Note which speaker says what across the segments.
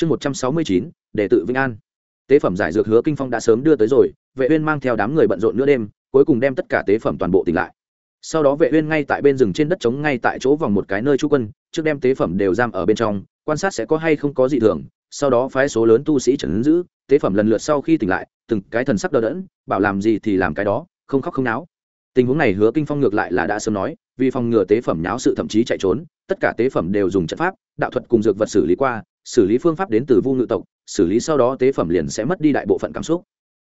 Speaker 1: chương một trăm sáu mươi chín, đệ tự vĩnh an. Tế phẩm giải dược hứa kinh phong đã sớm đưa tới rồi, vệ uyên mang theo đám người bận rộn nửa đêm, cuối cùng đem tất cả tế phẩm toàn bộ tỉnh lại. Sau đó vệ uyên ngay tại bên rừng trên đất trống ngay tại chỗ vòng một cái nơi trú quân, trước đem tế phẩm đều giam ở bên trong, quan sát sẽ có hay không có gì thường, sau đó phái số lớn tu sĩ trần giữ, tế phẩm lần lượt sau khi tỉnh lại, từng cái thần sắc đờ đẫn, bảo làm gì thì làm cái đó, không khóc không náo. Tình huống này hứa kinh phong ngược lại là đã sớm nói, vì phòng ngừa tế phẩm nháo sự thậm chí chạy trốn, tất cả tế phẩm đều dùng trận pháp, đạo thuật cùng dược vật xử lý qua xử lý phương pháp đến từ vu ngự tộc, xử lý sau đó tế phẩm liền sẽ mất đi đại bộ phận cảm xúc.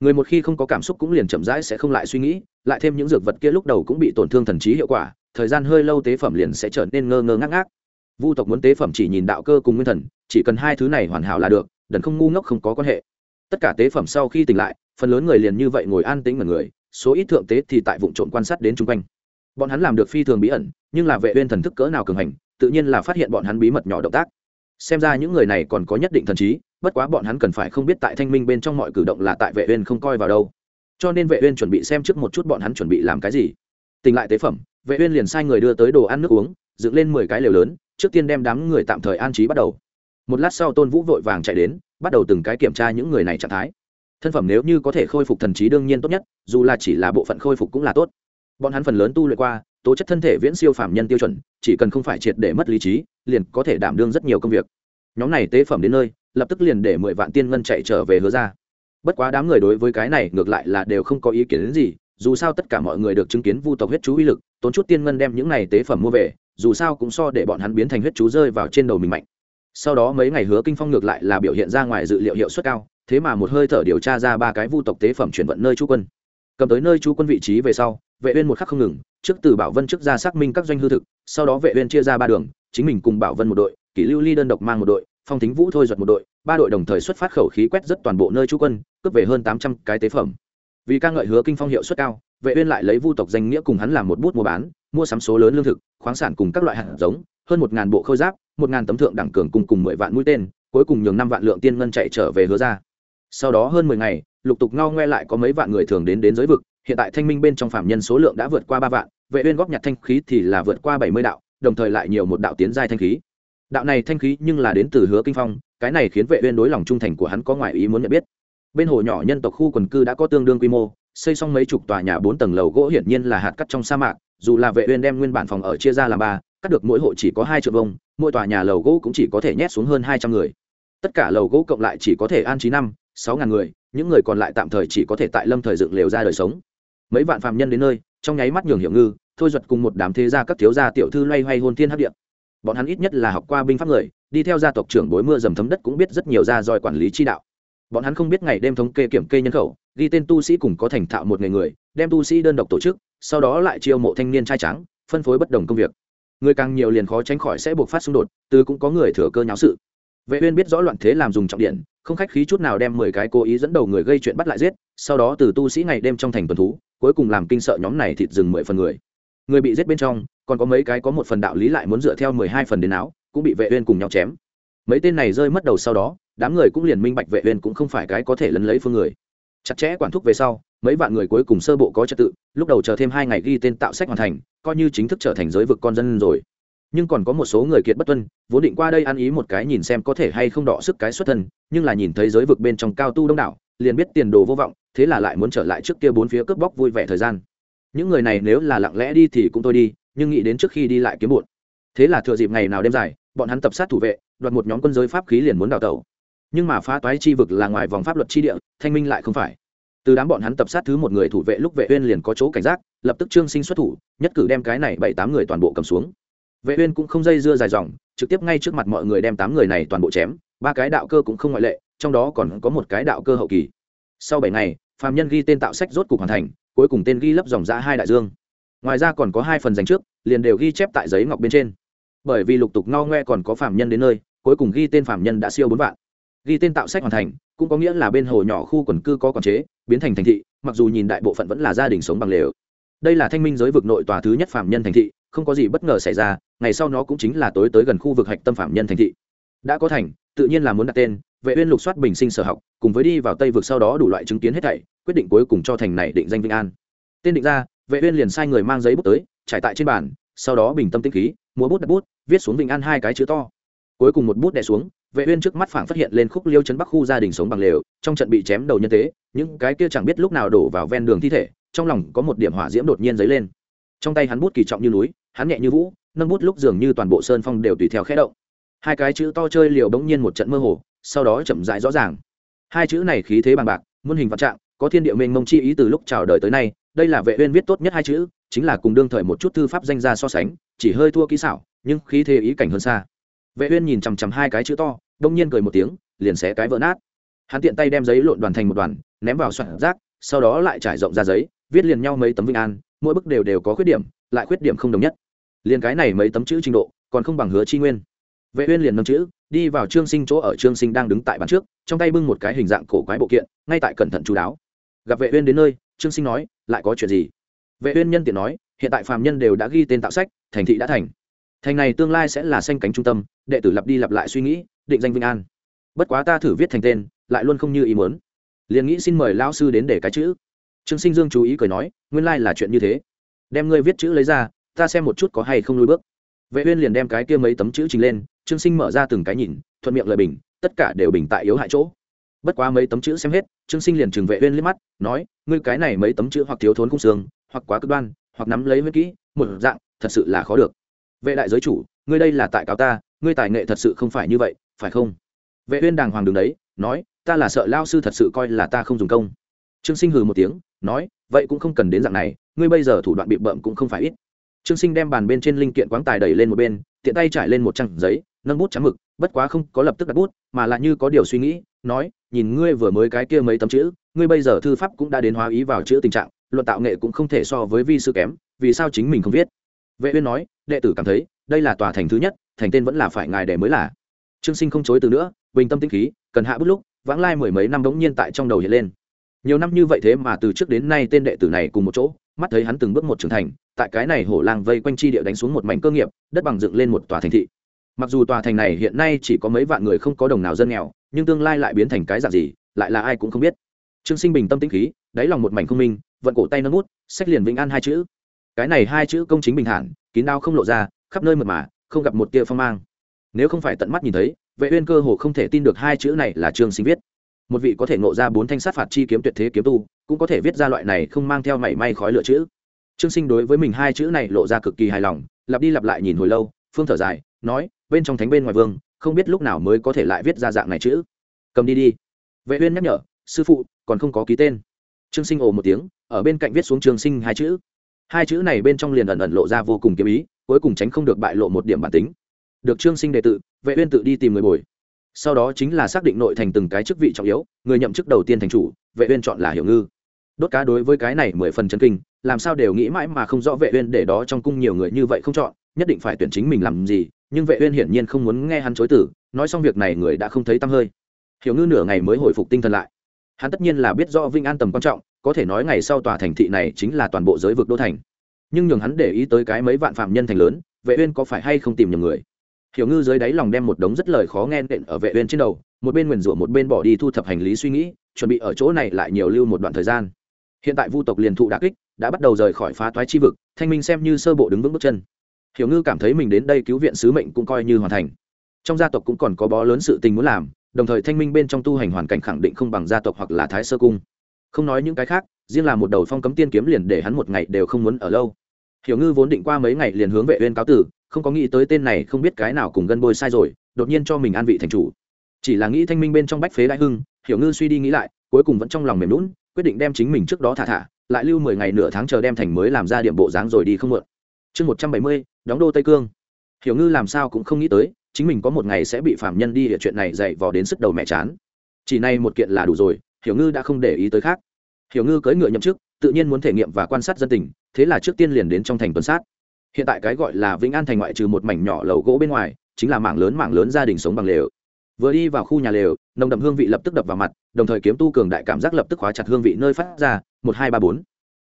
Speaker 1: Người một khi không có cảm xúc cũng liền chậm rãi sẽ không lại suy nghĩ, lại thêm những dược vật kia lúc đầu cũng bị tổn thương thần trí hiệu quả, thời gian hơi lâu tế phẩm liền sẽ trở nên ngơ ngơ ngác ngác. Vu tộc muốn tế phẩm chỉ nhìn đạo cơ cùng nguyên thần, chỉ cần hai thứ này hoàn hảo là được, đần không ngu ngốc không có quan hệ. Tất cả tế phẩm sau khi tỉnh lại, phần lớn người liền như vậy ngồi an tĩnh mật người, số ít thượng tế thì tại vụ trộm quan sát đến chung quanh. Bọn hắn làm được phi thường bí ẩn, nhưng là vệ uyên thần thức cỡ nào cường hành, tự nhiên là phát hiện bọn hắn bí mật nhỏ động tác xem ra những người này còn có nhất định thần trí, bất quá bọn hắn cần phải không biết tại thanh minh bên trong mọi cử động là tại vệ uyên không coi vào đâu. Cho nên vệ uyên chuẩn bị xem trước một chút bọn hắn chuẩn bị làm cái gì. Tỉnh lại tế phẩm, vệ uyên liền sai người đưa tới đồ ăn nước uống, dựng lên 10 cái lều lớn, trước tiên đem đám người tạm thời an trí bắt đầu. Một lát sau tôn vũ vội vàng chạy đến, bắt đầu từng cái kiểm tra những người này trạng thái. Thân phẩm nếu như có thể khôi phục thần trí đương nhiên tốt nhất, dù là chỉ là bộ phận khôi phục cũng là tốt. Bọn hắn phần lớn tu luyện qua, tố chất thân thể viễn siêu phàm nhân tiêu chuẩn chỉ cần không phải triệt để mất lý trí, liền có thể đảm đương rất nhiều công việc. Nhóm này tế phẩm đến nơi, lập tức liền để mười vạn tiên ngân chạy trở về hứa ra. Bất quá đám người đối với cái này ngược lại là đều không có ý kiến đến gì, dù sao tất cả mọi người được chứng kiến vu tộc huyết chú uy lực, tốn chút tiên ngân đem những này tế phẩm mua về, dù sao cũng so để bọn hắn biến thành huyết chú rơi vào trên đầu mình mạnh. Sau đó mấy ngày hứa kinh phong ngược lại là biểu hiện ra ngoài dự liệu hiệu suất cao, thế mà một hơi thở điều tra ra ba cái vu tộc tế phẩm chuyển vận nơi chú quân. Cầm tới nơi chú quân vị trí về sau, vệ uyên một khắc không ngừng, trước từ bảo vân trước ra xác minh các doanh hư thực sau đó vệ uyên chia ra ba đường, chính mình cùng bảo vân một đội, kỷ lưu ly đơn độc mang một đội, phong thính vũ thôi giật một đội, ba đội đồng thời xuất phát khẩu khí quét rất toàn bộ nơi chú quân, cướp về hơn 800 cái tế phẩm. Vì ca ngợi hứa kinh phong hiệu suất cao, vệ uyên lại lấy vu tộc danh nghĩa cùng hắn làm một bút mua bán, mua sắm số lớn lương thực, khoáng sản cùng các loại hạt giống, hơn một ngàn bộ khôi giáp, một ngàn tấm thượng đẳng cường cùng cùng mười vạn mũi tên, cuối cùng nhường năm vạn lượng tiên ngân chạy trở về hứa ra. Sau đó hơn mười ngày, lục tục ngao ngoe lại có mấy vạn người thường đến đến giới vực, hiện tại thanh minh bên trong phạm nhân số lượng đã vượt qua ba vạn vệ uyên góp nhặt thanh khí thì là vượt qua bảy mươi đạo, đồng thời lại nhiều một đạo tiến giai thanh khí. Đạo này thanh khí nhưng là đến từ hứa kinh phong, cái này khiến vệ uyên đối lòng trung thành của hắn có ngoại ý muốn nhận biết. Bên hồ nhỏ nhân tộc khu quần cư đã có tương đương quy mô, xây xong mấy chục tòa nhà bốn tầng lầu gỗ hiển nhiên là hạt cắt trong sa mạc, dù là vệ uyên đem nguyên bản phòng ở chia ra làm ba, cắt được mỗi hộ chỉ có hai triệu vông mỗi tòa nhà lầu gỗ cũng chỉ có thể nhét xuống hơn hai trăm người. Tất cả lầu gỗ cộng lại chỉ có thể an trí năm, sáu ngàn người, những người còn lại tạm thời chỉ có thể tại lâm thời dựng lều ra đời sống. Mấy vạn phàm nhân đến nơi trong nháy mắt nhường hiệu ngư, thôi duật cùng một đám thế gia các thiếu gia tiểu thư loay hoay hôn thiên hấp điện bọn hắn ít nhất là học qua binh pháp người, đi theo gia tộc trưởng bối mưa dầm thấm đất cũng biết rất nhiều gia giỏi quản lý chi đạo. Bọn hắn không biết ngày đêm thống kê kiểm kê nhân khẩu, ghi tên tu sĩ cùng có thành thạo một người người, đem tu sĩ đơn độc tổ chức, sau đó lại chiêu mộ thanh niên trai trắng phân phối bất đồng công việc. Người càng nhiều liền khó tránh khỏi sẽ buộc phát xung đột, từ cũng có người thừa cơ nháo sự. Vệ uyên biết rõ loạn thế làm dùng trọng điện không khách khí chút nào đem mười cái cố ý dẫn đầu người gây chuyện bắt lại giết, sau đó từ tu sĩ ngày đêm trong thành tuần thú, cuối cùng làm kinh sợ nhóm này thịt rừng mười phần người. Người bị giết bên trong, còn có mấy cái có một phần đạo lý lại muốn dựa theo mười hai phần đến áo, cũng bị vệ uyên cùng nhau chém. Mấy tên này rơi mất đầu sau đó, đám người cũng liền minh bạch vệ uyên cũng không phải cái có thể lấn lấy phương người. Chặt chẽ quản thúc về sau, mấy vạn người cuối cùng sơ bộ có trật tự, lúc đầu chờ thêm hai ngày ghi tên tạo sách hoàn thành, coi như chính thức trở thành giới vực con dân rồi nhưng còn có một số người kiệt bất tuân vốn định qua đây ăn ý một cái nhìn xem có thể hay không đọ sức cái xuất thân nhưng là nhìn thấy giới vực bên trong cao tu đông đảo liền biết tiền đồ vô vọng thế là lại muốn trở lại trước kia bốn phía cướp bóc vui vẻ thời gian. Những người này nếu là lặng lẽ đi thì cũng thôi đi nhưng nghĩ đến trước khi đi lại kiếm muộn, thế là thừa dịp ngày nào đêm dài bọn hắn tập sát thủ vệ đoạt một nhóm quân giới pháp khí liền muốn đào tẩu. Nhưng mà phá toái chi vực là ngoài vòng pháp luật chi địa thanh minh lại không phải. Từ đám bọn hắn tập sát thứ một người thủ vệ lúc vệ uyên liền có chỗ cảnh giác lập tức trương sinh xuất thủ nhất cử đem cái này bảy tám người toàn bộ cầm xuống vệ uyên cũng không dây dưa dài dòng, trực tiếp ngay trước mặt mọi người đem tám người này toàn bộ chém, ba cái đạo cơ cũng không ngoại lệ, trong đó còn có một cái đạo cơ hậu kỳ. Sau bảy ngày, phàm nhân ghi tên tạo sách rốt cục hoàn thành, cuối cùng tên ghi lấp dòng ra hai đại dương. Ngoài ra còn có hai phần dành trước, liền đều ghi chép tại giấy ngọc bên trên. Bởi vì lục tục ngao ngoe còn có phàm nhân đến nơi, cuối cùng ghi tên phàm nhân đã siêu bốn vạn. Ghi tên tạo sách hoàn thành, cũng có nghĩa là bên hồ nhỏ khu quần cư có quản chế, biến thành thành thị, mặc dù nhìn đại bộ phận vẫn là gia đình sống bằng lều. Đây là thanh minh giới vực nội tòa thứ nhất phạm nhân thành thị, không có gì bất ngờ xảy ra ngày sau nó cũng chính là tối tới gần khu vực hạch tâm phạm nhân thành thị. Đã có thành, tự nhiên là muốn đặt tên, vệ uyên lục soát bình sinh sở học, cùng với đi vào tây vực sau đó đủ loại chứng kiến hết thảy, quyết định cuối cùng cho thành này định danh vinh an. Tên định ra, vệ uyên liền sai người mang giấy bút tới, trải tại trên bàn, sau đó bình tâm tĩnh khí, múa bút đặt bút, viết xuống vinh an hai cái chữ to. Cuối cùng một bút đè xuống, vệ uyên trước mắt phảng phát hiện lên khúc liêu chấn bắc khu gia đình sống bằng lều, trong trận bị chém đầu nhân tế, những cái kia chẳng biết lúc nào đổ vào ven đường thi thể, trong lòng có một điểm hỏa diễm đột nhiên dấy lên. Trong tay hắn bút kỳ trọng như núi, hắn nhẹ như vũ nâng bút lúc dường như toàn bộ sơn phong đều tùy theo khẽ động. Hai cái chữ to chơi liều bỗng nhiên một trận mơ hồ, sau đó chậm rãi rõ ràng. Hai chữ này khí thế bằng bạc, muôn hình vạn trạng, có thiên địa mênh mông chi ý từ lúc chào đời tới nay, đây là vệ uyên viết tốt nhất hai chữ, chính là cùng đương thời một chút thư pháp danh gia so sánh, chỉ hơi thua kỹ xảo, nhưng khí thế ý cảnh hơn xa. Vệ uyên nhìn chằm chằm hai cái chữ to đông nhiên cười một tiếng, liền xé cái vỡ nát. Hắn tiện tay đem giấy lộn đoàn thành một đoàn, ném vào soạn rác, sau đó lại trải rộng ra giấy, viết liền nhau mấy tấm vinh an, mỗi bức đều đều có khuyết điểm, lại khuyết điểm không đồng nhất liền cái này mấy tấm chữ trình độ, còn không bằng hứa chi nguyên. Vệ uyên liền nâng chữ, đi vào trương sinh chỗ ở trương sinh đang đứng tại bàn trước, trong tay bưng một cái hình dạng cổ quái bộ kiện, ngay tại cẩn thận chú đáo. Gặp vệ uyên đến nơi, trương sinh nói, lại có chuyện gì? Vệ uyên nhân tiện nói, hiện tại phàm nhân đều đã ghi tên tạo sách, thành thị đã thành. Thành này tương lai sẽ là xanh cánh trung tâm, đệ tử lặp đi lặp lại suy nghĩ, định danh vinh an. Bất quá ta thử viết thành tên, lại luôn không như ý muốn. Liền nghĩ xin mời lão sư đến để cái chữ. Trương sinh dương chú ý cười nói, nguyên lai là chuyện như thế. Đem ngươi viết chữ lấy ra ta xem một chút có hay không lùi bước. Vệ uyên liền đem cái kia mấy tấm chữ trình lên, trương sinh mở ra từng cái nhìn, thuận miệng lời bình, tất cả đều bình tại yếu hại chỗ. Bất quá mấy tấm chữ xem hết, trương sinh liền trừng vệ uyên liếc mắt, nói, ngươi cái này mấy tấm chữ hoặc thiếu thốn cung xương, hoặc quá cực đoan, hoặc nắm lấy huyết kỹ, một dạng, thật sự là khó được. Vệ đại giới chủ, ngươi đây là tại cáo ta, ngươi tài nghệ thật sự không phải như vậy, phải không? Vệ uyên đàng hoàng đứng đấy, nói, ta là sợ lao sư thật sự coi là ta không dùng công. Trương sinh hừ một tiếng, nói, vậy cũng không cần đến dạng này, ngươi bây giờ thủ đoạn bị bợm cũng không phải ít trương sinh đem bàn bên trên linh kiện quáng tài đẩy lên một bên, tiện tay trải lên một trang giấy, nâng bút trắng mực, bất quá không có lập tức đặt bút, mà là như có điều suy nghĩ, nói, nhìn ngươi vừa mới cái kia mấy tấm chữ, ngươi bây giờ thư pháp cũng đã đến hóa ý vào chữ tình trạng, luận tạo nghệ cũng không thể so với vi sư kém, vì sao chính mình không viết? Vệ uyên nói, đệ tử cảm thấy, đây là tòa thành thứ nhất, thành tên vẫn là phải ngài để mới là. Trương sinh không chối từ nữa, bình tâm tĩnh khí, cần hạ bút lúc, vãng lai mười mấy năm đống nhiên tại trong đầu hiện lên. Nhiều năm như vậy thế mà từ trước đến nay tên đệ tử này cùng một chỗ, mắt thấy hắn từng bước một trưởng thành tại cái này hổ lang vây quanh chi địa đánh xuống một mảnh cơ nghiệp, đất bằng dựng lên một tòa thành thị. Mặc dù tòa thành này hiện nay chỉ có mấy vạn người không có đồng nào dân nghèo, nhưng tương lai lại biến thành cái dạng gì, lại là ai cũng không biết. Trương sinh bình tâm tĩnh khí, đáy lòng một mảnh không minh, vận cổ tay nâng bút, sách liền vĩnh an hai chữ. Cái này hai chữ công chính bình thản, kín đao không lộ ra, khắp nơi mật mà, không gặp một tia phong mang. Nếu không phải tận mắt nhìn thấy, vệ uyên cơ hồ không thể tin được hai chữ này là trương sinh viết. Một vị có thể ngộ ra bốn thanh sát phạt chi kiếm tuyệt thế kiếm tu, cũng có thể viết ra loại này không mang theo mảy may khói lửa chữ trương sinh đối với mình hai chữ này lộ ra cực kỳ hài lòng, lặp đi lặp lại nhìn hồi lâu, phương thở dài, nói, bên trong thánh bên ngoài vương, không biết lúc nào mới có thể lại viết ra dạng này chữ. Cầm đi đi. Vệ uyên nhắc nhở, sư phụ, còn không có ký tên. Trương sinh ồ một tiếng, ở bên cạnh viết xuống trương sinh hai chữ. Hai chữ này bên trong liền ẩn ẩn lộ ra vô cùng kiếm ý, cuối cùng tránh không được bại lộ một điểm bản tính. Được trương sinh đề tự, vệ uyên tự đi tìm người bồi. Sau đó chính là xác định nội thành từng cái chức vị trọng yếu, người nhậm chức đầu tiên thành chủ, vệ uyên chọn là hiểu ngư. Đốt cá đối với cái này mười phần chân kinh làm sao đều nghĩ mãi mà không rõ vệ uyên để đó trong cung nhiều người như vậy không chọn, nhất định phải tuyển chính mình làm gì, nhưng vệ uyên hiển nhiên không muốn nghe hắn chối từ, nói xong việc này người đã không thấy tâm hơi. Hiểu ngư nửa ngày mới hồi phục tinh thần lại. Hắn tất nhiên là biết rõ vinh an tầm quan trọng, có thể nói ngày sau tòa thành thị này chính là toàn bộ giới vực đô thành. Nhưng nhường hắn để ý tới cái mấy vạn phạm nhân thành lớn, vệ uyên có phải hay không tìm nhầm người? Hiểu ngư dưới đáy lòng đem một đống rất lời khó nghe nện ở vệ uyên trên đầu, một bên nguyền rủa một bên bỏ đi thu thập hành lý suy nghĩ, chuẩn bị ở chỗ này lại nhiều lưu một đoạn thời gian hiện tại vu tộc liền thụ đả kích, đã bắt đầu rời khỏi phá toái chi vực, thanh minh xem như sơ bộ đứng vững bước chân. Hiểu ngư cảm thấy mình đến đây cứu viện sứ mệnh cũng coi như hoàn thành. Trong gia tộc cũng còn có bó lớn sự tình muốn làm, đồng thời thanh minh bên trong tu hành hoàn cảnh khẳng định không bằng gia tộc hoặc là thái sơ cung. Không nói những cái khác, riêng là một đầu phong cấm tiên kiếm liền để hắn một ngày đều không muốn ở lâu. Hiểu ngư vốn định qua mấy ngày liền hướng vệ uyên cáo tử, không có nghĩ tới tên này không biết cái nào cùng gân bôi sai rồi, đột nhiên cho mình an vị thành chủ. Chỉ là nghĩ thanh minh bên trong bách phế đại hưng, hiểu ngư suy đi nghĩ lại, cuối cùng vẫn trong lòng mềm lún quyết định đem chính mình trước đó thả thả, lại lưu mười ngày nửa tháng chờ đem thành mới làm ra điểm bộ dáng rồi đi không muộn. Chương một trăm bảy mươi, đóng đô tây cương. Hiểu ngư làm sao cũng không nghĩ tới, chính mình có một ngày sẽ bị phạm nhân đi địa chuyện này dạy vò đến sức đầu mẹ chán. Chỉ này một kiện là đủ rồi, hiểu ngư đã không để ý tới khác. Hiểu ngư cưỡi ngựa nhậm chức, tự nhiên muốn thể nghiệm và quan sát dân tình, thế là trước tiên liền đến trong thành tuần sát. Hiện tại cái gọi là vĩnh an thành ngoại trừ một mảnh nhỏ lầu gỗ bên ngoài, chính là mảng lớn mảng lớn gia đình sống bằng lều vừa đi vào khu nhà lều, nồng đậm hương vị lập tức đập vào mặt, đồng thời kiếm tu cường đại cảm giác lập tức khóa chặt hương vị nơi phát ra, một, hai, ba, bốn.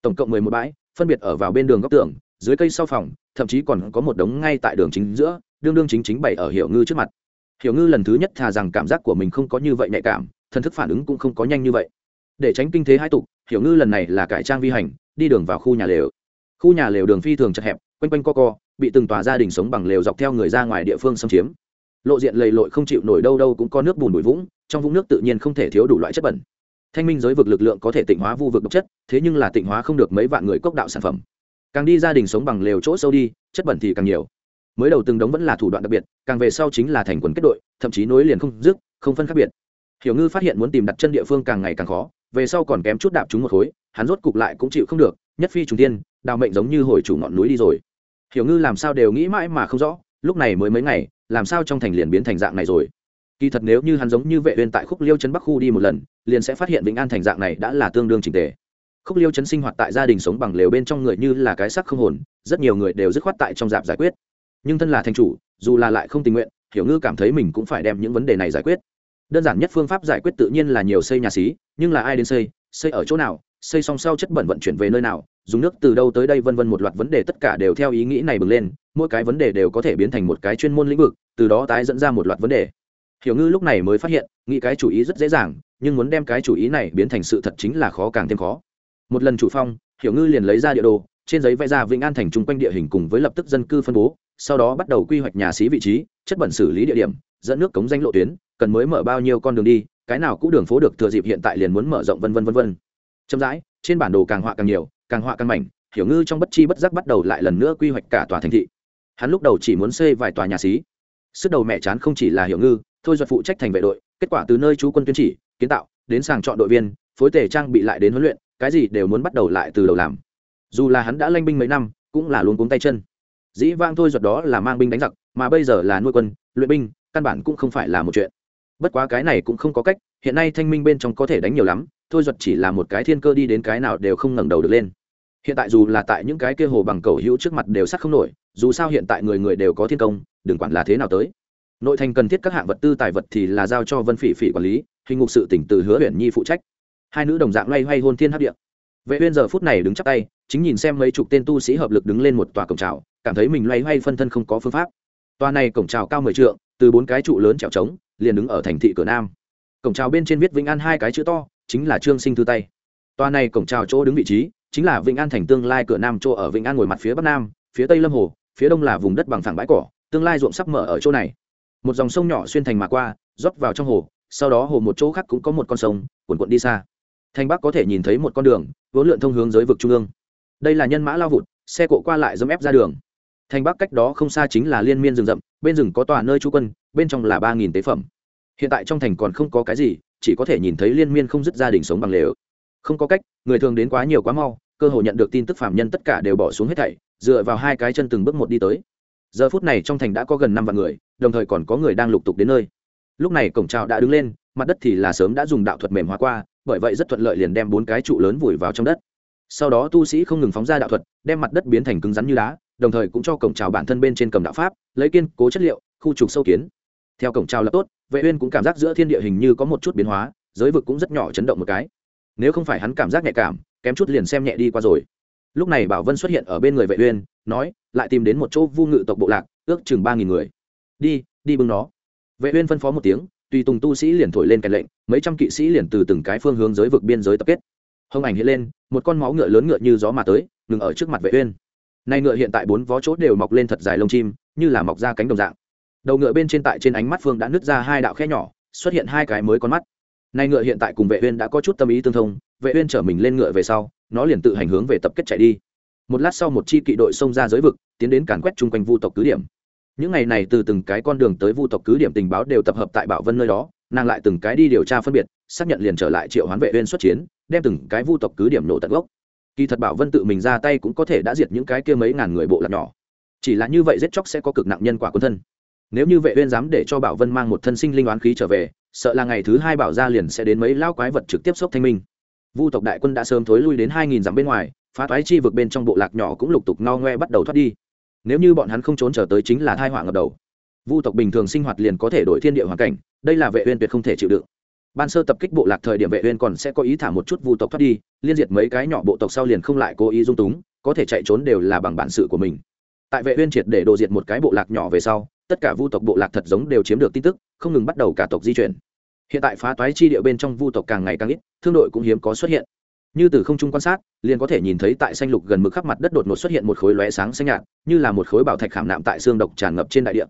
Speaker 1: Tổng cộng mười một bãi, phân biệt ở vào bên đường góc tường, dưới cây sau phòng, thậm chí còn có một đống ngay tại đường chính giữa, đương đương chính chính bày ở hiểu ngư trước mặt. Hiểu ngư lần thứ nhất thà rằng cảm giác của mình không có như vậy nhạy cảm, thần thức phản ứng cũng không có nhanh như vậy. Để tránh kinh thế hai tục, hiểu ngư lần này là cải trang vi hành, đi đường vào khu nhà lều. Khu nhà lều đường phi thường chật hẹp, quanh quanh co co, bị từng tòa gia đình sống bằng lều dọc theo người ra ngoài địa phương xâm chiếm lộ diện lầy lội không chịu nổi đâu đâu cũng có nước bùn bụi vũng, trong vũng nước tự nhiên không thể thiếu đủ loại chất bẩn. Thanh minh giới vực lực lượng có thể tịnh hóa vu vực độc chất, thế nhưng là tịnh hóa không được mấy vạn người cốc đạo sản phẩm. Càng đi gia đình sống bằng lều chỗ sâu đi, chất bẩn thì càng nhiều. Mới đầu từng đống vẫn là thủ đoạn đặc biệt, càng về sau chính là thành quần kết đội, thậm chí nối liền không dứt, không phân khác biệt. Hiểu ngư phát hiện muốn tìm đặt chân địa phương càng ngày càng khó, về sau còn kém chút đạp chúng một khối, hắn rốt cục lại cũng chịu không được, nhất phi trùng tiên, đào mệnh giống như hồi chủ ngọn núi đi rồi. Hiểu ngư làm sao đều nghĩ mãi mà không rõ lúc này mới mấy ngày, làm sao trong thành liền biến thành dạng này rồi? Kỳ thật nếu như hắn giống như vệ uyên tại khúc liêu trấn bắc khu đi một lần, liền sẽ phát hiện vĩnh an thành dạng này đã là tương đương chỉnh tề. Khúc liêu trấn sinh hoạt tại gia đình sống bằng lều bên trong người như là cái sắc không hồn, rất nhiều người đều dứt khoát tại trong dạp giải quyết. Nhưng thân là thành chủ, dù là lại không tình nguyện, hiểu ngư cảm thấy mình cũng phải đem những vấn đề này giải quyết. Đơn giản nhất phương pháp giải quyết tự nhiên là nhiều xây nhà xí, nhưng là ai đến xây? Xây ở chỗ nào? Xây xong sau chất bẩn vận chuyển về nơi nào? Dùng nước từ đâu tới đây vân vân một loạt vấn đề tất cả đều theo ý nghĩ này bừng lên, mỗi cái vấn đề đều có thể biến thành một cái chuyên môn lĩnh vực, từ đó tái dẫn ra một loạt vấn đề. Hiểu ngư lúc này mới phát hiện, nghĩ cái chủ ý rất dễ dàng, nhưng muốn đem cái chủ ý này biến thành sự thật chính là khó càng thêm khó. Một lần chủ phong, hiểu ngư liền lấy ra địa đồ, trên giấy vẽ ra vĩnh an thành chung quanh địa hình cùng với lập tức dân cư phân bố, sau đó bắt đầu quy hoạch nhà xí vị trí, chất bẩn xử lý địa điểm, dẫn nước cống danh lộ tuyến, cần mới mở bao nhiêu con đường đi, cái nào cũng đường phố được thừa dịp hiện tại liền muốn mở rộng vân vân vân vân. Chậm rãi, trên bản đồ càng họa càng nhiều càng họa càng mảnh, hiểu ngư trong bất chi bất giác bắt đầu lại lần nữa quy hoạch cả tòa thành thị. Hắn lúc đầu chỉ muốn xây vài tòa nhà xí. Sức đầu mẹ chán không chỉ là hiểu ngư, thôi duật phụ trách thành vệ đội, kết quả từ nơi chú quân tuyên chỉ, kiến tạo, đến sàng chọn đội viên, phối tề trang bị lại đến huấn luyện, cái gì đều muốn bắt đầu lại từ đầu làm. Dù là hắn đã lanh binh mấy năm, cũng là luôn cuống tay chân. Dĩ vang thôi duật đó là mang binh đánh giặc, mà bây giờ là nuôi quân, luyện binh, căn bản cũng không phải là một chuyện. Bất quá cái này cũng không có cách, hiện nay thanh minh bên trong có thể đánh nhiều lắm, thôi duật chỉ là một cái thiên cơ đi đến cái nào đều không ngẩng đầu được lên hiện tại dù là tại những cái kia hồ bằng cầu hữu trước mặt đều sắc không nổi, dù sao hiện tại người người đều có thiên công, đừng quản là thế nào tới. Nội thành cần thiết các hạng vật tư tài vật thì là giao cho vân phỉ phỉ quản lý, hình ngục sự tỉnh từ hứa huyện nhi phụ trách. Hai nữ đồng dạng loay hoay hôn thiên hấp điện vệ uyên giờ phút này đứng chắp tay, chính nhìn xem mấy chục tên tu sĩ hợp lực đứng lên một tòa cổng trào cảm thấy mình loay hoay phân thân không có phương pháp. Tòa này cổng trào cao mười trượng, từ bốn cái trụ lớn trèo trống, liền đứng ở thành thị cửa nam. Cổng trào bên trên viết vĩnh an hai cái chữ to, chính là trương sinh thư tay. Tòa này cổng trào chỗ đứng vị trí chính là vĩnh an thành tương lai cửa nam chỗ ở vĩnh an ngồi mặt phía bắc nam, phía tây lâm hồ, phía đông là vùng đất bằng phẳng bãi cỏ, tương lai ruộng sắp mở ở chỗ này. Một dòng sông nhỏ xuyên thành mà qua, rót vào trong hồ, sau đó hồ một chỗ khác cũng có một con sông, cuồn cuộn đi xa. Thành bắc có thể nhìn thấy một con đường vốn lượn thông hướng giới vực trung ương. Đây là nhân mã lao vụt, xe cộ qua lại dẫm ép ra đường. Thành bắc cách đó không xa chính là liên miên rừng rậm, bên rừng có tòa nơi trú quân, bên trong là ba nghìn tế phẩm. Hiện tại trong thành còn không có cái gì, chỉ có thể nhìn thấy liên miên không dứt gia đình sống bằng lều. Không có cách, người thường đến quá nhiều quá mau cơ hội nhận được tin tức phạm nhân tất cả đều bỏ xuống hết thảy, dựa vào hai cái chân từng bước một đi tới. Giờ phút này trong thành đã có gần năm vạn người, đồng thời còn có người đang lục tục đến nơi. Lúc này cổng trào đã đứng lên, mặt đất thì là sớm đã dùng đạo thuật mềm hóa qua, bởi vậy rất thuận lợi liền đem bốn cái trụ lớn vùi vào trong đất. Sau đó tu sĩ không ngừng phóng ra đạo thuật, đem mặt đất biến thành cứng rắn như đá, đồng thời cũng cho cổng trào bản thân bên trên cầm đạo pháp, lấy kiên cố chất liệu, khu trục sâu kiến. Theo cổng trào là tốt, vệ uyên cũng cảm giác giữa thiên địa hình như có một chút biến hóa, giới vực cũng rất nhỏ chấn động một cái. Nếu không phải hắn cảm giác nhạy cảm kém chút liền xem nhẹ đi qua rồi. Lúc này bảo vân xuất hiện ở bên người vệ uyên, nói, lại tìm đến một chỗ vu ngự tộc bộ lạc, ước chừng ba nghìn người. Đi đi bưng nó. Vệ uyên phân phó một tiếng, tùy tùng tu sĩ liền thổi lên cái lệnh, mấy trăm kỵ sĩ liền từ từng cái phương hướng giới vực biên giới tập kết. Hông ảnh hiện lên, một con máu ngựa lớn ngựa như gió mà tới, ngừng ở trước mặt vệ uyên. Nay ngựa hiện tại bốn vó chốt đều mọc lên thật dài lông chim, như là mọc ra cánh đồng dạng. Đầu ngựa bên trên tại trên ánh mắt phương đã nứt ra hai đạo khe nhỏ, xuất hiện hai cái mới con mắt nay ngựa hiện tại cùng vệ uyên đã có chút tâm ý tương thông, vệ uyên trở mình lên ngựa về sau, nó liền tự hành hướng về tập kết chạy đi. Một lát sau một chi kỵ đội xông ra giới vực, tiến đến càn quét chung quanh vu tộc cứ điểm. Những ngày này từ từng cái con đường tới vu tộc cứ điểm tình báo đều tập hợp tại bảo vân nơi đó, nàng lại từng cái đi điều tra phân biệt, xác nhận liền trở lại triệu hoán vệ uyên xuất chiến, đem từng cái vu tộc cứ điểm nổ tận gốc. Kỳ thật bảo vân tự mình ra tay cũng có thể đã diệt những cái kia mấy ngàn người bộ lạc nhỏ. Chỉ là như vậy giết chóc sẽ có cực nặng nhân quả quân thân. Nếu như vệ uyên dám để cho bảo vân mang một thân sinh linh oán khí trở về sợ là ngày thứ hai bảo gia liền sẽ đến mấy lão quái vật trực tiếp sốc thanh minh. Vu tộc đại quân đã sớm thối lui đến hai nghìn dặm bên ngoài, phá toái chi vực bên trong bộ lạc nhỏ cũng lục tục ngao ngoe bắt đầu thoát đi. Nếu như bọn hắn không trốn trở tới chính là thai họa ngập đầu. Vu tộc bình thường sinh hoạt liền có thể đổi thiên địa hoàn cảnh, đây là vệ uyên tuyệt không thể chịu đựng. Ban sơ tập kích bộ lạc thời điểm vệ uyên còn sẽ có ý thả một chút vu tộc thoát đi, liên diệt mấy cái nhỏ bộ tộc sau liền không lại cố ý dung túng, có thể chạy trốn đều là bằng bản sự của mình. Tại vệ uyên triệt để đồ diệt một cái bộ lạc nhỏ về sau tất cả vu tộc bộ lạc thật giống đều chiếm được tin tức, không ngừng bắt đầu cả tộc di chuyển. Hiện tại phá toái chi địa bên trong vu tộc càng ngày càng ít, thương đội cũng hiếm có xuất hiện. Như từ không trung quan sát, liền có thể nhìn thấy tại xanh lục gần mực khắp mặt đất đột ngột xuất hiện một khối lóe sáng xanh nhạt, như là một khối bảo thạch khảm nạm tại xương độc tràn ngập trên đại địa.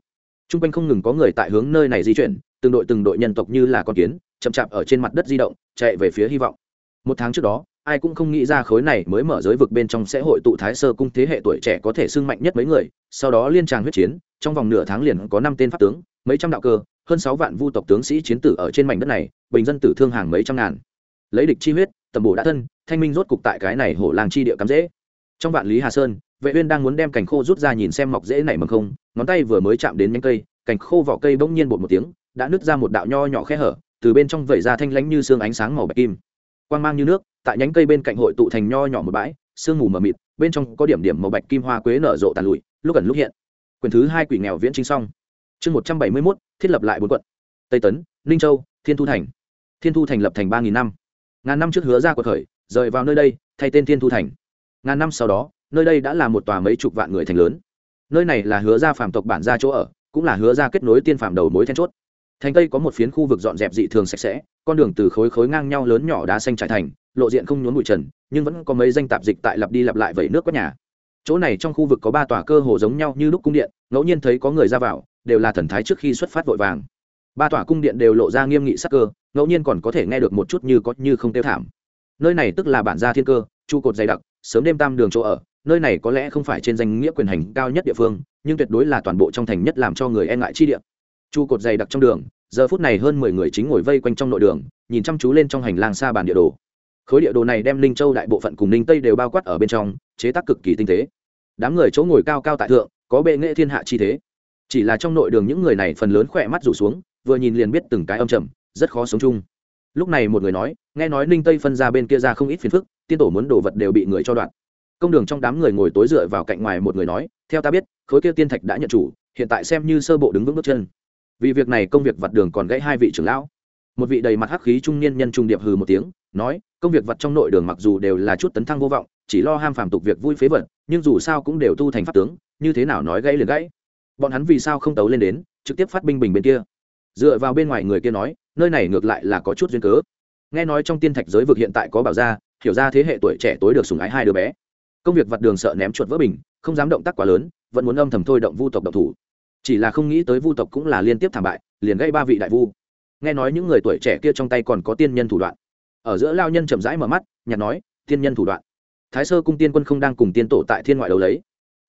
Speaker 1: T r u n g quanh không ngừng có người tại hướng nơi này di chuyển, từng đội từng đội nhân tộc như là con kiến, chậm chạp ở trên mặt đất di động, chạy về phía hy vọng. Một tháng trước đó, ai cũng không nghĩ ra khối này mới mở giới vực bên trong sẽ hội tụ thái sơ cung thế hệ tuổi trẻ có thể sưng mạnh nhất mấy người, sau đó liên tràng huyết chiến trong vòng nửa tháng liền có năm tên pháp tướng, mấy trăm đạo cơ, hơn sáu vạn vu tộc tướng sĩ chiến tử ở trên mảnh đất này, bình dân tử thương hàng mấy trăm ngàn. Lấy địch chi huyết, tầm bổ đã thân, thanh minh rốt cục tại cái này hổ làng chi địa cắm dễ trong vạn lý hà sơn, vệ uyên đang muốn đem cành khô rút ra nhìn xem mọc dễ này mầm không, ngón tay vừa mới chạm đến nhánh cây, cành khô vỏ cây bỗng nhiên bột một tiếng, đã nứt ra một đạo nho nhỏ khe hở, từ bên trong vẩy ra thanh lãnh như xương ánh sáng màu bạch kim. Quang mang như nước, tại nhánh cây bên cạnh hội tụ thành nho nhỏ một bãi, sương mù mờ mịt, bên trong có điểm điểm màu bạch kim hoa quế nở rộ tàn lụi, lúc ẩn lúc hiện. Quyển thứ hai quỷ nghèo viễn chính xong. Chương một trăm bảy mươi mốt, thiết lập lại bốn quận. Tây tấn, ninh châu, thiên thu thành. Thiên thu thành lập thành ba nghìn năm. Ngàn năm trước hứa ra cuộc khởi, rời vào nơi đây, thay tên thiên thu thành. Ngàn năm sau đó, nơi đây đã là một tòa mấy chục vạn người thành lớn. Nơi này là hứa ra phàm tộc bản gia chỗ ở, cũng là hứa ra kết nối tiên phàm đầu mối then chốt. Thành tây có một phiến khu vực dọn dẹp dị thường sạch sẽ, con đường từ khối khối ngang nhau lớn nhỏ đá xanh trải thành, lộ diện không nhốn bụi trần, nhưng vẫn có mấy danh tạp dịch tại lặp đi lặp lại vẩy nước quét nhà chỗ này trong khu vực có ba tòa cơ hồ giống nhau như lúc cung điện, ngẫu nhiên thấy có người ra vào, đều là thần thái trước khi xuất phát vội vàng. Ba tòa cung điện đều lộ ra nghiêm nghị sắc cơ, ngẫu nhiên còn có thể nghe được một chút như có như không tiêu thảm. Nơi này tức là bản gia thiên cơ, trụ cột dày đặc, sớm đêm tam đường chỗ ở, nơi này có lẽ không phải trên danh nghĩa quyền hành cao nhất địa phương, nhưng tuyệt đối là toàn bộ trong thành nhất làm cho người e ngại chi địa. Trụ cột dày đặc trong đường, giờ phút này hơn mười người chính ngồi vây quanh trong nội đường, nhìn chăm chú lên trong hành lang xa bàn địa đồ khối địa đồ này đem linh châu đại bộ phận cùng ninh tây đều bao quát ở bên trong, chế tác cực kỳ tinh tế. Đám người chỗ ngồi cao cao tại thượng, có bệ nghệ thiên hạ chi thế. Chỉ là trong nội đường những người này phần lớn khỏe mắt rủ xuống, vừa nhìn liền biết từng cái âm trầm, rất khó sống chung. Lúc này một người nói, nghe nói ninh tây phân ra bên kia ra không ít phiền phức, tiên tổ muốn đồ vật đều bị người cho đoạn. Công đường trong đám người ngồi tối dựa vào cạnh ngoài một người nói, theo ta biết, khối kia tiên thạch đã nhận chủ, hiện tại xem như sơ bộ đứng vững bước chân. Vì việc này công việc vặt đường còn gãy hai vị trưởng lão một vị đầy mặt hắc khí trung niên nhân trung điệp hừ một tiếng, nói, công việc vặt trong nội đường mặc dù đều là chút tấn thăng vô vọng, chỉ lo ham phàm tục việc vui phế vật, nhưng dù sao cũng đều tu thành pháp tướng, như thế nào nói gãy liền gãy. Bọn hắn vì sao không tấu lên đến, trực tiếp phát binh bình bên kia. Dựa vào bên ngoài người kia nói, nơi này ngược lại là có chút duyên cớ. Nghe nói trong tiên thạch giới vực hiện tại có bảo gia, hiểu ra thế hệ tuổi trẻ tối được sùng ái hai đứa bé. Công việc vặt đường sợ ném chuột vỡ bình, không dám động tác quá lớn, vẫn muốn âm thầm thôi động vu tộc độc thủ. Chỉ là không nghĩ tới vu tộc cũng là liên tiếp thảm bại, liền gây ba vị đại vu nghe nói những người tuổi trẻ kia trong tay còn có tiên nhân thủ đoạn. Ở giữa lao nhân chậm rãi mở mắt nhặt nói, tiên nhân thủ đoạn. Thái sơ cung tiên quân không đang cùng tiên tổ tại thiên ngoại đấu lấy.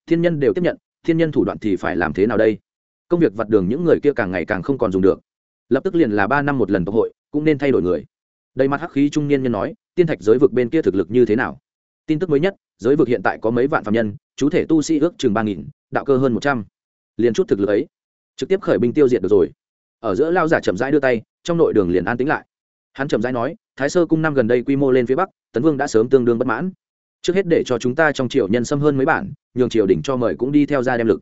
Speaker 1: Thiên nhân đều tiếp nhận, thiên nhân thủ đoạn thì phải làm thế nào đây? Công việc vặt đường những người kia càng ngày càng không còn dùng được. Lập tức liền là ba năm một lần tộc hội, cũng nên thay đổi người. Đầy mặt hắc khí trung niên nhân nói, tiên thạch giới vực bên kia thực lực như thế nào? Tin tức mới nhất, giới vực hiện tại có mấy vạn phạm nhân, chú thể tu sĩ ước chừng ba nghìn, đạo cơ hơn một trăm. Liền chút thực lực ấy, trực tiếp khởi binh tiêu diệt được rồi ở giữa lao giả chậm rãi đưa tay, trong nội đường liền an tính lại. Hắn chậm rãi nói, thái sơ cung năm gần đây quy mô lên phía bắc, tấn vương đã sớm tương đương bất mãn. Trước hết để cho chúng ta trong triều nhân xâm hơn mấy bản, nhường triều đỉnh cho mời cũng đi theo ra đem lực.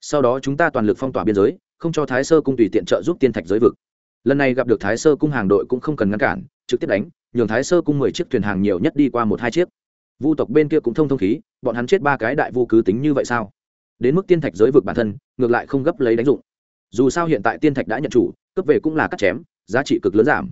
Speaker 1: Sau đó chúng ta toàn lực phong tỏa biên giới, không cho thái sơ cung tùy tiện trợ giúp tiên thạch giới vực. Lần này gặp được thái sơ cung hàng đội cũng không cần ngăn cản, trực tiếp đánh, nhường thái sơ cung mười chiếc thuyền hàng nhiều nhất đi qua một hai chiếc. Vu tộc bên kia cũng thông thông khí, bọn hắn chết ba cái đại vu cứ tính như vậy sao? Đến mức tiên thạch giới vực bản thân, ngược lại không gấp lấy đánh dụng dù sao hiện tại tiên thạch đã nhận chủ cấp về cũng là cắt chém, giá trị cực lớn giảm.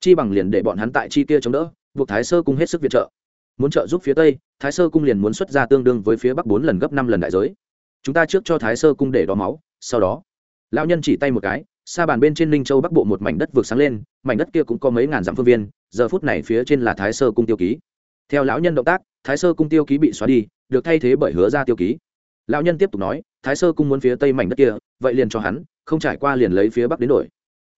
Speaker 1: Chi bằng liền để bọn hắn tại chi kia chống đỡ, buộc thái sơ cung hết sức viện trợ. Muốn trợ giúp phía tây, thái sơ cung liền muốn xuất ra tương đương với phía bắc bốn lần gấp năm lần đại giới. Chúng ta trước cho thái sơ cung để đo máu, sau đó, lão nhân chỉ tay một cái xa bàn bên trên ninh châu bắc bộ một mảnh đất vượt sáng lên, mảnh đất kia cũng có mấy ngàn dặm phương viên, giờ phút này phía trên là thái sơ cung tiêu ký. Theo lão nhân động tác, thái sơ cung tiêu ký bị xóa đi, được thay thế bởi hứa ra tiêu ký lão nhân tiếp tục nói, thái sơ cung muốn phía tây mảnh đất kia, vậy liền cho hắn, không trải qua liền lấy phía bắc đến đổi.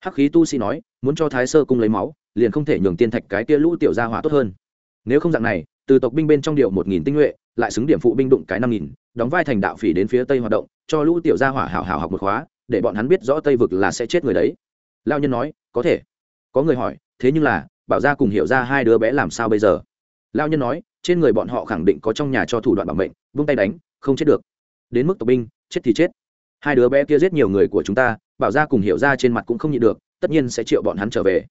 Speaker 1: Hắc khí tu sĩ nói, muốn cho thái sơ cung lấy máu, liền không thể nhường tiên thạch cái kia lũ tiểu gia hỏa tốt hơn. Nếu không dạng này, từ tộc binh bên trong điệu một nghìn tinh nhuệ, lại xứng điểm phụ binh đụng cái năm nghìn, đóng vai thành đạo phỉ đến phía tây hoạt động, cho lũ tiểu gia hỏa hảo hảo học một khóa, để bọn hắn biết rõ tây vực là sẽ chết người đấy. Lao nhân nói, có thể. Có người hỏi, thế nhưng là, bảo gia cùng hiểu ra hai đứa bé làm sao bây giờ? Lao nhân nói, trên người bọn họ khẳng định có trong nhà cho thủ đoạn bảo mệnh, vung tay đánh, không chết được đến mức tộc binh, chết thì chết. Hai đứa bé kia giết nhiều người của chúng ta, bảo ra cùng hiểu ra trên mặt cũng không nhịn được, tất nhiên sẽ triệu bọn hắn trở về.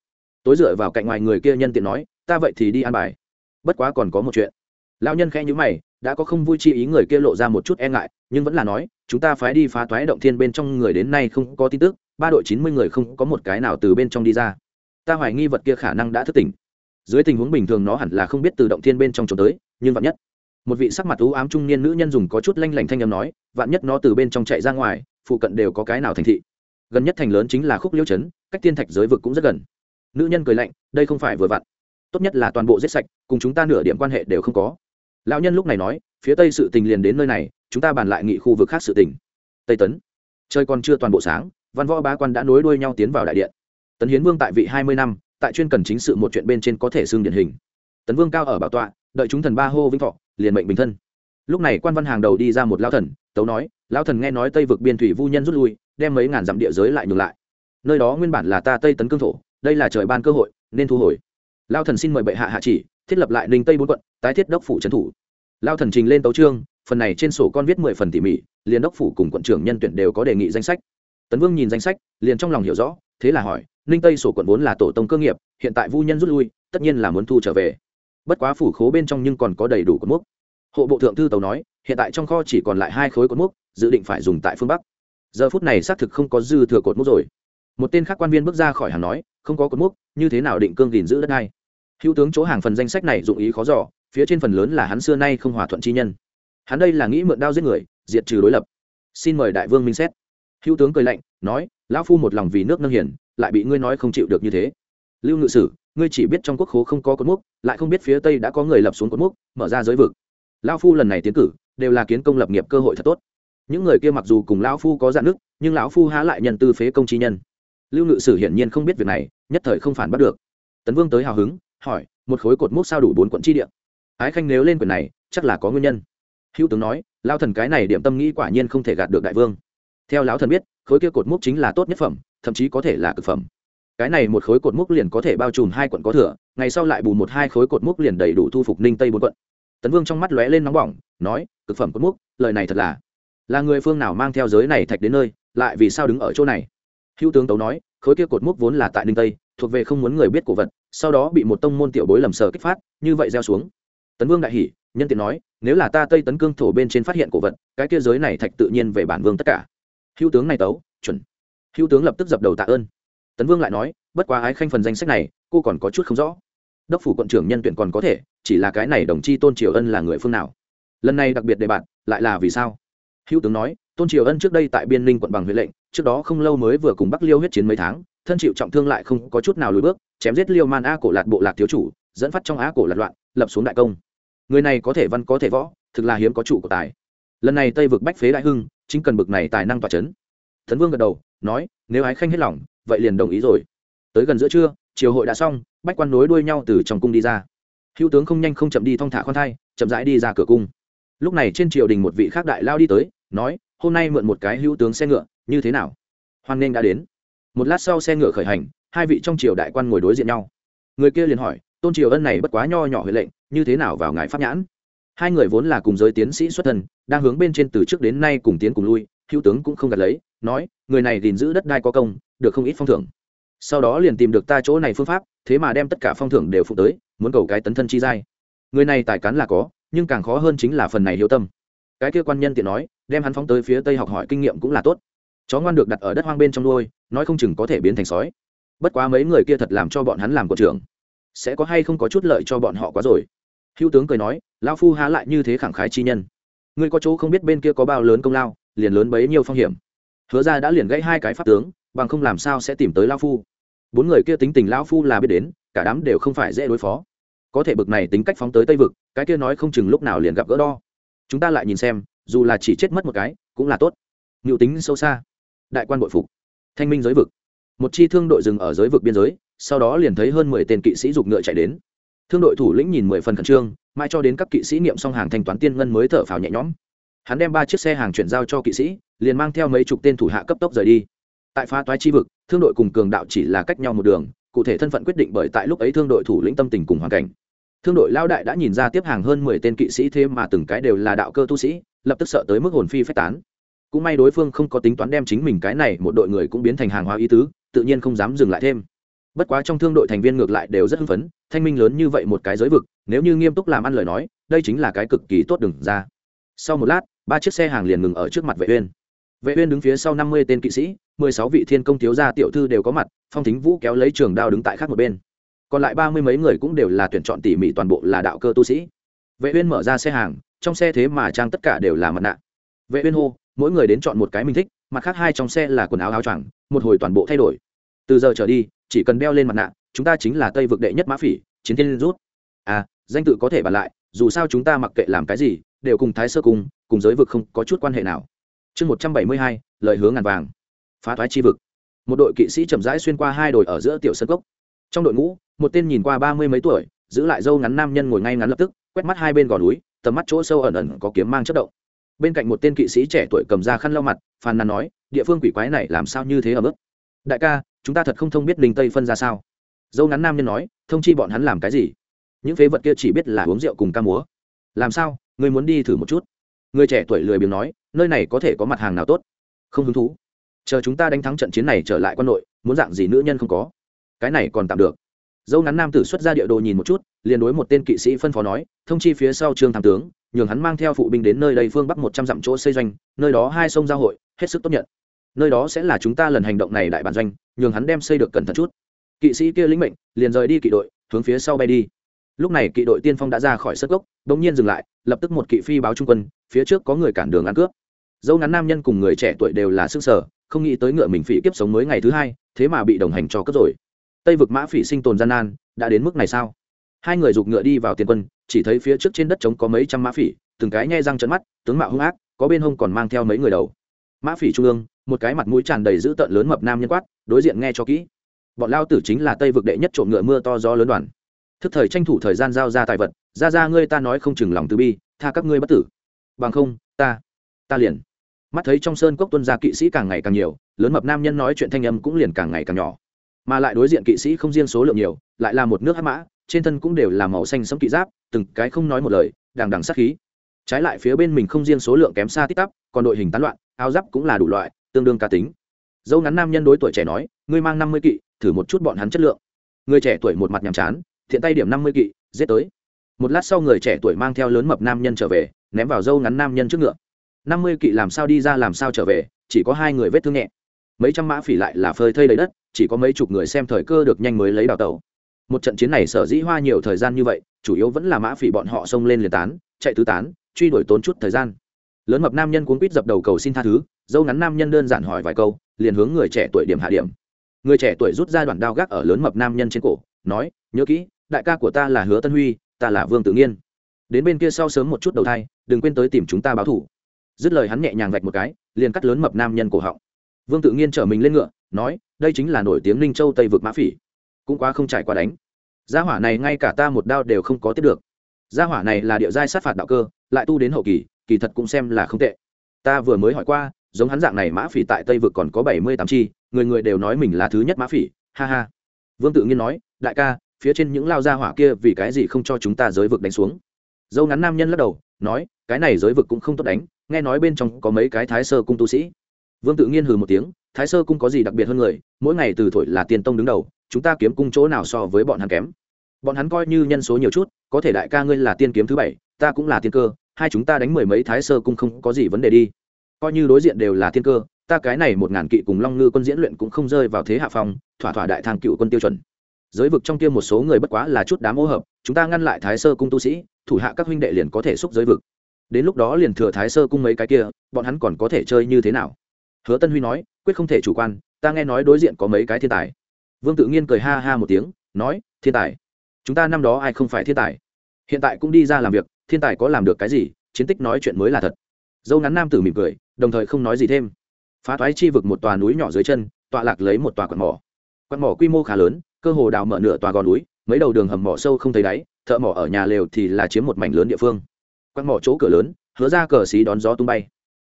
Speaker 1: Tối dựa vào cạnh ngoài người kia nhân tiện nói, ta vậy thì đi ăn bài. Bất quá còn có một chuyện. Lao nhân khẽ nhữ mày, đã có không vui chi ý người kia lộ ra một chút e ngại, nhưng vẫn là nói, chúng ta phái đi phá toái động thiên bên trong người đến nay không có tin tức, ba đội chín mươi người không có một cái nào từ bên trong đi ra. Ta hoài nghi vật kia khả năng đã thức tỉnh. Dưới tình huống bình thường nó hẳn là không biết từ động thiên bên trong trốn tới, nhưng vạn nhất một vị sắc mặt ưu ám trung niên nữ nhân dùng có chút lanh lảnh thanh âm nói, vạn nhất nó từ bên trong chạy ra ngoài, phụ cận đều có cái nào thành thị. Gần nhất thành lớn chính là khúc liêu trấn, cách tiên thạch giới vực cũng rất gần. Nữ nhân cười lạnh, đây không phải vừa vặn. Tốt nhất là toàn bộ giết sạch, cùng chúng ta nửa điểm quan hệ đều không có. Lão nhân lúc này nói, phía tây sự tình liền đến nơi này, chúng ta bàn lại nghị khu vực khác sự tình. Tây tấn. Trời còn chưa toàn bộ sáng, văn võ bá quan đã nối đuôi nhau tiến vào đại điện. Tấn hiến vương tại vị hai mươi năm, tại chuyên cần chính sự một chuyện bên trên có thể xương điển hình. Tấn vương cao ở bảo tọa, đợi chúng thần ba hô vĩnh thọ liền mệnh bình thân. Lúc này quan văn hàng đầu đi ra một lao thần, tấu nói lao thần nghe nói tây vực biên thủy vu nhân rút lui, đem mấy ngàn dặm địa giới lại nhường lại. Nơi đó nguyên bản là ta tây tấn cương thổ, đây là trời ban cơ hội, nên thu hồi. Lao thần xin mời bệ hạ hạ chỉ, thiết lập lại ninh tây bốn quận, tái thiết đốc phủ trấn thủ. Lao thần trình lên tấu trương phần này trên sổ con viết mười phần tỉ mỉ, liền đốc phủ cùng quận trưởng nhân tuyển đều có đề nghị danh sách. Tấn vương nhìn danh sách, liền trong lòng hiểu rõ, thế là hỏi, ninh tây sổ quận vốn là tổ tông cơ nghiệp, hiện tại vu nhân rút lui, tất nhiên là muốn thu trở về bất quá phủ khố bên trong nhưng còn có đầy đủ cột mốc. Hộ bộ thượng thư tàu nói hiện tại trong kho chỉ còn lại hai khối cột mốc dự định phải dùng tại phương bắc. Giờ phút này xác thực không có dư thừa cột mốc rồi. Một tên khác quan viên bước ra khỏi hàng nói không có cột mốc như thế nào định cương gìn giữ đất này hữu tướng chỗ hàng phần danh sách này dụng ý khó dò, phía trên phần lớn là hắn xưa nay không hòa thuận chi nhân. Hắn đây là nghĩ mượn đao giết người diệt trừ đối lập. Xin mời đại vương minh xét. Hữu tướng cười lạnh nói lão phu một lòng vì nước nâng hiển lại bị ngươi nói không chịu được như thế. Lưu ngự sử ngươi chỉ biết trong quốc khố không có cột mốc, lại không biết phía tây đã có người lập xuống cột mốc, mở ra giới vực. Lão phu lần này tiến cử, đều là kiến công lập nghiệp cơ hội thật tốt. Những người kia mặc dù cùng lão phu có dạn nước nhưng lão phu há lại nhận tư phế công chi nhân. Lưu ngự sử hiển nhiên không biết việc này, nhất thời không phản bắt được. Tấn vương tới hào hứng, hỏi, một khối cột mốc sao đủ bốn quận chi địa? Ái khanh nếu lên quyền này, chắc là có nguyên nhân. Hữu tướng nói lao thần cái này điểm tâm nghĩ quả nhiên không thể gạt được đại vương. Theo lão thần biết, khối kia cột mốc chính là tốt nhất phẩm, thậm chí có thể là cực phẩm cái này một khối cột mốc liền có thể bao trùm hai quận có thừa, ngày sau lại bù một hai khối cột mốc liền đầy đủ thu phục ninh tây bốn quận. Tấn vương trong mắt lóe lên nóng bỏng, nói, cực phẩm cột mốc, lời này thật là là người phương nào mang theo giới này thạch đến nơi, lại vì sao đứng ở chỗ này? Hữu tướng tấu nói, khối kia cột mốc vốn là tại ninh tây, thuộc về không muốn người biết cổ vật, sau đó bị một tông môn tiểu bối lầm sờ kích phát, như vậy gieo xuống. Tấn vương đại hỷ nhân tiện nói, nếu là ta tây tấn cương thổ bên trên phát hiện cổ vật, cái kia giới này thạch tự nhiên về bản vương tất cả. Hữu tướng này tấu, chuẩn. Hữu tướng lập tức dập đầu tạ ơn tấn vương lại nói, bất quá ái khanh phần danh sách này, cô còn có chút không rõ. Đốc phủ quận trưởng nhân tuyển còn có thể, chỉ là cái này đồng chi tôn triều ân là người phương nào. Lần này đặc biệt đề bạn lại là vì sao? Hữu tướng nói, tôn triều ân trước đây tại biên ninh quận bằng huyện lệnh, trước đó không lâu mới vừa cùng bắc liêu huyết chiến mấy tháng, thân chịu trọng thương lại không có chút nào lùi bước, chém giết liêu man a cổ lạc bộ lạc thiếu chủ, dẫn phát trong á cổ lạc loạn, lập xuống đại công. Người này có thể văn có thể võ, thực là hiếm có chủ của tài. Lần này tây vực bách phế đại hưng, chính cần bực này tài năng tỏa chấn. Thần vương gật đầu, nói, nếu ái khanh hết lòng vậy liền đồng ý rồi. Tới gần giữa trưa, triều hội đã xong, bách quan nối đuôi nhau từ trong cung đi ra. Hữu tướng không nhanh không chậm đi thong thả khoan thai, chậm rãi đi ra cửa cung. Lúc này trên triều đình một vị khác đại lao đi tới, nói, hôm nay mượn một cái hữu tướng xe ngựa, như thế nào? Hoan nghênh đã đến. Một lát sau xe ngựa khởi hành, hai vị trong triều đại quan ngồi đối diện nhau. Người kia liền hỏi, tôn triều ân này bất quá nho nhỏ huệ lệnh, như thế nào vào ngài pháp nhãn? Hai người vốn là cùng giới tiến sĩ xuất thân, đang hướng bên trên từ trước đến nay cùng tiến cùng lui, hữu tướng cũng không gạt lấy, nói, người này gìn giữ đất đai có công được không ít phong thưởng. Sau đó liền tìm được ta chỗ này phương pháp, thế mà đem tất cả phong thưởng đều phụ tới, muốn cầu cái tấn thân chi giai. Người này tài cán là có, nhưng càng khó hơn chính là phần này hiếu tâm. Cái kia quan nhân tiện nói, đem hắn phóng tới phía tây học hỏi kinh nghiệm cũng là tốt. Chó ngoan được đặt ở đất hoang bên trong nuôi, nói không chừng có thể biến thành sói. Bất quá mấy người kia thật làm cho bọn hắn làm quận trưởng. Sẽ có hay không có chút lợi cho bọn họ quá rồi. Hữu tướng cười nói lao phu há lại như thế khẳng khái chi nhân. Ngươi có chỗ không biết bên kia có bao lớn công lao, liền lớn bấy nhiêu phong hiểm. Hứa ra đã liền gãy hai cái pháp tướng bằng không làm sao sẽ tìm tới lao phu. Bốn người kia tính tình lao phu là biết đến, cả đám đều không phải dễ đối phó. Có thể bực này tính cách phóng tới tây vực, cái kia nói không chừng lúc nào liền gặp gỡ đo. Chúng ta lại nhìn xem, dù là chỉ chết mất một cái, cũng là tốt. Ngự tính sâu xa. Đại quan bội phục. Thanh minh giới vực. Một chi thương đội dừng ở giới vực biên giới, sau đó liền thấy hơn mười tên kỵ sĩ giục ngựa chạy đến. Thương đội thủ lĩnh nhìn mười phần khẩn trương, mãi cho đến các kỵ sĩ niệm xong hàng thanh toán tiên ngân mới thở phào nhẹ nhõm. Hắn đem ba chiếc xe hàng chuyển giao cho kỵ sĩ, liền mang theo mấy chục tên thủ hạ cấp tốc rời đi tại phá toái chi vực, thương đội cùng cường đạo chỉ là cách nhau một đường, cụ thể thân phận quyết định bởi tại lúc ấy thương đội thủ lĩnh tâm tình cùng hoàn cảnh. Thương đội lao đại đã nhìn ra tiếp hàng hơn mười tên kỵ sĩ thêm mà từng cái đều là đạo cơ tu sĩ, lập tức sợ tới mức hồn phi phách tán. Cũng may đối phương không có tính toán đem chính mình cái này một đội người cũng biến thành hàng hóa ý tứ, tự nhiên không dám dừng lại thêm. Bất quá trong thương đội thành viên ngược lại đều rất hưng phấn, thanh minh lớn như vậy một cái giới vực, nếu như nghiêm túc làm ăn lời nói, đây chính là cái cực kỳ tốt đừng ra. Sau một lát, ba chiếc xe hàng liền ngừng ở trước mặt vệ uyên vệ uyên đứng phía sau năm mươi tên kỵ sĩ, mười sáu vị thiên công thiếu gia tiểu thư đều có mặt, phong thính vũ kéo lấy trường đao đứng tại khác một bên. Còn lại ba mươi mấy người cũng đều là tuyển chọn tỉ mỉ toàn bộ là đạo cơ tu sĩ. Vệ uyên mở ra xe hàng, trong xe thế mà trang tất cả đều là mặt nạ. Vệ uyên hô, mỗi người đến chọn một cái mình thích, mặt khác hai trong xe là quần áo áo choàng, một hồi toàn bộ thay đổi. Từ giờ trở đi, chỉ cần đeo lên mặt nạ, chúng ta chính là tây vực đệ nhất mã phỉ, chiến thiên rút. À danh tự có thể bàn lại, dù sao chúng ta mặc kệ làm cái gì, đều cùng thái sơ cùng cùng giới vực không có chút quan hệ nào chương một trăm bảy mươi hai, lời hướng ngàn vàng. Phá thoái chi vực. Một đội kỵ sĩ chậm rãi xuyên qua hai đội ở giữa tiểu sân cốc. Trong đội ngũ, một tên nhìn qua ba mươi mấy tuổi, giữ lại dâu ngắn nam nhân ngồi ngay ngắn lập tức, quét mắt hai bên gò núi, tầm mắt chỗ sâu ẩn ẩn có kiếm mang chất động. Bên cạnh một tên kỵ sĩ trẻ tuổi cầm ra khăn lau mặt, phàn nàn nói, địa phương quỷ quái này làm sao như thế ở mức? Đại ca, chúng ta thật không thông biết linh tây phân ra sao? Dâu ngắn nam nhân nói, thông chi bọn hắn làm cái gì? Những phế vật kia chỉ biết là uống rượu cùng ca múa. Làm sao? Người muốn đi thử một chút? Người trẻ tuổi lười biếng nói nơi này có thể có mặt hàng nào tốt? Không hứng thú. Chờ chúng ta đánh thắng trận chiến này trở lại quân nội muốn dạng gì nữ nhân không có? Cái này còn tạm được. Dâu ngắn nam tử xuất ra địa đồ nhìn một chút, liền đối một tên kỵ sĩ phân phó nói, thông chi phía sau trương tham tướng, nhường hắn mang theo phụ binh đến nơi đây phương bắc một trăm dặm chỗ xây doanh, nơi đó hai sông giao hội, hết sức tốt nhận. Nơi đó sẽ là chúng ta lần hành động này đại bản doanh, nhường hắn đem xây được cẩn thận chút. Kỵ sĩ kia lĩnh mệnh, liền rời đi kỵ đội, hướng phía sau bay đi. Lúc này kỵ đội tiên phong đã ra khỏi sất gốc đ ỗ n g nhiên dừng lại, lập tức một kỵ phi báo trung quân, phía trước có người cản đường ăn cướp dâu ngắn nam nhân cùng người trẻ tuổi đều là s ư ơ n g sở, không nghĩ tới ngựa mình phỉ kiếp sống mới ngày thứ hai, thế mà bị đồng hành cho cướp rồi. Tây vực mã phỉ sinh tồn gian nan, đã đến mức này sao? Hai người giục ngựa đi vào tiền quân, chỉ thấy phía trước trên đất trống có mấy trăm mã phỉ, từng cái nhai răng trận mắt, tướng mạo hung ác, có bên hông còn mang theo mấy người đầu. Mã phỉ trung ương, một cái mặt mũi tràn đầy dữ tợn lớn mập nam nhân quát, đối diện nghe cho kỹ. Bọn lao tử chính là tây vực đệ nhất trộm ngựa mưa to gió lớn đoàn. Thức thời tranh thủ thời gian giao ra tài vật, ra ra, ngươi ta nói không chừng lòng từ bi, tha các ngươi bất tử. Bằng không, ta ta liền. Mắt thấy trong sơn cốc tuân gia kỵ sĩ càng ngày càng nhiều, lớn mập nam nhân nói chuyện thanh âm cũng liền càng ngày càng nhỏ. Mà lại đối diện kỵ sĩ không riêng số lượng nhiều, lại là một nước hắc mã, trên thân cũng đều là màu xanh sẫm kỵ giáp, từng cái không nói một lời, đằng đằng sát khí. Trái lại phía bên mình không riêng số lượng kém xa tít tắp, còn đội hình tán loạn, áo giáp cũng là đủ loại, tương đương cá tính. Dâu ngắn nam nhân đối tuổi trẻ nói, ngươi mang năm mươi kỵ, thử một chút bọn hắn chất lượng. Người trẻ tuổi một mặt nhàm chán, thiện tay điểm năm mươi kỵ, giết tới. Một lát sau người trẻ tuổi mang theo lớn mập nam nhân trở về, ném vào dâu ngắn nam nhân trước ngựa năm mươi kỵ làm sao đi ra làm sao trở về, chỉ có hai người vết thương nhẹ. Mấy trăm mã phỉ lại là phơi thây đầy đất, chỉ có mấy chục người xem thời cơ được nhanh mới lấy đào tàu một trận chiến này sở dĩ hoa nhiều thời gian như vậy, chủ yếu vẫn là mã phỉ bọn họ xông lên liền tán, chạy tứ tán, truy đuổi tốn chút thời gian. Lớn mập nam nhân cuốn quýt dập đầu cầu xin tha thứ, dâu ngắn nam nhân đơn giản hỏi vài câu, liền hướng người trẻ tuổi điểm hạ điểm. Người trẻ tuổi rút ra đoạn đao gác ở lớn mập nam nhân trên cổ, nói, nhớ kỹ, đại ca của ta là hứa tân huy, ta là vương tử nhiên. Đến bên kia sau sớm một chút đầu thai, đừng quên tới tìm chúng ta báo thủ dứt lời hắn nhẹ nhàng vạch một cái, liền cắt lớn mập nam nhân cổ họng. Vương tự nhiên trở mình lên ngựa, nói, đây chính là nổi tiếng ninh châu tây vực mã phỉ. Cũng quá không trải qua đánh. Gia hỏa này ngay cả ta một đao đều không có tiếp được. Gia hỏa này là địa giai sát phạt đạo cơ, lại tu đến hậu kỳ kỳ thật cũng xem là không tệ. Ta vừa mới hỏi qua, giống hắn dạng này mã phỉ tại tây vực còn có bảy mươi tám chi, người người đều nói mình là thứ nhất mã phỉ, ha ha. Vương tự nhiên nói, đại ca, phía trên những lao gia hỏa kia vì cái gì không cho chúng ta giới vực đánh xuống? Dâu ngắn nam nhân lắc đầu, nói, cái này giới vực cũng không tốt đánh nghe nói bên trong có mấy cái thái sơ cung tu sĩ. Vương tự nhiên hừ một tiếng, thái sơ cung có gì đặc biệt hơn người, mỗi ngày từ thổi là tiền tông đứng đầu, chúng ta kiếm cung chỗ nào so với bọn hắn kém? Bọn hắn coi như nhân số nhiều chút, có thể đại ca ngươi là tiên kiếm thứ bảy, ta cũng là tiên cơ, hai chúng ta đánh mười mấy thái sơ cung không có gì vấn đề đi. Coi như đối diện đều là tiên cơ, ta cái này một ngàn kỵ cùng long ngư quân diễn luyện cũng không rơi vào thế hạ phong, thỏa thỏa đại thang cựu quân tiêu chuẩn. Giới vực trong kia một số người bất quá là chút đám ô hợp, chúng ta ngăn lại thái sơ cung tu sĩ, thủ hạ các huynh đệ liền có thể xúc giới vực đến lúc đó liền thừa thái sơ cung mấy cái kia, bọn hắn còn có thể chơi như thế nào? Hứa tân huy nói, quyết không thể chủ quan, ta nghe nói đối diện có mấy cái thiên tài. Vương tự nhiên cười ha ha một tiếng, nói, thiên tài. Chúng ta năm đó ai không phải thiên tài? Hiện tại cũng đi ra làm việc, thiên tài có làm được cái gì, chiến tích nói chuyện mới là thật. Dâu ngắn nam tử mỉm cười, đồng thời không nói gì thêm. Phá thoái chi vực một tòa núi nhỏ dưới chân, tọa lạc lấy một tòa quạt mỏ. Quạt mỏ quy mô khá lớn, cơ hồ đào mở nửa tòa gò núi, mấy đầu đường hầm mỏ sâu không thấy đáy, thợ mỏ ở nhà lều thì là chiếm một mảnh lớn địa phương quăng mỏ chỗ cửa lớn, hứa ra cờ xí đón gió tung bay.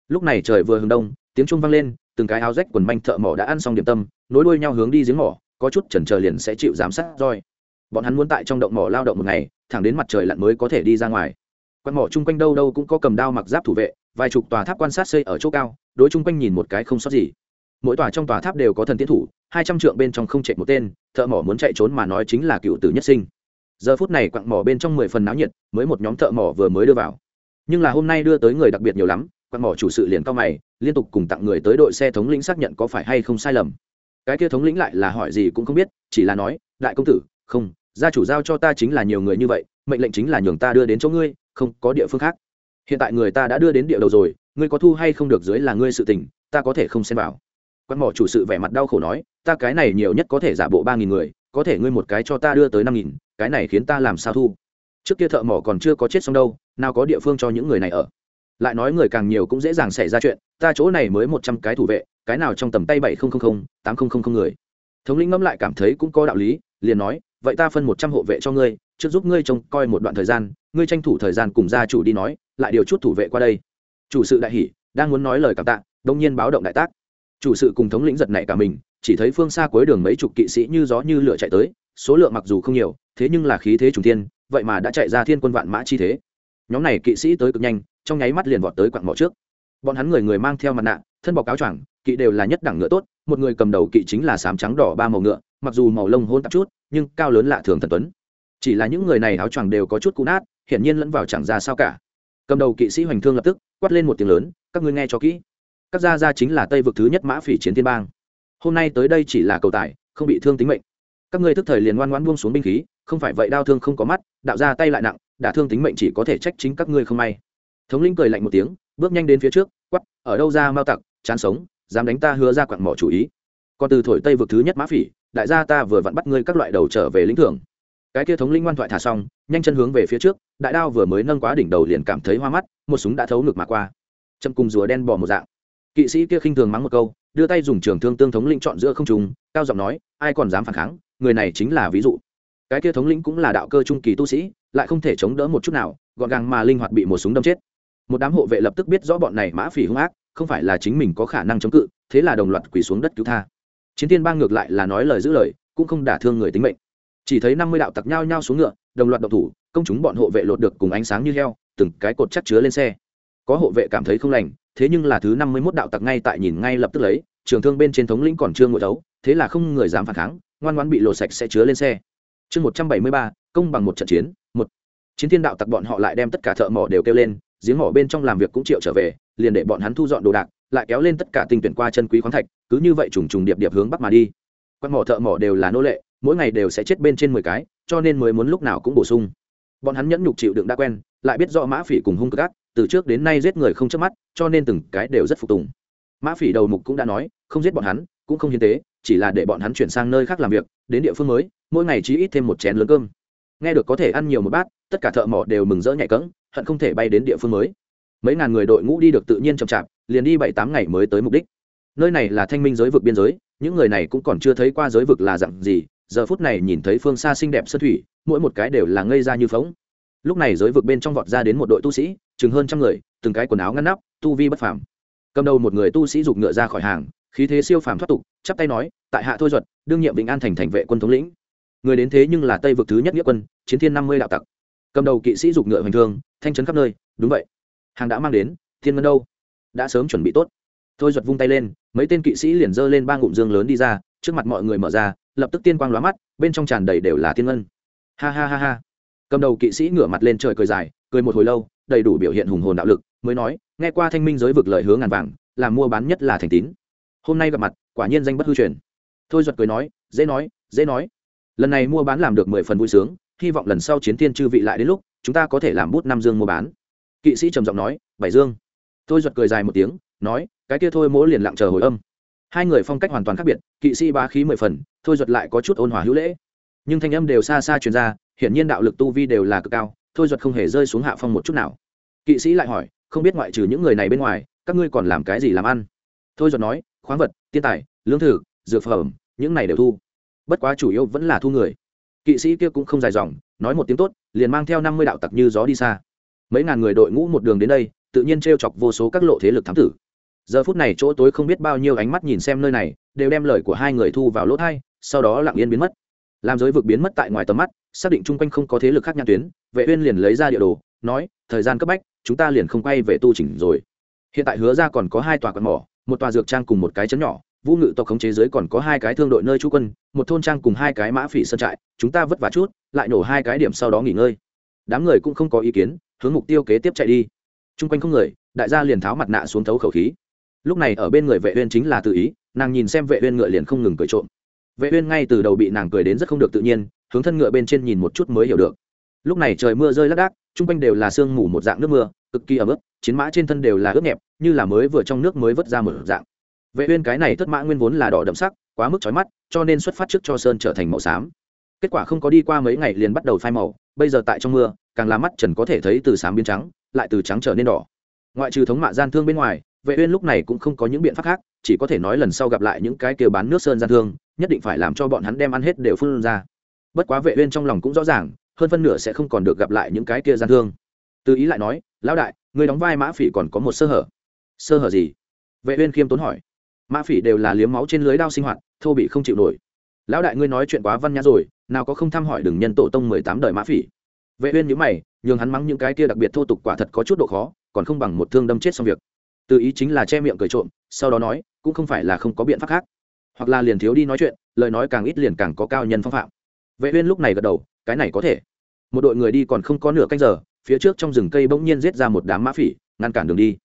Speaker 1: Lúc này trời vừa hướng đông, tiếng trung vang lên, từng cái áo rách quần manh thợ mỏ đã ăn xong điểm tâm, nối đuôi nhau hướng đi giếng mỏ, có chút chần chờ liền sẽ chịu giám sát roi. Bọn hắn muốn tại trong động mỏ lao động một ngày, thẳng đến mặt trời lặn mới có thể đi ra ngoài. Quạt mỏ chung quanh đâu đâu cũng có cầm đao mặc giáp thủ vệ, vài chục tòa tháp quan sát xây ở chỗ cao, đối chung quanh nhìn một cái không sót gì. Mỗi tòa trong tòa tháp đều có thần tiến thủ, hai trăm trượng bên trong không chạy một tên, thợ mỏ muốn chạy trốn mà nói chính là cựu tử nhất sinh giờ phút này quặng mỏ bên trong mười phần náo nhiệt, mới một nhóm thợ mỏ vừa mới đưa vào. Nhưng là hôm nay đưa tới người đặc biệt nhiều lắm, quặng mỏ chủ sự liền cao mày, liên tục cùng tặng người tới đội xe thống lĩnh xác nhận có phải hay không sai lầm. Cái kia thống lĩnh lại là hỏi gì cũng không biết, chỉ là nói, đại công tử, không, gia chủ giao cho ta chính là nhiều người như vậy, mệnh lệnh chính là nhường ta đưa đến chỗ ngươi, không, có địa phương khác. Hiện tại người ta đã đưa đến địa đầu rồi, ngươi có thu hay không được dưới là ngươi sự tình, ta có thể không xem vào. Quan mỏ chủ sự vẻ mặt đau khổ nói, ta cái này nhiều nhất có thể giả bộ ba nghìn người, có thể ngươi một cái cho ta đưa tới năm nghìn cái này khiến ta làm sao thu? Trước kia thợ mỏ còn chưa có chết xong đâu, nào có địa phương cho những người này ở. Lại nói người càng nhiều cũng dễ dàng xảy ra chuyện, ta chỗ này mới một trăm cái thủ vệ, cái nào trong tầm tay bảy nghìn tám nghìn người. Thống lĩnh ngẫm lại cảm thấy cũng có đạo lý, liền nói, vậy ta phân một trăm hộ vệ cho ngươi, trước giúp ngươi trông coi một đoạn thời gian, ngươi tranh thủ thời gian cùng gia chủ đi nói, lại điều chút thủ vệ qua đây. Chủ sự đại hỷ đang muốn nói lời cảm tạ, đông nhiên báo động đại tác. Chủ sự cùng thống lĩnh giật nảy cả mình, chỉ thấy phương xa cuối đường mấy chục kỵ sĩ như gió như lửa chạy tới số lượng mặc dù không nhiều, thế nhưng là khí thế trùng thiên, vậy mà đã chạy ra thiên quân vạn mã chi thế. Nhóm này kỵ sĩ tới cực nhanh, trong nháy mắt liền vọt tới quặng mỏ trước. Bọn hắn người người mang theo mặt nạ, thân bọc áo choàng, kỵ đều là nhất đẳng ngựa tốt, một người cầm đầu kỵ chính là sám trắng đỏ ba màu ngựa, mặc dù màu lông hôn tạp chút, nhưng cao lớn lạ thường thần tuấn. Chỉ là những người này áo choàng đều có chút cũ nát, hiển nhiên lẫn vào chẳng ra sao cả. Cầm đầu kỵ sĩ hoành thương lập tức, quát lên một tiếng lớn, các ngươi nghe cho kỹ. Các gia gia chính là tây vực thứ nhất mã phỉ chiến thiên bang. Hôm nay tới đây chỉ là cầu tài, không bị thương tính mệnh các ngươi thức thời liền ngoan ngoãn buông xuống binh khí, không phải vậy đau thương không có mắt, đạo ra tay lại nặng, đả thương tính mệnh chỉ có thể trách chính các ngươi không may. Thống lĩnh cười lạnh một tiếng, bước nhanh đến phía trước quắp ở đâu ra mao tặc, chán sống, dám đánh ta hứa ra quặng mỏ chủ ý. Còn từ thổi tây vực thứ nhất mã phỉ, đại gia ta vừa vặn bắt ngươi các loại đầu trở về lĩnh thưởng. Cái kia thống linh ngoan thoại thả xong, nhanh chân hướng về phía trước, đại đao vừa mới nâng quá đỉnh đầu liền cảm thấy hoa mắt, một súng đã thấu ngực mà qua. Châm cùng rùa đen bò một dạng. Kỵ sĩ kia khinh thường mắng một câu, đưa tay dùng trường thương tương thống lĩnh chọn giữa không trùng cao giọng nói, ai còn dám phản kháng? Người này chính là ví dụ. Cái kia thống lĩnh cũng là đạo cơ trung kỳ tu sĩ, lại không thể chống đỡ một chút nào, gọn gàng mà linh hoạt bị một súng đâm chết. Một đám hộ vệ lập tức biết rõ bọn này mã phỉ hung ác, không phải là chính mình có khả năng chống cự, thế là đồng loạt quỳ xuống đất cứu tha. Chiến thiên bang ngược lại là nói lời giữ lời, cũng không đả thương người tính mệnh. Chỉ thấy năm mươi đạo tặc nhao nhao xuống ngựa, đồng loạt độc thủ, công chúng bọn hộ vệ lột được cùng ánh sáng như heo, từng cái cột chắc chứa lên xe. Có hộ vệ cảm thấy không lành, thế nhưng là thứ năm mươi mốt đạo tặc ngay tại nhìn ngay lập tức lấy, trường thương bên trên thống lĩnh còn chưa ngồi đấu thế là không người dám phản kháng ngoan ngoan bị lột sạch sẽ chứa lên xe. Chương một trăm bảy mươi ba, công bằng một trận chiến, một. Chiến thiên đạo tặc bọn họ lại đem tất cả thợ mỏ đều kêu lên, giếng mỏ bên trong làm việc cũng triệu trở về, liền để bọn hắn thu dọn đồ đạc, lại kéo lên tất cả tinh tuyển qua chân quý khoáng thạch, cứ như vậy trùng trùng điệp điệp hướng bắc mà đi. Quan mỏ thợ mỏ đều là nô lệ, mỗi ngày đều sẽ chết bên trên mười cái, cho nên mới muốn lúc nào cũng bổ sung. Bọn hắn nhẫn nhục chịu đựng đã quen, lại biết rõ mã phỉ cùng hung cực ác, từ trước đến nay giết người không chớp mắt, cho nên từng cái đều rất phục tùng. Mã phỉ đầu mục cũng đã nói, không giết bọn hắn, cũng không hiến tế chỉ là để bọn hắn chuyển sang nơi khác làm việc, đến địa phương mới, mỗi ngày chỉ ít thêm một chén lớn cơm. Nghe được có thể ăn nhiều một bát, tất cả thợ mỏ đều mừng rỡ nhảy cẫng, hận không thể bay đến địa phương mới. Mấy ngàn người đội ngũ đi được tự nhiên chậm chạp, liền đi bảy tám ngày mới tới mục đích. Nơi này là thanh minh giới vực biên giới, những người này cũng còn chưa thấy qua giới vực là dặn gì, giờ phút này nhìn thấy phương xa xinh đẹp sơn thủy, mỗi một cái đều là ngây ra như phóng. Lúc này giới vực bên trong vọt ra đến một đội tu sĩ, chừng hơn trăm người, từng cái quần áo ngăn nắp, tu vi bất phàm. Cầm đầu một người tu sĩ giục ngựa ra khỏi hàng khí thế siêu phàm thoát tục, chắp tay nói, tại hạ thôi duật, đương nhiệm vĩnh an thành thành vệ quân thống lĩnh. Người đến thế nhưng là tây vực thứ nhất nghĩa quân, chiến thiên năm mươi đạo tặc. Cầm đầu kỵ sĩ giục ngựa hoành thương, thanh trấn khắp nơi, đúng vậy. Hàng đã mang đến, thiên ngân đâu? Đã sớm chuẩn bị tốt. Thôi duật vung tay lên, mấy tên kỵ sĩ liền giơ lên ba ngụm dương lớn đi ra, trước mặt mọi người mở ra, lập tức tiên quang lóa mắt, bên trong tràn đầy đều là thiên ngân. Ha ha ha ha. Cầm đầu kỵ sĩ ngửa mặt lên trời cười dài, cười một hồi lâu, đầy đủ biểu hiện hùng hồn đạo lực, mới nói, nghe qua thanh minh giới vực lời hướng ngàn vàng làm mua bán nhất là thành tín hôm nay gặp mặt, quả nhiên danh bất hư truyền. Thôi duật cười nói, dễ nói dễ nói. Lần này mua bán làm được mười phần vui sướng, hy vọng lần sau chiến tiên chư vị lại đến lúc, chúng ta có thể làm bút năm dương mua bán. Kỵ sĩ trầm giọng nói, bảy dương. Thôi duật cười dài một tiếng, nói, cái kia thôi mỗi liền lặng chờ hồi âm. Hai người phong cách hoàn toàn khác biệt, kỵ sĩ ba khí mười phần, thôi duật lại có chút ôn hòa hữu lễ. Nhưng thanh âm đều xa xa truyền ra, hiển nhiên đạo lực tu vi đều là cực cao, thôi duật không hề rơi xuống hạ phong một chút nào. Kỵ sĩ lại hỏi, không biết ngoại trừ những người này bên ngoài, các ngươi còn làm cái gì làm ăn? Thôi duật nói khoáng vật, tiên tài, lương thực, dược phẩm, những này đều thu. Bất quá chủ yếu vẫn là thu người. Kỵ sĩ kia cũng không dài dòng, nói một tiếng tốt, liền mang theo năm mươi đạo tặc như gió đi xa. Mấy ngàn người đội ngũ một đường đến đây, tự nhiên t r e o chọc vô số các lộ thế lực thám tử. Giờ phút này chỗ tối không biết bao nhiêu ánh mắt nhìn xem nơi này, đều đem lời của hai người thu vào lỗ thai, sau đó lặng yên biến mất. Làm giới vực biến mất tại ngoài tầm mắt, xác định chung quanh không có thế lực khác nhãn tuyến, vệ uyên liền lấy ra địa đồ, nói, thời gian cấp bách, chúng ta liền không quay về tu chỉnh rồi. Hiện tại hứa ra còn có hai tòa quạt mỏ một tòa dược trang cùng một cái chấn nhỏ, vũ ngự tộc khống chế giới còn có hai cái thương đội nơi trú quân, một thôn trang cùng hai cái mã phỉ sơn trại, chúng ta vất vả chút, lại nổ hai cái điểm sau đó nghỉ ngơi. Đám người cũng không có ý kiến, hướng mục tiêu kế tiếp chạy đi. Chung quanh không người, đại gia liền tháo mặt nạ xuống thấu khẩu khí. Lúc này ở bên người vệ uyên chính là tự ý, nàng nhìn xem vệ uyên ngựa liền không ngừng cười trộm. Vệ uyên ngay từ đầu bị nàng cười đến rất không được tự nhiên, hướng thân ngựa bên trên nhìn một chút mới hiểu được. Lúc này trời mưa rơi lác đác chung quanh đều là sương mù một dạng nước mưa, cực kỳ ẩm ướt, chiến mã trên thân đều là ướt nhẹp, như là mới vừa trong nước mới vớt ra một dạng. Vệ uyên cái này thất mã nguyên vốn là đỏ đậm sắc, quá mức chói mắt, cho nên xuất phát trước cho sơn trở thành màu xám. Kết quả không có đi qua mấy ngày liền bắt đầu phai màu, bây giờ tại trong mưa, càng là mắt trần có thể thấy từ xám biến trắng, lại từ trắng trở nên đỏ. Ngoại trừ thống mạ gian thương bên ngoài, vệ uyên lúc này cũng không có những biện pháp khác, chỉ có thể nói lần sau gặp lại những cái kia bán nước sơn gian thương, nhất định phải làm cho bọn hắn đem ăn hết đều phun ra. Bất quá vệ uyên trong lòng cũng rõ ràng hơn phân nửa sẽ không còn được gặp lại những cái kia gian thương. Tư ý lại nói, lão đại người đóng vai mã phỉ còn có một sơ hở. Sơ hở gì? Vệ uyên khiêm tốn hỏi. Mã phỉ đều là liếm máu trên lưới đao sinh hoạt, thô bị không chịu nổi. Lão đại, ngươi nói chuyện quá văn nhã rồi, nào có không thăm hỏi đừng nhân tổ tông mười tám đời mã phỉ? Vệ uyên nhíu mày, nhường hắn mắng những cái kia đặc biệt thô tục quả thật có chút độ khó, còn không bằng một thương đâm chết xong việc. Từ ý chính là che miệng cười trộm, sau đó nói, cũng không phải là không có biện pháp khác, hoặc là liền thiếu đi nói chuyện, lời nói càng ít liền càng có cao nhân phong phạm. Vệ uyên lúc này gật đầu cái này có thể. Một đội người đi còn không có nửa canh giờ, phía trước trong rừng cây bỗng nhiên giết ra một đám mã phỉ, ngăn cản đường đi.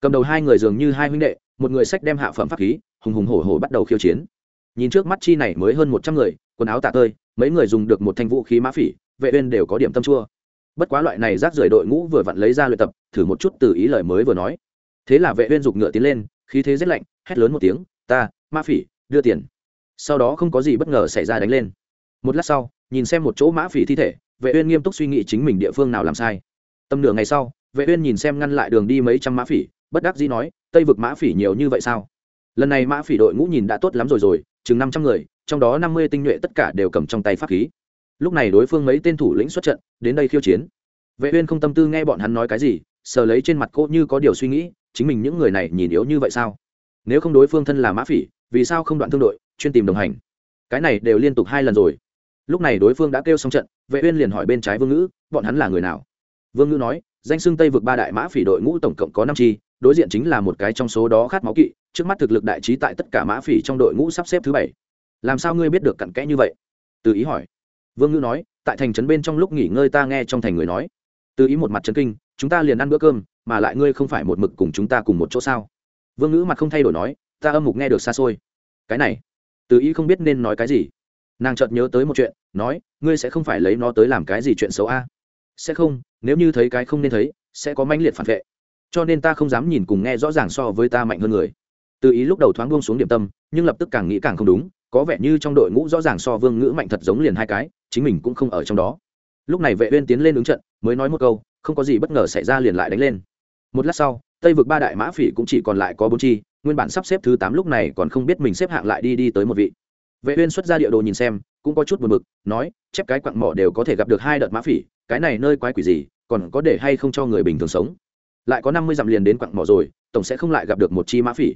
Speaker 1: Cầm đầu hai người dường như hai huynh đệ, một người sách đem hạ phẩm pháp khí, hùng hùng hổ hổ bắt đầu khiêu chiến. Nhìn trước mắt chi này mới hơn một trăm người, quần áo tạ tơi, mấy người dùng được một thanh vũ khí mã phỉ, vệ uyên đều có điểm tâm chua. Bất quá loại này rác rưởi đội ngũ vừa vặn lấy ra luyện tập, thử một chút từ ý lời mới vừa nói. Thế là vệ uyên giục ngựa tiến lên, khí thế rất lạnh, hét lớn một tiếng, ta ma phỉ, đưa tiền. Sau đó không có gì bất ngờ xảy ra đánh lên. Một lát sau nhìn xem một chỗ mã phỉ thi thể, vệ uyên nghiêm túc suy nghĩ chính mình địa phương nào làm sai. Tầm nửa ngày sau, vệ uyên nhìn xem ngăn lại đường đi mấy trăm mã phỉ, bất đắc dĩ nói, tây vực mã phỉ nhiều như vậy sao? Lần này mã phỉ đội ngũ nhìn đã tốt lắm rồi rồi, chừng năm trăm người, trong đó năm mươi tinh nhuệ tất cả đều cầm trong tay pháp khí. Lúc này đối phương mấy tên thủ lĩnh xuất trận, đến đây khiêu chiến. Vệ uyên không tâm tư nghe bọn hắn nói cái gì, sờ lấy trên mặt cô như có điều suy nghĩ, chính mình những người này nhìn yếu như vậy sao? Nếu không đối phương thân là mã phỉ, vì sao không đoạn thương đội, chuyên tìm đồng hành? Cái này đều liên tục hai lần rồi lúc này đối phương đã kêu xong trận, vệ uyên liền hỏi bên trái vương ngữ, bọn hắn là người nào? Vương ngữ nói, danh xưng tây vực ba đại mã phỉ đội ngũ tổng cộng có năm chi, đối diện chính là một cái trong số đó khát máu kỵ, trước mắt thực lực đại trí tại tất cả mã phỉ trong đội ngũ sắp xếp thứ bảy. Làm sao ngươi biết được cặn kẽ như vậy? Từ ý hỏi. Vương ngữ nói, tại thành trấn bên trong lúc nghỉ ngơi ta nghe trong thành người nói. Từ ý một mặt trấn kinh, chúng ta liền ăn bữa cơm, mà lại ngươi không phải một mực cùng chúng ta cùng một chỗ sao? Vương ngữ mặt không thay đổi nói, ta âm mục nghe được xa xôi. Cái này? Từ ý không biết nên nói cái gì nàng chợt nhớ tới một chuyện, nói, ngươi sẽ không phải lấy nó tới làm cái gì chuyện xấu a? Sẽ không, nếu như thấy cái không nên thấy, sẽ có mãnh liệt phản vệ. Cho nên ta không dám nhìn cùng nghe rõ ràng so với ta mạnh hơn người. Từ ý lúc đầu thoáng buông xuống điểm tâm, nhưng lập tức càng nghĩ càng không đúng, có vẻ như trong đội ngũ rõ ràng so vương ngữ mạnh thật giống liền hai cái, chính mình cũng không ở trong đó. Lúc này vệ uyên tiến lên ứng trận, mới nói một câu, không có gì bất ngờ xảy ra liền lại đánh lên. Một lát sau, tây vực ba đại mã phỉ cũng chỉ còn lại có bốn chi, nguyên bản sắp xếp thứ tám lúc này còn không biết mình xếp hạng lại đi đi tới một vị vệ uyên xuất ra địa đồ nhìn xem, cũng có chút buồn bực, nói, chép cái quặng mỏ đều có thể gặp được hai đợt mã phỉ, cái này nơi quái quỷ gì, còn có để hay không cho người bình thường sống? Lại có năm mươi dặm liền đến quặng mỏ rồi, tổng sẽ không lại gặp được một chi mã phỉ.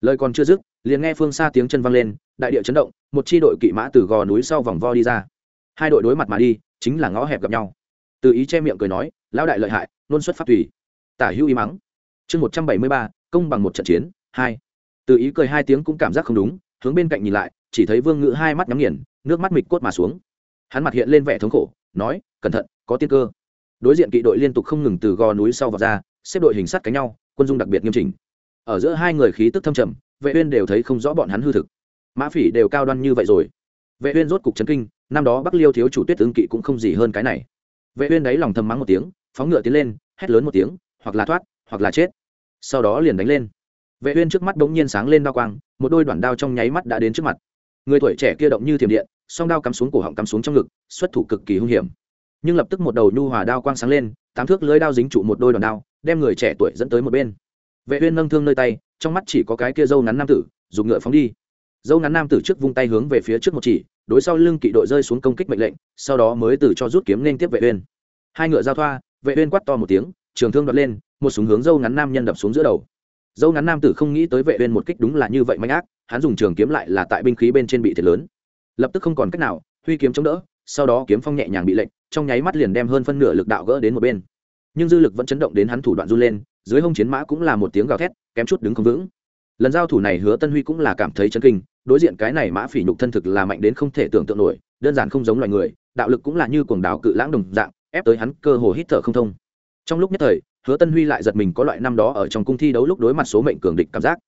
Speaker 1: Lời còn chưa dứt, liền nghe phương xa tiếng chân vang lên, đại địa chấn động, một chi đội kỵ mã từ gò núi sau vòng vo đi ra. Hai đội đối mặt mà đi, chính là ngõ hẹp gặp nhau. Từ ý che miệng cười nói, lão đại lợi hại, nôn xuất pháp tùy. Tả hữu ý mắng. Chương một trăm bảy mươi ba, công bằng một trận chiến, hai. Từ ý cười hai tiếng cũng cảm giác không đúng, hướng bên cạnh nhìn lại chỉ thấy vương ngự hai mắt nhắm nghiền, nước mắt mịch cốt mà xuống. Hắn mặt hiện lên vẻ thống khổ, nói, cẩn thận, có tiên cơ. Đối diện kỵ đội liên tục không ngừng từ gò núi sau vào ra, xếp đội hình sát cánh nhau, quân dung đặc biệt nghiêm chỉnh. Ở giữa hai người khí tức thâm trầm, vệ uyên đều thấy không rõ bọn hắn hư thực. Mã phỉ đều cao đoan như vậy rồi. Vệ uyên rốt cục chấn kinh, năm đó bắc liêu thiếu chủ tuyết ứng kỵ cũng không gì hơn cái này. Vệ uyên đấy lòng thầm mắng một tiếng, phóng ngựa tiến lên, hét lớn một tiếng, hoặc là thoát, hoặc là chết. Sau đó liền đánh lên. Vệ uyên trước mắt đống nhiên sáng lên đao quang, một đôi đoạn đao trong nháy mắt đã đến trước mặt người tuổi trẻ kia động như thiểm điện, song đao cắm xuống cổ họng cắm xuống trong ngực, xuất thủ cực kỳ hung hiểm. Nhưng lập tức một đầu nhu hòa đao quang sáng lên, tám thước lưới đao dính trụ một đôi đòn đao, đem người trẻ tuổi dẫn tới một bên. Vệ uyên nâng thương nơi tay, trong mắt chỉ có cái kia dâu ngắn nam tử, dùng ngựa phóng đi. Dâu ngắn nam tử trước vung tay hướng về phía trước một chỉ, đối sau lưng kỵ đội rơi xuống công kích mệnh lệnh, sau đó mới từ cho rút kiếm nên tiếp vệ uyên. Hai ngựa giao thoa, vệ uyên quát to một tiếng, trường thương đoạt lên, một súng hướng dâu ngắn nam nhân đập xuống giữa đầu dâu ngắn nam tử không nghĩ tới vệ uyên một kích đúng là như vậy manh ác, hắn dùng trường kiếm lại là tại binh khí bên trên bị thiệt lớn. Lập tức không còn cách nào, huy kiếm chống đỡ, sau đó kiếm phong nhẹ nhàng bị lệnh, trong nháy mắt liền đem hơn phân nửa lực đạo gỡ đến một bên. Nhưng dư lực vẫn chấn động đến hắn thủ đoạn run lên, dưới hông chiến mã cũng là một tiếng gào thét, kém chút đứng không vững. Lần giao thủ này hứa tân huy cũng là cảm thấy chấn kinh, đối diện cái này mã phỉ nhục thân thực là mạnh đến không thể tưởng tượng nổi, đơn giản không giống loài người, đạo lực cũng là như cuồng đảo cự lãng đồng dạng, ép tới hắn cơ hồ hít thở không thông. Trong lúc nhất thời hứa tân huy lại giật mình có loại năm đó ở trong cung thi đấu lúc đối mặt số mệnh cường địch cảm giác.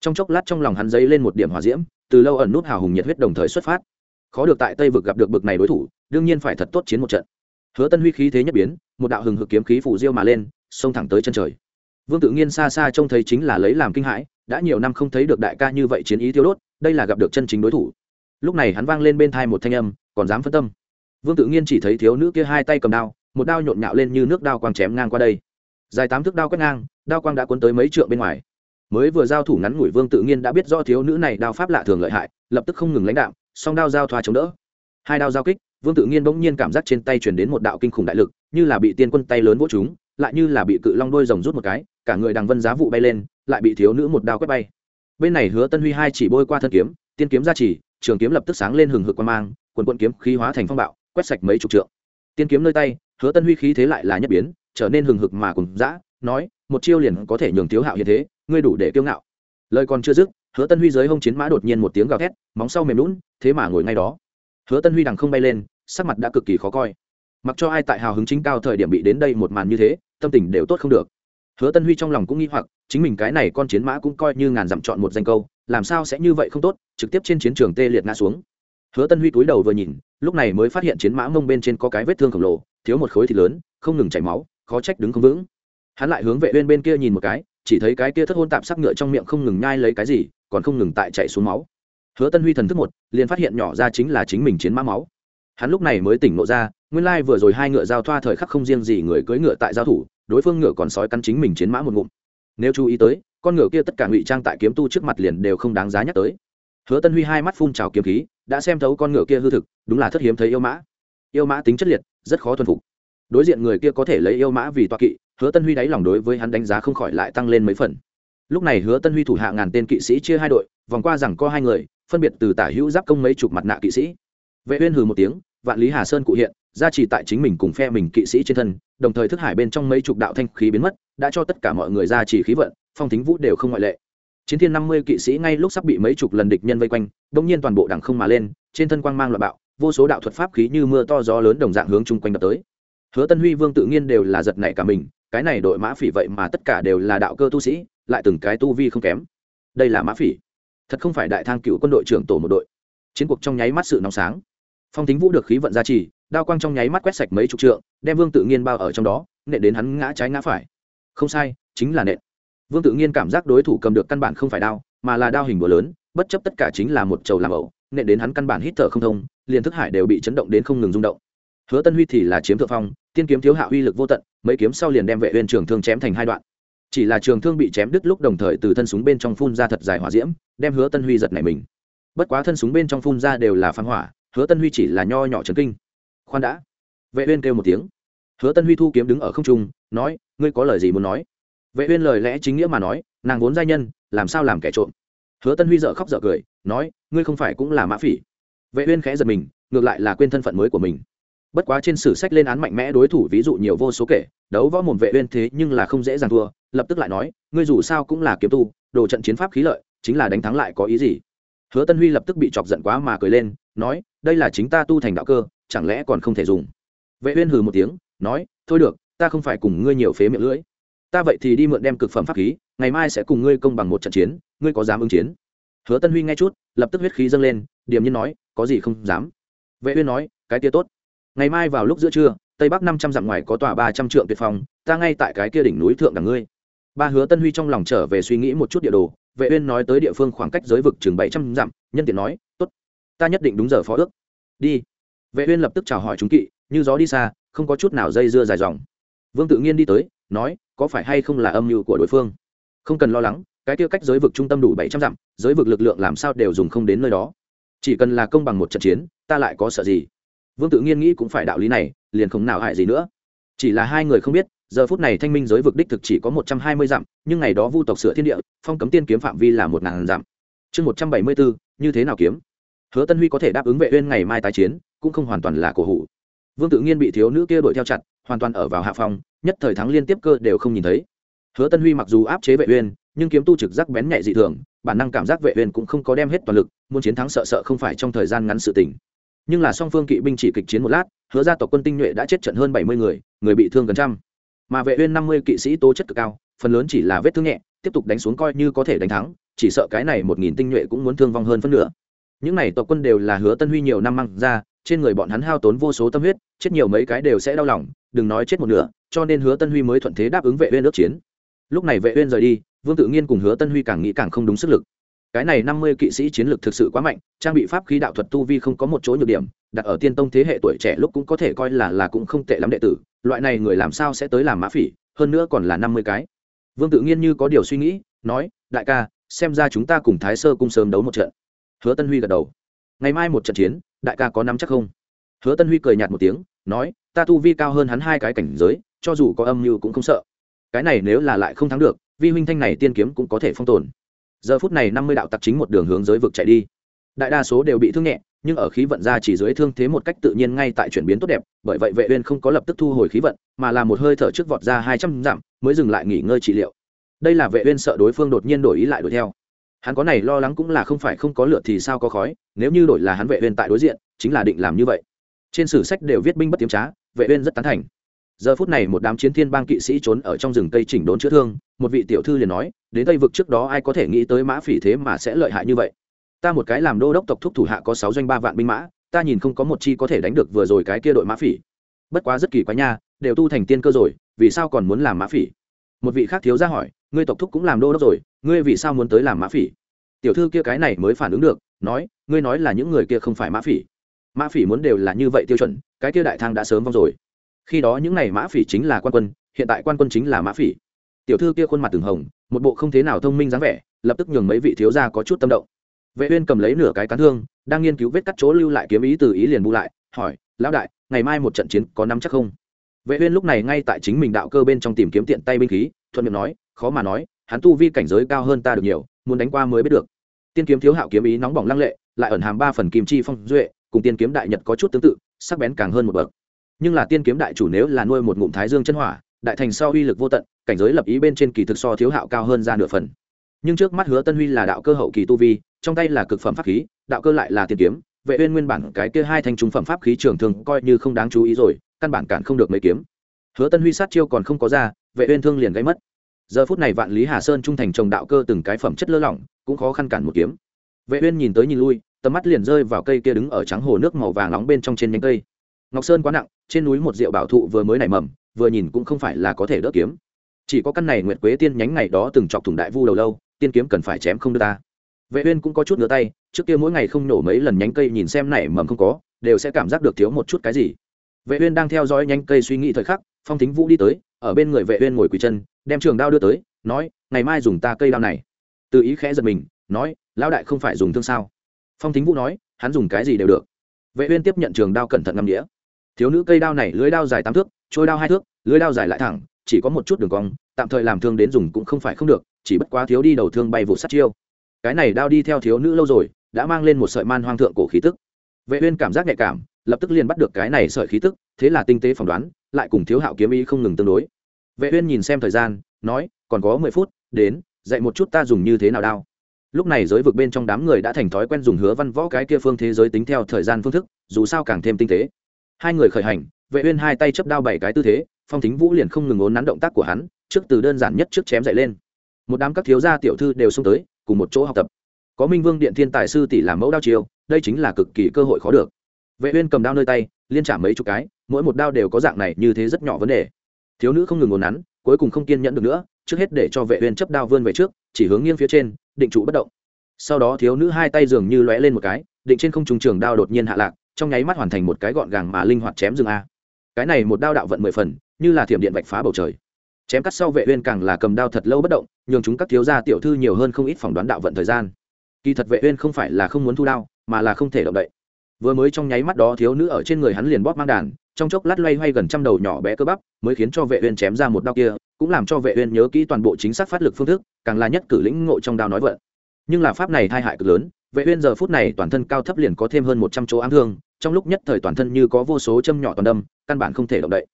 Speaker 1: Trong chốc lát trong lòng hắn dấy lên một điểm hỏa diễm, từ lâu ẩn nút hào hùng nhiệt huyết đồng thời xuất phát. Khó được tại tây vực gặp được bực này đối thủ, đương nhiên phải thật tốt chiến một trận. Hứa tân huy khí thế nhất biến, một đạo hừng hực kiếm khí phủ diêu mà lên, xông thẳng tới chân trời. Vương tự nhiên xa xa trông thấy chính là lấy làm kinh hãi, đã nhiều năm không thấy được đại ca như vậy chiến ý tiêu đốt, đây là gặp được chân chính đối thủ. Lúc này hắn vang lên bên thai một thanh âm, còn dám phân tâm. Vương tự nhiên chỉ thấy thiếu nữ kia hai tay cầm đao, một đao nhộn nhạo lên như nước đao quang chém ngang qua đây dài tám thước đao quét ngang, đao quang đã cuốn tới mấy trượng bên ngoài. Mới vừa giao thủ ngắn ngủi, vương tự nhiên đã biết do thiếu nữ này đao pháp lạ thường lợi hại, lập tức không ngừng lãnh đạo song đao giao thoa chống đỡ. Hai đao giao kích, vương tự nhiên bỗng nhiên cảm giác trên tay chuyển đến một đạo kinh khủng đại lực, như là bị tiên quân tay lớn vỗ chúng lại như là bị cự long đôi rồng rút một cái, cả người đằng vân giá vụ bay lên, lại bị thiếu nữ một đao quét bay. Bên này hứa tân huy hai chỉ bôi qua thân kiếm, tiên kiếm ra chỉ, trường kiếm lập tức sáng lên hừng hực quan mang quần quận kiếm khí hóa thành phong bạo, quét sạch mấy chục trượng. Tiên kiếm nơi tay, hứa tân huy khí thế lại là nhất biến trở nên hừng hực mà cùng dã, nói, một chiêu liền có thể nhường thiếu hạo như thế, ngươi đủ để kiêu ngạo. Lời còn chưa dứt, hứa tân huy dưới hông chiến mã đột nhiên một tiếng gào thét, móng sau mềm lún thế mà ngồi ngay đó. Hứa tân huy đằng không bay lên, sắc mặt đã cực kỳ khó coi. Mặc cho ai tại hào hứng chính cao thời điểm bị đến đây một màn như thế, tâm tình đều tốt không được. Hứa tân huy trong lòng cũng nghi hoặc, chính mình cái này con chiến mã cũng coi như ngàn dặm chọn một danh câu, làm sao sẽ như vậy không tốt, trực tiếp trên chiến trường tê liệt ngã xuống. Hứa tân huy cúi đầu vừa nhìn, lúc này mới phát hiện chiến mã mông bên trên có cái vết thương khổng lồ, thiếu một khối thịt lớn, không ngừng chảy máu khó trách đứng không vững. Hắn lại hướng vệ uyên bên kia nhìn một cái, chỉ thấy cái kia thất hôn tạm sắc ngựa trong miệng không ngừng nhai lấy cái gì, còn không ngừng tại chạy xuống máu. Hứa tân huy thần thức một, liền phát hiện nhỏ ra chính là chính mình chiến mã máu. Hắn lúc này mới tỉnh ngộ ra, nguyên lai vừa rồi hai ngựa giao thoa thời khắc không riêng gì người cưỡi ngựa tại giao thủ, đối phương ngựa còn sói cắn chính mình chiến mã một ngụm. Nếu chú ý tới, con ngựa kia tất cả ngụy trang tại kiếm tu trước mặt liền đều không đáng giá nhắc tới. Hứa tân huy hai mắt phun trào kiếm khí, đã xem thấu con ngựa kia hư thực, đúng là thất hiếm thấy yêu mã. Yêu mã tính chất liệt, rất khó thuần phục đối diện người kia có thể lấy yêu mã vì toa kỵ, hứa tân huy đáy lòng đối với hắn đánh giá không khỏi lại tăng lên mấy phần. Lúc này hứa tân huy thủ hạ ngàn tên kỵ sĩ chia hai đội, vòng qua rằng có hai người, phân biệt từ tả hữu giáp công mấy chục mặt nạ kỵ sĩ. Vệ uyên hừ một tiếng, vạn lý hà sơn cụ hiện, gia trì tại chính mình cùng phe mình kỵ sĩ trên thân, đồng thời thức hải bên trong mấy chục đạo thanh khí biến mất, đã cho tất cả mọi người gia trì khí vận, phong thính vũ đều không ngoại lệ. Chiến thiên năm mươi kỵ sĩ ngay lúc sắp bị mấy chục lần địch nhân vây quanh đông nhiên toàn bộ đẳng không mà lên, trên thân quang mang loạn bạo, vô số đạo thuật pháp khí như mưa to gió lớn đồng dạng hướng chung quanh đập tới hứa tân huy vương tự nhiên đều là giật nảy cả mình, cái này đội mã phỉ vậy mà tất cả đều là đạo cơ tu sĩ, lại từng cái tu vi không kém. Đây là mã phỉ. Thật không phải đại thang cựu quân đội trưởng tổ một đội. Chiến cuộc trong nháy mắt sự nóng sáng. Phong tính vũ được khí vận gia trì, đao quang trong nháy mắt quét sạch mấy chục trượng, đem vương tự nhiên bao ở trong đó, nện đến hắn ngã trái ngã phải. Không sai, chính là nện. Vương tự nhiên cảm giác đối thủ cầm được căn bản không phải đao, mà là đao hình búa lớn, bất chấp tất cả chính là một trầu làm ẩu, nện đến hắn căn bản hít thở không thông, liền thức hải đều bị chấn động đến không ngừng rung động hứa tân huy thì là chiếm thượng phong, tiên kiếm thiếu hạ uy lực vô tận, mấy kiếm sau liền đem vệ uyên trường thương chém thành hai đoạn. Chỉ là trường thương bị chém đứt lúc đồng thời từ thân súng bên trong phun ra thật dài hỏa diễm, đem hứa tân huy giật nảy mình. Bất quá thân súng bên trong phun ra đều là phán hỏa, hứa tân huy chỉ là nho nhỏ trấn kinh. Khoan đã. Vệ uyên kêu một tiếng. Hứa tân huy thu kiếm đứng ở không trung, nói, ngươi có lời gì muốn nói? Vệ uyên lời lẽ chính nghĩa mà nói, nàng vốn giai nhân, làm sao làm kẻ trộm? Hứa tân huy dở khóc dở cười, nói, ngươi không phải cũng là mã phỉ. Vệ uyên khẽ giật mình, ngược lại là quên thân phận mới của mình bất quá trên sử sách lên án mạnh mẽ đối thủ ví dụ nhiều vô số kể, đấu võ mồm vệ uyên thế nhưng là không dễ dàng thua, lập tức lại nói, ngươi dù sao cũng là kiếm tu, đồ trận chiến pháp khí lợi, chính là đánh thắng lại có ý gì? Hứa tân huy lập tức bị chọc giận quá mà cười lên, nói, đây là chính ta tu thành đạo cơ, chẳng lẽ còn không thể dùng? Vệ uyên hừ một tiếng, nói, thôi được, ta không phải cùng ngươi nhiều phế miệng lưỡi. Ta vậy thì đi mượn đem cực phẩm pháp khí, ngày mai sẽ cùng ngươi công bằng một trận chiến, ngươi có dám ứng chiến? Hứa tân huy nghe chút, lập tức huyết khí dâng lên, điềm nhiên nói, có gì không dám? Vệ uyên nói, cái kia tốt ngày mai vào lúc giữa trưa, tây bắc năm trăm dặm ngoài có tòa ba trăm trượng tuyệt phòng ta ngay tại cái kia đỉnh núi thượng đằng ngươi. Ba hứa tân huy trong lòng trở về suy nghĩ một chút địa đồ, vệ uyên nói tới địa phương khoảng cách giới vực chừng bảy trăm dặm, nhân tiện nói, tốt, ta nhất định đúng giờ phó ước. Đi. Vệ uyên lập tức chào hỏi chúng kỵ, như gió đi xa, không có chút nào dây dưa dài dòng. Vương tự nhiên đi tới, nói, có phải hay không là âm mưu của đối phương? Không cần lo lắng, cái kia cách giới vực trung tâm đủ bảy trăm dặm, giới vực lực lượng làm sao đều dùng không đến nơi đó. Chỉ cần là công bằng một trận chiến, ta lại có sợ gì? Vương tự nhiên nghĩ cũng phải đạo lý này, liền không nào hại gì nữa. Chỉ là hai người không biết, giờ phút này thanh minh giới vực đích thực chỉ có một trăm hai mươi dặm, nhưng ngày đó vu tộc sửa thiên địa, phong cấm tiên kiếm phạm vi là một ngàn dặm. Chương một trăm bảy mươi bốn, như thế nào kiếm? Hứa tân huy có thể đáp ứng vệ uyên ngày mai tái chiến, cũng không hoàn toàn là cổ hủ. Vương tự nhiên bị thiếu nữ kia đuổi theo chặt, hoàn toàn ở vào hạ phòng, nhất thời thắng liên tiếp cơ đều không nhìn thấy. Hứa tân huy mặc dù áp chế vệ uyên, nhưng kiếm tu trực giác bén nhạy dị thường, bản năng cảm giác vệ uyên cũng không có đem hết toàn lực, muốn chiến thắng sợ sợ không phải trong thời gian ngắn sự tình nhưng là song phương kỵ binh chỉ kịch chiến một lát, hứa ra tộc quân tinh nhuệ đã chết trận hơn bảy mươi người người bị thương gần trăm. Mà vệ uyên năm mươi kỵ sĩ tố chất cực cao, phần lớn chỉ là vết thương nhẹ, tiếp tục đánh xuống coi như có thể đánh thắng, chỉ sợ cái này một nghìn tinh nhuệ cũng muốn thương vong hơn phân nửa. Những này tộc quân đều là hứa tân huy nhiều năm mang ra, trên người bọn hắn hao tốn vô số tâm huyết, chết nhiều mấy cái đều sẽ đau lòng, đừng nói chết một nửa, cho nên hứa tân huy mới thuận thế đáp ứng vệ uyên ước chiến. Lúc này vệ uyên rời đi, vương tự nhiên cùng hứa tân huy càng nghĩ càng không đúng sức lực cái này năm mươi kỵ sĩ chiến lược thực sự quá mạnh, trang bị pháp khí đạo thuật tu vi không có một chỗ nhược điểm, đặt ở tiên tông thế hệ tuổi trẻ lúc cũng có thể coi là là cũng không tệ lắm đệ tử, loại này người làm sao sẽ tới làm mã phỉ, hơn nữa còn là năm mươi cái. Vương tự nhiên như có điều suy nghĩ, nói, đại ca, xem ra chúng ta cùng thái sơ cung sớm đấu một trận. Hứa tân huy gật đầu. Ngày mai một trận chiến, đại ca có nắm chắc không? Hứa tân huy cười nhạt một tiếng, nói, ta tu vi cao hơn hắn hai cái cảnh giới, cho dù có âm mưu cũng không sợ. Cái này nếu là lại không thắng được, vi huynh thanh này tiên kiếm cũng có thể phong tồn giờ phút này năm mươi đạo tặc chính một đường hướng giới vực chạy đi. Đại đa số đều bị thương nhẹ, nhưng ở khí vận ra chỉ dưới thương thế một cách tự nhiên ngay tại chuyển biến tốt đẹp, bởi vậy vệ uyên không có lập tức thu hồi khí vận, mà là một hơi thở trước vọt ra hai trăm dặm, mới dừng lại nghỉ ngơi trị liệu. Đây là vệ uyên sợ đối phương đột nhiên đổi ý lại đuổi theo. Hắn có này lo lắng cũng là không phải không có lửa thì sao có khói, nếu như đổi là hắn vệ uyên tại đối diện, chính là định làm như vậy. Trên sử sách đều viết binh bất tiếm trá, vệ uyên rất tán thành. Giờ phút này một đám chiến thiên bang kỵ sĩ trốn ở trong rừng cây chỉnh đốn chữa thương, một vị tiểu thư liền nói đến tây vực trước đó ai có thể nghĩ tới mã phỉ thế mà sẽ lợi hại như vậy? Ta một cái làm đô đốc tộc thúc thủ hạ có sáu doanh ba vạn binh mã, ta nhìn không có một chi có thể đánh được vừa rồi cái kia đội mã phỉ. Bất quá rất kỳ quái nha, đều tu thành tiên cơ rồi, vì sao còn muốn làm mã phỉ? Một vị khác thiếu ra hỏi, ngươi tộc thúc cũng làm đô đốc rồi, ngươi vì sao muốn tới làm mã phỉ? Tiểu thư kia cái này mới phản ứng được, nói, ngươi nói là những người kia không phải mã phỉ. Mã phỉ muốn đều là như vậy tiêu chuẩn, cái kia đại thang đã sớm vong rồi. Khi đó những n à y mã phỉ chính là quan quân, hiện tại quan quân chính là mã phỉ tiểu thư kia khuôn mặt từng hồng, một bộ không thế nào thông minh dáng vẻ, lập tức nhường mấy vị thiếu gia có chút tâm động. Vệ uyên cầm lấy nửa cái cán thương, đang nghiên cứu vết cắt chỗ lưu lại kiếm ý từ ý liền bu lại, hỏi, lão đại, ngày mai một trận chiến có nắm chắc không? Vệ uyên lúc này ngay tại chính mình đạo cơ bên trong tìm kiếm tiện tay binh khí, thuận miệng nói, khó mà nói, hắn tu vi cảnh giới cao hơn ta được nhiều, muốn đánh qua mới biết được. Tiên kiếm thiếu hạo kiếm ý nóng bỏng lăng lệ, lại ẩn hàm ba phần kim chi phong duệ, cùng tiên kiếm đại nhật có chút tương tự, sắc bén càng hơn một bậc. Nhưng là tiên kiếm đại chủ nếu là nuôi một ngụm thái dương chân hỏa đại thành sau uy lực vô tận, cảnh giới lập ý bên trên kỳ thực so thiếu hạo cao hơn ra nửa phần. Nhưng trước mắt hứa tân huy là đạo cơ hậu kỳ tu vi, trong tay là cực phẩm pháp khí, đạo cơ lại là tiền kiếm, vệ uyên nguyên bản cái kia hai thanh trung phẩm pháp khí trường thường coi như không đáng chú ý rồi, căn bản cản không được mấy kiếm. Hứa tân huy sát chiêu còn không có ra, vệ uyên thương liền gãy mất. Giờ phút này vạn lý hà sơn trung thành trồng đạo cơ từng cái phẩm chất lơ lỏng, cũng khó khăn cản một kiếm. Vệ uyên nhìn tới nhìn lui, tầm mắt liền rơi vào cây kia đứng ở trắng hồ nước màu vàng nóng bên trong trên nhánh cây. Ngọc sơn quá nặng, trên núi một rượu bảo thụ vừa mới nảy mầm vừa nhìn cũng không phải là có thể đỡ kiếm. Chỉ có căn này nguyệt quế tiên nhánh ngày đó từng chọc thủng đại vu đầu lâu, tiên kiếm cần phải chém không đưa ta. Vệ uyên cũng có chút ngửa tay, trước kia mỗi ngày không nổ mấy lần nhánh cây nhìn xem nảy mầm không có, đều sẽ cảm giác được thiếu một chút cái gì. Vệ uyên đang theo dõi nhánh cây suy nghĩ thời khắc, phong thính vũ đi tới, ở bên người vệ uyên ngồi quỳ chân, đem trường đao đưa tới, nói, ngày mai dùng ta cây đao này. Từ ý khẽ giật mình, nói, lão đại không phải dùng thương sao? Phong thính vũ nói, hắn dùng cái gì đều được. Vệ uyên tiếp nhận trường đao cẩn thận ngâm đĩa thiếu nữ cây đao này lưới đao dài tám thước trôi đao hai thước, lưới đao dài lại thẳng, chỉ có một chút đường cong, tạm thời làm thương đến dùng cũng không phải không được, chỉ bất quá thiếu đi đầu thương bay vụ sát chiêu. Cái này đao đi theo thiếu nữ lâu rồi, đã mang lên một sợi man hoang thượng cổ khí tức. Vệ uyên cảm giác nhạy cảm, lập tức liền bắt được cái này sợi khí tức, thế là tinh tế phỏng đoán, lại cùng thiếu hạo kiếm ý không ngừng tương đối. Vệ uyên nhìn xem thời gian, nói, còn có mười phút, đến, dạy một chút ta dùng như thế nào đao. Lúc này giới vực bên trong đám người đã thành thói quen dùng hứa văn võ cái kia phương thế giới tính theo thời gian phương thức, dù sao càng thêm tinh tế. Hai người khởi hành vệ uyên hai tay chấp đao bảy cái tư thế, phong thính vũ liền không ngừng ốn nắn động tác của hắn, trước từ đơn giản nhất trước chém dậy lên. Một đám các thiếu gia tiểu thư đều xông tới, cùng một chỗ học tập. Có minh vương điện thiên tài sư tỷ làm mẫu đao chiêu, đây chính là cực kỳ cơ hội khó được. Vệ uyên cầm đao nơi tay, liên trả mấy chục cái, mỗi một đao đều có dạng này như thế rất nhỏ vấn đề. Thiếu nữ không ngừng ốn nắn, cuối cùng không kiên nhẫn được nữa, trước hết để cho vệ uyên chấp đao vươn về trước, chỉ hướng nghiêng phía trên, định trụ bất động. Sau đó thiếu nữ hai tay dường như lóe lên một cái, định trên không trung trường đao đột nhiên hạ lạc, trong nháy mắt hoàn thành một cái gọn gàng mà linh hoạt chém dừng a cái này một đao đạo vận mười phần, như là thiểm điện vạch phá bầu trời. Chém cắt sau vệ uyên càng là cầm đao thật lâu bất động, nhường chúng các thiếu gia tiểu thư nhiều hơn không ít phỏng đoán đạo vận thời gian. Kỳ thật vệ uyên không phải là không muốn thu đao, mà là không thể động đậy. Vừa mới trong nháy mắt đó thiếu nữ ở trên người hắn liền bóp mang đàn, trong chốc lát loay hoay gần trăm đầu nhỏ bé cơ bắp, mới khiến cho vệ uyên chém ra một đao kia, cũng làm cho vệ uyên nhớ kỹ toàn bộ chính xác phát lực phương thức, càng là nhất cử lĩnh ngộ trong đao nói vận. Nhưng là pháp này thay hại cực lớn, vệ uyên giờ phút này toàn thân cao thấp liền có thêm hơn 100 chỗ ám thương trong lúc nhất thời toàn thân như có vô số châm nhỏ toàn đâm, căn bản không thể động đậy.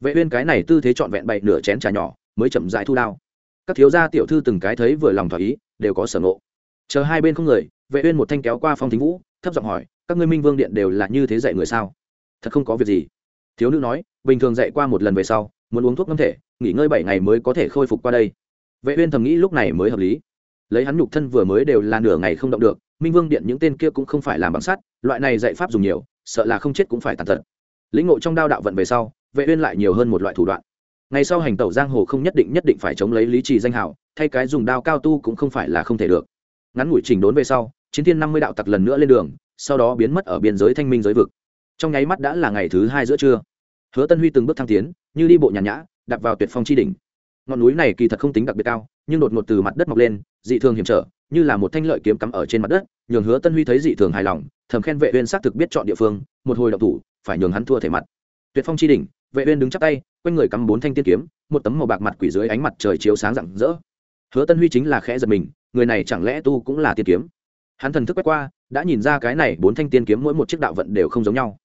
Speaker 1: Vệ uyên cái này tư thế chọn vẹn bảy nửa chén trà nhỏ, mới chậm rãi thu đao. Các thiếu gia tiểu thư từng cái thấy vừa lòng thỏa ý, đều có sở ngộ. Chờ hai bên không người, vệ uyên một thanh kéo qua phong thính vũ, thấp giọng hỏi, các ngươi minh vương điện đều là như thế dạy người sao? Thật không có việc gì. Thiếu nữ nói, bình thường dạy qua một lần về sau, muốn uống thuốc ngâm thể, nghỉ ngơi bảy ngày mới có thể khôi phục qua đây. Vệ uyên thầm nghĩ lúc này mới hợp lý. Lấy hắn nhục thân vừa mới đều là nửa ngày không động được, minh vương điện những tên kia cũng không phải làm bằng sắt, loại này dạy pháp dùng nhiều sợ là không chết cũng phải tàn tật. Lĩnh ngộ trong đao đạo vận về sau vệ uyên lại nhiều hơn một loại thủ đoạn. Ngày sau hành tẩu giang hồ không nhất định nhất định phải chống lấy lý trì danh hào, thay cái dùng đao cao tu cũng không phải là không thể được. Ngắn ngủi chỉnh đốn về sau chiến thiên năm mươi đạo tặc lần nữa lên đường sau đó biến mất ở biên giới thanh minh giới vực. Trong nháy mắt đã là ngày thứ hai giữa trưa. Hứa tân huy từng bước thăng tiến như đi bộ nhàn nhã đặt vào tuyệt phong chi đỉnh. Ngọn núi này kỳ thật không tính đặc biệt cao nhưng đột ngột từ mặt đất mọc lên dị thường hiểm trở như là một thanh lợi kiếm cắm ở trên mặt đất nhường hứa tân huy thấy dị thường hài lòng thầm khen vệ uyên xác thực biết chọn địa phương, một hồi động thủ, phải nhường hắn thua thể mặt. Tuyệt phong chi đỉnh, vệ uyên đứng chắp tay, quanh người cắm bốn thanh tiên kiếm, một tấm màu bạc mặt quỷ dưới ánh mặt trời chiếu sáng rạng rỡ. Hứa tân huy chính là khẽ giật mình, người này chẳng lẽ tu cũng là tiên kiếm? Hắn thần thức quét qua, đã nhìn ra cái này bốn thanh tiên kiếm mỗi một chiếc đạo vận đều không giống nhau.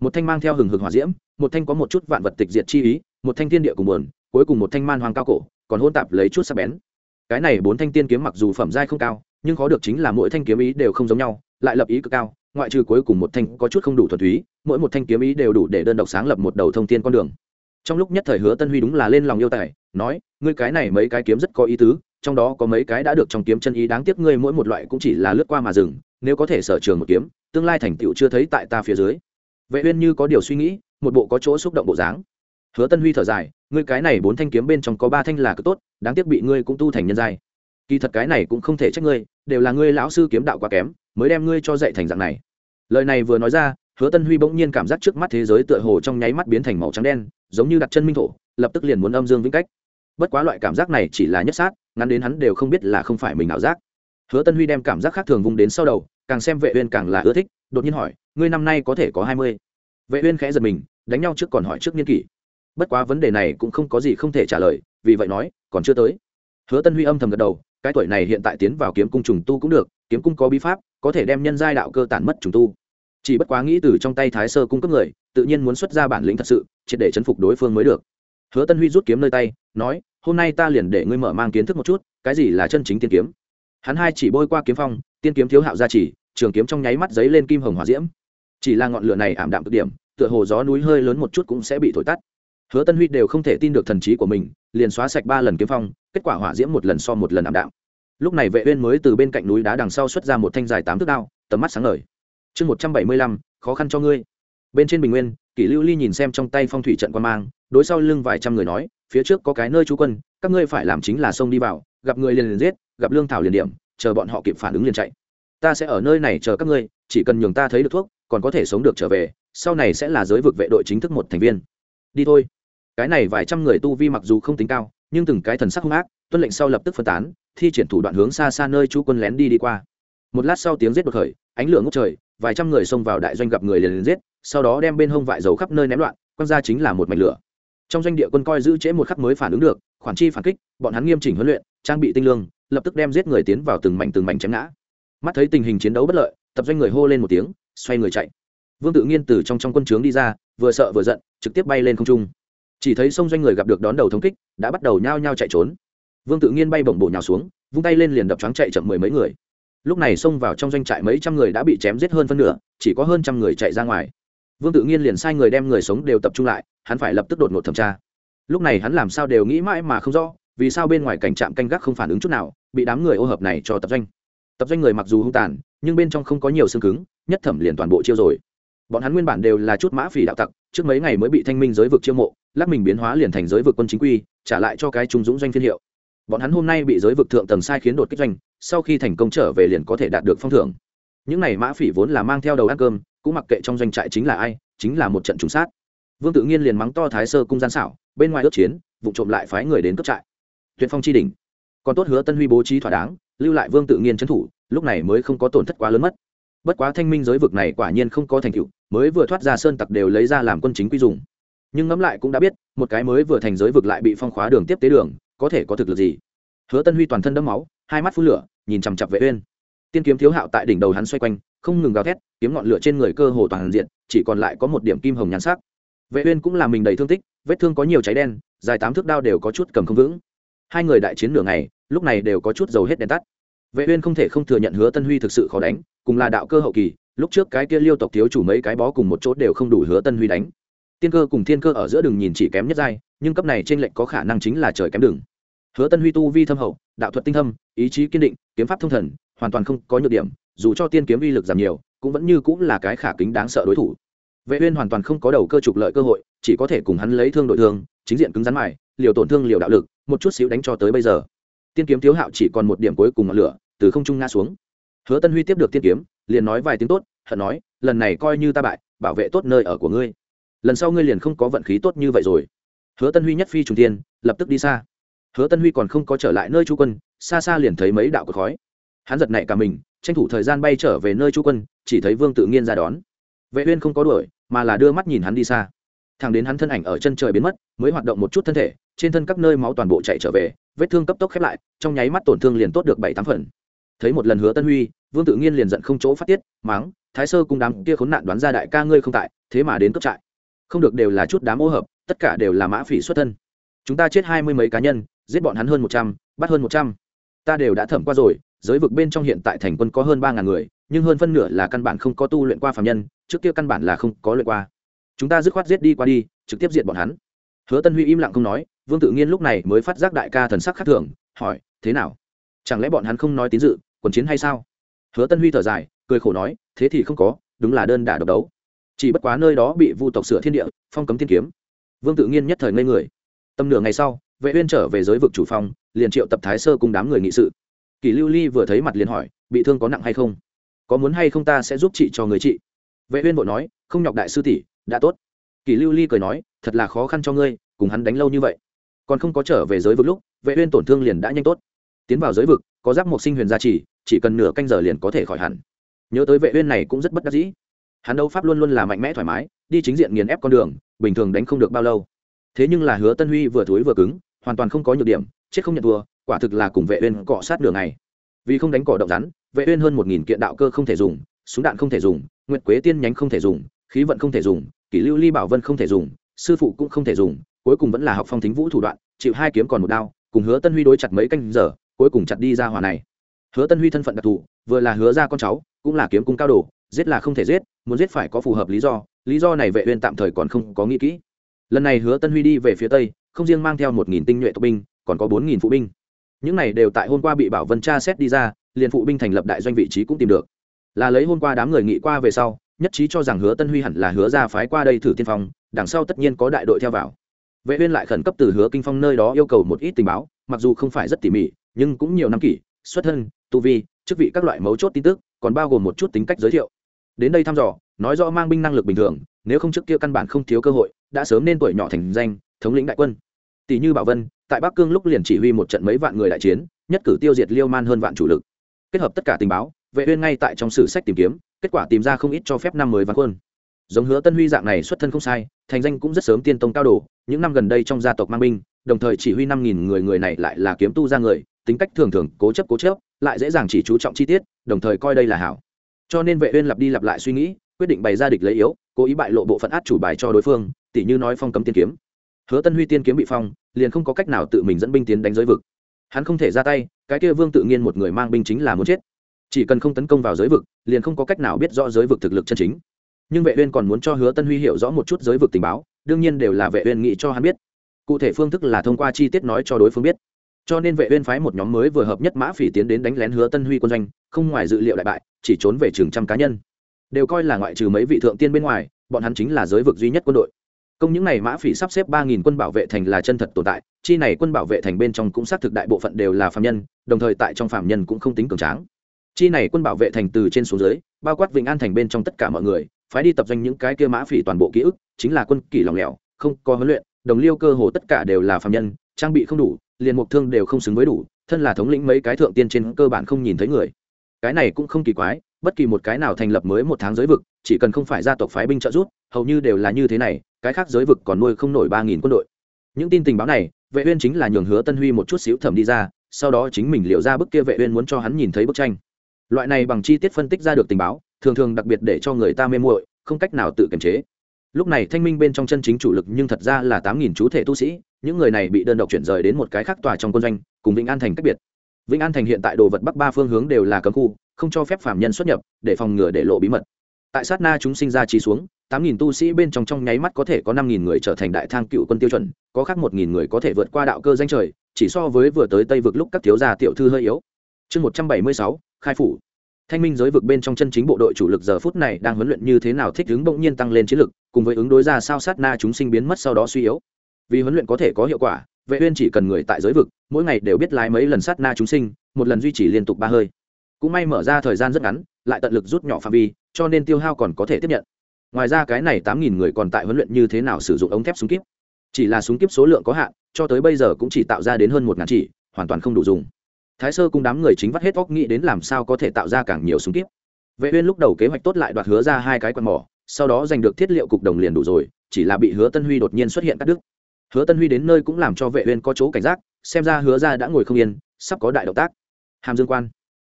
Speaker 1: Một thanh mang theo hừng hực hỏa diễm, một thanh có một chút vạn vật tịch diệt chi ý, một thanh thiên địa cùng buồn, cuối cùng một thanh man hoàng cao cổ, còn hôn tạp lấy chút sắc bén. Cái này bốn thanh tiên kiếm mặc dù phẩm giai không cao, nhưng khó được chính là mỗi thanh kiếm ý đều không giống nhau, lại lập ý cực cao ngoại trừ cuối cùng một thanh có chút không đủ thuần túy, mỗi một thanh kiếm ý đều đủ để đơn độc sáng lập một đầu thông tiên con đường. Trong lúc nhất thời hứa tân huy đúng là lên lòng yêu tài, nói, ngươi cái này mấy cái kiếm rất có ý tứ, trong đó có mấy cái đã được trong kiếm chân ý đáng tiếc ngươi mỗi một loại cũng chỉ là lướt qua mà dừng, nếu có thể sở trường một kiếm, tương lai thành tựu chưa thấy tại ta phía dưới. Vệ uyên như có điều suy nghĩ, một bộ có chỗ xúc động bộ dáng. Hứa tân huy thở dài, ngươi cái này bốn thanh kiếm bên trong có ba thanh là cực tốt, đáng tiếc bị ngươi cũng tu thành nhân giai kỳ thật cái này cũng không thể trách ngươi, đều là ngươi lão sư kiếm đạo quá kém, mới đem ngươi cho dạy thành dạng này. Lời này vừa nói ra, hứa tân huy bỗng nhiên cảm giác trước mắt thế giới tựa hồ trong nháy mắt biến thành màu trắng đen, giống như đặt chân minh thổ, lập tức liền muốn âm dương vĩnh cách. Bất quá loại cảm giác này chỉ là nhất sát, ngắn đến hắn đều không biết là không phải mình ảo giác. Hứa tân huy đem cảm giác khác thường vung đến sau đầu, càng xem vệ uyên càng là ưa thích, đột nhiên hỏi, ngươi năm nay có thể có hai mươi? Vệ uyên khẽ giật mình, đánh nhau trước còn hỏi trước niên kỷ. Bất quá vấn đề này cũng không có gì không thể trả lời, vì vậy nói, còn chưa tới. Hứa tân huy âm thầm gật đầu cái tuổi này hiện tại tiến vào kiếm cung trùng tu cũng được, kiếm cung có bí pháp, có thể đem nhân giai đạo cơ tản mất trùng tu. Chỉ bất quá nghĩ từ trong tay thái sơ cung cấp người, tự nhiên muốn xuất ra bản lĩnh thật sự, triệt để chấn phục đối phương mới được. Hứa tân huy rút kiếm nơi tay, nói, hôm nay ta liền để ngươi mở mang kiến thức một chút, cái gì là chân chính tiên kiếm. Hắn hai chỉ bôi qua kiếm phong, tiên kiếm thiếu hạo gia chỉ trường kiếm trong nháy mắt giấy lên kim hồng hỏa diễm. Chỉ là ngọn lửa này ảm đạm cực điểm, tựa hồ gió núi hơi lớn một chút cũng sẽ bị thổi tắt. Hứa tân huy đều không thể tin được thần trí của mình, liền xóa sạch ba lần kiếm phong kết quả hỏa diễm một lần so một lần ảm đạm. Lúc này vệ uyên mới từ bên cạnh núi đá đằng sau xuất ra một thanh dài tám thước đao, tầm mắt sáng ngời. Chương một trăm bảy mươi lăm, khó khăn cho ngươi. Bên trên bình nguyên, kỷ lưu ly nhìn xem trong tay phong thủy trận quan mang, đối sau lưng vài trăm người nói, phía trước có cái nơi trú quân, các ngươi phải làm chính là xông đi vào, gặp người liền liền giết, gặp lương thảo liền điểm, chờ bọn họ kịp phản ứng liền chạy. Ta sẽ ở nơi này chờ các ngươi, chỉ cần nhường ta thấy được thuốc, còn có thể sống được trở về, sau này sẽ là giới vực vệ đội chính thức một thành viên. Đi thôi. Cái này vài trăm người tu vi mặc dù không tính cao nhưng từng cái thần sắc hung ác, tuân lệnh sau lập tức phân tán, thi triển thủ đoạn hướng xa xa nơi chú quân lén đi đi qua. Một lát sau tiếng giết đột khởi, ánh lửa ngốc trời, vài trăm người xông vào đại doanh gặp người liền liền giết, sau đó đem bên hông vại dầu khắp nơi ném loạn, quăng ra chính là một mảnh lửa. Trong doanh địa quân coi giữ trễ một khắc mới phản ứng được, khoản chi phản kích, bọn hắn nghiêm chỉnh huấn luyện, trang bị tinh lương, lập tức đem giết người tiến vào từng mảnh từng mảnh chém ngã. Mắt thấy tình hình chiến đấu bất lợi, tập doanh người hô lên một tiếng, xoay người chạy. Vương tự nghiên từ trong trong quân trướng đi ra, vừa sợ vừa giận, trực tiếp bay lên không trung chỉ thấy sông doanh người gặp được đón đầu thống kích, đã bắt đầu nhao nhao chạy trốn. Vương tự nhiên bay bổng bổ nhào xuống, vung tay lên liền đập trắng chạy chậm mười mấy người. Lúc này xông vào trong doanh trại mấy trăm người đã bị chém giết hơn phân nửa, chỉ có hơn trăm người chạy ra ngoài. Vương tự nhiên liền sai người đem người sống đều tập trung lại, hắn phải lập tức đột ngột thẩm tra. Lúc này hắn làm sao đều nghĩ mãi mà không rõ, vì sao bên ngoài cảnh trạm canh gác không phản ứng chút nào, bị đám người ô hợp này cho tập doanh. Tập doanh người mặc dù hung tàn, nhưng bên trong không có nhiều xương cứng, nhất thẩm liền toàn bộ chiêu rồi bọn hắn nguyên bản đều là chút mã phỉ đạo tặc, trước mấy ngày mới bị thanh minh giới vực chiêu mộ, lắc mình biến hóa liền thành giới vực quân chính quy, trả lại cho cái trung dũng doanh phiên hiệu. Bọn hắn hôm nay bị giới vực thượng tầng sai khiến đột kích doanh, sau khi thành công trở về liền có thể đạt được phong thưởng. Những này mã phỉ vốn là mang theo đầu ăn cơm, cũng mặc kệ trong doanh trại chính là ai, chính là một trận trùng sát. Vương tự nhiên liền mắng to thái sơ cung gian xảo, bên ngoài ước chiến, vụ trộm lại phái người đến cướp trại. Tuyệt phong tri đỉnh. Còn tốt hứa tân huy bố trí thỏa đáng, lưu lại vương tự nhiên trấn thủ, lúc này mới không có tổn thất quá lớn mất bất quá thanh minh giới vực này quả nhiên không có thành tựu, mới vừa thoát ra sơn tặc đều lấy ra làm quân chính quy dùng. Nhưng ngẫm lại cũng đã biết, một cái mới vừa thành giới vực lại bị phong khóa đường tiếp tế đường, có thể có thực lực gì? Hứa tân huy toàn thân đẫm máu, hai mắt phun lửa, nhìn chằm chặp vệ uyên. Tiên kiếm thiếu hạo tại đỉnh đầu hắn xoay quanh, không ngừng gào thét, kiếm ngọn lửa trên người cơ hồ toàn diện, chỉ còn lại có một điểm kim hồng nhàn sắc. Vệ uyên cũng làm mình đầy thương tích, vết thương có nhiều cháy đen, dài tám thước đao đều có chút cầm không vững. Hai người đại chiến nửa ngày, lúc này đều có chút dầu hết đèn tắt vệ uyên không thể không thừa nhận hứa tân huy thực sự khó đánh, cùng là đạo cơ hậu kỳ, lúc trước cái kia liêu tộc thiếu chủ mấy cái bó cùng một chỗ đều không đủ hứa tân huy đánh. Tiên cơ cùng thiên cơ ở giữa đường nhìn chỉ kém nhất giai, nhưng cấp này trên lệnh có khả năng chính là trời kém đường. Hứa tân huy tu vi thâm hậu, đạo thuật tinh thâm, ý chí kiên định, kiếm pháp thông thần, hoàn toàn không có nhược điểm, dù cho tiên kiếm uy lực giảm nhiều, cũng vẫn như cũng là cái khả kính đáng sợ đối thủ. Vệ uyên hoàn toàn không có đầu cơ trục lợi cơ hội, chỉ có thể cùng hắn lấy thương đội thương, chính diện cứng rắn mài, liều tổn thương liều đạo lực, một chút xíu đánh cho tới bây giờ. Tiên kiếm thiếu hạo chỉ còn một điểm cuối cùng ngọn lửa từ không trung ngã xuống. Hứa tân huy tiếp được tiên kiếm, liền nói vài tiếng tốt, hận nói, lần này coi như ta bại, bảo vệ tốt nơi ở của ngươi. Lần sau ngươi liền không có vận khí tốt như vậy rồi. Hứa tân huy nhất phi trùng tiên lập tức đi xa. Hứa tân huy còn không có trở lại nơi chú quân, xa xa liền thấy mấy đạo cột khói. Hắn giật nảy cả mình, tranh thủ thời gian bay trở về nơi chú quân, chỉ thấy vương tự nhiên ra đón. Vệ uyên không có đuổi, mà là đưa mắt nhìn hắn đi xa. Thằng đến hắn thân ảnh ở chân trời biến mất, mới hoạt động một chút thân thể, trên thân các nơi máu toàn bộ chạy trở về, vết thương cấp tốc khép lại, trong nháy mắt tổn thương liền tốt được bảy tám phần thấy một lần hứa tân huy, vương tự nhiên liền giận không chỗ phát tiết, mắng, thái sơ cung đám kia khốn nạn đoán ra đại ca ngươi không tại, thế mà đến cấp trại. Không được đều là chút đám ô hợp, tất cả đều là mã phỉ xuất thân. Chúng ta chết hai mươi mấy cá nhân, giết bọn hắn hơn một trăm, bắt hơn một trăm. Ta đều đã thẩm qua rồi, giới vực bên trong hiện tại thành quân có hơn ba ngàn người, nhưng hơn phân nửa là căn bản không có tu luyện qua phạm nhân, trước kia căn bản là không có luyện qua. Chúng ta dứt khoát giết đi qua đi, trực tiếp diệt bọn hắn. Hứa tân huy im lặng không nói, vương tự nhiên lúc này mới phát giác đại ca thần sắc khác thường, hỏi, thế nào? Chẳng lẽ bọn hắn không nói tín dự quần chiến hay sao? Hứa tân huy thở dài, cười khổ nói, thế thì không có, đúng là đơn đả độc đấu. Chỉ bất quá nơi đó bị vu tộc sửa thiên địa, phong cấm thiên kiếm. Vương tự nhiên nhất thời ngây người. Tầm nửa ngày sau, vệ uyên trở về giới vực chủ phong liền triệu tập thái sơ cùng đám người nghị sự. Kỳ lưu ly vừa thấy mặt liền hỏi, bị thương có nặng hay không? Có muốn hay không ta sẽ giúp chị cho người chị? Vệ uyên vội nói, không nhọc đại sư tỷ, đã tốt. Kỳ lưu ly cười nói, thật là khó khăn cho ngươi, cùng hắn đánh lâu như vậy. Còn không có trở về giới vực lúc, vệ uyên tổn thương liền đã nhanh tốt tiến vào giới vực, có giáp một sinh huyền gia trì, chỉ cần nửa canh giờ liền có thể khỏi hẳn. Nhớ tới vệ uyên này cũng rất bất đắc dĩ. Hắn đấu pháp luôn luôn là mạnh mẽ thoải mái, đi chính diện nghiền ép con đường, bình thường đánh không được bao lâu. Thế nhưng là hứa tân huy vừa thối vừa cứng, hoàn toàn không có nhược điểm, chết không nhận thua, quả thực là cùng vệ uyên cọ sát đường này vì không đánh cỏ động rắn, vệ uyên hơn một nghìn kiện đạo cơ không thể dùng, súng đạn không thể dùng, nguyệt quế tiên nhánh không thể dùng, khí vận không thể dùng, kỷ lưu ly bảo vân không thể dùng, sư phụ cũng không thể dùng, cuối cùng vẫn là học phong thính vũ thủ đoạn, chịu hai kiếm còn một đao, cùng hứa tân huy đối chặt mấy canh giờ cuối cùng chặt đi ra hỏa này. Hứa tân huy thân phận đặc thù, vừa là hứa ra con cháu, cũng là kiếm cung cao đồ, giết là không thể giết, muốn giết phải có phù hợp lý do lý do này vệ uyên tạm thời còn không có nghĩ kỹ. Lần này hứa tân huy đi về phía tây, không riêng mang theo một nghìn tinh nhuệ tộc binh, còn có bốn nghìn phụ binh. Những này đều tại hôm qua bị bảo vân tra xét đi ra, liền phụ binh thành lập đại doanh vị trí cũng tìm được. Là lấy hôm qua đám người nghị qua về sau, nhất trí cho rằng hứa tân huy hẳn là hứa ra phái qua đây thử tiên phong, đằng sau tất nhiên có đại đội theo vào. Vệ uyên lại khẩn cấp từ hứa kinh phong nơi đó yêu cầu một ít tình báo mặc dù không phải rất tỉ mỉ, nhưng cũng nhiều năm kỷ, xuất thân, tu vi, chức vị các loại mấu chốt tin tức, còn bao gồm một chút tính cách giới thiệu. Đến đây thăm dò, nói rõ mang binh năng lực bình thường, nếu không trước kia căn bản không thiếu cơ hội, đã sớm nên tuổi nhỏ thành danh, thống lĩnh đại quân. Tỷ như bảo vân, tại bắc cương lúc liền chỉ huy một trận mấy vạn người đại chiến, nhất cử tiêu diệt liêu man hơn vạn chủ lực. Kết hợp tất cả tình báo, vệ uyên ngay tại trong sử sách tìm kiếm, kết quả tìm ra không ít cho phép năm mới vạn quân. Giống hứa tân huy dạng này xuất thân không sai, thành danh cũng rất sớm tiên tông cao đồ, những năm gần đây trong gia tộc mang binh đồng thời chỉ huy năm nghìn người người này lại là kiếm tu ra người, tính cách thường thường, cố chấp cố chấp, lại dễ dàng chỉ chú trọng chi tiết, đồng thời coi đây là hảo. Cho nên vệ uyên lặp đi lặp lại suy nghĩ, quyết định bày ra địch lấy yếu, cố ý bại lộ bộ phận át chủ bài cho đối phương, tỉ như nói phong cấm tiên kiếm. Hứa tân huy tiên kiếm bị phong, liền không có cách nào tự mình dẫn binh tiến đánh giới vực. Hắn không thể ra tay, cái kia vương tự nhiên một người mang binh chính là muốn chết. Chỉ cần không tấn công vào giới vực, liền không có cách nào biết rõ giới vực thực lực chân chính. Nhưng vệ uyên còn muốn cho hứa tân huy hiểu rõ một chút giới vực tình báo, đương nhiên đều là vệ uyên nghĩ cho hắn biết cụ thể phương thức là thông qua chi tiết nói cho đối phương biết. Cho nên vệ uyên phái một nhóm mới vừa hợp nhất mã phỉ tiến đến đánh lén hứa tân huy quân doanh, không ngoài dự liệu đại bại, chỉ trốn về trường trăm cá nhân. Đều coi là ngoại trừ mấy vị thượng tiên bên ngoài, bọn hắn chính là giới vực duy nhất quân đội. Công những này mã phỉ sắp xếp ba nghìn quân bảo vệ thành là chân thật tồn tại, chi này quân bảo vệ thành bên trong cũng xác thực đại bộ phận đều là phạm nhân, đồng thời tại trong phạm nhân cũng không tính cường tráng. Chi này quân bảo vệ thành từ trên xuống dưới, bao quát vịnh an thành bên trong tất cả mọi người, phái đi tập doanh những cái kia mã phỉ toàn bộ ký ức, chính là quân kỷ lòng lẻo, không có huấn luyện đồng liêu cơ hồ tất cả đều là phạm nhân, trang bị không đủ, liền mục thương đều không xứng với đủ, thân là thống lĩnh mấy cái thượng tiên trên cơ bản không nhìn thấy người. Cái này cũng không kỳ quái, bất kỳ một cái nào thành lập mới một tháng giới vực, chỉ cần không phải gia tộc phái binh trợ giúp, hầu như đều là như thế này, cái khác giới vực còn nuôi không nổi ba nghìn quân đội. Những tin tình báo này, vệ uyên chính là nhường hứa tân huy một chút xíu thẩm đi ra, sau đó chính mình liệu ra bức kia vệ uyên muốn cho hắn nhìn thấy bức tranh. Loại này bằng chi tiết phân tích ra được tình báo, thường thường đặc biệt để cho người ta mê muội, không cách nào tự kiềm chế lúc này thanh minh bên trong chân chính chủ lực nhưng thật ra là tám nghìn chú thể tu sĩ, những người này bị đơn độc chuyển rời đến một cái khác tòa trong quân doanh, cùng vĩnh an thành cách biệt. Vĩnh an thành hiện tại đồ vật bắc ba phương hướng đều là cấm khu, không cho phép phạm nhân xuất nhập, để phòng ngừa để lộ bí mật. Tại sát na chúng sinh ra trí xuống, tám nghìn tu sĩ bên trong trong nháy mắt có thể có năm nghìn người trở thành đại thang cựu quân tiêu chuẩn, có khác một nghìn người có thể vượt qua đạo cơ danh trời, chỉ so với vừa tới tây vực lúc các thiếu gia tiểu thư hơi yếu. Chương một trăm bảy mươi sáu, khai phủ. Thanh minh giới vực bên trong chân chính bộ đội chủ lực giờ phút này đang huấn luyện như thế nào thích ứng bỗng nhiên tăng lên chiến lực cùng với ứng đối ra sao sát na chúng sinh biến mất sau đó suy yếu. Vì huấn luyện có thể có hiệu quả, vệ uyên chỉ cần người tại giới vực, mỗi ngày đều biết lái mấy lần sát na chúng sinh, một lần duy trì liên tục ba hơi. Cũng may mở ra thời gian rất ngắn, lại tận lực rút nhỏ phạm vi, cho nên tiêu hao còn có thể tiếp nhận. Ngoài ra cái này tám nghìn người còn tại huấn luyện như thế nào sử dụng ống thép súng kíp? Chỉ là súng kíp số lượng có hạn, cho tới bây giờ cũng chỉ tạo ra đến hơn một ngàn chỉ, hoàn toàn không đủ dùng. Thái sơ cùng đám người chính vắt hết óc nghĩ đến làm sao có thể tạo ra càng nhiều súng kíp. Vệ uyên lúc đầu kế hoạch tốt lại đoạt hứa ra hai cái quan mỏ sau đó giành được thiết liệu cục đồng liền đủ rồi, chỉ là bị hứa tân huy đột nhiên xuất hiện cắt đứt. Hứa tân huy đến nơi cũng làm cho vệ uyên có chỗ cảnh giác, xem ra hứa gia đã ngồi không yên, sắp có đại động tác. Hàm dương quan.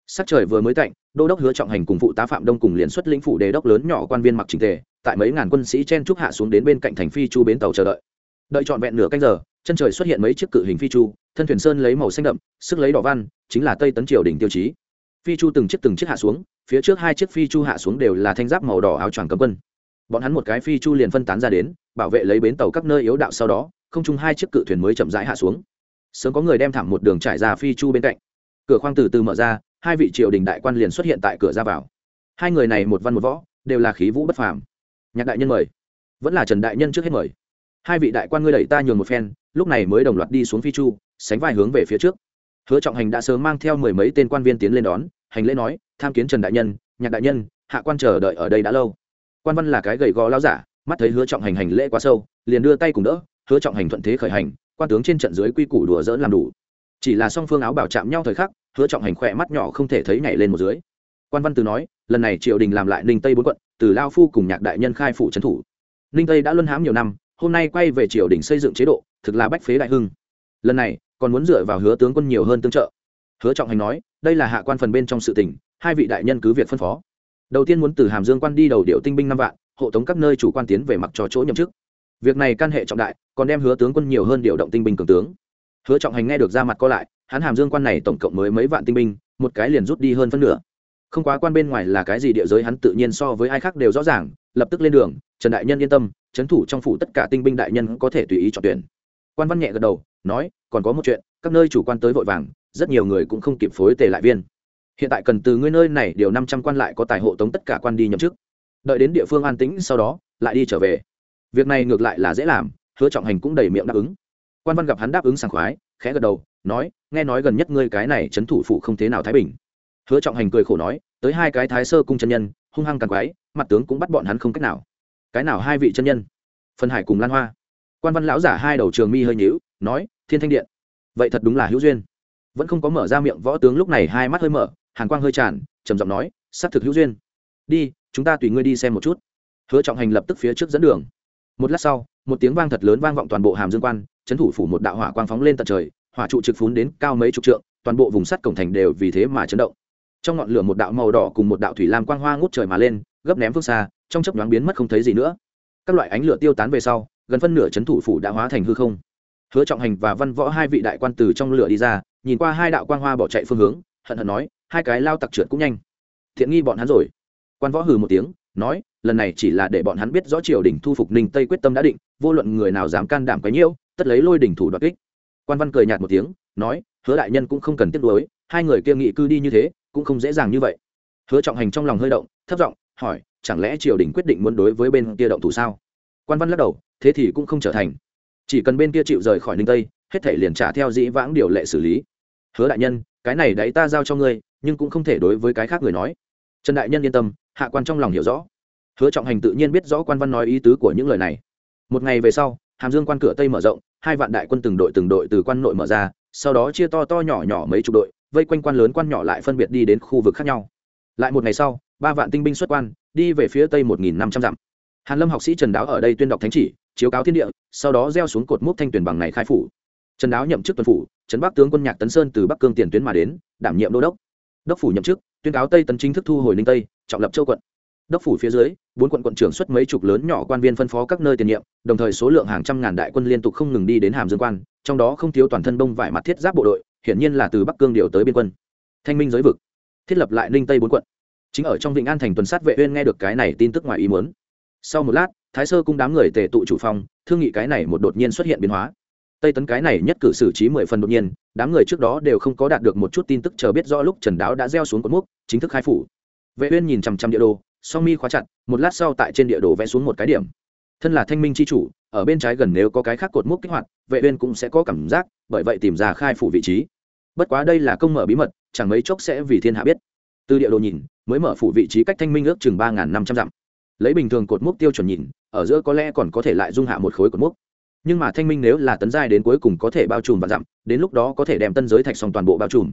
Speaker 1: Sắc trời vừa mới tạnh, đô đốc hứa trọng hành cùng phụ tá phạm đông cùng liên xuất lĩnh phủ đề đốc lớn nhỏ quan viên mặc trình tề, tại mấy ngàn quân sĩ chen trúc hạ xuống đến bên cạnh thành phi chu bến tàu chờ đợi. Đợi trọn vẹn nửa canh giờ, chân trời xuất hiện mấy chiếc cự hình phi chu, thân thuyền sơn lấy màu xanh đậm, sức lấy đỏ văn, chính là tây tấn triều đỉnh tiêu chí phi chu từng chiếc từng chiếc hạ xuống, phía trước hai chiếc phi chu hạ xuống đều là thanh giáp màu đỏ áo choàng cấm quân. Bọn hắn một cái phi chu liền phân tán ra đến, bảo vệ lấy bến tàu các nơi yếu đạo sau đó, không chung hai chiếc cự thuyền mới chậm rãi hạ xuống. Sớm có người đem thảm một đường trải ra phi chu bên cạnh. Cửa khoang từ từ mở ra, hai vị triều đình đại quan liền xuất hiện tại cửa ra vào. Hai người này một văn một võ, đều là khí vũ bất phàm. Nhạc đại nhân mời. Vẫn là trần đại nhân trước hết mời. Hai vị đại quan ngươi đẩy ta nhường một phen, lúc này mới đồng loạt đi xuống phi chu, sánh vai hướng về phía trước hứa trọng hành đã sớm mang theo mười mấy tên quan viên tiến lên đón, hành lễ nói, tham kiến trần đại nhân, nhạc đại nhân, hạ quan chờ đợi ở đây đã lâu. Quan văn là cái gầy gò lao giả, mắt thấy hứa trọng hành hành lễ quá sâu, liền đưa tay cùng đỡ, hứa trọng hành thuận thế khởi hành, quan tướng trên trận dưới quy củ đùa dỡn làm đủ. Chỉ là song phương áo bảo chạm nhau thời khắc, hứa trọng hành khỏe mắt nhỏ không thể thấy nhảy lên một dưới. Quan văn từ nói, lần này triều đình làm lại ninh tây bốn quận, từ lao phu cùng nhạc đại nhân khai phủ trấn thủ. Ninh tây đã luân hãm nhiều năm, hôm nay quay về triều đình xây dựng chế độ, thực là bách phế đại hưng. Lần này còn muốn dựa vào hứa tướng quân nhiều hơn tương trợ. Hứa trọng hành nói, đây là hạ quan phần bên trong sự tình, hai vị đại nhân cứ việc phân phó. Đầu tiên muốn từ hàm dương quan đi đầu điệu tinh binh năm vạn, hộ tống các nơi chủ quan tiến về mặc cho chỗ nhậm chức. Việc này can hệ trọng đại, còn đem hứa tướng quân nhiều hơn điều động tinh binh cường tướng. Hứa trọng hành nghe được ra mặt co lại, hắn hàm dương quan này tổng cộng mới mấy vạn tinh binh, một cái liền rút đi hơn phân nửa. Không quá quan bên ngoài là cái gì địa giới hắn tự nhiên so với ai khác đều rõ ràng, lập tức lên đường, trần đại nhân yên tâm, trấn thủ trong phủ tất cả tinh binh đại nhân có thể tùy ý chọn tuyển. Quan văn nhẹ gật đầu nói, còn có một chuyện, các nơi chủ quan tới vội vàng, rất nhiều người cũng không kịp phối tề lại viên. Hiện tại cần từ ngươi nơi này điều năm trăm quan lại có tài hộ tống tất cả quan đi nhậm chức. Đợi đến địa phương an tĩnh sau đó, lại đi trở về. Việc này ngược lại là dễ làm, hứa trọng hành cũng đầy miệng đáp ứng. Quan văn gặp hắn đáp ứng sảng khoái, khẽ gật đầu, nói, nghe nói gần nhất ngươi cái này trấn thủ phụ không thế nào thái bình. Hứa trọng hành cười khổ nói, tới hai cái thái sơ cung chân nhân, hung hăng càng quái, mặt tướng cũng bắt bọn hắn không cách nào. Cái nào hai vị chân nhân? Phân hải cùng lan hoa. Quan văn lão giả hai đầu trường mi hơi nhíu nói, thiên thanh điện. Vậy thật đúng là hữu duyên. Vẫn không có mở ra miệng, võ tướng lúc này hai mắt hơi mở, hàn quang hơi tràn, trầm giọng nói, xác thực hữu duyên. Đi, chúng ta tùy ngươi đi xem một chút. Hứa trọng hành lập tức phía trước dẫn đường. Một lát sau, một tiếng vang thật lớn vang vọng toàn bộ hàm dương quan trấn thủ phủ một đạo hỏa quang phóng lên tận trời, hỏa trụ trực phún đến cao mấy chục trượng, toàn bộ vùng sắt cổng thành đều vì thế mà chấn động. Trong ngọn lửa một đạo màu đỏ cùng một đạo thủy lam quang hoa ngút trời mà lên, gấp ném phương xa, trong chớp nhoáng biến mất không thấy gì nữa. Các loại ánh lửa tiêu tán về sau, gần phân nửa trấn thủ phủ đã hóa thành hư không hứa trọng hành và văn võ hai vị đại quan từ trong lửa đi ra, nhìn qua hai đạo quang hoa bỏ chạy phương hướng, hận hận nói, hai cái lao tặc trượt cũng nhanh. Thiện nghi bọn hắn rồi. Quan võ hừ một tiếng, nói, lần này chỉ là để bọn hắn biết rõ triều đình thu phục ninh tây quyết tâm đã định, vô luận người nào dám can đảm cái nhiễu, tất lấy lôi đỉnh thủ đoạt kích. Quan văn cười nhạt một tiếng, nói, hứa đại nhân cũng không cần tiếp nối hai người kia nghị cư đi như thế, cũng không dễ dàng như vậy. Hứa trọng hành trong lòng hơi động, thấp giọng hỏi, chẳng lẽ triều đình quyết định muốn đối với bên kia động thủ sao? Quan văn lắc đầu, thế thì cũng không trở thành chỉ cần bên kia chịu rời khỏi ninh tây, hết thể liền trả theo dĩ vãng điều lệ xử lý. Hứa đại nhân, cái này đấy ta giao cho ngươi, nhưng cũng không thể đối với cái khác người nói. Trần đại nhân yên tâm, hạ quan trong lòng hiểu rõ. Hứa trọng hành tự nhiên biết rõ quan văn nói ý tứ của những lời này. Một ngày về sau, hàm dương quan cửa tây mở rộng, hai vạn đại quân từng đội từng đội từ quan nội mở ra, sau đó chia to to nhỏ nhỏ mấy chục đội, vây quanh quan lớn quan nhỏ lại phân biệt đi đến khu vực khác nhau. Lại một ngày sau, ba vạn tinh binh xuất quan, đi về phía tây một nghìn năm trăm dặm. Hàn lâm học sĩ trần đáo ở đây tuyên đọc thánh chỉ chiếu cáo thiên địa, sau đó gieo xuống cột mốc thanh tuyển bằng này khai phủ. Trần đáo nhậm chức tuần phủ, trấn bắc tướng quân nhạc tấn sơn từ bắc cương tiền tuyến mà đến, đảm nhiệm đô đốc. Đốc phủ nhậm chức, tuyên cáo tây tấn chính thức thu hồi ninh tây, trọng lập châu quận. Đốc phủ phía dưới, bốn quận quận trưởng xuất mấy chục lớn nhỏ quan viên phân phó các nơi tiền nhiệm, đồng thời số lượng hàng trăm ngàn đại quân liên tục không ngừng đi đến hàm dương quan, trong đó không thiếu toàn thân đông vải mặt thiết giáp bộ đội, hiển nhiên là từ bắc cương điều tới biên quân. Thanh minh giới vực, thiết lập lại ninh tây bốn quận. Chính ở trong vịnh an thành tuần sát vệ uyên nghe được cái này tin tức ngoài ý muốn. Sau một lát thái sơ cung đám người tề tụ chủ phòng thương nghị cái này một đột nhiên xuất hiện biến hóa. Tây tấn cái này nhất cử xử trí mười phần đột nhiên, đám người trước đó đều không có đạt được một chút tin tức chờ biết rõ lúc trần đáo đã gieo xuống cột mốc, chính thức khai phủ. Vệ uyên nhìn chằm chằm địa đồ, song mi khóa chặt, một lát sau tại trên địa đồ vẽ xuống một cái điểm. Thân là thanh minh chi chủ, ở bên trái gần nếu có cái khác cột mốc kích hoạt, vệ uyên cũng sẽ có cảm giác, bởi vậy tìm ra khai phủ vị trí. Bất quá đây là công mở bí mật, chẳng mấy chốc sẽ vì thiên hạ biết. Từ địa đồ nhìn, mới mở phủ vị trí cách thanh minh ước chừng ba năm trăm dặm. Lấy bình thường cột mốc tiêu chuẩn nhìn ở giữa có lẽ còn có thể lại dung hạ một khối cột mốc. Nhưng mà thanh minh nếu là tấn giai đến cuối cùng có thể bao trùm và dặm, đến lúc đó có thể đem tân giới thạch xong toàn bộ bao trùm.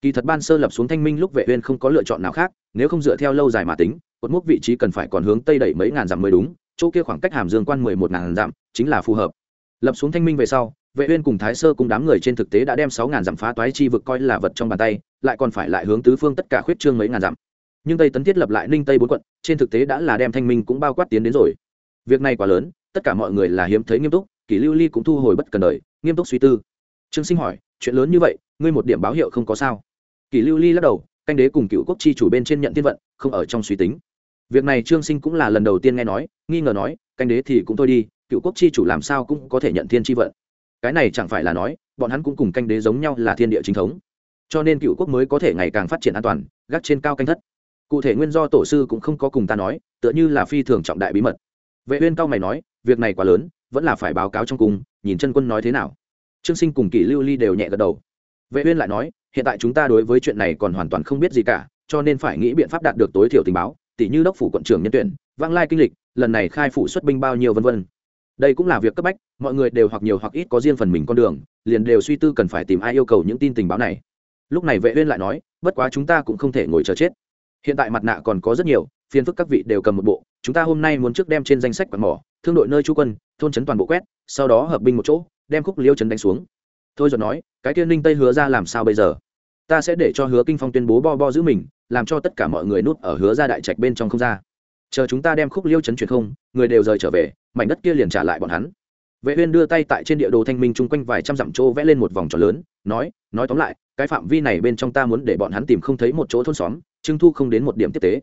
Speaker 1: Kỳ thật ban sơ lập xuống thanh minh lúc vệ uyên không có lựa chọn nào khác, nếu không dựa theo lâu dài mà tính, cột mốc vị trí cần phải còn hướng tây đẩy mấy ngàn dặm mới đúng, chỗ kia khoảng cách hàm dương quan mười một ngàn dặm, chính là phù hợp. Lập xuống thanh minh về sau, vệ uyên cùng thái sơ cùng đám người trên thực tế đã đem sáu ngàn dặm phá toái chi vực coi là vật trong bàn tay, lại còn phải lại hướng tứ phương tất cả khuyết trương mấy ngàn dặm. Nhưng tây tấn thiết lập lại ninh tây bốn quận, trên thực tế đã là đem thanh minh cũng bao quát tiến đến rồi việc này quá lớn, tất cả mọi người là hiếm thấy nghiêm túc kỷ lưu ly cũng thu hồi bất cần đời, nghiêm túc suy tư. Trương sinh hỏi, chuyện lớn như vậy, ngươi một điểm báo hiệu không có sao? Kỷ lưu ly lắc đầu, canh đế cùng cựu quốc chi chủ bên trên nhận thiên vận, không ở trong suy tính. Việc này trương sinh cũng là lần đầu tiên nghe nói, nghi ngờ nói, canh đế thì cũng thôi đi, cựu quốc chi chủ làm sao cũng có thể nhận thiên chi vận. Cái này chẳng phải là nói, bọn hắn cũng cùng canh đế giống nhau là thiên địa chính thống. Cho nên cựu quốc mới có thể ngày càng phát triển an toàn, gác trên cao canh thất. Cụ thể nguyên do tổ sư cũng không có cùng ta nói, tựa như là phi thường trọng đại bí mật vệ uyên cao mày nói, việc này quá lớn, vẫn là phải báo cáo trong cung nhìn chân quân nói thế nào. Trương sinh cùng kỷ lưu ly đều nhẹ gật đầu. Vệ uyên lại nói, hiện tại chúng ta đối với chuyện này còn hoàn toàn không biết gì cả, cho nên phải nghĩ biện pháp đạt được tối thiểu tình báo tỷ như đốc phủ quận trưởng nhân tuyển vang lai kinh lịch, lần này khai phủ xuất binh bao nhiêu vân vân. Đây cũng là việc cấp bách, mọi người đều hoặc nhiều hoặc ít có riêng phần mình con đường, liền đều suy tư cần phải tìm ai yêu cầu những tin tình báo này. Lúc này vệ uyên lại nói, bất quá chúng ta cũng không thể ngồi chờ chết. Hiện tại mặt nạ còn có rất nhiều phiền phức các vị đều cầm một bộ, chúng ta hôm nay muốn trước đem trên danh sách quạt mỏ, thương đội nơi trú quân, thôn trấn toàn bộ quét, sau đó hợp binh một chỗ, đem khúc liêu trấn đánh xuống. Thôi giọt nói, cái tiên ninh tây hứa ra làm sao bây giờ? Ta sẽ để cho hứa kinh phong tuyên bố bo bo giữ mình, làm cho tất cả mọi người nút ở hứa ra đại trạch bên trong không ra. Chờ chúng ta đem khúc liêu trấn truyền không, người đều rời trở về, mảnh đất kia liền trả lại bọn hắn. Vệ uyên đưa tay tại trên địa đồ thanh minh chung quanh vài trăm dặm chỗ vẽ lên một vòng tròn lớn, nói nói tóm lại, cái phạm vi này bên trong ta muốn để bọn hắn tìm không thấy một chỗ thôn xóm, trưng thu không đến một điểm tiếp tế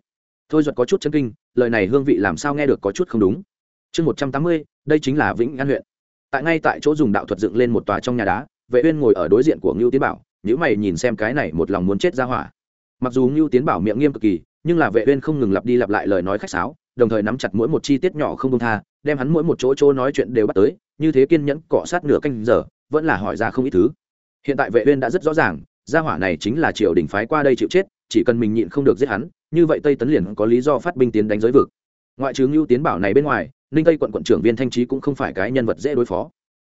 Speaker 1: thôi duật có chút chân kinh, lời này hương vị làm sao nghe được có chút không đúng. Chương một trăm tám mươi, đây chính là vĩnh an huyện. Tại ngay tại chỗ dùng đạo thuật dựng lên một tòa trong nhà đá, vệ uyên ngồi ở đối diện của ngưu tiến bảo nếu mày nhìn xem cái này một lòng muốn chết ra hỏa. Mặc dù ngưu tiến bảo miệng nghiêm cực kỳ, nhưng là vệ uyên không ngừng lặp đi lặp lại lời nói khách sáo, đồng thời nắm chặt mỗi một chi tiết nhỏ không buông tha, đem hắn mỗi một chỗ chỗ nói chuyện đều bắt tới, như thế kiên nhẫn cọ sát nửa canh giờ, vẫn là hỏi ra không ít thứ. Hiện tại vệ uyên đã rất rõ ràng, gia hỏa này chính là triều đình phái qua đây chịu chết chỉ cần mình nhịn không được giết hắn, như vậy tây tấn liền có lý do phát binh tiến đánh giới vực. Ngoại trừ ngưu tiến bảo này bên ngoài, ninh tây quận quận trưởng viên thanh trí cũng không phải cái nhân vật dễ đối phó.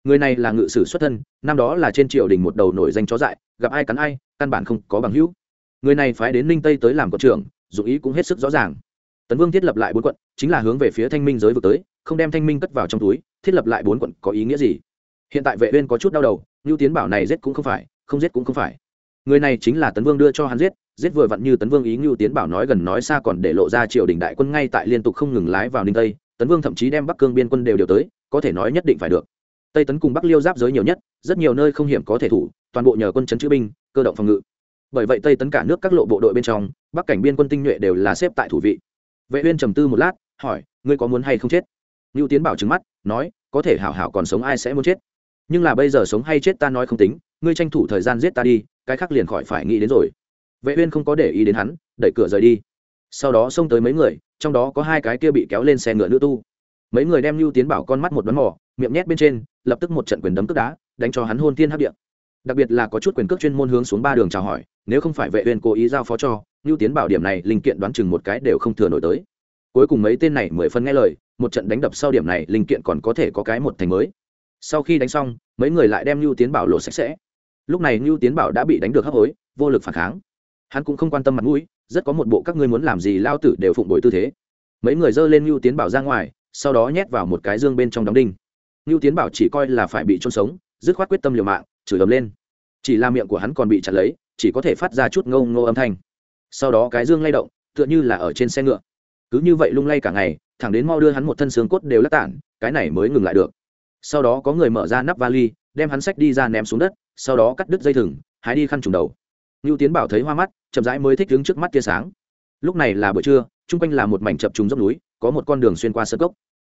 Speaker 1: Người này là ngự sử xuất thân, năm đó là trên triều đình một đầu nổi danh chó dại, gặp ai cắn ai, căn bản không có bằng hữu. Người này phái đến ninh tây tới làm quận trưởng dù ý cũng hết sức rõ ràng. Tấn vương thiết lập lại bốn quận, chính là hướng về phía thanh minh giới vực tới, không đem thanh minh cất vào trong túi, thiết lập lại bốn quận có ý nghĩa gì? Hiện tại vệ uyên có chút đau đầu, ngưu tiến bảo này giết cũng không phải, không giết cũng không phải. Người này chính là tấn vương đưa cho hắn giết giết vừa vặn như tấn vương ý ngưu tiến bảo nói gần nói xa còn để lộ ra triều đình đại quân ngay tại liên tục không ngừng lái vào ninh tây, tấn vương thậm chí đem bắc cương biên quân đều điều tới, có thể nói nhất định phải được. Tây tấn cùng bắc liêu giáp giới nhiều nhất, rất nhiều nơi không hiểm có thể thủ, toàn bộ nhờ quân chấn chữ binh, cơ động phòng ngự. Bởi vậy tây tấn cả nước các lộ bộ đội bên trong, bắc cảnh biên quân tinh nhuệ đều là xếp tại thủ vị. Vệ uyên trầm tư một lát, hỏi, ngươi có muốn hay không chết? Ngưu tiến bảo trừng mắt, nói, có thể hảo hảo còn sống ai sẽ muốn chết? Nhưng là bây giờ sống hay chết ta nói không tính, ngươi tranh thủ thời gian giết ta đi, cái khác liền khỏi phải nghĩ đến rồi vệ uyên không có để ý đến hắn, đẩy cửa rời đi. Sau đó xông tới mấy người, trong đó có hai cái kia bị kéo lên xe ngựa nữ tu. Mấy người đem lưu tiến bảo con mắt một đoán mò, miệng nhét bên trên, lập tức một trận quyền đấm cước đá, đánh cho hắn hôn thiên hấp điện đặc biệt là có chút quyền cước chuyên môn hướng xuống ba đường chào hỏi, nếu không phải vệ uyên cố ý giao phó cho lưu tiến bảo điểm này linh kiện đoán chừng một cái đều không thừa nổi tới. Cuối cùng mấy tên này mười phân nghe lời, một trận đánh đập sau điểm này linh kiện còn có thể có cái một thành mới. Sau khi đánh xong, mấy người lại đem lưu tiến bảo lộ sạch sẽ. Lúc này lưu tiến bảo đã bị đánh được hấp hối, vô lực phản kháng hắn cũng không quan tâm mặt mũi, rất có một bộ các ngươi muốn làm gì lao tử đều phụng bồi tư thế. Mấy người dơ lên ngưu tiến bảo ra ngoài, sau đó nhét vào một cái dương bên trong đóng đinh. Ngưu tiến bảo chỉ coi là phải bị trôn sống, dứt khoát quyết tâm liều mạng, chửi ấm lên. Chỉ là miệng của hắn còn bị chặt lấy, chỉ có thể phát ra chút ngâu ngô âm thanh. Sau đó cái dương lay động, tựa như là ở trên xe ngựa. Cứ như vậy lung lay cả ngày, thẳng đến mau đưa hắn một thân xương cốt đều lắc tản, cái này mới ngừng lại được. Sau đó có người mở ra nắp vali, đem hắn sách đi ra ném xuống đất, sau đó cắt đứt dây thừng, hái đi khăn trùng đầu. Ngưu tiến bảo thấy hoa mắt chậm rãi mới thích đứng trước mắt tia sáng. Lúc này là buổi trưa, chung quanh là một mảnh chập trùng dốc núi, có một con đường xuyên qua sân cốc.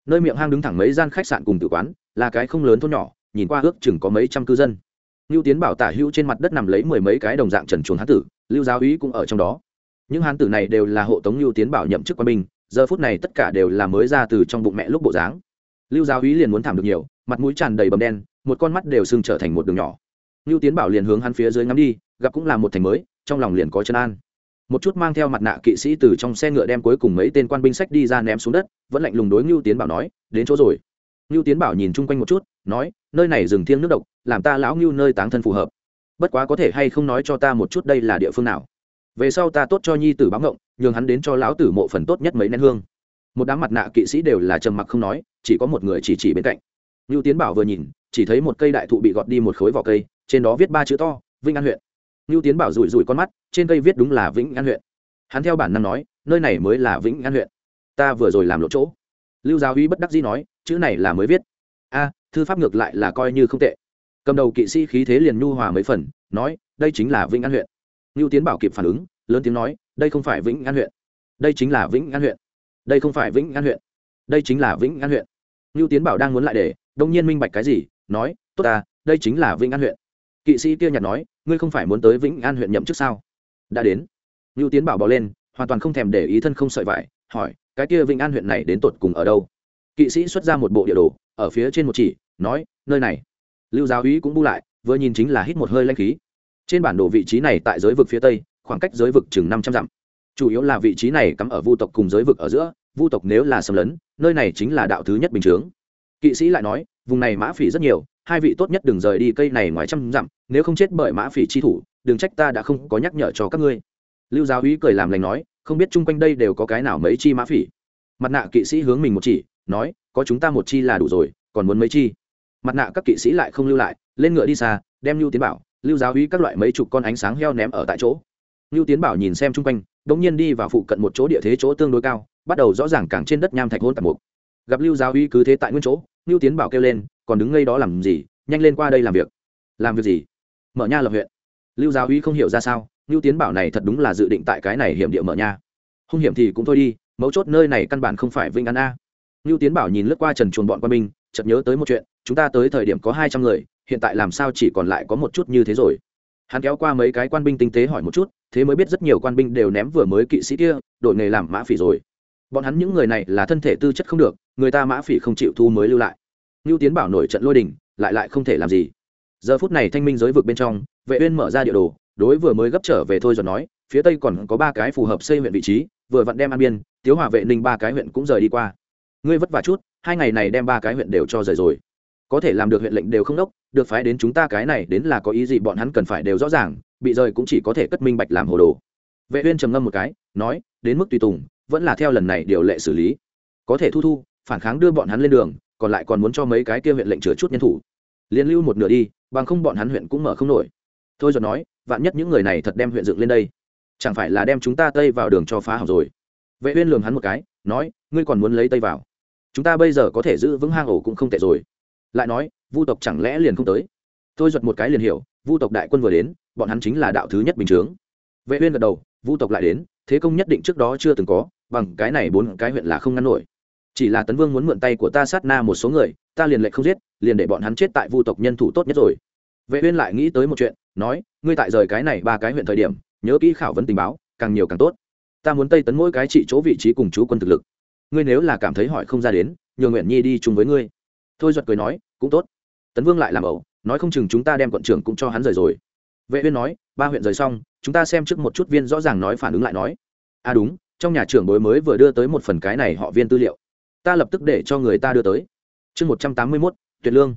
Speaker 1: Nơi miệng hang đứng thẳng mấy gian khách sạn cùng tử quán, là cái không lớn thôn nhỏ, nhìn qua ước chừng có mấy trăm cư dân. Ngưu tiến bảo tả hữu trên mặt đất nằm lấy mười mấy cái đồng dạng trần chuồng hán tử, lưu giáo úy cũng ở trong đó. Những hán tử này đều là hộ tống ngưu tiến bảo nhậm chức quân binh, giờ phút này tất cả đều là mới ra từ trong bụng mẹ lúc bộ dáng. Lưu giáo úy liền muốn thảm được nhiều, mặt mũi tràn đầy bầm đen, một con mắt đều sưng trở thành một đường nhỏ lưu tiến bảo liền hướng hắn phía dưới ngắm đi, gặp cũng là một thành mới, trong lòng liền có chân an. Một chút mang theo mặt nạ kỵ sĩ từ trong xe ngựa đem cuối cùng mấy tên quan binh sách đi ra ném xuống đất, vẫn lạnh lùng đối ngưu tiến bảo nói, đến chỗ rồi. Ngưu tiến bảo nhìn chung quanh một chút, nói, nơi này rừng thiêng nước độc, làm ta lão ngưu nơi táng thân phù hợp. Bất quá có thể hay không nói cho ta một chút đây là địa phương nào? Về sau ta tốt cho nhi tử báo ngộng, nhường hắn đến cho lão tử mộ phần tốt nhất mấy nén hương. Một đám mặt nạ kỵ sĩ đều là trầm mặc không nói, chỉ có một người chỉ chỉ bên cạnh. Ngưu tiến bảo vừa nhìn, chỉ thấy một cây đại thụ bị gọt đi một khối vỏ cây trên đó viết ba chữ to, Vĩnh an huyện. Ngưu tiến bảo rủi rủi con mắt, trên cây viết đúng là vĩnh an huyện. Hắn theo bản năng nói, nơi này mới là vĩnh an huyện. Ta vừa rồi làm lộ chỗ. Lưu giáo uy bất đắc dĩ nói, chữ này là mới viết. A, thư pháp ngược lại là coi như không tệ. Cầm đầu kỵ sĩ khí thế liền nhu hòa mấy phần, nói, đây chính là vĩnh an huyện. Ngưu tiến bảo kịp phản ứng, lớn tiếng nói, đây không phải vĩnh an huyện. Đây chính là vĩnh an huyện. Đây không phải vĩnh an huyện. Đây chính là vĩnh an huyện. Ngưu tiến bảo đang muốn lại để, đông nhiên minh bạch cái gì, nói, tốt ta, đây chính là vĩnh an huyện kỵ sĩ kia nhặt nói, ngươi không phải muốn tới vĩnh an huyện nhậm chức sao? Đã đến. Ngưu tiến bảo bỏ lên, hoàn toàn không thèm để ý thân không sợi vải, hỏi, cái kia vĩnh an huyện này đến tột cùng ở đâu? Kỵ sĩ xuất ra một bộ địa đồ, ở phía trên một chỉ, nói, nơi này. Lưu giáo úy cũng bu lại, vừa nhìn chính là hít một hơi lanh khí. Trên bản đồ vị trí này tại giới vực phía tây, khoảng cách giới vực chừng năm trăm dặm. Chủ yếu là vị trí này cắm ở vu tộc cùng giới vực ở giữa, vu tộc nếu là xâm lấn, nơi này chính là đạo thứ nhất bình chướng. Kỵ sĩ lại nói, vùng này mã phỉ rất nhiều hai vị tốt nhất đừng rời đi cây này ngoài trăm dặm, nếu không chết bởi mã phỉ chi thủ, đừng trách ta đã không có nhắc nhở cho các ngươi. Lưu giáo úy cười làm lành nói, không biết chung quanh đây đều có cái nào mấy chi mã phỉ? Mặt nạ kỵ sĩ hướng mình một chỉ, nói, có chúng ta một chi là đủ rồi, còn muốn mấy chi? Mặt nạ các kỵ sĩ lại không lưu lại, lên ngựa đi xa, đem lưu tiến bảo, lưu giáo úy các loại mấy chục con ánh sáng heo ném ở tại chỗ. Lưu tiến bảo nhìn xem chung quanh đ ỗ n g nhiên đi vào phụ cận một chỗ địa thế chỗ tương đối cao, bắt đầu rõ ràng càng trên đất nham thạch hôn tạp mục. Gặp lưu giáo úy cứ thế tại nguyên chỗ lưu tiến bảo kêu lên còn đứng ngay đó làm gì? Nhanh lên qua đây làm việc. Làm việc gì? Mở nha lập huyện. Lưu giáo úy không hiểu ra sao lưu tiến bảo này thật đúng là dự định tại cái này hiểm địa mở nha. Hung hiểm thì cũng thôi đi mấu chốt nơi này căn bản không phải vinh an a. Nưu Tiến Bảo nhìn lướt qua Trần Chuồn bọn quân binh, chợt nhớ tới một chuyện, chúng ta tới thời điểm có hai trăm người, hiện tại làm sao chỉ còn lại có một chút như thế rồi. Hắn kéo qua mấy cái quan binh tinh tế hỏi một chút, thế mới biết rất nhiều quan binh đều ném vừa mới kỵ sĩ kia, đổi nghề làm mã phỉ rồi. Bọn hắn những người này là thân thể tư chất không được, người ta mã phỉ không chịu thu mới lưu lại. ngưu Tiến Bảo nổi trận lôi đình, lại lại không thể làm gì. Giờ phút này thanh minh giới vực bên trong, Vệ Uyên mở ra địa đồ, đối vừa mới gấp trở về thôi rồi nói, phía tây còn có ba cái phù hợp xây huyện vị trí, vừa vặn đem An Biên, Tiếu Hòa Vệ Ninh ba cái huyện cũng rời đi qua ngươi vất vả chút hai ngày này đem ba cái huyện đều cho rời rồi có thể làm được huyện lệnh đều không đốc được phái đến chúng ta cái này đến là có ý gì bọn hắn cần phải đều rõ ràng bị rời cũng chỉ có thể cất minh bạch làm hồ đồ vệ uyên trầm ngâm một cái nói đến mức tùy tùng vẫn là theo lần này điều lệ xử lý. Có thể thu thu, phản kháng đưa bọn hắn lên đường, còn lại còn muốn cho mấy cái kia huyện lệnh chứa chút nhân thủ. Liên lưu một nửa đi, bằng không bọn hắn huyện cũng mở không nổi. Thôi giọt nói, vạn nhất những người này thật đem huyện dựng lên đây, chẳng phải là đem chúng ta tây vào đường cho phá hỏng rồi? Vệ uyên lườm hắn một cái, nói, ngươi còn muốn lấy tây vào? Chúng ta bây giờ có thể giữ vững hang ổ cũng không tệ rồi. Lại nói, vu tộc chẳng lẽ liền không tới? Tôi giật một cái liền hiểu, vu tộc đại quân vừa đến, bọn hắn chính là đạo thứ nhất bình chướng. Vệ uyên gật đầu, vu tộc lại đến, thế công nhất định trước đó chưa từng có bằng cái này bốn cái huyện là không ngăn nổi. Chỉ là tấn vương muốn mượn tay của ta sát na một số người, ta liền lệnh không giết, liền để bọn hắn chết tại vu tộc nhân thủ tốt nhất rồi. Vệ uyên lại nghĩ tới một chuyện, nói, ngươi tại rời cái này ba cái huyện thời điểm, nhớ kỹ khảo vấn tình báo, càng nhiều càng tốt. Ta muốn tây tấn mỗi cái trị chỗ vị trí cùng chú quân thực lực. Ngươi nếu là cảm thấy hỏi không ra đến nhờ nguyện nhi đi chung với ngươi. Thôi duật cười nói, cũng tốt. Tấn vương lại làm ẩu, nói không chừng chúng ta đem quận trưởng cũng cho hắn rời rồi. Vệ uyên nói, ba huyện rời xong, chúng ta xem trước một chút viên rõ ràng nói phản ứng lại nói. À đúng trong nhà trưởng bối mới vừa đưa tới một phần cái này họ viên tư liệu. Ta lập tức để cho người ta đưa tới. Chương một trăm tám mươi mốt, tuyệt lương.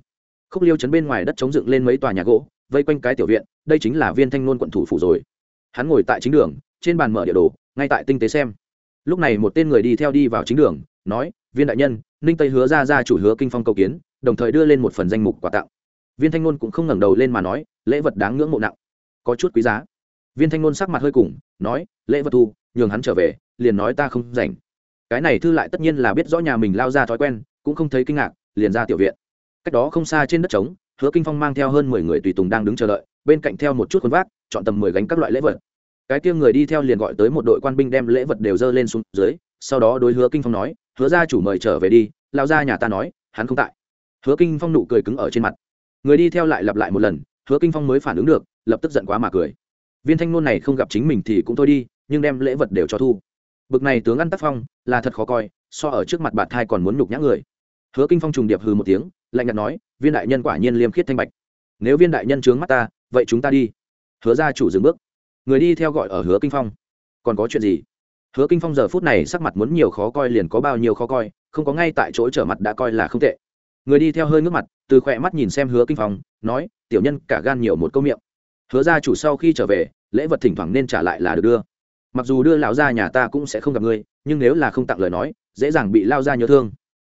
Speaker 1: Khúc liêu chấn bên ngoài đất chống dựng lên mấy tòa nhà gỗ, vây quanh cái tiểu viện, đây chính là viên thanh nôn quận thủ phủ rồi. Hắn ngồi tại chính đường, trên bàn mở địa đồ, ngay tại tinh tế xem. Lúc này một tên người đi theo đi vào chính đường, nói, viên đại nhân, ninh tây hứa ra ra chủ hứa kinh phong cầu kiến, đồng thời đưa lên một phần danh mục quà tặng. Viên thanh ngôn cũng không ngẩng đầu lên mà nói, lễ vật đáng ngưỡng mộ nặng, có chút quý giá. Viên thanh ngôn sắc mặt hơi cùng, nói, lễ vật thu nhường hắn trở về, liền nói ta không rảnh. Cái này thư lại tất nhiên là biết rõ nhà mình lao ra thói quen, cũng không thấy kinh ngạc, liền ra tiểu viện. Cách đó không xa trên đất trống, hứa kinh phong mang theo hơn mười người tùy tùng đang đứng chờ đợi, bên cạnh theo một chút khuôn vác, chọn tầm mười gánh các loại lễ vật. Cái kia người đi theo liền gọi tới một đội quan binh đem lễ vật đều dơ lên xuống dưới, sau đó đối hứa kinh phong nói, hứa ra chủ mời trở về đi lao ra nhà ta nói, hắn không tại. Hứa kinh phong nụ cười cứng ở trên mặt. Người đi theo lại lặp lại một lần, hứa kinh phong mới phản ứng được, lập tức giận quá mà cười. Viên thanh nôn này không gặp chính mình thì cũng thôi đi nhưng đem lễ vật đều cho thu. Bực này tướng ăn tác phong, là thật khó coi, so ở trước mặt bạn thai còn muốn nhục nhã người. Hứa kinh phong trùng điệp hừ một tiếng, lạnh nhạt nói, viên đại nhân quả nhiên liêm khiết thanh bạch. Nếu viên đại nhân trướng mắt ta, vậy chúng ta đi. Hứa gia chủ dừng bước. Người đi theo gọi ở hứa kinh phong. Còn có chuyện gì? Hứa kinh phong giờ phút này sắc mặt muốn nhiều khó coi liền có bao nhiêu khó coi, không có ngay tại chỗ trở mặt đã coi là không tệ. Người đi theo hơi ngước mặt, từ khỏe mắt nhìn xem hứa kinh phong, nói, tiểu nhân cả gan nhiều một câu miệng. Hứa gia chủ sau khi trở về, lễ vật thỉnh thoảng nên trả lại là được đưa mặc dù đưa lão gia nhà ta cũng sẽ không gặp ngươi, nhưng nếu là không tặng lời nói, dễ dàng bị lao ra nhớ thương.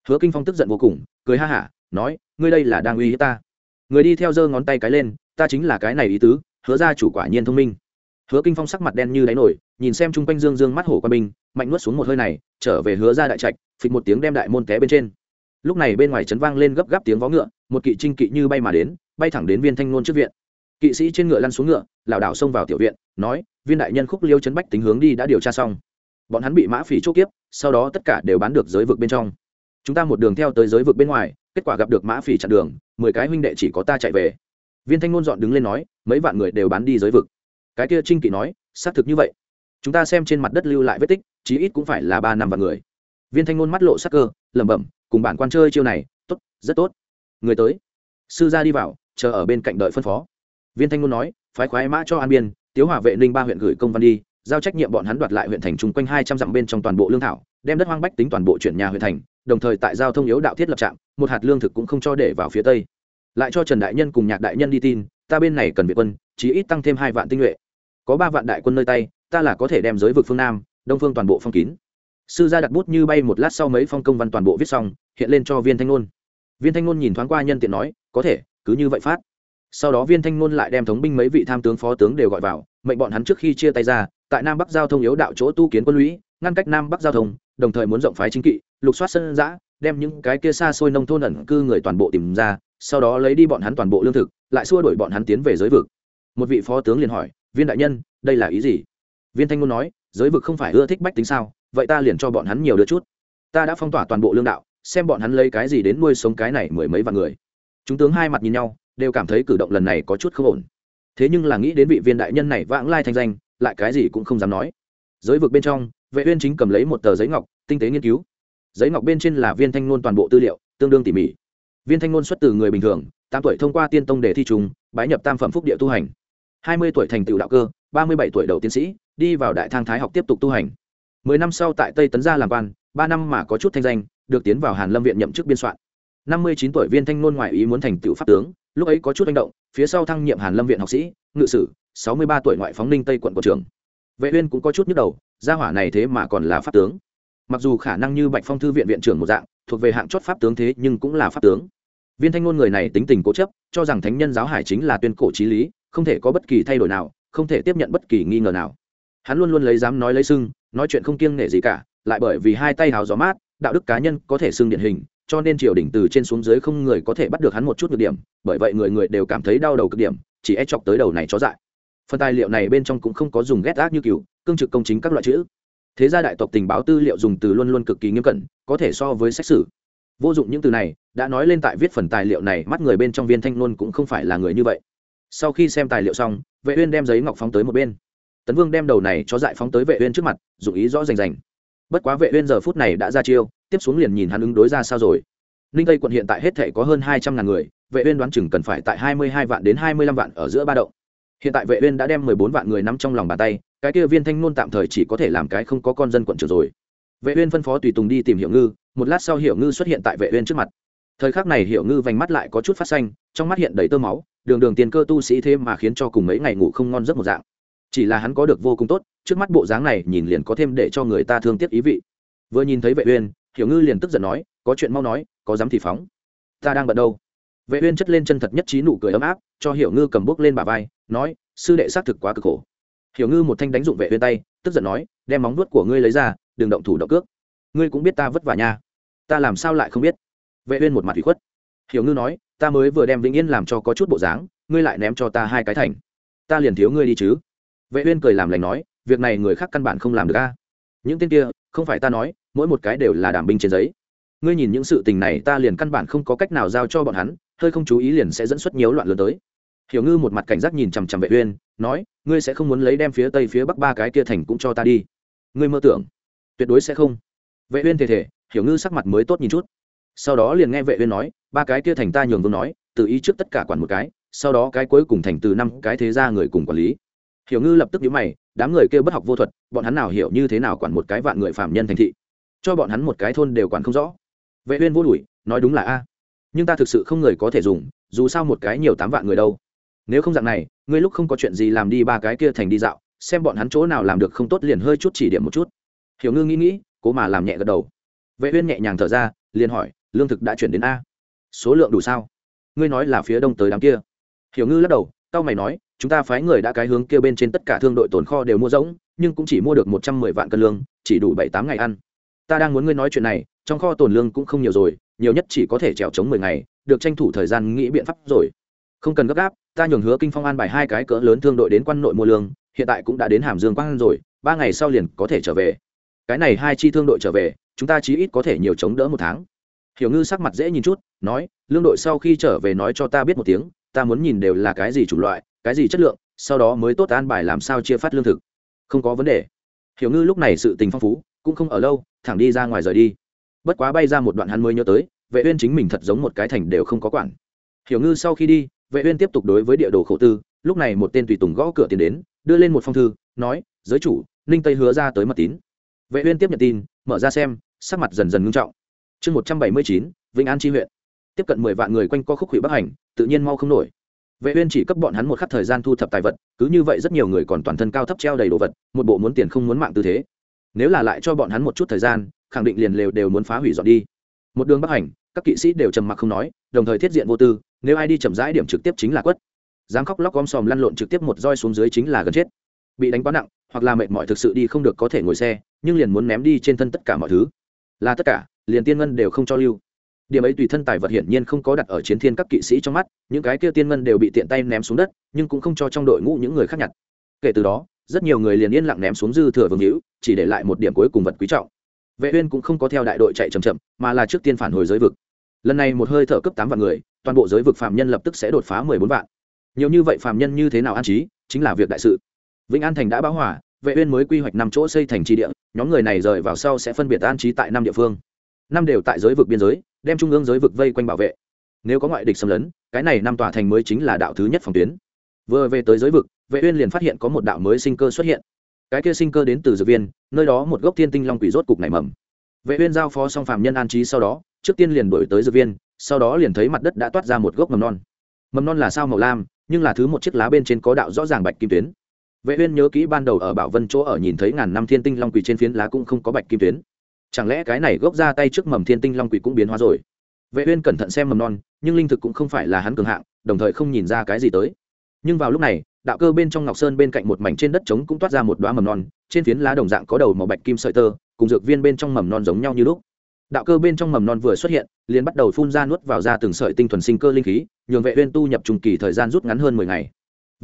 Speaker 1: Hứa kinh phong tức giận vô cùng, cười ha hả, nói, ngươi đây là đang uy hiếp ta. Người đi theo giơ ngón tay cái lên, ta chính là cái này ý tứ, hứa gia chủ quả nhiên thông minh. Hứa kinh phong sắc mặt đen như đáy nổi, nhìn xem chung quanh dương dương mắt hổ qua binh, mạnh nuốt xuống một hơi này, trở về hứa ra đại trạch, phịch một tiếng đem đại môn té bên trên. Lúc này bên ngoài trấn vang lên gấp gáp tiếng vó ngựa, một kỵ trinh kỵ như bay mà đến, bay thẳng đến viên thanh nôn trước viện. Kỵ sĩ trên ngựa lăn xuống ngựa, lảo đảo xông vào tiểu viện, nói viên đại nhân khúc liêu chấn bách tính hướng đi đã điều tra xong. Bọn hắn bị mã phỉ chốt kiếp, sau đó tất cả đều bán được giới vực bên trong. Chúng ta một đường theo tới giới vực bên ngoài, kết quả gặp được mã phỉ chặn đường, mười cái huynh đệ chỉ có ta chạy về. Viên thanh ngôn dọn đứng lên nói, mấy vạn người đều bán đi giới vực. Cái kia trinh kỵ nói, xác thực như vậy. Chúng ta xem trên mặt đất lưu lại vết tích, chí ít cũng phải là ba năm vạn người. Viên thanh ngôn mắt lộ sắc cơ, lẩm bẩm, cùng bản quan chơi chiêu này, tốt, rất tốt. Người tới. Sư gia đi vào, chờ ở bên cạnh đợi phân phó. Viên thanh ngôn nói, phái khoái mã cho an biên tiếu Hòa vệ ninh ba huyện gửi công văn đi, giao trách nhiệm bọn hắn đoạt lại huyện thành chung quanh hai trăm dặm bên trong toàn bộ lương thảo, đem đất hoang bách tính toàn bộ chuyển nhà huyện thành, đồng thời tại giao thông yếu đạo thiết lập trạm, một hạt lương thực cũng không cho để vào phía tây. Lại cho trần đại nhân cùng nhạc đại nhân đi tin, ta bên này cần việt quân, chí ít tăng thêm hai vạn tinh nhuệ. Có ba vạn đại quân nơi tay, ta là có thể đem giới vực phương nam, đông phương toàn bộ phong kín. Sư gia đặt bút như bay một lát sau mấy phong công văn toàn bộ viết xong, hiện lên cho viên thanh ngôn viên thanh ngôn nhìn thoáng qua nhân tiện nói, có thể, cứ như vậy phát sau đó viên thanh ngôn lại đem thống binh mấy vị tham tướng phó tướng đều gọi vào, mệnh bọn hắn trước khi chia tay ra, tại nam bắc giao thông yếu đạo chỗ tu kiến quân lũy, ngăn cách nam bắc giao thông, đồng thời muốn rộng phái chính kỵ, lục soát sân giã, đem những cái kia xa xôi nông thôn ẩn cư người toàn bộ tìm ra, sau đó lấy đi bọn hắn toàn bộ lương thực, lại xua đuổi bọn hắn tiến về giới vực. Một vị phó tướng liền hỏi, viên đại nhân, đây là ý gì? Viên thanh ngôn nói, giới vực không phải ưa thích bách tính sao? Vậy ta liền cho bọn hắn nhiều đứa chút. Ta đã phong tỏa toàn bộ lương đạo, xem bọn hắn lấy cái gì đến nuôi sống cái này mười mấy vạn người. Chúng tướng hai mặt nhìn nhau đều cảm thấy cử động lần này có chút không ổn. Thế nhưng là nghĩ đến vị viên đại nhân này vãng lai thanh danh, lại cái gì cũng không dám nói. Giới vực bên trong, vệ uyên chính cầm lấy một tờ giấy ngọc, tinh tế nghiên cứu. Giấy ngọc bên trên là viên thanh ngôn toàn bộ tư liệu, tương đương tỉ mỉ. Viên thanh ngôn xuất từ người bình thường, tám tuổi thông qua tiên tông để thi trùng, bái nhập tam phẩm phúc địa tu hành. Hai mươi tuổi thành tựu đạo cơ, ba mươi bảy tuổi đầu tiến sĩ, đi vào đại thang thái học tiếp tục tu hành. Mười năm sau tại tây tấn gia làm quan, ba năm mà có chút thanh danh, được tiến vào hàn lâm viện nhậm chức biên soạn năm mươi chín tuổi viên thanh Nôn ngoại ý muốn thành tựu pháp tướng, lúc ấy có chút manh động, phía sau thăng nhiệm hàn lâm viện học sĩ, ngự sử, sáu mươi ba tuổi ngoại phóng ninh tây quận quận trường vệ uyên cũng có chút nhức đầu, gia hỏa này thế mà còn là pháp tướng. Mặc dù khả năng như bạch phong thư viện viện trưởng một dạng, thuộc về hạng chót pháp tướng thế nhưng cũng là pháp tướng. Viên thanh ngôn người này tính tình cố chấp, cho rằng thánh nhân giáo hải chính là tuyên cổ trí lý, không thể có bất kỳ thay đổi nào, không thể tiếp nhận bất kỳ nghi ngờ nào. Hắn luôn luôn lấy dám nói lấy sưng, nói chuyện không kiêng nể gì cả, lại bởi vì hai tay hào gió mát đạo đức cá nhân có thể xưng điển hình, cho nên triều đình từ trên xuống dưới không người có thể bắt được hắn một chút nhược điểm, bởi vậy người người đều cảm thấy đau đầu cực điểm, chỉ e chọc tới đầu này chó dại. Phần tài liệu này bên trong cũng không có dùng ghét ác như cựu cương trực công chính các loại chữ. Thế gia đại tộc tình báo tư liệu dùng từ luôn luôn cực kỳ nghiêm cẩn, có thể so với xét xử vô dụng những từ này, đã nói lên tại viết phần tài liệu này, mắt người bên trong viên thanh luôn cũng không phải là người như vậy. Sau khi xem tài liệu xong, vệ uyên đem giấy ngọc phóng tới một bên. Tấn vương đem đầu này cho dại phóng tới vệ uyên trước mặt, dụng ý rõ rành rành bất quá vệ uyên giờ phút này đã ra chiêu, tiếp xuống liền nhìn hắn ứng đối ra sao rồi. Ninh tây quận hiện tại hết thể có hơn 200 ngàn người, vệ uyên đoán chừng cần phải tại 22 vạn đến 25 vạn ở giữa ba động. Hiện tại vệ uyên đã đem 14 vạn người nắm trong lòng bàn tay, cái kia viên thanh nôn tạm thời chỉ có thể làm cái không có con dân quận trưởng rồi. Vệ uyên phân phó tùy tùng đi tìm hiểu ngư, một lát sau hiểu ngư xuất hiện tại vệ uyên trước mặt. Thời khắc này hiểu ngư vành mắt lại có chút phát xanh, trong mắt hiện đầy tơ máu, đường đường tiền cơ tu sĩ thêm mà khiến cho cùng mấy ngày ngủ không ngon giấc một dạng chỉ là hắn có được vô cùng tốt, trước mắt bộ dáng này nhìn liền có thêm để cho người ta thương tiếc ý vị. Vừa nhìn thấy vệ uyên, hiểu ngư liền tức giận nói, có chuyện mau nói, có dám thì phóng. Ta đang bận đâu? Vệ uyên chất lên chân thật nhất trí nụ cười ấm áp, cho hiểu ngư cầm bước lên bả vai, nói, sư đệ xác thực quá cực khổ. Hiểu ngư một thanh đánh dụng vệ uyên tay, tức giận nói, đem móng vuốt của ngươi lấy ra, đừng động thủ động cước. Ngươi cũng biết ta vất vả nha. Ta làm sao lại không biết? Vệ uyên một mặt ủy khuất. Hiểu ngư nói, ta mới vừa đem vĩnh yên làm cho có chút bộ dáng, ngươi lại ném cho ta hai cái thành. Ta liền thiếu ngươi đi chứ vệ uyên cười làm lành nói việc này người khác căn bản không làm được a. Những tên kia không phải ta nói mỗi một cái đều là đảm binh trên giấy. Ngươi nhìn những sự tình này ta liền căn bản không có cách nào giao cho bọn hắn hơi không chú ý liền sẽ dẫn xuất nhiều loạn lớn tới. Hiểu ngư một mặt cảnh giác nhìn chằm chằm vệ uyên nói ngươi sẽ không muốn lấy đem phía tây phía bắc ba cái kia thành cũng cho ta đi. Ngươi mơ tưởng tuyệt đối sẽ không. Vệ uyên thề thề, hiểu ngư sắc mặt mới tốt nhìn chút. Sau đó liền nghe vệ uyên nói ba cái kia thành ta nhường vương nói tự ý trước tất cả quản một cái sau đó cái cuối cùng thành từ năm cái thế gia người cùng quản lý hiểu ngư lập tức nhíu mày, đám người kêu bất học vô thuật, bọn hắn nào hiểu như thế nào quản một cái vạn người phạm nhân thành thị? Cho bọn hắn một cái thôn đều quản không rõ. Vệ uyên vô đuổi, nói đúng là a. Nhưng ta thực sự không người có thể dùng, dù sao một cái nhiều tám vạn người đâu. Nếu không dạng này, ngươi lúc không có chuyện gì làm đi ba cái kia thành đi dạo, xem bọn hắn chỗ nào làm được không tốt liền hơi chút chỉ điểm một chút. Hiểu ngư nghĩ nghĩ, cố mà làm nhẹ gật đầu. Vệ uyên nhẹ nhàng thở ra, liền hỏi, lương thực đã chuyển đến a? Số lượng đủ sao? Ngươi nói là phía đông tới đám kia. Hiểu ngư lắc đầu tao mày nói chúng ta phái người đã cái hướng kia bên trên tất cả thương đội tồn kho đều mua rỗng, nhưng cũng chỉ mua được một trăm mười vạn cân lương, chỉ đủ bảy tám ngày ăn. Ta đang muốn ngươi nói chuyện này, trong kho tồn lương cũng không nhiều rồi, nhiều nhất chỉ có thể trèo chống mười ngày, được tranh thủ thời gian nghĩ biện pháp rồi. Không cần gấp gáp, ta nhường hứa kinh phong an bài hai cái cỡ lớn thương đội đến quan nội mua lương, hiện tại cũng đã đến hàm dương quang rồi, ba ngày sau liền có thể trở về. Cái này hai chi thương đội trở về, chúng ta chí ít có thể nhiều chống đỡ một tháng. Hiểu ngư sắc mặt dễ nhìn chút, nói, lương đội sau khi trở về nói cho ta biết một tiếng, ta muốn nhìn đều là cái gì chủng loại cái gì chất lượng sau đó mới tốt an bài làm sao chia phát lương thực. Không có vấn đề. Hiểu ngư lúc này sự tình phong phú cũng không ở lâu thẳng đi ra ngoài rời đi. Bất quá bay ra một đoạn hắn mới nhớ tới vệ uyên chính mình thật giống một cái thành đều không có quản. Hiểu ngư sau khi đi vệ uyên tiếp tục đối với địa đồ khổ tư lúc này một tên tùy tùng gõ cửa tiền đến đưa lên một phong thư nói giới chủ ninh tây hứa ra tới mật tín. Vệ uyên tiếp nhận tin mở ra xem sắc mặt dần dần ngưng trọng. Chương 179, vĩnh an chi huyện. Tiếp cận 10 vạn người quanh co khúc hủy bắc hành tự nhiên mau không nổi vệ uyên chỉ cấp bọn hắn một khắc thời gian thu thập tài vật, cứ như vậy rất nhiều người còn toàn thân cao thấp treo đầy đồ vật, một bộ muốn tiền không muốn mạng tư thế. Nếu là lại cho bọn hắn một chút thời gian, khẳng định liền lều đều muốn phá hủy dọn đi. Một đường bắc hành, các kỵ sĩ đều trầm mặc không nói, đồng thời thiết diện vô tư, nếu ai đi chậm rãi điểm trực tiếp chính là quất. Dám khóc lóc gom sòm lăn lộn trực tiếp một roi xuống dưới chính là gần chết. Bị đánh quá nặng, hoặc là mệt mỏi thực sự đi không được có thể ngồi xe, nhưng liền muốn ném đi trên thân tất cả mọi thứ. Là tất cả, liền tiên ngân đều không cho lưu điểm ấy tùy thân tài vật hiển nhiên không có đặt ở chiến thiên các kỵ sĩ trong mắt, những cái kia tiên ngân đều bị tiện tay ném xuống đất, nhưng cũng không cho trong đội ngũ những người khác nhặt. Kể từ đó, rất nhiều người liền yên lặng ném xuống dư thừa vương hữu, chỉ để lại một điểm cuối cùng vật quý trọng. Vệ uyên cũng không có theo đại đội chạy chậm chậm, mà là trước tiên phản hồi giới vực. Lần này một hơi thở cấp tám vạn người, toàn bộ giới vực phạm nhân lập tức sẽ đột phá mười bốn vạn. Nhiều như vậy phạm nhân như thế nào an trí, chính là việc đại sự. Vĩnh an thành đã báo hỏa vệ uyên mới quy hoạch năm chỗ xây thành trì địa, nhóm người này rời vào sau sẽ phân biệt an trí tại năm địa phương năm đều tại giới vực biên giới, đem trung ương giới vực vây quanh bảo vệ. Nếu có ngoại địch xâm lấn, cái này năm tòa thành mới chính là đạo thứ nhất phòng tuyến. Vừa về tới giới vực, vệ uyên liền phát hiện có một đạo mới sinh cơ xuất hiện. Cái kia sinh cơ đến từ dược viên, nơi đó một gốc thiên tinh long quỷ rốt cục nảy mầm. Vệ uyên giao phó xong phàm nhân an trí sau đó, trước tiên liền đuổi tới dược viên, sau đó liền thấy mặt đất đã toát ra một gốc mầm non. Mầm non là sao màu lam, nhưng là thứ một chiếc lá bên trên có đạo rõ ràng bạch kim tuyến. Vệ uyên nhớ kỹ ban đầu ở bảo vân chỗ ở nhìn thấy ngàn năm thiên tinh long quỷ trên phiến lá cũng không có bạch kim tuyến chẳng lẽ cái này gốc ra tay trước mầm thiên tinh long quỷ cũng biến hóa rồi? Vệ uyên cẩn thận xem mầm non, nhưng linh thực cũng không phải là hắn cường hạng, đồng thời không nhìn ra cái gì tới. Nhưng vào lúc này, đạo cơ bên trong ngọc sơn bên cạnh một mảnh trên đất trống cũng toát ra một đóa mầm non, trên phiến lá đồng dạng có đầu màu bạch kim sợi tơ, cùng dược viên bên trong mầm non giống nhau như lúc. Đạo cơ bên trong mầm non vừa xuất hiện, liền bắt đầu phun ra nuốt vào ra từng sợi tinh thuần sinh cơ linh khí, nhường vệ uyên tu nhập trùng kỳ thời gian rút ngắn hơn 10 ngày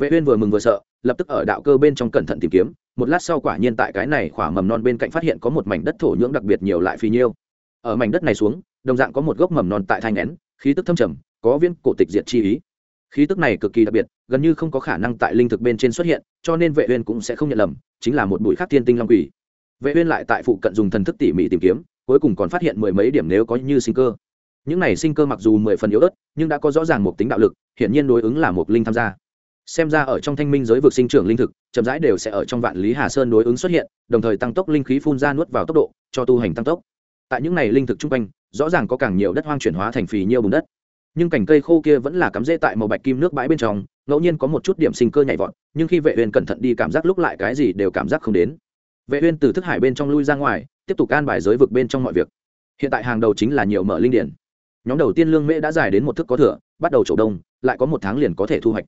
Speaker 1: vệ uyên vừa mừng vừa sợ, lập tức ở đạo cơ bên trong cẩn thận tìm kiếm, một lát sau quả nhiên tại cái này khỏa mầm non bên cạnh phát hiện có một mảnh đất thổ nhưỡng đặc biệt nhiều lại phi nhiêu. Ở mảnh đất này xuống, đồng dạng có một gốc mầm non tại thanh nén, khí tức thâm trầm, có viên cổ tịch diệt chi ý. Khí tức này cực kỳ đặc biệt, gần như không có khả năng tại linh thực bên trên xuất hiện, cho nên vệ uyên cũng sẽ không nhận lầm, chính là một bụi khắc thiên tinh long quỷ. Vệ uyên lại tại phụ cận dùng thần thức tỉ mỉ tìm kiếm, cuối cùng còn phát hiện mười mấy điểm nếu có như sinh cơ. Những này sinh cơ mặc dù mười phần yếu ớt, nhưng đã có rõ ràng một tính đạo lực hiện nhiên đối ứng là một linh tham gia xem ra ở trong thanh minh giới vực sinh trưởng linh thực, chậm rãi đều sẽ ở trong vạn lý hà sơn đối ứng xuất hiện, đồng thời tăng tốc linh khí phun ra nuốt vào tốc độ, cho tu hành tăng tốc. Tại những này linh thực trung quanh, rõ ràng có càng nhiều đất hoang chuyển hóa thành phì nhiều bùn đất. Nhưng cành cây khô kia vẫn là cắm rễ tại màu bạch kim nước bãi bên trong, ngẫu nhiên có một chút điểm sinh cơ nhảy vọt, nhưng khi vệ uyên cẩn thận đi cảm giác lúc lại cái gì đều cảm giác không đến. Vệ uyên từ thức hải bên trong lui ra ngoài, tiếp tục can bài giới vực bên trong mọi việc. Hiện tại hàng đầu chính là nhiều mở linh điển. Nhóm đầu tiên lương mễ đã dài đến một thước có thừa, bắt đầu trổ đông, lại có một tháng liền có thể thu hoạch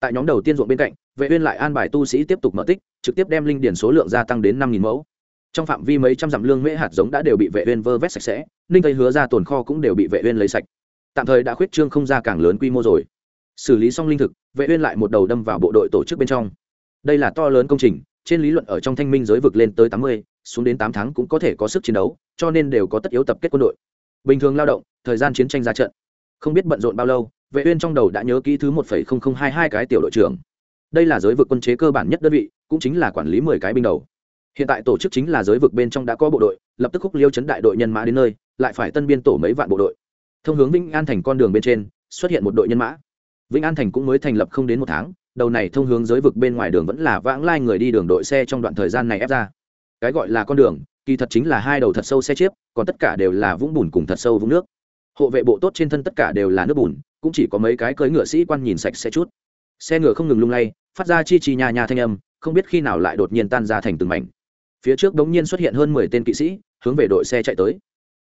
Speaker 1: tại nhóm đầu tiên ruộng bên cạnh vệ uyên lại an bài tu sĩ tiếp tục mở tích trực tiếp đem linh điển số lượng gia tăng đến năm mẫu. Trong phạm vi mấy trăm dặm lương mễ hạt giống đã đều bị vệ uyên vơ vét sạch sẽ ninh tây hứa ra tồn kho cũng đều bị vệ uyên lấy sạch. Tạm thời đã khuyết trương không ra càng lớn quy mô rồi. Xử lý xong linh thực vệ uyên lại một đầu đâm vào bộ đội tổ chức bên trong. Đây là to lớn công trình trên lý luận ở trong thanh minh giới vực lên tới 80, xuống đến 8 tháng cũng có thể có sức chiến đấu cho nên đều có tất yếu tập kết quân đội. Bình thường lao động thời gian chiến tranh ra trận. Không biết bận rộn bao lâu vệ uyên trong đầu đã nhớ kỹ thứ 1.0022 cái tiểu đội trưởng. Đây là giới vực quân chế cơ bản nhất đơn vị, cũng chính là quản lý 10 cái binh đầu. Hiện tại tổ chức chính là giới vực bên trong đã có bộ đội, lập tức khúc liêu chấn đại đội nhân mã đến nơi, lại phải tân biên tổ mấy vạn bộ đội. Thông hướng vĩnh an thành con đường bên trên, xuất hiện một đội nhân mã. Vĩnh an thành cũng mới thành lập không đến một tháng, đầu này thông hướng giới vực bên ngoài đường vẫn là vãng lai người đi đường đội xe trong đoạn thời gian này ép ra. Cái gọi là con đường, kỳ thật chính là hai đầu thật sâu xe chiếc, còn tất cả đều là vũng bùn cùng thật sâu vũng nước. Hộ vệ bộ tốt trên thân tất cả đều là nước bùn cũng chỉ có mấy cái cưỡi ngựa sĩ quan nhìn sạch sẽ chút. Xe ngựa không ngừng lung lay, phát ra chi chi nhà nhà thanh âm, không biết khi nào lại đột nhiên tan ra thành từng mảnh. Phía trước đống nhiên xuất hiện hơn mười tên kỵ sĩ, hướng về đội xe chạy tới.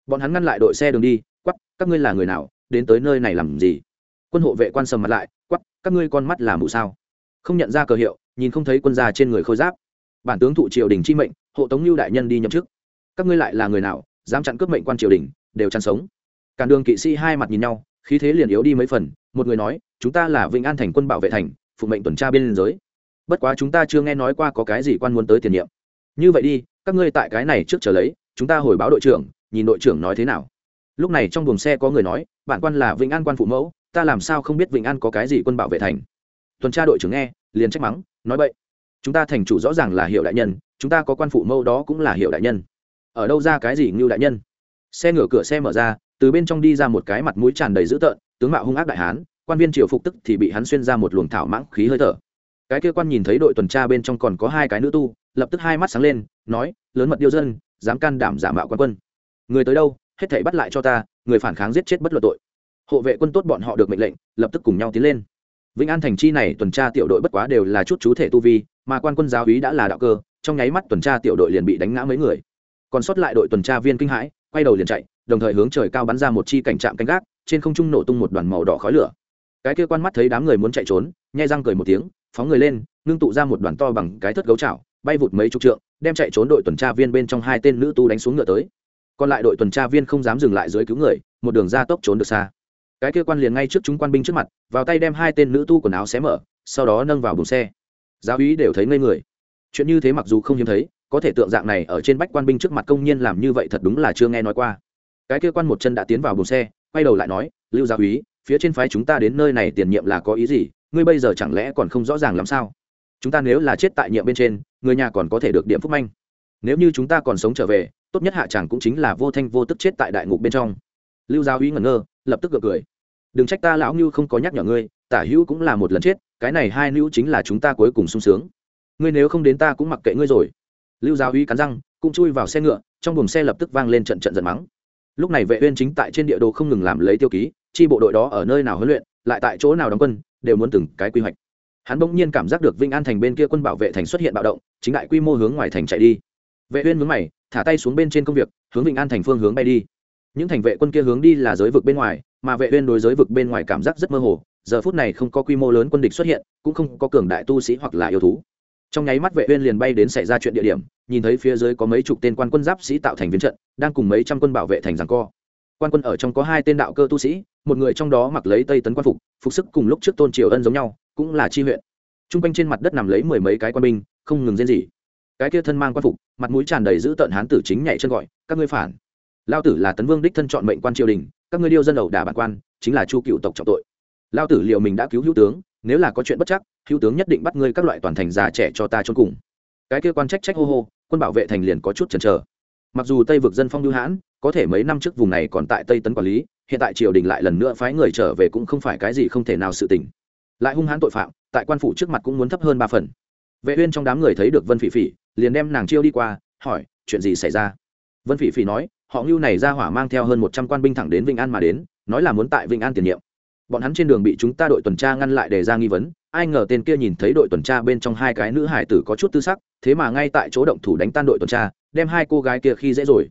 Speaker 1: Bọn hắn ngăn lại đội xe đường đi quắp các ngươi là người nào, đến tới nơi này làm gì? Quân hộ vệ quan sầm mặt lại quắp các ngươi con mắt là mù sao? Không nhận ra cờ hiệu, nhìn không thấy quân gia trên người khôi giáp. Bản tướng thụ triều đình chi mệnh, hộ tống lưu đại nhân đi nhậm chức. Các ngươi lại là người nào, dám chặn cướp mệnh quan triều đình, đều chăn sống. Cản đường kỵ sĩ hai mặt nhìn nhau khí thế liền yếu đi mấy phần, một người nói, chúng ta là vĩnh an thành quân bảo vệ thành, phụ mệnh tuần tra biên giới. Bất quá chúng ta chưa nghe nói qua có cái gì quan muốn tới tiền nhiệm. Như vậy đi, các ngươi tại cái này trước chờ lấy, chúng ta hồi báo đội trưởng, nhìn đội trưởng nói thế nào. Lúc này trong buồng xe có người nói, bản quan là vĩnh an quan phụ mẫu, ta làm sao không biết vĩnh an có cái gì quân bảo vệ thành? Tuần tra đội trưởng nghe, liền trách mắng, nói vậy chúng ta thành chủ rõ ràng là hiệu đại nhân, chúng ta có quan phụ mẫu đó cũng là hiệu đại nhân. Ở đâu ra cái gì ngưu đại nhân? Xe ngửa cửa xe mở ra từ bên trong đi ra một cái mặt mũi tràn đầy dữ tợn, tướng mạo hung ác đại hán, quan viên triều phục tức thì bị hắn xuyên ra một luồng thảo mãng khí hơi thở. Cái kia quan nhìn thấy đội tuần tra bên trong còn có hai cái nữ tu, lập tức hai mắt sáng lên, nói, lớn mật điêu dân, dám can đảm giả mạo quan quân. Người tới đâu, hết thảy bắt lại cho ta, người phản kháng giết chết bất luận tội. Hộ vệ quân tốt bọn họ được mệnh lệnh, lập tức cùng nhau tiến lên. Vĩnh an thành chi này tuần tra tiểu đội bất quá đều là chút chú thể tu vi, mà quan quân giáo úy đã là đạo cơ, trong nháy mắt tuần tra tiểu đội liền bị đánh ngã mấy người. Còn sót lại đội tuần tra viên kinh hãi, quay đầu liền chạy đồng thời hướng trời cao bắn ra một chi cảnh trạm canh gác, trên không trung nổ tung một đoàn màu đỏ khói lửa. Cái kia quan mắt thấy đám người muốn chạy trốn nhai răng cười một tiếng, phóng người lên, ngưng tụ ra một đoàn to bằng cái thất gấu chảo, bay vụt mấy chục trượng, đem chạy trốn đội tuần tra viên bên trong hai tên nữ tu đánh xuống ngựa tới. Còn lại đội tuần tra viên không dám dừng lại dưới cứu người, một đường ra tốc trốn được xa. Cái kia quan liền ngay trước chúng quan binh trước mặt, vào tay đem hai tên nữ tu quần áo xé mở, sau đó nâng vào bùng xe. Giáo úy đều thấy ngây người. Chuyện như thế mặc dù không hiếm thấy, có thể tượng dạng này ở trên bách quan binh trước mặt công nhân làm như vậy thật đúng là chưa nghe nói qua cái kia quan một chân đã tiến vào buồng xe, quay đầu lại nói, lưu Gia úy phía trên phái chúng ta đến nơi này tiền nhiệm là có ý gì? Ngươi bây giờ chẳng lẽ còn không rõ ràng làm sao? Chúng ta nếu là chết tại nhiệm bên trên, người nhà còn có thể được điểm phúc manh. Nếu như chúng ta còn sống trở về, tốt nhất hạ chẳng cũng chính là vô thanh vô tức chết tại đại ngục bên trong. Lưu Gia úy ngẩn ngơ, lập tức gượng cười. Đừng trách ta lão như không có nhắc nhở ngươi, tả hữu cũng là một lần chết, cái này hai nữ chính là chúng ta cuối cùng sung sướng. Ngươi nếu không đến ta cũng mặc kệ ngươi rồi. Lưu giáo uy cắn răng, cũng chui vào xe ngựa, trong buồng xe lập tức vang lên trận trận giận mắng lúc này vệ uyên chính tại trên địa đồ không ngừng làm lấy tiêu ký, chi bộ đội đó ở nơi nào huấn luyện, lại tại chỗ nào đóng quân, đều muốn từng cái quy hoạch. Hắn bỗng nhiên cảm giác được vinh an thành bên kia quân bảo vệ thành xuất hiện bạo động, chính đại quy mô hướng ngoài thành chạy đi. Vệ uyên nhướng mày, thả tay xuống bên trên công việc, hướng vinh an thành phương hướng bay đi. Những thành vệ quân kia hướng đi là giới vực bên ngoài, mà vệ uyên đối giới vực bên ngoài cảm giác rất mơ hồ, giờ phút này không có quy mô lớn quân địch xuất hiện, cũng không có cường đại tu sĩ hoặc là yêu thú trong nháy mắt vệ uyên liền bay đến xảy ra chuyện địa điểm, nhìn thấy phía dưới có mấy chục tên quan quân giáp sĩ tạo thành viên trận, đang cùng mấy trăm quân bảo vệ thành giằng co. Quan quân ở trong có hai tên đạo cơ tu sĩ, một người trong đó mặc lấy tây tấn quan phục phục sức cùng lúc trước tôn triều ân giống nhau, cũng là chi huyện. Trung quanh trên mặt đất nằm lấy mười mấy cái quan binh, không ngừng rên rỉ. Cái kia thân mang quan phục, mặt mũi tràn đầy dữ tợn hán tử chính nhảy chân gọi, các ngươi phản. Lao tử là tấn vương đích thân chọn mệnh quan triều đình, các ngươi điêu dân ẩu đả bản quan, chính là chu cựu tộc trọng tội. Lao tử liệu mình đã cứu hữu tướng nếu là có chuyện bất chắc, hữu tướng nhất định bắt ngươi các loại toàn thành già trẻ cho ta trốn cùng. Cái kia quan trách trách hô hô, quân bảo vệ thành liền có chút chần chờ. Mặc dù tây vực dân phong lưu hãn, có thể mấy năm trước vùng này còn tại tây tấn quản lý, hiện tại triều đình lại lần nữa phái người trở về cũng không phải cái gì không thể nào sự tình. Lại hung hãn tội phạm, tại quan phủ trước mặt cũng muốn thấp hơn ba phần. Vệ uyên trong đám người thấy được vân phỉ phỉ, liền đem nàng chiêu đi qua, hỏi, chuyện gì xảy ra? Vân phỉ phỉ nói, họ lưu này ra hỏa mang theo hơn một trăm quan binh thẳng đến vinh an mà đến, nói là muốn tại vinh an tiền nhiệm bọn hắn trên đường bị chúng ta đội tuần tra ngăn lại để ra nghi vấn, ai ngờ tên kia nhìn thấy đội tuần tra bên trong hai cái nữ hải tử có chút tư sắc, thế mà ngay tại chỗ động thủ đánh tan đội tuần tra, đem hai cô gái kia khi dễ rồi.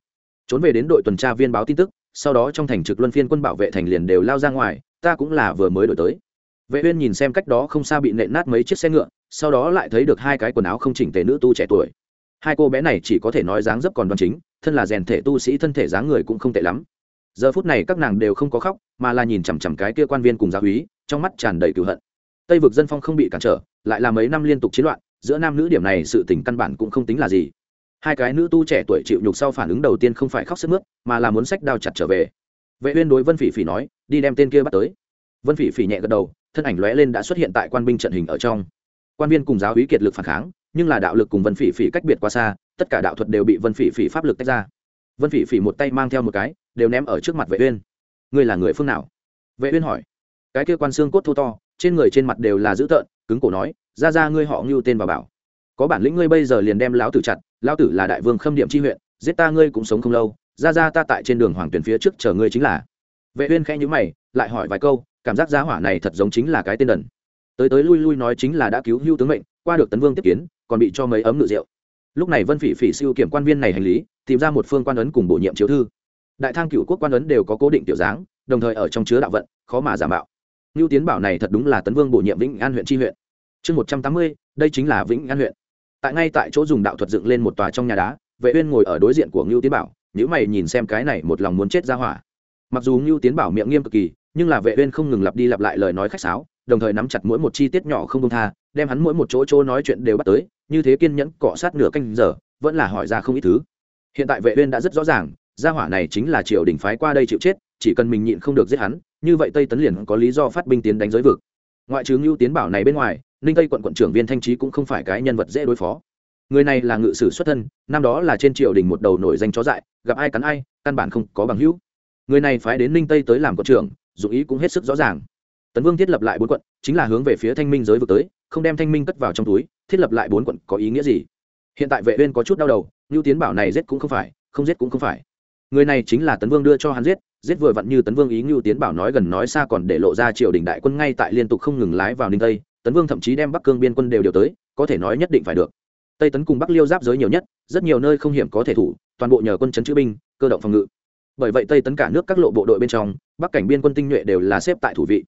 Speaker 1: Trốn về đến đội tuần tra viên báo tin tức, sau đó trong thành trực luân phiên quân bảo vệ thành liền đều lao ra ngoài, ta cũng là vừa mới đổi tới. Vệ uyên nhìn xem cách đó không xa bị nện nát mấy chiếc xe ngựa, sau đó lại thấy được hai cái quần áo không chỉnh tề nữ tu trẻ tuổi. Hai cô bé này chỉ có thể nói dáng dấp còn đoan chính, thân là rèn thể tu sĩ thân thể dáng người cũng không tệ lắm giờ phút này các nàng đều không có khóc, mà là nhìn chằm chằm cái kia quan viên cùng gia húy trong mắt tràn đầy cựu hận. Tây vực dân phong không bị cản trở, lại là mấy năm liên tục chiến loạn, giữa nam nữ điểm này sự tình căn bản cũng không tính là gì. Hai cái nữ tu trẻ tuổi chịu nhục sau phản ứng đầu tiên không phải khóc sức mướt, mà là muốn sách đao chặt trở về. Vệ uyên đối vân phỉ phỉ nói, đi đem tên kia bắt tới. Vân phỉ phỉ nhẹ gật đầu, thân ảnh lóe lên đã xuất hiện tại quan binh trận hình ở trong. Quan viên cùng giáo úy kiệt lực phản kháng, nhưng là đạo lực cùng vân phỉ phỉ cách biệt quá xa, tất cả đạo thuật đều bị vân phỉ phỉ pháp lực tách ra vân phỉ phỉ một tay mang theo một cái, đều ném ở trước mặt vệ uyên. Ngươi là người phương nào? Vệ uyên hỏi. Cái kia quan xương cốt thô to, trên người trên mặt đều là dữ tợn, cứng cổ nói, ra ra ngươi họ ngưu tên bà bảo. Có bản lĩnh ngươi bây giờ liền đem lão tử chặt, lão tử là đại vương khâm điểm chi huyện, giết ta ngươi cũng sống không lâu, ra ra ta tại trên đường hoàng tuyển phía trước chờ ngươi chính là. Vệ uyên khẽ nhíu mày, lại hỏi vài câu, cảm giác giá hỏa này thật giống chính là cái tên đần. Tới tới lui lui nói chính là đã cứu hưu tướng mệnh, qua được tấn vương tiếp kiến, còn bị cho mấy ấm ngự rượu lúc này vân phỉ phỉ siêu kiểm quan viên này hành lý, tìm ra một phương quan ấn cùng bổ nhiệm chiếu thư. Đại thang cựu quốc quan ấn đều có cố định tiểu dáng, đồng thời ở trong chứa đạo vận, khó mà giả mạo. Ngưu tiến bảo này thật đúng là tấn vương bổ nhiệm vĩnh an huyện tri huyện. Chương một trăm tám mươi, đây chính là vĩnh an huyện. Tại ngay tại chỗ dùng đạo thuật dựng lên một tòa trong nhà đá, vệ uyên ngồi ở đối diện của ngưu tiến bảo nếu mày nhìn xem cái này một lòng muốn chết ra hỏa. Mặc dù ngưu tiến bảo miệng nghiêm cực kỳ, nhưng là vệ uyên không ngừng lặp đi lặp lại lời nói khách sáo, đồng thời nắm chặt mỗi một chi tiết nhỏ không công tha, đem hắn mỗi một chỗ chỗ nói chuyện đều bắt tới như thế kiên nhẫn cọ sát nửa canh giờ, vẫn là hỏi ra không ít thứ. Hiện tại vệ uyên đã rất rõ ràng, gia hỏa này chính là triều đình phái qua đây chịu chết, chỉ cần mình nhịn không được giết hắn, như vậy tây tấn liền có lý do phát binh tiến đánh giới vực. Ngoại trừ ngưu tiến bảo này bên ngoài, ninh tây quận quận trưởng viên thanh trí cũng không phải cái nhân vật dễ đối phó. Người này là ngự sử xuất thân, năm đó là trên triều đình một đầu nổi danh chó dại, gặp ai cắn ai, căn bản không có bằng hữu. Người này phái đến ninh tây tới làm quận trưởng, dụng ý cũng hết sức rõ ràng. Tấn vương thiết lập lại bốn quận, chính là hướng về phía thanh minh giới vực tới, không đem thanh minh cất vào trong túi thiết lập lại bốn quận có ý nghĩa gì? Hiện tại vệ uyên có chút đau đầu lưu tiến bảo này giết cũng không phải, không giết cũng không phải. Người này chính là tấn vương đưa cho hắn giết giết vừa vặn như tấn vương ý lưu tiến bảo nói gần nói xa còn để lộ ra triều đình đại quân ngay tại liên tục không ngừng lái vào ninh tây, tấn vương thậm chí đem bắc cương biên quân đều điều tới, có thể nói nhất định phải được. Tây tấn cùng bắc liêu giáp giới nhiều nhất, rất nhiều nơi không hiểm có thể thủ, toàn bộ nhờ quân chấn chữ binh, cơ động phòng ngự. Bởi vậy tây tấn cả nước các lộ bộ đội bên trong, bắc cảnh biên quân tinh nhuệ đều là xếp tại thủ vị.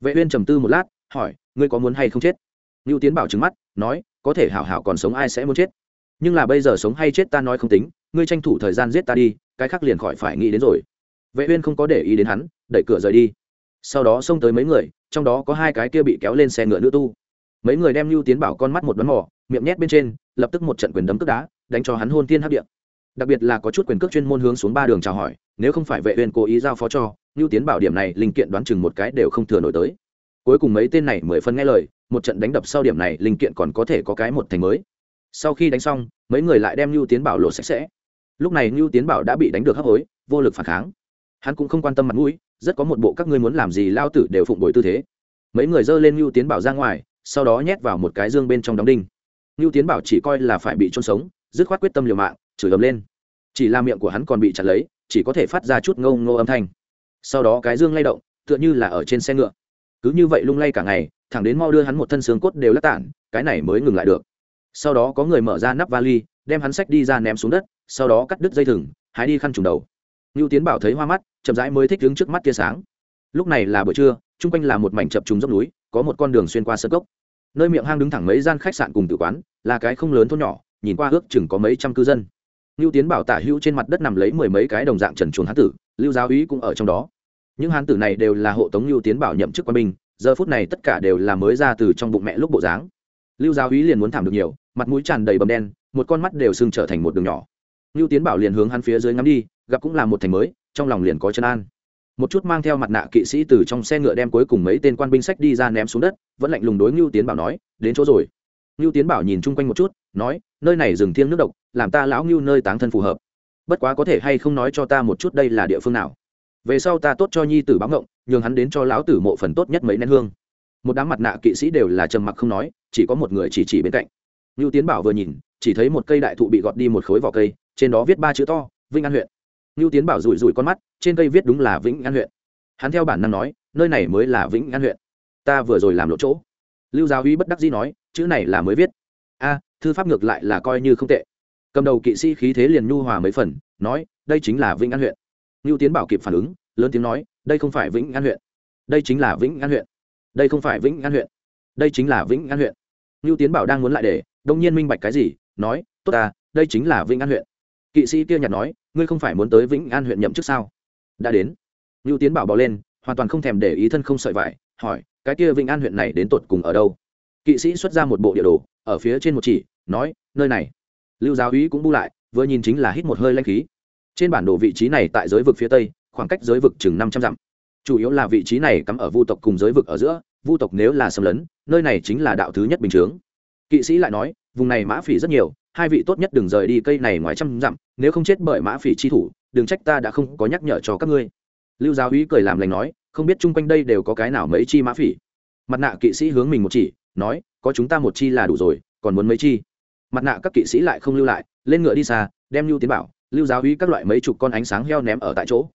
Speaker 1: Vệ uyên trầm tư một lát, hỏi, ngươi có muốn hay không chết? Lưu tiến bảo trừng mắt nói, có thể hảo hảo còn sống ai sẽ muốn chết? Nhưng là bây giờ sống hay chết ta nói không tính, ngươi tranh thủ thời gian giết ta đi, cái khác liền khỏi phải nghĩ đến rồi. Vệ uyên không có để ý đến hắn, đẩy cửa rời đi. Sau đó xông tới mấy người, trong đó có hai cái kia bị kéo lên xe ngựa nữ tu. Mấy người đem lưu tiến bảo con mắt một đoán mò, miệng nhét bên trên, lập tức một trận quyền đấm cước đá, đánh cho hắn hôn thiên hấp điện đặc biệt là có chút quyền cước chuyên môn hướng xuống ba đường chào hỏi, nếu không phải vệ uyên cố ý giao phó cho lưu tiến bảo điểm này linh kiện đoán chừng một cái đều không thừa nổi tới cuối cùng mấy tên này mười phân nghe lời, một trận đánh đập sau điểm này linh kiện còn có thể có cái một thành mới. Sau khi đánh xong, mấy người lại đem lưu tiến bảo lột sạch sẽ. Lúc này lưu tiến bảo đã bị đánh được hấp hối, vô lực phản kháng. Hắn cũng không quan tâm mặt mũi, rất có một bộ các ngươi muốn làm gì lao tử đều phụng bồi tư thế. Mấy người dơ lên lưu tiến bảo ra ngoài, sau đó nhét vào một cái dương bên trong đóng đinh. Lưu tiến bảo chỉ coi là phải bị trôn sống, dứt khoát quyết tâm liều mạng, chửi ầm lên. Chỉ là miệng của hắn còn bị chặt lấy, chỉ có thể phát ra chút ngâu ngô âm thanh. Sau đó cái dương lay động, tựa như là ở trên xe ngựa cứ như vậy lung lay cả ngày, thẳng đến mau đưa hắn một thân xương cốt đều lắc tản, cái này mới ngừng lại được. Sau đó có người mở ra nắp vali, đem hắn sách đi ra ném xuống đất, sau đó cắt đứt dây thừng, hái đi khăn trùng đầu. Ngưu tiến bảo thấy hoa mắt, chậm rãi mới thích đứng trước mắt tia sáng. Lúc này là buổi trưa, chung quanh là một mảnh chập trùng dốc núi, có một con đường xuyên qua sân cốc. Nơi miệng hang đứng thẳng mấy gian khách sạn cùng tự quán, là cái không lớn thôn nhỏ, nhìn qua ước chừng có mấy trăm cư dân. Ngưu tiến bảo tả hữu trên mặt đất nằm lấy mười mấy cái đồng dạng trần chuồn hán tử, lưu giáo úy cũng ở trong đó những hán tử này đều là hộ tống Lưu tiến bảo nhậm chức quân binh, giờ phút này tất cả đều là mới ra từ trong bụng mẹ lúc bộ dáng. Lưu giáo úy liền muốn thảm được nhiều, mặt mũi tràn đầy bầm đen, một con mắt đều sưng trở thành một đường nhỏ. Lưu tiến bảo liền hướng hắn phía dưới ngắm đi, gặp cũng là một thành mới, trong lòng liền có chân an. Một chút mang theo mặt nạ kỵ sĩ từ trong xe ngựa đem cuối cùng mấy tên quan binh sách đi ra ném xuống đất, vẫn lạnh lùng đối ngưu tiến bảo nói, đến chỗ rồi. Ngưu tiến bảo nhìn chung quanh một chút, nói, nơi này rừng thiêng nước độc, làm ta lão ngưu nơi táng thân phù hợp. Bất quá có thể hay không nói cho ta một chút đây là địa phương nào? Về sau ta tốt cho nhi tử báo ngộng, nhường hắn đến cho lão tử mộ phần tốt nhất mấy nén hương. Một đám mặt nạ kỵ sĩ đều là trầm mặc không nói, chỉ có một người chỉ chỉ bên cạnh. Ngưu tiến bảo vừa nhìn, chỉ thấy một cây đại thụ bị gọt đi một khối vỏ cây, trên đó viết ba chữ to vinh an huyện. Ngưu tiến bảo rủi rủi con mắt, trên cây viết đúng là vĩnh an huyện. Hắn theo bản năng nói, nơi này mới là vĩnh an huyện. Ta vừa rồi làm lộ chỗ. Lưu giáo uy bất đắc dĩ nói, chữ này là mới viết. A, thư pháp ngược lại là coi như không tệ. Cầm đầu kỵ sĩ khí thế liền nhu hòa mấy phần, nói, đây chính là vĩnh an huyện ngưu tiến bảo kịp phản ứng, lớn tiếng nói, đây không phải vĩnh an huyện. Đây chính là vĩnh an huyện. Đây không phải vĩnh an huyện. Đây chính là vĩnh an huyện. Ngưu tiến bảo đang muốn lại để, đông nhiên minh bạch cái gì, nói, tốt ta, đây chính là vĩnh an huyện. Kỵ sĩ kia nhặt nói, ngươi không phải muốn tới vĩnh an huyện nhậm chức sao? Đã đến. Ngưu tiến bảo bỏ lên, hoàn toàn không thèm để ý thân không sợi vải, hỏi, cái kia vĩnh an huyện này đến tột cùng ở đâu? Kỵ sĩ xuất ra một bộ địa đồ, ở phía trên một chỉ, nói, nơi này. Lưu giáo úy cũng bu lại, vừa nhìn chính là hít một hơi lanh khí trên bản đồ vị trí này tại giới vực phía tây, khoảng cách giới vực chừng năm trăm dặm. Chủ yếu là vị trí này cắm ở vu tộc cùng giới vực ở giữa, vu tộc nếu là xâm lấn, nơi này chính là đạo thứ nhất bình chướng. Kỵ sĩ lại nói, vùng này mã phỉ rất nhiều, hai vị tốt nhất đừng rời đi cây này ngoài trăm dặm, nếu không chết bởi mã phỉ chi thủ, đừng trách ta đã không có nhắc nhở cho các ngươi. Lưu giáo úy cười làm lành nói, không biết chung quanh đây đều có cái nào mấy chi mã phỉ. Mặt nạ kỵ sĩ hướng mình một chỉ, nói, có chúng ta một chi là đủ rồi, còn muốn mấy chi? Mặt nạ các kỵ sĩ lại không lưu lại, lên ngựa đi xa, đem lưu tiến bảo lưu giáo Uy các loại mấy chục con ánh sáng heo ném ở tại chỗ.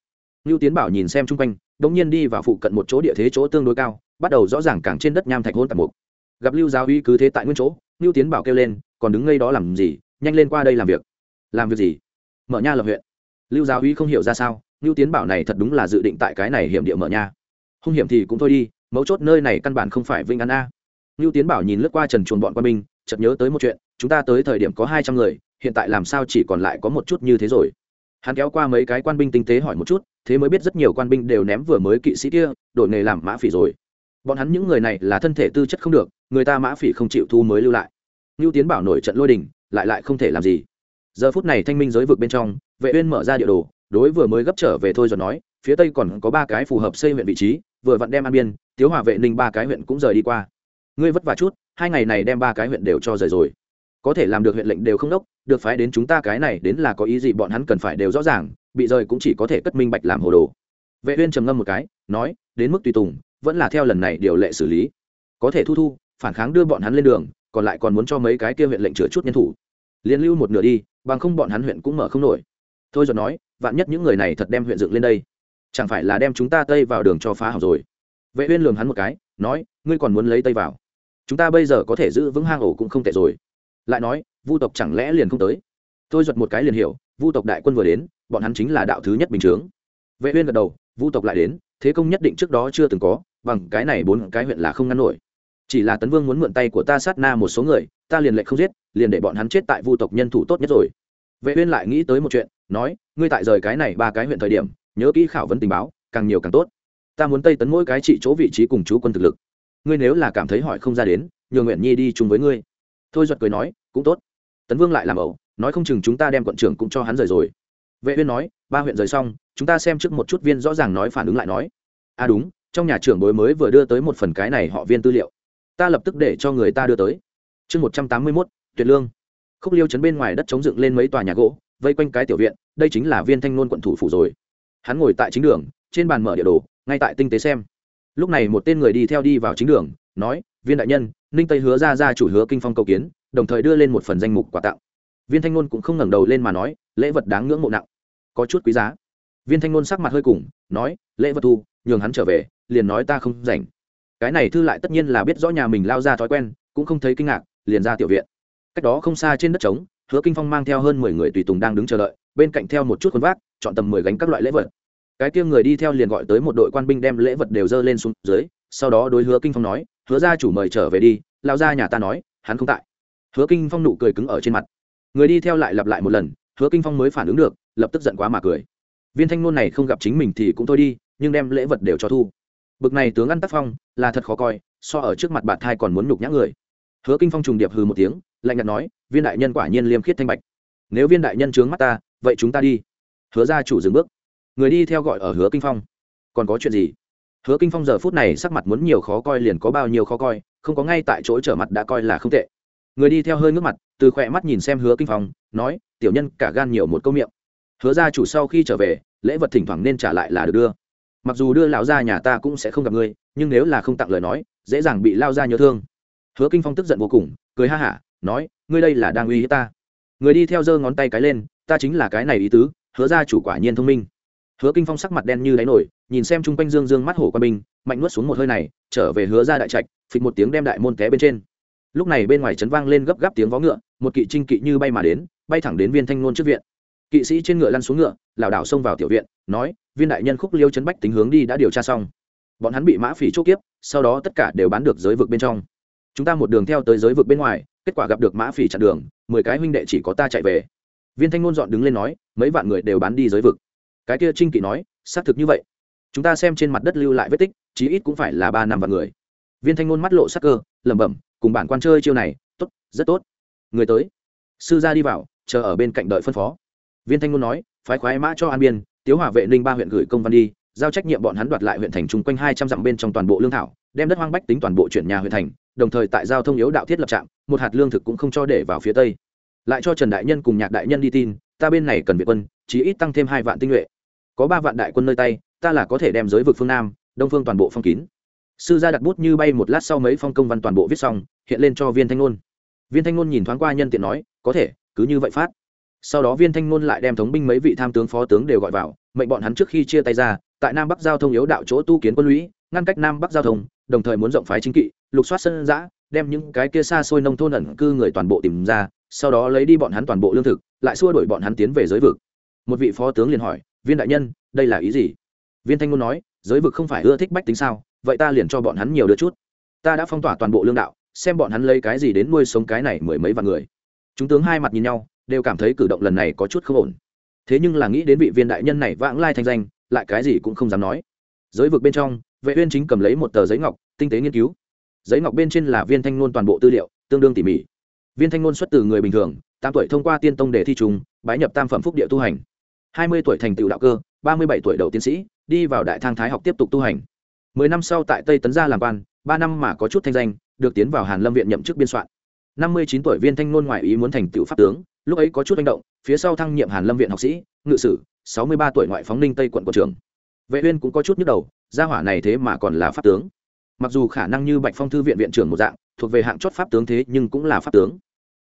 Speaker 1: Lưu tiến bảo nhìn xem chung quanh đ ỗ n g nhiên đi vào phụ cận một chỗ địa thế chỗ tương đối cao, bắt đầu rõ ràng càng trên đất nham thạch hôn tạp mục. Gặp lưu giáo Uy cứ thế tại nguyên chỗ, lưu tiến bảo kêu lên, còn đứng ngay đó làm gì? Nhanh lên qua đây làm việc. Làm việc gì? Mở nha lập huyện. Lưu giáo Uy không hiểu ra sao, lưu tiến bảo này thật đúng là dự định tại cái này hiểm địa mở nha. Hung hiểm thì cũng thôi đi, mấu chốt nơi này căn bản không phải vinh an a. Lưu tiến bảo nhìn lướt qua trần chuồn bọn quân binh, chợt nhớ tới một chuyện, chúng ta tới thời điểm có hai trăm người hiện tại làm sao chỉ còn lại có một chút như thế rồi? Hắn kéo qua mấy cái quan binh tinh tế hỏi một chút, thế mới biết rất nhiều quan binh đều ném vừa mới kỵ sĩ kia đổi nghề làm mã phỉ rồi. Bọn hắn những người này là thân thể tư chất không được, người ta mã phỉ không chịu thu mới lưu lại. Ngưu tiến bảo nổi trận lôi đình, lại lại không thể làm gì. Giờ phút này thanh minh giới vực bên trong, vệ uyên mở ra địa đồ, đối vừa mới gấp trở về thôi rồi nói, phía tây còn có ba cái phù hợp xây huyện vị trí, vừa vặn đem an biên, tiếu hòa vệ ninh ba cái huyện cũng rời đi qua. Ngươi vất vả chút, hai ngày này đem ba cái huyện đều cho rời rồi có thể làm được huyện lệnh đều không đốc, được phái đến chúng ta cái này đến là có ý gì bọn hắn cần phải đều rõ ràng, bị rời cũng chỉ có thể cất minh bạch làm hồ đồ. Vệ uyên trầm ngâm một cái, nói, đến mức tùy tùng, vẫn là theo lần này điều lệ xử lý. Có thể thu thu, phản kháng đưa bọn hắn lên đường, còn lại còn muốn cho mấy cái kia huyện lệnh chữa chút nhân thủ. Liên lưu một nửa đi, bằng không bọn hắn huyện cũng mở không nổi. Thôi rồi nói, vạn nhất những người này thật đem huyện dựng lên đây, chẳng phải là đem chúng ta tây vào đường cho phá hỏng rồi? Vệ uyên lườm hắn một cái, nói, ngươi còn muốn lấy tây vào? Chúng ta bây giờ có thể giữ vững hang ổ cũng không tệ rồi lại nói, vu tộc chẳng lẽ liền không tới? Tôi giật một cái liền hiểu, vu tộc đại quân vừa đến, bọn hắn chính là đạo thứ nhất bình chướng. Vệ uyên gật đầu, vu tộc lại đến, thế công nhất định trước đó chưa từng có, bằng cái này bốn cái huyện là không ngăn nổi. Chỉ là tấn vương muốn mượn tay của ta sát na một số người, ta liền lệnh không giết, liền để bọn hắn chết tại vu tộc nhân thủ tốt nhất rồi. Vệ uyên lại nghĩ tới một chuyện, nói, ngươi tại rời cái này ba cái huyện thời điểm, nhớ kỹ khảo vấn tình báo, càng nhiều càng tốt. Ta muốn tây tấn mỗi cái trị chỗ vị trí cùng chú quân thực lực. Ngươi nếu là cảm thấy hỏi không ra đến, nhường nguyện nhi đi chung với ngươi thôi duật cười nói cũng tốt. Tấn vương lại làm ẩu nói không chừng chúng ta đem quận trưởng cũng cho hắn rời rồi. Vệ uyên nói ba huyện rời xong chúng ta xem trước một chút viên rõ ràng nói phản ứng lại nói. À đúng trong nhà trưởng bối mới vừa đưa tới một phần cái này họ viên tư liệu. Ta lập tức để cho người ta đưa tới. Chương một trăm tám mươi 181, tuyệt lương. Khúc liêu chấn bên ngoài đất chống dựng lên mấy tòa nhà gỗ vây quanh cái tiểu viện đây chính là viên thanh nôn quận thủ phủ rồi. Hắn ngồi tại chính đường trên bàn mở địa đồ ngay tại tinh tế xem. Lúc này một tên người đi theo đi vào chính đường nói viên đại nhân, ninh tây hứa ra ra chủ hứa kinh phong cầu kiến, đồng thời đưa lên một phần danh mục quà tặng. Viên thanh ngôn cũng không ngẩng đầu lên mà nói, lễ vật đáng ngưỡng mộ nặng. Có chút quý giá. Viên thanh ngôn sắc mặt hơi cùng, nói, lễ vật thu, nhường hắn trở về, liền nói ta không rảnh. Cái này thư lại tất nhiên là biết rõ nhà mình lao ra thói quen, cũng không thấy kinh ngạc, liền ra tiểu viện. Cách đó không xa trên đất trống, hứa kinh phong mang theo hơn mười người tùy tùng đang đứng chờ đợi, bên cạnh theo một chút khuôn vác, chọn tầm mười gánh các loại lễ vật. Cái kia người đi theo liền gọi tới một đội quan binh đem lễ vật đều dơ lên xuống dưới, sau đó đối hứa kinh phong nói hứa gia chủ mời trở về đi lao ra nhà ta nói, hắn không tại. Hứa kinh phong nụ cười cứng ở trên mặt. Người đi theo lại lặp lại một lần, hứa kinh phong mới phản ứng được, lập tức giận quá mà cười. Viên thanh nôn này không gặp chính mình thì cũng thôi đi, nhưng đem lễ vật đều cho thu. Bực này tướng ăn tác phong, là thật khó coi, so ở trước mặt bạn thai còn muốn nhục nhã người. Hứa kinh phong trùng điệp hừ một tiếng, lạnh nhạt nói, viên đại nhân quả nhiên liêm khiết thanh bạch. Nếu viên đại nhân trướng mắt ta, vậy chúng ta đi. Hứa gia chủ dừng bước. Người đi theo gọi ở hứa kinh phong. Còn có chuyện gì? Hứa kinh phong giờ phút này sắc mặt muốn nhiều khó coi liền có bao nhiêu khó coi, không có ngay tại chỗ trở mặt đã coi là không tệ. Người đi theo hơi ngước mặt, từ khỏe mắt nhìn xem hứa kinh phong, nói, tiểu nhân, cả gan nhiều một câu miệng. Hứa gia chủ sau khi trở về, lễ vật thỉnh thoảng nên trả lại là được đưa. Mặc dù đưa lão gia nhà ta cũng sẽ không gặp ngươi nhưng nếu là không tặng lời nói, dễ dàng bị lao ra nhớ thương. Hứa kinh phong tức giận vô cùng, cười ha hả, nói, ngươi đây là đang uy hiếp ta. Người đi theo giơ ngón tay cái lên, ta chính là cái này ý tứ, hứa gia chủ quả nhiên thông minh hứa kinh phong sắc mặt đen như đáy nổi, nhìn xem chung quanh dương dương mắt hổ quan binh, mạnh nuốt xuống một hơi này, trở về hứa ra đại trạch, phịch một tiếng đem đại môn té bên trên. Lúc này bên ngoài trấn vang lên gấp gáp tiếng vó ngựa, một kỵ trinh kỵ như bay mà đến, bay thẳng đến viên thanh nôn trước viện. Kỵ sĩ trên ngựa lăn xuống ngựa, lảo đảo xông vào tiểu viện, nói, viên đại nhân khúc liêu chấn bách tính hướng đi đã điều tra xong. Bọn hắn bị mã phỉ chốt kiếp, sau đó tất cả đều bán được giới vực bên trong. Chúng ta một đường theo tới giới vực bên ngoài, kết quả gặp được mã phỉ chặn đường, mười cái huynh đệ chỉ có ta chạy về. Viên thanh nôn dọn đứng lên nói, mấy vạn người đều bán đi giới vực cái kia trinh kỵ nói, xác thực như vậy. Chúng ta xem trên mặt đất lưu lại vết tích, chí ít cũng phải là ba năm vạn người. Viên thanh ngôn mắt lộ sắc cơ, lẩm bẩm, cùng bản quan chơi chiêu này, tốt, rất tốt. Người tới. Sư gia đi vào, chờ ở bên cạnh đợi phân phó. Viên thanh ngôn nói, phái khoái mã cho an biên, tiếu hỏa vệ ninh ba huyện gửi công văn đi, giao trách nhiệm bọn hắn đoạt lại huyện thành chung quanh hai trăm dặm bên trong toàn bộ lương thảo, đem đất hoang bách tính toàn bộ chuyển nhà huyện thành, đồng thời tại giao thông yếu đạo thiết lập trạm, một hạt lương thực cũng không cho để vào phía tây. Lại cho trần đại nhân cùng nhạc đại nhân đi tin, ta bên này cần việt quân, chí ít tăng thêm hai vạn tinh nhuệ có ba vạn đại quân nơi tay, ta là có thể đem giới vực phương nam, đông phương toàn bộ phong kín. Sư gia đặt bút như bay một lát sau mấy phong công văn toàn bộ viết xong, hiện lên cho viên thanh ngôn. Viên thanh ngôn nhìn thoáng qua nhân tiện nói, có thể, cứ như vậy phát. Sau đó viên thanh ngôn lại đem thống binh mấy vị tham tướng phó tướng đều gọi vào, mệnh bọn hắn trước khi chia tay ra, tại nam bắc giao thông yếu đạo chỗ tu kiến quân lũy, ngăn cách nam bắc giao thông, đồng thời muốn rộng phái chính kỵ, lục soát sân giã, đem những cái kia xa xôi nông thôn ẩn cư người toàn bộ tìm ra, sau đó lấy đi bọn hắn toàn bộ lương thực, lại xua đuổi bọn hắn tiến về giới vực. Một vị phó tướng liền hỏi viên đại nhân, đây là ý gì? Viên thanh ngôn nói, giới vực không phải ưa thích bách tính sao? Vậy ta liền cho bọn hắn nhiều đứa chút. Ta đã phong tỏa toàn bộ lương đạo, xem bọn hắn lấy cái gì đến nuôi sống cái này mười mấy vạn người. Chúng tướng hai mặt nhìn nhau, đều cảm thấy cử động lần này có chút không ổn. Thế nhưng là nghĩ đến vị viên đại nhân này vãng lai thanh danh, lại cái gì cũng không dám nói. Giới vực bên trong, vệ uyên chính cầm lấy một tờ giấy ngọc, tinh tế nghiên cứu. Giấy ngọc bên trên là viên thanh ngôn toàn bộ tư liệu, tương đương tỉ mỉ. Viên thanh ngôn xuất từ người bình thường, tám tuổi thông qua tiên tông để thi trùng, bái nhập tam phẩm phúc địa tu hành hai mươi tuổi thành tựu đạo cơ, ba mươi bảy tuổi đầu tiến sĩ, đi vào đại thang thái học tiếp tục tu hành. mười năm sau tại tây tấn gia làm quan, ba năm mà có chút thanh danh, được tiến vào hàn lâm viện nhậm chức biên soạn. năm mươi chín tuổi viên thanh nôn ngoại ý muốn thành tựu pháp tướng, lúc ấy có chút manh động, phía sau thăng nhiệm hàn lâm viện học sĩ, ngự sử, sáu mươi ba tuổi ngoại phóng ninh tây quận của trường vệ uyên cũng có chút nhức đầu, gia hỏa này thế mà còn là pháp tướng. Mặc dù khả năng như bạch phong thư viện viện trưởng một dạng, thuộc về hạng chót pháp tướng thế nhưng cũng là pháp tướng.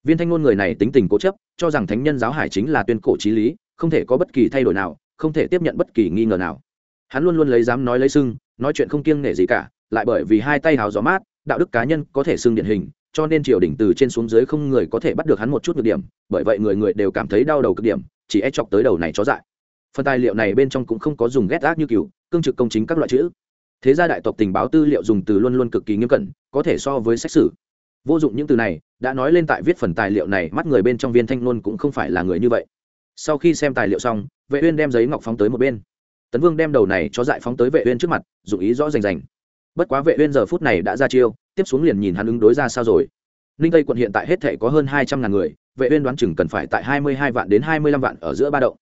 Speaker 1: Viên thanh ngôn người này tính tình cố chấp, cho rằng thánh nhân giáo hải chính là tuyên cổ trí lý không thể có bất kỳ thay đổi nào, không thể tiếp nhận bất kỳ nghi ngờ nào. Hắn luôn luôn lấy dám nói lấy sưng, nói chuyện không kiêng nể gì cả, lại bởi vì hai tay hào gió mát, đạo đức cá nhân có thể xưng điển hình, cho nên triều đình từ trên xuống dưới không người có thể bắt được hắn một chút nhược điểm, bởi vậy người người đều cảm thấy đau đầu cực điểm, chỉ e chọc tới đầu này chó dại. Phần tài liệu này bên trong cũng không có dùng ghét ác như cừu cương trực công chính các loại chữ. Thế gia đại tộc tình báo tư liệu dùng từ luôn luôn cực kỳ nghiêm cẩn, có thể so với xét xử vô dụng những từ này, đã nói lên tại viết phần tài liệu này, mắt người bên trong viên thanh nôn cũng không phải là người như vậy sau khi xem tài liệu xong, vệ uyên đem giấy ngọc phóng tới một bên. Tấn vương đem đầu này cho dại phóng tới vệ uyên trước mặt, dụng ý rõ rành rành. Bất quá vệ uyên giờ phút này đã ra chiêu, tiếp xuống liền nhìn hắn ứng đối ra sao rồi. Ninh tây quận hiện tại hết thể có hơn hai trăm ngàn người, vệ uyên đoán chừng cần phải tại hai mươi hai vạn đến hai mươi lăm vạn ở giữa ba động.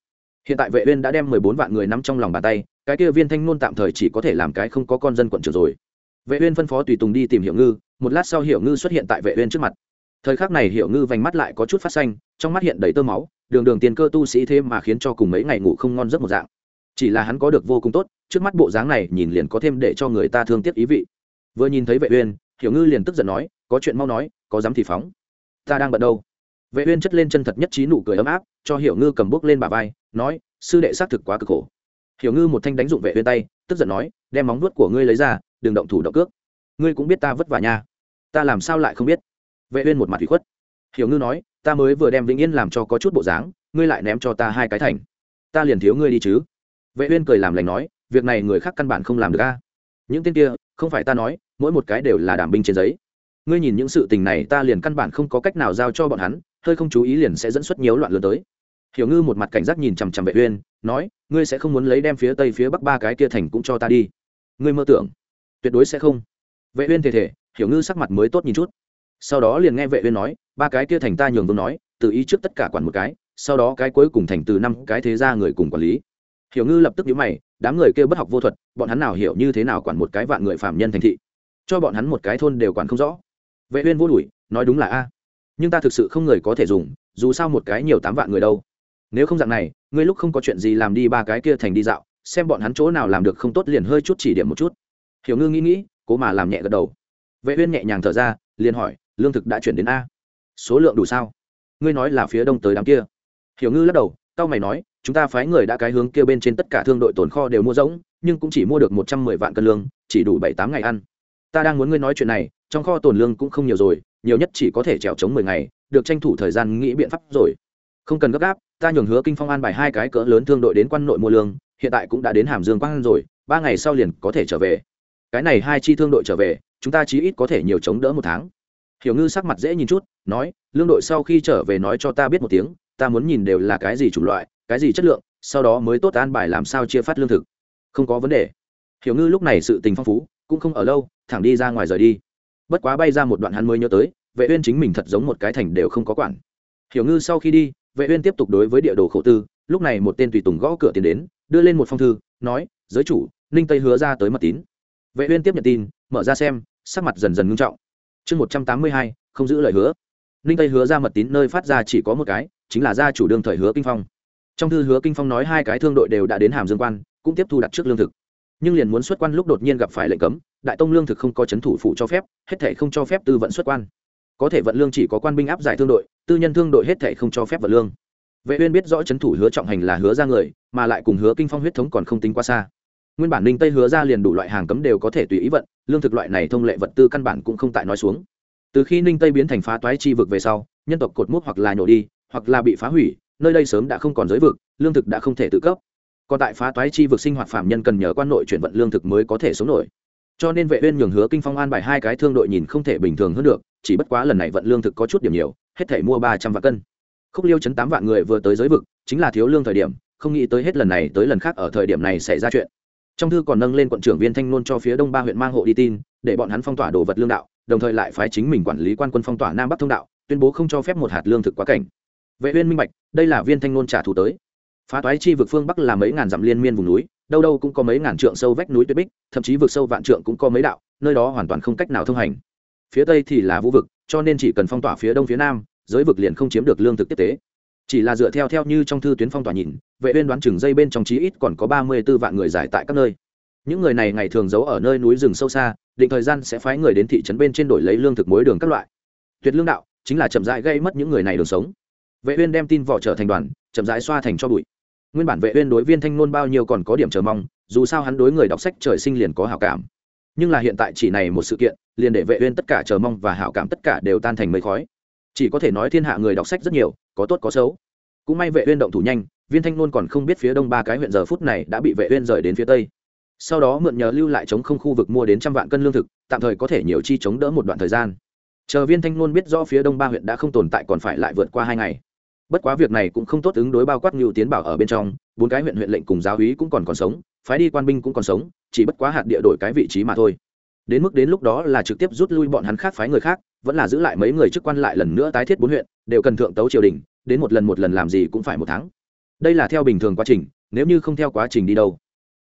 Speaker 1: Hiện tại vệ uyên đã đem mười bốn vạn người nắm trong lòng bàn tay, cái kia viên thanh nôn tạm thời chỉ có thể làm cái không có con dân quận trưởng rồi. Vệ uyên phân phó tùy tùng đi tìm hiểu ngư, một lát sau hiểu ngư xuất hiện tại vệ uyên trước mặt. Thời khắc này hiểu ngư vành mắt lại có chút phát xanh, trong mắt hiện đầy tơ máu đường đường tiền cơ tu sĩ thêm mà khiến cho cùng mấy ngày ngủ không ngon giấc một dạng. Chỉ là hắn có được vô cùng tốt, trước mắt bộ dáng này nhìn liền có thêm để cho người ta thương tiếc ý vị. Vừa nhìn thấy vệ uyên, hiểu ngư liền tức giận nói, có chuyện mau nói, có dám thì phóng. Ta đang bận đâu? Vệ uyên chất lên chân thật nhất trí nụ cười ấm áp, cho hiểu ngư cầm bước lên bả vai, nói, sư đệ xác thực quá cực khổ. Hiểu ngư một thanh đánh dụng vệ uyên tay, tức giận nói, đem móng vuốt của ngươi lấy ra, đừng động thủ động cước. Ngươi cũng biết ta vất vả nha. Ta làm sao lại không biết? Vệ uyên một mặt ủy khuất hiểu ngư nói ta mới vừa đem vĩnh yên làm cho có chút bộ dáng ngươi lại ném cho ta hai cái thành. Ta liền thiếu ngươi đi chứ. Vệ uyên cười làm lành nói việc này người khác căn bản không làm được a. Những tên kia không phải ta nói mỗi một cái đều là đảm binh trên giấy. Ngươi nhìn những sự tình này ta liền căn bản không có cách nào giao cho bọn hắn hơi không chú ý liền sẽ dẫn xuất nhiều loạn lớn tới. Hiểu ngư một mặt cảnh giác nhìn chằm chằm vệ uyên nói ngươi sẽ không muốn lấy đem phía tây phía bắc ba cái kia thành cũng cho ta đi. Ngươi mơ tưởng tuyệt đối sẽ không. Vệ uyên thề thề, hiểu ngư sắc mặt mới tốt nhìn chút sau đó liền nghe vệ uyên nói, ba cái kia thành ta nhường vương nói tự ý trước tất cả quản một cái, sau đó cái cuối cùng thành từ năm cái thế gia người cùng quản lý. Hiểu ngư lập tức nhíu mày, đám người kia bất học vô thuật, bọn hắn nào hiểu như thế nào quản một cái vạn người phạm nhân thành thị? Cho bọn hắn một cái thôn đều quản không rõ. Vệ uyên vô đuổi, nói đúng là a. Nhưng ta thực sự không người có thể dùng, dù sao một cái nhiều tám vạn người đâu. Nếu không dạng này, ngươi lúc không có chuyện gì làm đi ba cái kia thành đi dạo, xem bọn hắn chỗ nào làm được không tốt liền hơi chút chỉ điểm một chút. Hiểu ngư nghĩ nghĩ, cố mà làm nhẹ gật đầu. Vệ uyên nhẹ nhàng thở ra, liền hỏi lương thực đã chuyển đến a. Số lượng đủ sao? Ngươi nói là phía đông tới đám kia. Hiểu ngư lắc đầu cao mày nói, chúng ta phái người đã cái hướng kia bên trên tất cả thương đội tồn kho đều mua rỗng, nhưng cũng chỉ mua được một trăm mười vạn cân lương, chỉ đủ bảy tám ngày ăn. Ta đang muốn ngươi nói chuyện này, trong kho tồn lương cũng không nhiều rồi, nhiều nhất chỉ có thể trèo chống mười ngày, được tranh thủ thời gian nghĩ biện pháp rồi. Không cần gấp gáp, ta nhường hứa kinh phong an bài hai cái cỡ lớn thương đội đến quan nội mua lương, hiện tại cũng đã đến hàm dương quang rồi, ba ngày sau liền có thể trở về. Cái này hai chi thương đội trở về, chúng ta chí ít có thể nhiều chống đỡ một tháng hiểu ngư sắc mặt dễ nhìn chút, nói, lương đội sau khi trở về nói cho ta biết một tiếng, ta muốn nhìn đều là cái gì chủng loại, cái gì chất lượng, sau đó mới tốt an bài làm sao chia phát lương thực. Không có vấn đề. Hiểu ngư lúc này sự tình phong phú, cũng không ở lâu, thẳng đi ra ngoài rời đi. Bất quá bay ra một đoạn hắn mới nhớ tới, vệ uyên chính mình thật giống một cái thành đều không có quản. Hiểu ngư sau khi đi, vệ uyên tiếp tục đối với địa đồ khổ tư, lúc này một tên tùy tùng gõ cửa tiến đến, đưa lên một phong thư, nói, giới chủ, ninh tây hứa ra tới mật tín. Vệ uyên tiếp nhận tin, mở ra xem, sắc mặt dần dần ngưng trọng chương 182, không giữ lời hứa. Ninh tây hứa ra mật tín nơi phát ra chỉ có một cái chính là gia chủ đương thời hứa kinh phong. Trong thư hứa kinh phong nói hai cái thương đội đều đã đến hàm dương quan cũng tiếp thu đặt trước lương thực. Nhưng liền muốn xuất quan lúc đột nhiên gặp phải lệnh cấm đại tông lương thực không có c h ấ n thủ phụ cho phép hết thể không cho phép tư vận xuất quan. Có thể vận lương chỉ có quan binh áp giải thương đội tư nhân thương đội hết thể không cho phép vận lương. Vệ uyên biết rõ c h ấ n thủ hứa trọng hành là hứa ra người mà lại cùng hứa kinh phong huyết thống còn không tính quá xa. Nguyên bản ninh tây hứa ra liền đủ loại hàng cấm đều có thể tùy ý vận lương thực loại này thông lệ vật tư căn bản cũng không tại nói xuống. Từ khi ninh tây biến thành phá toái chi vực về sau, nhân tộc cột mốc hoặc là nhổ đi, hoặc là bị phá hủy, nơi đây sớm đã không còn giới vực, lương thực đã không thể tự cấp. Còn tại phá toái chi vực sinh hoạt phạm nhân cần nhờ quan nội chuyển vận lương thực mới có thể sống nổi. Cho nên vệ uyên nhường hứa kinh phong an bài hai cái thương đội nhìn không thể bình thường hơn được, chỉ bất quá lần này vận lương thực có chút điểm nhiều, hết thể mua ba trăm vạn cân. Khúc liêu chấn tám vạn người vừa tới giới vực, chính là thiếu lương thời điểm, không nghĩ tới hết lần này tới lần khác ở thời điểm này xảy ra chuyện trong thư còn nâng lên quận trưởng viên thanh nôn cho phía đông ba huyện mang hộ đi tin, để bọn hắn phong tỏa đồ vật lương đạo, đồng thời lại phái chính mình quản lý quan quân phong tỏa nam bắc thông đạo, tuyên bố không cho phép một hạt lương thực quá cảnh. Vệ uyên minh bạch, đây là viên thanh nôn trả thù tới. Phá toái chi vực phương bắc là mấy ngàn dặm liên miên vùng núi, đâu đâu cũng có mấy ngàn trượng sâu vách núi tuyết bích, thậm chí vực sâu vạn trượng cũng có mấy đạo, nơi đó hoàn toàn không cách nào thông hành. Phía tây thì là vũ vực, cho nên chỉ cần phong tỏa phía đông phía nam, giới vực liền không chiếm được lương thực tiếp tế chỉ là dựa theo theo như trong thư tuyến phong tỏa nhìn, vệ uyên đoán chừng dây bên trong chí ít còn có ba mươi 34 vạn người giải tại các nơi. Những người này ngày thường giấu ở nơi núi rừng sâu xa, định thời gian sẽ phái người đến thị trấn bên trên đổi lấy lương thực muối đường các loại. Tuyệt lương đạo, chính là chậm rãi gây mất những người này đường sống. Vệ uyên đem tin vỏ trở thành đoàn, chậm rãi xoa thành cho bụi. Nguyên bản vệ uyên đối viên thanh nôn bao nhiêu còn có điểm chờ mong, dù sao hắn đối người đọc sách trời sinh liền có hảo cảm. Nhưng là hiện tại chỉ này một sự kiện, liền để vệ uyên tất cả chờ mong và hảo cảm tất cả đều tan thành mây khói chỉ có thể nói thiên hạ người đọc sách rất nhiều, có tốt có xấu. Cũng may vệ uyên động thủ nhanh, viên thanh nôn còn không biết phía đông ba cái huyện giờ phút này đã bị vệ uyên rời đến phía tây. Sau đó mượn nhờ lưu lại chống không khu vực mua đến trăm vạn cân lương thực, tạm thời có thể nhiều chi chống đỡ một đoạn thời gian. Chờ viên thanh nôn biết rõ phía đông ba huyện đã không tồn tại còn phải lại vượt qua hai ngày. Bất quá việc này cũng không tốt ứng đối bao quát ngưu tiến bảo ở bên trong, bốn cái huyện huyện lệnh cùng giáo úy cũng còn còn sống, phái đi quan binh cũng còn sống, chỉ bất quá hạt địa đổi cái vị trí mà thôi đến mức đến lúc đó là trực tiếp rút lui bọn hắn khác phái người khác, vẫn là giữ lại mấy người chức quan lại lần nữa tái thiết bốn huyện, đều cần thượng tấu triều đình, đến một lần một lần làm gì cũng phải một tháng. Đây là theo bình thường quá trình, nếu như không theo quá trình đi đâu.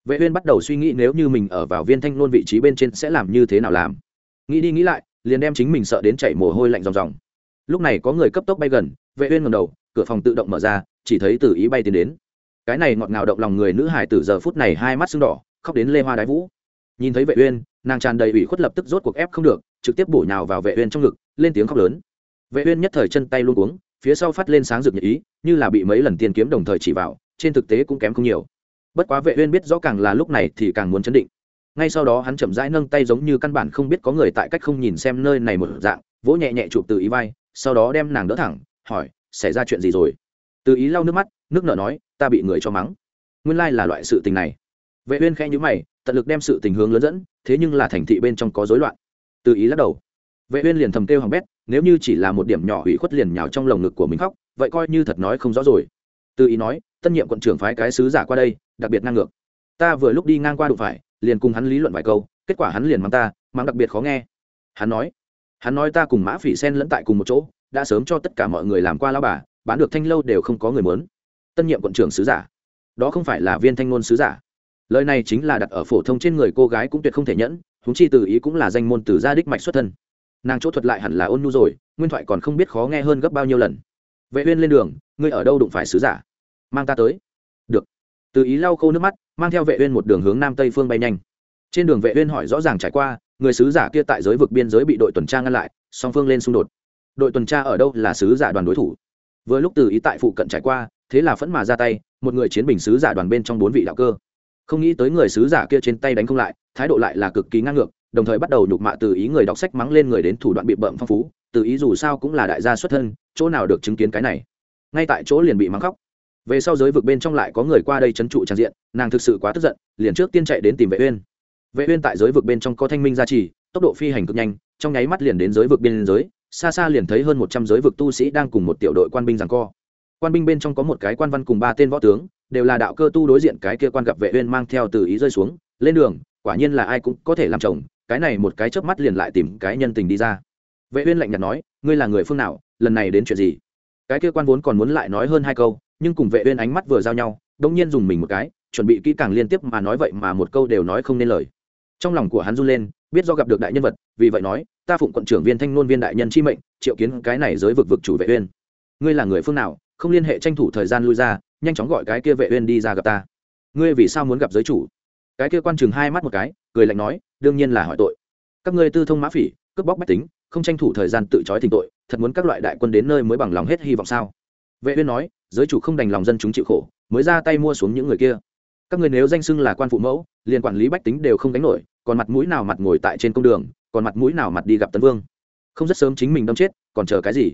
Speaker 1: Vệ uyên bắt đầu suy nghĩ nếu như mình ở vào viên thanh luôn vị trí bên trên sẽ làm như thế nào làm. Nghĩ đi nghĩ lại, liền đem chính mình sợ đến chảy mồ hôi lạnh ròng ròng. Lúc này có người cấp tốc bay gần, vệ uyên ngẩng đầu, cửa phòng tự động mở ra, chỉ thấy tử ý bay tiến đến. Cái này ngọt ngào động lòng người nữ hải từ giờ phút này hai mắt sưng đỏ, khóc đến lê hoa đái vũ nhìn thấy vệ uyên, nàng tràn đầy ủy khuất lập tức rốt cuộc ép không được, trực tiếp bổ nhào vào vệ uyên trong ngực, lên tiếng khóc lớn. Vệ uyên nhất thời chân tay luống cuống, phía sau phát lên sáng rực nhị ý, như là bị mấy lần tiên kiếm đồng thời chỉ vào, trên thực tế cũng kém không nhiều. Bất quá vệ uyên biết rõ càng là lúc này thì càng muốn chấn định. Ngay sau đó hắn chậm rãi nâng tay giống như căn bản không biết có người tại cách không nhìn xem nơi này một dạng, vỗ nhẹ nhẹ chụp từ ý vai, sau đó đem nàng đỡ thẳng, hỏi, xảy ra chuyện gì rồi? Từ ý lau nước mắt, nước nở nói, ta bị người cho mắng. Nguyên lai là loại sự tình này. Vệ uyên khẽ nhíu mày tận lực đem sự tình hướng lớn dẫn, thế nhưng là thành thị bên trong có rối loạn. Từ ý lắc đầu. Vệ uyên liền thầm kêu hằng bét, nếu như chỉ là một điểm nhỏ hủy khuất liền nhào trong lồng ngực của mình khóc, vậy coi như thật nói không rõ rồi. Từ ý nói, tân nhiệm quận trưởng phái cái sứ giả qua đây, đặc biệt ngang ngược. Ta vừa lúc đi ngang qua đụng phải, liền cùng hắn lý luận vài câu, kết quả hắn liền mắng ta, mắng đặc biệt khó nghe. Hắn nói hắn nói ta cùng mã phỉ sen lẫn tại cùng một chỗ, đã sớm cho tất cả mọi người làm qua lao bà, bán được thanh lâu đều không có người muốn. Tân nhiệm quận trưởng sứ giả. Đó không phải là viên thanh ngôn sứ giả lời này chính là đặt ở phổ thông trên người cô gái cũng tuyệt không thể nhẫn húng chi từ ý cũng là danh môn từ gia đích mạch xuất thân. Nàng chỗ thuật lại hẳn là ôn nhu rồi, nguyên thoại còn không biết khó nghe hơn gấp bao nhiêu lần. Vệ uyên lên đường, ngươi ở đâu đụng phải sứ giả? Mang ta tới. Được. Từ ý lau khô nước mắt, mang theo vệ uyên một đường hướng nam tây phương bay nhanh. Trên đường vệ uyên hỏi rõ ràng trải qua, người sứ giả kia tại giới vực biên giới bị đội tuần tra ngăn lại, song phương lên xung đột. Đội tuần tra ở đâu là sứ giả đoàn đối thủ? Vừa lúc từ ý tại phụ cận trải qua, thế là phẫn mà ra tay, một người chiến bình sứ giả đoàn bên trong bốn vị đạo cơ không nghĩ tới người sứ giả kia trên tay đánh không lại, thái độ lại là cực kỳ ngang ngược, đồng thời bắt đầu nhục mạ từ ý người đọc sách mắng lên người đến thủ đoạn bị bợm phong phú, từ ý dù sao cũng là đại gia xuất thân, chỗ nào được chứng kiến cái này. Ngay tại chỗ liền bị mắng khóc. Về sau giới vực bên trong lại có người qua đây trấn trụ trang diện, nàng thực sự quá tức giận, liền trước tiên chạy đến tìm vệ uyên. Vệ uyên tại giới vực bên trong có thanh minh gia trì, tốc độ phi hành cực nhanh, trong nháy mắt liền đến giới vực biên giới, xa xa liền thấy hơn một trăm giới vực tu sĩ đang cùng một tiểu đội quan binh giằng co quan binh bên trong có một cái quan văn cùng ba tên võ tướng, đều là đạo cơ tu đối diện cái kia quan gặp vệ uyên mang theo từ ý rơi xuống, lên đường, quả nhiên là ai cũng có thể làm chồng, cái này một cái chớp mắt liền lại tìm cái nhân tình đi ra. Vệ uyên lạnh nhạt nói, ngươi là người phương nào, lần này đến chuyện gì? Cái kia quan vốn còn muốn lại nói hơn hai câu, nhưng cùng vệ uyên ánh mắt vừa giao nhau, đống nhiên dùng mình một cái, chuẩn bị kỹ càng liên tiếp mà nói vậy mà một câu đều nói không nên lời. Trong lòng của hắn run lên, biết do gặp được đại nhân vật, vì vậy nói, ta phụng quận trưởng viên thanh nôn viên đại nhân chi mệnh, triệu kiến cái này giới vực vực chủ vệ uyên. Ngươi là người phương nào không liên hệ tranh thủ thời gian lui ra, nhanh chóng gọi cái kia vệ uyên đi ra gặp ta. Ngươi vì sao muốn gặp giới chủ? Cái kia quan chừng hai mắt một cái, cười lạnh nói, đương nhiên là hỏi tội. Các ngươi tư thông mã phỉ, cướp bóc bách tính, không tranh thủ thời gian tự trói thỉnh tội, thật muốn các loại đại quân đến nơi mới bằng lòng hết hy vọng sao? Vệ uyên nói, giới chủ không đành lòng dân chúng chịu khổ, mới ra tay mua xuống những người kia. Các ngươi nếu danh xưng là quan phụ mẫu, liền quản lý bách tính đều không đánh nổi, còn mặt mũi nào mặt ngồi tại trên công đường, còn mặt mũi nào mặt đi gặp tấn vương? Không rất sớm chính mình đâm chết, còn chờ cái gì?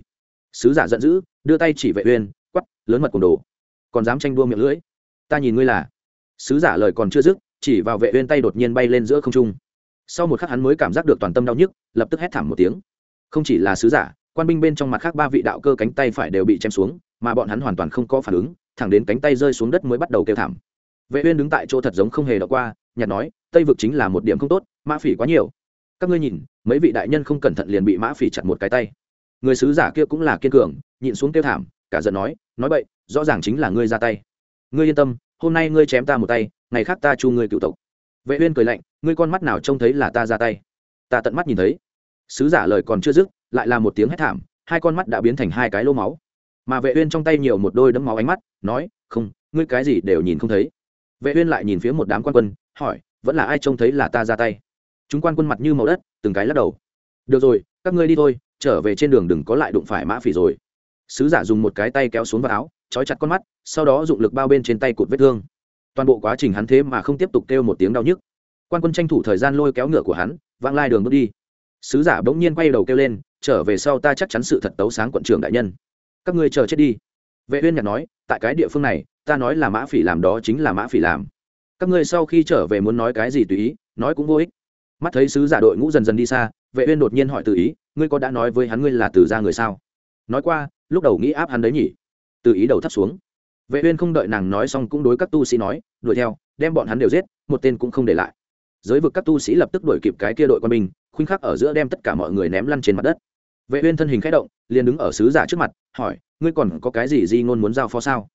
Speaker 1: Sứ giả giận dữ, đưa tay chỉ vệ uyên quắp lớn mật cùng đồ. Còn dám tranh đua miệng lưỡi? Ta nhìn ngươi là. Sứ giả lời còn chưa dứt, chỉ vào vệ uyên tay đột nhiên bay lên giữa không trung. Sau một khắc hắn mới cảm giác được toàn tâm đau nhức, lập tức hét thảm một tiếng. Không chỉ là sứ giả, quan binh bên trong mặt khác ba vị đạo cơ cánh tay phải đều bị chém xuống, mà bọn hắn hoàn toàn không có phản ứng, thẳng đến cánh tay rơi xuống đất mới bắt đầu kêu thảm. Vệ uyên đứng tại chỗ thật giống không hề đọc qua nhặt nói, tây vực chính là một điểm không tốt, mã phỉ quá nhiều. Các ngươi nhìn, mấy vị đại nhân không cẩn thận liền bị mã phỉ chặt một cái tay người sứ giả kia cũng là kiên cường, nhịn xuống kêu thảm, cả giận nói nói bậy, rõ ràng chính là ngươi ra tay. Ngươi yên tâm, hôm nay ngươi chém ta một tay, ngày khác ta chu ngươi cựu tộc. Vệ uyên cười lạnh, ngươi con mắt nào trông thấy là ta ra tay? Ta tận mắt nhìn thấy. Sứ giả lời còn chưa dứt, lại là một tiếng hét thảm, hai con mắt đã biến thành hai cái lô máu. Mà vệ uyên trong tay nhiều một đôi đấm máu ánh mắt, nói, không, ngươi cái gì đều nhìn không thấy. Vệ uyên lại nhìn phía một đám quan quân, hỏi, vẫn là ai trông thấy là ta ra tay? Chúng quan quân mặt như màu đất, từng cái lắc đầu. Được rồi, các ngươi đi thôi trở về trên đường đừng có lại đụng phải mã phỉ rồi. Sứ giả dùng một cái tay kéo xuống vào áo, trói chặt con mắt, sau đó dụng lực bao bên trên tay cụt vết thương. Toàn bộ quá trình hắn thế mà không tiếp tục kêu một tiếng đau nhức. Quan quân tranh thủ thời gian lôi kéo ngựa của hắn vang lai đường bước đi. Sứ giả bỗng nhiên quay đầu kêu lên, trở về sau ta chắc chắn sự thật tấu sáng quận trưởng đại nhân. Các ngươi chờ chết đi. Vệ uyên nhặt nói, tại cái địa phương này, ta nói là mã phỉ làm đó chính là mã phỉ làm. Các ngươi sau khi trở về muốn nói cái gì tùy ý, nói cũng vô ích. Mắt thấy sứ giả đội ngũ dần dần đi xa vệ uyên đột nhiên hỏi từ ý, ngươi có đã nói với hắn ngươi là từ gia người sao? Nói qua, lúc đầu nghĩ áp hắn đấy nhỉ. Từ ý đầu thấp xuống. Vệ uyên không đợi nàng nói xong cũng đối các tu sĩ nói, đuổi theo, đem bọn hắn đều giết, một tên cũng không để lại. Giới vực các tu sĩ lập tức đuổi kịp cái kia đội quân binh, khuynh khắc ở giữa đem tất cả mọi người ném lăn trên mặt đất. Vệ uyên thân hình khẽ động, liền đứng ở sứ giả trước mặt, hỏi, ngươi còn có cái gì di ngôn muốn giao phó sao?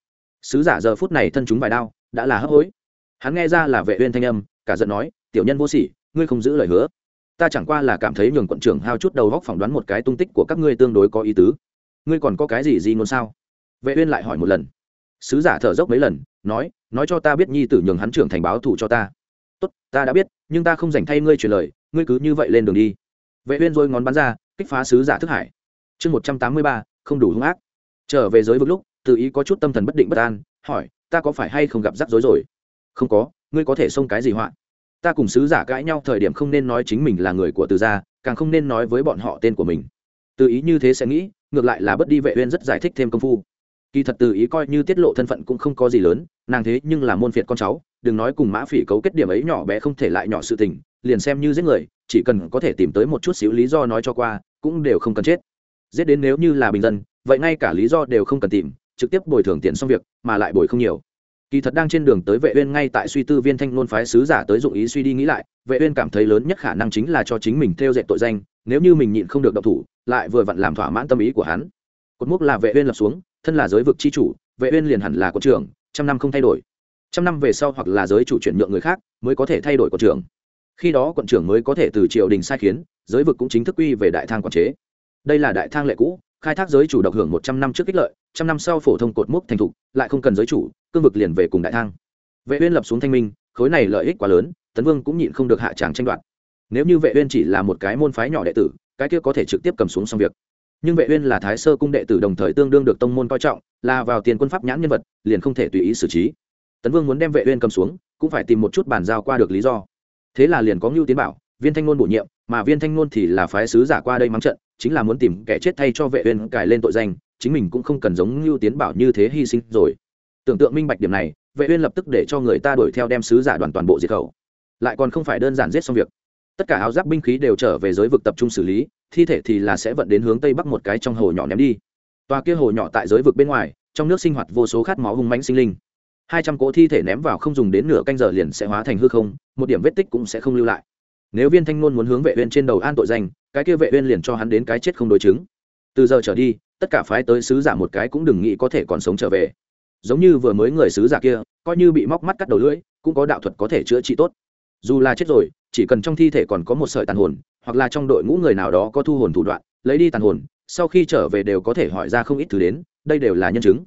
Speaker 1: Sứ giả giờ phút này thân chúng vài đao, đã là hấp hối. Hắn nghe ra là vệ uyên thanh âm, cả giận nói, tiểu nhân vô sỉ, ngươi không giữ lời hứa ta chẳng qua là cảm thấy nhường quận trưởng hao chút đầu góc phỏng đoán một cái tung tích của các ngươi tương đối có ý tứ. Ngươi còn có cái gì gì ngôn sao? Vệ uyên lại hỏi một lần. Sứ giả thở dốc mấy lần nói nói cho ta biết nhi tử nhường hắn trưởng thành báo thù cho ta. Tốt ta đã biết nhưng ta không dành thay ngươi truyền lời ngươi cứ như vậy lên đường đi. Vệ uyên rồi ngón bắn ra kích phá sứ giả thức hải. Chương 183, không đủ hung ác. Trở về giới vực lúc tự ý có chút tâm thần bất định bất an hỏi ta có phải hay không gặp rắc rối rồi? Không có ngươi có thể xông cái gì hoạn ta cùng sứ giả cãi nhau thời điểm không nên nói chính mình là người của từ gia, càng không nên nói với bọn họ tên của mình. Từ ý như thế sẽ nghĩ, ngược lại là bất đi vệ uyên rất giải thích thêm công phu. Kỳ thật từ ý coi như tiết lộ thân phận cũng không có gì lớn, nàng thế nhưng là môn phiệt con cháu, đừng nói cùng mã phỉ cấu kết điểm ấy nhỏ bé không thể lại nhỏ sự tình, liền xem như giết người, chỉ cần có thể tìm tới một chút xíu lý do nói cho qua, cũng đều không cần chết. Giết đến nếu như là bình dân, vậy ngay cả lý do đều không cần tìm, trực tiếp bồi thường tiền xong việc, mà lại bồi không nhiều kỳ thật đang trên đường tới vệ uyên ngay tại suy tư viên thanh nôn phái sứ giả tới dụng ý suy đi nghĩ lại, vệ uyên cảm thấy lớn nhất khả năng chính là cho chính mình theo dệt tội danh, nếu như mình nhịn không được động thủ, lại vừa vặn làm thỏa mãn tâm ý của hắn. Cột mốc là vệ uyên lập xuống, thân là giới vực chi chủ, vệ uyên liền hẳn là quận trưởng, trăm năm không thay đổi. Trăm năm về sau hoặc là giới chủ chuyển nhượng người khác, mới có thể thay đổi quận trưởng. Khi đó quận trưởng mới có thể từ triều đình sai khiến, giới vực cũng chính thức quy về đại thang quản chế. Đây là đại thang lệ cũ khai thác giới chủ độc hưởng một trăm năm trước kích lợi, trăm năm sau phổ thông cột mốc thành thục, lại không cần giới chủ, cương vực liền về cùng đại thang. Vệ uyên lập xuống thanh minh, khối này lợi ích quá lớn, tấn vương cũng nhịn không được hạ tràng tranh đoạt. Nếu như vệ uyên chỉ là một cái môn phái nhỏ đệ tử, cái kia có thể trực tiếp cầm xuống xong việc. Nhưng vệ uyên là thái sơ cung đệ tử đồng thời tương đương được tông môn coi trọng, là vào tiền quân pháp nhãn nhân vật, liền không thể tùy ý xử trí. Tấn vương muốn đem vệ uyên cầm xuống, cũng phải tìm một chút bàn giao qua được lý do. Thế là liền có ngưu tiến bảo, viên thanh nôn bổ nhiệm, mà viên thanh nôn thì là phái sứ giả qua đây mắng trận chính là muốn tìm kẻ chết thay cho vệ uyên cài lên tội danh, chính mình cũng không cần giống lưu tiến bảo như thế hy sinh rồi. Tưởng tượng minh bạch điểm này, vệ uyên lập tức để cho người ta đuổi theo đem sứ giả đoàn toàn bộ diệt khẩu. Lại còn không phải đơn giản giết xong việc. Tất cả áo giáp binh khí đều trở về giới vực tập trung xử lý, thi thể thì là sẽ vận đến hướng tây bắc một cái trong hồ nhỏ ném đi. Tòa kia hồ nhỏ tại giới vực bên ngoài, trong nước sinh hoạt vô số khát máu hung mãnh sinh linh. Hai trăm cỗ thi thể ném vào không dùng đến nửa canh giờ liền sẽ hóa thành hư không, một điểm vết tích cũng sẽ không lưu lại. Nếu viên thanh nôn muốn hướng vệ uyên trên đầu an tội danh cái kia vệ uyên liền cho hắn đến cái chết không đối chứng. Từ giờ trở đi, tất cả phái tới sứ giả một cái cũng đừng nghĩ có thể còn sống trở về. Giống như vừa mới người sứ giả kia, coi như bị móc mắt cắt đầu lưỡi, cũng có đạo thuật có thể chữa trị tốt. Dù là chết rồi, chỉ cần trong thi thể còn có một sợi tàn hồn, hoặc là trong đội ngũ người nào đó có thu hồn thủ đoạn, lấy đi tàn hồn, sau khi trở về đều có thể hỏi ra không ít thứ đến, đây đều là nhân chứng.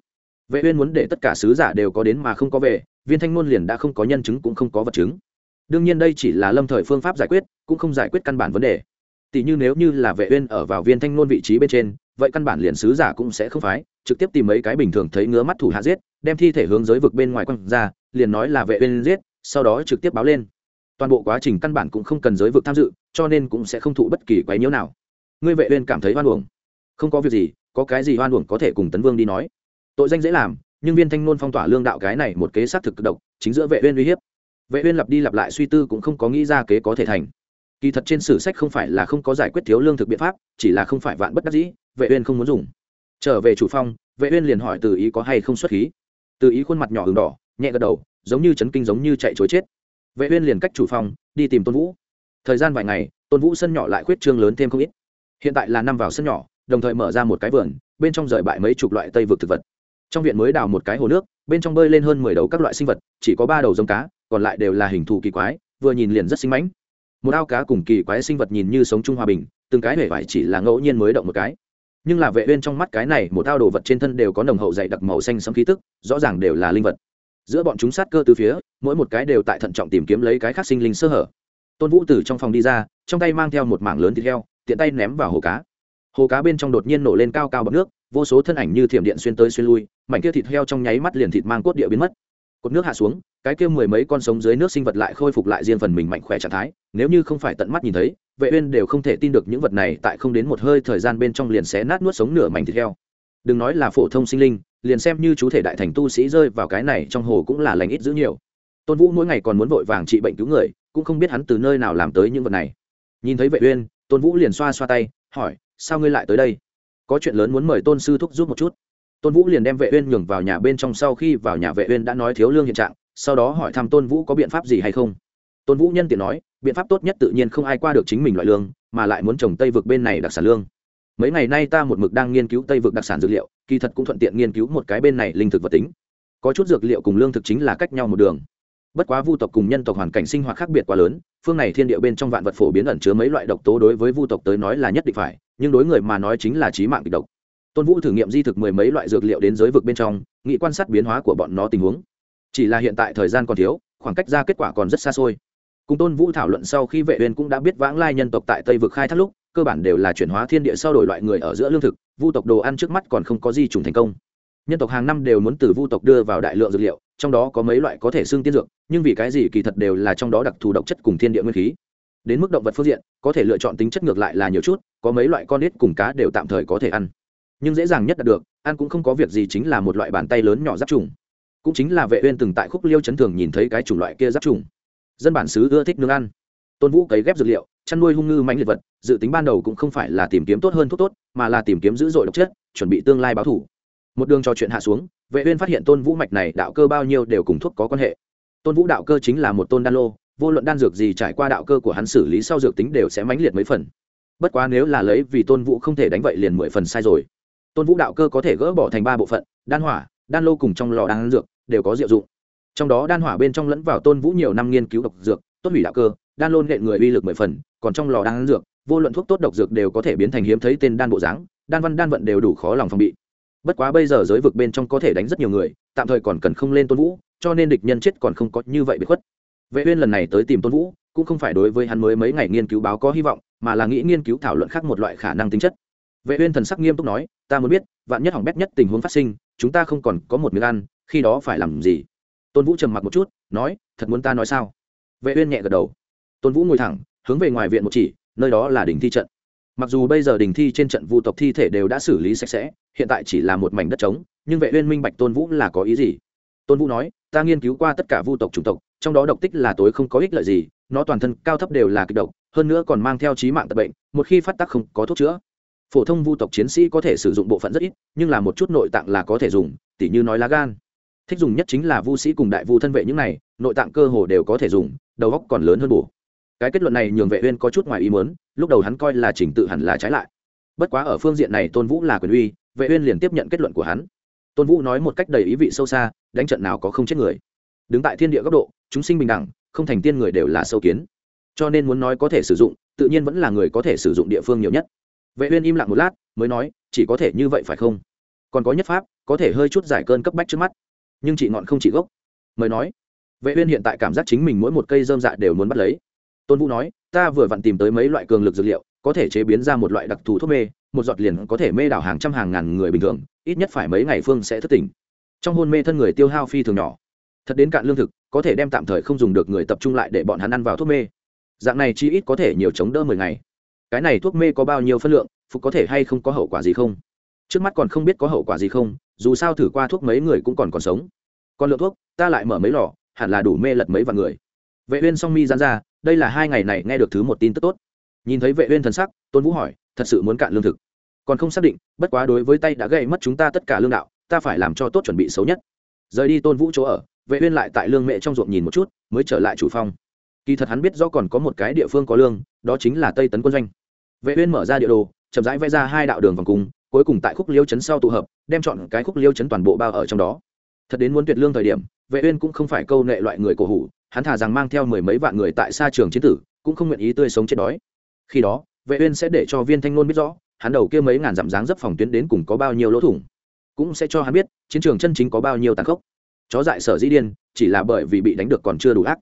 Speaker 1: Vệ uyên muốn để tất cả sứ giả đều có đến mà không có về, viên thanh ngôn liền đã không có nhân chứng cũng không có vật chứng. Đương nhiên đây chỉ là lâm thời phương pháp giải quyết, cũng không giải quyết căn bản vấn đề tỷ như nếu như là vệ uyên ở vào viên thanh nôn vị trí bên trên, vậy căn bản liền sứ giả cũng sẽ không phái, trực tiếp tìm mấy cái bình thường thấy ngứa mắt thủ hạ giết, đem thi thể hướng giới vực bên ngoài quăng ra, liền nói là vệ uyên giết, sau đó trực tiếp báo lên. Toàn bộ quá trình căn bản cũng không cần giới vực tham dự, cho nên cũng sẽ không thụ bất kỳ quấy nhiễu nào. Ngươi vệ uyên cảm thấy oan uổng. Không có việc gì, có cái gì oan uổng có thể cùng tấn vương đi nói. Tội danh dễ làm, nhưng viên thanh nôn phong tỏa lương đạo cái này một kế sát thực cực độc, chính giữa vệ uyên uy hiếp. Vệ uyên lặp đi lặp lại suy tư cũng không có nghĩ ra kế có thể thành kỳ thật trên sử sách không phải là không có giải quyết thiếu lương thực biện pháp, chỉ là không phải vạn bất đắc dĩ, vệ uyên không muốn dùng. Trở về chủ phong, vệ uyên liền hỏi từ ý có hay không xuất khí. Từ ý khuôn mặt nhỏ ửng đỏ, nhẹ gật đầu, giống như chấn kinh giống như chạy trối chết. Vệ uyên liền cách chủ phong, đi tìm tôn vũ. Thời gian vài ngày, tôn vũ sân nhỏ lại khuyết trương lớn thêm không ít. Hiện tại là năm vào sân nhỏ, đồng thời mở ra một cái vườn, bên trong rời bại mấy chục loại tây vực thực vật. Trong viện mới đào một cái hồ nước, bên trong bơi lên hơn mười đầu các loại sinh vật, chỉ có ba đầu giống cá, còn lại đều là hình thù kỳ quái, vừa nhìn liền rất xinh mãnh một ao cá cùng kỳ quái sinh vật nhìn như sống chung hòa bình, từng cái hể vải chỉ là ngẫu nhiên mới động một cái. Nhưng là vệ uyên trong mắt cái này, một ao đồ vật trên thân đều có nồng hậu dày đặc màu xanh sẫm khí tức, rõ ràng đều là linh vật. Giữa bọn chúng sát cơ từ phía, mỗi một cái đều tại thận trọng tìm kiếm lấy cái khác sinh linh sơ hở. Tôn vũ từ trong phòng đi ra, trong tay mang theo một mảng lớn thịt heo, tiện tay ném vào hồ cá. Hồ cá bên trong đột nhiên nổ lên cao cao bọt nước, vô số thân ảnh như thiểm điện xuyên tới xuyên lui, mảnh kia thịt heo trong nháy mắt liền thịt mang cốt địa biến mất cột nước hạ xuống, cái kia mười mấy con sống dưới nước sinh vật lại khôi phục lại riêng phần mình mạnh khỏe trạng thái, nếu như không phải tận mắt nhìn thấy, vệ uyên đều không thể tin được những vật này tại không đến một hơi thời gian bên trong liền xé nát nuốt sống nửa mảnh thịt heo. Đừng nói là phổ thông sinh linh, liền xem như chú thể đại thành tu sĩ rơi vào cái này trong hồ cũng là lành ít dữ nhiều. Tôn vũ mỗi ngày còn muốn vội vàng trị bệnh cứu người, cũng không biết hắn từ nơi nào làm tới những vật này. Nhìn thấy vệ uyên, tôn vũ liền xoa xoa tay, hỏi, sao ngươi lại tới đây? Có chuyện lớn muốn mời tôn sư thúc giúp một chút tôn vũ liền đem vệ uyên nhường vào nhà bên trong sau khi vào nhà vệ uyên đã nói thiếu lương hiện trạng, sau đó hỏi thăm tôn vũ có biện pháp gì hay không. Tôn vũ nhân tiện nói, biện pháp tốt nhất tự nhiên không ai qua được chính mình loại lương, mà lại muốn trồng tây vực bên này đặc sản lương. Mấy ngày nay ta một mực đang nghiên cứu tây vực đặc sản dược liệu, kỳ thật cũng thuận tiện nghiên cứu một cái bên này linh thực vật tính. Có chút dược liệu cùng lương thực chính là cách nhau một đường. Bất quá vu tộc cùng nhân tộc hoàn cảnh sinh hoạt khác biệt quá lớn, phương này thiên địa bên trong vạn vật phổ biến ẩn chứa mấy loại độc tố đối với vu tộc tới nói là nhất định phải, nhưng đối người mà nói chính là trí mạng kịch độc tôn vũ thử nghiệm di thực mười mấy loại dược liệu đến giới vực bên trong, nghị quan sát biến hóa của bọn nó tình huống. Chỉ là hiện tại thời gian còn thiếu, khoảng cách ra kết quả còn rất xa xôi. Cùng tôn vũ thảo luận sau khi vệ uyên cũng đã biết vãng lai nhân tộc tại tây vực khai thác lúc, cơ bản đều là chuyển hóa thiên địa sau đổi loại người ở giữa lương thực, vu tộc đồ ăn trước mắt còn không có gì trùng thành công. Nhân tộc hàng năm đều muốn từ vu tộc đưa vào đại lượng dược liệu, trong đó có mấy loại có thể xương tiên dược, nhưng vì cái gì kỳ thật đều là trong đó đặc thù độc chất cùng thiên địa nguyên khí. Đến mức động vật phương diện, có thể lựa chọn tính chất ngược lại là nhiều chút, có mấy loại con nít cùng cá đều tạm thời có thể ăn nhưng dễ dàng nhất đạt được, ăn cũng không có việc gì chính là một loại bàn tay lớn nhỏ giáp trùng. Cũng chính là vệ uyên từng tại khúc liêu chấn thường nhìn thấy cái chủng loại kia giáp trùng. Dân bản xứ ưa thích nướng ăn. Tôn vũ cấy ghép dược liệu, chăn nuôi hung ngư mãnh liệt vật, dự tính ban đầu cũng không phải là tìm kiếm tốt hơn thuốc tốt, mà là tìm kiếm dữ dội độc chất, chuẩn bị tương lai báo thù. một đường trò chuyện hạ xuống, vệ uyên phát hiện tôn vũ mạch này đạo cơ bao nhiêu đều cùng thuốc có quan hệ. Tôn vũ đạo cơ chính là một tôn đan lô, vô luận đan dược gì trải qua đạo cơ của hắn xử lý sau dược tính đều sẽ mãnh liệt mấy phần. Bất quá nếu là lấy vì tôn vũ không thể đánh vậy liền mười phần sai rồi tôn vũ đạo cơ có thể gỡ bỏ thành ba bộ phận, đan hỏa, đan lô cùng trong lò đan dược đều có diệu dụng. Trong đó đan hỏa bên trong lẫn vào tôn vũ nhiều năm nghiên cứu độc dược tốt hủy đạo cơ, đan lôn nện người uy lực mười phần, còn trong lò đan dược, vô luận thuốc tốt độc dược đều có thể biến thành hiếm thấy tên đan bộ dáng, đan văn đan vận đều đủ khó lòng phòng bị. Bất quá bây giờ giới vực bên trong có thể đánh rất nhiều người, tạm thời còn cần không lên tôn vũ, cho nên địch nhân chết còn không có như vậy bị khuất. Vệ uyên lần này tới tìm tôn vũ, cũng không phải đối với hắn mới mấy ngày nghiên cứu báo có hy vọng, mà là nghĩ nghiên cứu thảo luận khác một loại khả năng tính chất vệ uyên thần sắc nghiêm túc nói, ta muốn biết, vạn nhất hỏng bét nhất tình huống phát sinh, chúng ta không còn có một miếng ăn, khi đó phải làm gì? Tôn vũ trầm mặc một chút, nói, thật muốn ta nói sao? Vệ uyên nhẹ gật đầu. Tôn vũ ngồi thẳng, hướng về ngoài viện một chỉ, nơi đó là đỉnh thi trận. Mặc dù bây giờ đỉnh thi trên trận vu tộc thi thể đều đã xử lý sạch sẽ, hiện tại chỉ là một mảnh đất trống, nhưng vệ uyên minh bạch tôn vũ là có ý gì. Tôn vũ nói, ta nghiên cứu qua tất cả vu tộc chủng tộc, trong đó độc tích là tối không có ích lợi gì, nó toàn thân cao thấp đều là kịch độc, hơn nữa còn mang theo chí mạng tật bệnh, một khi phát tác không có thuốc chữa phổ thông vu tộc chiến sĩ có thể sử dụng bộ phận rất ít, nhưng là một chút nội tạng là có thể dùng, tỉ như nói lá gan. Thích dùng nhất chính là vu sĩ cùng đại vu thân vệ những này, nội tạng cơ hồ đều có thể dùng, đầu góc còn lớn hơn bổ cái kết luận này nhường vệ uyên có chút ngoài ý muốn, lúc đầu hắn coi là chỉnh tự hẳn là trái lại. Bất quá ở phương diện này tôn vũ là quyền uy, vệ uyên liền tiếp nhận kết luận của hắn. Tôn vũ nói một cách đầy ý vị sâu xa, đánh trận nào có không chết người. Đứng tại thiên địa góc độ, chúng sinh bình đẳng, không thành tiên người đều là sâu kiến. Cho nên muốn nói có thể sử dụng, tự nhiên vẫn là người có thể sử dụng địa phương nhiều nhất vệ uyên im lặng một lát, mới nói, chỉ có thể như vậy phải không? Còn có nhất pháp, có thể hơi chút giải cơn cấp bách trước mắt. Nhưng chị ngọn không chỉ gốc. Mới nói, vệ uyên hiện tại cảm giác chính mình mỗi một cây dơm dạ đều muốn bắt lấy. Tôn vũ nói, ta vừa vặn tìm tới mấy loại cường lực dược liệu, có thể chế biến ra một loại đặc thù thuốc mê, một giọt liền có thể mê đảo hàng trăm hàng ngàn người bình thường, ít nhất phải mấy ngày phương sẽ thức tỉnh. Trong hôn mê thân người tiêu hao phi thường nhỏ. Thật đến cạn lương thực, có thể đem tạm thời không dùng được người tập trung lại để bọn hắn ăn vào thuốc mê. Dạng này chi ít có thể nhiều chống đỡ mười ngày cái này thuốc mê có bao nhiêu phân lượng, phục có thể hay không có hậu quả gì không? Trước mắt còn không biết có hậu quả gì không, dù sao thử qua thuốc mấy người cũng còn còn sống. Còn lượng thuốc, ta lại mở mấy lò, hẳn là đủ mê lật mấy vạn người. Vệ uyên song mi giãn ra, đây là hai ngày này nghe được thứ một tin tức tốt. Nhìn thấy vệ uyên thần sắc, tôn vũ hỏi, thật sự muốn cạn lương thực? Còn không xác định, bất quá đối với tay đã gây mất chúng ta tất cả lương đạo, ta phải làm cho tốt chuẩn bị xấu nhất. Rời đi tôn vũ chỗ ở, vệ uyên lại tại lương mẹ trong ruộng nhìn một chút, mới trở lại chủ phong kỳ thật hắn biết rõ còn có một cái địa phương có lương, đó chính là tây tấn quân doanh vệ uyên mở ra địa đồ chậm rãi vẽ ra hai đạo đường vòng cung cuối cùng tại khúc liêu chấn sau tụ hợp đem chọn cái khúc liêu chấn toàn bộ bao ở trong đó. Thật đến muốn tuyệt lương thời điểm vệ uyên cũng không phải câu nệ loại người cổ hủ hắn thà rằng mang theo mười mấy vạn người tại xa trường chiến tử cũng không nguyện ý tươi sống chết đói. Khi đó vệ uyên sẽ để cho viên thanh nôn biết rõ hắn đầu kia mấy ngàn dặm dáng dấp phòng tuyến đến cùng có bao nhiêu lỗ thủng cũng sẽ cho hắn biết chiến trường chân chính có bao nhiêu tàn khốc. Chó dại sở dĩ điên chỉ là bởi vì bị đánh được còn chưa đủ ác.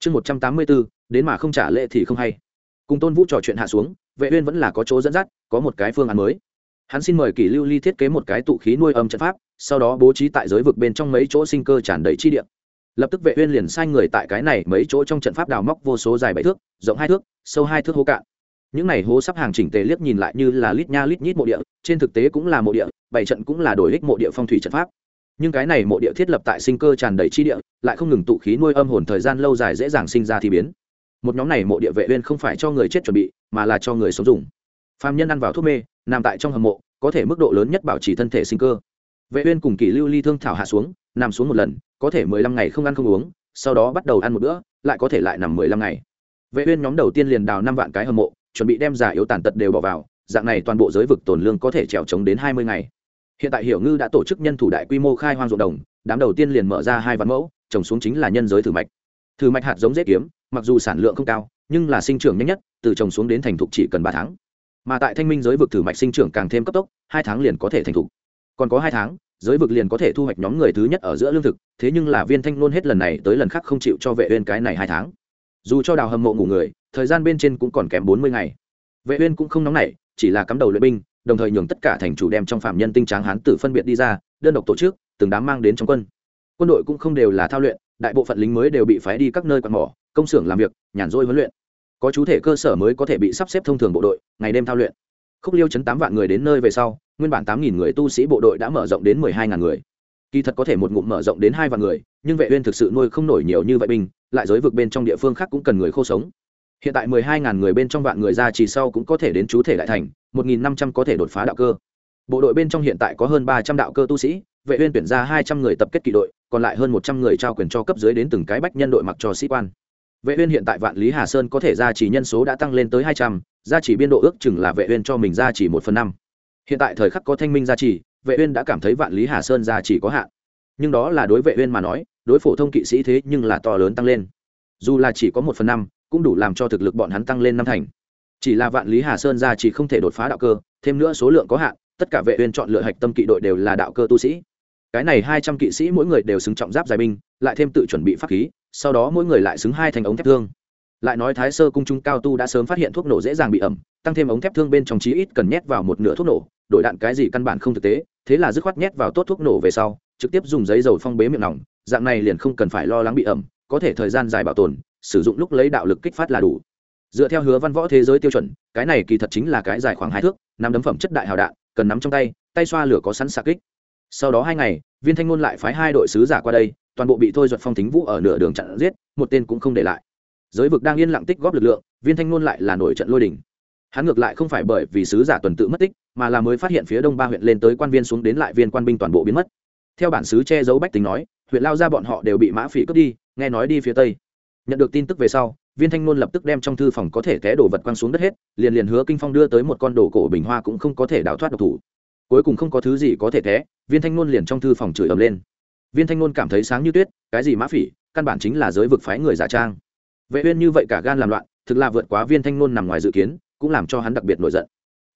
Speaker 1: Chương 184, đến mà không trả lệ thì không hay. Cùng tôn vũ trò chuyện hạ xuống vệ uyên vẫn là có chỗ dẫn dắt, có một cái phương án mới. Hắn xin mời kỷ lưu ly thiết kế một cái tụ khí nuôi âm trận pháp, sau đó bố trí tại giới vực bên trong mấy chỗ sinh cơ tràn đầy chi địa. Lập tức vệ uyên liền sai người tại cái này mấy chỗ trong trận pháp đào móc vô số dài bảy thước, rộng hai thước, sâu hai thước hố cạn. Những này hố sắp hàng chỉnh tề liếc nhìn lại như là lít nha lít nhít mộ địa, trên thực tế cũng là mộ địa, bảy trận cũng là đổi ích mộ địa phong thủy trận pháp. Nhưng cái này mộ địa thiết lập tại sinh cơ tràn đầy chi địa, lại không ngừng tụ khí nuôi âm hồn thời gian lâu dài dễ dàng sinh ra thì biến một nhóm này mộ địa vệ uyên không phải cho người chết chuẩn bị, mà là cho người sống dùng. Phàm nhân ăn vào thuốc mê, nằm tại trong hầm mộ, có thể mức độ lớn nhất bảo trì thân thể sinh cơ. Vệ uyên cùng kỷ lưu ly thương thảo hạ xuống, nằm xuống một lần, có thể 15 ngày không ăn không uống, sau đó bắt đầu ăn một bữa, lại có thể lại nằm 15 ngày. Vệ uyên nhóm đầu tiên liền đào năm vạn cái hầm mộ, chuẩn bị đem giả yếu tàn tật đều bỏ vào, dạng này toàn bộ giới vực tồn lương có thể trèo chống đến 20 ngày. Hiện tại hiểu ngư đã tổ chức nhân thủ đại quy mô khai hoang ruộng đồng, đám đầu tiên liền mở ra hai vạn mẫu, trồng xuống chính là nhân giới thử mạch. Thử mạch hạt giống dễ kiếm mặc dù sản lượng không cao, nhưng là sinh trưởng nhanh nhất, từ trồng xuống đến thành thục chỉ cần ba tháng. Mà tại thanh minh giới vực thử mạch sinh trưởng càng thêm cấp tốc, hai tháng liền có thể thành thục. Còn có hai tháng, giới vực liền có thể thu hoạch nhóm người thứ nhất ở giữa lương thực, thế nhưng là viên thanh luôn hết lần này tới lần khác không chịu cho vệ uyên cái này hai tháng. Dù cho đào hầm mộ ngủ người, thời gian bên trên cũng còn kém bốn mươi ngày. Vệ uyên cũng không nóng nảy, chỉ là cắm đầu luyện binh, đồng thời nhường tất cả thành chủ đem trong phạm nhân tinh tráng hán tử phân biệt đi ra, đơn độc tổ chức, từng đám mang đến trong quân. Quân đội cũng không đều là thao luyện, đại bộ phận lính mới đều bị phái đi các nơi quạt mỏ công xưởng làm việc, nhàn rỗi huấn luyện. Có chú thể cơ sở mới có thể bị sắp xếp thông thường bộ đội, ngày đêm thao luyện. Khúc liêu chấn tám vạn người đến nơi về sau, nguyên bản tám nghìn người tu sĩ bộ đội đã mở rộng đến mười hai ngàn người. Kỳ thật có thể một ngụm mở rộng đến hai vạn người, nhưng vệ uyên thực sự nuôi không nổi nhiều như vậy binh, lại giới vực bên trong địa phương khác cũng cần người khô sống. Hiện tại mười hai ngàn người bên trong vạn người ra chỉ sau cũng có thể đến chú thể đại thành, một nghìn năm trăm có thể đột phá đạo cơ. Bộ đội bên trong hiện tại có hơn ba trăm đạo cơ tu sĩ, vệ uyên tuyển ra hai trăm người tập kết kỵ đội, còn lại hơn một trăm người trao quyền cho cấp dưới đến từng cái bách nhân đội mặc cho sĩ quan vệ uyên hiện tại vạn lý hà sơn có thể ra chỉ nhân số đã tăng lên tới hai trăm, gia chỉ biên độ ước chừng là vệ uyên cho mình ra chỉ một phần năm. Hiện tại thời khắc có thanh minh gia chỉ vệ uyên đã cảm thấy vạn lý hà sơn gia chỉ có hạn. Nhưng đó là đối vệ uyên mà nói, đối phổ thông kỵ sĩ thế nhưng là to lớn tăng lên. Dù là chỉ có một phần năm, cũng đủ làm cho thực lực bọn hắn tăng lên năm thành. Chỉ là vạn lý hà sơn gia chỉ không thể đột phá đạo cơ, thêm nữa số lượng có hạn, tất cả vệ uyên chọn lựa hạch tâm kỵ đội đều là đạo cơ tu sĩ. Cái này hai trăm kỵ sĩ mỗi người đều xứng trọng giáp dài binh, lại thêm tự chuẩn bị pháp khí sau đó mỗi người lại xứng hai thành ống thép thương. Lại nói thái sơ cung trung cao tu đã sớm phát hiện thuốc nổ dễ dàng bị ẩm, tăng thêm ống thép thương bên trong chí ít cần nhét vào một nửa thuốc nổ, đổi đạn cái gì căn bản không thực tế, thế là dứt khoát nhét vào tốt thuốc nổ về sau, trực tiếp dùng giấy dầu phong bế miệng nòng, dạng này liền không cần phải lo lắng bị ẩm, có thể thời gian dài bảo tồn, sử dụng lúc lấy đạo lực kích phát là đủ. Dựa theo hứa văn võ thế giới tiêu chuẩn, cái này kỳ thật chính là cái dài khoảng hai thước nắm đấm phẩm chất đại hào đạn, cần nắm trong tay tay xoa lửa có sẵn xạ kích. Sau đó hai ngày, viên thanh ngôn lại phái hai đội sứ giả qua đây toàn bộ bị thôi duật phong thính vũ ở nửa đường chặn giết, một tên cũng không để lại. Giới vực đang yên lặng tích góp lực lượng, viên thanh nôn lại là nổi trận lôi đình. Hắn ngược lại không phải bởi vì sứ giả tuần tự mất tích, mà là mới phát hiện phía đông ba huyện lên tới quan viên xuống đến lại viên quan binh toàn bộ biến mất. Theo bản sứ che giấu bách tính nói, huyện lao ra bọn họ đều bị mã phỉ cướp đi, nghe nói đi phía tây. Nhận được tin tức về sau, viên thanh nôn lập tức đem trong thư phòng có thể té đổ vật quăng xuống đất hết, liền liền hứa kinh phong đưa tới một con đồ cổ bình hoa cũng không có thể đào thoát độc thủ. Cuối cùng không có thứ gì có thể té, viên thanh nôn liền trong thư phòng chửi ầm lên viên thanh ngôn cảm thấy sáng như tuyết, cái gì mã phỉ, căn bản chính là giới vực phái người giả trang. Vệ uyên như vậy cả gan làm loạn, thực là vượt quá viên thanh ngôn nằm ngoài dự kiến, cũng làm cho hắn đặc biệt nổi giận.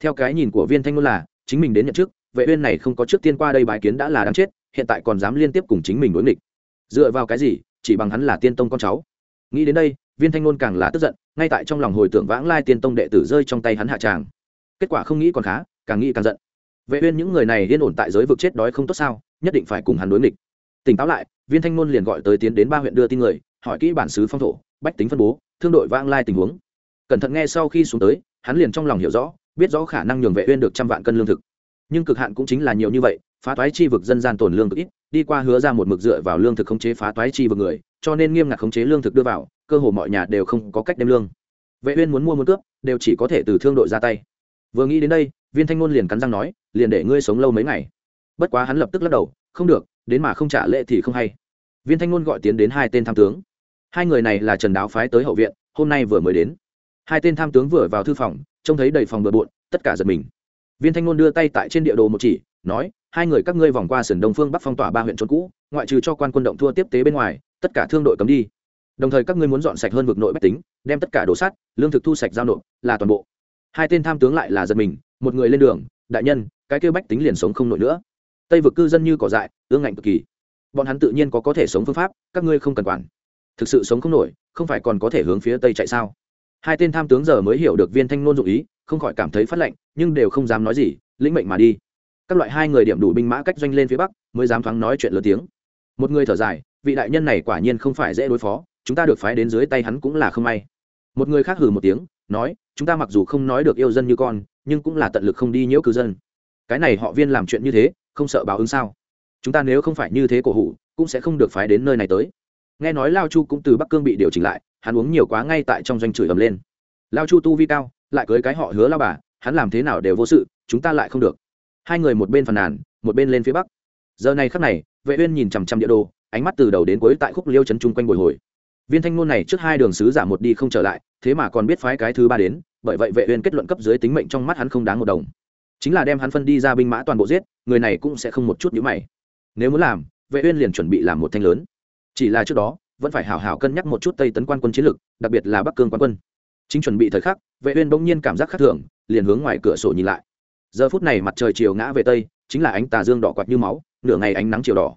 Speaker 1: Theo cái nhìn của viên thanh ngôn là, chính mình đến nhận trước vệ uyên này không có trước tiên qua đây bài kiến đã là đáng chết, hiện tại còn dám liên tiếp cùng chính mình đối nghịch. Dựa vào cái gì, chỉ bằng hắn là tiên tông con cháu. Nghĩ đến đây, viên thanh ngôn càng là tức giận, ngay tại trong lòng hồi tưởng vãng lai tiên tông đệ tử rơi trong tay hắn hạ tràng. Kết quả không nghĩ còn khá, càng nghĩ càng giận. Vệ uyên những người này yên ổn tại giới vực chết đói không tốt sao, nhất định phải cùng hắn đối nghịch tỉnh táo lại, viên thanh ngôn liền gọi tới tiến đến ba huyện đưa tin người, hỏi kỹ bản xứ phong thổ, bách tính phân bố, thương đội vãng lai tình huống. Cẩn thận nghe sau khi xuống tới, hắn liền trong lòng hiểu rõ, biết rõ khả năng nhường vệ uyên được trăm vạn cân lương thực. Nhưng cực hạn cũng chính là nhiều như vậy, phá toái chi vực dân gian tổn lương cực ít, đi qua hứa ra một mực dựa vào lương thực khống chế phá toái chi vực người, cho nên nghiêm ngặt khống chế lương thực đưa vào, cơ hồ mọi nhà đều không có cách đem lương. Vệ uyên muốn mua muốn cướp, đều chỉ có thể từ thương đội ra tay. Vừa nghĩ đến đây, viên thanh ngôn liền cắn răng nói, liền để ngươi sống lâu mấy ngày. Bất quá hắn lập tức lắc đầu, không được đến mà không trả lễ thì không hay. Viên thanh ngôn gọi tiến đến hai tên tham tướng. Hai người này là trần đáo phái tới hậu viện, hôm nay vừa mới đến. Hai tên tham tướng vừa vào thư phòng, trông thấy đầy phòng bừa bộn, tất cả giật mình. Viên thanh ngôn đưa tay tại trên địa đồ một chỉ, nói, hai người các ngươi vòng qua sườn đông phương bắc phong tỏa ba huyện trốn cũ, ngoại trừ cho quan quân động thua tiếp tế bên ngoài, tất cả thương đội cấm đi. Đồng thời các ngươi muốn dọn sạch hơn vực nội bách tính, đem tất cả đồ sắt, lương thực thu sạch giao nộp, là toàn bộ. Hai tên tham tướng lại là giật mình, một người lên đường, đại nhân, cái kêu bách tính liền sống không nổi nữa tây vực cư dân như cỏ dại, ương ngạnh cực kỳ. Bọn hắn tự nhiên có có thể sống phương pháp, các ngươi không cần quản. Thực sự sống không nổi, không phải còn có thể hướng phía tây chạy sao? Hai tên tham tướng giờ mới hiểu được viên thanh nôn dụ ý, không khỏi cảm thấy phát lệnh, nhưng đều không dám nói gì, lĩnh mệnh mà đi. Các loại hai người điểm đủ binh mã cách doanh lên phía bắc, mới dám thoáng nói chuyện lớn tiếng. Một người thở dài, vị đại nhân này quả nhiên không phải dễ đối phó, chúng ta được phái đến dưới tay hắn cũng là không may. Một người khác hừ một tiếng, nói, chúng ta mặc dù không nói được yêu dân như con, nhưng cũng là tận lực không đi nhiễu cư dân. Cái này họ viên làm chuyện như thế không sợ báo ứng sao? Chúng ta nếu không phải như thế cổ hủ, cũng sẽ không được phái đến nơi này tới. Nghe nói lao chu cũng từ bắc cương bị điều chỉnh lại, hắn uống nhiều quá ngay tại trong doanh chửi ầm lên. Lao chu tu vi cao, lại cưới cái họ hứa lao bà, hắn làm thế nào đều vô sự, chúng ta lại không được. Hai người một bên phàn nàn, một bên lên phía bắc. Giờ này khắc này, vệ uyên nhìn chằm chằm địa đồ, ánh mắt từ đầu đến cuối tại khúc liêu chấn chung quanh bồi hồi. Viên thanh ngôn này trước hai đường sứ giả một đi không trở lại, thế mà còn biết phái cái thứ ba đến, bởi vậy vệ uyên kết luận cấp dưới tính mệnh trong mắt hắn không đáng một đồng chính là đem hắn phân đi ra binh mã toàn bộ giết, người này cũng sẽ không một chút nhữ mày. Nếu muốn làm, vệ uyên liền chuẩn bị làm một thanh lớn. Chỉ là trước đó, vẫn phải hảo hảo cân nhắc một chút tây tấn quan quân chiến lược đặc biệt là bắc cương quan quân. Chính chuẩn bị thời khắc, vệ uyên bỗng nhiên cảm giác khác thường, liền hướng ngoài cửa sổ nhìn lại. Giờ phút này mặt trời chiều ngã về tây, chính là ánh tà dương đỏ quạt như máu, nửa ngày ánh nắng chiều đỏ.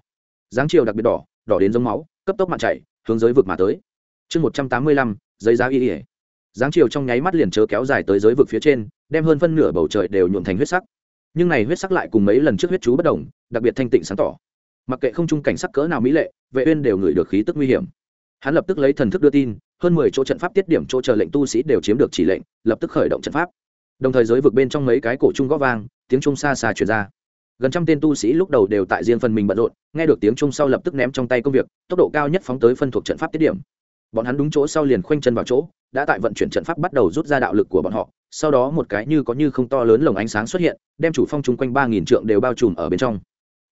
Speaker 1: Dáng chiều đặc biệt đỏ đỏ đến giống máu, cấp tốc mạn chảy, hướng dưới vực mà tới. Chương một trăm tám mươi lăm, giấy giá y ỉa Giáng chiều trong nháy mắt liền chớ kéo dài tới giới vực phía trên, đem hơn phân nửa bầu trời đều nhuộm thành huyết sắc. Nhưng này huyết sắc lại cùng mấy lần trước huyết chú bất đồng, đặc biệt thanh tịnh sáng tỏ. Mặc kệ không chung cảnh sắc cỡ nào mỹ lệ, vệ uyên đều ngửi được khí tức nguy hiểm. Hắn lập tức lấy thần thức đưa tin, hơn mười chỗ trận pháp tiết điểm chỗ chờ lệnh tu sĩ đều chiếm được chỉ lệnh, lập tức khởi động trận pháp. Đồng thời giới vực bên trong mấy cái cổ trung gõ vang, tiếng trung xa xa truyền ra. Gần trăm tên tu sĩ lúc đầu đều tại riêng phần mình bận rộn, nghe được tiếng trung sau lập tức ném trong tay công việc, tốc độ cao nhất phóng tới phân thuộc trận pháp tiết điểm bọn hắn đúng chỗ sau liền khoanh chân vào chỗ, đã tại vận chuyển trận pháp bắt đầu rút ra đạo lực của bọn họ, sau đó một cái như có như không to lớn lồng ánh sáng xuất hiện, đem chủ phong chung quanh ba nghìn trượng đều bao trùm ở bên trong.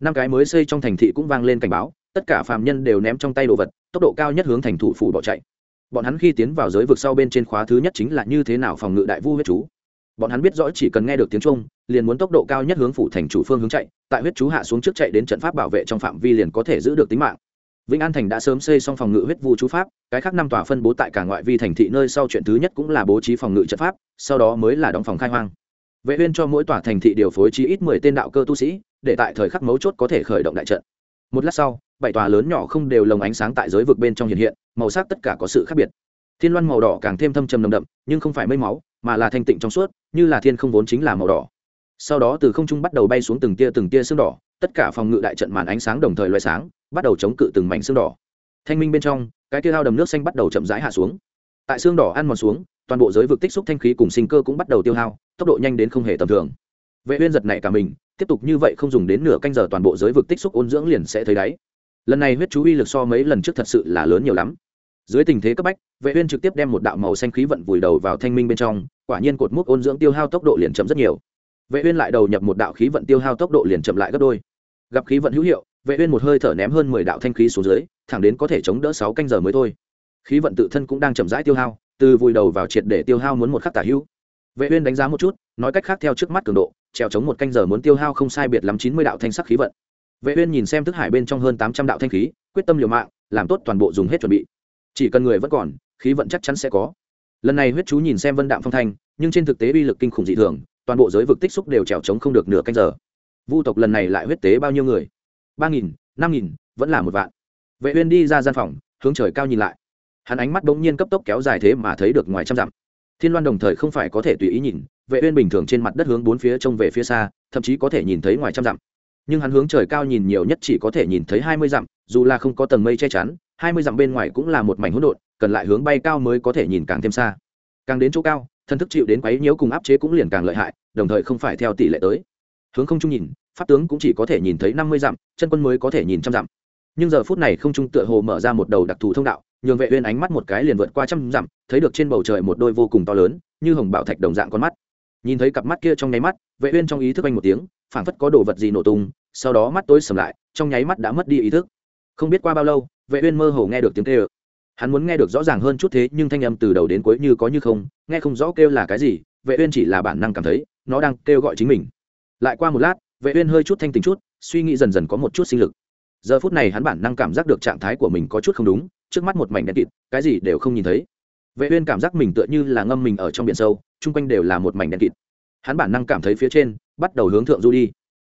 Speaker 1: Năm cái mới xây trong thành thị cũng vang lên cảnh báo, tất cả phàm nhân đều ném trong tay đồ vật, tốc độ cao nhất hướng thành thủ phủ bỏ chạy. Bọn hắn khi tiến vào giới vực sau bên trên khóa thứ nhất chính là như thế nào phòng ngự đại vu huyết chú. Bọn hắn biết rõ chỉ cần nghe được tiếng trung liền muốn tốc độ cao nhất hướng phủ thành chủ phương hướng chạy, tại huyết chú hạ xuống trước chạy đến trận pháp bảo vệ trong phạm vi liền có thể giữ được tính mạng vĩnh an thành đã sớm xây xong phòng ngự huyết vu chú pháp, cái khác năm tòa phân bố tại cả ngoại vi thành thị nơi sau chuyện thứ nhất cũng là bố trí phòng ngự trận pháp, sau đó mới là đóng phòng khai hoang. Vệ uyên cho mỗi tòa thành thị điều phối chí ít mười tên đạo cơ tu sĩ, để tại thời khắc mấu chốt có thể khởi động đại trận. Một lát sau, bảy tòa lớn nhỏ không đều lồng ánh sáng tại giới vực bên trong hiện hiện, màu sắc tất cả có sự khác biệt. Thiên loan màu đỏ càng thêm thâm trầm nồng đậm, nhưng không phải mây máu, mà là thanh tịnh trong suốt, như là thiên không vốn chính là màu đỏ. Sau đó từ không trung bắt đầu bay xuống từng tia từng tia sương đỏ tất cả phòng ngự đại trận màn ánh sáng đồng thời loại sáng, bắt đầu chống cự từng mảnh xương đỏ. Thanh minh bên trong, cái tia thao đầm nước xanh bắt đầu chậm rãi hạ xuống. Tại xương đỏ ăn mòn xuống, toàn bộ giới vực tích xúc thanh khí cùng sinh cơ cũng bắt đầu tiêu hao, tốc độ nhanh đến không hề tầm thường. Vệ uyên giật này cả mình, tiếp tục như vậy không dùng đến nửa canh giờ toàn bộ giới vực tích xúc ôn dưỡng liền sẽ thấy đáy. Lần này huyết chú uy lực so mấy lần trước thật sự là lớn nhiều lắm. Dưới tình thế cấp bách, vệ uyên trực tiếp đem một đạo màu xanh khí vận vùi đầu vào thanh minh bên trong, quả nhiên cột mốc ôn dưỡng tiêu hao tốc độ liền chậm rất nhiều vệ uyên lại đầu nhập một đạo khí vận tiêu hao tốc độ liền chậm lại gấp đôi. Gặp khí vận hữu hiệu, vệ uyên một hơi thở ném hơn 10 đạo thanh khí xuống dưới, thẳng đến có thể chống đỡ 6 canh giờ mới thôi. Khí vận tự thân cũng đang chậm rãi tiêu hao, từ vùi đầu vào triệt để tiêu hao muốn một khắc tả hữu. Vệ uyên đánh giá một chút, nói cách khác theo trước mắt cường độ, trèo chống một canh giờ muốn tiêu hao không sai biệt lắm 90 đạo thanh sắc khí vận. Vệ uyên nhìn xem thức hải bên trong hơn 800 đạo thanh khí, quyết tâm liều mạng, làm tốt toàn bộ dùng hết chuẩn bị. Chỉ cần người vẫn còn, khí vận chắc chắn sẽ có. Lần này huyết chú nhìn xem vân đạm phong thanh, nhưng trên thực tế uy lực kinh khủng dị thường toàn bộ giới vực tích xúc đều trèo trống không được nửa canh giờ. Vu tộc lần này lại huyết tế bao nhiêu người? Ba nghìn, năm nghìn, vẫn là một vạn. Vệ uyên đi ra gian phòng, hướng trời cao nhìn lại. Hắn ánh mắt bỗng nhiên cấp tốc kéo dài thế mà thấy được ngoài trăm dặm. Thiên loan đồng thời không phải có thể tùy ý nhìn, vệ uyên bình thường trên mặt đất hướng bốn phía trông về phía xa, thậm chí có thể nhìn thấy ngoài trăm dặm. Nhưng hắn hướng trời cao nhìn nhiều nhất chỉ có thể nhìn thấy hai mươi dặm, dù là không có tầng mây che chắn, hai mươi dặm bên ngoài cũng là một mảnh hỗn độn, cần lại hướng bay cao mới có thể nhìn càng thêm xa. Càng đến chỗ cao thần thức chịu đến quấy nhiễu cùng áp chế cũng liền càng lợi hại, đồng thời không phải theo tỷ lệ tới. Hướng không trung nhìn, pháp tướng cũng chỉ có thể nhìn thấy năm mươi dặm, chân quân mới có thể nhìn trăm dặm. Nhưng giờ phút này không trung tựa hồ mở ra một đầu đặc thù thông đạo, nhường vệ uyên ánh mắt một cái liền vượt qua trăm dặm, thấy được trên bầu trời một đôi vô cùng to lớn, như hồng bảo thạch đồng dạng con mắt. Nhìn thấy cặp mắt kia trong nháy mắt, vệ uyên trong ý thức anh một tiếng, phảng phất có đồ vật gì nổ tung, sau đó mắt tối sầm lại, trong nháy mắt đã mất đi ý thức. Không biết qua bao lâu, vệ uyên mơ hồ nghe được tiếng kêu hắn muốn nghe được rõ ràng hơn chút thế, nhưng thanh âm từ đầu đến cuối như có như không, nghe không rõ kêu là cái gì, vệ uyên chỉ là bản năng cảm thấy, nó đang kêu gọi chính mình. Lại qua một lát, vệ uyên hơi chút thanh tỉnh chút, suy nghĩ dần dần có một chút sinh lực. Giờ phút này hắn bản năng cảm giác được trạng thái của mình có chút không đúng, trước mắt một mảnh đen kịt, cái gì đều không nhìn thấy. Vệ uyên cảm giác mình tựa như là ngâm mình ở trong biển sâu, chung quanh đều là một mảnh đen kịt. Hắn bản năng cảm thấy phía trên, bắt đầu hướng thượng du đi.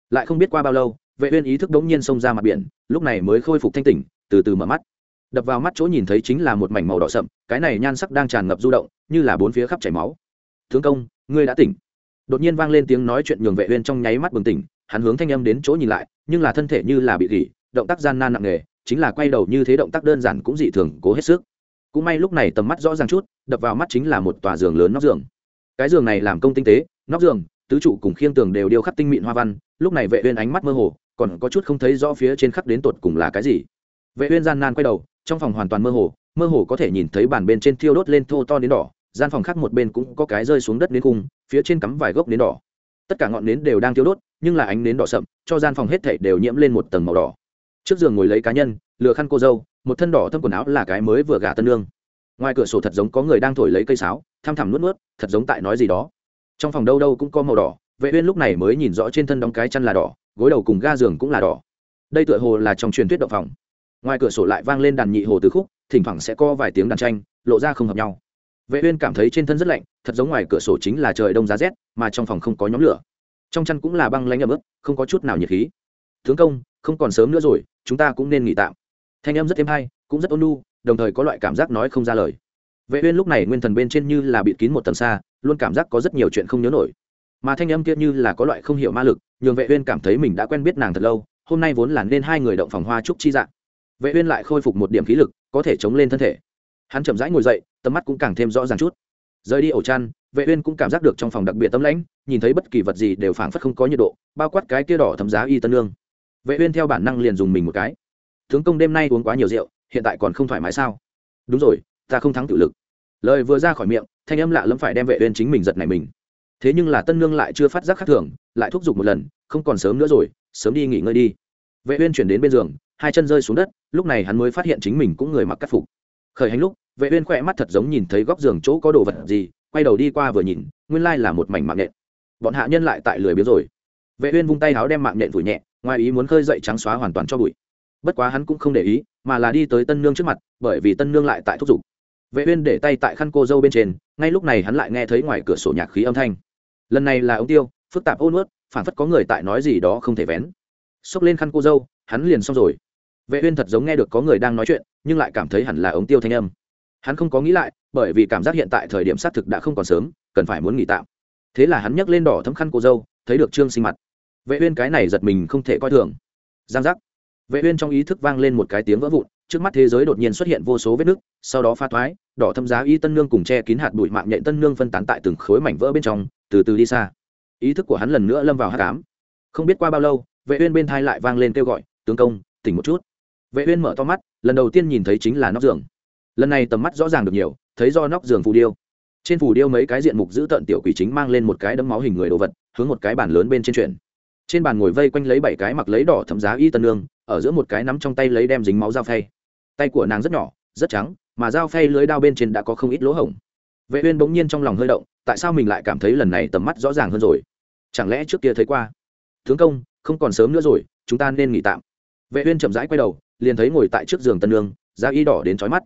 Speaker 1: Lại không biết qua bao lâu, vệ uyên ý thức đống nhiên xông ra mặt biển, lúc này mới khôi phục thanh tỉnh, từ từ mở mắt đập vào mắt chỗ nhìn thấy chính là một mảnh màu đỏ sậm, cái này nhan sắc đang tràn ngập du động, như là bốn phía khắp chảy máu. Tướng công, ngươi đã tỉnh. Đột nhiên vang lên tiếng nói chuyện nhường vệ uyên trong nháy mắt bừng tỉnh, hắn hướng thanh âm đến chỗ nhìn lại, nhưng là thân thể như là bị gỉ, động tác gian nan nặng nề, chính là quay đầu như thế động tác đơn giản cũng dị thường, cố hết sức. Cũng may lúc này tầm mắt rõ ràng chút, đập vào mắt chính là một tòa giường lớn nóc giường. Cái giường này làm công tinh tế, nóc giường, tứ trụ cùng khiêng tường đều điêu khắc tinh mịn hoa văn, lúc này vệ uyên ánh mắt mơ hồ, còn có chút không thấy rõ phía trên khắc đến tột cùng là cái gì. Vệ uyên gian nan quay đầu trong phòng hoàn toàn mơ hồ mơ hồ có thể nhìn thấy bàn bên trên thiêu đốt lên thô to đến đỏ gian phòng khác một bên cũng có cái rơi xuống đất đến cùng, phía trên cắm vài gốc đến đỏ. Tất cả ngọn nến đều đang thiêu đốt nhưng là ánh nến đỏ sậm cho gian phòng hết thảy đều nhiễm lên một tầng màu đỏ. Trước giường ngồi lấy cá nhân lừa khăn cô dâu một thân đỏ thâm quần áo là cái mới vừa gả tân lương ngoài cửa sổ thật giống có người đang thổi lấy cây sáo tham thẳm nuốt nuốt thật giống tại nói gì đó. Trong phòng đâu đâu cũng có màu đỏ vệ uyên lúc này mới nhìn rõ trên thân đóng cái chăn là đỏ gối đầu cùng ga giường cũng là đỏ. Đây tựa hồ là trong truyền thuyết động phòng ngoài cửa sổ lại vang lên đàn nhị hồ tứ khúc, thỉnh thoảng sẽ có vài tiếng đàn tranh, lộ ra không hợp nhau. Vệ uyên cảm thấy trên thân rất lạnh, thật giống ngoài cửa sổ chính là trời đông giá rét, mà trong phòng không có nhóm lửa. Trong chăn cũng là băng lãnh ẩm ướt, không có chút nào nhiệt khí. Tướng công, không còn sớm nữa rồi, chúng ta cũng nên nghỉ tạm. Thanh âm rất êm hay, cũng rất ôn nhu, đồng thời có loại cảm giác nói không ra lời. Vệ uyên lúc này nguyên thần bên trên như là bị kín một tầng xa, luôn cảm giác có rất nhiều chuyện không nhớ nổi. Mà thanh âm kia như là có loại không hiểu ma lực, nhường vệ uyên cảm thấy mình đã quen biết nàng thật lâu, hôm nay vốn là nên hai người động phòng hoa trúc chi dạng vệ uyên lại khôi phục một điểm khí lực, có thể chống lên thân thể. Hắn chậm rãi ngồi dậy, tầm mắt cũng càng thêm rõ ràng chút. Rời đi ổ chăn, vệ uyên cũng cảm giác được trong phòng đặc biệt tâm lãnh, nhìn thấy bất kỳ vật gì đều phảng phất không có nhiệt độ, bao quát cái kia đỏ thấm giá y tân lương. Vệ uyên theo bản năng liền dùng mình một cái. Tướng công đêm nay uống quá nhiều rượu, hiện tại còn không thoải mái sao? Đúng rồi, ta không thắng tự lực. Lời vừa ra khỏi miệng, thanh âm lạ lẫm phải đem vệ uyên chính mình giật này mình. Thế nhưng là tân nương lại chưa phát giác khác thường, lại thúc giục một lần, không còn sớm nữa rồi, sớm đi nghỉ ngơi đi. Vệ uyên chuyển đến bên giường, hai chân rơi xuống đất lúc này hắn mới phát hiện chính mình cũng người mặc cắt phục. Khởi hành lúc, vệ uyên khỏe mắt thật giống nhìn thấy góc giường chỗ có đồ vật gì, quay đầu đi qua vừa nhìn, nguyên lai là một mảnh mạng nhện. Bọn hạ nhân lại tại lười biếng rồi. Vệ uyên vung tay háo đem mạng nhện vùi nhẹ, ngoài ý muốn khơi dậy trắng xóa hoàn toàn cho bụi. Bất quá hắn cũng không để ý, mà là đi tới tân nương trước mặt, bởi vì tân nương lại tại thúc giục. Vệ uyên để tay tại khăn cô dâu bên trên, ngay lúc này hắn lại nghe thấy ngoài cửa sổ nhạc khí âm thanh. Lần này là ông tiêu, phức tạp ôn ướt phản phất có người tại nói gì đó không thể vén. Xốc lên khăn cô dâu, hắn liền xong rồi vệ uyên thật giống nghe được có người đang nói chuyện, nhưng lại cảm thấy hẳn là ống tiêu thanh âm. Hắn không có nghĩ lại, bởi vì cảm giác hiện tại thời điểm xác thực đã không còn sớm, cần phải muốn nghỉ tạm. Thế là hắn nhấc lên đỏ thấm khăn cô dâu, thấy được trương sinh mặt. Vệ uyên cái này giật mình không thể coi thường. Giang giác. Vệ uyên trong ý thức vang lên một cái tiếng vỡ vụn, trước mắt thế giới đột nhiên xuất hiện vô số vết nứt, sau đó pha thoái, đỏ thâm giá y tân nương cùng che kín hạt bụi mạng nhện tân nương phân tán tại từng khối mảnh vỡ bên trong, từ từ đi xa. Ý thức của hắn lần nữa lâm vào hắc ám. Không biết qua bao lâu, vệ uyên bên tai lại vang lên kêu gọi, tướng công, tỉnh một chút vệ uyên mở to mắt, lần đầu tiên nhìn thấy chính là nóc giường. Lần này tầm mắt rõ ràng được nhiều, thấy do nóc giường phù điêu. Trên phù điêu mấy cái diện mục giữ tận tiểu quỷ chính mang lên một cái đấm máu hình người đồ vật, hướng một cái bàn lớn bên trên chuyển. Trên bàn ngồi vây quanh lấy bảy cái mặc lấy đỏ thấm giá y tân nương, ở giữa một cái nắm trong tay lấy đem dính máu dao phay. Tay của nàng rất nhỏ, rất trắng, mà dao phay lưới đao bên trên đã có không ít lỗ hổng. Vệ uyên bỗng nhiên trong lòng hơi động, tại sao mình lại cảm thấy lần này tầm mắt rõ ràng hơn rồi? Chẳng lẽ trước kia thấy qua? Tướng công, không còn sớm nữa rồi, chúng ta nên nghỉ tạm. Vệ uyên chậm rãi quay đầu liền thấy ngồi tại trước giường tân nương, da y đỏ đến trói mắt.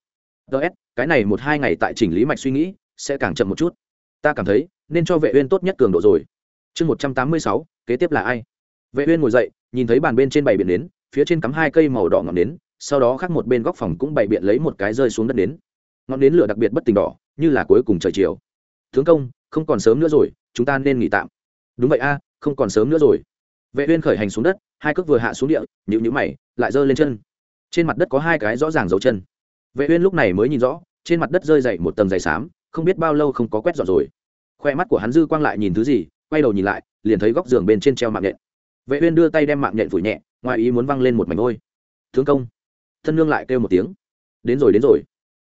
Speaker 1: Ts cái này một hai ngày tại chỉnh lý mạch suy nghĩ, sẽ càng chậm một chút. Ta cảm thấy, nên cho vệ uyên tốt nhất cường độ rồi. Chương một trăm tám mươi sáu, kế tiếp là ai? Vệ uyên ngồi dậy, nhìn thấy bàn bên trên bảy biển nến, phía trên cắm hai cây màu đỏ ngọn nến, sau đó khác một bên góc phòng cũng bày biện lấy một cái rơi xuống đất đến ngọn nến lửa đặc biệt bất tình đỏ, như là cuối cùng trời chiều. Tướng công, không còn sớm nữa rồi, chúng ta nên nghỉ tạm. Đúng vậy a, không còn sớm nữa rồi. Vệ uyên khởi hành xuống đất, hai cước vừa hạ xuống địa, nhíu nhũ mày, lại giơ lên chân trên mặt đất có hai cái rõ ràng dấu chân. Vệ uyên lúc này mới nhìn rõ trên mặt đất rơi dậy một tầng dày sám, không biết bao lâu không có quét dọn rồi. Khoe mắt của hắn dư quang lại nhìn thứ gì quay đầu nhìn lại liền thấy góc giường bên trên treo mạng nhện. Vệ uyên đưa tay đem mạng nhện vùi nhẹ ngoài ý muốn văng lên một mảnh ôi tướng công. Tân nương lại kêu một tiếng. Đến rồi đến rồi.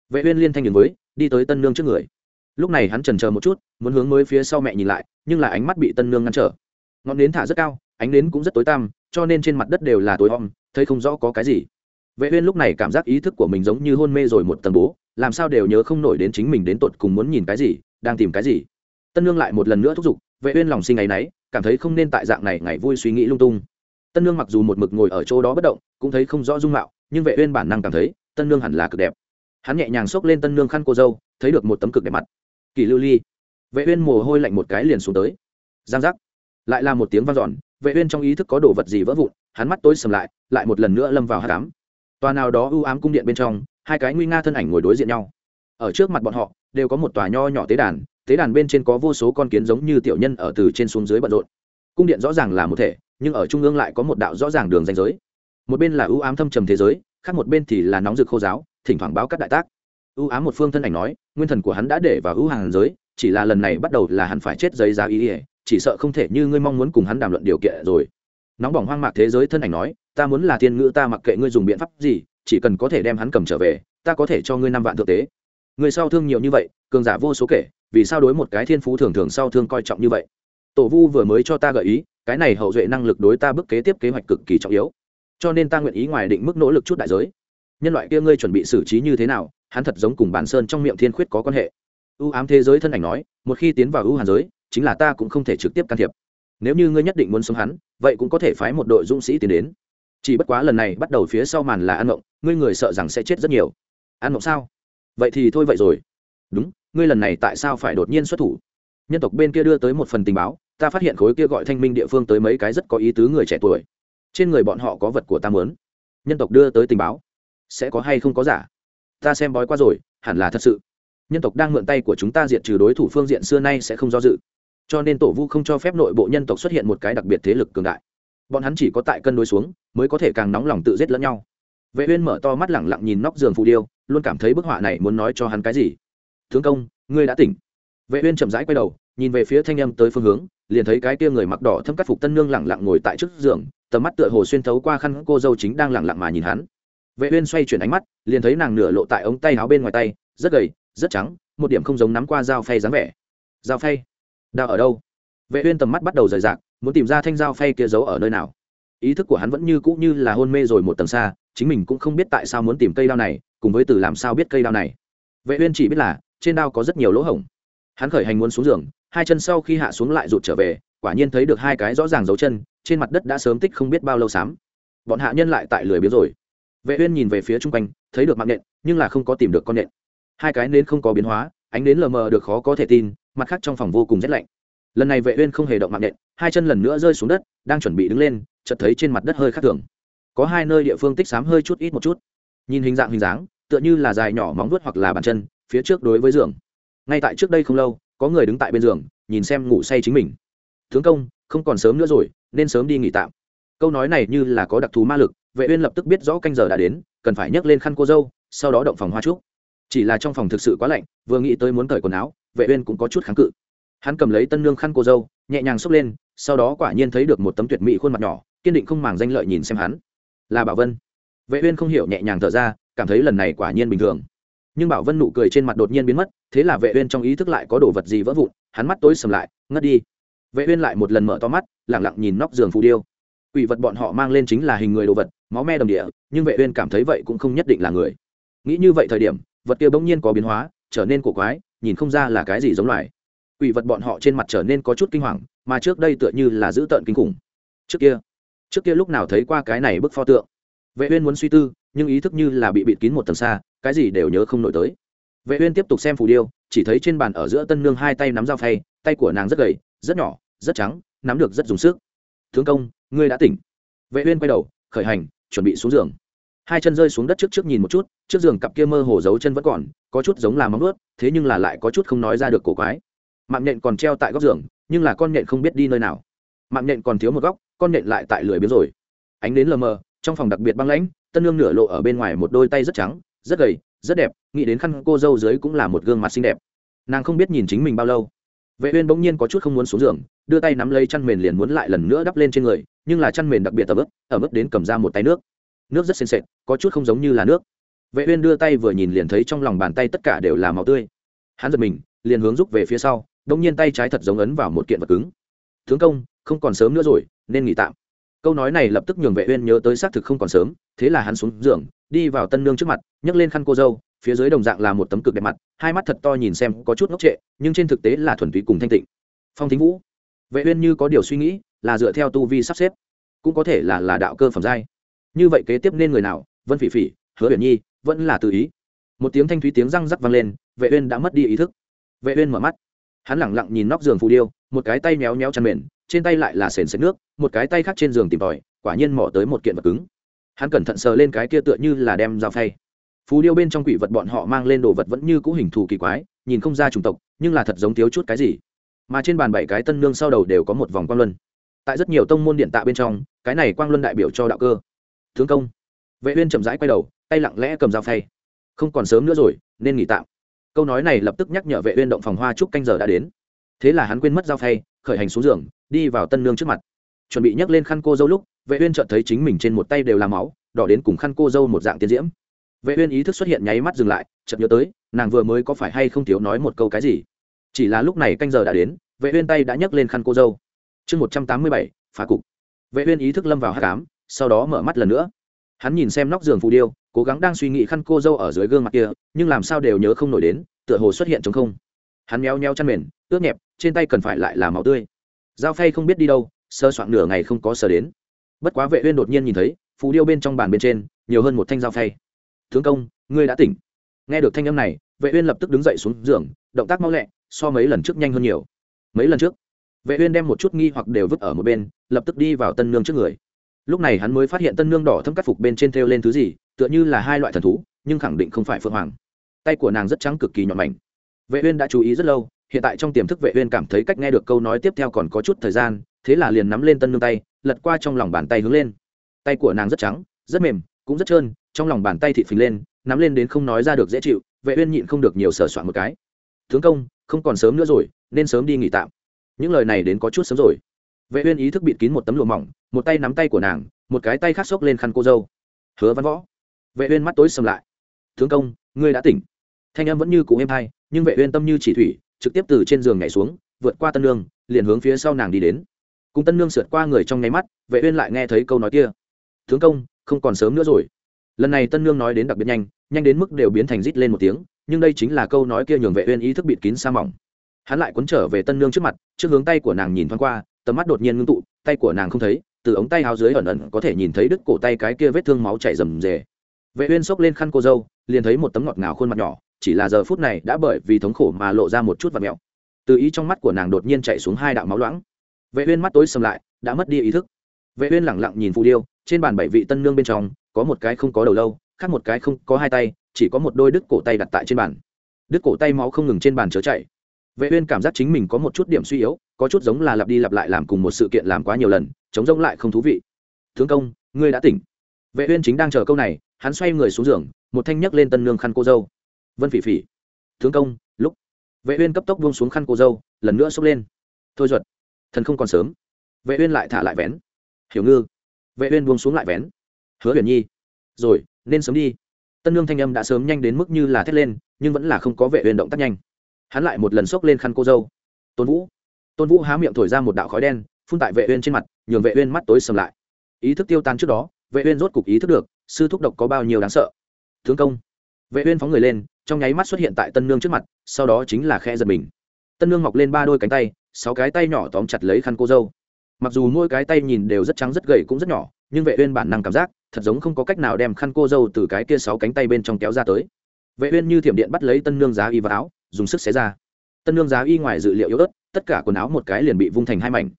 Speaker 1: Vệ uyên liên thanh nhìn với đi tới tân nương trước người. Lúc này hắn chần chờ một chút muốn hướng mới phía sau mẹ nhìn lại nhưng là ánh mắt bị tân nương ngăn trở. Ngọn nến thả rất cao ánh nến cũng rất tối tăm cho nên trên mặt đất đều là tối om thấy không rõ có cái gì vệ uyên lúc này cảm giác ý thức của mình giống như hôn mê rồi một tầng bố, làm sao đều nhớ không nổi đến chính mình đến tột cùng muốn nhìn cái gì, đang tìm cái gì. Tân nương lại một lần nữa thúc giục, vệ uyên lòng sinh ngày nấy, cảm thấy không nên tại dạng này ngày vui suy nghĩ lung tung. Tân nương mặc dù một mực ngồi ở chỗ đó bất động, cũng thấy không rõ dung mạo, nhưng vệ uyên bản năng cảm thấy, tân nương hẳn là cực đẹp. Hắn nhẹ nhàng xốc lên tân nương khăn cô dâu, thấy được một tấm cực đẹp mặt. Kỳ lưu ly. Vệ uyên mồ hôi lạnh một cái liền xuống tới. Giang giác. Lại là một tiếng vang dọn, vệ uyên trong ý thức có đồ vật gì vỡ vụn, hắn mắt tối sầm lại lại một lần nữa lâm vào hắc ám tòa nào đó ưu ám cung điện bên trong, hai cái nguy nga thân ảnh ngồi đối diện nhau. Ở trước mặt bọn họ, đều có một tòa nho nhỏ tế đàn tế đàn bên trên có vô số con kiến giống như tiểu nhân ở từ trên xuống dưới bận rộn. Cung điện rõ ràng là một thể, nhưng ở trung ương lại có một đạo rõ ràng đường danh giới. Một bên là ưu ám thâm trầm thế giới, khác một bên thì là nóng rực khô giáo, thỉnh thoảng báo các đại tác. Ưu ám một phương thân ảnh nói, nguyên thần của hắn đã để vào ưu hàng giới, chỉ là lần này bắt đầu là hắn phải chết giấy giá ý ỉa chỉ sợ không thể như ngươi mong muốn cùng hắn đàm luận điều kiện rồi. Nóng bỏng hoang mạc thế giới thân ảnh nói ta muốn là thiên ngữ ta mặc kệ ngươi dùng biện pháp gì, chỉ cần có thể đem hắn cầm trở về, ta có thể cho ngươi năm vạn thực tế. Người sau thương nhiều như vậy, cường giả vô số kể, vì sao đối một cái thiên phú thường thường sau thương coi trọng như vậy? Tổ vu vừa mới cho ta gợi ý, cái này hậu duệ năng lực đối ta bước kế tiếp kế hoạch cực kỳ trọng yếu. Cho nên ta nguyện ý ngoài định mức nỗ lực chút đại giới. Nhân loại kia ngươi chuẩn bị xử trí như thế nào, hắn thật giống cùng bản sơn trong miệng thiên khuyết có quan hệ. Ưu ám thế giới thân ảnh nói, một khi tiến vào ưu hàn giới, chính là ta cũng không thể trực tiếp can thiệp. Nếu như ngươi nhất định muốn sống hắn, vậy cũng có thể phái một đội dũng sĩ tiến đến chỉ bất quá lần này bắt đầu phía sau màn là ăn mộng ngươi người sợ rằng sẽ chết rất nhiều. Ăn mộng sao? Vậy thì thôi vậy rồi. Đúng, ngươi lần này tại sao phải đột nhiên xuất thủ? Nhân tộc bên kia đưa tới một phần tình báo, ta phát hiện khối kia gọi thanh minh địa phương tới mấy cái rất có ý tứ người trẻ tuổi. Trên người bọn họ có vật của ta mớn nhân tộc đưa tới tình báo. Sẽ có hay không có giả? Ta xem bói qua rồi, hẳn là thật sự. Nhân tộc đang mượn tay của chúng ta diệt trừ đối thủ phương diện xưa nay sẽ không do dự. Cho nên tổ vu không cho phép nội bộ nhân tộc xuất hiện một cái đặc biệt thế lực cường đại bọn hắn chỉ có tại cân đối xuống, mới có thể càng nóng lòng tự giết lẫn nhau. Vệ uyên mở to mắt lẳng lặng nhìn nóc giường phù điêu, luôn cảm thấy bức họa này muốn nói cho hắn cái gì. Tướng công, ngươi đã tỉnh. Vệ uyên chậm rãi quay đầu, nhìn về phía thanh âm tới phương hướng, liền thấy cái kia người mặc đỏ thâm cắt phục tân nương lẳng lặng ngồi tại trước giường, tầm mắt tựa hồ xuyên thấu qua khăn cô dâu chính đang lẳng lặng mà nhìn hắn. Vệ uyên xoay chuyển ánh mắt, liền thấy nàng nửa lộ tại ống tay áo bên ngoài tay, rất gầy, rất trắng, một điểm không giống nắm qua dao phay dáng vẻ. Dao phay? Đao ở đâu? Vệ uyên tầm mắt bắt đầu rời rạc muốn tìm ra thanh dao phay kia giấu ở nơi nào. Ý thức của hắn vẫn như cũ như là hôn mê rồi một tầng xa, chính mình cũng không biết tại sao muốn tìm cây đao này, cùng với từ làm sao biết cây đao này. Vệ uyên chỉ biết là, trên đao có rất nhiều lỗ hổng. Hắn khởi hành muốn xuống giường, hai chân sau khi hạ xuống lại rụt trở về, quả nhiên thấy được hai cái rõ ràng dấu chân, trên mặt đất đã sớm tích không biết bao lâu sám bọn hạ nhân lại tại lười biếng rồi. Vệ uyên nhìn về phía trung quanh, thấy được mạng nện nhưng là không có tìm được con nện hai cái nến không có biến hóa, ánh nến lờ mờ được khó có thể tin, mặt khác trong phòng vô cùng rét lạnh. Lần này vệ uyên không hề động mạng nện hai chân lần nữa rơi xuống đất, đang chuẩn bị đứng lên, chợt thấy trên mặt đất hơi khác thường. Có hai nơi địa phương tích xám hơi chút ít một chút. Nhìn hình dạng hình dáng, tựa như là dài nhỏ móng vuốt hoặc là bàn chân, phía trước đối với giường. Ngay tại trước đây không lâu, có người đứng tại bên giường, nhìn xem ngủ say chính mình. Tướng công, không còn sớm nữa rồi, nên sớm đi nghỉ tạm. Câu nói này như là có đặc thù ma lực, vệ uyên lập tức biết rõ canh giờ đã đến, cần phải nhấc lên khăn cô dâu, sau đó động phòng hoa trúc. Chỉ là trong phòng thực sự quá lạnh, vừa nghĩ tới muốn cởi quần áo, vệ uyên cũng có chút kháng cự. Hắn cầm lấy tân nương khăn cô dâu, nhẹ nhàng xốc lên sau đó quả nhiên thấy được một tấm tuyệt mỹ khuôn mặt nhỏ, kiên định không màng danh lợi nhìn xem hắn. Là bảo vân. Vệ uyên không hiểu nhẹ nhàng thở ra, cảm thấy lần này quả nhiên bình thường. Nhưng bảo vân nụ cười trên mặt đột nhiên biến mất, thế là vệ uyên trong ý thức lại có đồ vật gì vỡ vụn, hắn mắt tối sầm lại, ngất đi. Vệ uyên lại một lần mở to mắt, lặng lặng nhìn nóc giường phù điêu. Quỷ vật bọn họ mang lên chính là hình người đồ vật, máu me đồng địa, nhưng vệ uyên cảm thấy vậy cũng không nhất định là người. Nghĩ như vậy thời điểm, vật kia bỗng nhiên có biến hóa, trở nên cổ quái, nhìn không ra là cái gì giống loài quỷ vật bọn họ trên mặt trở nên có chút kinh hoàng, mà trước đây tựa như là giữ tợn kinh khủng. Trước kia trước kia lúc nào thấy qua cái này bức pho tượng? Vệ uyên muốn suy tư, nhưng ý thức như là bị bịt kín một tầng xa, cái gì đều nhớ không nổi tới. Vệ uyên tiếp tục xem phù điêu, chỉ thấy trên bàn ở giữa tân nương hai tay nắm dao phay, tay của nàng rất gầy, rất nhỏ, rất trắng, nắm được rất dùng sức. Tướng công, ngươi đã tỉnh. Vệ uyên quay đầu, khởi hành, chuẩn bị xuống giường. Hai chân rơi xuống đất trước trước nhìn một chút, trước giường cặp kia mơ hồ giấu chân vẫn còn, có chút giống là móng ướt thế nhưng là lại có chút không nói ra được cổ quái mạng nhện còn treo tại góc giường, nhưng là con nhện không biết đi nơi nào. Mạng nhện còn thiếu một góc, con nhện lại tại lười biếng rồi. Ánh đến lờ mờ, trong phòng đặc biệt băng lãnh, tân lương nửa lộ ở bên ngoài một đôi tay rất trắng, rất gầy, rất đẹp, nghĩ đến khăn cô dâu dưới cũng là một gương mặt xinh đẹp. Nàng không biết nhìn chính mình bao lâu. Vệ uyên bỗng nhiên có chút không muốn xuống giường, đưa tay nắm lấy chăn mền liền muốn lại lần nữa đắp lên trên người, nhưng là chăn mền đặc biệt ẩm ướt ẩm ướt đến cầm ra một tay nước. Nước rất sền sệt, có chút không giống như là nước. Vệ uyên đưa tay vừa nhìn liền thấy trong lòng bàn tay tất cả đều là máu tươi. Hắn giật mình, liền hướng rút về phía sau đông nhiên tay trái thật giống ấn vào một kiện vật cứng. Tướng công, không còn sớm nữa rồi, nên nghỉ tạm. Câu nói này lập tức nhường vệ uyên nhớ tới xác thực không còn sớm, thế là hắn xuống giường, đi vào tân nương trước mặt, nhấc lên khăn cô dâu, phía dưới đồng dạng là một tấm cực đẹp mặt, hai mắt thật to nhìn xem có chút ngốc trệ, nhưng trên thực tế là thuần túy cùng thanh tịnh. Phong thính vũ, vệ uyên như có điều suy nghĩ, là dựa theo tu vi sắp xếp, cũng có thể là là đạo cơ phẩm giai. Như vậy kế tiếp nên người nào? Vân phỉ phỉ, hứa uyển nhi, vẫn là tự ý. Một tiếng thanh thúy tiếng răng rắc vang lên, vệ uyên đã mất đi ý thức. Vệ uyên mở mắt hắn lẳng lặng nhìn nóc giường phù điêu, một cái tay méo méo chăn mền, trên tay lại là sền sệt nước, một cái tay khác trên giường tìm tòi, quả nhiên mò tới một kiện vật cứng. Hắn cẩn thận sờ lên cái kia tựa như là đem dao phay. Phù điêu bên trong quỷ vật bọn họ mang lên đồ vật vẫn như cũ hình thù kỳ quái, nhìn không ra chủng tộc, nhưng là thật giống thiếu chút cái gì. Mà trên bàn bảy cái tân nương sau đầu đều có một vòng quang luân. Tại rất nhiều tông môn điện tạ bên trong, cái này quang luân đại biểu cho đạo cơ. Thương công. Vệ uyên chậm rãi quay đầu, tay lặng lẽ cầm dao phay. Không còn sớm nữa rồi, nên nghỉ tạm câu nói này lập tức nhắc nhở vệ uyên động phòng hoa chúc canh giờ đã đến. Thế là hắn quên mất dao phay khởi hành xuống giường đi vào tân nương trước mặt. Chuẩn bị nhấc lên khăn cô dâu lúc vệ uyên chợt thấy chính mình trên một tay đều là máu đỏ đến cùng khăn cô dâu một dạng tiên diễm. Vệ uyên ý thức xuất hiện nháy mắt dừng lại chợt nhớ tới nàng vừa mới có phải hay không thiếu nói một câu cái gì. Chỉ là lúc này canh giờ đã đến vệ uyên tay đã nhấc lên khăn cô dâu. Chương 187, phá cục. Vệ uyên ý thức lâm vào hắc ám sau đó mở mắt lần nữa hắn nhìn xem nóc giường phù điêu, cố gắng đang suy nghĩ khăn cô dâu ở dưới gương mặt kia, nhưng làm sao đều nhớ không nổi đến, tựa hồ xuất hiện trống không. Hắn méo nheo chăn mền, ướt nhẹp, trên tay cần phải lại là máu tươi. Dao phay không biết đi đâu, sơ soạn nửa ngày không có sờ đến. Bất quá vệ uyên đột nhiên nhìn thấy, phù điêu bên trong bàn bên trên, nhiều hơn một thanh dao phay. Tướng công, ngươi đã tỉnh. Nghe được thanh âm này, vệ uyên lập tức đứng dậy xuống giường, động tác mau lẹ, so mấy lần trước nhanh hơn nhiều. Mấy lần trước, vệ uyên đem một chút nghi hoặc đều vứt ở một bên, lập tức đi vào tân nương trước người lúc này hắn mới phát hiện tân nương đỏ thâm cắt phục bên trên treo lên thứ gì, tựa như là hai loại thần thú, nhưng khẳng định không phải phượng hoàng. Tay của nàng rất trắng cực kỳ nhọn mảnh. Vệ uyên đã chú ý rất lâu, hiện tại trong tiềm thức vệ uyên cảm thấy cách nghe được câu nói tiếp theo còn có chút thời gian, thế là liền nắm lên tân nương tay, lật qua trong lòng bàn tay hướng lên. Tay của nàng rất trắng, rất mềm, cũng rất trơn, trong lòng bàn tay thịt phình lên, nắm lên đến không nói ra được dễ chịu, vệ uyên nhịn không được nhiều sở soạn một cái. Tướng công, không còn sớm nữa rồi, nên sớm đi nghỉ tạm. Những lời này đến có chút sớm rồi vệ uyên ý thức bịt kín một tấm lụa mỏng, một tay nắm tay của nàng, một cái tay khác xốc lên khăn cô dâu. Hứa văn võ. Vệ uyên mắt tối sầm lại. Tướng công, ngươi đã tỉnh. Thanh âm vẫn như cũ êm hay, nhưng vệ uyên tâm như chỉ thủy, trực tiếp từ trên giường nhảy xuống, vượt qua tân nương, liền hướng phía sau nàng đi đến. Cùng tân nương sượt qua người trong nháy mắt, vệ uyên lại nghe thấy câu nói kia. Tướng công, không còn sớm nữa rồi. Lần này tân nương nói đến đặc biệt nhanh nhanh đến mức đều biến thành rít lên một tiếng, nhưng đây chính là câu nói kia nhường vệ uyên ý thức bịt kín sa mỏng. Hắn lại cuốn trở về tân nương trước mặt, trước hướng tay của nàng nhìn thoáng qua tầm mắt đột nhiên ngưng tụ, tay của nàng không thấy, từ ống tay áo dưới ẩn ẩn có thể nhìn thấy đứt cổ tay cái kia vết thương máu chảy rầm rề. Vệ uyên xốc lên khăn cô dâu, liền thấy một tấm ngọt ngào khuôn mặt nhỏ, chỉ là giờ phút này đã bởi vì thống khổ mà lộ ra một chút vặn mèo từ ý trong mắt của nàng đột nhiên chảy xuống hai đạo máu loãng. Vệ uyên mắt tối sầm lại, đã mất đi ý thức. Vệ uyên lẳng lặng nhìn phù điêu, trên bàn bảy vị tân nương bên trong, có một cái không có đầu lâu, khác một cái không có hai tay, chỉ có một đôi đứt cổ tay đặt tại trên bàn. Đứt cổ tay máu không ngừng trên bàn chớ chảy vệ uyên cảm giác chính mình có một chút điểm suy yếu, có chút giống là lặp đi lặp lại làm cùng một sự kiện làm quá nhiều lần, chống rông lại không thú vị. Tướng công, ngươi đã tỉnh. Vệ uyên chính đang chờ câu này, hắn xoay người xuống giường, một thanh nhấc lên tân nương khăn cô dâu. Vân phỉ phỉ. Tướng công, lúc. Vệ uyên cấp tốc buông xuống khăn cô dâu, lần nữa xốc lên. Thôi duật thần không còn sớm. Vệ uyên lại thả lại vén. Hiểu ngư. Vệ uyên buông xuống lại vén. Hứa huyền nhi. Rồi, nên sớm đi. Tân nương thanh âm đã sớm nhanh đến mức như là thét lên, nhưng vẫn là không có vệ uyên động tác nhanh hắn lại một lần xốc lên khăn cô dâu. Tôn vũ. Tôn vũ há miệng thổi ra một đạo khói đen, phun tại vệ uyên trên mặt, nhường vệ uyên mắt tối sầm lại. Ý thức tiêu tan trước đó, vệ uyên rốt cục ý thức được, sư thúc độc có bao nhiêu đáng sợ. Tướng công. Vệ uyên phóng người lên, trong nháy mắt xuất hiện tại tân nương trước mặt, sau đó chính là khe giật mình. Tân nương mọc lên ba đôi cánh tay, sáu cái tay nhỏ tóm chặt lấy khăn cô dâu. Mặc dù mỗi cái tay nhìn đều rất trắng rất gầy cũng rất nhỏ, nhưng vệ uyên bản năng cảm giác, thật giống không có cách nào đem khăn cô dâu từ cái kia sáu cánh tay bên trong kéo ra tới. Vệ uyên như thiểm điện bắt lấy tân nương giá y và áo dùng sức xé ra. Tân nương giá y ngoài dự liệu yếu ớt, tất cả quần áo một cái liền bị vung thành hai mảnh.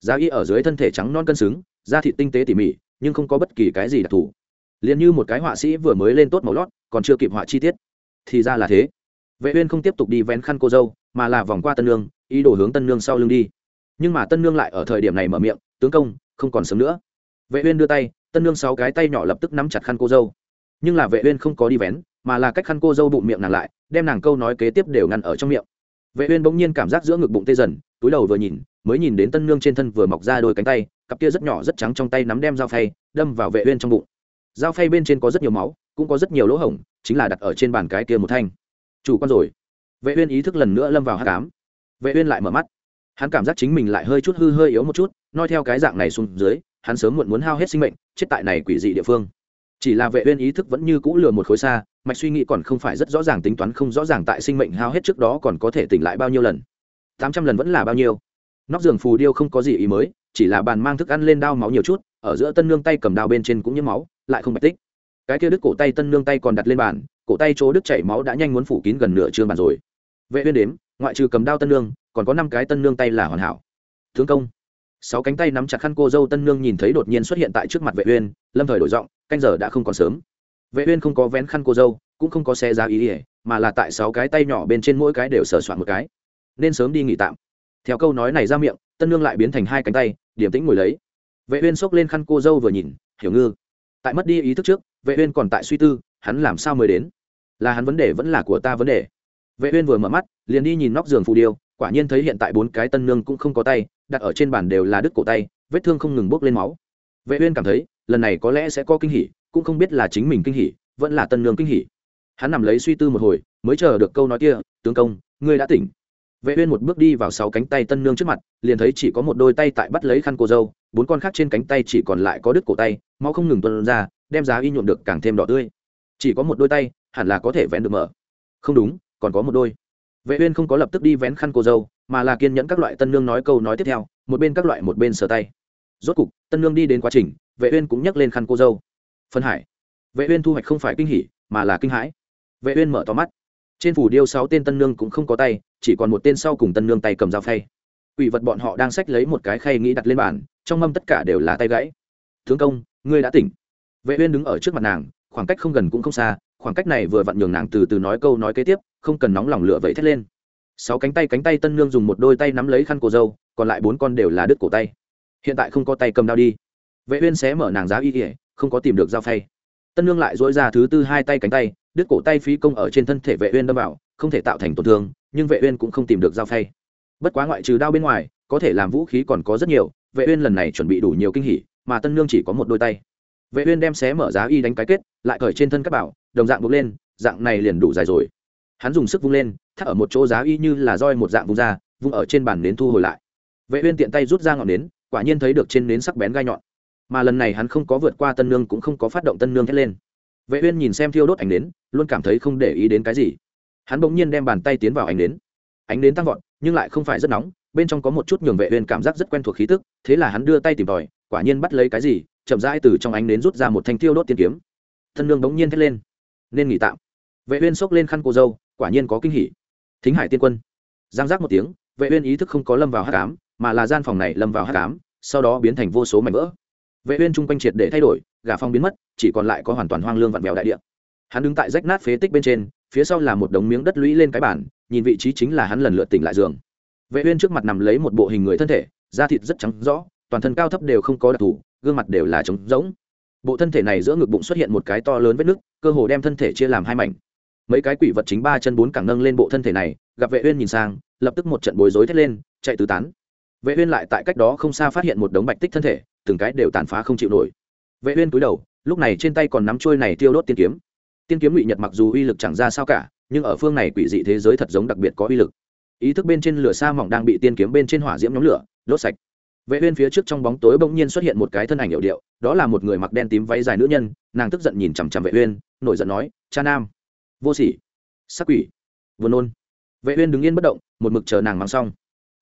Speaker 1: Giá y ở dưới thân thể trắng non cân xứng, da thịt tinh tế tỉ mỉ, nhưng không có bất kỳ cái gì đặc thù. Liền như một cái họa sĩ vừa mới lên tốt màu lót, còn chưa kịp họa chi tiết. Thì ra là thế. Vệ uyên không tiếp tục đi vén khăn cô dâu, mà là vòng qua tân nương, ý đồ hướng tân nương sau lưng đi. Nhưng mà tân nương lại ở thời điểm này mở miệng, tướng công, không còn sớm nữa. Vệ uyên đưa tay, tân nương sáu cái tay nhỏ lập tức nắm chặt khăn cô dâu. Nhưng là vệ uyên không có đi vén, mà là cách khăn cô dâu bụng miệng nàng lại đem nàng câu nói kế tiếp đều ngăn ở trong miệng. Vệ uyên bỗng nhiên cảm giác giữa ngực bụng tê dần, túi đầu vừa nhìn, mới nhìn đến tân nương trên thân vừa mọc ra đôi cánh tay, cặp kia rất nhỏ rất trắng trong tay nắm đem dao phay, đâm vào vệ uyên trong bụng. Dao phay bên trên có rất nhiều máu, cũng có rất nhiều lỗ hổng, chính là đặt ở trên bàn cái kia một thanh. Chủ quan rồi. Vệ uyên ý thức lần nữa lâm vào hắc ám. Vệ uyên lại mở mắt. Hắn cảm giác chính mình lại hơi chút hư hơi yếu một chút nói theo cái dạng này xuống dưới, hắn sớm muộn muốn hao hết sinh mệnh, chết tại này quỷ dị địa phương. Chỉ là vệ uyên ý thức vẫn như cũ lừa một khối xa mạch suy nghĩ còn không phải rất rõ ràng, tính toán không rõ ràng tại sinh mệnh hao hết trước đó còn có thể tỉnh lại bao nhiêu lần. 800 lần vẫn là bao nhiêu? Nóc giường phù điêu không có gì ý mới, chỉ là bàn mang thức ăn lên đao máu nhiều chút, ở giữa tân nương tay cầm đao bên trên cũng nhiễm máu, lại không bạch tích. Cái kia đứt cổ tay tân nương tay còn đặt lên bàn, cổ tay chỗ đứt chảy máu đã nhanh muốn phủ kín gần nửa trương bàn rồi. Vệ uyên đếm, ngoại trừ cầm đao tân nương, còn có năm cái tân nương tay là hoàn hảo. Tướng công, sáu cánh tay nắm chặt khăn cô dâu tân nương nhìn thấy đột nhiên xuất hiện tại trước mặt vệ uyên, lâm thời đổi giọng, canh giờ đã không còn sớm vệ uyên không có vén khăn cô dâu, cũng không có xe giá ý ỉa, mà là tại sáu cái tay nhỏ bên trên mỗi cái đều sờ soạn một cái. Nên sớm đi nghỉ tạm. Theo câu nói này ra miệng, tân nương lại biến thành hai cánh tay điểm tĩnh ngồi lấy. Vệ uyên xốc lên khăn cô dâu vừa nhìn, hiểu ngư, tại mất đi ý thức trước, vệ uyên còn tại suy tư, hắn làm sao mới đến? Là hắn vấn đề vẫn là của ta vấn đề? Vệ uyên vừa mở mắt, liền đi nhìn nóc giường phù điêu, quả nhiên thấy hiện tại bốn cái tân nương cũng không có tay, đặt ở trên bàn đều là đứt cổ tay, vết thương không ngừng bốc lên máu. Vệ uyên cảm thấy, lần này có lẽ sẽ có kinh hỉ cũng không biết là chính mình kinh hỉ, vẫn là tân nương kinh hỉ. Hắn nằm lấy suy tư một hồi, mới chờ được câu nói kia, tướng công, ngươi đã tỉnh. Vệ uyên một bước đi vào sáu cánh tay tân nương trước mặt, liền thấy chỉ có một đôi tay tại bắt lấy khăn cô dâu, bốn con khác trên cánh tay chỉ còn lại có đứt cổ tay, máu không ngừng tuôn ra, đem giá y nhuộm được càng thêm đỏ tươi. Chỉ có một đôi tay, hẳn là có thể vén được mở. Không đúng, còn có một đôi. Vệ uyên không có lập tức đi vén khăn cô dâu, mà là kiên nhẫn các loại tân nương nói câu nói tiếp theo, một bên các loại một bên sờ tay. Rốt cục, tân nương đi đến quá trình, vệ uyên cũng nhấc lên khăn cô dâu phân hải. Vệ uyên thu hoạch không phải kinh hỉ, mà là kinh hãi. Vệ uyên mở to mắt. Trên phủ điêu sáu tên tân nương cũng không có tay, chỉ còn một tên sau cùng tân nương tay cầm dao phay. Quỷ vật bọn họ đang xách lấy một cái khay nghĩ đặt lên bàn, trong mâm tất cả đều là tay gãy. Tướng công, ngươi đã tỉnh. Vệ uyên đứng ở trước mặt nàng, khoảng cách không gần cũng không xa, khoảng cách này vừa vặn nhường nàng từ từ nói câu nói kế tiếp, không cần nóng lòng lửa vậy thét lên. Sáu cánh tay cánh tay tân nương dùng một đôi tay nắm lấy khăn cổ dâu, còn lại bốn con đều là đứt cổ tay. Hiện tại không có tay cầm đao đi. Vệ uyên xé mở nàng giá y y không có tìm được dao phay. Tân nương lại dỗi ra thứ tư hai tay cánh tay, đứt cổ tay phí công ở trên thân thể vệ uyên đâm vào, không thể tạo thành tổn thương, nhưng vệ uyên cũng không tìm được dao phay. Bất quá ngoại trừ đao bên ngoài, có thể làm vũ khí còn có rất nhiều, vệ uyên lần này chuẩn bị đủ nhiều kinh hỉ, mà tân nương chỉ có một đôi tay. Vệ uyên đem xé mở giá y đánh cái kết, lại cởi trên thân các bảo, đồng dạng buộc lên, dạng này liền đủ dài rồi. Hắn dùng sức vung lên, thắt ở một chỗ giá y như là roi một dạng vung ra, vung ở trên bàn nến thu hồi lại. Vệ uyên tiện tay rút ra ngọn nến, quả nhiên thấy được trên nến sắc bén gai nhọn mà lần này hắn không có vượt qua tân nương cũng không có phát động tân nương thét lên. Vệ uyên nhìn xem thiêu đốt ánh nến, luôn cảm thấy không để ý đến cái gì. Hắn bỗng nhiên đem bàn tay tiến vào ánh nến. Ánh nến tăng vọt, nhưng lại không phải rất nóng, bên trong có một chút nhường vệ uyên cảm giác rất quen thuộc khí tức, thế là hắn đưa tay tìm tòi, quả nhiên bắt lấy cái gì, chậm rãi từ trong ánh nến rút ra một thanh thiêu đốt tiên kiếm. Tân nương bỗng nhiên thét lên. Nên nghỉ tạm. Vệ uyên sốc lên khăn cô dâu, quả nhiên có kinh hỉ. Thính hải tiên quân. Giang giác một tiếng, vệ uyên ý thức không có lâm vào hắc ám, mà là gian phòng này lâm vào hắc ám, sau đó biến thành vô số mảnh vỡ vệ uyên trung quanh triệt để thay đổi, gà phong biến mất, chỉ còn lại có hoàn toàn hoang lương vặn vẹo đại địa. Hắn đứng tại rách nát phế tích bên trên, phía sau là một đống miếng đất lũy lên cái bản nhìn vị trí chính là hắn lần lượt tỉnh lại giường. Vệ uyên trước mặt nằm lấy một bộ hình người thân thể, da thịt rất trắng rõ, toàn thân cao thấp đều không có đặc thù, gương mặt đều là trống rỗng. Bộ thân thể này giữa ngực bụng xuất hiện một cái to lớn vết nứt, cơ hồ đem thân thể chia làm hai mảnh. Mấy cái quỷ vật chính ba chân bốn cẳng nâng lên bộ thân thể này, gặp vệ uyên nhìn sang, lập tức một trận bối rối thét lên, chạy tứ tán. Vệ uyên lại tại cách đó không xa phát hiện một đống bạch tích thân thể từng cái đều tàn phá không chịu nổi. Vệ uyên cúi đầu, lúc này trên tay còn nắm chuôi này tiêu đốt tiên kiếm. Tiên kiếm ngụy nhật mặc dù uy lực chẳng ra sao cả, nhưng ở phương này quỷ dị thế giới thật giống đặc biệt có uy lực. Ý thức bên trên lửa sa mỏng đang bị tiên kiếm bên trên hỏa diễm nhóm lửa, đốt sạch. Vệ uyên phía trước trong bóng tối bỗng nhiên xuất hiện một cái thân ảnh hiệu điệu, đó là một người mặc đen tím váy dài nữ nhân, nàng tức giận nhìn chằm chằm vệ uyên, nổi giận nói, cha nam, vô sỉ sắc quỷ vô nôn. Vệ uyên đứng yên bất động, một mực chờ nàng mang xong.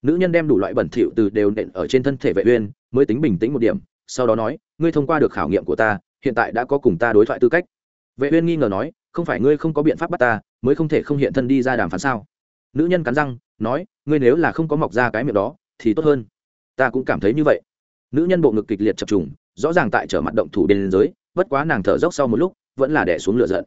Speaker 1: Nữ nhân đem đủ loại bẩn thỉu từ đều nện ở trên thân thể vệ uyên mới tính bình tĩnh một điểm, sau đó nói, ngươi thông qua được khảo nghiệm của ta, hiện tại đã có cùng ta đối thoại tư cách. Vệ uyên nghi ngờ nói, không phải ngươi không có biện pháp bắt ta, mới không thể không hiện thân đi ra đàm phán sao? Nữ nhân cắn răng, nói, ngươi nếu là không có mọc ra cái miệng đó, thì tốt hơn. Ta cũng cảm thấy như vậy. Nữ nhân bộ ngực kịch liệt chập trùng, rõ ràng tại trở mặt động thủ bên dưới, bất quá nàng thở dốc sau một lúc, vẫn là đè xuống lửa giận.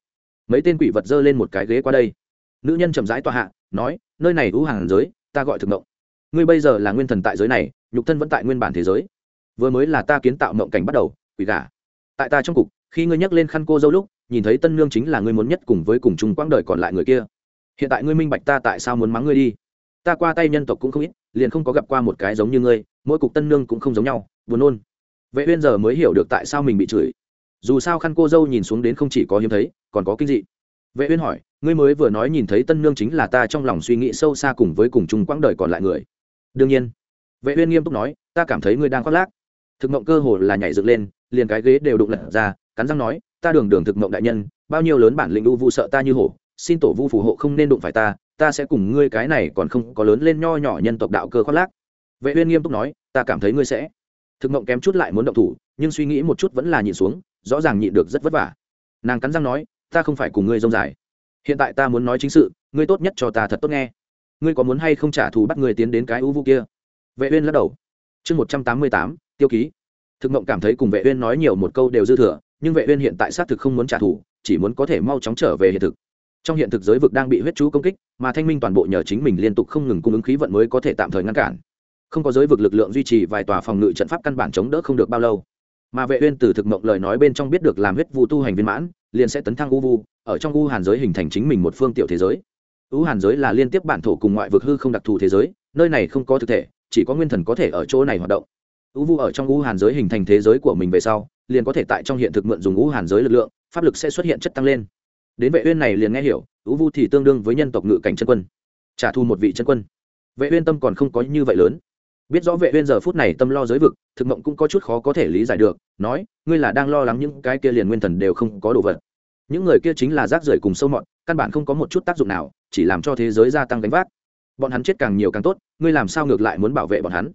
Speaker 1: Mấy tên quỷ vật dơ lên một cái ghế qua đây. Nữ nhân chậm rãi tọa hạ, nói, nơi này ưu hàng giới, ta gọi thực động. ngươi bây giờ là nguyên thần tại giới này, nhục thân vẫn tại nguyên bản thế giới vừa mới là ta kiến tạo mộng cảnh bắt đầu, quỷ gà. Tại ta trong cục, khi ngươi nhắc lên khăn cô dâu lúc, nhìn thấy tân nương chính là ngươi muốn nhất cùng với cùng chung quãng đời còn lại người kia. Hiện tại ngươi minh bạch ta tại sao muốn mắng ngươi đi. Ta qua tay nhân tộc cũng không ít, liền không có gặp qua một cái giống như ngươi, mỗi cục tân nương cũng không giống nhau, buồn nôn. Vệ uyên giờ mới hiểu được tại sao mình bị chửi. Dù sao khăn cô dâu nhìn xuống đến không chỉ có hiếm thấy, còn có kinh dị. Vệ uyên hỏi, ngươi mới vừa nói nhìn thấy tân nương chính là ta trong lòng suy nghĩ sâu xa cùng với cùng chung quãng đời còn lại người. Đương nhiên. Vệ uyên nghiêm túc nói, ta cảm thấy ngươi đang khoác lác thực mộng cơ hồ là nhảy dựng lên, liền cái ghế đều đụng lật ra, cắn răng nói, ta đường đường thực mộng đại nhân, bao nhiêu lớn bản lĩnh u vu sợ ta như hổ, xin tổ vu phù hộ không nên đụng phải ta ta sẽ cùng ngươi cái này còn không có lớn lên nho nhỏ nhân tộc đạo cơ khoác lác. Vệ uyên nghiêm túc nói, ta cảm thấy ngươi sẽ. Thực mộng kém chút lại muốn động thủ, nhưng suy nghĩ một chút vẫn là nhịn xuống, rõ ràng nhịn được rất vất vả. Nàng cắn răng nói, ta không phải cùng ngươi rông dài. Hiện tại ta muốn nói chính sự, ngươi tốt nhất cho ta thật tốt nghe. Ngươi có muốn hay không trả thù bắt người tiến đến cái u vu kia? Vệ uyên lắc đầu chương một trăm tám mươi tám, tiêu ký. Thực mộng cảm thấy cùng vệ uyên nói nhiều một câu đều dư thừa, nhưng vệ uyên hiện tại xác thực không muốn trả thù, chỉ muốn có thể mau chóng trở về hiện thực. Trong hiện thực giới vực đang bị huyết chú công kích, mà thanh minh toàn bộ nhờ chính mình liên tục không ngừng cung ứng khí vận mới có thể tạm thời ngăn cản. Không có giới vực lực lượng duy trì vài tòa phòng ngự trận pháp căn bản chống đỡ không được bao lâu. Mà vệ uyên từ thực mộng lời nói bên trong biết được làm huyết vu tu hành viên mãn, liền sẽ tấn thăng u vu, ở trong u hàn giới hình thành chính mình một phương tiểu thế giới. U hàn giới là liên tiếp bản thổ cùng ngoại vực hư không đặc thù thế giới, nơi này không có thực thể chỉ có nguyên thần có thể ở chỗ này hoạt động. U vu ở trong u hàn giới hình thành thế giới của mình về sau, liền có thể tại trong hiện thực mượn dùng u hàn giới lực lượng, pháp lực sẽ xuất hiện chất tăng lên. Đến vệ uyên này liền nghe hiểu, u vu thì tương đương với nhân tộc ngự cảnh chân quân, trả thù một vị chân quân. Vệ uyên tâm còn không có như vậy lớn. Biết rõ vệ uyên giờ phút này tâm lo giới vực, thực mộng cũng có chút khó có thể lý giải được, nói, ngươi là đang lo lắng những cái kia liền nguyên thần đều không có đồ vật. Những người kia chính là rác rưởi cùng sâu mọt, căn bản không có một chút tác dụng nào, chỉ làm cho thế giới gia tăng gánh vác bọn hắn chết càng nhiều càng tốt, ngươi làm sao ngược lại muốn bảo vệ bọn hắn?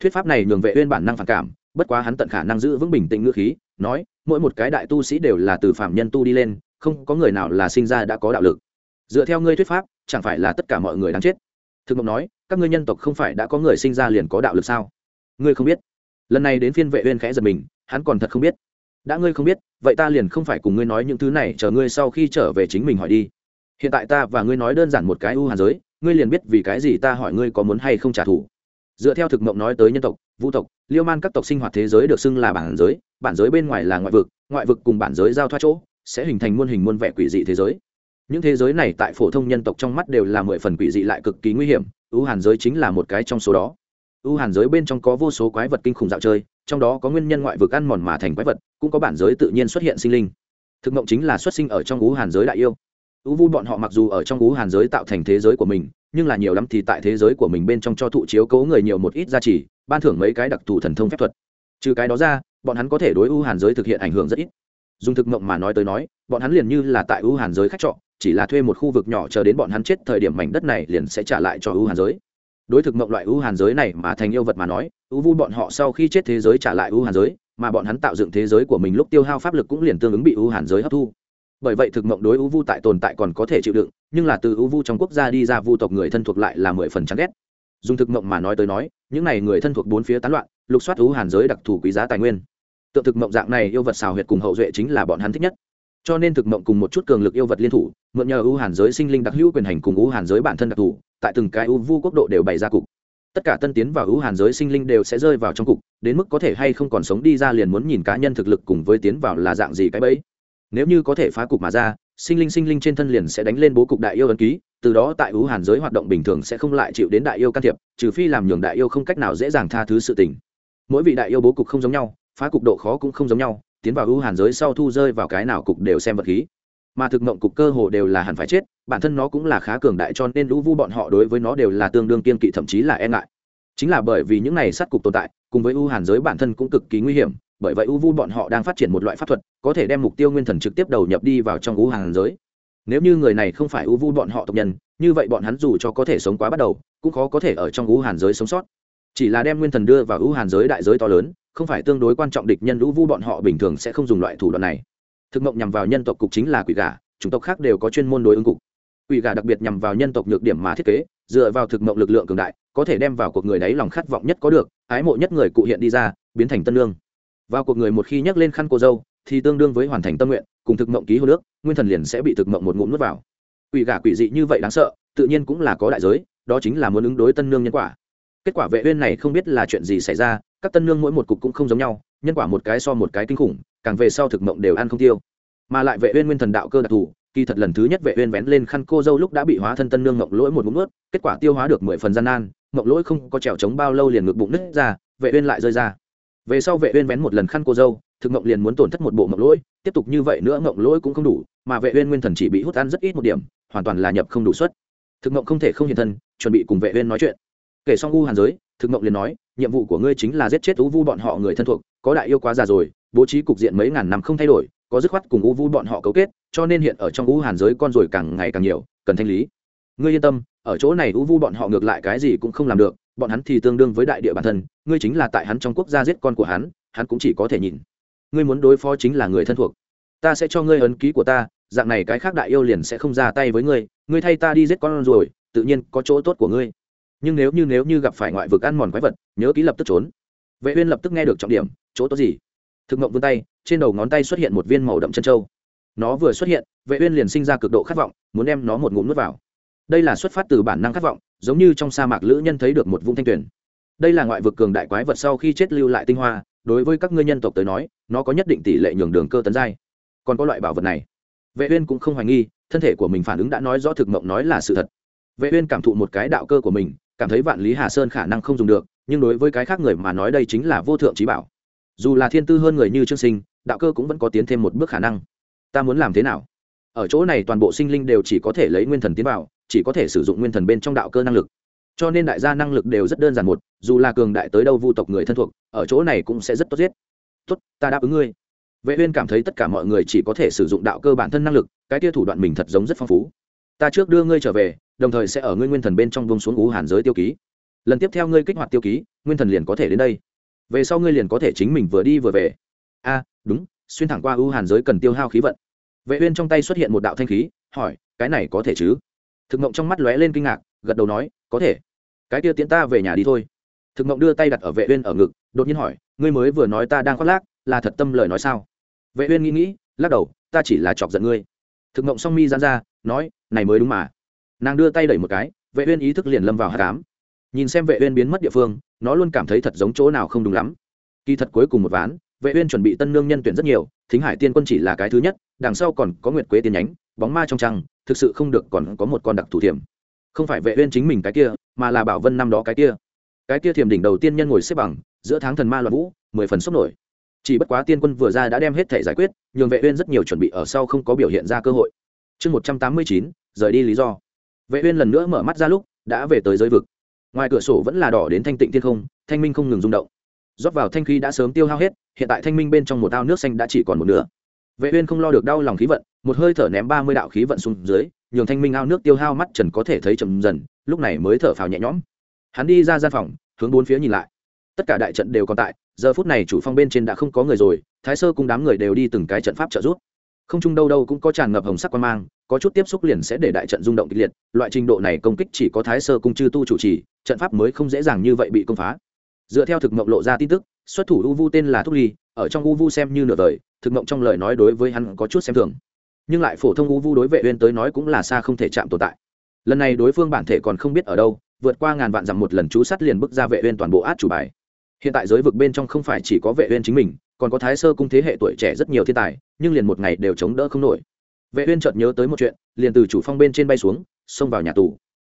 Speaker 1: Thuyết pháp này nhường vệ uyên bản năng phản cảm, bất quá hắn tận khả năng giữ vững bình tĩnh ngữ khí, nói, mỗi một cái đại tu sĩ đều là từ phạm nhân tu đi lên, không có người nào là sinh ra đã có đạo lực. Dựa theo ngươi thuyết pháp, chẳng phải là tất cả mọi người đáng chết? Thực mộng nói, các ngươi nhân tộc không phải đã có người sinh ra liền có đạo lực sao? Ngươi không biết. Lần này đến phiên vệ uyên khẽ giật mình, hắn còn thật không biết. Đã ngươi không biết, vậy ta liền không phải cùng ngươi nói những thứ này, chờ ngươi sau khi trở về chính mình hỏi đi. Hiện tại ta và ngươi nói đơn giản một cái ưu hàn giới ngươi liền biết vì cái gì ta hỏi ngươi có muốn hay không trả thù. Dựa theo thực mộng nói tới nhân tộc, vũ tộc, liêu man các tộc sinh hoạt thế giới được xưng là bản giới bản giới bên ngoài là ngoại vực ngoại vực cùng bản giới giao thoa chỗ, sẽ hình thành muôn hình muôn vẻ quỷ dị thế giới. Những thế giới này tại phổ thông nhân tộc trong mắt đều là mười phần quỷ dị lại cực kỳ nguy hiểm ưu hàn giới chính là một cái trong số đó. Ưu hàn giới bên trong có vô số quái vật kinh khủng dạo chơi, trong đó có nguyên nhân ngoại vực ăn mòn mà thành quái vật, cũng có bản giới tự nhiên xuất hiện sinh linh. Thực mộng chính là xuất sinh ở trong ưu hàn giới đại yêu ưu vu bọn họ mặc dù ở trong ú hàn giới tạo thành thế giới của mình, nhưng là nhiều lắm thì tại thế giới của mình bên trong cho thụ chiếu cố người nhiều một ít gia trì, ban thưởng mấy cái đặc thù thần thông phép thuật. Trừ cái đó ra, bọn hắn có thể đối ưu hàn giới thực hiện ảnh hưởng rất ít. Dùng thực mộng mà nói tới nói, bọn hắn liền như là tại ưu hàn giới khách trọ, chỉ là thuê một khu vực nhỏ chờ đến bọn hắn chết thời điểm mảnh đất này liền sẽ trả lại cho ưu hàn giới. Đối thực mộng loại ưu hàn giới này mà thành yêu vật mà nói ưu vu bọn họ sau khi chết thế giới trả lại ưu hàn giới, mà bọn hắn tạo dựng thế giới của mình lúc tiêu hao pháp lực cũng liền tương ứng bị ưu hàn giới hấp thu bởi vậy thực mộng đối ưu vu tại tồn tại còn có thể chịu đựng, nhưng là từ ưu vu trong quốc gia đi ra vu tộc người thân thuộc lại là mười phần chán ghét. Dùng thực mộng mà nói tới nói, những n à y người thân thuộc bốn phía tán loạn, lục soát ưu hàn giới đặc thù quý giá tài nguyên. Tượng thực mộng dạng này yêu vật xào huyệt cùng hậu duệ chính là bọn hắn thích nhất. Cho nên thực mộng cùng một chút cường lực yêu vật liên thủ, mượn nhờ ưu hàn giới sinh linh đặc hữu quyền hành cùng ưu hàn giới bản thân đặc thù, tại từng cái ưu vu quốc độ đều bày ra cục. Tất cả tân tiến vào ưu hàn giới sinh linh đều sẽ rơi vào trong cục, đến mức có thể hay không còn sống đi ra liền muốn nhìn cá nhân thực lực cùng với tiến vào là dạng gì cái bẫy nếu như có thể phá cục mà ra, sinh linh sinh linh trên thân liền sẽ đánh lên bố cục đại yêu ấn ký, từ đó tại ưu hàn giới hoạt động bình thường sẽ không lại chịu đến đại yêu can thiệp, trừ phi làm nhường đại yêu không cách nào dễ dàng tha thứ sự tình. Mỗi vị đại yêu bố cục không giống nhau, phá cục độ khó cũng không giống nhau, tiến vào ưu hàn giới sau thu rơi vào cái nào cục đều xem vật khí. Mà thực mộng cục cơ hồ đều là hẳn phải chết, bản thân nó cũng là khá cường đại cho nên lũ vu bọn họ đối với nó đều là tương đương kiên kỵ, thậm chí là e ngại. Chính là bởi vì những này sát cục tồn tại, cùng với u hàn giới bản thân cũng cực kỳ nguy hiểm bởi vậy u vu bọn họ đang phát triển một loại pháp thuật, có thể đem mục tiêu nguyên thần trực tiếp đầu nhập đi vào trong u hàn giới. Nếu như người này không phải u vu bọn họ tộc nhân, như vậy bọn hắn dù cho có thể sống quá bắt đầu, cũng khó có thể ở trong u hàn giới sống sót. Chỉ là đem nguyên thần đưa vào u hàn giới đại giới to lớn, không phải tương đối quan trọng địch nhân u vu bọn họ bình thường sẽ không dùng loại thủ đoạn này. Thực mộng nhằm vào nhân tộc cục chính là quỷ gà, chủng tộc khác đều có chuyên môn đối ứng cục. Quỷ gà đặc biệt nhằm vào nhân tộc nhược điểm mà thiết kế, dựa vào thực mộng lực lượng cường đại, có thể đem vào cuộc người đấy lòng khát vọng nhất có được, ái mộ nhất người cụ hiện đi ra, biến thành tân lương vào cuộc người một khi nhắc lên khăn cô dâu, thì tương đương với hoàn thành tâm nguyện, cùng thực mộng ký hô nước nguyên thần liền sẽ bị thực mộng một ngụm nuốt vào. Quỷ gà quỷ dị như vậy đáng sợ, tự nhiên cũng là có đại giới, đó chính là muốn ứng đối tân nương nhân quả. Kết quả vệ uyên này không biết là chuyện gì xảy ra, các tân nương mỗi một cục cũng không giống nhau, nhân quả một cái so một cái kinh khủng, càng về sau thực mộng đều ăn không tiêu. Mà lại vệ uyên nguyên thần đạo cơ đặc thù, kỳ thật lần thứ nhất vệ uyên vén lên khăn cô dâu lúc đã bị hóa thân tân nương ngậm lỗi một ngụm nuốt, kết quả tiêu hóa được mười phần gian nan ngậm lỗi không có trèo chống bao lâu liền ngực bụng nứt ra, vệ uyên lại rơi ra về sau vệ uyên vén một lần khăn cô dâu, thực ngậm liền muốn tổn thất một bộ ngậm lỗi, tiếp tục như vậy nữa ngậm lỗi cũng không đủ, mà vệ uyên nguyên thần chỉ bị hút ăn rất ít một điểm, hoàn toàn là nhập không đủ suất. Thực ngậm không thể không hiện thân, chuẩn bị cùng vệ uyên nói chuyện. Kể xong u hàn giới, thực ngậm liền nói, nhiệm vụ của ngươi chính là giết chết u vu bọn họ người thân thuộc, có đại yêu quá già rồi, bố trí cục diện mấy ngàn năm không thay đổi, có dứt khoát cùng u vu bọn họ cấu kết, cho nên hiện ở trong u hàn giới con rồi càng ngày càng nhiều, cần thanh lý. Ngươi yên tâm, ở chỗ này u vu bọn họ ngược lại cái gì cũng không làm được bọn hắn thì tương đương với đại địa bản thân, ngươi chính là tại hắn trong quốc gia giết con của hắn hắn cũng chỉ có thể nhìn. Ngươi muốn đối phó chính là người thân thuộc. Ta sẽ cho ngươi ấn ký của ta, dạng này cái khác đại yêu liền sẽ không ra tay với ngươi ngươi thay ta đi giết con rồi, tự nhiên có chỗ tốt của ngươi. Nhưng nếu như nếu như gặp phải ngoại vực ăn mòn quái vật, nhớ ký lập tức trốn. Vệ uyên lập tức nghe được trọng điểm, chỗ tốt gì? Thực ngậm vươn tay, trên đầu ngón tay xuất hiện một viên màu đậm chân châu. Nó vừa xuất hiện, vệ uyên liền sinh ra cực độ khát vọng, muốn đem nó một ngụm nuốt vào. Đây là xuất phát từ bản năng khát vọng giống như trong sa mạc lữ nhân thấy được một vũng thanh tuyển đây là ngoại vực cường đại quái vật sau khi chết lưu lại tinh hoa, đối với các ngươi nhân tộc tới nói, nó có nhất định tỷ lệ nhường đường cơ tấn giai. Còn có loại bảo vật này. Vệ uyên cũng không hoài nghi, thân thể của mình phản ứng đã nói rõ thực mộng nói là sự thật. Vệ uyên cảm thụ một cái đạo cơ của mình, cảm thấy vạn lý hà sơn khả năng không dùng được, nhưng đối với cái khác người mà nói đây chính là vô thượng trí bảo. Dù là thiên tư hơn người như trương sinh, đạo cơ cũng vẫn có tiến thêm một bước khả năng. Ta muốn làm thế nào? Ở chỗ này toàn bộ sinh linh đều chỉ có thể lấy nguyên thần tiến vào chỉ có thể sử dụng nguyên thần bên trong đạo cơ năng lực. Cho nên đại gia năng lực đều rất đơn giản một, dù là cường đại tới đâu vu tộc người thân thuộc, ở chỗ này cũng sẽ rất tốt giết. Tốt, ta đáp ứng ngươi. Vệ uyên cảm thấy tất cả mọi người chỉ có thể sử dụng đạo cơ bản thân năng lực, cái kia thủ đoạn mình thật giống rất phong phú. Ta trước đưa ngươi trở về, đồng thời sẽ ở ngươi nguyên thần bên trong bông xuống ú hàn giới tiêu ký. Lần tiếp theo ngươi kích hoạt tiêu ký, nguyên thần liền có thể đến đây. Về sau ngươi liền có thể chính mình vừa đi vừa về. A, đúng, xuyên thẳng qua ưu hàn giới cần tiêu hao khí vận. Vệ uyên trong tay xuất hiện một đạo thanh khí, hỏi, cái này có thể chứ? Thực mộng trong mắt lóe lên kinh ngạc, gật đầu nói, có thể. Cái kia tiễn ta về nhà đi thôi. Thực mộng đưa tay đặt ở vệ uyên ở ngực, đột nhiên hỏi, ngươi mới vừa nói ta đang khoác lác, là thật tâm lời nói sao? Vệ uyên nghĩ nghĩ, lắc đầu, ta chỉ là chọc giận ngươi. Thực mộng song mi giãn ra, nói, này mới đúng mà. Nàng đưa tay đẩy một cái, vệ uyên ý thức liền lâm vào hắc ám. Nhìn xem vệ uyên biến mất địa phương, nó luôn cảm thấy thật giống chỗ nào không đúng lắm. Kỳ thật cuối cùng một ván, vệ uyên chuẩn bị tân nương nhân tuyển rất nhiều, thính hải tiên quân chỉ là cái thứ nhất, đằng sau còn có nguyệt quế tiên nhánh bóng ma trong trăng thực sự không được còn có một con đặc thủ thiểm. Không phải vệ uyên chính mình cái kia mà là bảo vân năm đó cái kia. Cái kia thiểm đỉnh đầu tiên nhân ngồi xếp bằng giữa tháng thần ma loạn vũ mười phần sốc nổi. Chỉ bất quá tiên quân vừa ra đã đem hết thể giải quyết nhường vệ uyên rất nhiều chuẩn bị ở sau không có biểu hiện ra cơ hội. Chương 189, rời đi lý do. Vệ uyên lần nữa mở mắt ra lúc đã về tới giới vực. Ngoài cửa sổ vẫn là đỏ đến thanh tịnh thiên không thanh minh không ngừng rung động. Rót vào thanh khí đã sớm tiêu hao hết hiện tại thanh minh bên trong một ao nước xanh đã chỉ còn một nửa. Vệ uyên không lo được đau lòng khí vận một hơi thở ném ba mươi đạo khí vận xuống dưới, nhường thanh minh ao nước tiêu hao mắt trần có thể thấy chậm dần, lúc này mới thở phào nhẹ nhõm. Hắn đi ra gian phòng, hướng bốn phía nhìn lại. Tất cả đại trận đều còn tại, giờ phút này chủ phong bên trên đã không có người rồi, thái sơ cùng đám người đều đi từng cái trận pháp trợ giúp. Không trung đâu đâu cũng có tràn ngập hồng sắc quan mang, có chút tiếp xúc liền sẽ để đại trận rung động kịch liệt, loại trình độ này công kích chỉ có thái sơ cung chư tu chủ trì, trận pháp mới không dễ dàng như vậy bị công phá. Dựa theo thực mộng lộ ra tin tức, xuất thủ u vu tên là thúc ly, ở trong u vu xem như nửa đời, thực mộng trong lời nói đối với hắn có chút xem thường nhưng lại phổ thông u vu đối vệ uyên tới nói cũng là xa không thể chạm tồn tại. Lần này đối phương bản thể còn không biết ở đâu, vượt qua ngàn vạn dặm một lần chú sát liền bức ra vệ uyên toàn bộ át chủ bài. Hiện tại giới vực bên trong không phải chỉ có vệ uyên chính mình, còn có thái sơ cung thế hệ tuổi trẻ rất nhiều thiên tài, nhưng liền một ngày đều chống đỡ không nổi. Vệ uyên chợt nhớ tới một chuyện, liền từ chủ phong bên trên bay xuống, xông vào nhà tù.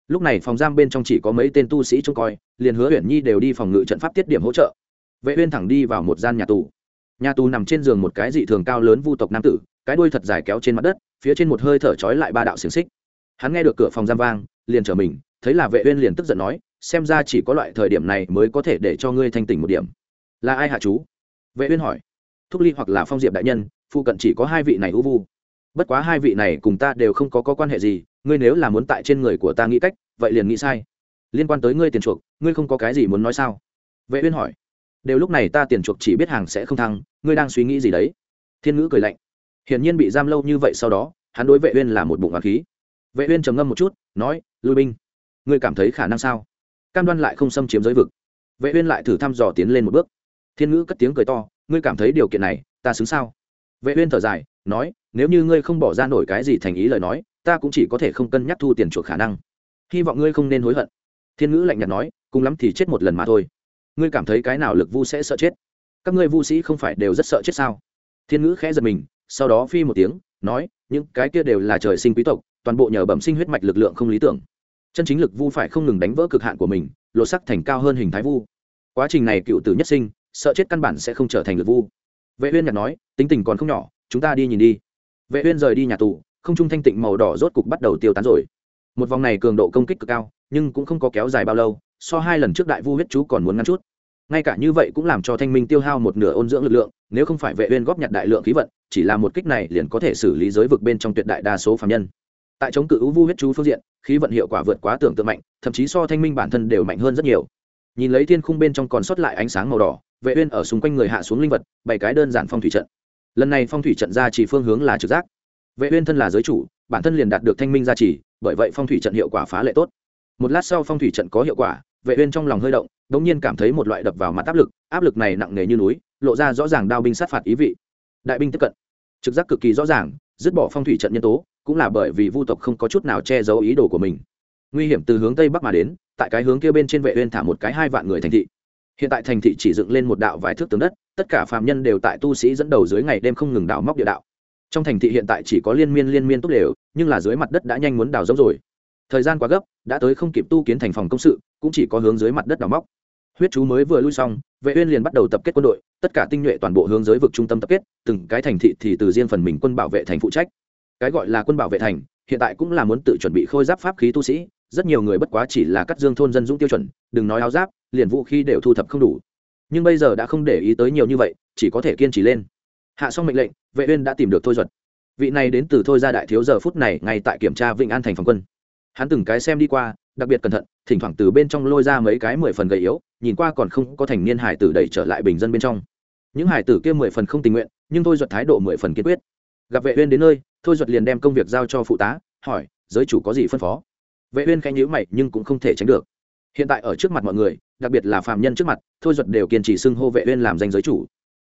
Speaker 1: Lúc này phòng giam bên trong chỉ có mấy tên tu sĩ trông coi, liền hứa uyển nhi đều đi phòng ngự trận pháp tiết điểm hỗ trợ. Vệ uyên thẳng đi vào một gian nhà tù nhà tù nằm trên giường một cái dị thường cao lớn vu tộc nam tử cái đuôi thật dài kéo trên mặt đất phía trên một hơi thở chói lại ba đạo xiềng xích. Hắn nghe được cửa phòng giam vang liền trở mình thấy là vệ uyên liền tức giận nói xem ra chỉ có loại thời điểm này mới có thể để cho ngươi thanh tỉnh một điểm. Là ai hạ chú? Vệ uyên hỏi. Thúc ly hoặc là phong diệp đại nhân phụ cận chỉ có hai vị này u vu. Bất quá hai vị này cùng ta đều không có, có quan hệ gì ngươi nếu là muốn tại trên người của ta nghĩ cách vậy liền nghĩ sai. Liên quan tới ngươi tiền chuộc ngươi không có cái gì muốn nói sao? Vệ uyên hỏi đều lúc này ta tiền chuộc chỉ biết hàng sẽ không thăng, ngươi đang suy nghĩ gì đấy? Thiên ngữ cười lạnh. Hiển nhiên bị giam lâu như vậy sau đó, hắn đối vệ uyên là một bụng oán khí. Vệ uyên trầm ngâm một chút, nói lui binh, ngươi cảm thấy khả năng sao? Cam đoan lại không xâm chiếm giới vực. Vệ uyên lại thử thăm dò tiến lên một bước. Thiên ngữ cất tiếng cười to, ngươi cảm thấy điều kiện này, ta xứng sao? Vệ uyên thở dài, nói, nếu như ngươi không bỏ ra nổi cái gì thành ý lời nói, ta cũng chỉ có thể không cân nhắc thu tiền chuộc khả năng. Hy vọng ngươi không nên hối hận. Thiên ngữ lạnh nhạt nói, cùng lắm thì chết một lần mà thôi ngươi cảm thấy cái nào lực vu sẽ sợ chết? Các ngươi vu sĩ không phải đều rất sợ chết sao? Thiên ngữ khẽ giật mình, sau đó phi một tiếng, nói, những cái kia đều là trời sinh quý tộc, toàn bộ nhờ bẩm sinh huyết mạch lực lượng không lý tưởng. Chân chính lực vu phải không ngừng đánh vỡ cực hạn của mình lộ sắc thành cao hơn hình thái vu. Quá trình này cựu tử nhất sinh, sợ chết căn bản sẽ không trở thành lực vu. Vệ uyên nhạt nói, tính tình còn không nhỏ, chúng ta đi nhìn đi. Vệ uyên rời đi nhà tù, không trung thanh tịnh màu đỏ rốt cục bắt đầu tiêu tán rồi. Một vòng này cường độ công kích cực cao, nhưng cũng không có kéo dài bao lâu so hai lần trước đại vu huyết chú còn muốn ngăn chút. Ngay cả như vậy cũng làm cho thanh minh tiêu hao một nửa ôn dưỡng lực lượng, nếu không phải vệ uyên góp nhặt đại lượng khí vận, chỉ là một kích này liền có thể xử lý giới vực bên trong tuyệt đại đa số phàm nhân. Tại chống cự vu huyết chú phương diện, khí vận hiệu quả vượt quá tưởng tượng mạnh, thậm chí so thanh minh bản thân đều mạnh hơn rất nhiều. Nhìn lấy thiên khung bên trong còn sót lại ánh sáng màu đỏ, vệ uyên ở xung quanh người hạ xuống linh vật bảy cái đơn giản phong thủy trận. Lần này phong thủy trận ra chỉ phương hướng là trực giác. Vệ uyên thân là giới chủ, bản thân liền đạt được thanh minh gia trì, bởi vậy phong thủy trận hiệu quả phá lệ tốt. Một lát sau phong thủy trận có hiệu quả vệ uyên trong lòng hơi động đống nhiên cảm thấy một loại đập vào mặt áp lực áp lực này nặng nề như núi, lộ ra rõ ràng đao binh sát phạt ý vị. Đại binh tiếp cận. Trực giác cực kỳ rõ ràng, dứt bỏ phong thủy trận nhân tố, cũng là bởi vì vu tộc không có chút nào che giấu ý đồ của mình. Nguy hiểm từ hướng tây bắc mà đến, tại cái hướng kia bên trên vệ uyên thả một cái hai vạn người thành thị. Hiện tại thành thị chỉ dựng lên một đạo vài thước tường đất, tất cả phàm nhân đều tại tu sĩ dẫn đầu dưới ngày đêm không ngừng đào móc địa đạo. Trong thành thị hiện tại chỉ có liên miên liên miên tốt đều, nhưng là dưới mặt đất đã nhanh muốn đào giống rồi thời gian quá gấp, đã tới không kịp tu kiến thành phòng công sự, cũng chỉ có hướng dưới mặt đất đào móc. Huyết chú mới vừa lui xong, vệ uyên liền bắt đầu tập kết quân đội, tất cả tinh nhuệ toàn bộ hướng dưới vực trung tâm tập kết, từng cái thành thị thì từ riêng phần mình quân bảo vệ thành phụ trách. Cái gọi là quân bảo vệ thành, hiện tại cũng là muốn tự chuẩn bị khôi giáp pháp khí tu sĩ, rất nhiều người bất quá chỉ là cắt dương thôn dân dũng tiêu chuẩn, đừng nói áo giáp, liền vũ khí đều thu thập không đủ. Nhưng bây giờ đã không để ý tới nhiều như vậy, chỉ có thể kiên trì lên. Hạ xong mệnh lệnh, vệ uyên đã tìm được thôi duật. Vị này đến từ thôi gia đại thiếu giờ phút này ngay tại kiểm tra vịnh an thành phòng quân hắn từng cái xem đi qua, đặc biệt cẩn thận, thỉnh thoảng từ bên trong lôi ra mấy cái mười phần gầy yếu, nhìn qua còn không có thành niên hải tử đẩy trở lại bình dân bên trong. Những hải tử kia mười phần không tình nguyện, nhưng thôi duật thái độ mười phần kiên quyết. Gặp vệ uyên đến nơi, thôi duật liền đem công việc giao cho phụ tá, hỏi, giới chủ có gì phân phó? Vệ uyên khẽ nhíu mày, nhưng cũng không thể tránh được. Hiện tại ở trước mặt mọi người, đặc biệt là phạm nhân trước mặt, thôi duật đều kiên trì xưng hô vệ uyên làm danh giới chủ.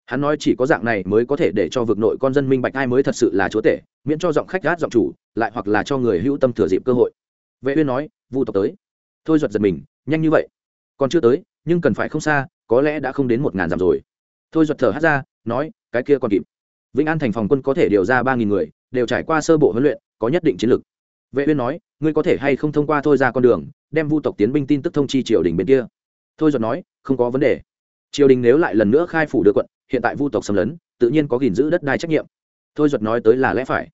Speaker 1: Hắn nói chỉ có dạng này mới có thể để cho vực nội con dân minh bạch ai mới thật sự là chúa tể, miễn cho giọng khách gát giọng chủ, lại hoặc là cho người hữu tâm thừa dịp cơ hội vệ uyên nói, vu tộc tới. Thôi duật giật mình, nhanh như vậy? Còn chưa tới, nhưng cần phải không xa, có lẽ đã không đến một ngàn dặm rồi. Thôi duật thở hắt ra, nói, cái kia còn kịp. Vĩnh an thành phòng quân có thể điều ra ba nghìn người, đều trải qua sơ bộ huấn luyện, có nhất định chiến lược vệ uyên nói, ngươi có thể hay không thông qua thôi ra con đường, đem vu tộc tiến binh tin tức thông chi triều đình bên kia? Thôi duật nói, không có vấn đề. Triều đình nếu lại lần nữa khai phủ đưa quận, hiện tại vu tộc xâm lấn, tự nhiên có gìn giữ đất đai trách nhiệm. Thôi duật nói tới là lẽ phải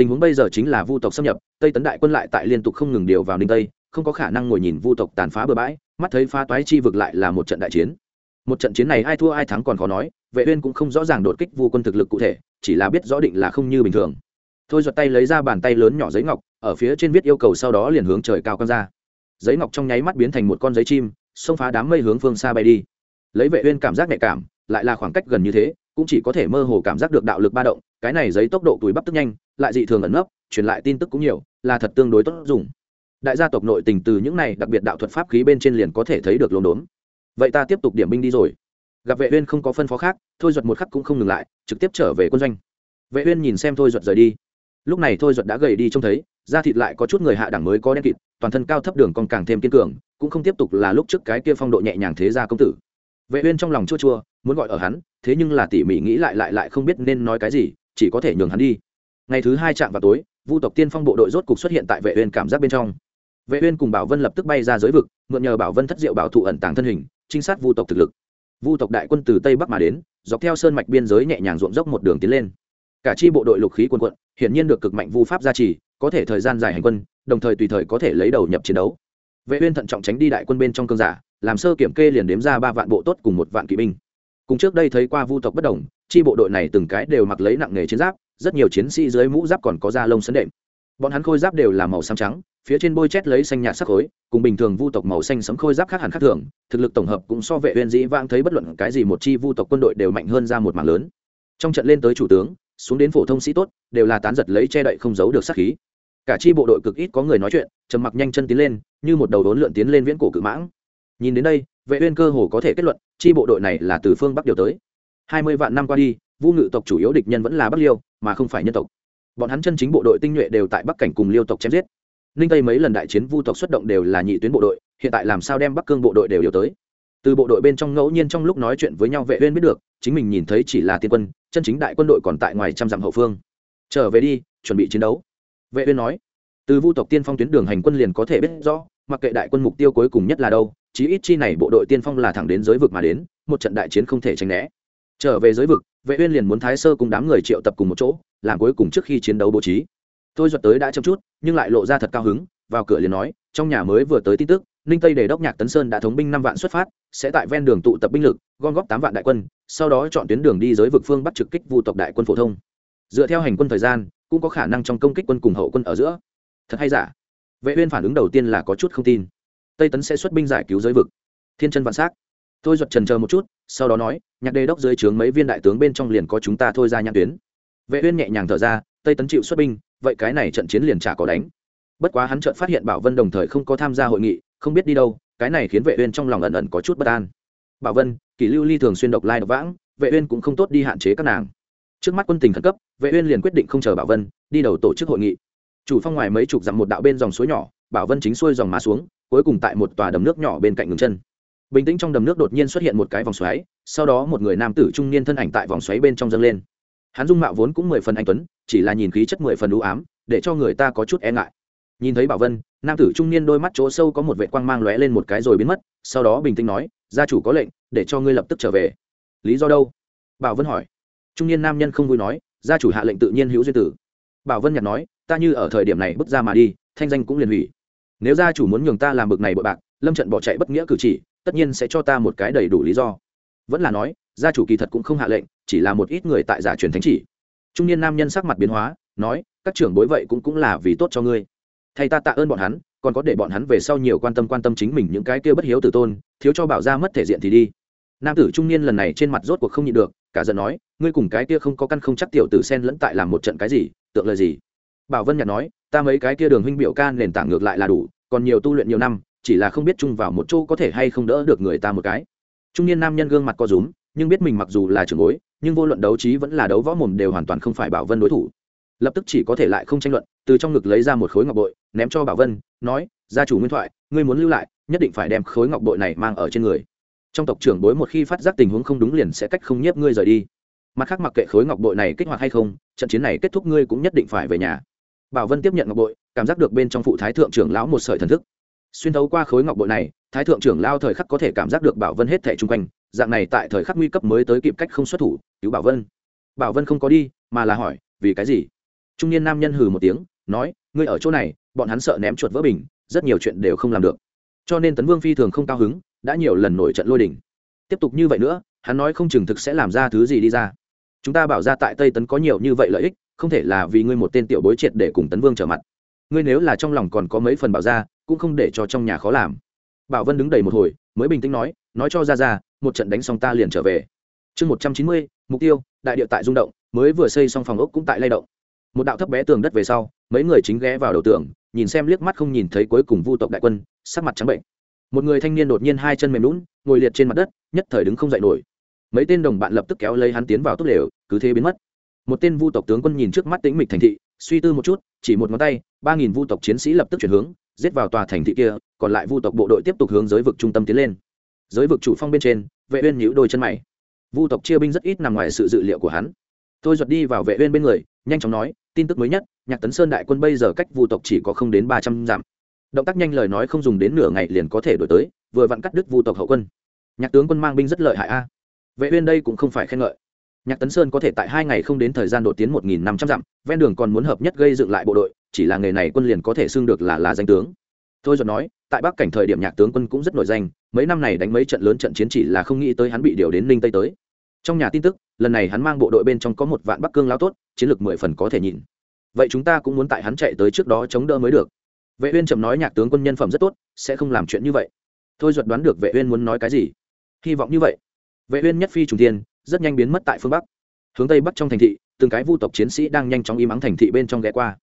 Speaker 1: tình huống bây giờ chính là vu tộc xâm nhập, tây tấn đại quân lại tại liên tục không ngừng điều vào ninh tây, không có khả năng ngồi nhìn vu tộc tàn phá bừa bãi, mắt thấy phá toái chi vực lại là một trận đại chiến. Một trận chiến này ai thua ai thắng còn khó nói, vệ uyên cũng không rõ ràng đột kích vu quân thực lực cụ thể, chỉ là biết rõ định là không như bình thường. Thôi giật tay lấy ra bàn tay lớn nhỏ giấy ngọc, ở phía trên viết yêu cầu sau đó liền hướng trời cao quăng ra. Giấy ngọc trong nháy mắt biến thành một con giấy chim, xông phá đám mây hướng phương xa bay đi. Lấy vệ uyên cảm giác nhạy cảm, lại là khoảng cách gần như thế cũng chỉ có thể mơ hồ cảm giác được đạo lực ba động, cái này giấy tốc độ túi bắp tức nhanh, lại dị thường ẩn nấp, truyền lại tin tức cũng nhiều, là thật tương đối tốt dùng. Đại gia tộc nội tình từ những này đặc biệt đạo thuật pháp khí bên trên liền có thể thấy được lồn đốn vậy ta tiếp tục điểm binh đi rồi. Gặp vệ uyên không có phân phó khác, thôi duật một khắc cũng không ngừng lại, trực tiếp trở về quân doanh. Vệ uyên nhìn xem thôi duật rời đi. Lúc này thôi duật đã gầy đi trông thấy, da thịt lại có chút người hạ đẳng mới có đen kịt, toàn thân cao thấp đường còn càng thêm kiên cường, cũng không tiếp tục là lúc trước cái kia phong độ nhẹ nhàng thế gia công tử. Vệ uyên trong lòng chua chua, muốn gọi ở hắn thế nhưng là tỉ mỉ nghĩ lại lại lại không biết nên nói cái gì, chỉ có thể nhường hắn đi. Ngày thứ hai chạm vào tối, vu tộc tiên phong bộ đội rốt cục xuất hiện tại vệ uyên cảm giác bên trong. Vệ uyên cùng bảo vân lập tức bay ra giới vực, mượn nhờ bảo vân thất diệu bảo thụ ẩn tàng thân hình, trinh sát vu tộc thực lực. Vu tộc đại quân từ tây bắc mà đến, dọc theo sơn mạch biên giới nhẹ nhàng ruộng dốc một đường tiến lên. Cả chi bộ đội lục khí quân quận hiển nhiên được cực mạnh vu pháp gia trì, có thể thời gian dài hành quân, đồng thời tùy thời có thể lấy đầu nhập chiến đấu. Vệ uyên thận trọng tránh đi đại quân bên trong cương giả, làm sơ kiểm kê liền đếm ra ba vạn bộ tốt cùng một vạn kỵ binh cùng trước đây thấy qua vu tộc bất đồng, chi bộ đội này từng cái đều mặc lấy nặng nghề chiến giáp, rất nhiều chiến sĩ dưới mũ giáp còn có da lông sấn đệm. Bọn hắn khôi giáp đều là màu xám trắng, phía trên bôi chét lấy xanh nhạt sắc khối, cùng bình thường vu tộc màu xanh sấm khôi giáp khác hẳn khác thường, thực lực tổng hợp cũng so vệ uyên dĩ vãng thấy bất luận cái gì một chi vu tộc quân đội đều mạnh hơn ra một mảng lớn. Trong trận lên tới chủ tướng, xuống đến phổ thông sĩ tốt, đều là tán giật lấy che đậy không giấu được sát khí. Cả chi bộ đội cực ít có người nói chuyện, trầm mặc nhanh chân tiến lên, như một đầu đốn lượn tiến lên viễn cổ cự mãng. Nhìn đến đây vệ uyên cơ hồ có thể kết luận, chi bộ đội này là từ phương bắc điều tới. Hai mươi vạn năm qua đi, vu ngự tộc chủ yếu địch nhân vẫn là bắc liêu, mà không phải nhân tộc. Bọn hắn chân chính bộ đội tinh nhuệ đều tại bắc cảnh cùng liêu tộc chém giết. Ninh tây mấy lần đại chiến vu tộc xuất động đều là nhị tuyến bộ đội, hiện tại làm sao đem bắc cương bộ đội đều điều tới? Từ bộ đội bên trong ngẫu nhiên trong lúc nói chuyện với nhau vệ uyên biết được, chính mình nhìn thấy chỉ là tiên quân, chân chính đại quân đội còn tại ngoài trăm dặm hậu phương. Trở về đi, chuẩn bị chiến đấu. Vệ uyên nói, từ vu tộc tiên phong tuyến đường hành quân liền có thể biết rõ, mặc kệ đại quân mục tiêu cuối cùng nhất là đâu chí ít chi này bộ đội tiên phong là thẳng đến giới vực mà đến, một trận đại chiến không thể tránh né. Trở về giới vực, vệ uyên liền muốn thái sơ cùng đám người triệu tập cùng một chỗ, làm cuối cùng trước khi chiến đấu bố trí. Tôi duật tới đã chậm chút, nhưng lại lộ ra thật cao hứng, vào cửa liền nói, trong nhà mới vừa tới tin tức, ninh tây đề đốc nhạc tấn sơn đã thống binh năm vạn xuất phát, sẽ tại ven đường tụ tập binh lực, gom góp tám vạn đại quân, sau đó chọn tuyến đường đi giới vực phương bắt trực kích vu tộc đại quân phổ thông. Dựa theo hành quân thời gian, cũng có khả năng trong công kích quân cùng hậu quân ở giữa. Thật hay giả? Vệ uyên phản ứng đầu tiên là có chút không tin tây tấn sẽ xuất binh giải cứu giới vực. Thiên chân vạn sắc tôi giật trần chờ một chút, sau đó nói, nhạc đề đốc dưới trướng mấy viên đại tướng bên trong liền có chúng ta thôi ra nhãn tuyến. Vệ uyên nhẹ nhàng thở ra, tây tấn chịu xuất binh, vậy cái này trận chiến liền chả có đánh. Bất quá hắn chợt phát hiện bảo vân đồng thời không có tham gia hội nghị, không biết đi đâu, cái này khiến vệ uyên trong lòng ẩn ẩn có chút bất an. Bảo vân, kỷ lưu ly thường xuyên độc lai độc vãng, vệ uyên cũng không tốt đi hạn chế các nàng. Trước mắt quân tình khẩn cấp, vệ uyên liền quyết định không chờ bảo vân, đi đầu tổ chức hội nghị. Chủ phong ngoài mấy chục dặm một đạo bên dòng suối nhỏ, bảo vân chính xuôi dòng má xuống cuối cùng tại một tòa đầm nước nhỏ bên cạnh ngừng chân. Bình tĩnh trong đầm nước đột nhiên xuất hiện một cái vòng xoáy, sau đó một người nam tử trung niên thân ảnh tại vòng xoáy bên trong dâng lên. Hắn dung mạo vốn cũng mười phần anh tuấn, chỉ là nhìn khí chất mười phần ưu ám, để cho người ta có chút e ngại. Nhìn thấy bảo vân, nam tử trung niên đôi mắt chỗ sâu có một vệ quang mang lóe lên một cái rồi biến mất, sau đó bình tĩnh nói, gia chủ có lệnh, để cho ngươi lập tức trở về. Lý do đâu? Bảo vân hỏi. Trung niên nam nhân không vui nói, gia chủ hạ lệnh tự nhiên hữu duyên tử. Bảo vân nhặt nói, ta như ở thời điểm này bước ra mà đi, thanh danh cũng liền hủy nếu gia chủ muốn nhường ta làm bực này bội bạc, lâm trận bỏ chạy bất nghĩa cử chỉ, tất nhiên sẽ cho ta một cái đầy đủ lý do. Vẫn là nói, gia chủ kỳ thật cũng không hạ lệnh, chỉ là một ít người tại giả truyền thánh chỉ. Trung niên nam nhân sắc mặt biến hóa, nói, các trưởng bối vậy cũng cũng là vì tốt cho ngươi. Thay ta tạ ơn bọn hắn, còn có để bọn hắn về sau nhiều quan tâm quan tâm chính mình những cái kia bất hiếu tử tôn, thiếu cho bảo ra mất thể diện thì đi. Nam tử trung niên lần này trên mặt rốt cuộc không nhịn được, cả giận nói, ngươi cùng cái kia không có căn không chắc tiểu tử sen lẫn tại làm một trận cái gì, tượng lời gì? Bảo vân nhạt nói, ta mấy cái kia đường huynh biểu ca nền tảng ngược lại là đủ, còn nhiều tu luyện nhiều năm, chỉ là không biết chung vào một chỗ có thể hay không đỡ được người ta một cái. Trung niên nam nhân gương mặt co rúm, nhưng biết mình mặc dù là trưởng bối, nhưng vô luận đấu trí vẫn là đấu võ mồm đều hoàn toàn không phải bảo vân đối thủ. Lập tức chỉ có thể lại không tranh luận, từ trong ngực lấy ra một khối ngọc bội, ném cho bảo vân, nói, gia chủ nguyên thoại, ngươi muốn lưu lại, nhất định phải đem khối ngọc bội này mang ở trên người. Trong tộc trưởng bối một khi phát giác tình huống không đúng liền sẽ cách không nhiếp ngươi rời đi. Mặt khác mặc kệ khối ngọc bội này kích hoạt hay không, trận chiến này kết thúc ngươi cũng nhất định phải về nhà bảo vân tiếp nhận ngọc bội, cảm giác được bên trong phụ thái thượng trưởng lão một sợi thần thức. Xuyên thấu qua khối ngọc bội này, thái thượng trưởng lao thời khắc có thể cảm giác được bảo vân hết thẻ chung quanh, dạng này tại thời khắc nguy cấp mới tới kịp cách không xuất thủ, cứu bảo vân. Bảo vân không có đi, mà là hỏi, vì cái gì? Trung niên nam nhân hừ một tiếng, nói, ngươi ở chỗ này, bọn hắn sợ ném chuột vỡ bình, rất nhiều chuyện đều không làm được. Cho nên tấn vương phi thường không cao hứng, đã nhiều lần nổi trận lôi đình. Tiếp tục như vậy nữa, hắn nói không chừng thực sẽ làm ra thứ gì đi ra. Chúng ta bảo ra tại tây tấn có nhiều như vậy lợi ích không thể là vì ngươi một tên tiểu bối triệt để cùng tấn vương trở mặt. Ngươi nếu là trong lòng còn có mấy phần bảo ra cũng không để cho trong nhà khó làm. Bảo vân đứng đầy một hồi, mới bình tĩnh nói nói cho ra ra một trận đánh xong ta liền trở về. Chương một trăm chín mươi, mục tiêu, đại địa tại rung động, mới vừa xây xong phòng ốc cũng tại lay động. Một đạo thấp bé tường đất về sau, mấy người chính ghé vào đầu tường, nhìn xem liếc mắt không nhìn thấy cuối cùng vu tộc đại quân, sắc mặt trắng bệnh. Một người thanh niên đột nhiên hai chân mềm lún ngồi liệt trên mặt đất, nhất thời đứng không dậy nổi. Mấy tên đồng bạn lập tức kéo lấy hắn tiến vào tốt lều, cứ thế biến mất một tên vu tộc tướng quân nhìn trước mắt tĩnh mịch thành thị, suy tư một chút, chỉ một ngón tay, ba nghìn vu tộc chiến sĩ lập tức chuyển hướng, giết vào tòa thành thị kia, còn lại vu tộc bộ đội tiếp tục hướng giới vực trung tâm tiến lên. Giới vực chủ phong bên trên, vệ uyên nhíu đôi chân mày. Vu tộc chia binh rất ít nằm ngoài sự dự liệu của hắn. Tôi giật đi vào vệ uyên bên người, nhanh chóng nói, tin tức mới nhất, nhạc tấn sơn đại quân bây giờ cách vu tộc chỉ có không đến ba trăm dặm. Động tác nhanh lời nói không dùng đến nửa ngày liền có thể đổi tới, vừa vặn cắt đứt vu tộc hậu quân. Nhạc tướng quân mang binh rất lợi hại a. Vệ uyên đây cũng không phải khen ngợi nhạc tấn sơn có thể tại hai ngày không đến thời gian đột tiến một nghìn năm trăm dặm, ven đường còn muốn hợp nhất gây dựng lại bộ đội, chỉ là nghề này quân liền có thể xưng được là là danh tướng. Thôi giật nói, tại bắc cảnh thời điểm nhạc tướng quân cũng rất nổi danh, mấy năm này đánh mấy trận lớn trận chiến chỉ là không nghĩ tới hắn bị điều đến ninh tây tới. Trong nhà tin tức, lần này hắn mang bộ đội bên trong có một vạn bắc cương lao tốt, chiến lược mười phần có thể nhìn. Vậy chúng ta cũng muốn tại hắn chạy tới trước đó chống đỡ mới được. Vệ uyên trầm nói nhạc tướng quân nhân phẩm rất tốt, sẽ không làm chuyện như vậy. Thôi duật đoán được vệ uyên muốn nói cái gì. Hy vọng như vậy. Vệ uyên nhất phi trùng thiên rất nhanh biến mất tại phương bắc. Hướng tây bắc trong thành thị từng cái vu tộc chiến sĩ đang nhanh chóng im ắng thành thị bên trong ghé qua.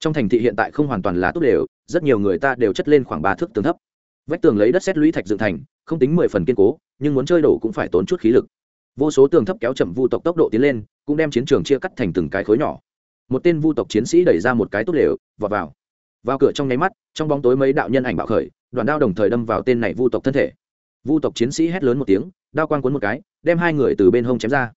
Speaker 1: Trong thành thị hiện tại không hoàn toàn là tốt đều rất nhiều người ta đều chất lên khoảng ba thước tường thấp. Vách tường lấy đất xét lũy thạch dựng thành không tính mười phần kiên cố nhưng muốn chơi đổ cũng phải tốn chút khí lực. Vô số tường thấp kéo chậm vu tộc tốc độ tiến lên cũng đem chiến trường chia cắt thành từng cái khối nhỏ. Một tên vu tộc chiến sĩ đẩy ra một cái tốt đều, vọt vào. Vào cửa trong nháy mắt trong bóng tối mấy đạo nhân ảnh bạo khởi đoàn đao đồng thời đâm vào tên này vu tộc thân thể vu tộc chiến sĩ hét lớn một tiếng, đao quang cuốn một cái, đem hai người từ bên hông chém ra.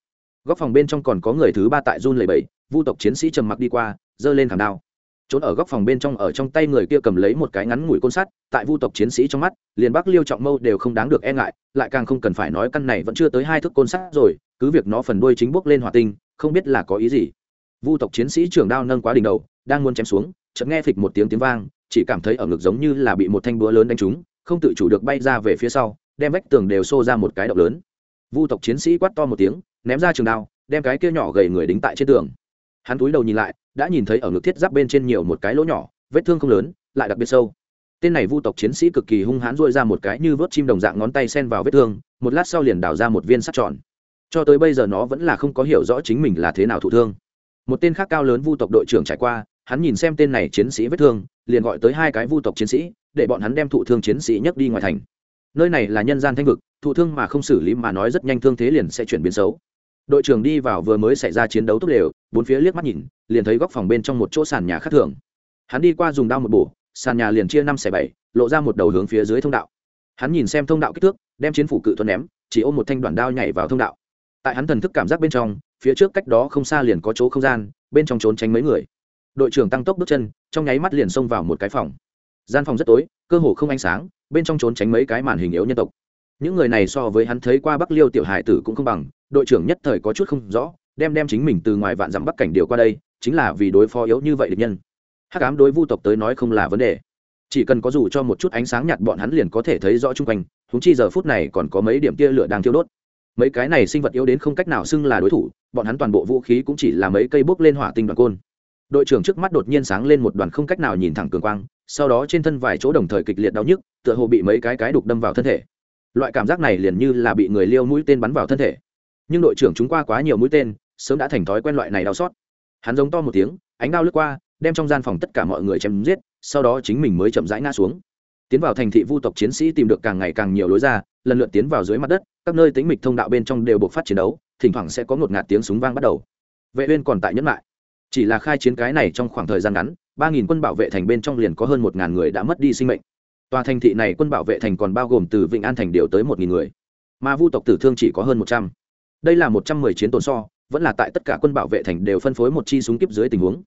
Speaker 1: Góc phòng bên trong còn có người thứ ba tại run lầy bẫy vu tộc chiến sĩ trầm mặc đi qua, giơ lên thảm đao. Trốn ở góc phòng bên trong ở trong tay người kia cầm lấy một cái ngắn ngủi côn sắt, tại vu tộc chiến sĩ trong mắt, liền bắc liêu trọng mâu đều không đáng được e ngại, lại càng không cần phải nói căn này vẫn chưa tới hai thước côn sắt rồi, cứ việc nó phần đuôi chính bước lên hỏa tinh, không biết là có ý gì. Vu tộc chiến sĩ trưởng đao nâng quá đỉnh đầu, đang muốn chém xuống, chợt nghe phịch một tiếng tiếng vang, chỉ cảm thấy ở ngực giống như là bị một thanh búa lớn đánh trúng, không tự chủ được bay ra về phía sau đem vách tường đều xô ra một cái động lớn. Vu tộc chiến sĩ quát to một tiếng, ném ra trường đao, đem cái kia nhỏ gầy người đính tại trên tường. Hắn túi đầu nhìn lại, đã nhìn thấy ở ngực thiết giáp bên trên nhiều một cái lỗ nhỏ, vết thương không lớn, lại đặc biệt sâu. Tên này vu tộc chiến sĩ cực kỳ hung hãn dội ra một cái như vớt chim đồng dạng ngón tay sen vào vết thương, một lát sau liền đào ra một viên sắt tròn. Cho tới bây giờ nó vẫn là không có hiểu rõ chính mình là thế nào thụ thương. Một tên khác cao lớn vu tộc đội trưởng trải qua, hắn nhìn xem tên này chiến sĩ vết thương, liền gọi tới hai cái vu tộc chiến sĩ, để bọn hắn đem thụ thương chiến sĩ nhấc đi ngoài thành nơi này là nhân gian thanh vực, thụ thương mà không xử lý mà nói rất nhanh thương thế liền sẽ chuyển biến xấu. Đội trưởng đi vào vừa mới xảy ra chiến đấu tốt đều, bốn phía liếc mắt nhìn, liền thấy góc phòng bên trong một chỗ sàn nhà khác thường. Hắn đi qua dùng đao một bổ, sàn nhà liền chia năm xẻ bảy, lộ ra một đầu hướng phía dưới thông đạo. Hắn nhìn xem thông đạo kích thước, đem chiến phủ cự thuận ném, chỉ ôm một thanh đoàn đao nhảy vào thông đạo. Tại hắn thần thức cảm giác bên trong, phía trước cách đó không xa liền có chỗ không gian, bên trong trốn tránh mấy người. Đội trưởng tăng tốc bước chân, trong nháy mắt liền xông vào một cái phòng. Gian phòng rất tối, cơ hồ không ánh sáng bên trong trốn tránh mấy cái màn hình yếu nhân tộc. Những người này so với hắn thấy qua bắc liêu tiểu hải tử cũng không bằng, đội trưởng nhất thời có chút không rõ, đem đem chính mình từ ngoài vạn dặm bắc cảnh điều qua đây, chính là vì đối phó yếu như vậy địch nhân. Hắc ám đối vu tộc tới nói không là vấn đề. Chỉ cần có dù cho một chút ánh sáng nhạt bọn hắn liền có thể thấy rõ chung quanh húng chi giờ phút này còn có mấy điểm tia lửa đang thiêu đốt. Mấy cái này sinh vật yếu đến không cách nào xưng là đối thủ, bọn hắn toàn bộ vũ khí cũng chỉ là mấy cây bốc lên hỏa tinh đoàn côn. Đội trưởng trước mắt đột nhiên sáng lên một đoàn không cách nào nhìn thẳng cường quang sau đó trên thân vài chỗ đồng thời kịch liệt đau nhức, tựa hồ bị mấy cái cái đục đâm vào thân thể. Loại cảm giác này liền như là bị người liêu mũi tên bắn vào thân thể. Nhưng đội trưởng chúng qua quá nhiều mũi tên, sớm đã thành thói quen loại này đau xót. Hắn giống to một tiếng, ánh đao lướt qua, đem trong gian phòng tất cả mọi người chém giết, sau đó chính mình mới chậm rãi ngã xuống. Tiến vào thành thị vu tộc chiến sĩ tìm được càng ngày càng nhiều lối ra, lần lượt tiến vào dưới mặt đất, các nơi tính mịch thông đạo bên trong đều buộc phát chiến đấu, thỉnh thoảng sẽ có ngột ngạt tiếng súng vang bắt đầu. Vệ uyên còn tại nhẫn lại. Chỉ là khai chiến cái này trong khoảng thời gian ngắn ba nghìn quân bảo vệ thành bên trong liền có hơn một ngàn người đã mất đi sinh mệnh. Tòa thành thị này quân bảo vệ thành còn bao gồm từ vịnh an thành điều tới một nghìn người, mà vu tộc tử thương chỉ có hơn một trăm. Đây là một trăm mười chiến tồn so, vẫn là tại tất cả quân bảo vệ thành đều phân phối một chi súng kíp dưới tình huống.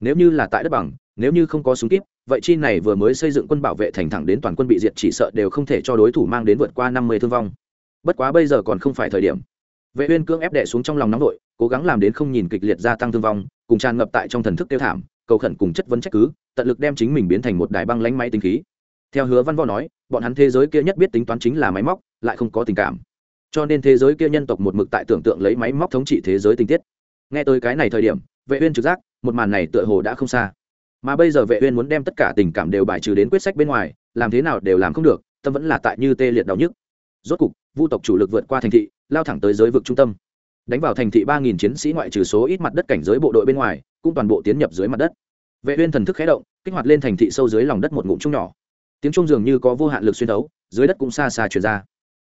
Speaker 1: Nếu như là tại đất bằng, nếu như không có súng kíp, vậy chi này vừa mới xây dựng quân bảo vệ thành thẳng đến toàn quân bị diệt chỉ sợ đều không thể cho đối thủ mang đến vượt qua năm mươi thương vong. Bất quá bây giờ còn không phải thời điểm. Vệ uyên cương ép đệ xuống trong lòng nóng nội cố gắng làm đến không nhìn kịch liệt gia tăng thương vong, cùng tràn ngập tại trong thần thức tiêu thảm cầu khẩn cùng chất vấn trách cứ, tận lực đem chính mình biến thành một đài băng lánh máy tính khí. Theo hứa văn võ nói, bọn hắn thế giới kia nhất biết tính toán chính là máy móc, lại không có tình cảm. Cho nên thế giới kia nhân tộc một mực tại tưởng tượng lấy máy móc thống trị thế giới tình tiết. Nghe tới cái này thời điểm, vệ uyên trực giác, một màn này tựa hồ đã không xa. Mà bây giờ vệ uyên muốn đem tất cả tình cảm đều bài trừ đến quyết sách bên ngoài, làm thế nào đều làm không được, tâm vẫn là tại như tê liệt đau nhức. Rốt cục, vu tộc chủ lực vượt qua thành thị, lao thẳng tới giới vực trung tâm. Đánh vào thành thị ba nghìn chiến sĩ ngoại trừ số ít mặt đất cảnh giới bộ đội bên ngoài cũng toàn bộ tiến nhập dưới mặt đất. Vệ uyên thần thức khẽ động, kích hoạt lên thành thị sâu dưới lòng đất một ngụm trung nhỏ. Tiếng trung dường như có vô hạn lực xuyên thấu, dưới đất cũng xa xa truyền ra.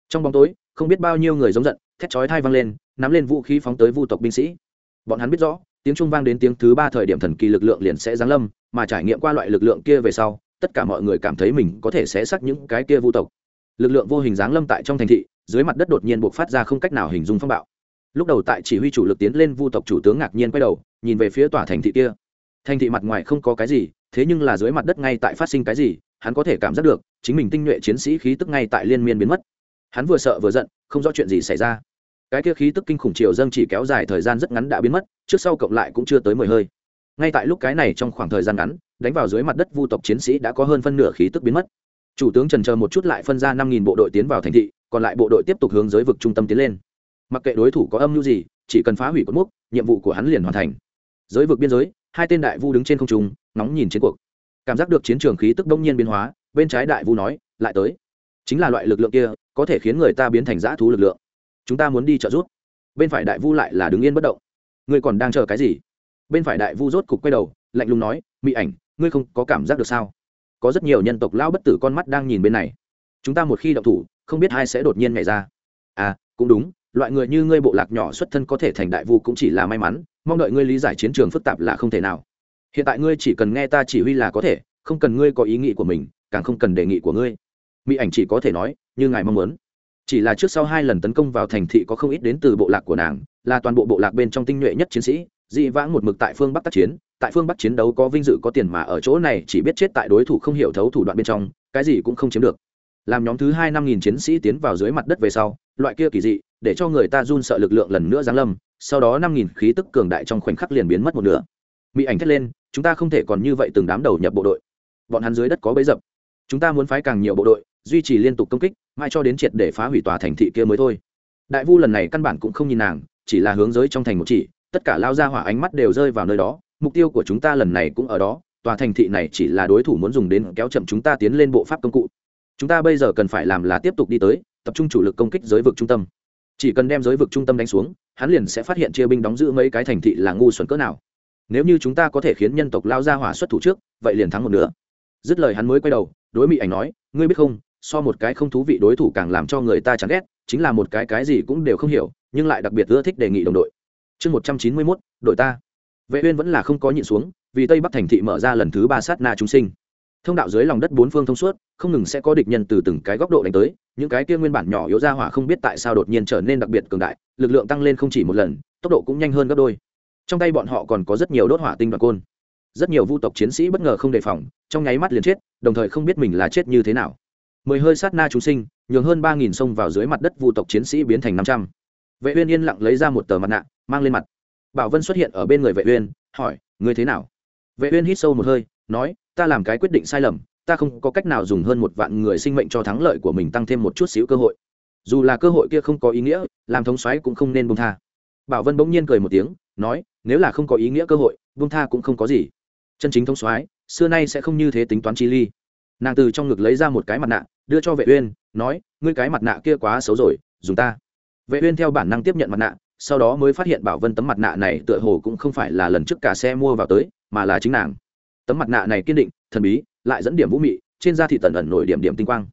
Speaker 1: Trong bóng tối, không biết bao nhiêu người giống giận, thét chói tai vang lên, nắm lên vũ khí phóng tới vu tộc binh sĩ. Bọn hắn biết rõ, tiếng trung vang đến tiếng thứ ba thời điểm thần kỳ lực lượng liền sẽ giáng lâm, mà trải nghiệm qua loại lực lượng kia về sau, tất cả mọi người cảm thấy mình có thể sẽ xác những cái kia vu tộc. Lực lượng vô hình giáng lâm tại trong thành thị, dưới mặt đất đột nhiên buộc phát ra không cách nào hình dung phong bạo lúc đầu tại chỉ huy chủ lực tiến lên vu tộc chủ tướng ngạc nhiên quay đầu, nhìn về phía tòa thành thị kia. Thành thị mặt ngoài không có cái gì, thế nhưng là dưới mặt đất ngay tại phát sinh cái gì, hắn có thể cảm giác được, chính mình tinh nhuệ chiến sĩ khí tức ngay tại liên miên biến mất. Hắn vừa sợ vừa giận, không rõ chuyện gì xảy ra. Cái kia khí tức kinh khủng triều dâng chỉ kéo dài thời gian rất ngắn đã biến mất, trước sau cộng lại cũng chưa tới mười hơi. Ngay tại lúc cái này trong khoảng thời gian ngắn, đánh vào dưới mặt đất vu tộc chiến sĩ đã có hơn phân nửa khí tức biến mất. Chủ tướng trần chờ một chút lại phân ra năm nghìn bộ đội tiến vào thành thị, còn lại bộ đội tiếp tục hướng giới vực trung tâm tiến lên mặc kệ đối thủ có âm mưu gì, chỉ cần phá hủy cột mốc, nhiệm vụ của hắn liền hoàn thành. Giới vực biên giới, hai tên đại vu đứng trên không trung nóng nhìn chiến cuộc. Cảm giác được chiến trường khí tức đông nhiên biến hóa, bên trái đại vu nói, lại tới. Chính là loại lực lượng kia, có thể khiến người ta biến thành dã thú lực lượng. Chúng ta muốn đi trợ giúp. Bên phải đại vu lại là đứng yên bất động. Ngươi còn đang chờ cái gì? Bên phải đại vu rốt cục quay đầu, lạnh lùng nói mỹ ảnh, ngươi không có cảm giác được sao? Có rất nhiều nhân tộc lao bất tử con mắt đang nhìn bên này. Chúng ta một khi động thủ, không biết ai sẽ đột nhiên nhảy ra. À cũng đúng loại người như ngươi bộ lạc nhỏ xuất thân có thể thành đại vu cũng chỉ là may mắn, mong đợi ngươi lý giải chiến trường phức tạp là không thể nào. Hiện tại ngươi chỉ cần nghe ta chỉ huy là có thể, không cần ngươi có ý nghĩ của mình, càng không cần đề nghị của ngươi. Mỹ ảnh chỉ có thể nói, như ngài mong muốn. Chỉ là trước sau hai lần tấn công vào thành thị có không ít đến từ bộ lạc của nàng, là toàn bộ bộ lạc bên trong tinh nhuệ nhất chiến sĩ, dị vãng một mực tại phương bắc tác chiến, tại phương bắc chiến đấu có vinh dự có tiền mà ở chỗ này chỉ biết chết tại đối thủ không hiểu thấu thủ đoạn bên trong, cái gì cũng không chiếm được. Làm nhóm thứ hai năm nghìn chiến sĩ tiến vào dưới mặt đất về sau, loại kia kỳ dị để cho người ta run sợ lực lượng lần nữa giáng lâm, sau đó năm nghìn khí tức cường đại trong khoảnh khắc liền biến mất một nửa. Mỹ ảnh thét lên, chúng ta không thể còn như vậy từng đám đầu nhập bộ đội. Bọn hắn dưới đất có bấy dập. Chúng ta muốn phái càng nhiều bộ đội, duy trì liên tục công kích, mai cho đến triệt để phá hủy tòa thành thị kia mới thôi. Đại vu lần này căn bản cũng không nhìn nàng, chỉ là hướng giới trong thành một chỉ, tất cả lao ra hỏa ánh mắt đều rơi vào nơi đó, mục tiêu của chúng ta lần này cũng ở đó, tòa thành thị này chỉ là đối thủ muốn dùng đến kéo chậm chúng ta tiến lên bộ pháp công cụ. Chúng ta bây giờ cần phải làm là tiếp tục đi tới, tập trung chủ lực công kích giới vực trung tâm chỉ cần đem giới vực trung tâm đánh xuống, hắn liền sẽ phát hiện chia binh đóng giữ mấy cái thành thị là ngu xuẩn cỡ nào. Nếu như chúng ta có thể khiến nhân tộc lao ra hỏa xuất thủ trước, vậy liền thắng một nửa. Dứt lời hắn mới quay đầu, đối mỹ ảnh nói, ngươi biết không, so một cái không thú vị đối thủ càng làm cho người ta chán ghét, chính là một cái cái gì cũng đều không hiểu, nhưng lại đặc biệt ưa thích đề nghị đồng đội. Chương một trăm chín mươi mốt, đội ta. Vệ uyên vẫn là không có nhịn xuống, vì tây bắc thành thị mở ra lần thứ ba sát na chúng sinh thông đạo dưới lòng đất bốn phương thông suốt, không ngừng sẽ có địch nhân từ từng cái góc độ đánh tới, những cái kia nguyên bản nhỏ yếu ra hỏa không biết tại sao đột nhiên trở nên đặc biệt cường đại, lực lượng tăng lên không chỉ một lần, tốc độ cũng nhanh hơn gấp đôi. Trong tay bọn họ còn có rất nhiều đốt hỏa tinh và côn. Rất nhiều vu tộc chiến sĩ bất ngờ không đề phòng, trong nháy mắt liền chết, đồng thời không biết mình là chết như thế nào. Mười hơi sát na chúng sinh, nhường hơn ba nghìn sông vào dưới mặt đất vu tộc chiến sĩ biến thành năm trăm. Vệ uyên yên lặng lấy ra một tờ mặt nạ, mang lên mặt. Bảo vân xuất hiện ở bên người vệ uyên, hỏi, ngươi thế nào? Vệ uyên hít sâu một hơi, nói ta làm cái quyết định sai lầm, ta không có cách nào dùng hơn một vạn người sinh mệnh cho thắng lợi của mình tăng thêm một chút xíu cơ hội. Dù là cơ hội kia không có ý nghĩa, làm thống soái cũng không nên buông tha. Bảo vân bỗng nhiên cười một tiếng, nói, nếu là không có ý nghĩa cơ hội, buông tha cũng không có gì. Chân chính thống soái, xưa nay sẽ không như thế tính toán chi ly. Nàng từ trong ngực lấy ra một cái mặt nạ, đưa cho vệ uyên, nói, ngươi cái mặt nạ kia quá xấu rồi, dùng ta. Vệ uyên theo bản năng tiếp nhận mặt nạ, sau đó mới phát hiện bảo vân tấm mặt nạ này tựa hồ cũng không phải là lần trước cả xe mua vào tới, mà là chính nàng tấm mặt nạ này kiên định, thần bí, lại dẫn điểm vũ mị, trên da thị tần ẩn nổi điểm điểm tinh quang.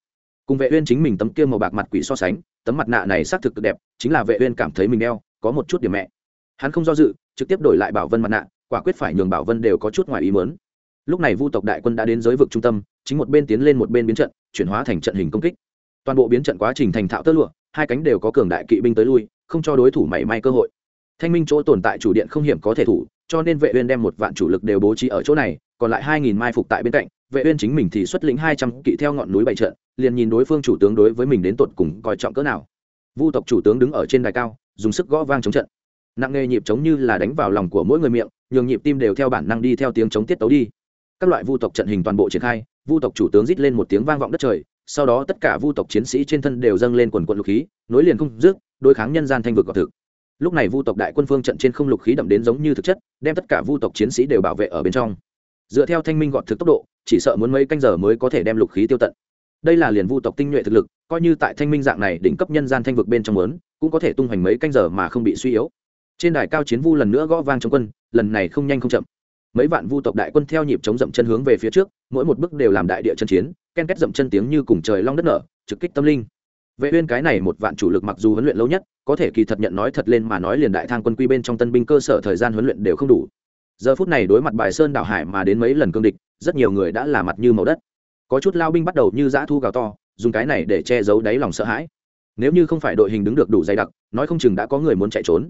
Speaker 1: Cùng vệ uyên chính mình tấm kia màu bạc mặt quỷ so sánh, tấm mặt nạ này xác thực cực đẹp, chính là vệ uyên cảm thấy mình đeo có một chút điểm mẹ. Hắn không do dự, trực tiếp đổi lại bảo vân mặt nạ, quả quyết phải nhường bảo vân đều có chút ngoài ý muốn. Lúc này vu tộc đại quân đã đến giới vực trung tâm, chính một bên tiến lên một bên biến trận, chuyển hóa thành trận hình công kích. Toàn bộ biến trận quá trình thành thạo tơ lụa, hai cánh đều có cường đại kỵ binh tới lui, không cho đối thủ mảy may cơ hội. Thanh minh chỗ tồn tại chủ điện không hiểm có thể thủ, cho nên vệ uyên đem một vạn chủ lực đều bố trí ở chỗ này còn lại hai nghìn mai phục tại bên cạnh, vệ uyên chính mình thì xuất lĩnh hai trăm kỵ theo ngọn núi bảy trận, liền nhìn đối phương chủ tướng đối với mình đến tột cùng coi trọng cỡ nào. Vu tộc chủ tướng đứng ở trên đài cao, dùng sức gõ vang chống trận. Nặng nghề nhịp chống như là đánh vào lòng của mỗi người miệng, nhường nhịp tim đều theo bản năng đi theo tiếng chống tiết tấu đi. Các loại vu tộc trận hình toàn bộ triển khai, vu tộc chủ tướng rít lên một tiếng vang vọng đất trời, sau đó tất cả vu tộc chiến sĩ trên thân đều dâng lên quần quần lục khí, nối liền không dứt, đối kháng nhân gian thanh vực gọt thực. Lúc này vu tộc đại quân phương trận trên không lục khí đậm đến giống như thực chất, đem tất cả vu tộc chiến sĩ đều bảo vệ ở bên trong dựa theo thanh minh gọn thực tốc độ, chỉ sợ muốn mấy canh giờ mới có thể đem lục khí tiêu tận. Đây là liền vu tộc tinh nhuệ thực lực, coi như tại thanh minh dạng này đỉnh cấp nhân gian thanh vực bên trong lớn cũng có thể tung hoành mấy canh giờ mà không bị suy yếu. Trên đài cao chiến vu lần nữa gõ vang trong quân, lần này không nhanh không chậm. Mấy vạn vu tộc đại quân theo nhịp chống dậm chân hướng về phía trước, mỗi một bước đều làm đại địa chân chiến, ken kết dậm chân tiếng như cùng trời long đất nở, trực kích tâm linh. Vệ uyên cái này một vạn chủ lực mặc dù huấn luyện lâu nhất, có thể kỳ thật nhận nói thật lên mà nói liền đại thang quân quy bên trong tân binh cơ sở thời gian huấn luyện đều không đủ giờ phút này đối mặt bài sơn đảo hải mà đến mấy lần cương địch, rất nhiều người đã là mặt như màu đất. Có chút lao binh bắt đầu như dã thu gào to, dùng cái này để che giấu đáy lòng sợ hãi. Nếu như không phải đội hình đứng được đủ dày đặc, nói không chừng đã có người muốn chạy trốn.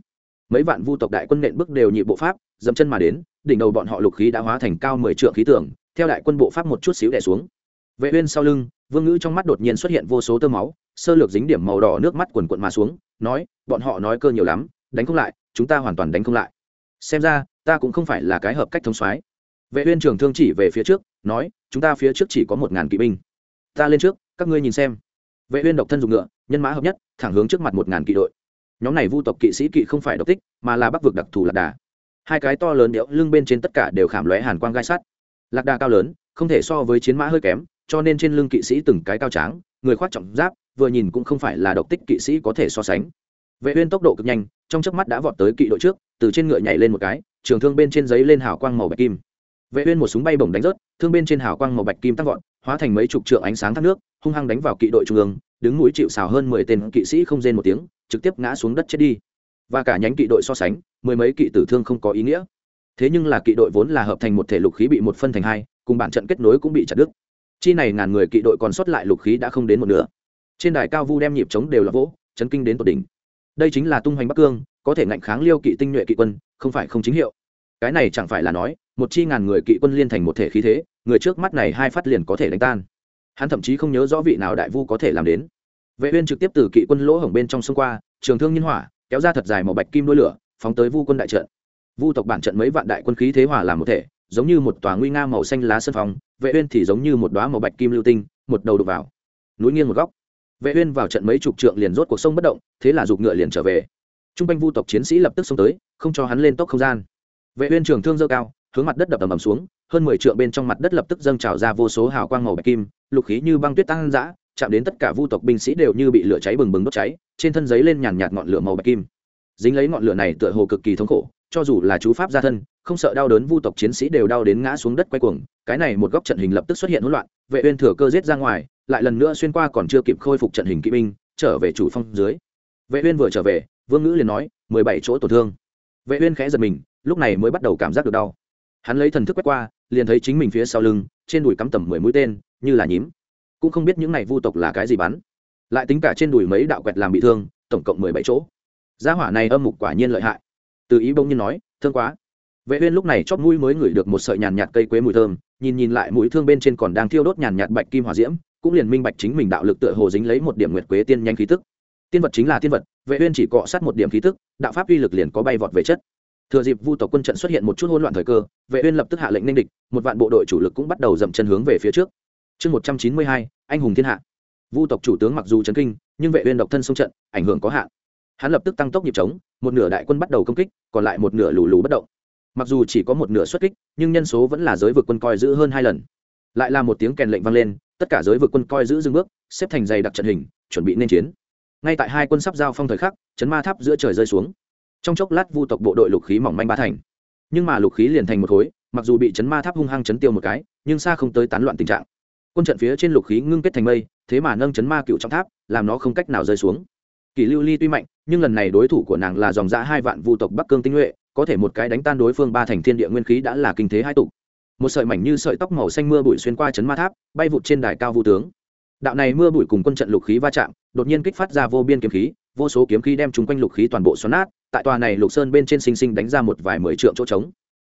Speaker 1: Mấy vạn vu tộc đại quân nện bước đều nhị bộ pháp, dậm chân mà đến, đỉnh đầu bọn họ lục khí đã hóa thành cao mười trượng khí tưởng theo đại quân bộ pháp một chút xíu đè xuống. Vệ uyên sau lưng, vương ngữ trong mắt đột nhiên xuất hiện vô số tơ máu, sơ lược dính điểm màu đỏ nước mắt quần cuộn mà xuống, nói, bọn họ nói cơ nhiều lắm, đánh không lại, chúng ta hoàn toàn đánh không lại. Xem ra ta cũng không phải là cái hợp cách thông soái. Vệ uyên trường thương chỉ về phía trước, nói, chúng ta phía trước chỉ có một ngàn kỵ binh. Ta lên trước, các ngươi nhìn xem. Vệ uyên độc thân dùng ngựa, nhân mã hợp nhất, thẳng hướng trước mặt một ngàn kỵ đội. Nhóm này vu tộc kỵ sĩ kỵ không phải độc tích, mà là bắc vực đặc thù lạc đà. Hai cái to lớn điệu lưng bên trên tất cả đều khảm lóe hàn quang gai sắt. Lạc đà cao lớn, không thể so với chiến mã hơi kém, cho nên trên lưng kỵ sĩ từng cái cao tráng, người khoác trọng giáp, vừa nhìn cũng không phải là độc tích kỵ sĩ có thể so sánh. Vệ uyên tốc độ cực nhanh, trong chớp mắt đã vọt tới kỵ đội trước, từ trên ngựa nhảy lên một cái trường thương bên trên giấy lên hào quang màu bạch kim. Vệ uyên một súng bay bổng đánh rớt, thương bên trên hào quang màu bạch kim tăng vọt, hóa thành mấy chục trượng ánh sáng thác nước, hung hăng đánh vào kỵ đội trung ương, đứng mũi chịu sào hơn mười tên kỵ sĩ không rên một tiếng, trực tiếp ngã xuống đất chết đi. Và cả nhánh kỵ đội so sánh, mười mấy kỵ tử thương không có ý nghĩa. Thế nhưng là kỵ đội vốn là hợp thành một thể lục khí bị một phân thành hai, cùng bản trận kết nối cũng bị chặt đứt. Chi này ngàn người kỵ đội còn sót lại lục khí đã không đến một nửa. Trên đài cao vu đem nhịp chống đều là vỗ, chấn kinh đến tột đỉnh. Đây chính là tung hoành bắc cương, có thể ngạnh kháng liêu kỵ tinh nhuệ kỵ quân không phải không chính hiệu. Cái này chẳng phải là nói, một chi ngàn người kỵ quân liên thành một thể khí thế, người trước mắt này hai phát liền có thể đánh tan. Hắn thậm chí không nhớ rõ vị nào đại vu có thể làm đến. Vệ uyên trực tiếp từ kỵ quân lỗ hổng bên trong xông qua, trường thương nhân hỏa, kéo ra thật dài màu bạch kim đuôi lửa, phóng tới vu quân đại trận. Vu tộc bản trận mấy vạn đại quân khí thế hòa làm một thể, giống như một tòa nguy nga màu xanh lá sân phòng, vệ uyên thì giống như một đóa màu bạch kim lưu tinh, một đầu đục vào. Núi nghiêng một góc. Vệ uyên vào trận mấy chục trượng liền rốt cuộc sông bất động, thế là dục ngựa liền trở về trung quanh vu tộc chiến sĩ lập tức xông tới, không cho hắn lên tốc không gian. Vệ uyên trường thương dơ cao, hướng mặt đất đập ầm ầm xuống, hơn 10 trượng bên trong mặt đất lập tức dâng trào ra vô số hào quang màu bạch kim, lục khí như băng tuyết tăng dã chạm đến tất cả vu tộc binh sĩ đều như bị lửa cháy bừng bừng đốt cháy, trên thân giấy lên nhàn nhạt ngọn lửa màu bạch kim. Dính lấy ngọn lửa này tựa hồ cực kỳ thống khổ, cho dù là chú pháp gia thân, không sợ đau đớn vu tộc chiến sĩ đều đau đến ngã xuống đất quay cuồng, cái này một góc trận hình lập tức xuất hiện hỗn loạn, vệ uyên thừa cơ giết ra ngoài, lại lần nữa xuyên qua còn chưa kịp khôi phục trận hình kỵ binh, trở về chủ phong dưới vệ uyên vừa trở về, vương ngữ liền nói 17 chỗ tổn thương. Vệ uyên khẽ giật mình, lúc này mới bắt đầu cảm giác được đau. Hắn lấy thần thức quét qua, liền thấy chính mình phía sau lưng, trên đùi cắm tầm mười mũi tên, như là nhím. Cũng không biết những này vu tộc là cái gì bắn. Lại tính cả trên đùi mấy đạo quẹt làm bị thương, tổng cộng mười bảy chỗ. Gia hỏa này âm mục quả nhiên lợi hại. Từ ý bỗng nhiên nói, thương quá. Vệ uyên lúc này chót mũi mới ngửi được một sợi nhàn nhạt cây quế mùi thơm, nhìn nhìn lại mũi thương bên trên còn đang thiêu đốt nhàn nhạt bạch kim hỏa diễm, cũng liền minh bạch chính mình đạo lực tựa hồ dính lấy một điểm nguyệt quế tiên nhanh khí tức tiên vật chính là tiên vật vệ uyên chỉ cọ sát một điểm khí tức đạo pháp uy lực liền có bay vọt về chất. Thừa dịp vu tộc quân trận xuất hiện một chút hỗn loạn thời cơ vệ uyên lập tức hạ lệnh ninh địch một vạn bộ đội chủ lực cũng bắt đầu dậm chân hướng về phía trước. Chương 192, anh hùng thiên hạ. Vu tộc chủ tướng mặc dù chấn kinh nhưng vệ uyên độc thân xung trận ảnh hưởng có hạn. Hắn lập tức tăng tốc nhịp chống một nửa đại quân bắt đầu công kích còn lại một nửa lù lù bất động. Mặc dù chỉ có một nửa xuất kích nhưng nhân số vẫn là giới vực quân coi giữ hơn hai lần. Lại là một tiếng kèn lệnh vang lên tất cả giới vực quân coi giữ dừng bước xếp thành dày đặc trận hình chuẩn bị nên chiến ngay tại hai quân sắp giao phong thời khắc, chấn ma tháp giữa trời rơi xuống. Trong chốc lát vu tộc bộ đội lục khí mỏng manh ba thành. Nhưng mà lục khí liền thành một khối, mặc dù bị chấn ma tháp hung hăng chấn tiêu một cái, nhưng xa không tới tán loạn tình trạng. Quân trận phía trên lục khí ngưng kết thành mây, thế mà nâng chấn ma cựu trong tháp, làm nó không cách nào rơi xuống. Kỷ lưu ly tuy mạnh, nhưng lần này đối thủ của nàng là dòng dã hai vạn vu tộc bắc cương tinh nhuệ, có thể một cái đánh tan đối phương ba thành thiên địa nguyên khí đã là kinh thế hai tục một sợi mảnh như sợi tóc màu xanh mưa bụi xuyên qua chấn ma tháp, bay vụt trên đài cao vu tướng đạo này mưa bụi cùng quân trận lục khí va chạm, đột nhiên kích phát ra vô biên kiếm khí, vô số kiếm khí đem chúng quanh lục khí toàn bộ xoắn nát, tại tòa này lục sơn bên trên sinh sinh đánh ra một vài mười trượng chỗ trống.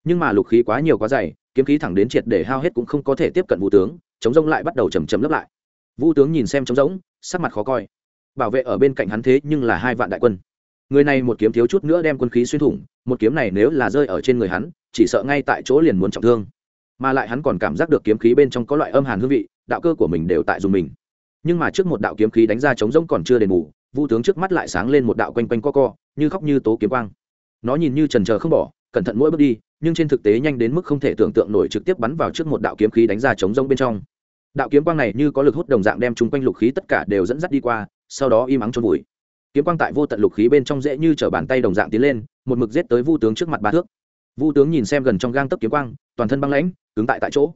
Speaker 1: Nhưng mà lục khí quá nhiều quá dày, kiếm khí thẳng đến triệt để hao hết cũng không có thể tiếp cận vũ tướng, chống rông lại bắt đầu chầm chầm lấp lại. Vũ tướng nhìn xem trống rỗng, sắc mặt khó coi. Bảo vệ ở bên cạnh hắn thế nhưng là hai vạn đại quân. Người này một kiếm thiếu chút nữa đem quân khí xuyên thủng, một kiếm này nếu là rơi ở trên người hắn, chỉ sợ ngay tại chỗ liền muốn trọng thương. Mà lại hắn còn cảm giác được kiếm khí bên trong có loại âm hàn hương vị đạo cơ của mình đều tại dùng mình. Nhưng mà trước một đạo kiếm khí đánh ra trống rỗng còn chưa đền bù, vu tướng trước mắt lại sáng lên một đạo quanh quanh co co, như khóc như tố kiếm quang. Nó nhìn như trần trờ không bỏ, cẩn thận mỗi bước đi, nhưng trên thực tế nhanh đến mức không thể tưởng tượng nổi trực tiếp bắn vào trước một đạo kiếm khí đánh ra chống rỗng bên trong. Đạo kiếm quang này như có lực hút đồng dạng đem chúng quanh lục khí tất cả đều dẫn dắt đi qua, sau đó im ắng trôn vùi. Kiếm quang tại vô tận lục khí bên trong dễ như t bàn tay đồng dạng tiến lên, một mực giết tới vu tướng trước mặt ba thước. Vu tướng nhìn xem gần trong gang tấc kiếm quang, toàn thân băng lãnh, cứng tại tại chỗ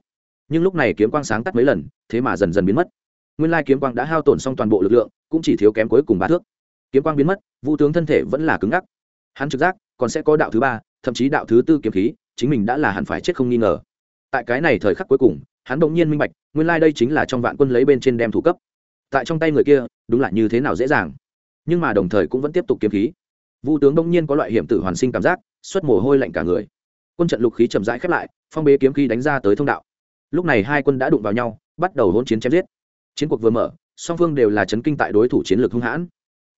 Speaker 1: nhưng lúc này kiếm quang sáng tắt mấy lần, thế mà dần dần biến mất. Nguyên lai kiếm quang đã hao tổn xong toàn bộ lực lượng, cũng chỉ thiếu kém cuối cùng ba thước. Kiếm quang biến mất, vu tướng thân thể vẫn là cứng ngắc. Hắn trực giác, còn sẽ có đạo thứ ba, thậm chí đạo thứ tư kiếm khí, chính mình đã là hẳn phải chết không nghi ngờ. Tại cái này thời khắc cuối cùng, hắn bỗng nhiên minh bạch, nguyên lai đây chính là trong vạn quân lấy bên trên đem thủ cấp. Tại trong tay người kia, đúng là như thế nào dễ dàng. Nhưng mà đồng thời cũng vẫn tiếp tục kiếm khí. Vu tướng bỗng nhiên có loại hiểm tử hoàn sinh cảm giác, xuất mồ hôi lạnh cả người. Quân trận lục khí chậm rãi khép lại, phong bế kiếm khí đánh ra tới thông đạo lúc này hai quân đã đụng vào nhau, bắt đầu hỗn chiến chém giết. Chiến cuộc vừa mở, song phương đều là chấn kinh tại đối thủ chiến lược hung hãn.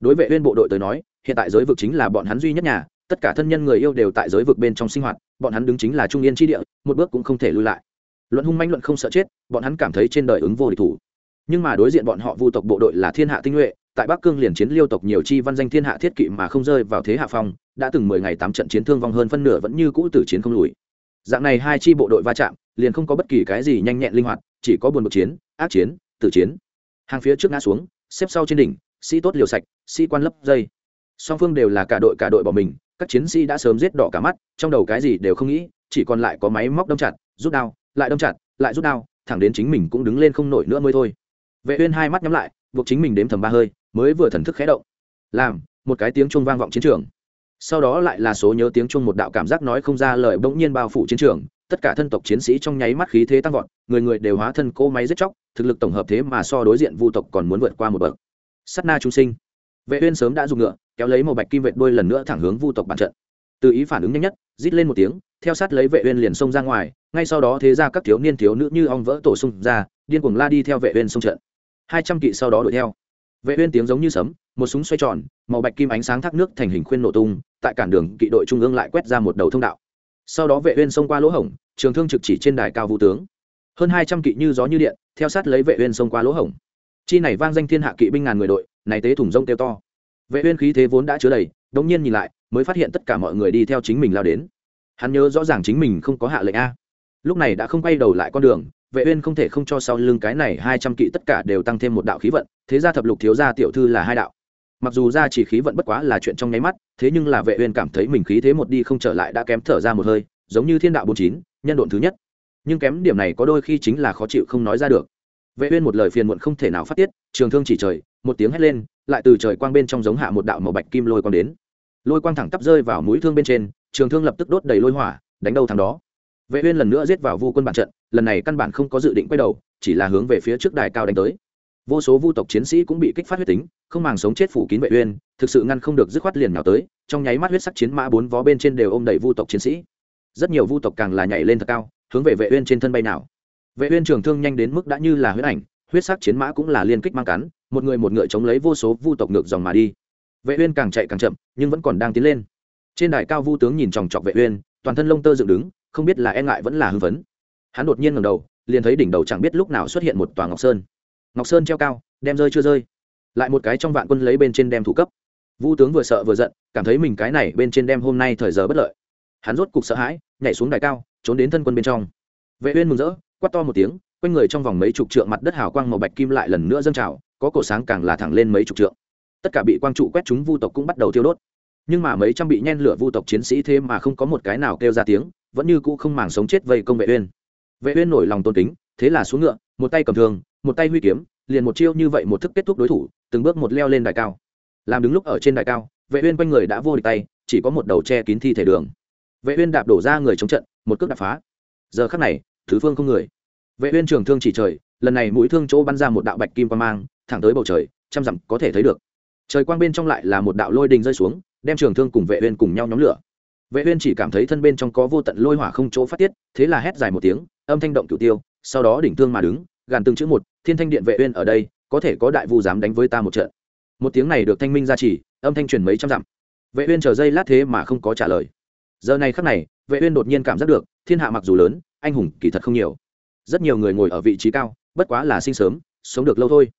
Speaker 1: Đối vệ uyên bộ đội tới nói, hiện tại giới vực chính là bọn hắn duy nhất nhà, tất cả thân nhân người yêu đều tại giới vực bên trong sinh hoạt, bọn hắn đứng chính là trung yên tri địa, một bước cũng không thể lui lại. Luận hung manh luận không sợ chết, bọn hắn cảm thấy trên đời ứng vô địch thủ. Nhưng mà đối diện bọn họ vu tộc bộ đội là thiên hạ tinh nhuệ, tại bắc cương liền chiến liêu tộc nhiều chi văn danh thiên hạ thiết kỵ mà không rơi vào thế hạ phong, đã từng mười ngày tám trận chiến thương vong hơn phân nửa vẫn như cũ tử chiến không lùi. Dạng này hai chi bộ đội va chạm liền không có bất kỳ cái gì nhanh nhẹn linh hoạt, chỉ có buồn bực chiến, ác chiến, tử chiến. Hàng phía trước ngã xuống, xếp sau trên đỉnh, sĩ tốt liều sạch, sĩ quan lấp dây. Song phương đều là cả đội cả đội bỏ mình, các chiến sĩ đã sớm giết đỏ cả mắt, trong đầu cái gì đều không nghĩ, chỉ còn lại có máy móc đâm chặt, rút đao, lại đâm chặt, lại rút đao, thẳng đến chính mình cũng đứng lên không nổi nữa mới thôi. Vệ uyên hai mắt nhắm lại, buộc chính mình đếm thầm ba hơi, mới vừa thần thức khé động. Làm, một cái tiếng chuông vang vọng chiến trường. Sau đó lại là số nhớ tiếng chuông một đạo cảm giác nói không ra lời, bỗng nhiên bao phủ chiến trường tất cả thân tộc chiến sĩ trong nháy mắt khí thế tăng vọt, người người đều hóa thân cỗ máy giết chóc, thực lực tổng hợp thế mà so đối diện vu tộc còn muốn vượt qua một bậc. Sắt na trung sinh. Vệ uyên sớm đã dùng ngựa, kéo lấy màu bạch kim vệt đuôi lần nữa thẳng hướng vu tộc bàn trận. Từ ý phản ứng nhanh nhất, rít lên một tiếng, theo sát lấy vệ uyên liền xông ra ngoài, ngay sau đó thế ra các thiếu niên thiếu nữ như ong vỡ tổ xung ra, điên cuồng la đi theo vệ uyên xông trận. Hai trăm kỵ sau đó đuổi theo. Vệ uyên tiếng giống như sấm, một súng xoay tròn, màu bạch kim ánh sáng thác nước thành hình khuyên nổ tung, tại cản đường kỵ đội trung ương lại quét ra một đầu thông đạo sau đó vệ uyên xông qua lỗ hổng, trường thương trực chỉ trên đài cao vũ tướng. Hơn hai trăm kỵ như gió như điện, theo sát lấy vệ uyên xông qua lỗ hổng. Chi này vang danh thiên hạ kỵ binh ngàn người đội, này tế thủng rông tiêu to. Vệ uyên khí thế vốn đã chứa đầy, đống nhiên nhìn lại, mới phát hiện tất cả mọi người đi theo chính mình lao đến. Hắn nhớ rõ ràng chính mình không có hạ lệnh a. Lúc này đã không quay đầu lại con đường, vệ uyên không thể không cho sau lưng cái này hai trăm kỵ tất cả đều tăng thêm một đạo khí vận, thế ra thập lục thiếu gia tiểu thư là hai đạo mặc dù ra chỉ khí vận bất quá là chuyện trong nháy mắt, thế nhưng là vệ uyên cảm thấy mình khí thế một đi không trở lại đã kém thở ra một hơi, giống như thiên đạo bốn chín, nhân độn thứ nhất. Nhưng kém điểm này có đôi khi chính là khó chịu không nói ra được. Vệ uyên một lời phiền muộn không thể nào phát tiết, trường thương chỉ trời, một tiếng hét lên, lại từ trời quang bên trong giống hạ một đạo màu bạch kim lôi quang đến. Lôi quang thẳng tắp rơi vào mũi thương bên trên, trường thương lập tức đốt đầy lôi hỏa, đánh đầu thằng đó. Vệ uyên lần nữa giết vào vu quân bản trận, lần này căn bản không có dự định quay đầu, chỉ là hướng về phía trước đài cao đánh tới vô số vu tộc chiến sĩ cũng bị kích phát huyết tính, không màng sống chết phủ kín vệ uyên, thực sự ngăn không được dứt khoát liền nhào tới, trong nháy mắt huyết sắc chiến mã bốn vó bên trên đều ôm đầy vu tộc chiến sĩ. Rất nhiều vu tộc càng là nhảy lên thật cao, hướng về vệ uyên trên thân bay nào. Vệ uyên trường thương nhanh đến mức đã như là huyết ảnh, huyết sắc chiến mã cũng là liên kích mang cắn, một người một ngựa chống lấy vô số vu tộc ngược dòng mà đi. Vệ uyên càng chạy càng chậm, nhưng vẫn còn đang tiến lên. Trên đài cao vu tướng nhìn chòng chọc vệ uyên, toàn thân lông tơ dựng đứng, không biết là e ngại vẫn là hưng phấn. Hắn đột nhiên ngẩng đầu, liền thấy đỉnh đầu chẳng biết lúc nào xuất hiện một tòa ngọc sơn ngọc sơn treo cao, đem rơi chưa rơi. Lại một cái trong vạn quân lấy bên trên đem thủ cấp. Vu tướng vừa sợ vừa giận, cảm thấy mình cái này bên trên đem hôm nay thời giờ bất lợi. Hắn rốt cục sợ hãi, nhảy xuống đài cao, trốn đến thân quân bên trong. Vệ uyên mừng rỡ, quát to một tiếng, quanh người trong vòng mấy chục trượng mặt đất hào quang màu bạch kim lại lần nữa dâng trào, có cổ sáng càng là thẳng lên mấy chục trượng. Tất cả bị quang trụ quét chúng vu tộc cũng bắt đầu thiêu đốt. Nhưng mà mấy trăm bị nhen lửa vu tộc chiến sĩ thế mà không có một cái nào kêu ra tiếng, vẫn như cũ không màng sống chết vây công vệ uyên. Vệ uyên nổi lòng tôn kính thế là xuống ngựa, một tay cầm thương, một tay huy kiếm, liền một chiêu như vậy một thức kết thúc đối thủ, từng bước một leo lên đài cao. Làm đứng lúc ở trên đài cao, vệ uyên quanh người đã vô địch tay, chỉ có một đầu che kín thi thể đường. Vệ uyên đạp đổ ra người chống trận, một cước đạp phá. Giờ khắc này, thứ phương không người. Vệ uyên trường thương chỉ trời, lần này mũi thương chỗ bắn ra một đạo bạch kim quang mang, thẳng tới bầu trời, trăm dặm có thể thấy được. Trời quang bên trong lại là một đạo lôi đình rơi xuống, đem trường thương cùng vệ uyên cùng nhau nhóm lửa. Vệ uyên chỉ cảm thấy thân bên trong có vô tận lôi hỏa không chỗ phát tiết, thế là hét dài một tiếng, âm thanh động cửu tiêu sau đó đỉnh thương mà đứng, gàn từng chữ một, thiên thanh điện vệ uyên ở đây, có thể có đại vu dám đánh với ta một trận. Một tiếng này được thanh minh ra chỉ âm thanh truyền mấy trăm dặm. Vệ uyên chờ giây lát thế mà không có trả lời. Giờ này khắc này, vệ uyên đột nhiên cảm giác được, thiên hạ mặc dù lớn, anh hùng kỳ thật không nhiều. Rất nhiều người ngồi ở vị trí cao, bất quá là sinh sớm, sống được lâu thôi.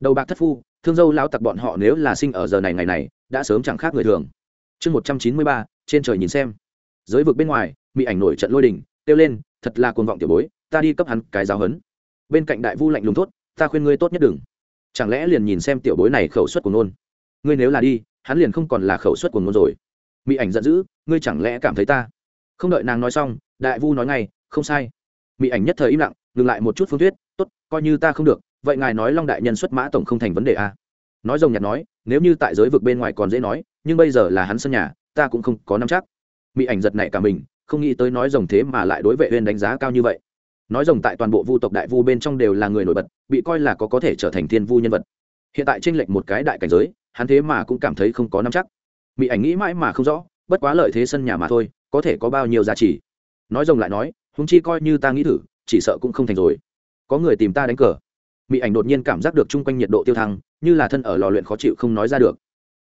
Speaker 1: Đầu bạc thất phu, thương dâu lão tặc bọn họ nếu là sinh ở giờ này ngày này, đã sớm chẳng khác người thường. Chương một trăm chín mươi ba, trên trời nhìn xem. Giới vực bên ngoài bị ảnh nổi trận lôi đình tiêu lên, thật là cuồng vọng tiểu bối ta đi cấp hắn cái giáo hấn bên cạnh đại vu lạnh lùng thốt, ta khuyên ngươi tốt nhất đừng. Chẳng lẽ liền nhìn xem tiểu bối này khẩu suất của nôn ngươi nếu là đi, hắn liền không còn là khẩu suất của nôn rồi. Mỹ ảnh giận dữ, ngươi chẳng lẽ cảm thấy ta? Không đợi nàng nói xong, đại vu nói ngay, không sai. Mỹ ảnh nhất thời im lặng, ngừng lại một chút phương thuyết, tốt, coi như ta không được, vậy ngài nói long đại nhân xuất mã tổng không thành vấn đề a à? nói rồng nhạt nói, nếu như tại giới vực bên ngoài còn dễ nói, nhưng bây giờ là hắn sân nhà, ta cũng không có nắm chắc. Mỹ ảnh giật nảy cả mình, không nghĩ tới nói rồng thế mà lại đối vệ uyên đánh giá cao như vậy nói rồng tại toàn bộ vu tộc đại vu bên trong đều là người nổi bật, bị coi là có có thể trở thành thiên vu nhân vật. Hiện tại tranh lệch một cái đại cảnh giới, hắn thế mà cũng cảm thấy không có nắm chắc. Mỹ ảnh nghĩ mãi mà không rõ, bất quá lợi thế sân nhà mà thôi, có thể có bao nhiêu giá trị. Nói rồng lại nói húng chi coi như ta nghĩ thử, chỉ sợ cũng không thành rồi. Có người tìm ta đánh cờ. Mỹ ảnh đột nhiên cảm giác được chung quanh nhiệt độ tiêu thăng, như là thân ở lò luyện khó chịu không nói ra được.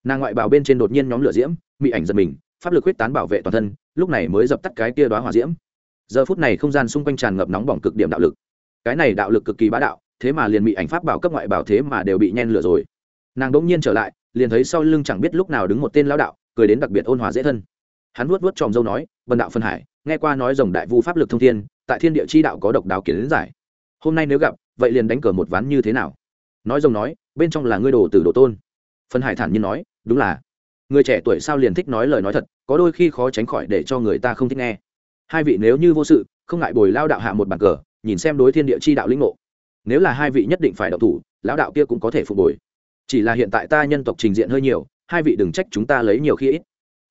Speaker 1: Nàng ngoại bào bên trên đột nhiên nhóm lửa diễm mỹ ảnh giật mình, pháp lực huyết tán bảo vệ toàn thân, lúc này mới dập tắt cái kia đoá hỏa diễm giờ phút này không gian xung quanh tràn ngập nóng bỏng cực điểm đạo lực. Cái này đạo lực cực kỳ bá đạo, thế mà liền bị ảnh pháp bảo cấp ngoại bảo thế mà đều bị nhen lửa rồi. Nàng đ ỗ n g nhiên trở lại, liền thấy sau lưng chẳng biết lúc nào đứng một tên lão đạo, cười đến đặc biệt ôn hòa dễ thân. Hắn vuốt vuốt tròm dâu nói vần đạo phân hải, nghe qua nói rồng đại vu pháp lực thông thiên, tại thiên địa chi đạo có độc đáo kiến giải. Hôm nay nếu gặp, vậy liền đánh cờ một ván như thế nào? Nói rồng nói, bên trong là ngươi đồ từ đồ tôn. Phân hải thản nhiên nói, đúng là. Người trẻ tuổi sao liền thích nói lời nói thật, có đôi khi khó tránh khỏi để cho người ta không thích nghe hai vị nếu như vô sự, không ngại bồi lao đạo hạ một bàn cờ, nhìn xem đối thiên địa chi đạo lĩnh ngộ. Nếu là hai vị nhất định phải đạo thủ, lão đạo kia cũng có thể phục hồi. Chỉ là hiện tại ta nhân tộc trình diện hơi nhiều, hai vị đừng trách chúng ta lấy nhiều khi ít.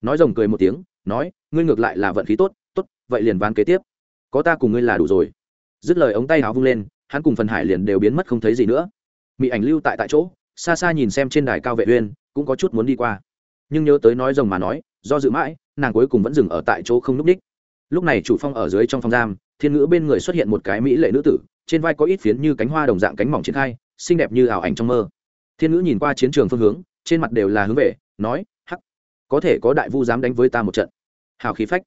Speaker 1: Nói rồng cười một tiếng, nói, ngươi ngược lại là vận khí tốt tốt, vậy liền ván kế tiếp. Có ta cùng ngươi là đủ rồi. Dứt lời ống tay áo vung lên, hắn cùng phần hải liền đều biến mất không thấy gì nữa. Mỹ ảnh lưu tại tại chỗ, xa xa nhìn xem trên đài cao vệ uyên, cũng có chút muốn đi qua. Nhưng nhớ tới nói rồng mà nói, do dự mãi, nàng cuối cùng vẫn dừng ở tại chỗ không núp đích lúc này chủ phong ở dưới trong phòng giam, thiên ngữ bên người xuất hiện một cái mỹ lệ nữ tử, trên vai có ít phiến như cánh hoa đồng dạng cánh mỏng triển khai, xinh đẹp như ảo ảnh trong mơ. Thiên ngữ nhìn qua chiến trường phương hướng, trên mặt đều là hướng về, nói, hắc, có thể có đại vu dám đánh với ta một trận. Hào khí phách.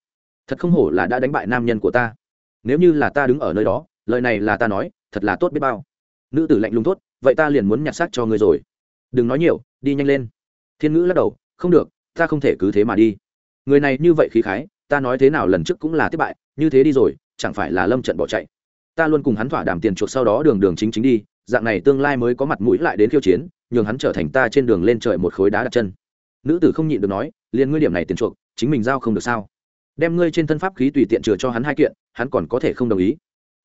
Speaker 1: Thật không hổ là đã đánh bại nam nhân của ta. Nếu như là ta đứng ở nơi đó, lời này là ta nói, thật là tốt biết bao. Nữ tử lạnh lùng tốt vậy ta liền muốn nhặt xác cho ngươi rồi. Đừng nói nhiều, đi nhanh lên. Thiên ngữ lắc đầu, không được, ta không thể cứ thế mà đi. Người này như vậy khí khái ta nói thế nào lần trước cũng là thất bại, như thế đi rồi, chẳng phải là lâm trận bỏ chạy. Ta luôn cùng hắn thỏa đàm tiền chuộc sau đó đường đường chính chính đi, dạng này tương lai mới có mặt mũi lại đến khiêu chiến, nhường hắn trở thành ta trên đường lên trời một khối đá đặt chân. Nữ tử không nhịn được nói, liền ngươi điểm này tiền chuộc, chính mình giao không được sao? Đem ngươi trên thân pháp khí tùy tiện chừa cho hắn hai kiện, hắn còn có thể không đồng ý.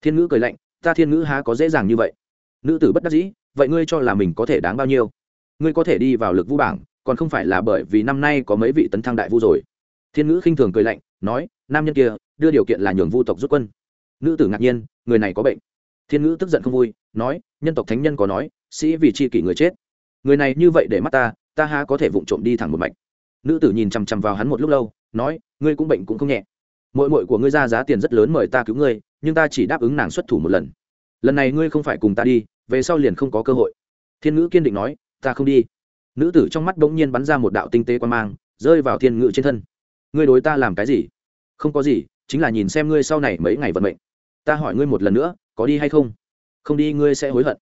Speaker 1: Thiên ngữ cười lạnh, ta thiên ngữ há có dễ dàng như vậy? Nữ tử bất đắc dĩ, vậy ngươi cho là mình có thể đáng bao nhiêu? Ngươi có thể đi vào lực vũ bảng, còn không phải là bởi vì năm nay có mấy vị tấn thăng đại vu rồi. Thiên ngữ khinh thường cười lạnh nói, nam nhân kia đưa điều kiện là nhường vu tộc rút quân. Nữ tử ngạc nhiên, người này có bệnh. Thiên ngữ tức giận không vui, nói, nhân tộc thánh nhân có nói, sĩ vì chi kỷ người chết. Người này như vậy để mắt ta ta há có thể vụng trộm đi thẳng một mạch. Nữ tử nhìn chằm chằm vào hắn một lúc lâu, nói, ngươi cũng bệnh cũng không nhẹ. Mội mội của ngươi ra giá tiền rất lớn mời ta cứu ngươi, nhưng ta chỉ đáp ứng nàng xuất thủ một lần. Lần này ngươi không phải cùng ta đi, về sau liền không có cơ hội. Thiên ngữ kiên định nói, ta không đi. Nữ tử trong mắt đ ỗ n g nhiên bắn ra một đạo tinh tế quan mang, rơi vào thiên ngữ trên thân ngươi đối ta làm cái gì? Không có gì, chính là nhìn xem ngươi sau này mấy ngày vận mệnh. Ta hỏi ngươi một lần nữa, có đi hay không? Không đi ngươi sẽ hối hận.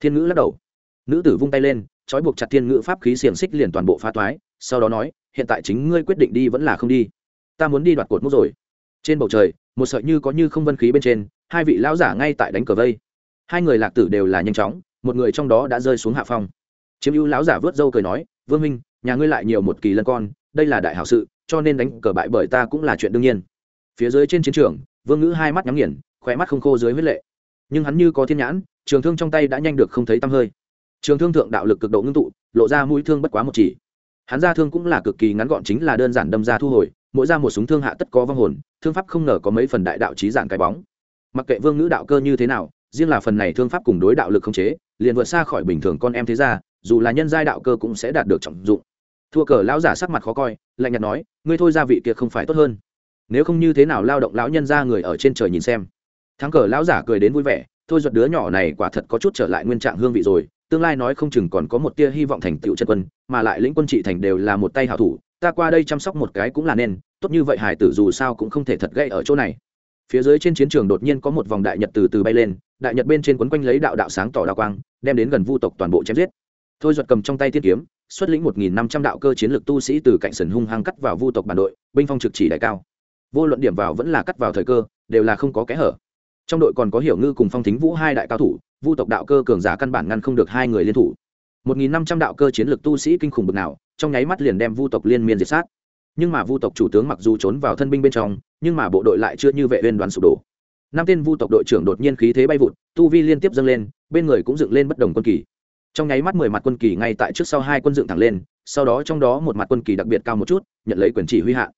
Speaker 1: Thiên ngữ lắc đầu. Nữ tử vung tay lên, trói buộc chặt thiên ngữ pháp khí xiềng xích liền toàn bộ phá toái, sau đó nói, hiện tại chính ngươi quyết định đi vẫn là không đi. Ta muốn đi đoạt cột mốc rồi. Trên bầu trời, một sợi như có như không vân khí bên trên, hai vị lão giả ngay tại đánh cờ vây. Hai người lạc tử đều là nhanh chóng, một người trong đó đã rơi xuống hạ phong. Chiếm ưu lão giả vớt râu cười nói, vương minh nhà ngươi lại nhiều một kỳ lân con, đây là đại hảo sự cho nên đánh cờ bại bởi ta cũng là chuyện đương nhiên. Phía dưới trên chiến trường, vương ngữ hai mắt nhắm nghiền khỏe mắt không khô dưới huyết lệ. Nhưng hắn như có thiên nhãn, trường thương trong tay đã nhanh được không thấy tăm hơi. Trường thương thượng đạo lực cực độ ngưng tụ, lộ ra mũi thương bất quá một chỉ. Hắn ra thương cũng là cực kỳ ngắn gọn chính là đơn giản đâm ra thu hồi, mỗi ra một súng thương hạ tất có vong hồn, thương pháp không ngờ có mấy phần đại đạo trí dạng cái bóng. Mặc kệ vương ngữ đạo cơ như thế nào, riêng là phần này thương pháp cùng đối đạo lực không chế, liền vượt xa khỏi bình thường con em thế ra dù là nhân giai đạo cơ cũng sẽ đạt được trọng dụng thua cờ lão giả sắc mặt khó coi, lạnh nhạt nói, ngươi thôi ra vị kia không phải tốt hơn. Nếu không như thế nào lao động lão nhân ra người ở trên trời nhìn xem. Thắng cờ lão giả cười đến vui vẻ, thôi giật đứa nhỏ này quả thật có chút trở lại nguyên trạng hương vị rồi, tương lai nói không chừng còn có một tia hy vọng thành tựu chân quân, mà lại lĩnh quân trị thành đều là một tay hảo thủ, ta qua đây chăm sóc một cái cũng là nên, tốt như vậy hải tử dù sao cũng không thể thật gây ở chỗ này. Phía dưới trên chiến trường đột nhiên có một vòng đại nhật từ từ bay lên, đại nhật bên trên quấn quanh lấy đạo đạo sáng tỏ đa quang, đem đến gần vu tộc toàn bộ chém giết thôi duật cầm trong tay tiên kiếm, xuất lĩnh một nghìn năm trăm đạo cơ chiến lược tu sĩ từ cạnh sần hung hăng cắt vào vu tộc bản đội, binh phong trực chỉ đại cao. Vô luận điểm vào vẫn là cắt vào thời cơ, đều là không có kẽ hở. Trong đội còn có hiểu ngư cùng phong thính vũ hai đại cao thủ, vu tộc đạo cơ cường giả căn bản ngăn không được hai người liên thủ. Một nghìn năm trăm đạo cơ chiến lược tu sĩ kinh khủng bực nào, trong nháy mắt liền đem vu tộc liên miên diệt sát. Nhưng mà vu tộc chủ tướng mặc dù trốn vào thân binh bên trong, nhưng mà bộ đội lại chưa như vệ uyên đoán sụp đổ. Năm tên vu tộc đội trưởng đột nhiên khí thế bay vụt, tu vi liên tiếp dâng lên, bên người cũng dựng lên bất đồng quân kỳ trong nháy mắt mười mặt quân kỳ ngay tại trước sau hai quân dựng thẳng lên, sau đó trong đó một mặt quân kỳ đặc biệt cao một chút, nhận lấy quyền chỉ huy hạ.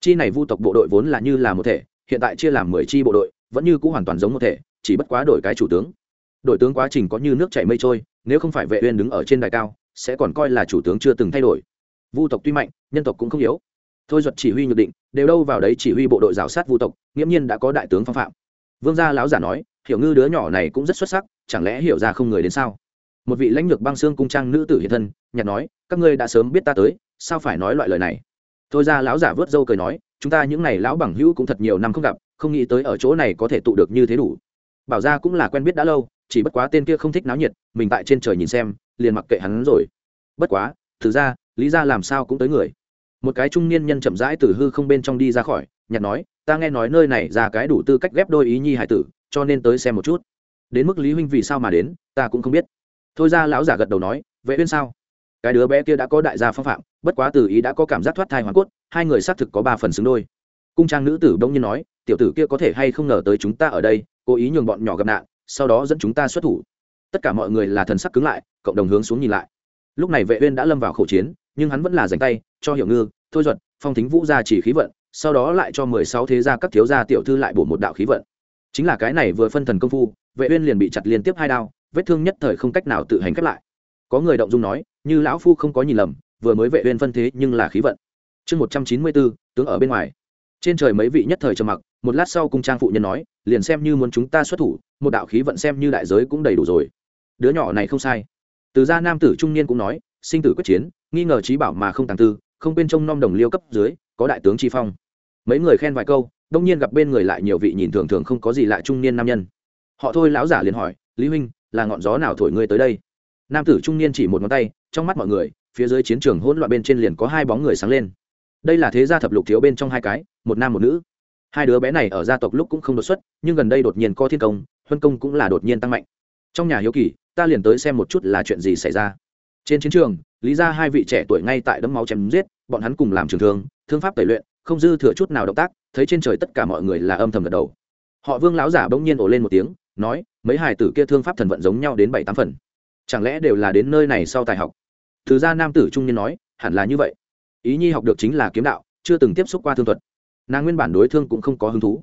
Speaker 1: Chi này vu tộc bộ đội vốn là như là một thể, hiện tại chia làm mười chi bộ đội, vẫn như cũ hoàn toàn giống một thể, chỉ bất quá đổi cái chủ tướng. Đội tướng quá trình có như nước chảy mây trôi, nếu không phải vệ uyên đứng ở trên đài cao, sẽ còn coi là chủ tướng chưa từng thay đổi. Vu tộc tuy mạnh, nhân tộc cũng không yếu. Thôi duật chỉ huy nhược định, đều đâu vào đấy chỉ huy bộ đội rào sát vu tộc, nghiễm nhiên đã có đại tướng phong phạm. Vương gia lão giả nói, hiểu ngư đứa nhỏ này cũng rất xuất sắc, chẳng lẽ hiểu ra không người đến sao? Một vị lãnh lược băng xương cung trang nữ tử hiện thân nhặt nói, các ngươi đã sớm biết ta tới, sao phải nói loại lời này? Thôi ra lão giả vớt râu cười nói, chúng ta những n à y lão bằng hữu cũng thật nhiều năm không gặp, không nghĩ tới ở chỗ này có thể tụ được như thế đủ. Bảo ra cũng là quen biết đã lâu, chỉ bất quá tên kia không thích náo nhiệt, mình tại trên trời nhìn xem, liền mặc kệ hắn rồi. Bất quá thực ra, lý ra làm sao cũng tới người. Một cái trung niên nhân chậm rãi từ hư không bên trong đi ra khỏi nhặt nói, ta nghe nói nơi này ra cái đủ tư cách ghép đôi ý nhi hải tử, cho nên tới xem một chút. Đến mức lý huynh vì sao mà đến, ta cũng không biết thôi ra lão giả gật đầu nói, vệ uyên sao? Cái đứa bé kia đã có đại gia phong phạm, bất quá từ ý đã có cảm giác thoát thai hoàn cốt, hai người xác thực có ba phần xứng đôi. Cung trang nữ tử đông nhiên nói, tiểu tử kia có thể hay không ngờ tới chúng ta ở đây, cố ý nhường bọn nhỏ gặp nạn, sau đó dẫn chúng ta xuất thủ. Tất cả mọi người là thần sắc cứng lại, cộng đồng hướng xuống nhìn lại. Lúc này vệ uyên đã lâm vào khẩu chiến, nhưng hắn vẫn là giành tay, cho hiểu ngư, thôi duật, phong thính vũ gia chỉ khí vận, sau đó lại cho mười sáu thế gia các thiếu gia tiểu thư lại bổ một đạo khí vận. Chính là cái này vừa phân thần công phu, vệ uyên liền bị chặt liên tiếp hai đao vết thương nhất thời không cách nào tự hành khép lại. Có người động dung nói, như lão phu không có nhìn lầm, vừa mới vệ uyên phân thế nhưng là khí vận. Chương một trăm chín mươi bốn, tướng ở bên ngoài. Trên trời mấy vị nhất thời trầm mặc, một lát sau cung trang phụ nhân nói, liền xem như muốn chúng ta xuất thủ, một đạo khí vận xem như đại giới cũng đầy đủ rồi. Đứa nhỏ này không sai. Từ gia nam tử trung niên cũng nói, sinh tử quyết chiến, nghi ngờ trí bảo mà không tàng tư, không bên trông nom đồng liêu cấp dưới, có đại tướng chi phong. Mấy người khen vài câu, đông nhiên gặp bên người lại nhiều vị nhìn thường thường không có gì lạ trung niên nam nhân. Họ thôi lão giả liền hỏi, lý huynh là ngọn gió nào thổi ngươi tới đây? Nam tử trung niên chỉ một ngón tay, trong mắt mọi người, phía dưới chiến trường hỗn loạn bên trên liền có hai bóng người sáng lên. Đây là thế gia thập lục thiếu bên trong hai cái, một nam một nữ. Hai đứa bé này ở gia tộc lúc cũng không đột xuất, nhưng gần đây đột nhiên có thiên công, huân công cũng là đột nhiên tăng mạnh. Trong nhà hiếu kỳ, ta liền tới xem một chút là chuyện gì xảy ra. Trên chiến trường, lý ra hai vị trẻ tuổi ngay tại đấm máu chém giết, bọn hắn cùng làm trường thương thương pháp tẩy luyện, không dư thừa chút nào động tác, thấy trên trời tất cả mọi người là âm thầm gật đầu. Họ vương lão giả bỗng nhiên ổ lên một tiếng nói, mấy hài tử kia thương pháp thần vận giống nhau đến bảy tám phần. Chẳng lẽ đều là đến nơi này sau tài học? Thứ ra nam tử trung niên nói, hẳn là như vậy. Ý nhi học được chính là kiếm đạo, chưa từng tiếp xúc qua thương thuật. Nàng nguyên bản đối thương cũng không có hứng thú.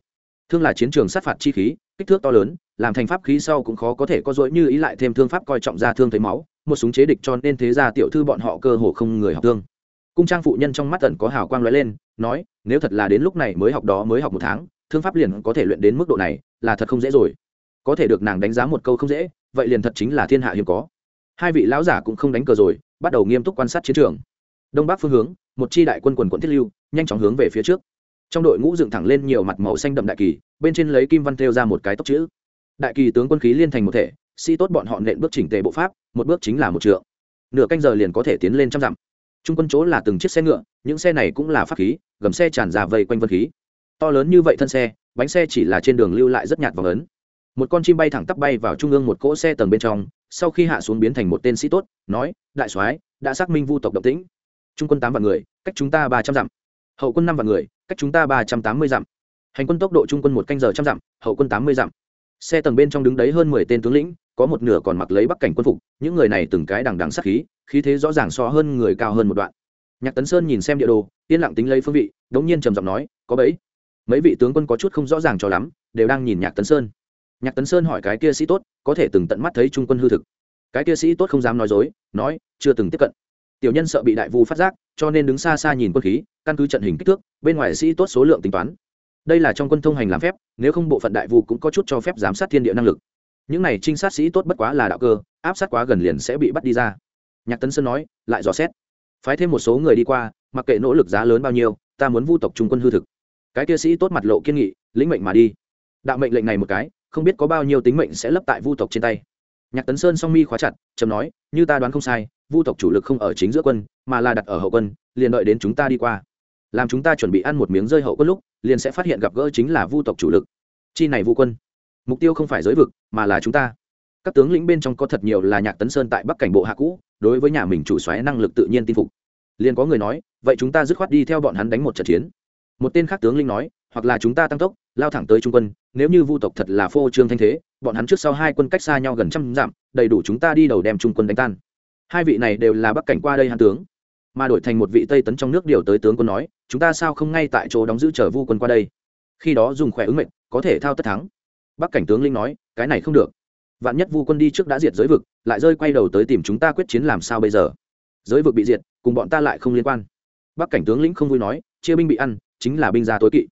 Speaker 1: Thương là chiến trường sát phạt chi khí, kích thước to lớn, làm thành pháp khí sau cũng khó có thể có dỗi như ý lại thêm thương pháp coi trọng ra thương thấy máu, một súng chế địch cho nên thế ra tiểu thư bọn họ cơ hồ không người học thương. Cung trang phụ nhân trong mắt tần có hào quang lóe lên, nói, nếu thật là đến lúc này mới học đó mới học một tháng, thương pháp liền có thể luyện đến mức độ này, là thật không dễ rồi có thể được nàng đánh giá một câu không dễ, vậy liền thật chính là thiên hạ hiếm có. Hai vị lão giả cũng không đánh cờ rồi, bắt đầu nghiêm túc quan sát chiến trường. Đông bắc phương hướng, một chi đại quân quần quận thiết lưu, nhanh chóng hướng về phía trước. Trong đội ngũ dựng thẳng lên nhiều mặt màu xanh đậm đại kỳ, bên trên lấy kim văn thêu ra một cái tóc chữ. Đại kỳ tướng quân khí liên thành một thể sĩ tốt bọn họ nện bước chỉnh tề bộ pháp, một bước chính là một trượng. Nửa canh giờ liền có thể tiến lên trăm dặm. Trung quân chỗ là từng chiếc xe ngựa, những xe này cũng là pháp khí, gầm xe tràn ra vây quanh vân khí. To lớn như vậy thân xe, bánh xe chỉ là trên đường lưu lại rất nhạt vòng ấn một con chim bay thẳng tắp bay vào trung ương một cỗ xe tầng bên trong, sau khi hạ xuống biến thành một tên sĩ tốt, nói, đại soái, đã xác minh vu tộc động tĩnh. Trung quân tám vạn người, cách chúng ta ba trăm dặm. Hậu quân năm vạn người, cách chúng ta ba trăm tám mươi dặm. Hành quân tốc độ trung quân một canh giờ trăm dặm, hậu quân tám mươi dặm. Xe tầng bên trong đứng đấy hơn mười tên tướng lĩnh, có một nửa còn mặc lấy bắc cảnh quân phục, những người này từng cái đằng đằng sắc khí khí thế rõ ràng so hơn người cao hơn một đoạn. Nhạc tấn sơn nhìn xem địa đồ, yên lặng tính lấy phương vị, đống nhiên trầm giọng nói, có bấy mấy vị tướng quân có chút không rõ ràng cho lắm, đều đang nhìn nhạc tấn sơn nhạc tấn sơn hỏi cái kia sĩ tốt, có thể từng tận mắt thấy trung quân hư thực. Cái kia sĩ tốt không dám nói dối, nói, chưa từng tiếp cận. Tiểu nhân sợ bị đại vu phát giác, cho nên đứng xa xa nhìn quân khí, căn cứ trận hình kích thước, bên ngoài sĩ tốt số lượng tính toán. Đây là trong quân thông hành làm phép, nếu không bộ phận đại vu cũng có chút cho phép giám sát thiên địa năng lực. Những này trinh sát sĩ tốt bất quá là đạo cơ, áp sát quá gần liền sẽ bị bắt đi ra. Nhạc tấn sơn nói, lại dò xét. Phái thêm một số người đi qua, mặc kệ nỗ lực giá lớn bao nhiêu, ta muốn vu tộc trung quân hư thực. Cái kia sĩ tốt mặt lộ kiên nghị, lĩnh mệnh mà đi. Đạo mệnh lệnh này một cái không biết có bao nhiêu tính mệnh sẽ lấp tại vu tộc trên tay. Nhạc tấn sơn song mi khóa chặt trầm nói, như ta đoán không sai, vu tộc chủ lực không ở chính giữa quân, mà là đặt ở hậu quân, liền đợi đến chúng ta đi qua. Làm chúng ta chuẩn bị ăn một miếng rơi hậu quân lúc, liền sẽ phát hiện gặp gỡ chính là vu tộc chủ lực. Chi này vu quân, mục tiêu không phải giới vực, mà là chúng ta. Các tướng lĩnh bên trong có thật nhiều là nhạc tấn sơn tại bắc cảnh bộ hạ cũ, đối với nhà mình chủ xoáy năng lực tự nhiên tin phục. Liền có người nói, vậy chúng ta dứt khoát đi theo bọn hắn đánh một trận chiến. Một tên khác tướng lĩnh nói hoặc là chúng ta tăng tốc, lao thẳng tới trung quân, nếu như vu tộc thật là phô trương thanh thế, bọn hắn trước sau hai quân cách xa nhau gần trăm dặm, đầy đủ chúng ta đi đầu đem trung quân đánh tan. Hai vị này đều là bắc cảnh qua đây hàn tướng, mà đổi thành một vị tây tấn trong nước điều tới tướng quân nói, chúng ta sao không ngay tại chỗ đóng giữ chờ vu quân qua đây? Khi đó dùng khỏe ứng mệnh, có thể thao tất thắng. Bắc cảnh tướng linh nói, cái này không được. Vạn nhất vu quân đi trước đã diệt giới vực, lại rơi quay đầu tới tìm chúng ta quyết chiến làm sao bây giờ? Giới vực bị diệt, cùng bọn ta lại không liên quan. Bắc cảnh tướng lĩnh không vui nói, chia binh bị ăn, chính là binh gia tối kỵ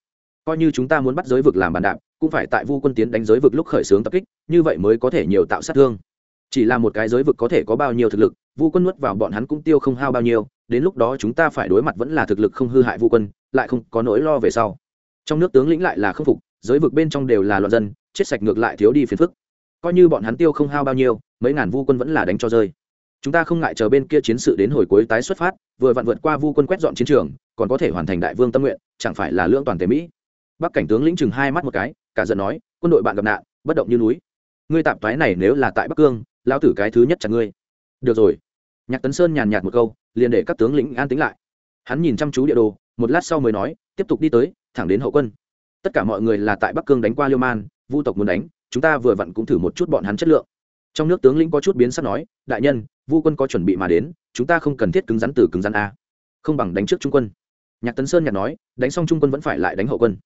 Speaker 1: coi như chúng ta muốn bắt giới vực làm bàn đạp, cũng phải tại vu quân tiến đánh giới vực lúc khởi xướng tập kích, như vậy mới có thể nhiều tạo sát thương. Chỉ là một cái giới vực có thể có bao nhiêu thực lực, vu quân nuốt vào bọn hắn cũng tiêu không hao bao nhiêu, đến lúc đó chúng ta phải đối mặt vẫn là thực lực không hư hại vu quân, lại không có nỗi lo về sau. Trong nước tướng lĩnh lại là khâm phục, giới vực bên trong đều là loạn dân, chết sạch ngược lại thiếu đi phiền phức. Coi như bọn hắn tiêu không hao bao nhiêu, mấy ngàn vu quân vẫn là đánh cho rơi. Chúng ta không ngại chờ bên kia chiến sự đến hồi cuối tái xuất phát, vừa vặn vượt qua vu quân quét dọn chiến trường, còn có thể hoàn thành đại vương tâm nguyện, chẳng phải là lưỡng toàn thể mỹ bắc cảnh tướng lĩnh chừng hai mắt một cái, cả giận nói, quân đội bạn gặp nạn, bất động như núi. Ngươi tạm thoái này nếu là tại bắc cương, lão tử cái thứ nhất chặt ngươi. Được rồi. Nhạc tấn sơn nhàn nhạt một câu, liền để các tướng lĩnh an tính lại. Hắn nhìn chăm chú địa đồ, một lát sau mới nói, tiếp tục đi tới, thẳng đến hậu quân. Tất cả mọi người là tại bắc cương đánh qua liêu man, vu tộc muốn đánh, chúng ta vừa vặn cũng thử một chút bọn hắn chất lượng. Trong nước tướng lĩnh có chút biến sắc nói, đại nhân, vu quân có chuẩn bị mà đến, chúng ta không cần thiết cứng rắn từ cứng rắn a. Không bằng đánh trước trung quân. Nhạc tấn sơn nhạc nói, đánh xong trung quân vẫn phải lại đánh hậu quân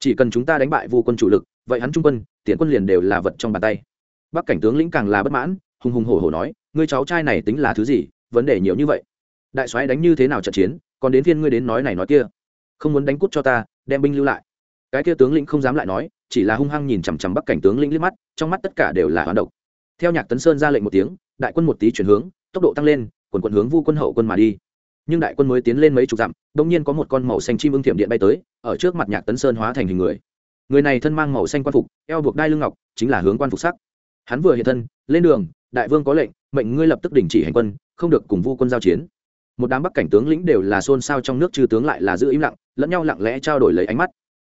Speaker 1: chỉ cần chúng ta đánh bại vu quân chủ lực, vậy hắn trung quân, tiền quân liền đều là vật trong bàn tay. Bắc cảnh tướng lĩnh càng là bất mãn, hùng hùng hổ hổ nói, ngươi cháu trai này tính là thứ gì? Vấn đề nhiều như vậy. Đại soái đánh như thế nào trận chiến, còn đến phiên ngươi đến nói này nói kia. Không muốn đánh cút cho ta, đem binh lưu lại. Cái kia tướng lĩnh không dám lại nói, chỉ là hung hăng nhìn chằm chằm bắc cảnh tướng lĩnh liếc mắt, trong mắt tất cả đều là hoán độc. Theo nhạc tấn sơn ra lệnh một tiếng, đại quân một tí chuyển hướng, tốc độ tăng lên, quần quận hướng vu quân hậu quân mà đi nhưng đại quân mới tiến lên mấy chục dặm đ ỗ n g nhiên có một con màu xanh chim ưng thiểm điện bay tới, ở trước mặt nhạc tấn sơn hóa thành hình người. Người này thân mang màu xanh quan phục, eo buộc đai lưng ngọc, chính là hướng quan phục sắc. Hắn vừa hiện thân, lên đường, đại vương có lệnh, mệnh ngươi lập tức đình chỉ hành quân, không được cùng vu quân giao chiến. Một đám bắc cảnh tướng lĩnh đều là xôn xao trong nước chư tướng lại là giữ im lặng, lẫn nhau lặng lẽ trao đổi lấy ánh mắt.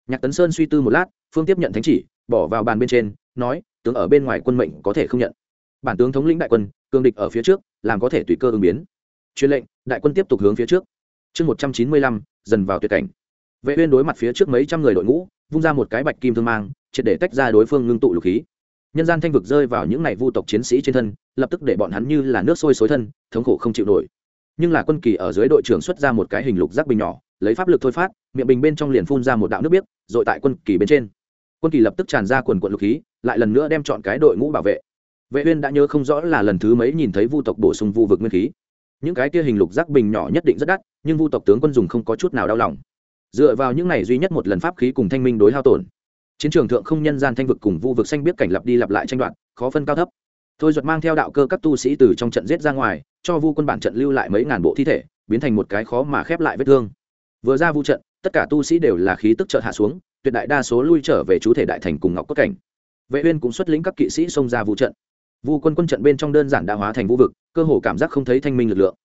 Speaker 1: Nhạc tấn sơn suy tư một lát, phương tiếp nhận thánh chỉ, bỏ vào bàn bên trên, nói, tướng ở bên ngoài quân mệnh có thể không nhận. Bản tướng thống lĩnh đại quân cương địch ở phía trước, làm có thể tùy cơ ứng biến truyền lệnh, đại quân tiếp tục hướng phía trước. Chương một trăm chín mươi lăm, dần vào tuyệt cảnh. Vệ uyên đối mặt phía trước mấy trăm người đội ngũ, vung ra một cái bạch kim thương mang, triệt để tách ra đối phương ngưng tụ lục khí. Nhân gian thanh vực rơi vào những ngày vu tộc chiến sĩ trên thân, lập tức để bọn hắn như là nước sôi xối thân, thống khổ không chịu nổi. Nhưng là quân kỳ ở dưới đội trưởng xuất ra một cái hình lục giác bình nhỏ, lấy pháp lực thôi phát, miệng bình bên trong liền phun ra một đạo nước biếc, rồi tại quân kỳ bên trên. Quân kỳ lập tức tràn ra quần quận lục khí, lại lần nữa đem chọn cái đội ngũ bảo vệ. Vệ uyên đã nhớ không rõ là lần thứ mấy nhìn thấy vu tộc bổ sung vu vực nguyên khí những cái kia hình lục giác bình nhỏ nhất định rất đắt, nhưng vu tộc tướng quân dùng không có chút nào đau lòng. Dựa vào những này duy nhất một lần pháp khí cùng thanh minh đối hao tổn, chiến trường thượng không nhân gian thanh vực cùng vu vực xanh biết cảnh lặp đi lặp lại tranh đoạt, khó phân cao thấp. Thôi duật mang theo đạo cơ các tu sĩ từ trong trận giết ra ngoài, cho vu quân bản trận lưu lại mấy ngàn bộ thi thể, biến thành một cái khó mà khép lại vết thương. Vừa ra vu trận, tất cả tu sĩ đều là khí tức chợt hạ xuống, tuyệt đại đa số lui trở về chú thể đại thành cùng ngọc cốt cảnh. Vệ uyên cũng xuất lĩnh các kỵ sĩ xông ra vu trận vu quân quân trận bên trong đơn giản đã hóa thành vũ vực, cơ hồ cảm giác không thấy thanh minh lực lượng.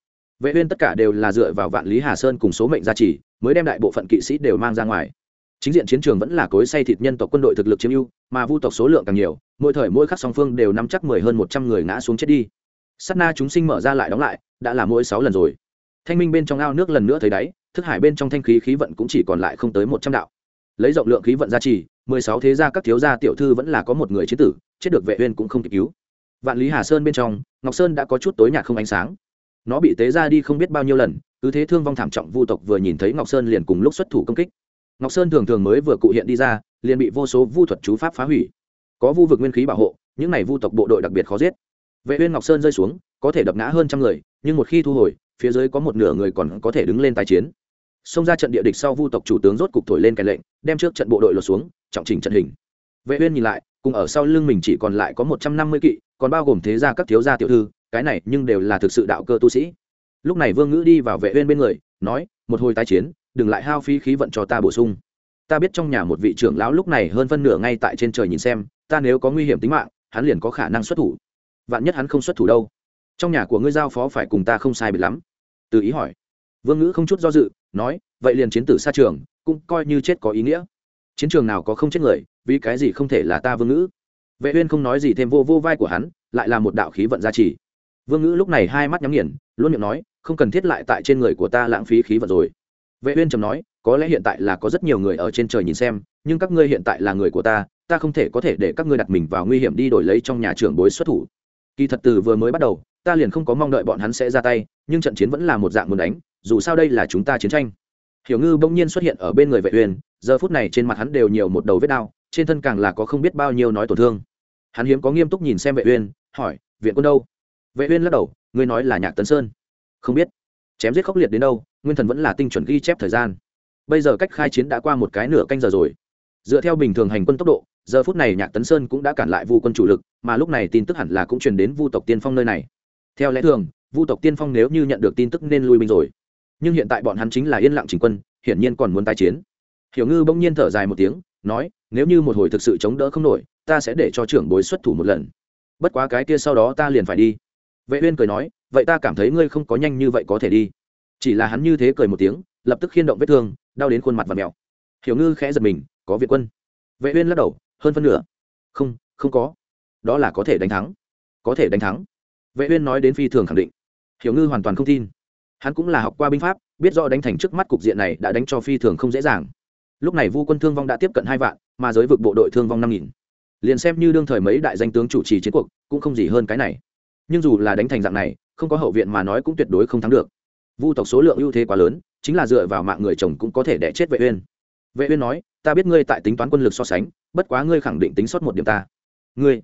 Speaker 1: Vệ uyên tất cả đều là dựa vào vạn lý hà sơn cùng số mệnh gia trì, mới đem đại bộ phận kỵ sĩ đều mang ra ngoài. Chính diện chiến trường vẫn là cối say thịt nhân tộc quân đội thực lực chiếm ưu, mà vu tộc số lượng càng nhiều, mỗi thời mỗi khắc song phương đều nắm chắc mười hơn một trăm người ngã xuống chết đi. Sát na chúng sinh mở ra lại đóng lại, đã là mỗi sáu lần rồi. Thanh minh bên trong ao nước lần nữa thấy đáy, thức hải bên trong thanh khí khí vận cũng chỉ còn lại không tới một trăm đạo. Lấy rộng lượng khí vận gia trì, mười sáu thế gia các thiếu gia tiểu thư vẫn là có một người chết tử, chết được vệ uyên cũng không kịp cứu vạn lý hà sơn bên trong, ngọc sơn đã có chút tối nhạt không ánh sáng. Nó bị tế ra đi không biết bao nhiêu lần, cứ thế thương vong thảm trọng vu tộc vừa nhìn thấy ngọc sơn liền cùng lúc xuất thủ công kích. Ngọc sơn thường thường mới vừa cụ hiện đi ra, liền bị vô số vu thuật chú pháp phá hủy. Có vu vực nguyên khí bảo hộ, những này vu tộc bộ đội đặc biệt khó giết. Vệ uyên ngọc sơn rơi xuống, có thể đập ngã hơn trăm người, nhưng một khi thu hồi, phía dưới có một nửa người còn có thể đứng lên tái chiến. Xông ra trận địa địch sau vu tộc chủ tướng rốt cục thổi lên kèn lệnh, đem trước trận bộ đội lột xuống, trọng chỉnh trận hình. Vệ uyên nhìn lại, cùng ở sau lưng mình chỉ còn lại có một trăm năm mươi kỵ còn bao gồm thế gia các thiếu gia tiểu thư, cái này nhưng đều là thực sự đạo cơ tu sĩ. Lúc này vương ngữ đi vào vệ uyên bên người, nói, một hồi tái chiến, đừng lại hao phí khí vận cho ta bổ sung. Ta biết trong nhà một vị trưởng lão lúc này hơn phân nửa ngay tại trên trời nhìn xem, ta nếu có nguy hiểm tính mạng, hắn liền có khả năng xuất thủ. Vạn nhất hắn không xuất thủ đâu. Trong nhà của ngươi giao phó phải cùng ta không sai biệt lắm. Từ ý hỏi. Vương ngữ không chút do dự, nói, vậy liền chiến tử xa trường, cũng coi như chết có ý nghĩa. Chiến trường nào có không chết người, vì cái gì không thể là ta vương ngữ? Vệ uyên không nói gì thêm vô vô vai của hắn, lại là một đạo khí vận gia trì. Vương ngữ lúc này hai mắt nhắm nghiền, luôn miệng nói, không cần thiết lại tại trên người của ta lãng phí khí vận rồi. Vệ uyên trầm nói, có lẽ hiện tại là có rất nhiều người ở trên trời nhìn xem, nhưng các ngươi hiện tại là người của ta ta không thể có thể để các ngươi đặt mình vào nguy hiểm đi đổi lấy trong nhà trưởng bối xuất thủ. Kỳ thật từ vừa mới bắt đầu, ta liền không có mong đợi bọn hắn sẽ ra tay, nhưng trận chiến vẫn là một dạng muốn đánh, dù sao đây là chúng ta chiến tranh. Hiểu ngư bỗng nhiên xuất hiện ở bên người vệ uyên, giờ phút này trên mặt hắn đều nhiều một đầu vết đao trên thân càng là có không biết bao nhiêu nói tổn thương hắn hiếm có nghiêm túc nhìn xem vệ uyên, hỏi, viện quân đâu? Vệ uyên lắc đầu, ngươi nói là nhạc tấn sơn. Không biết. Chém giết khốc liệt đến đâu, nguyên thần vẫn là tinh chuẩn ghi chép thời gian. Bây giờ cách khai chiến đã qua một cái nửa canh giờ rồi. Dựa theo bình thường hành quân tốc độ, giờ phút này nhạc tấn sơn cũng đã cản lại vu quân chủ lực, mà lúc này tin tức hẳn là cũng truyền đến vu tộc tiên phong nơi này. Theo lẽ thường, vu tộc tiên phong nếu như nhận được tin tức nên lui binh rồi. Nhưng hiện tại bọn hắn chính là yên lặng chỉnh quân, hiển nhiên còn muốn tái chiến. Hiểu ngư bỗng nhiên thở dài một tiếng, nói nếu như một hồi thực sự chống đỡ không nổi, ta sẽ để cho trưởng bối xuất thủ một lần. Bất quá cái kia sau đó ta liền phải đi. Vệ uyên cười nói, vậy ta cảm thấy ngươi không có nhanh như vậy có thể đi. Chỉ là hắn như thế cười một tiếng, lập tức khiên động vết thương, đau đến khuôn mặt và mèo hiểu ngư khẽ giật mình, có viện quân. Vệ uyên lắc đầu, hơn phân nửa. Không không có. Đó là có thể đánh thắng. Có thể đánh thắng. Vệ uyên nói đến phi thường khẳng định. Hiểu ngư hoàn toàn không tin. Hắn cũng là học qua binh pháp, biết rõ đánh thành trước mắt cục diện này đã đánh cho phi thường không dễ dàng lúc này vu quân thương vong đã tiếp cận hai vạn, mà giới vực bộ đội thương vong năm nghìn. Liền xem như đương thời mấy đại danh tướng chủ trì chiến cuộc, cũng không gì hơn cái này. Nhưng dù là đánh thành dạng này, không có hậu viện mà nói cũng tuyệt đối không thắng được. Vu tộc số lượng ưu thế quá lớn, chính là dựa vào mạng người chồng cũng có thể đẻ chết vệ uyên. Vệ uyên nói, ta biết ngươi tại tính toán quân lực so sánh, bất quá ngươi khẳng định tính sót một điểm ta. Ngươi?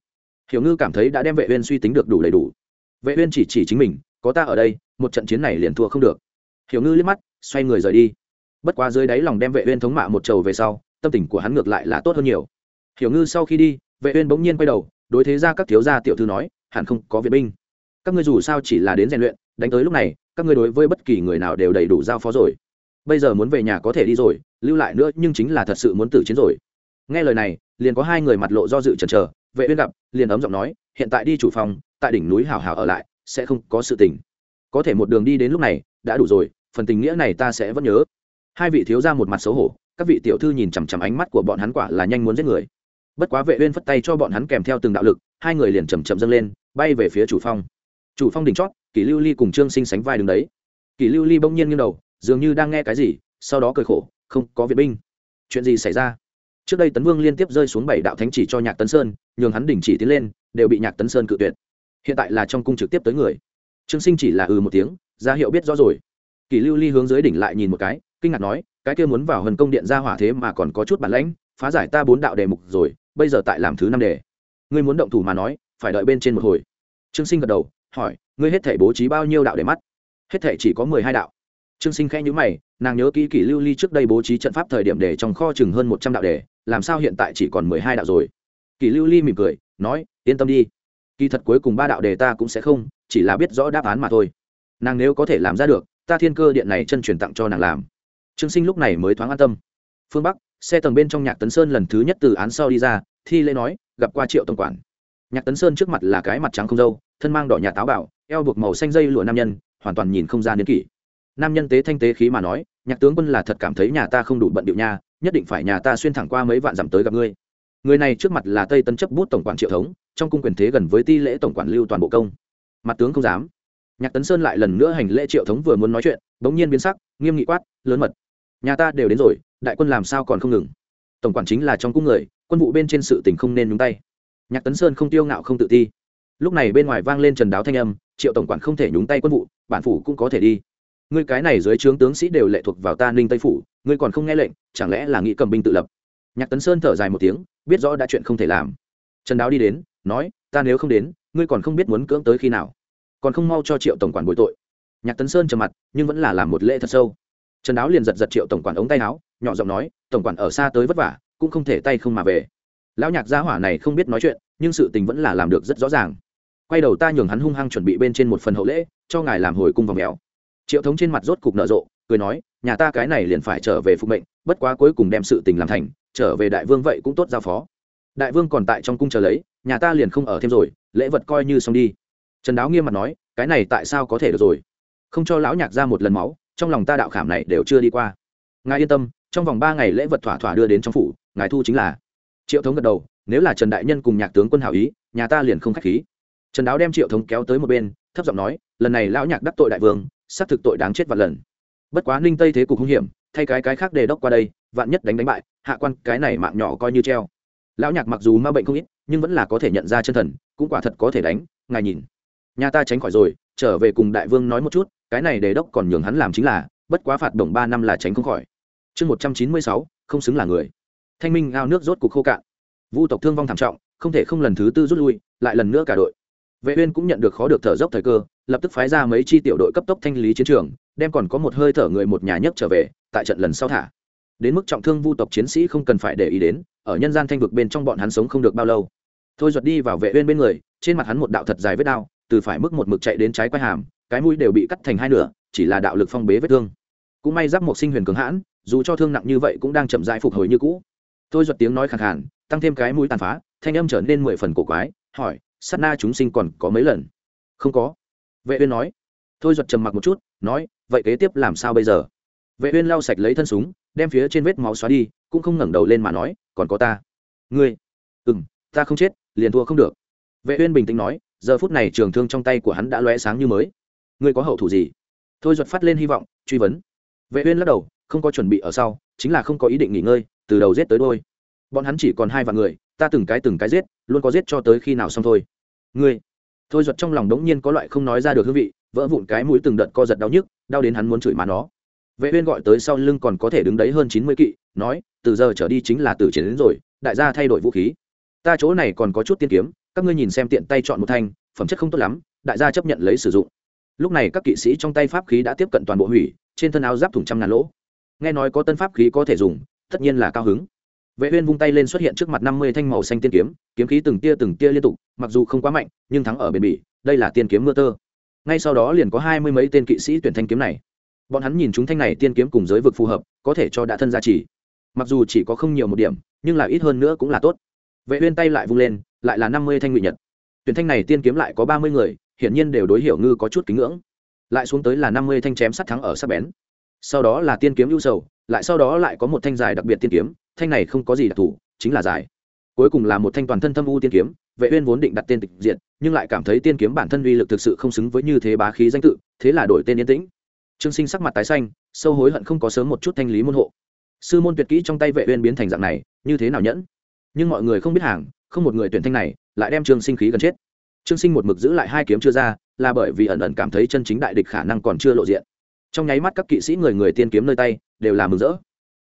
Speaker 1: Hiểu ngư cảm thấy đã đem vệ uyên suy tính được đủ đầy đủ. Vệ uyên chỉ chỉ chính mình, có ta ở đây, một trận chiến này liền thua không được. Hiểu ngư liếc mắt, xoay người rời đi bất quá dưới đáy lòng đem vệ uyên thống mạ một trầu về sau, tâm tình của hắn ngược lại là tốt hơn nhiều. Hiểu ngư sau khi đi, vệ uyên bỗng nhiên quay đầu, đối thế gia các thiếu gia tiểu thư nói, hẳn không có viện binh. Các ngươi dù sao chỉ là đến rèn luyện, đánh tới lúc này, các ngươi đối với bất kỳ người nào đều đầy đủ giao phó rồi. Bây giờ muốn về nhà có thể đi rồi, lưu lại nữa nhưng chính là thật sự muốn tử chiến rồi. Nghe lời này, liền có hai người mặt lộ do dự chần chờ, vệ uyên gặp, liền ấm giọng nói, hiện tại đi chủ phòng, tại đỉnh núi hảo hảo ở lại, sẽ không có sự tình. Có thể một đường đi đến lúc này, đã đủ rồi, phần tình nghĩa này ta sẽ vẫn nhớ hai vị thiếu gia một mặt xấu hổ, các vị tiểu thư nhìn chằm chằm ánh mắt của bọn hắn quả là nhanh muốn giết người. Bất quá vệ uyên phất tay cho bọn hắn kèm theo từng đạo lực, hai người liền chậm chậm dâng lên, bay về phía chủ phong. Chủ phong đỉnh chót, kỷ lưu ly cùng trương sinh sánh vai đứng đấy. Kỷ lưu ly bỗng nhiên nghiêng đầu, dường như đang nghe cái gì, sau đó cười khổ, không, có viện binh. Chuyện gì xảy ra? Trước đây tấn vương liên tiếp rơi xuống bảy đạo thánh chỉ cho nhạc tấn sơn, nhường hắn đình chỉ tiến lên, đều bị nhạc tấn sơn cự tuyệt. Hiện tại là trong cung trực tiếp tới người. Trương sinh chỉ là ừ một tiếng, ra hiệu biết rõ rồi. Kỷ lưu ly hướng dưới đỉnh lại nhìn một cái kinh ngạc nói, cái kia muốn vào hần công điện ra hỏa thế mà còn có chút bản lãnh, phá giải ta bốn đạo đề mục rồi, bây giờ tại làm thứ năm đề. Ngươi muốn động thủ mà nói, phải đợi bên trên một hồi. Trương sinh gật đầu, hỏi, ngươi hết thể bố trí bao nhiêu đạo để mắt? Hết thể chỉ có mười hai đạo. Trương sinh khẽ nhữ mày, nàng nhớ kỹ kỷ lưu ly trước đây bố trí trận pháp thời điểm để trong kho chừng hơn một trăm đạo đề, làm sao hiện tại chỉ còn mười hai đạo rồi? Kỷ lưu ly mỉm cười, nói, yên tâm đi. Kỳ thật cuối cùng ba đạo đề ta cũng sẽ không, chỉ là biết rõ đáp án mà thôi. Nàng nếu có thể làm ra được, ta thiên cơ điện này chân truyền tặng cho nàng làm trương sinh lúc này mới thoáng an tâm. Phương bắc, xe tầng bên trong nhạc tấn sơn lần thứ nhất từ án sau đi ra, thi lễ nói, gặp qua triệu tổng quản. Nhạc tấn sơn trước mặt là cái mặt trắng không dâu thân mang đỏ nhà táo bảo eo buộc màu xanh dây lụa nam nhân, hoàn toàn nhìn không ra niên kỷ. Nam nhân tế thanh tế khí mà nói, nhạc tướng quân là thật cảm thấy nhà ta không đủ bận điệu nha, nhất định phải nhà ta xuyên thẳng qua mấy vạn dặm tới gặp ngươi. Người này trước mặt là tây tân chấp bút tổng quản triệu thống, trong cung quyền thế gần với ti lễ tổng quản lưu toàn bộ công. Mặt tướng không dám. Nhạc tấn sơn lại lần nữa hành lễ triệu thống vừa muốn nói chuyện, bỗng nhiên biến sắc, nghiêm nghị quát, lớn mật nhà ta đều đến rồi, đại quân làm sao còn không ngừng? Tổng quản chính là trong cung người, quân vụ bên trên sự tình không nên nhúng tay. Nhạc tấn sơn không tiêu ngạo không tự ti. Lúc này bên ngoài vang lên trần đáo thanh âm, triệu tổng quản không thể nhúng tay quân vụ, bản phủ cũng có thể đi. Ngươi cái này dưới trướng tướng sĩ đều lệ thuộc vào ta ninh tây phủ, ngươi còn không nghe lệnh, chẳng lẽ là nghĩ cầm binh tự lập? Nhạc tấn sơn thở dài một tiếng, biết rõ đã chuyện không thể làm. Trần đáo đi đến, nói, ta nếu không đến, ngươi còn không biết muốn cưỡng tới khi nào. Còn không mau cho triệu tổng quản bồi tội. Nhạc tấn sơn trầm mặt, nhưng vẫn là làm một lễ thật sâu trần đáo liền giật giật triệu tổng quản ống tay áo, nhỏ giọng nói, tổng quản ở xa tới vất vả, cũng không thể tay không mà về. Lão nhạc gia hỏa này không biết nói chuyện, nhưng sự tình vẫn là làm được rất rõ ràng. Quay đầu ta nhường hắn hung hăng chuẩn bị bên trên một phần hậu lễ, cho ngài làm hồi cung vòng mèo. Triệu thống trên mặt rốt cục nở rộ, cười nói, nhà ta cái này liền phải trở về phục mệnh, bất quá cuối cùng đem sự tình làm thành, trở về đại vương vậy cũng tốt giao phó. Đại vương còn tại trong cung chờ lấy, nhà ta liền không ở thêm rồi, lễ vật coi như xong đi. Trần đáo nghiêm mặt nói, cái này tại sao có thể được rồi? Không cho lão nhạc ra một lần máu trong lòng ta đạo khảm này đều chưa đi qua. Ngài yên tâm, trong vòng ba ngày lễ vật thỏa thỏa đưa đến trong phủ, ngài thu chính là. Triệu thống gật đầu, nếu là trần đại nhân cùng nhạc tướng quân hảo ý, nhà ta liền không k h á c h khí. Trần đáo đem triệu thống kéo tới một bên, thấp giọng nói, lần này lão nhạc đắc tội đại vương, xác thực tội đáng chết vạn lần. Bất quá ninh tây thế cục hung hiểm, thay cái cái khác đề đốc qua đây, vạn nhất đánh đánh bại, hạ quan cái này mạng nhỏ coi như treo. Lão nhạc mặc dù ma bệnh không ít, nhưng vẫn là có thể nhận ra chân thần, cũng quả thật có thể đánh, ngài nhìn. Nhà ta tránh khỏi rồi trở về cùng đại vương nói một chút, cái này đề đốc còn nhường hắn làm chính là, bất quá phạt đồng ba năm là tránh không khỏi. Chương một trăm chín mươi sáu, không xứng là người. Thanh minh ao nước rốt cục khô cạn. Vu tộc thương vong thảm trọng, không thể không lần thứ tư rút lui, lại lần nữa cả đội. Vệ uyên cũng nhận được khó được thở dốc thời cơ, lập tức phái ra mấy chi tiểu đội cấp tốc thanh lý chiến trường, đem còn có một hơi thở người một nhà nhất trở về, tại trận lần sau thả. Đến mức trọng thương vu tộc chiến sĩ không cần phải để ý đến, ở nhân gian thanh vực bên trong bọn hắn sống không được bao lâu. Thôi giật đi vào vệ uyên bên người, trên mặt hắn một đạo thật dài vết đao từ phải mức một mực chạy đến trái quai hàm, cái mũi đều bị cắt thành hai nửa, chỉ là đạo lực phong bế vết thương. Cũng may giáp một sinh huyền cường hãn, dù cho thương nặng như vậy cũng đang chậm rãi phục hồi như cũ. Thôi giật tiếng nói khàn khàn, tăng thêm cái mũi tàn phá, thanh âm trở nên mười phần cổ quái, hỏi, sát na chúng sinh còn có mấy lần? Không có. Vệ uyên nói. Thôi giật trầm mặc một chút, nói, vậy kế tiếp làm sao bây giờ? Vệ uyên lau sạch lấy thân súng, đem phía trên vết máu xóa đi, cũng không ngẩng đầu lên mà nói, còn có ta. Ngươi? Ừm, ta không chết, liền thua không được. Vệ uyên bình tĩnh nói giờ phút này trường thương trong tay của hắn đã lóe sáng như mới. Ngươi có hậu thủ gì? Thôi Duật phát lên hy vọng, truy vấn. Vệ uyên lắc đầu, không có chuẩn bị ở sau, chính là không có ý định nghỉ ngơi, từ đầu giết tới đôi. Bọn hắn chỉ còn hai vạn người, ta từng cái từng cái giết, luôn có giết cho tới khi nào xong thôi. Ngươi. Thôi Duật trong lòng đống nhiên có loại không nói ra được hương vị, vỡ vụn cái mũi từng đợt co giật đau nhức, đau đến hắn muốn chửi má nó. Vệ uyên gọi tới sau lưng còn có thể đứng đấy hơn chín mươi kỵ, nói, từ giờ trở đi chính là tử chiến đến rồi, đại gia thay đổi vũ khí. Ta chỗ này còn có chút tiên kiếm các ngươi nhìn xem tiện tay chọn một thanh, phẩm chất không tốt lắm, đại gia chấp nhận lấy sử dụng. Lúc này các kỵ sĩ trong tay pháp khí đã tiếp cận toàn bộ hủy, trên thân áo giáp thủng trăm ngàn lỗ. Nghe nói có tân pháp khí có thể dùng, tất nhiên là cao hứng. Vệ uyên vung tay lên xuất hiện trước mặt năm mươi thanh màu xanh tiên kiếm kiếm khí từng tia từng tia liên tục, mặc dù không quá mạnh, nhưng thắng ở bền bỉ, đây là tiên kiếm mưa tơ. Ngay sau đó liền có hai mươi mấy tên kỵ sĩ tuyển thanh kiếm này. Bọn hắn nhìn chúng thanh này tiên kiếm cùng giới vực phù hợp, có thể cho đã thân gia trì. Mặc dù chỉ có không nhiều một điểm, nhưng là ít hơn nữa cũng là tốt vệ uyên tay lại vung lên, lại là năm mươi thanh ngụy nhật. Tuyển thanh này tiên kiếm lại có ba mươi người, hiển nhiên đều đối hiểu ngư có chút kính ngưỡng. Lại xuống tới là năm mươi thanh chém sắt thắng ở sắc bén. Sau đó là tiên kiếm ưu sầu, lại sau đó lại có một thanh dài đặc biệt tiên kiếm, thanh này không có gì đặc thù, chính là dài. Cuối cùng là một thanh toàn thân thâm u tiên kiếm, vệ uyên vốn định đặt tên tịch diện nhưng lại cảm thấy tiên kiếm bản thân uy lực thực sự không xứng với như thế bá khí danh tự, thế là đổi tên yên tĩnh. Trương sinh sắc mặt tái xanh, sâu hối hận không có sớm một chút thanh lý môn hộ. Sư môn tuyệt kỹ trong tay vệ uyên biến thành dạng này, như thế nào nhẫn? Nhưng mọi người không biết hàng, không một người tuyển thanh này, lại đem trương sinh khí gần chết. Trương sinh một mực giữ lại hai kiếm chưa ra, là bởi vì ẩn ẩn cảm thấy chân chính đại địch khả năng còn chưa lộ diện. Trong nháy mắt các kỵ sĩ người người tiên kiếm nơi tay, đều là mừng rỡ.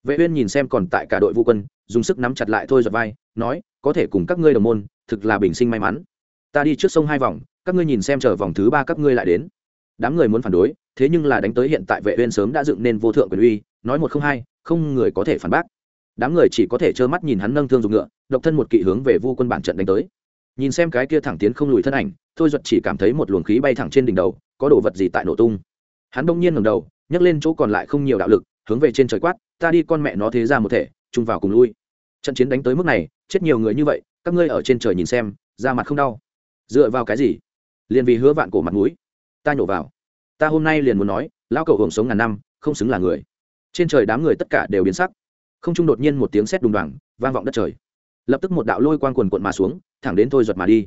Speaker 1: Vệ uyên nhìn xem còn tại cả đội vũ quân, dùng sức nắm chặt lại thôi giật vai, nói, có thể cùng các ngươi đồng môn, thực là bình sinh may mắn. Ta đi trước sông hai vòng, các ngươi nhìn xem chờ vòng thứ ba các ngươi lại đến. Đám người muốn phản đối, thế nhưng là đánh tới hiện tại vệ uyên sớm đã dựng nên vô thượng quyền uy, nói một không hai, không người có thể phản bác đám người chỉ có thể trơ mắt nhìn hắn nâng thương dùng ngựa, độc thân một kỵ hướng về vu quân bản trận đánh tới. Nhìn xem cái kia thẳng tiến không lùi thân ảnh, thôi duật chỉ cảm thấy một luồng khí bay thẳng trên đỉnh đầu, có đồ vật gì tại nổ tung. Hắn đông nhiên ngầm đầu, nhấc lên chỗ còn lại không nhiều đạo lực, hướng về trên trời quát, ta đi, con mẹ nó thế ra một thể, chung vào cùng lui. Trận chiến đánh tới mức này, chết nhiều người như vậy, các ngươi ở trên trời nhìn xem, da mặt không đau. Dựa vào cái gì? Liền vì hứa vạn cổ mặt mũi. Ta nhổ vào. Ta hôm nay liền muốn nói, lão cầu hưởng sống ngàn năm, không xứng là người. Trên trời đám người tất cả đều biến sắc không trung đột nhiên một tiếng sét đùng đoàng, vang vọng đất trời. Lập tức một đạo lôi quang quần quận mà xuống, thẳng đến thôi giật mà đi.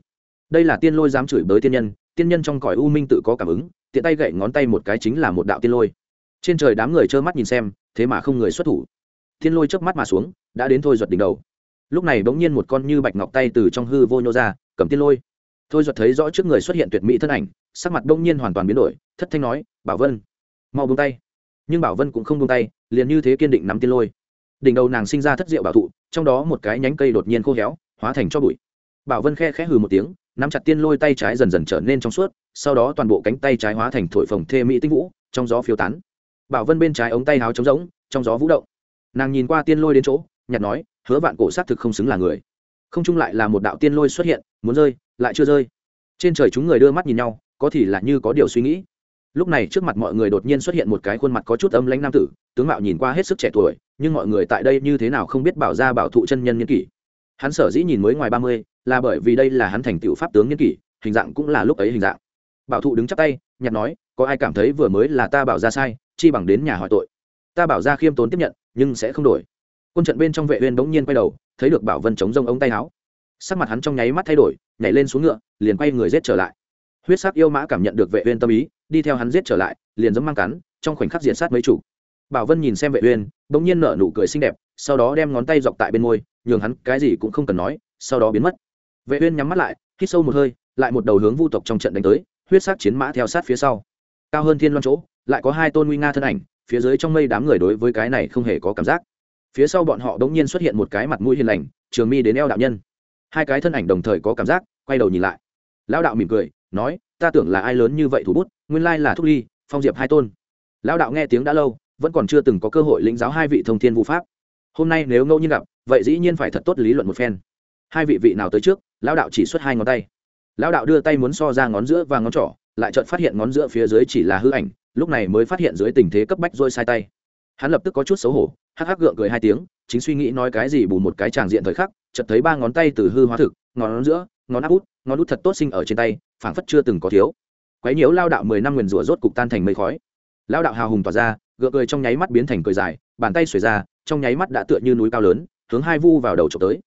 Speaker 1: Đây là tiên lôi dám chửi bới tiên nhân tiên nhân trong cõi u minh tự có cảm ứng, tiện tay gậy ngón tay một cái chính là một đạo tiên lôi. Trên trời đám người trơ mắt nhìn xem, thế mà không người xuất thủ. Tiên lôi chớp mắt mà xuống, đã đến thôi giật đỉnh đầu. Lúc này bỗng nhiên một con như bạch ngọc tay từ trong hư vô nhô ra, cầm tiên lôi. Thôi giật thấy rõ trước người xuất hiện tuyệt mỹ thân ảnh, sắc mặt bỗng nhiên hoàn toàn biến đổi, thất thanh nói, bảo vân, mau buông tay. Nhưng bảo vân cũng không buông tay, liền như thế kiên định nắm tiên lôi đỉnh đầu nàng sinh ra thất diệu bảo thụ, trong đó một cái nhánh cây đột nhiên khô héo, hóa thành cho bụi. Bảo vân khe khẽ hừ một tiếng, nắm chặt tiên lôi tay trái dần dần trở nên trong suốt, sau đó toàn bộ cánh tay trái hóa thành thổi phồng thê mỹ tinh vũ, trong gió phiêu tán. Bảo vân bên trái ống tay háo trống rỗng, trong gió vũ động. Nàng nhìn qua tiên lôi đến chỗ, nhặt nói, hứa vạn cổ xác thực không xứng là người. Không chung lại là một đạo tiên lôi xuất hiện, muốn rơi, lại chưa rơi. Trên trời chúng người đưa mắt nhìn nhau, có thể là như có điều suy nghĩ lúc này trước mặt mọi người đột nhiên xuất hiện một cái khuôn mặt có chút âm lãnh nam tử, tướng mạo nhìn qua hết sức trẻ tuổi, nhưng mọi người tại đây như thế nào không biết bảo ra bảo thụ chân nhân nhân kỷ. Hắn sở dĩ nhìn mới ngoài ba mươi, là bởi vì đây là hắn thành tựu pháp tướng nhân kỷ, hình dạng cũng là lúc ấy hình dạng. Bảo thụ đứng chắp tay nhặt nói, có ai cảm thấy vừa mới là ta bảo ra sai, chi bằng đến nhà hỏi tội. Ta bảo ra khiêm tốn tiếp nhận, nhưng sẽ không đổi. Quân trận bên trong vệ uyên đống nhiên quay đầu, thấy được bảo vân chống rông ống tay áo. Sắc mặt hắn trong nháy mắt thay đổi, nhảy lên xuống ngựa, liền quay người giết trở lại. Huyết sắc yêu mã cảm nhận được vệ uyên tâm ý đi theo hắn giết trở lại, liền giấm mang cắn, trong khoảnh khắc diệt sát mấy chủ. Bảo vân nhìn xem vệ uyên, bỗng nhiên nở nụ cười xinh đẹp, sau đó đem ngón tay dọc tại bên môi, nhường hắn cái gì cũng không cần nói, sau đó biến mất. Vệ uyên nhắm mắt lại, hít sâu một hơi, lại một đầu hướng vu tộc trong trận đánh tới, huyết sắc chiến mã theo sát phía sau. Cao hơn thiên loan chỗ, lại có hai tôn nguy nga thân ảnh, phía dưới trong mây đám người đối với cái này không hề có cảm giác. Phía sau bọn họ đống nhiên xuất hiện một cái mặt mũi hiền lành, trường mi đến eo đạo nhân. Hai cái thân ảnh đồng thời có cảm giác, quay đầu nhìn lại. Lão đạo mỉm cười, nói ta tưởng là ai lớn như vậy thủ bút, nguyên lai là thúc ly, phong diệp hai tôn. Lão đạo nghe tiếng đã lâu, vẫn còn chưa từng có cơ hội lĩnh giáo hai vị thông thiên vũ pháp. Hôm nay nếu ngẫu nhiên gặp, vậy dĩ nhiên phải thật tốt lý luận một phen. Hai vị vị nào tới trước, lão đạo chỉ xuất hai ngón tay. Lão đạo đưa tay muốn so ra ngón giữa và ngón trỏ, lại chợt phát hiện ngón giữa phía dưới chỉ là hư ảnh, lúc này mới phát hiện dưới tình thế cấp bách rồi sai tay. Hắn lập tức có chút xấu hổ, hắc hắc gượng cười hai tiếng, chính suy nghĩ nói cái gì bù một cái tràng diện thời khắc, chợt thấy ba ngón tay từ hư hóa thực, ngón giữa, ngón áp út, ngón út thật tốt sinh ở trên tay phảng phất chưa từng có thiếu. Quấy nhiễu lao đạo mười năm nguyền rủa rốt cục tan thành mây khói. Lao đạo hào hùng tỏa ra, gượng cười trong nháy mắt biến thành cười dài, bàn tay xuề ra, trong nháy mắt đã tựa như núi cao lớn, hướng hai vu vào đầu trộm tới.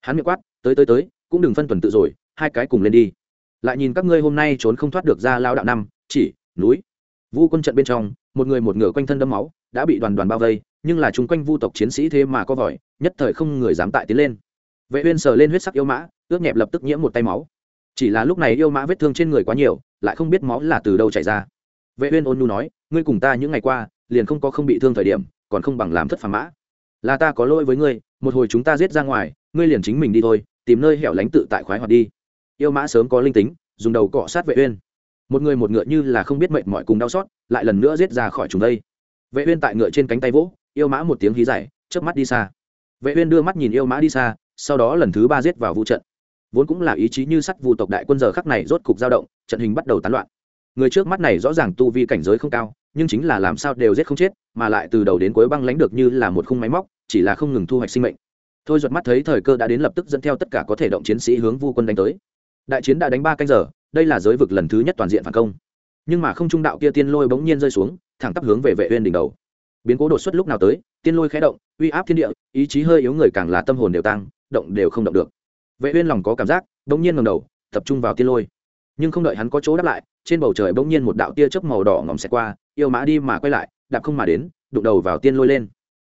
Speaker 1: Hắn miệng quát, tới tới tới, cũng đừng phân tuần tự rồi, hai cái cùng lên đi. Lại nhìn các ngươi hôm nay trốn không thoát được ra lao đạo năm, chỉ, núi. Vu quân trận bên trong, một người một ngựa quanh thân đâm máu, đã bị đoàn đoàn bao vây, nhưng là chung quanh vu tộc chiến sĩ thế mà có vòi, nhất thời không người dám tại tiến lên. Vệ uyên sờ lên huyết sắc yêu mã, ước nhẹp lập tức nhiễm một tay máu chỉ là lúc này yêu mã vết thương trên người quá nhiều, lại không biết máu là từ đâu chảy ra. Vệ uyên ôn nhu nói, ngươi cùng ta những ngày qua, liền không có không bị thương thời điểm, còn không bằng làm thất phàm mã. Là ta có lỗi với ngươi, một hồi chúng ta giết ra ngoài, ngươi liền chính mình đi thôi, tìm nơi hẻo lánh tự tại khoái hoạt đi. Yêu mã sớm có linh tính, dùng đầu cọ sát vệ uyên. Một người một ngựa như là không biết mệt mỏi cùng đau xót, lại lần nữa giết ra khỏi chúng đây. Vệ uyên tại ngựa trên cánh tay vỗ, yêu mã một tiếng hí dài chớp mắt đi xa. Vệ uyên đưa mắt nhìn yêu mã đi xa, sau đó lần thứ ba giết vào vũ trận vốn cũng là ý chí như sắt vu tộc đại quân giờ khắc này rốt cục dao động, trận hình bắt đầu tán loạn. Người trước mắt này rõ ràng tu vi cảnh giới không cao, nhưng chính là làm sao đều giết không chết, mà lại từ đầu đến cuối băng lãnh được như là một khung máy móc, chỉ là không ngừng thu hoạch sinh mệnh. Thôi giật mắt thấy thời cơ đã đến lập tức dẫn theo tất cả có thể động chiến sĩ hướng vu quân đánh tới. Đại chiến đã đánh ba canh giờ, đây là giới vực lần thứ nhất toàn diện phản công. Nhưng mà không trung đạo kia tiên lôi bỗng nhiên rơi xuống, thẳng tắp hướng về vệ uyên đỉnh đầu. Biến cố đột xuất lúc nào tới, tiên lôi khẽ động, uy áp thiên địa, ý chí hơi yếu người càng là tâm hồn đều tăng động đều không động được vệ uyên lòng có cảm giác, bỗng nhiên ngẩng đầu, tập trung vào tiên lôi. Nhưng không đợi hắn có chỗ đáp lại, trên bầu trời bỗng nhiên một đạo tia chớp màu đỏ ngòm xẹt qua, yêu mã đi mà quay lại, đạp không mà đến, đụng đầu vào tiên lôi lên.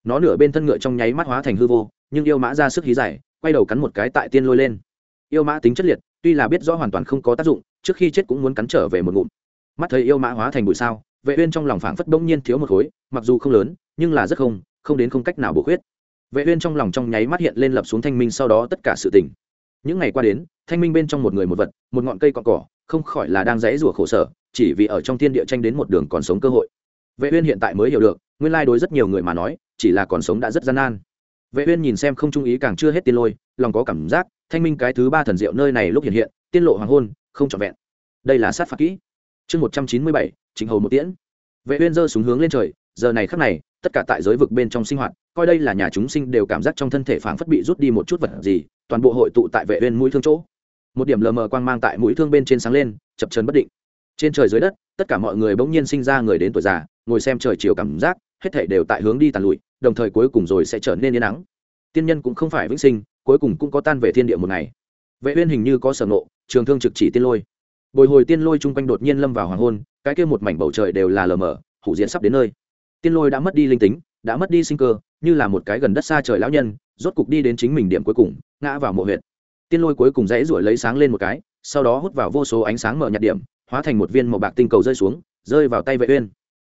Speaker 1: Nó nửa bên thân ngựa trong nháy mắt hóa thành hư vô, nhưng yêu mã ra sức hí giải, quay đầu cắn một cái tại tiên lôi lên. Yêu mã tính chất liệt, tuy là biết rõ hoàn toàn không có tác dụng, trước khi chết cũng muốn cắn trở về một ngụm. Mắt thấy yêu mã hóa thành bụi sao, vệ uyên trong lòng phảng phất bỗng nhiên thiếu một khối, mặc dù không lớn, nhưng là rất không không đến không cách nào bổ khuyết. Vệ uyên trong lòng trong nháy mắt hiện lên lập xuống thanh minh, sau đó tất cả sự tình những ngày qua đến thanh minh bên trong một người một vật một ngọn cây cọn cỏ không khỏi là đang dãy rủa khổ sở chỉ vì ở trong thiên địa tranh đến một đường còn sống cơ hội. Vệ uyên hiện tại mới hiểu được nguyên lai đối rất nhiều người mà nói chỉ là còn sống đã rất gian nan. Vệ uyên nhìn xem không trung ý càng chưa hết tiên lôi lòng có cảm giác thanh minh cái thứ ba thần diệu nơi này lúc hiện hiện tiên lộ hoàng hôn không trọn vẹn. Đây là sát phạt kỹ. Chương 197, chính hầu một tiễn. Vệ uyên giơ súng hướng lên trời giờ này khắc này tất cả tại giới vực bên trong sinh hoạt coi đây là nhà chúng sinh đều cảm giác trong thân thể phảng phất bị rút đi một chút vật gì toàn bộ hội tụ tại vệ uyên mũi thương chỗ. Một điểm lờ mờ quang mang tại mũi thương bên trên sáng lên, chập chờn bất định. Trên trời dưới đất, tất cả mọi người bỗng nhiên sinh ra người đến tuổi già, ngồi xem trời chiều cảm giác, hết thảy đều tại hướng đi tàn lụi, đồng thời cuối cùng rồi sẽ trở nên yên nắng. Tiên nhân cũng không phải vĩnh sinh, cuối cùng cũng có tan về thiên địa một ngày. Vệ uyên hình như có sở nộ trường thương trực chỉ tiên lôi. Bồi hồi tiên lôi chung quanh đột nhiên lâm vào hoàng hôn, cái kia một mảnh bầu trời đều là lờ mờ, hủ diễn sắp đến nơi. Tiên lôi đã mất đi linh tính, đã mất đi sinh cơ, như là một cái gần đất xa trời lão nhân, rốt cục đi đến chính mình điểm cuối cùng ngã vào mộ huyện tiên lôi cuối cùng rẽ ruổi lấy sáng lên một cái, sau đó hút vào vô số ánh sáng mở nhạt điểm, hóa thành một viên màu bạc tinh cầu rơi xuống, rơi vào tay vệ uyên.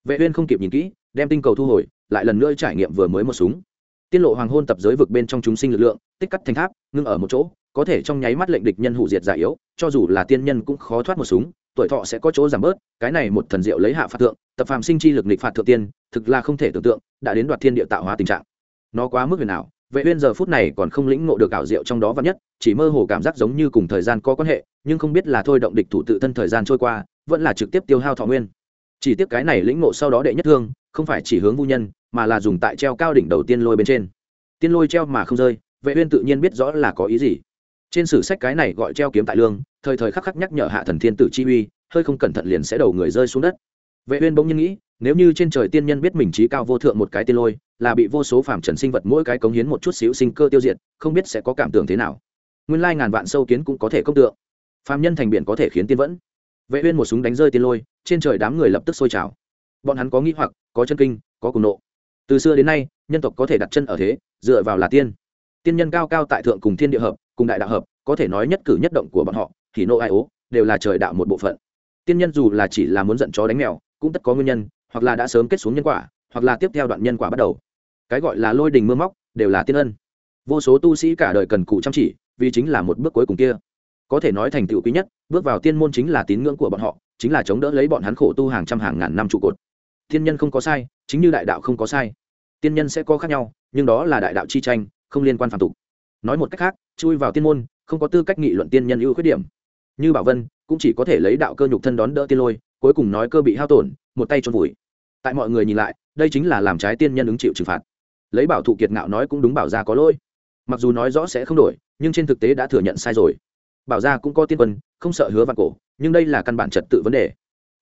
Speaker 1: Vệ uyên không kịp nhìn kỹ, đem tinh cầu thu hồi, lại lần nữa trải nghiệm vừa mới một súng. Tiên lộ hoàng hôn tập giới vực bên trong chúng sinh lực lượng, tích cắt thành tháp, ngưng ở một chỗ, có thể trong nháy mắt lệnh địch nhân hủ diệt giả yếu, cho dù là tiên nhân cũng khó thoát một súng, tuổi thọ sẽ có chỗ giảm bớt, cái này một thần diệu lấy hạ phạt thượng, tập phàm sinh chi lực nghịch phạt thượng tiên, thực là không thể tưởng tượng, đã đến đoạt thiên địa tạo hóa tình trạng. Nó quá mức huyền ảo vệ uyên giờ phút này còn không lĩnh ngộ được ảo diệu trong đó vạn nhất, chỉ mơ hồ cảm giác giống như cùng thời gian có quan hệ, nhưng không biết là thôi động địch thủ tự thân thời gian trôi qua, vẫn là trực tiếp tiêu hao thọ nguyên. Chỉ tiếc cái này lĩnh ngộ sau đó đệ nhất thương, không phải chỉ hướng vu nhân, mà là dùng tại treo cao đỉnh đầu tiên lôi bên trên. Tiên lôi treo mà không rơi, vệ uyên tự nhiên biết rõ là có ý gì. Trên sử sách cái này gọi treo kiếm tại lương, thời thời khắc khắc nhắc nhở hạ thần thiên tử chi uy, hơi không cẩn thận liền sẽ đầu người rơi xuống đất. Vệ uyên bỗng nhiên nghĩ nếu như trên trời tiên nhân biết mình trí cao vô thượng một cái tiên lôi, là bị vô số phàm trần sinh vật mỗi cái cống hiến một chút xíu sinh cơ tiêu diệt, không biết sẽ có cảm tưởng thế nào. Nguyên lai ngàn vạn sâu kiến cũng có thể công tượng. Phàm nhân thành biển có thể khiến tiên vẫn. Vệ uyên một súng đánh rơi tiên lôi, trên trời đám người lập tức sôi trào. Bọn hắn có nghi hoặc, có chân kinh, có cùng nộ. Từ xưa đến nay, nhân tộc có thể đặt chân ở thế, dựa vào là tiên. Tiên nhân cao cao tại thượng cùng thiên địa hợp, cùng đại đạo hợp, có thể nói nhất cử nhất động của bọn họ, thì nộ ai ố, đều là trời đạo một bộ phận. Tiên nhân dù là chỉ là muốn giận chó đánh mèo, cũng tất có nguyên nhân hoặc là đã sớm kết xuống nhân quả, hoặc là tiếp theo đoạn nhân quả bắt đầu. Cái gọi là lôi đình mưa móc, đều là tiên ân. Vô số tu sĩ cả đời cần cù chăm chỉ, vì chính là một bước cuối cùng kia. Có thể nói thành tựu quý nhất, bước vào tiên môn chính là tín ngưỡng của bọn họ, chính là chống đỡ lấy bọn hắn khổ tu hàng trăm hàng ngàn năm trụ cột. Tiên nhân không có sai, chính như đại đạo không có sai. Tiên nhân sẽ có khác nhau, nhưng đó là đại đạo chi tranh, không liên quan phạm tục. Nói một cách khác, chui vào tiên môn, không có tư cách nghị luận tiên nhân ưu khuyết điểm. Như bảo vân, cũng chỉ có thể lấy đạo cơ nhục thân đón đỡ tiên lôi, cuối cùng nói cơ bị hao tổn, một tay trôn vùi tại mọi người nhìn lại, đây chính là làm trái tiên nhân ứng chịu trừng phạt. Lấy bảo thụ kiệt ngạo nói cũng đúng bảo gia có lỗi. Mặc dù nói rõ sẽ không đổi, nhưng trên thực tế đã thừa nhận sai rồi. Bảo gia cũng có tiên quân, không sợ hứa vạn cổ, nhưng đây là căn bản trật tự vấn đề.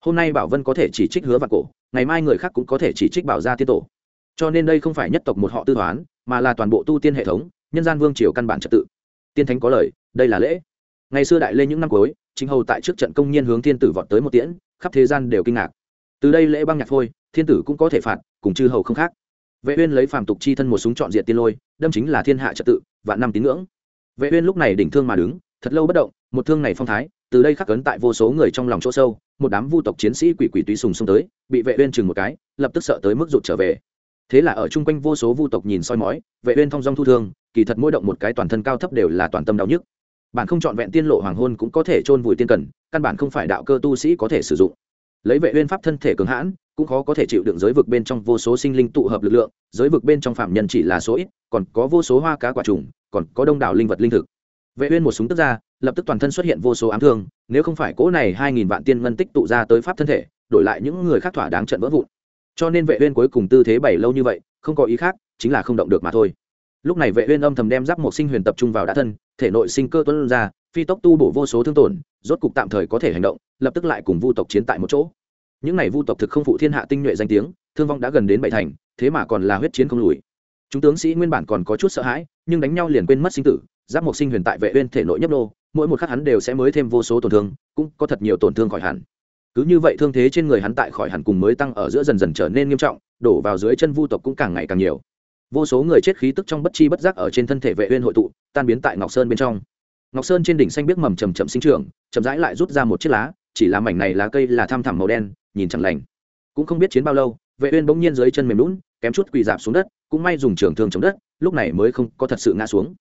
Speaker 1: Hôm nay bảo vân có thể chỉ trích hứa vạn cổ, ngày mai người khác cũng có thể chỉ trích bảo gia tiên tổ. Cho nên đây không phải nhất tộc một họ tư toán, mà là toàn bộ tu tiên hệ thống, nhân gian vương triều căn bản trật tự. Tiên thánh có lời, đây là lễ. Ngày xưa đại lê những năm cuối, chính hầu tại trước trận công nhiên hướng thiên tử vọt tới một tiễn, khắp thế gian đều kinh ngạc từ đây lễ băng nhạc thôi thiên tử cũng có thể phạt, cùng chư hầu không khác. Vệ uyên lấy phàm tục chi thân một súng chọn diện tiên lôi, đâm chính là thiên hạ trật tự, vạn năm tín ngưỡng. Vệ uyên lúc này đỉnh thương mà đứng, thật lâu bất động, một thương này phong thái, từ đây khắc ấn tại vô số người trong lòng chỗ sâu, một đám vu tộc chiến sĩ quỷ quỷ túy sùng xông tới, bị vệ uyên chừng một cái, lập tức sợ tới mức rụt trở về. Thế là ở chung quanh vô số vu tộc nhìn soi mói, vệ uyên thông dong thu thương, kỳ thật mỗi động một cái toàn thân cao thấp đều là toàn tâm đau nhức. Bản không chọn vẹn tiên lộ hoàng hôn cũng có thể trôn vùi tiên cần, căn bản không phải đạo cơ tu sĩ có thể sử dụng lấy vệ uyên pháp thân thể cường hãn, cũng khó có thể chịu đựng giới vực bên trong vô số sinh linh tụ hợp lực lượng, giới vực bên trong phạm nhân chỉ là số ít, còn có vô số hoa cá quả trùng, còn có đông đảo linh vật linh thực. Vệ uyên một súng tức ra, lập tức toàn thân xuất hiện vô số ám thương, nếu không phải cỗ này hai nghìn vạn tiên ngân tích tụ ra tới pháp thân thể, đổi lại những người khác thỏa đáng trận vỡ vụn. Cho nên vệ uyên cuối cùng tư thế bảy lâu như vậy, không có ý khác, chính là không động được mà thôi. Lúc này vệ uyên âm thầm đem giáp một sinh huyền tập trung vào đã thân, thể nội sinh cơ tuôn ra, phi tốc tu bổ vô số thương tổn, rốt cục tạm thời có thể hành động, lập tức lại cùng vu tộc chiến tại một chỗ những này vu tộc thực không phụ thiên hạ tinh nhuệ danh tiếng, thương vong đã gần đến bảy thành, thế mà còn là huyết chiến không lùi. Chúng tướng sĩ nguyên bản còn có chút sợ hãi, nhưng đánh nhau liền quên mất sinh tử, giáp một sinh huyền tại vệ uyên thể nội nhấp nô, mỗi một khắc hắn đều sẽ mới thêm vô số tổn thương, cũng có thật nhiều tổn thương khỏi hẳn. Cứ như vậy thương thế trên người hắn tại khỏi hẳn cùng mới tăng ở giữa dần dần trở nên nghiêm trọng, đổ vào dưới chân vu tộc cũng càng ngày càng nhiều. Vô số người chết khí tức trong bất chi bất giác ở trên thân thể vệ uyên hội tụ, tan biến tại ngọc sơn bên trong. Ngọc sơn trên đỉnh xanh biết mầm chậm chậm sinh trưởng, chậm rãi lại rút ra một chiếc lá, chỉ là mảnh này lá cây là tham thẳm màu đen nhìn chẳng lành. Cũng không biết chiến bao lâu, vệ uyên bỗng nhiên dưới chân mềm lún, kém chút quỳ dạp xuống đất, cũng may dùng trường thương chống đất, lúc này mới không có thật sự ngã xuống.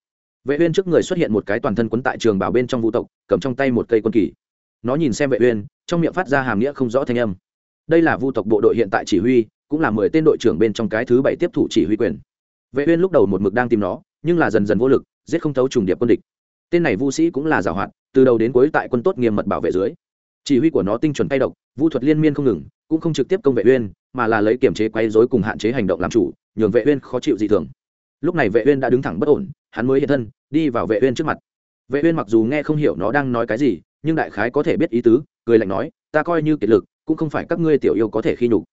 Speaker 1: Vệ uyên trước người xuất hiện một cái toàn thân quấn tại trường bảo bên trong vũ tộc, cầm trong tay một cây quân kỳ. Nó nhìn xem vệ uyên, trong miệng phát ra hàm nghĩa không rõ thanh âm. Đây là vu tộc bộ đội hiện tại chỉ huy, cũng là mười tên đội trưởng bên trong cái thứ bảy tiếp thủ chỉ huy quyền. Vệ uyên lúc đầu một mực đang tìm nó, nhưng là dần dần vô lực, giết không thấu trùng điệp quân địch. Tên này vu sĩ cũng là giàu hoạt, từ đầu đến cuối tại quân tốt nghiêm mật bảo vệ dưới chỉ huy của nó tinh chuẩn tay độc vu thuật liên miên không ngừng, cũng không trực tiếp công vệ uyên, mà là lấy kiểm chế quấy rối cùng hạn chế hành động làm chủ, nhường vệ uyên khó chịu dị thường. Lúc này vệ uyên đã đứng thẳng bất ổn, hắn mới hiện thân, đi vào vệ uyên trước mặt. Vệ uyên mặc dù nghe không hiểu nó đang nói cái gì, nhưng đại khái có thể biết ý tứ, cười lạnh nói, ta coi như kiệt lực, cũng không phải các ngươi tiểu yêu có thể khi nhục.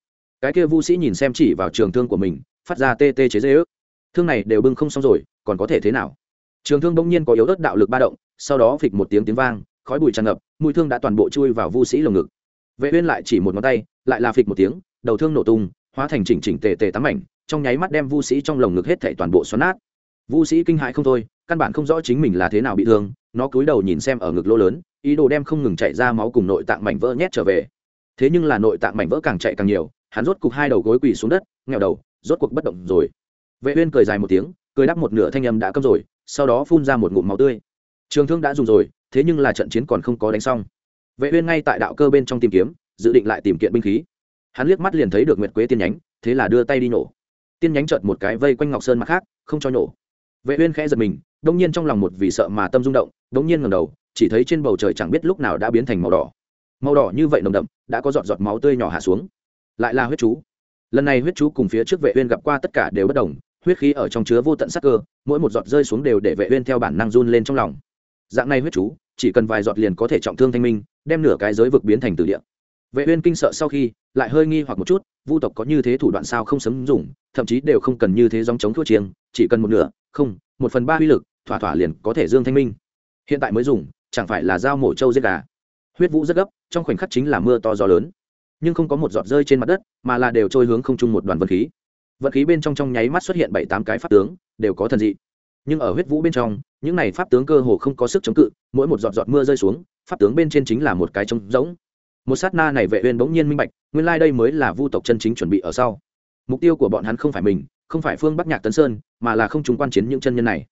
Speaker 1: Cái kia vu sĩ nhìn xem chỉ vào trường thương của mình, phát ra tê tê chế dễ ước. Thương này đều bưng không xong rồi, còn có thể thế nào? Trường thương bỗng nhiên có yếu ớt đạo lực ba động, sau đó phịch một tiếng tiếng vang khói bụi tràn ngập mũi thương đã toàn bộ chui vào vu sĩ lồng ngực. Vệ uyên lại chỉ một ngón tay, lại là phịch một tiếng, đầu thương nổ tung, hóa thành chỉnh chỉnh tề tề tám mảnh, trong nháy mắt đem vu sĩ trong lồng ngực hết thảy toàn bộ xoắn nát. Vu sĩ kinh hãi không thôi, căn bản không rõ chính mình là thế nào bị thương, nó cúi đầu nhìn xem ở ngực lỗ lớn, ý đồ đem không ngừng chảy ra máu cùng nội tạng mảnh vỡ nhét trở về. Thế nhưng là nội tạng mảnh vỡ càng chạy càng nhiều, hắn rốt cục hai đầu gối quỳ xuống đất nghèo đầu, rốt cuộc bất động rồi. Vệ uyên cười dài một tiếng, cười đắp một nửa thanh âm đã cấm rồi, sau đó phun ra một ngụm máu tươi. Trường thương đã dùng rồi thế nhưng là trận chiến còn không có đánh xong. Vệ uyên ngay tại đạo cơ bên trong tìm kiếm, dự định lại tìm kiện binh khí. Hắn liếc mắt liền thấy được nguyệt quế tiên nhánh, thế là đưa tay đi nổ. Tiên nhánh chợt một cái vây quanh ngọc sơn mặt khác, không cho nổ. Vệ uyên khẽ giật mình đung nhiên trong lòng một vì sợ mà tâm rung động đung nhiên ngẩng đầu, chỉ thấy trên bầu trời chẳng biết lúc nào đã biến thành màu đỏ. Màu đỏ như vậy nồng đậm, đã có giọt giọt máu tươi nhỏ hạ xuống. Lại là huyết chú. Lần này huyết chú cùng phía trước vệ uyên gặp qua tất cả đều bất đồng, huyết khí ở trong chứa vô tận sắc cơ, mỗi một giọt rơi xuống đều để vệ uyên theo bản năng run lên trong lòng. Dạng này huyết chú chỉ cần vài giọt liền có thể trọng thương thanh minh, đem nửa cái giới vực biến thành tử địa. Vệ uyên kinh sợ sau khi, lại hơi nghi hoặc một chút, vu tộc có như thế thủ đoạn sao không sớm dùng, thậm chí đều không cần như thế dòng chống thua chiêng, chỉ cần một nửa, không, một phần ba uy lực, thỏa thỏa liền có thể dương thanh minh. Hiện tại mới dùng, chẳng phải là dao mổ trâu giết gà. Huyết vũ rất gấp, trong khoảnh khắc chính là mưa to gió lớn. Nhưng không có một giọt rơi trên mặt đất, mà là đều trôi hướng không chung một đoàn vật khí. Vật khí bên trong trong nháy mắt xuất hiện bảy tám cái pháp tướng, đều có thần dị nhưng ở huyết vũ bên trong, những này pháp tướng cơ hồ không có sức chống cự, mỗi một giọt giọt mưa rơi xuống, pháp tướng bên trên chính là một cái trống rỗng. Một sát na này vệ uyên bỗng nhiên minh bạch, nguyên lai đây mới là vu tộc chân chính chuẩn bị ở sau. Mục tiêu của bọn hắn không phải mình, không phải phương bắc nhạc tấn sơn, mà là không chúng quan chiến những chân nhân này.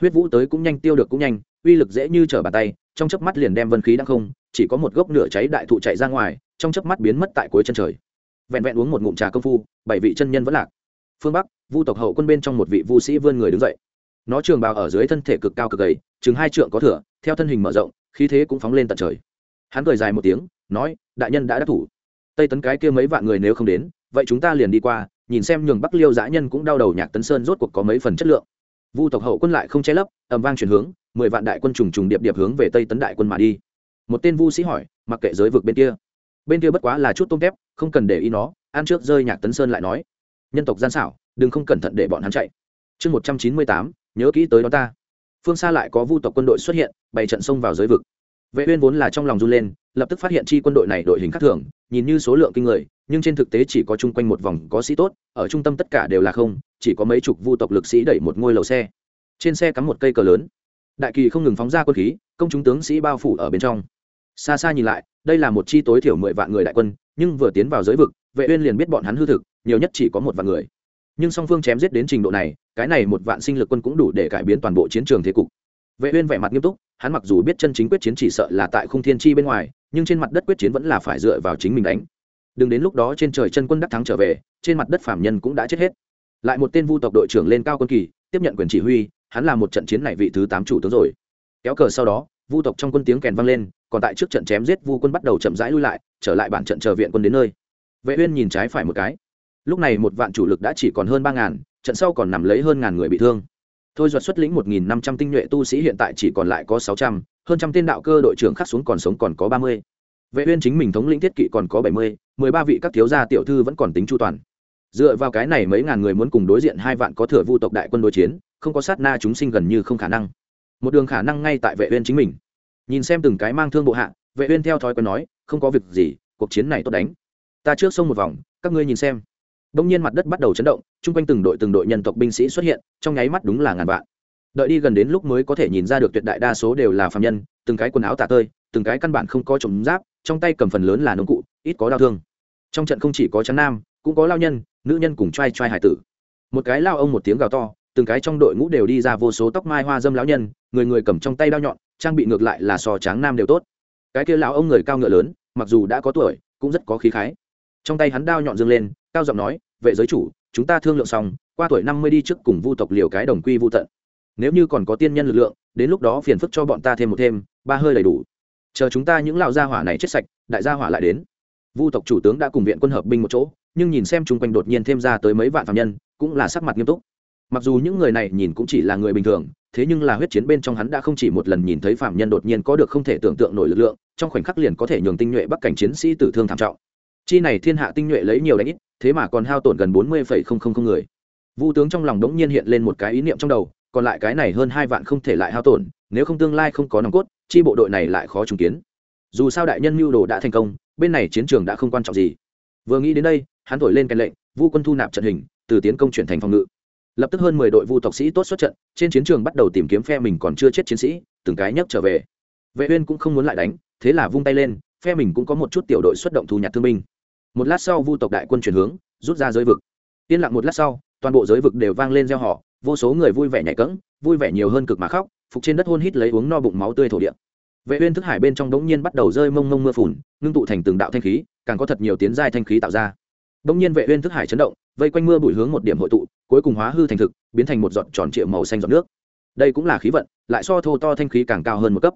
Speaker 1: Huyết vũ tới cũng nhanh, tiêu được cũng nhanh, uy lực dễ như trở bàn tay, trong chớp mắt liền đem vân khí đang không, chỉ có một gốc nửa cháy đại thụ chạy ra ngoài, trong chớp mắt biến mất tại cuối chân trời. Vẹn vẹn uống một ngụm trà công phu, bảy vị chân nhân vẫn lạc. Phương bắc, vu tộc hậu quân bên trong một vị vu sĩ vươn người đứng dậy nó trường bào ở dưới thân thể cực cao cực gầy, chừng hai trượng có thửa, theo thân hình mở rộng, khí thế cũng phóng lên tận trời. Hắn cười dài một tiếng, nói, đại nhân đã đắc thủ. Tây tấn cái kia mấy vạn người nếu không đến, vậy chúng ta liền đi qua, nhìn xem nhường bắc liêu giã nhân cũng đau đầu nhạc tấn sơn rốt cuộc có mấy phần chất lượng. Vu tộc hậu quân lại không che lấp ẩm vang chuyển hướng, mười vạn đại quân trùng trùng điệp điệp hướng về tây tấn đại quân mà đi. Một tên vu sĩ hỏi, mặc kệ giới vực bên kia. Bên kia bất quá là chút tôm tép, không cần để ý nó, ăn trước rơi nhạc tấn sơn lại nói, nhân tộc gian xảo, đừng không cẩn thận để bọn hắn chạy. Chương một trăm chín mươi tám nhớ kỹ tới đó ta. Phương xa lại có vu tộc quân đội xuất hiện, bày trận xông vào giới vực. Vệ uyên vốn là trong lòng run lên, lập tức phát hiện chi quân đội này đội hình khác thường, nhìn như số lượng kinh người, nhưng trên thực tế chỉ có chung quanh một vòng có sĩ tốt, ở trung tâm tất cả đều là không, chỉ có mấy chục vu tộc lực sĩ đẩy một ngôi lầu xe. Trên xe cắm một cây cờ lớn. Đại kỳ không ngừng phóng ra quân khí, công chúng tướng sĩ bao phủ ở bên trong. Xa xa nhìn lại, đây là một chi tối thiểu mười vạn người đại quân, nhưng vừa tiến vào giới vực, vệ uyên liền biết bọn hắn hư thực, nhiều nhất chỉ có một vạn người nhưng song phương chém giết đến trình độ này, cái này một vạn sinh lực quân cũng đủ để cải biến toàn bộ chiến trường thế cục. Vệ uyên vẻ mặt nghiêm túc, hắn mặc dù biết chân chính quyết chiến chỉ sợ là tại khung thiên chi bên ngoài, nhưng trên mặt đất quyết chiến vẫn là phải dựa vào chính mình đánh. Đừng đến lúc đó trên trời chân quân đắc thắng trở về, trên mặt đất phạm nhân cũng đã chết hết. Lại một tên vu tộc đội trưởng lên cao quân kỳ, tiếp nhận quyền chỉ huy, hắn là một trận chiến này vị thứ tám chủ tướng rồi. Kéo cờ sau đó, vu tộc trong quân tiếng kèn vang lên, còn tại trước trận chém giết vu quân bắt đầu chậm rãi lui lại, trở lại bản trận chờ viện quân đến nơi. Vệ uyên nhìn trái phải một cái lúc này một vạn chủ lực đã chỉ còn hơn ba ngàn, trận sau còn nằm lấy hơn ngàn người bị thương. Thôi duật xuất lĩnh một nghìn năm trăm tinh nhuệ tu sĩ hiện tại chỉ còn lại có sáu trăm, hơn trăm tên đạo cơ đội trưởng khắc xuống còn sống còn có ba mươi. Vệ uyên chính mình thống lĩnh thiết kỵ còn có bảy mươi, mười ba vị các thiếu gia tiểu thư vẫn còn tính chu toàn. Dựa vào cái này mấy ngàn người muốn cùng đối diện hai vạn có thừa vu tộc đại quân đối chiến, không có sát na chúng sinh gần như không khả năng. Một đường khả năng ngay tại vệ uyên chính mình. Nhìn xem từng cái mang thương bộ hạ, vệ uyên theo thói quen nói, không có việc gì, cuộc chiến này tốt đánh. Ta trước sông một vòng, các ngươi nhìn xem đông nhiên mặt đất bắt đầu chấn động, chung quanh từng đội từng đội nhân tộc binh sĩ xuất hiện, trong nháy mắt đúng là ngàn vạn. Đợi đi gần đến lúc mới có thể nhìn ra được tuyệt đại đa số đều là phàm nhân, từng cái quần áo tả tơi, từng cái căn bản không có trồng giáp, trong tay cầm phần lớn là nông cụ, ít có đau thương. Trong trận không chỉ có trắng nam, cũng có lao nhân, nữ nhân cùng trai trai hải tử. Một cái lao ông một tiếng gào to, từng cái trong đội ngũ đều đi ra vô số tóc mai hoa dâm lão nhân, người người cầm trong tay đao nhọn, trang bị ngược lại là so tráng nam đều tốt. Cái kia lão ông người cao ngựa lớn, mặc dù đã có tuổi, cũng rất có khí khái. Trong tay hắn đao nhọn dương lên cao giọng nói, vệ giới chủ, chúng ta thương lượng xong, qua tuổi năm mươi đi trước cùng vu tộc liều cái đồng quy vu tận. Nếu như còn có tiên nhân lực lượng, đến lúc đó phiền phức cho bọn ta thêm một thêm, ba hơi đầy đủ. Chờ chúng ta những lão gia hỏa này chết sạch, đại gia hỏa lại đến. Vu tộc chủ tướng đã cùng viện quân hợp binh một chỗ, nhưng nhìn xem chung quanh đột nhiên thêm ra tới mấy vạn phạm nhân, cũng là sắc mặt nghiêm túc. Mặc dù những người này nhìn cũng chỉ là người bình thường, thế nhưng là huyết chiến bên trong hắn đã không chỉ một lần nhìn thấy phạm nhân đột nhiên có được không thể tưởng tượng nổi lực lượng, trong khoảnh khắc liền có thể nhường tinh nhuệ bắc cảnh chiến sĩ tử thương thảm trọng. Chi này thiên hạ tinh nhuệ lấy nhiều đánh ít thế mà còn hao tổn gần bốn mươi người. Vu tướng trong lòng đống nhiên hiện lên một cái ý niệm trong đầu, còn lại cái này hơn hai vạn không thể lại hao tổn, nếu không tương lai không có nòng cốt, chi bộ đội này lại khó trùng kiến. Dù sao đại nhân mưu đồ đã thành công, bên này chiến trường đã không quan trọng gì. Vừa nghĩ đến đây, hắn thổi lên cái lệnh, vu quân thu nạp trận hình, từ tiến công chuyển thành phòng ngự. Lập tức hơn mười đội vu tộc sĩ tốt xuất trận, trên chiến trường bắt đầu tìm kiếm phe mình còn chưa chết chiến sĩ, từng cái nhấc trở về. Vệ uyên cũng không muốn lại đánh, thế là vung tay lên, phe mình cũng có một chút tiểu đội xuất động thu nhặt thương binh một lát sau vu tộc đại quân chuyển hướng, rút ra giới vực. Yên lặng một lát sau, toàn bộ giới vực đều vang lên gieo họ vô số người vui vẻ nhảy cẫng, vui vẻ nhiều hơn cực mà khóc, phục trên đất hôn hít lấy uống no bụng máu tươi thổ địa. Vệ uyên thức hải bên trong đống nhiên bắt đầu rơi mông mông mưa phùn, ngưng tụ thành từng đạo thanh khí, càng có thật nhiều tiến giai thanh khí tạo ra. Đống nhiên vệ uyên thức hải chấn động, vây quanh mưa bụi hướng một điểm hội tụ, cuối cùng hóa hư thành thực, biến thành một giọt tròn trịa màu xanh giọt nước. Đây cũng là khí vận, lại so thô to thanh khí càng cao hơn một cấp.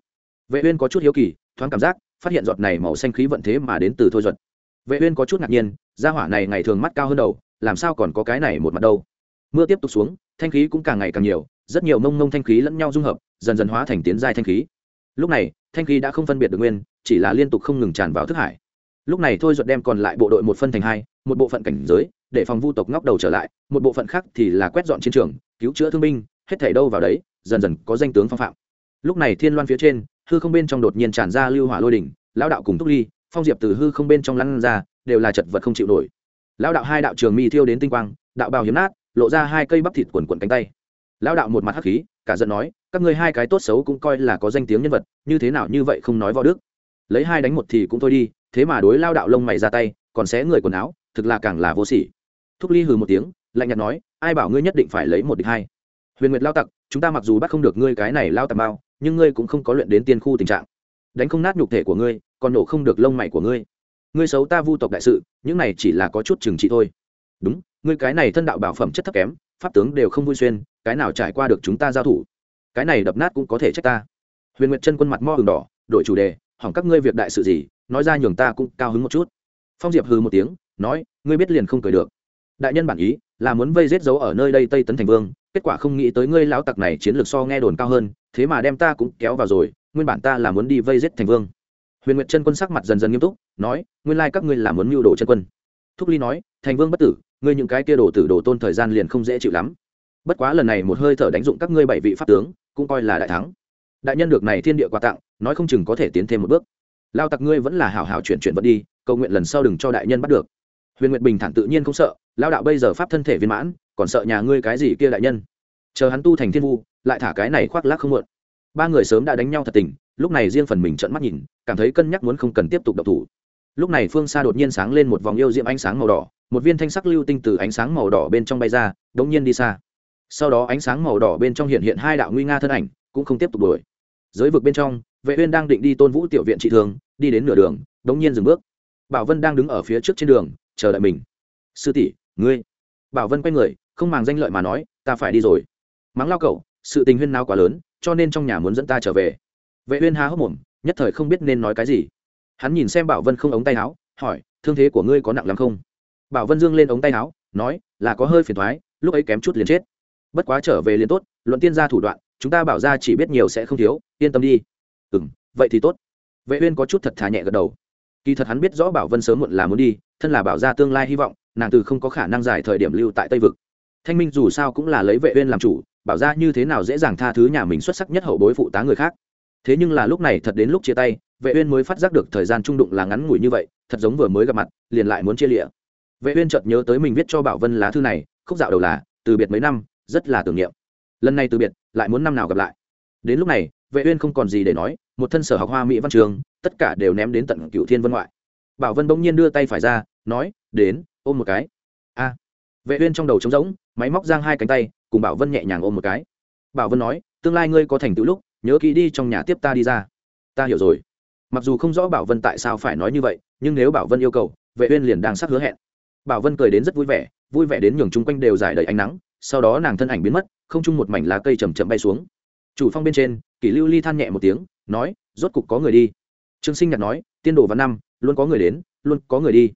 Speaker 1: Vệ uyên có chút hiếu kỳ, thoáng cảm giác, phát hiện giọt này màu xanh khí vận thế mà đến từ thôi giọt vệ uyên có chút ngạc nhiên, gia hỏa này ngày thường mắt cao hơn đầu, làm sao còn có cái này một mặt đâu? Mưa tiếp tục xuống, thanh khí cũng càng ngày càng nhiều, rất nhiều mông mông thanh khí lẫn nhau dung hợp, dần dần hóa thành tiến giai thanh khí. Lúc này, thanh khí đã không phân biệt được nguyên, chỉ là liên tục không ngừng tràn vào thức hải. Lúc này thôi duật đem còn lại bộ đội một phân thành hai, một bộ phận cảnh giới, để phòng vu tộc ngóc đầu trở lại, một bộ phận khác thì là quét dọn chiến trường, cứu chữa thương binh, hết thảy đâu vào đấy, dần dần có danh tướng phong phạm. Lúc này thiên loan phía trên, hư không bên trong đột nhiên tràn ra lưu hỏa lôi đỉnh, lão đạo cùng thúc ly phong diệp từ hư không bên trong lăn ra, đều là chật vật không chịu nổi. Lão đạo hai đạo trường mi thiêu đến tinh quang, đạo bào hiếm nát, lộ ra hai cây bắp thịt quần quần cánh tay. Lão đạo một mặt hắc khí, cả giận nói, các ngươi hai cái tốt xấu cũng coi là có danh tiếng nhân vật, như thế nào như vậy không nói võ đức. Lấy hai đánh một thì cũng thôi đi, thế mà đối lao đạo lông mày ra tay, còn xé người quần áo, thực là càng là vô sỉ. Thúc ly hừ một tiếng, lạnh nhạt nói, ai bảo ngươi nhất định phải lấy một địch hai. Huyền nguyệt lao tặc, chúng ta mặc dù bắt không được ngươi cái này lao tặc bao, nhưng ngươi cũng không có luyện đến tiên khu tình trạng đánh không nát nhục thể của ngươi, còn nổ không được lông mày của ngươi. Ngươi xấu ta vu tộc đại sự, những này chỉ là có chút trừng trị thôi. Đúng, ngươi cái này thân đạo bảo phẩm chất thấp kém, pháp tướng đều không vui xuyên, cái nào trải qua được chúng ta giao thủ? Cái này đập nát cũng có thể trách ta. Huyền nguyệt chân quân mặt mo hừng đỏ, đổi chủ đề, hỏng các ngươi việc đại sự gì? Nói ra nhường ta cũng cao hứng một chút. Phong diệp hừ một tiếng, nói, ngươi biết liền không cười được. Đại nhân bản ý là muốn vây giết dấu ở nơi đây tây tấn thành vương, kết quả không nghĩ tới ngươi lão tặc này chiến lược so nghe đồn cao hơn, thế mà đem ta cũng kéo vào rồi nguyên bản ta là muốn đi vây giết thành vương. Huyền nguyệt chân quân sắc mặt dần dần nghiêm túc, nói, nguyên lai các ngươi là muốn mưu đồ chân quân. Thúc ly nói, thành vương bất tử, ngươi những cái kia đồ tử đồ tôn thời gian liền không dễ chịu lắm. Bất quá lần này một hơi thở đánh dụng các ngươi bảy vị pháp tướng, cũng coi là đại thắng. Đại nhân được này thiên địa quà tặng, nói không chừng có thể tiến thêm một bước. Lao tặc ngươi vẫn là hảo hảo chuyển chuyển vật đi, cầu nguyện lần sau đừng cho đại nhân bắt được. Huyền nguyệt bình thản tự nhiên không sợ lao đạo bây giờ pháp thân thể viên mãn, còn sợ nhà ngươi cái gì kia đại nhân. Chờ hắn tu thành thiên vu, lại thả cái này khoác lác không muộn ba người sớm đã đánh nhau thật tình, lúc này riêng phần mình trận mắt nhìn, cảm thấy cân nhắc muốn không cần tiếp tục đậu thủ. Lúc này phương xa đột nhiên sáng lên một vòng yêu diệm ánh sáng màu đỏ, một viên thanh sắc lưu tinh từ ánh sáng màu đỏ bên trong bay ra, đống nhiên đi xa. Sau đó ánh sáng màu đỏ bên trong hiện hiện hai đạo nguy nga thân ảnh, cũng không tiếp tục đuổi. Giới vực bên trong, vệ uyên đang định đi tôn vũ tiểu viện trị thương, đi đến nửa đường, đống nhiên dừng bước. Bảo vân đang đứng ở phía trước trên đường, chờ đợi mình. Sư tỷ, ngươi. Bảo vân quay người, không màng danh lợi mà nói, ta phải đi rồi. Mắng lao cậu sự tình huyên nào quá lớn cho nên trong nhà muốn dẫn ta trở về. Vệ uyên há hốc mồm, nhất thời không biết nên nói cái gì. Hắn nhìn xem bảo vân không ống tay áo, hỏi, thương thế của ngươi có nặng lắm không? Bảo vân dương lên ống tay áo, nói, là có hơi phiền toái lúc ấy kém chút liền chết. Bất quá trở về liền tốt, luận tiên gia thủ đoạn, chúng ta bảo ra chỉ biết nhiều sẽ không thiếu, yên tâm đi. Ừ vậy thì tốt. Vệ uyên có chút thật thà nhẹ gật đầu. Kỳ thật hắn biết rõ bảo vân sớm muộn là muốn đi, thân là bảo gia tương lai hy vọng, nàng từ không có khả năng giải thời điểm lưu tại tây vực. Thanh minh dù sao cũng là lấy vệ uyên làm chủ bảo ra như thế nào dễ dàng tha thứ nhà mình xuất sắc nhất hậu bối phụ tá người khác. Thế nhưng là lúc này thật đến lúc chia tay, vệ uyên mới phát giác được thời gian trung đụng là ngắn ngủi như vậy, thật giống vừa mới gặp mặt, liền lại muốn chia lịa. Vệ uyên chợt nhớ tới mình viết cho bảo vân lá thư này, khúc dạo đầu là, từ biệt mấy năm, rất là tưởng niệm. Lần này từ biệt, lại muốn năm nào gặp lại. Đến lúc này, vệ uyên không còn gì để nói, một thân sở học hoa mỹ văn trường, tất cả đều ném đến tận cửu thiên vân ngoại. Bảo vân bỗng nhiên đưa tay phải ra, nói, đến, ôm một cái. A. Vệ uyên trong đầu trống rỗng, máy móc giang hai cánh tay cùng bảo vân nhẹ nhàng ôm một cái. Bảo vân nói, tương lai ngươi có thành tựu lúc, nhớ kỹ đi trong nhà tiếp ta đi ra. Ta hiểu rồi. Mặc dù không rõ bảo vân tại sao phải nói như vậy, nhưng nếu bảo vân yêu cầu, vệ uyên liền đang sắp hứa hẹn. Bảo vân cười đến rất vui vẻ vui vẻ đến nhường chung quanh đều giải đầy ánh nắng, sau đó nàng thân ảnh biến mất, không chung một mảnh lá cây chầm chậm bay xuống. Chủ phong bên trên, kỷ lưu ly than nhẹ một tiếng, nói, rốt cục có người đi. Trương sinh nhạt nói, tiên đồ văn năm, luôn có người đến, luôn có người đi.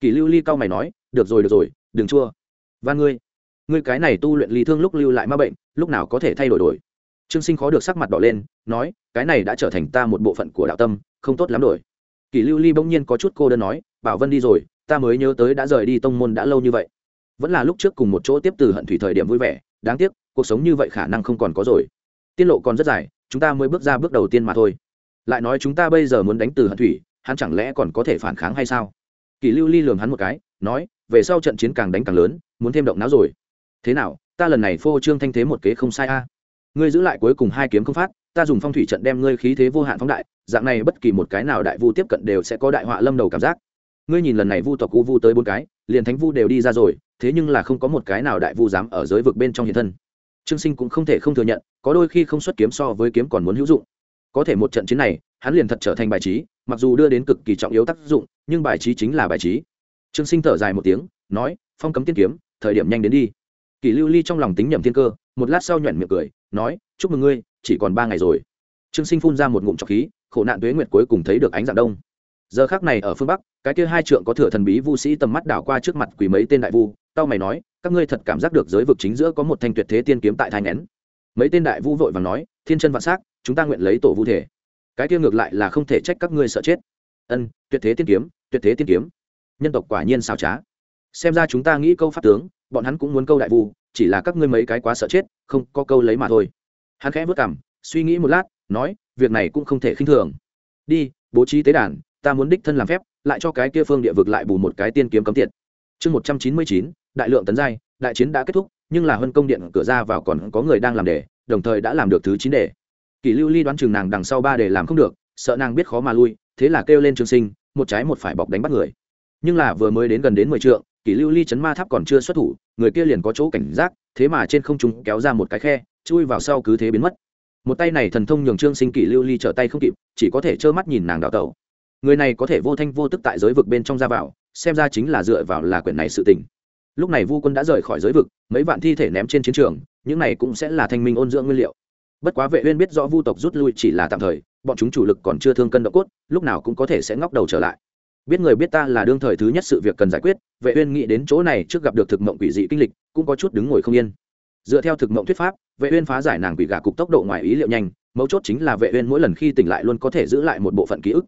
Speaker 1: Kỷ lưu ly cao mày nói, được rồi được rồi, đừng chua. Van ngươi ngươi cái này tu luyện ly thương lúc lưu lại ma bệnh, lúc nào có thể thay đổi đổi? Trương sinh khó được sắc mặt đỏ lên, nói, cái này đã trở thành ta một bộ phận của đạo tâm, không tốt lắm đổi. Kỷ lưu ly bỗng nhiên có chút cô đơn nói, bảo vân đi rồi, ta mới nhớ tới đã rời đi tông môn đã lâu như vậy. Vẫn là lúc trước cùng một chỗ tiếp từ hận thủy thời điểm vui vẻ, đáng tiếc, cuộc sống như vậy khả năng không còn có rồi. Tiết lộ còn rất dài, chúng ta mới bước ra bước đầu tiên mà thôi. Lại nói chúng ta bây giờ muốn đánh từ hận thủy, hắn chẳng lẽ còn có thể phản kháng hay sao? Kỳ lưu ly lường hắn một cái, nói, về sau trận chiến càng đánh càng lớn, muốn thêm động não rồi thế nào, ta lần này phô trương thanh thế một kế không sai a. Ngươi giữ lại cuối cùng hai kiếm không phát, ta dùng phong thủy trận đem ngươi khí thế vô hạn phóng đại, dạng này bất kỳ một cái nào đại vu tiếp cận đều sẽ có đại họa lâm đầu cảm giác. Ngươi nhìn lần này vu tộc u vu tới bốn cái, liền thánh vu đều đi ra rồi, thế nhưng là không có một cái nào đại vu dám ở giới vực bên trong hiện thân. Trương sinh cũng không thể không thừa nhận, có đôi khi không xuất kiếm so với kiếm còn muốn hữu dụng. Có thể một trận chiến này, hắn liền thật trở thành bài trí, mặc dù đưa đến cực kỳ trọng yếu tác dụng, nhưng bài trí chính là bài trí. Trương sinh thở dài một tiếng, nói, phong cấm tiên kiếm, thời điểm nhanh đến đi kỷ lưu ly trong lòng tính nhầm thiên cơ, một lát sau nhoẻn miệng cười, nói, chúc mừng ngươi, chỉ còn ba ngày rồi. Trương sinh phun ra một ngụm trọc khí, khổ nạn tuế nguyệt cuối cùng thấy được ánh dạng đông. Giờ khác này ở phương bắc, cái kia hai trượng có thừa thần bí vu sĩ tầm mắt đảo qua trước mặt quỷ mấy tên đại vu tao mày nói, các ngươi thật cảm giác được giới vực chính giữa có một thanh tuyệt thế tiên kiếm tại thai nén. Mấy tên đại vu vội vàng nói, thiên chân vạn s á c chúng ta nguyện lấy tổ vu thể. Cái kia ngược lại là không thể trách các ngươi sợ chết. Ân, tuyệt thế tiên kiếm, tuyệt thế tiên kiếm. Nhân tộc quả nhiên xào trá xem ra chúng ta nghĩ câu pháp tướng, bọn hắn cũng muốn câu đại vu, chỉ là các ngươi mấy cái quá sợ chết, không có câu lấy mà thôi. Hắn khẽ vất cảm suy nghĩ một lát, nói, việc này cũng không thể khinh thường. Đi, bố trí tế đàn, ta muốn đích thân làm phép, lại cho cái kia phương địa vực lại bù một cái tiên kiếm cấm tiệt. Chương một trăm chín mươi chín, đại lượng tấn giai, đại chiến đã kết thúc, nhưng là huân công điện cửa ra vào còn có người đang làm đề, đồng thời đã làm được thứ chín đề. Kỷ lưu ly đoán chừng nàng đằng sau ba đề làm không được, sợ nàng biết khó mà lui, thế là kêu lên trường sinh, một trái một phải bọc đánh bắt người. Nhưng là vừa mới đến gần đến mười trượng kỷ lưu ly chấn ma tháp còn chưa xuất thủ, người kia liền có chỗ cảnh giác, thế mà trên không trung kéo ra một cái khe, chui vào sau cứ thế biến mất. Một tay này thần thông nhường trương sinh kỷ lưu ly trở tay không kịp, chỉ có thể trơ mắt nhìn nàng đào tẩu. Người này có thể vô thanh vô tức tại giới vực bên trong ra vào, xem ra chính là dựa vào là quyển này sự tình. Lúc này vu quân đã rời khỏi giới vực, mấy vạn thi thể ném trên chiến trường, những này cũng sẽ là thanh minh ôn dưỡng nguyên liệu. Bất quá vệ uyên biết rõ vu tộc rút lui chỉ là tạm thời, bọn chúng chủ lực còn chưa thương cân độ cốt, lúc nào cũng có thể sẽ ngóc đầu trở lại biết người biết ta là đương thời thứ nhất sự việc cần giải quyết, vệ uyên nghĩ đến chỗ này trước gặp được thực mộng quỷ dị kinh lịch, cũng có chút đứng ngồi không yên. Dựa theo thực mộng thuyết pháp, vệ uyên phá giải nàng quỷ gà cục tốc độ ngoài ý liệu nhanh, mấu chốt chính là vệ uyên mỗi lần khi tỉnh lại luôn có thể giữ lại một bộ phận ký ức.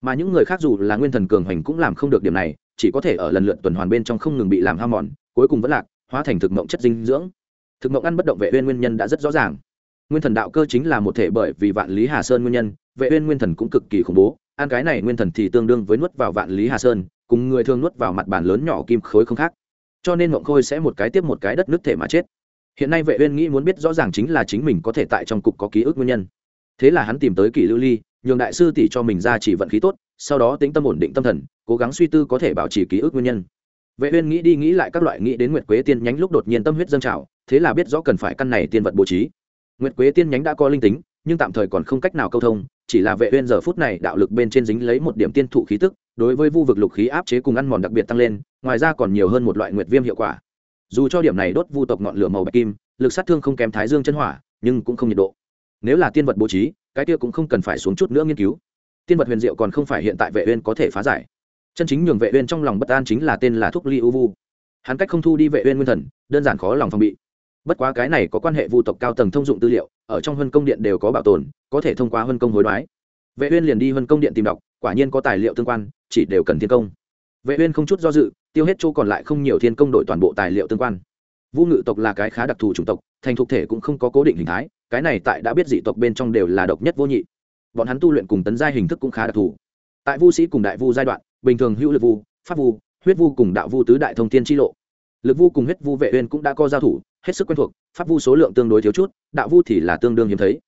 Speaker 1: Mà những người khác dù là nguyên thần cường hành cũng làm không được điểm này, chỉ có thể ở lần lượt tuần hoàn bên trong không ngừng bị làm hao mòn, cuối cùng vẫn lạc, hóa thành thực mộng chất dinh dưỡng. Thực mộng ăn bất động vệ uyên nguyên nhân đã rất rõ ràng. Nguyên thần đạo cơ chính là một thể bởi vì vạn lý hà sơn nguyên nhân, vệ uyên nguyên thần cũng cực kỳ khủng bố ăn cái này nguyên thần thì tương đương với nuốt vào vạn lý hà sơn, cùng người thường nuốt vào mặt bàn lớn nhỏ kim khối không khác. Cho nên mộng khôi sẽ một cái tiếp một cái đất nước thể mà chết. Hiện nay vệ uyên nghĩ muốn biết rõ ràng chính là chính mình có thể tại trong cục có ký ức nguyên nhân. Thế là hắn tìm tới kỷ lưu ly, nhường đại sư tỷ cho mình ra chỉ vận khí tốt, sau đó tính tâm ổn định tâm thần, cố gắng suy tư có thể bảo trì ký ức nguyên nhân. Vệ uyên nghĩ đi nghĩ lại các loại nghĩ đến nguyệt quế tiên nhánh lúc đột nhiên tâm huyết dâng trào, thế là biết rõ cần phải căn này tiên vật bố trí. Nguyệt quế tiên nhánh đã có linh tính, nhưng tạm thời còn không cách nào câu thông chỉ là vệ uyên giờ phút này đạo lực bên trên dính lấy một điểm tiên thụ khí tức, đối với vu vực lục khí áp chế cùng ăn mòn đặc biệt tăng lên, ngoài ra còn nhiều hơn một loại nguyệt viêm hiệu quả. Dù cho điểm này đốt vu tộc ngọn lửa màu bạch kim, lực sát thương không kém thái dương chân hỏa, nhưng cũng không nhiệt độ. Nếu là tiên vật bố trí, cái kia cũng không cần phải xuống chút nữa nghiên cứu. Tiên vật huyền diệu còn không phải hiện tại vệ uyên có thể phá giải. Chân chính nhường vệ uyên trong lòng bất an chính là tên là thúc ly u vu. Hắn cách không thu đi vệ uyên nguyên thần, đơn giản khó lòng phòng bị. Bất quá cái này có quan hệ vu tộc cao tầng thông dụng tư liệu, ở trong huân công điện đều có bảo tồn có thể thông qua huân công hối đoái. Vệ uyên liền đi huân công điện tìm đọc, quả nhiên có tài liệu tương quan, chỉ đều cần thiên công. Vệ uyên không chút do dự, tiêu hết chỗ còn lại không nhiều thiên công đổi toàn bộ tài liệu tương quan. Vu ngự tộc là cái khá đặc thù chủng tộc, thành thuộc thể cũng không có cố định hình thái, cái này tại đã biết dị tộc bên trong đều là độc nhất vô nhị. Bọn hắn tu luyện cùng tấn giai hình thức cũng khá đặc thù. Tại vu sĩ cùng đại vu giai đoạn, bình thường hữu lực vu, pháp vu, huyết vu cùng đạo vu tứ đại thông thiên chi lộ. Lực vu cùng huyết vu vệ uyên cũng đã có giao thủ, hết sức quen thuộc, pháp vu số lượng tương đối thiếu chút, đạo vu thì là tương đương hiếm thấy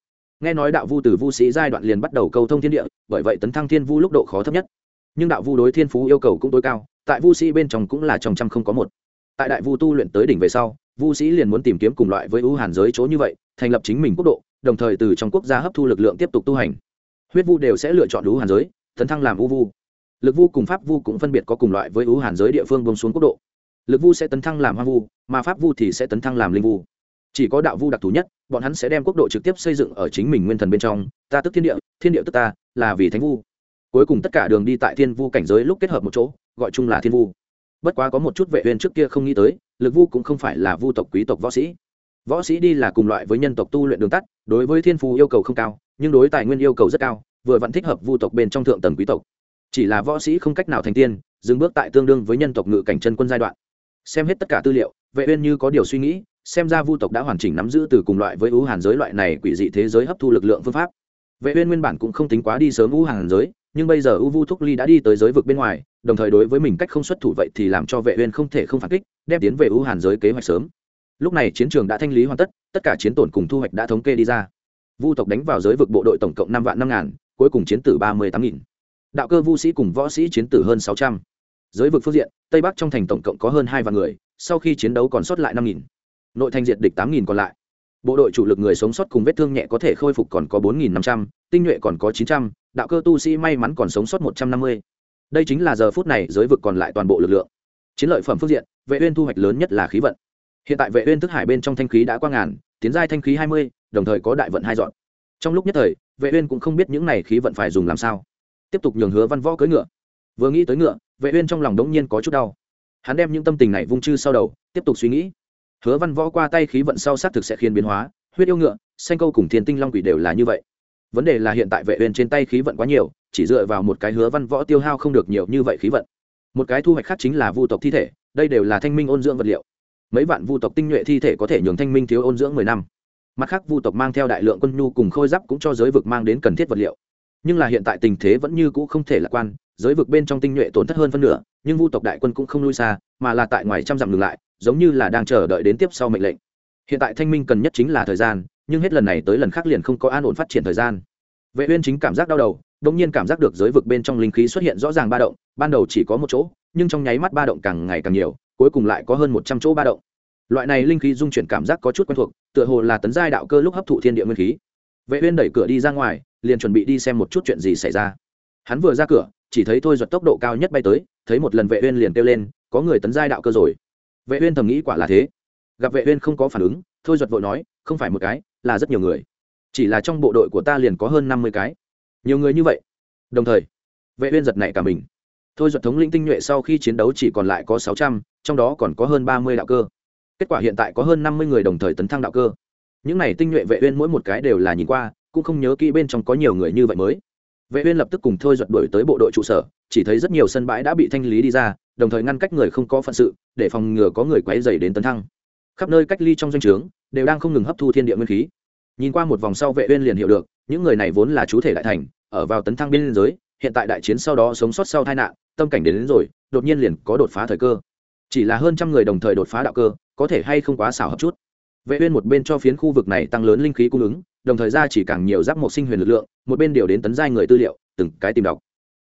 Speaker 1: nghe nói đạo vu từ vu sĩ giai đoạn liền bắt đầu cầu thông thiên địa, bởi vậy tấn thăng thiên vu lúc độ khó thấp nhất. Nhưng đạo vu đối thiên phú yêu cầu cũng tối cao, tại vu sĩ bên trong cũng là trong trăm không có một. Tại đại vu tu luyện tới đỉnh về sau, vu sĩ liền muốn tìm kiếm cùng loại với ưu hàn giới chỗ như vậy, thành lập chính mình quốc độ, đồng thời từ trong quốc gia hấp thu lực lượng tiếp tục tu hành. Huyết vu đều sẽ lựa chọn ưu hàn giới, tấn thăng làm u vu. Lực vu cùng pháp vu cũng phân biệt có cùng loại với ưu hàn giới địa phương bông xuống quốc độ. Lực vu sẽ tấn thăng làm hoa vu, mà pháp vu thì sẽ tấn thăng làm linh vu chỉ có đạo vu đặc thù nhất, bọn hắn sẽ đem quốc độ trực tiếp xây dựng ở chính mình nguyên thần bên trong. Ta tức thiên địa thiên địa tức ta, là vì thánh vu. Cuối cùng tất cả đường đi tại thiên vu cảnh giới lúc kết hợp một chỗ, gọi chung là thiên vu. Bất quá có một chút vệ uyên trước kia không nghĩ tới, lực vu cũng không phải là vu tộc, quý tộc, võ sĩ. Võ sĩ đi là cùng loại với nhân tộc tu luyện đường tắt, đối với thiên phú yêu cầu không cao, nhưng đối tài nguyên yêu cầu rất cao, vừa vẫn thích hợp vu tộc bên trong thượng tầng quý tộc. Chỉ là võ sĩ không cách nào thành tiên, dừng bước tại tương đương với nhân tộc ngự cảnh chân quân giai đoạn. Xem hết tất cả tư liệu, vệ uyên như có điều suy nghĩ xem ra vu tộc đã hoàn chỉnh nắm giữ từ cùng loại với ưu hàn giới loại này quỷ dị thế giới hấp thu lực lượng phương pháp. Vệ uyên nguyên bản cũng không tính quá đi sớm ưu hàn giới, nhưng bây giờ ưu vu thúc ly đã đi tới giới vực bên ngoài, đồng thời đối với mình cách không xuất thủ vậy thì làm cho vệ uyên không thể không phản kích, đem tiến về ưu hàn giới kế hoạch sớm. Lúc này chiến trường đã thanh lý hoàn tất tất cả chiến tổn cùng thu hoạch đã thống kê đi ra. Vu tộc đánh vào giới vực bộ đội tổng cộng năm vạn năm ngàn, cuối cùng chiến tử ba mươi tám nghìn. Đạo cơ vu sĩ cùng võ sĩ chiến tử hơn sáu trăm. Giới vực phương diện, tây bắc trong thành tổng cộng có hơn hai vạn người, sau khi chiến đấu còn sót lại năm nghìn nội thành diệt địch tám nghìn còn lại. Bộ đội chủ lực người sống sót cùng vết thương nhẹ có thể khôi phục còn có bốn nghìn năm trăm, tinh nhuệ còn có chín trăm, đạo cơ tu sĩ may mắn còn sống sót một trăm năm mươi. Đây chính là giờ phút này giới vực còn lại toàn bộ lực lượng. Chiến lợi phẩm phương diện, vệ uyên thu hoạch lớn nhất là khí vận. Hiện tại vệ uyên thức hải bên trong thanh khí đã qua ngàn, tiến giai thanh khí hai mươi, đồng thời có đại vận hai dọn. Trong lúc nhất thời, vệ uyên cũng không biết những này khí vận phải dùng làm sao. Tiếp tục nhường hứa văn võ cưỡi ngựa. Vừa nghĩ tới ngựa, vệ uyên trong lòng đống nhiên có chút đau. Hắn đem những tâm tình này vung chư sau đầu, tiếp tục suy nghĩ hứa văn võ qua tay khí vận sau sát thực sẽ khiến biến hóa, huyết yêu ngựa, xanh câu cùng thiên tinh long quỷ đều là như vậy. Vấn đề là hiện tại vệ uyên trên tay khí vận quá nhiều, chỉ dựa vào một cái hứa văn võ tiêu hao không được nhiều như vậy khí vận. Một cái thu hoạch khác chính là vu tộc thi thể, đây đều là thanh minh ôn dưỡng vật liệu. Mấy vạn vu tộc tinh nhuệ thi thể có thể nhường thanh minh thiếu ôn dưỡng mười năm. Mặt khác, vu tộc mang theo đại lượng quân nhu cùng khôi giáp cũng cho giới vực mang đến cần thiết vật liệu. Nhưng là hiện tại tình thế vẫn như cũ không thể lạc quan, giới vực bên trong tinh nhuệ tổn thất hơn phân nửa, nhưng vu tộc đại quân cũng không lui xa, mà là tại ngoài trăm dặm ngừng lại giống như là đang chờ đợi đến tiếp sau mệnh lệnh. Hiện tại thanh minh cần nhất chính là thời gian, nhưng hết lần này tới lần khác liền không có an ổn phát triển thời gian. Vệ uyên chính cảm giác đau đầu đống nhiên cảm giác được giới vực bên trong linh khí xuất hiện rõ ràng ba động, ban đầu chỉ có một chỗ, nhưng trong nháy mắt ba động càng ngày càng nhiều, cuối cùng lại có hơn một trăm chỗ ba động. Loại này linh khí dung chuyển cảm giác có chút quen thuộc, tựa hồ là tấn giai đạo cơ lúc hấp thụ thiên địa nguyên khí. Vệ uyên đẩy cửa đi ra ngoài, liền chuẩn bị đi xem một chút chuyện gì xảy ra. Hắn vừa ra cửa, chỉ thấy thôi giật tốc độ cao nhất bay tới, thấy một lần vệ uyên liền kêu lên, có người tấn giai đạo cơ rồi vệ uyên thầm nghĩ quả là thế. Gặp vệ uyên không có phản ứng thôi giật vội nói không phải một cái là rất nhiều người. Chỉ là trong bộ đội của ta liền có hơn 50 cái. Nhiều người như vậy. Đồng thời vệ uyên giật nảy cả mình. Thôi giật thống lĩnh tinh nhuệ sau khi chiến đấu chỉ còn lại có 600, trong đó còn có hơn 30 đạo cơ. Kết quả hiện tại có hơn 50 người đồng thời tấn thăng đạo cơ. Những này tinh nhuệ vệ uyên mỗi một cái đều là nhìn qua cũng không nhớ kỹ bên trong có nhiều người như vậy mới. Vệ uyên lập tức cùng thôi giật đuổi tới bộ đội trụ sở chỉ thấy rất nhiều sân bãi đã bị thanh lý đi ra đồng thời ngăn cách người không có phận sự để phòng ngừa có người quấy rầy đến tấn thăng. Khắp nơi cách ly trong doanh trướng đều đang không ngừng hấp thu thiên địa nguyên khí. Nhìn qua một vòng sau vệ uyên liền hiểu được những người này vốn là chú thể đại thành ở vào tấn thăng biên giới hiện tại đại chiến sau đó sống sót sau tai nạn tâm cảnh đến, đến rồi đột nhiên liền có đột phá thời cơ. Chỉ là hơn trăm người đồng thời đột phá đạo cơ có thể hay không quá xảo hợp chút. Vệ uyên một bên cho phiến khu vực này tăng lớn linh khí cung ứng đồng thời ra chỉ càng nhiều giáp một sinh huyền lực lượng một bên điều đến tấn giai người tư liệu từng cái tìm đọc.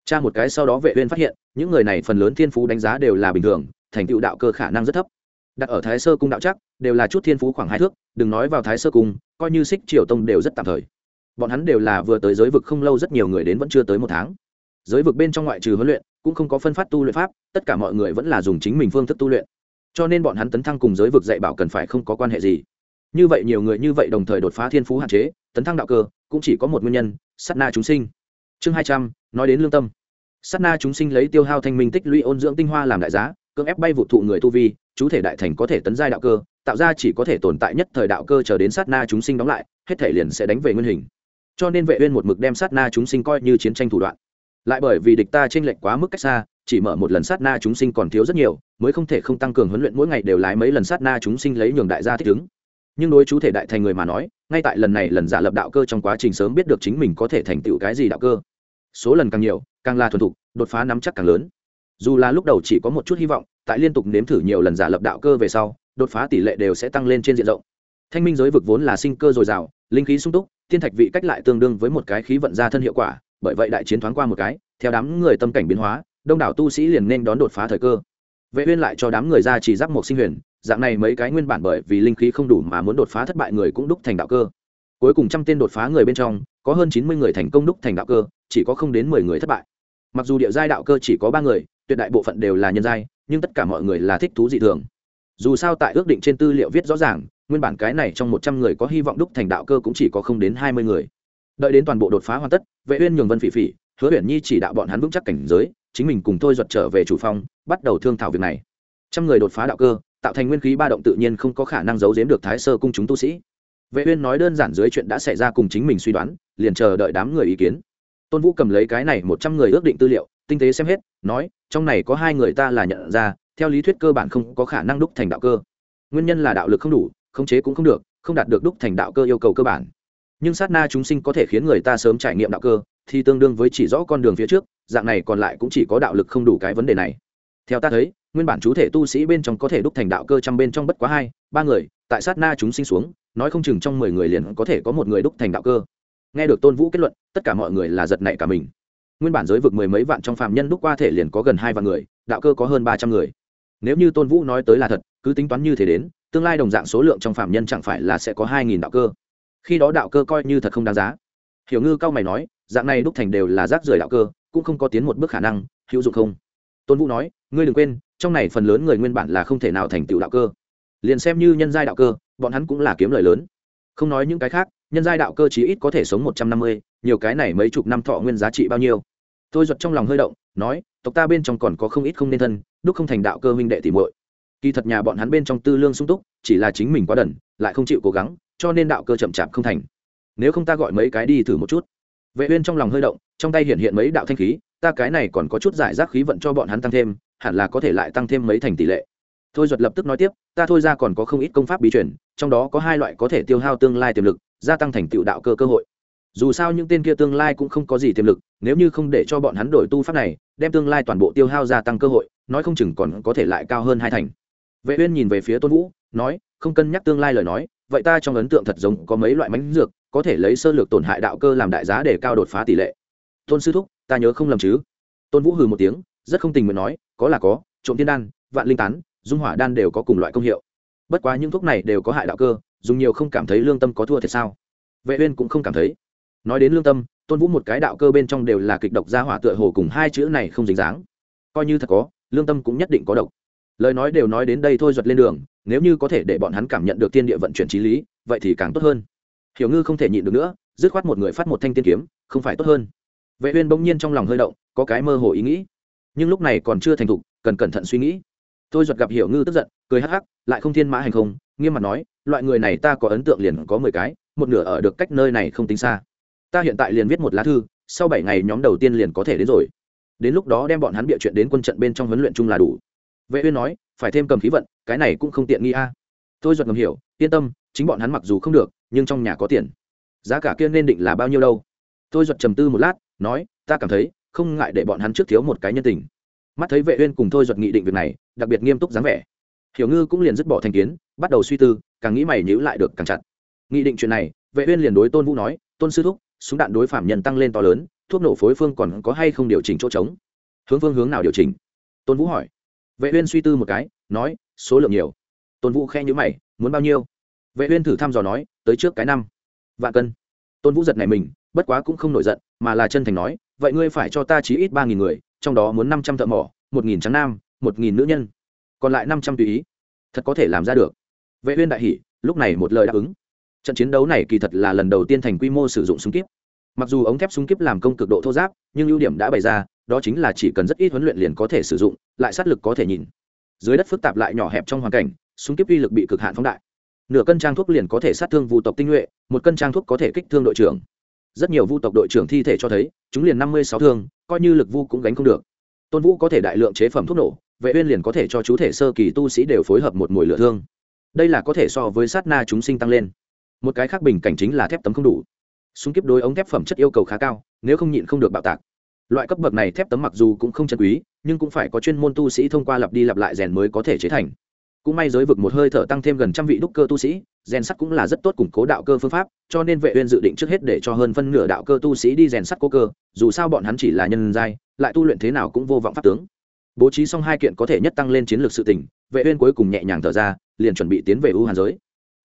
Speaker 1: Tra một cái sau đó vệ uyên phát hiện những người này phần lớn thiên phú đánh giá đều là bình thường, thành tựu đạo cơ khả năng rất thấp. Đặt ở thái sơ cung đạo chắc, đều là chút thiên phú khoảng hai thước, đừng nói vào thái sơ cung, coi như xích triều tông đều rất tạm thời. Bọn hắn đều là vừa tới giới vực không lâu rất nhiều người đến vẫn chưa tới một tháng. Giới vực bên trong ngoại trừ huấn luyện, cũng không có phân phát tu luyện pháp, tất cả mọi người vẫn là dùng chính mình phương thức tu luyện. Cho nên bọn hắn tấn thăng cùng giới vực dạy bảo cần phải không có quan hệ gì. Như vậy nhiều người như vậy đồng thời đột phá thiên phú hạn chế, tấn thăng đạo cơ, cũng chỉ có một nguyên nhân, sát na chúng sinh. Chương hai trăm, nói đến lương tâm sát na chúng sinh lấy tiêu hao thanh minh tích lũy ôn dưỡng tinh hoa làm đại giá, cưỡng ép bay vụ thụ người tu vi, chú thể đại thành có thể tấn giai đạo cơ, tạo ra chỉ có thể tồn tại nhất thời đạo cơ chờ đến sát na chúng sinh đóng lại, hết thể liền sẽ đánh về nguyên hình. Cho nên vệ uyên một mực đem sát na chúng sinh coi như chiến tranh thủ đoạn. Lại bởi vì địch ta trên lệch quá mức cách xa, chỉ mở một lần sát na chúng sinh còn thiếu rất nhiều, mới không thể không tăng cường huấn luyện mỗi ngày đều lái mấy lần sát na chúng sinh lấy nhường đại gia thích ứng. Nhưng đối chú thể đại thành người mà nói, ngay tại lần này lần giả lập đạo cơ trong quá trình sớm biết được chính mình có thể thành tựu cái gì đạo cơ số lần càng nhiều, càng là thuần thục, đột phá nắm chắc càng lớn. Dù là lúc đầu chỉ có một chút hy vọng, tại liên tục nếm thử nhiều lần giả lập đạo cơ về sau, đột phá tỷ lệ đều sẽ tăng lên trên diện rộng. Thanh minh giới vực vốn là sinh cơ dồi dào, linh khí sung túc, thiên thạch vị cách lại tương đương với một cái khí vận ra thân hiệu quả, bởi vậy đại chiến thoáng qua một cái, theo đám người tâm cảnh biến hóa, đông đảo tu sĩ liền nên đón đột phá thời cơ. Vệ uyên lại cho đám người ra chỉ giáp một sinh huyền, dạng này mấy cái nguyên bản bởi vì linh khí không đủ mà muốn đột phá thất bại người cũng đúc thành đạo cơ. Cuối cùng trăm tên đột phá người bên trong, có hơn 90 người thành công đúc thành đạo cơ chỉ có không đến 10 người thất bại. Mặc dù địa giai đạo cơ chỉ có ba người, tuyệt đại bộ phận đều là nhân giai, nhưng tất cả mọi người là thích thú dị thường. Dù sao tại ước định trên tư liệu viết rõ ràng, nguyên bản cái này trong một trăm người có hy vọng đúc thành đạo cơ cũng chỉ có không đến hai mươi người. Đợi đến toàn bộ đột phá hoàn tất, vệ uyên nhường vân phỉ phỉ, hứa uyển nhi chỉ đạo bọn hắn vững chắc cảnh giới, chính mình cùng thôi duật trở về chủ phong, bắt đầu thương thảo việc này. Trăm người đột phá đạo cơ, tạo thành nguyên khí ba động tự nhiên không có khả năng giấu giếm được thái sơ cung chúng tu sĩ. Vệ uyên nói đơn giản dưới chuyện đã xảy ra cùng chính mình suy đoán, liền chờ đợi đám người ý kiến tôn vũ cầm lấy cái này một trăm người ước định tư liệu, tinh tế xem hết, nói, trong này có hai người ta là nhận ra, theo lý thuyết cơ bản không có khả năng đúc thành đạo cơ. Nguyên nhân là đạo lực không đủ, khống chế cũng không được, không đạt được đúc thành đạo cơ yêu cầu cơ bản. Nhưng sát na chúng sinh có thể khiến người ta sớm trải nghiệm đạo cơ, thì tương đương với chỉ rõ con đường phía trước, dạng này còn lại cũng chỉ có đạo lực không đủ cái vấn đề này. Theo ta thấy, nguyên bản chú thể tu sĩ bên trong có thể đúc thành đạo cơ trăm bên trong bất quá hai, ba người, tại sát na chúng sinh xuống, nói không chừng trong mười người liền có thể có một người đúc thành đạo cơ nghe được tôn vũ kết luận, tất cả mọi người là giật nảy cả mình. Nguyên bản giới vực mười mấy vạn trong phạm nhân đúc qua thể liền có gần hai vạn người, đạo cơ có hơn ba trăm người. Nếu như tôn vũ nói tới là thật, cứ tính toán như thế đến, tương lai đồng dạng số lượng trong phạm nhân chẳng phải là sẽ có hai nghìn đạo cơ. Khi đó đạo cơ coi như thật không đáng giá. Hiểu ngư cao mày nói, dạng này đúc thành đều là rác rưởi đạo cơ, cũng không có tiến một bước khả năng, hữu dụng không? Tôn vũ nói, ngươi đừng quên, trong này phần lớn người nguyên bản là không thể nào thành tựu đạo cơ. Liền xem như nhân giai đạo cơ, bọn hắn cũng là kiếm lời lớn. Không nói những cái khác nhân giai đạo cơ chí ít có thể sống một trăm năm mươi, nhiều cái này mấy chục năm thọ nguyên giá trị bao nhiêu? Tôi giật trong lòng hơi động, nói, tộc ta bên trong còn có không ít không nên thân, đúc không thành đạo cơ huynh đệ tỉ muội. Kỳ thật nhà bọn hắn bên trong tư lương sung túc, chỉ là chính mình quá đần, lại không chịu cố gắng, cho nên đạo cơ chậm chạp không thành. Nếu không ta gọi mấy cái đi thử một chút. Vệ uyên trong lòng hơi động, trong tay hiện hiện mấy đạo thanh khí, ta cái này còn có chút giải rác khí vận cho bọn hắn tăng thêm, hẳn là có thể lại tăng thêm mấy thành tỷ lệ. Thôi duật lập tức nói tiếp, ta thôi ra còn có không ít công pháp bí truyền, trong đó có hai loại có thể tiêu hao tương lai tiềm lực gia tăng thành tựu đạo cơ cơ hội. Dù sao những tên kia tương lai cũng không có gì tiềm lực, nếu như không để cho bọn hắn đổi tu pháp này, đem tương lai toàn bộ tiêu hao gia tăng cơ hội, nói không chừng còn có thể lại cao hơn hai thành. Vệ uyên nhìn về phía tôn vũ, nói, không cân nhắc tương lai lời nói, vậy ta trong ấn tượng thật giống có mấy loại mánh dược, có thể lấy sơ lược tổn hại đạo cơ làm đại giá để cao đột phá tỷ lệ. Tôn sư thúc, ta nhớ không lầm chứ? Tôn vũ hừ một tiếng, rất không tình nguyện nói, có là có, trộm tiên đan, vạn linh tán, dung hỏa đan đều có cùng loại công hiệu. Bất quá những thuốc này đều có hại đạo cơ dùng nhiều không cảm thấy lương tâm có thua thiệt sao? Vệ uyên cũng không cảm thấy. Nói đến lương tâm, tôn vũ một cái đạo cơ bên trong đều là kịch độc gia hỏa tựa hồ cùng hai chữ này không dính dáng. Coi như thật có, lương tâm cũng nhất định có độc. Lời nói đều nói đến đây thôi giật lên đường, nếu như có thể để bọn hắn cảm nhận được tiên địa vận chuyển trí lý, vậy thì càng tốt hơn. Hiểu ngư không thể nhịn được nữa, dứt khoát một người phát một thanh tiên kiếm, không phải tốt hơn. Vệ uyên bỗng nhiên trong lòng hơi động, có cái mơ hồ ý nghĩ. Nhưng lúc này còn chưa thành thục, cần cẩn thận suy nghĩ. Tôi giật gặp hiểu ngư tức giận, cười hắc hắc, lại không thiên mã hành không, nghiêm mặt nói loại người này ta có ấn tượng liền có mười cái, một nửa ở được cách nơi này không tính xa. Ta hiện tại liền viết một lá thư, sau bảy ngày nhóm đầu tiên liền có thể đến rồi. Đến lúc đó đem bọn hắn bịa chuyện đến quân trận bên trong huấn luyện chung là đủ. Vệ uyên nói, phải thêm cầm khí vận, cái này cũng không tiện nghi a. Tôi giật ngầm hiểu, yên tâm, chính bọn hắn mặc dù không được, nhưng trong nhà có tiền. Giá cả kia nên định là bao nhiêu đâu? Tôi giật trầm tư một lát, nói, ta cảm thấy, không ngại để bọn hắn trước thiếu một cái nhân tình. Mắt thấy vệ uyên cùng thôi giật nghị định việc này, đặc biệt nghiêm túc dáng vẻ. Hiểu ngư cũng liền dứt bỏ thành kiến, bắt đầu suy tư càng nghĩ mày nhữ lại được càng chặt. Nghị định chuyện này, vệ uyên liền đối tôn vũ nói, tôn sư thúc, súng đạn đối phạm nhân tăng lên to lớn, thuốc nổ phối phương còn có hay không điều chỉnh chỗ trống? Hướng phương hướng nào điều chỉnh? Tôn vũ hỏi. Vệ uyên suy tư một cái, nói, số lượng nhiều. Tôn vũ khen nhíu mày, muốn bao nhiêu? Vệ uyên thử thăm dò nói, tới trước cái năm. Vạn cân. Tôn vũ giật này mình, bất quá cũng không nổi giận, mà là chân thành nói, vậy ngươi phải cho ta chí ít ba nghìn người, trong đó muốn năm trăm thợ mỏ, một nghìn trắng nam, một nghìn nữ nhân, còn lại năm trăm tùy ý. Thật có thể làm ra được vệ uyên đại hỉ, lúc này một lời đáp ứng. Trận chiến đấu này kỳ thật là lần đầu tiên thành quy mô sử dụng súng kíp. Mặc dù ống thép súng kíp làm công cực độ thô giáp, nhưng ưu điểm đã bày ra, đó chính là chỉ cần rất ít huấn luyện liền có thể sử dụng, lại sát lực có thể nhìn. Dưới đất phức tạp lại nhỏ hẹp trong hoàn cảnh, súng kíp uy lực bị cực hạn phóng đại. Nửa cân trang thuốc liền có thể sát thương vu tộc tinh nhuệ, một cân trang thuốc có thể kích thương đội trưởng. Rất nhiều vu tộc đội trưởng thi thể cho thấy, chúng liền năm mươi sáu thương, coi như lực vu cũng gánh không được. Tôn vũ có thể đại lượng chế phẩm thuốc nổ, vệ uyên liền có thể cho chú thể sơ kỳ tu sĩ đều phối hợp một mùi lửa thương đây là có thể so với sát na chúng sinh tăng lên. Một cái khác bình cảnh chính là thép tấm không đủ. Súng kiếp đối ống thép phẩm chất yêu cầu khá cao, nếu không nhịn không được bạo tạc. Loại cấp bậc này thép tấm mặc dù cũng không chân quý, nhưng cũng phải có chuyên môn tu sĩ thông qua lặp đi lặp lại rèn mới có thể chế thành. Cũng may giới vực một hơi thở tăng thêm gần trăm vị đúc cơ tu sĩ, rèn sắt cũng là rất tốt củng cố đạo cơ phương pháp, cho nên vệ uyên dự định trước hết để cho hơn phân nửa đạo cơ tu sĩ đi rèn sắt cố cơ, dù sao bọn hắn chỉ là nhân giai, lại tu luyện thế nào cũng vô vọng pháp tướng. Bố trí xong hai kiện có thể nhất tăng lên chiến lược sự tình vệ uyên cuối cùng nhẹ nhàng thở ra, liền chuẩn bị tiến về u hàn giới.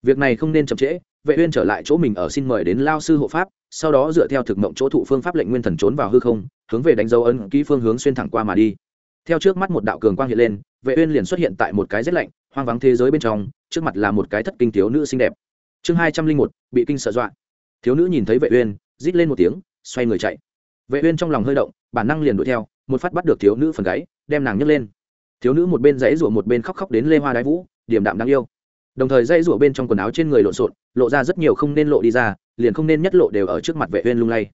Speaker 1: Việc này không nên chậm trễ, vệ uyên trở lại chỗ mình ở xin mời đến lao sư hộ pháp, sau đó dựa theo thực mộng chỗ thụ phương pháp lệnh nguyên thần trốn vào hư không, hướng về đánh dấu ấn ký phương hướng xuyên thẳng qua mà đi. Theo trước mắt một đạo cường quang hiện lên, vệ uyên liền xuất hiện tại một cái rét lạnh, hoang vắng thế giới bên trong, trước mặt là một cái thất kinh thiếu nữ xinh đẹp. Chương hai trăm linh một, bị kinh sợ dọa. Thiếu nữ nhìn thấy vệ uyên, rít lên một tiếng, xoay người chạy. Vệ uyên trong lòng hơi động, bản năng liền đuổi theo, một phát bắt được thiếu nữ phần gáy, đem nàng nhấc lên thiếu nữ một bên dãy rủa một bên khóc khóc đến lê hoa đái vũ điểm đạm đáng yêu. Đồng thời dãy rủa bên trong quần áo trên người lộn xộn, lộ ra rất nhiều không nên lộ đi ra, liền không nên nhất lộ đều ở trước mặt vệ uyên lung lay.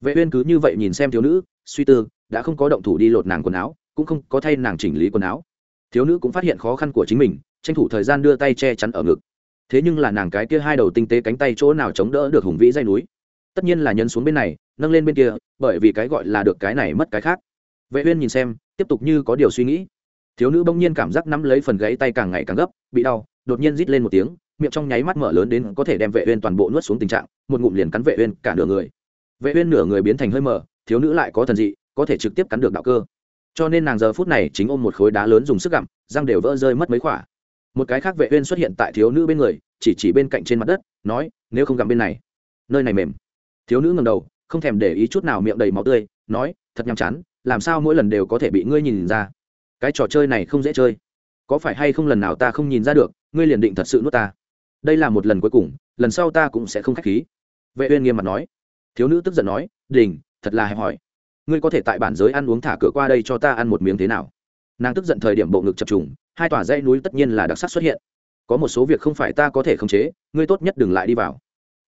Speaker 1: Vệ uyên cứ như vậy nhìn xem thiếu nữ, suy tư, đã không có động thủ đi lột nàng quần áo, cũng không có thay nàng chỉnh lý quần áo. Thiếu nữ cũng phát hiện khó khăn của chính mình, tranh thủ thời gian đưa tay che chắn ở ngực. Thế nhưng là nàng cái kia hai đầu tinh tế cánh tay chỗ nào chống đỡ được hùng vĩ dây núi? Tất nhiên là nhấn xuống bên này, nâng lên bên kia, bởi vì cái gọi là được cái này mất cái khác. Vệ uyên nhìn xem, tiếp tục như có điều suy nghĩ thiếu nữ bỗng nhiên cảm giác nắm lấy phần gáy tay càng ngày càng gấp bị đau đột nhiên rít lên một tiếng miệng trong nháy mắt mở lớn đến có thể đem vệ uyên toàn bộ nuốt xuống tình trạng một ngụm liền cắn vệ uyên cả nửa người. Vệ uyên nửa người biến thành hơi mờ, thiếu nữ lại có thần dị có thể trực tiếp cắn được đạo cơ. Cho nên nàng giờ phút này chính ôm một khối đá lớn dùng sức gặm răng đều vỡ rơi mất mấy khỏa. Một cái khác vệ uyên xuất hiện tại thiếu nữ bên người chỉ chỉ bên cạnh trên mặt đất nói nếu không gặm bên này nơi này mềm. Thiếu nữ ngẩng đầu không thèm để ý chút nào miệng đầy máu tươi nói thật nhăm chán làm sao mỗi lần đều có thể bị ngươi nhìn ra? Cái trò chơi này không dễ chơi. Có phải hay không lần nào ta không nhìn ra được, ngươi liền định thật sự nuốt ta? Đây là một lần cuối cùng, lần sau ta cũng sẽ không khách khí. Vệ uyên nghiêm mặt nói. Thiếu nữ tức giận nói, đình, thật là hẹp hòi. Ngươi có thể tại bản giới ăn uống thả cửa qua đây cho ta ăn một miếng thế nào? Nàng tức giận thời điểm bộ ngực chập trùng, hai tòa dãy núi tất nhiên là đặc sắc xuất hiện. Có một số việc không phải ta có thể khống chế, ngươi tốt nhất đừng lại đi vào.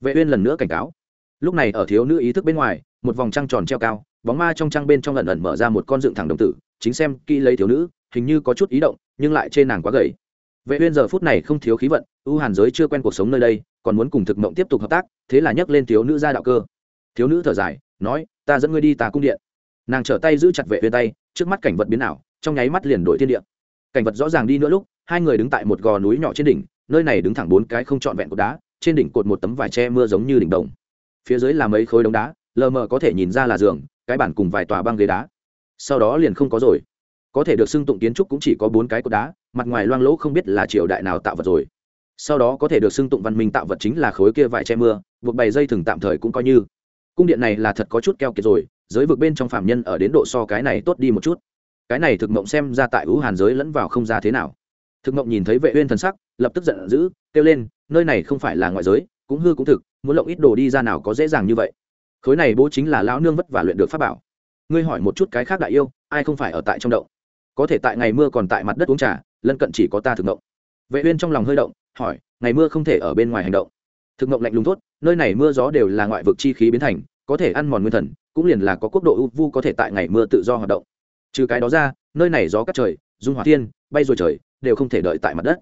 Speaker 1: Vệ uyên lần nữa cảnh cáo. Lúc này ở thiếu nữ ý thức bên ngoài, một vòng trăng tròn treo cao, bóng ma trong trăng bên trong lần ẩn mở ra một con dựng thẳng đồng tử chính xem kỹ lấy thiếu nữ, hình như có chút ý động, nhưng lại trên nàng quá gầy. Vệ uyên giờ phút này không thiếu khí vận ưu hàn giới chưa quen cuộc sống nơi đây, còn muốn cùng thực mộng tiếp tục hợp tác, thế là nhấc lên thiếu nữ ra đạo cơ. Thiếu nữ thở dài, nói, ta dẫn ngươi đi tà cung điện. Nàng trở tay giữ chặt vệ uyên tay, trước mắt cảnh vật biến ảo, trong nháy mắt liền đổi thiên địa. Cảnh vật rõ ràng đi nữa lúc, hai người đứng tại một gò núi nhỏ trên đỉnh, nơi này đứng thẳng bốn cái không trọn vẹn cột đá, trên đỉnh cột một tấm vải che mưa giống như đỉnh đồng. Phía dưới là mấy khối đống đá, lờ mờ có thể nhìn ra là giường, cái bản cùng vài tòa băng ghế đá sau đó liền không có rồi. Có thể được xưng tụng kiến trúc cũng chỉ có bốn cái cột đá, mặt ngoài loang lỗ không biết là triều đại nào tạo vật rồi. Sau đó có thể được xưng tụng văn minh tạo vật chính là khối kia vải che mưa, buộc bày dây thừng tạm thời cũng coi như. Cung điện này là thật có chút keo kiệt rồi, giới vực bên trong phạm nhân ở đến độ so cái này tốt đi một chút. Cái này thực mộng xem ra tại ú hàn giới lẫn vào không ra thế nào. Thực mộng nhìn thấy vệ uyên thần sắc, lập tức giận dữ, kêu lên, nơi này không phải là ngoại giới, cũng hư cũng thực, muốn lộng ít đồ đi ra nào có dễ dàng như vậy. Khối này bố chính là lão nương vất vả luyện được pháp bảo ngươi hỏi một chút cái khác đại yêu, ai không phải ở tại trong động? Có thể tại ngày mưa còn tại mặt đất uống trà, lân cận chỉ có ta thực động vệ uyên trong lòng hơi động, hỏi, ngày mưa không thể ở bên ngoài hành động. Thực động lạnh lùng tốt nơi này mưa gió đều là ngoại vực chi khí biến thành, có thể ăn mòn nguyên thần, cũng liền là có quốc độ ưu vu có thể tại ngày mưa tự do hoạt động. Trừ cái đó ra, nơi này gió cắt trời, dung hỏa thiên, bay rồi trời, đều không thể đợi tại mặt đất.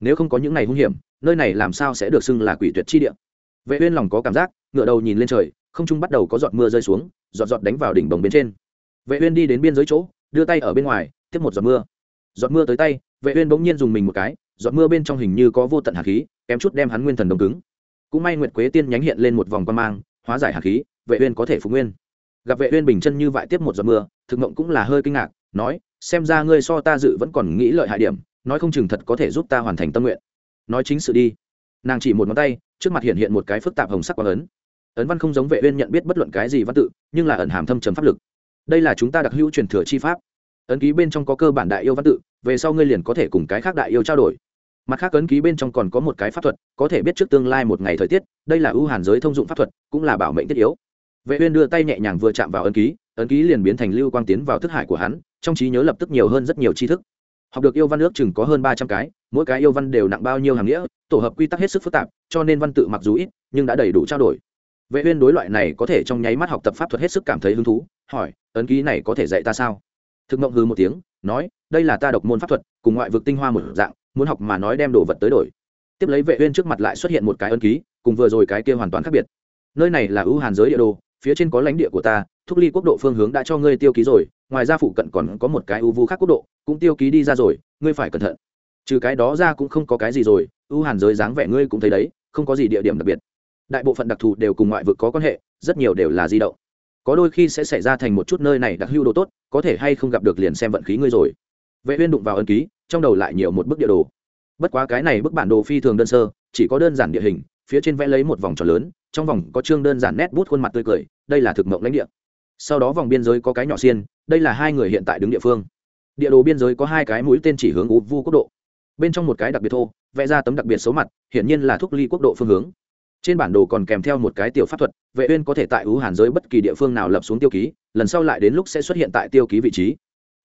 Speaker 1: Nếu không có những ngày hung hiểm, nơi này làm sao sẽ được xưng là quỷ tuyệt chi địa? Vệ uyên lòng có cảm giác ngửa đầu nhìn lên trời, không trung bắt đầu có giọt mưa rơi xuống, giọt giọt đánh vào đỉnh bồng bên trên. Vệ uyên đi đến biên giới chỗ, đưa tay ở bên ngoài, tiếp một giọt mưa. Giọt mưa tới tay, vệ uyên bỗng nhiên dùng mình một cái, giọt mưa bên trong hình như có vô tận hàn khí, kém chút đem hắn nguyên thần đông cứng. Cũng may nguyệt quế tiên nhánh hiện lên một vòng quan mang, hóa giải hàn khí, vệ uyên có thể phục nguyên. Gặp vệ uyên bình chân như vậy tiếp một giọt mưa, thực mộng cũng là hơi kinh ngạc, nói, xem ra ngươi so ta dự vẫn còn nghĩ lợi hại điểm, nói không chừng thật có thể giúp ta hoàn thành tâm nguyện. Nói chính sự đi. Nàng chỉ một ngón tay, trước mặt hiện hiện một cái phức tạp hồng sắc quang ấn ấn văn không giống vệ uyên nhận biết bất luận cái gì văn tự, nhưng là ẩn hàm thâm trầm pháp lực. Đây là chúng ta đặc hữu truyền thừa chi pháp. Ấn ký bên trong có cơ bản đại yêu văn tự, về sau ngươi liền có thể cùng cái khác đại yêu trao đổi. Mặt khác ấn ký bên trong còn có một cái pháp thuật, có thể biết trước tương lai một ngày thời tiết, đây là ưu hàn giới thông dụng pháp thuật, cũng là bảo mệnh thiết yếu. Vệ uyên đưa tay nhẹ nhàng vừa chạm vào ấn ký ấn ký liền biến thành lưu quang tiến vào thức hải của hắn, trong trí nhớ lập tức nhiều hơn rất nhiều tri thức. Học được yêu văn ước chừng có hơn ba trăm cái, mỗi cái yêu văn đều nặng bao nhiêu hàm nghĩa, tổ hợp quy tắc hết sức phức tạp, cho nên văn tự mặc dù ít, nhưng đã đầy đủ trao đổi vệ uyên đối loại này có thể trong nháy mắt học tập pháp thuật hết sức cảm thấy hứng thú, hỏi, ấn ký này có thể dạy ta sao? Thực mộng hừ một tiếng, nói, đây là ta độc môn pháp thuật, cùng ngoại vực tinh hoa một dạng, muốn học mà nói đem đồ vật tới đổi. Tiếp lấy vệ uyên trước mặt lại xuất hiện một cái ấn ký, cùng vừa rồi cái kia hoàn toàn khác biệt. Nơi này là ưu hàn giới địa đồ, phía trên có lãnh địa của ta, thúc ly quốc độ phương hướng đã cho ngươi tiêu ký rồi, ngoài ra phụ cận còn có một cái ưu vu khác quốc độ, cũng tiêu ký đi ra rồi, ngươi phải cẩn thận. Trừ cái đó ra cũng không có cái gì rồi, ưu hàn giới dáng vẻ ngươi cũng thấy đấy, không có gì địa điểm đặc biệt đại bộ phận đặc thù đều cùng ngoại vực có quan hệ, rất nhiều đều là di động. Có đôi khi sẽ xảy ra thành một chút nơi này đặc hưu đồ tốt, có thể hay không gặp được liền xem vận khí ngươi rồi. Vệ uyên đụng vào ân ký, trong đầu lại nhiều một bức địa đồ. Bất quá cái này bức bản đồ phi thường đơn sơ, chỉ có đơn giản địa hình, phía trên vẽ lấy một vòng tròn lớn, trong vòng có chương đơn giản nét bút khuôn mặt tươi cười, đây là thực mộng lãnh địa. Sau đó vòng biên giới có cái nhỏ xiên, đây là hai người hiện tại đứng địa phương. Địa đồ biên giới có hai cái mũi tên chỉ hướng ú vu quốc độ. Bên trong một cái đặc biệt thô, vẽ ra tấm đặc biệt số mặt, hiển nhiên là thúc ly quốc độ phương hướng trên bản đồ còn kèm theo một cái tiểu pháp thuật, vệ uyên có thể tại ú hàn giới bất kỳ địa phương nào lập xuống tiêu ký, lần sau lại đến lúc sẽ xuất hiện tại tiêu ký vị trí.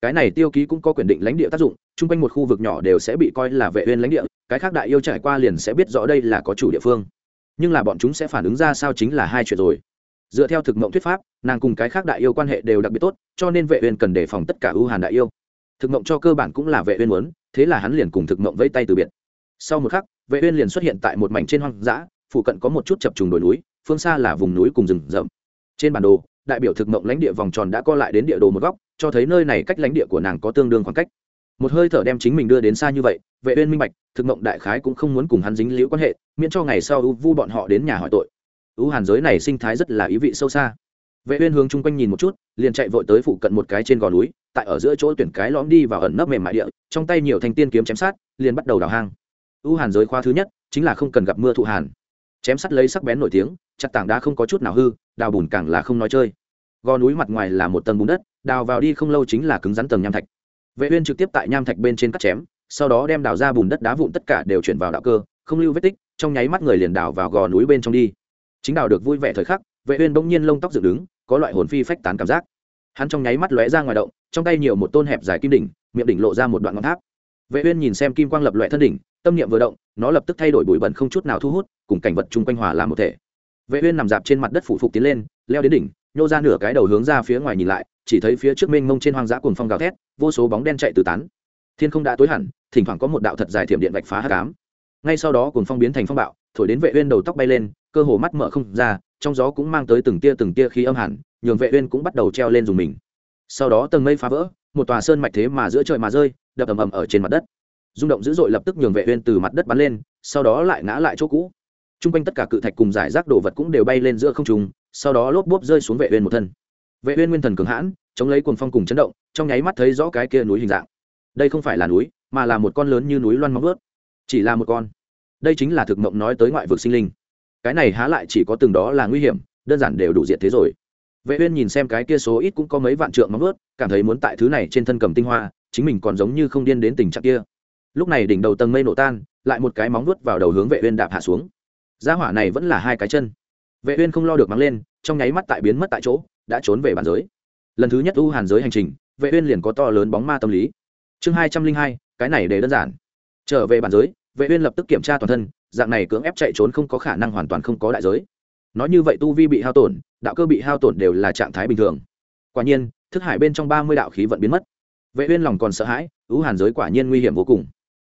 Speaker 1: Cái này tiêu ký cũng có quyền định lãnh địa tác dụng, chung quanh một khu vực nhỏ đều sẽ bị coi là vệ uyên lãnh địa, cái khác đại yêu trải qua liền sẽ biết rõ đây là có chủ địa phương. Nhưng là bọn chúng sẽ phản ứng ra sao chính là hai chuyện rồi. Dựa theo thực mộng thuyết pháp, nàng cùng cái khác đại yêu quan hệ đều đặc biệt tốt, cho nên vệ uyên cần đề phòng tất cả ưu hàn đại yêu. Thực mộng cho cơ bản cũng là vệ uyên muốn, thế là hắn liền cùng thực mộng vẫy tay từ biệt. Sau một khắc, vệ uyên liền xuất hiện tại một mảnh trên hoang dã phụ cận có một chút chập trùng đồi núi, phương xa là vùng núi cùng rừng rậm. Trên bản đồ, đại biểu thực mộng lãnh địa vòng tròn đã co lại đến địa đồ một góc, cho thấy nơi này cách lãnh địa của nàng có tương đương khoảng cách. Một hơi thở đem chính mình đưa đến xa như vậy, vệ uyên minh bạch, thực mộng đại khái cũng không muốn cùng hắn dính liễu quan hệ, miễn cho ngày sau u vu bọn họ đến nhà hỏi tội. U hàn giới này sinh thái rất là ý vị sâu xa. Vệ uyên hướng chung quanh nhìn một chút, liền chạy vội tới phụ cận một cái trên gò núi, tại ở giữa chỗ tuyển cái lõm đi vào ẩn nấp mềm mại địa, trong tay nhiều thanh tiên kiếm chém sát, liền bắt đầu đào hang. U hàn giới khoa thứ nhất, chính là không cần gặp mưa thụ hàn chém sắt lấy sắc bén nổi tiếng, chặt tảng đá không có chút nào hư, đào bùn càng là không nói chơi. Gò núi mặt ngoài là một tầng bùn đất, đào vào đi không lâu chính là cứng rắn tầng nham thạch. Vệ uyên trực tiếp tại nham thạch bên trên cắt chém, sau đó đem đào ra bùn đất đá vụn tất cả đều chuyển vào đạo cơ, không lưu vết tích, trong nháy mắt người liền đào vào gò núi bên trong đi. Chính đào được vui vẻ thời khắc, vệ uyên bỗng nhiên lông tóc dựng đứng, có loại hồn phi phách tán cảm giác. Hắn trong nháy mắt lóe ra ngoài động, trong tay nhiều một tôn hẹp dài kim đỉnh, miệng đỉnh lộ ra một đoạn ngọn tháp. Vệ uyên nhìn xem kim quang lập loại thân đỉnh, tâm niệm vừa động, nó lập tức thay đổi bụi bẩn không chút nào thu hút cùng cảnh vật chung quanh hòa làm một thể. Vệ uyên nằm dạp trên mặt đất phủ phục tiến lên, leo đến đỉnh, nhô ra nửa cái đầu hướng ra phía ngoài nhìn lại, chỉ thấy phía trước mênh mông trên hoang dã cuồng phong gào thét, vô số bóng đen chạy từ tán. Thiên không đã tối hẳn, thỉnh thoảng có một đạo thật dài thiểm điện vạch phá hắc ám. Ngay sau đó cuồng phong biến thành phong bạo, thổi đến vệ uyên đầu tóc bay lên, cơ hồ mắt mở không ra, trong gió cũng mang tới từng tia từng tia khí âm hẳn, nhường vệ uyên cũng bắt đầu treo lên dùng mình. Sau đó tầng mây phá vỡ, một tòa sơn mạch thế mà giữa trời mà rơi, đập ầm ầm ở trên mặt đất. Rung động dữ dội lập tức nhường vệ uyên từ mặt đất bắn lên, sau đó lại ngã lại chỗ cũ chung quanh tất cả cự thạch cùng giải rác đồ vật cũng đều bay lên giữa không trung, sau đó lốp bốp rơi xuống vệ uyên một thân. Vệ uyên nguyên thần cường hãn, chống lấy cuồng phong cùng chấn động, trong nháy mắt thấy rõ cái kia núi hình dạng. Đây không phải là núi, mà là một con lớn như núi loan móng vớt chỉ là một con. Đây chính là thực mộng nói tới ngoại vực sinh linh. Cái này há lại chỉ có từng đó là nguy hiểm, đơn giản đều đủ diệt thế rồi. Vệ uyên nhìn xem cái kia số ít cũng có mấy vạn trượng móng vớt cảm thấy muốn tại thứ này trên thân cầm tinh hoa, chính mình còn giống như không điên đến tình trạng kia. Lúc này đỉnh đầu tầng mây nổ tan, lại một cái móng vớt vào đầu hướng vệ uyên đạp hạ xuống gia hỏa này vẫn là hai cái chân. Vệ uyên không lo được mắng lên, trong nháy mắt tại biến mất tại chỗ, đã trốn về bản giới. Lần thứ nhất u hàn giới hành trình, vệ uyên liền có to lớn bóng ma tâm lý. Chương hai trăm linh hai, cái này để đơn giản. Trở về bản giới, vệ uyên lập tức kiểm tra toàn thân, dạng này cưỡng ép chạy trốn không có khả năng hoàn toàn không có đại giới. Nói như vậy tu vi bị hao tổn, đạo cơ bị hao tổn đều là trạng thái bình thường. Quả nhiên, thức hải bên trong ba mươi đạo khí vận biến mất. Vệ uyên lòng còn sợ hãi, u hàn giới quả nhiên nguy hiểm vô cùng.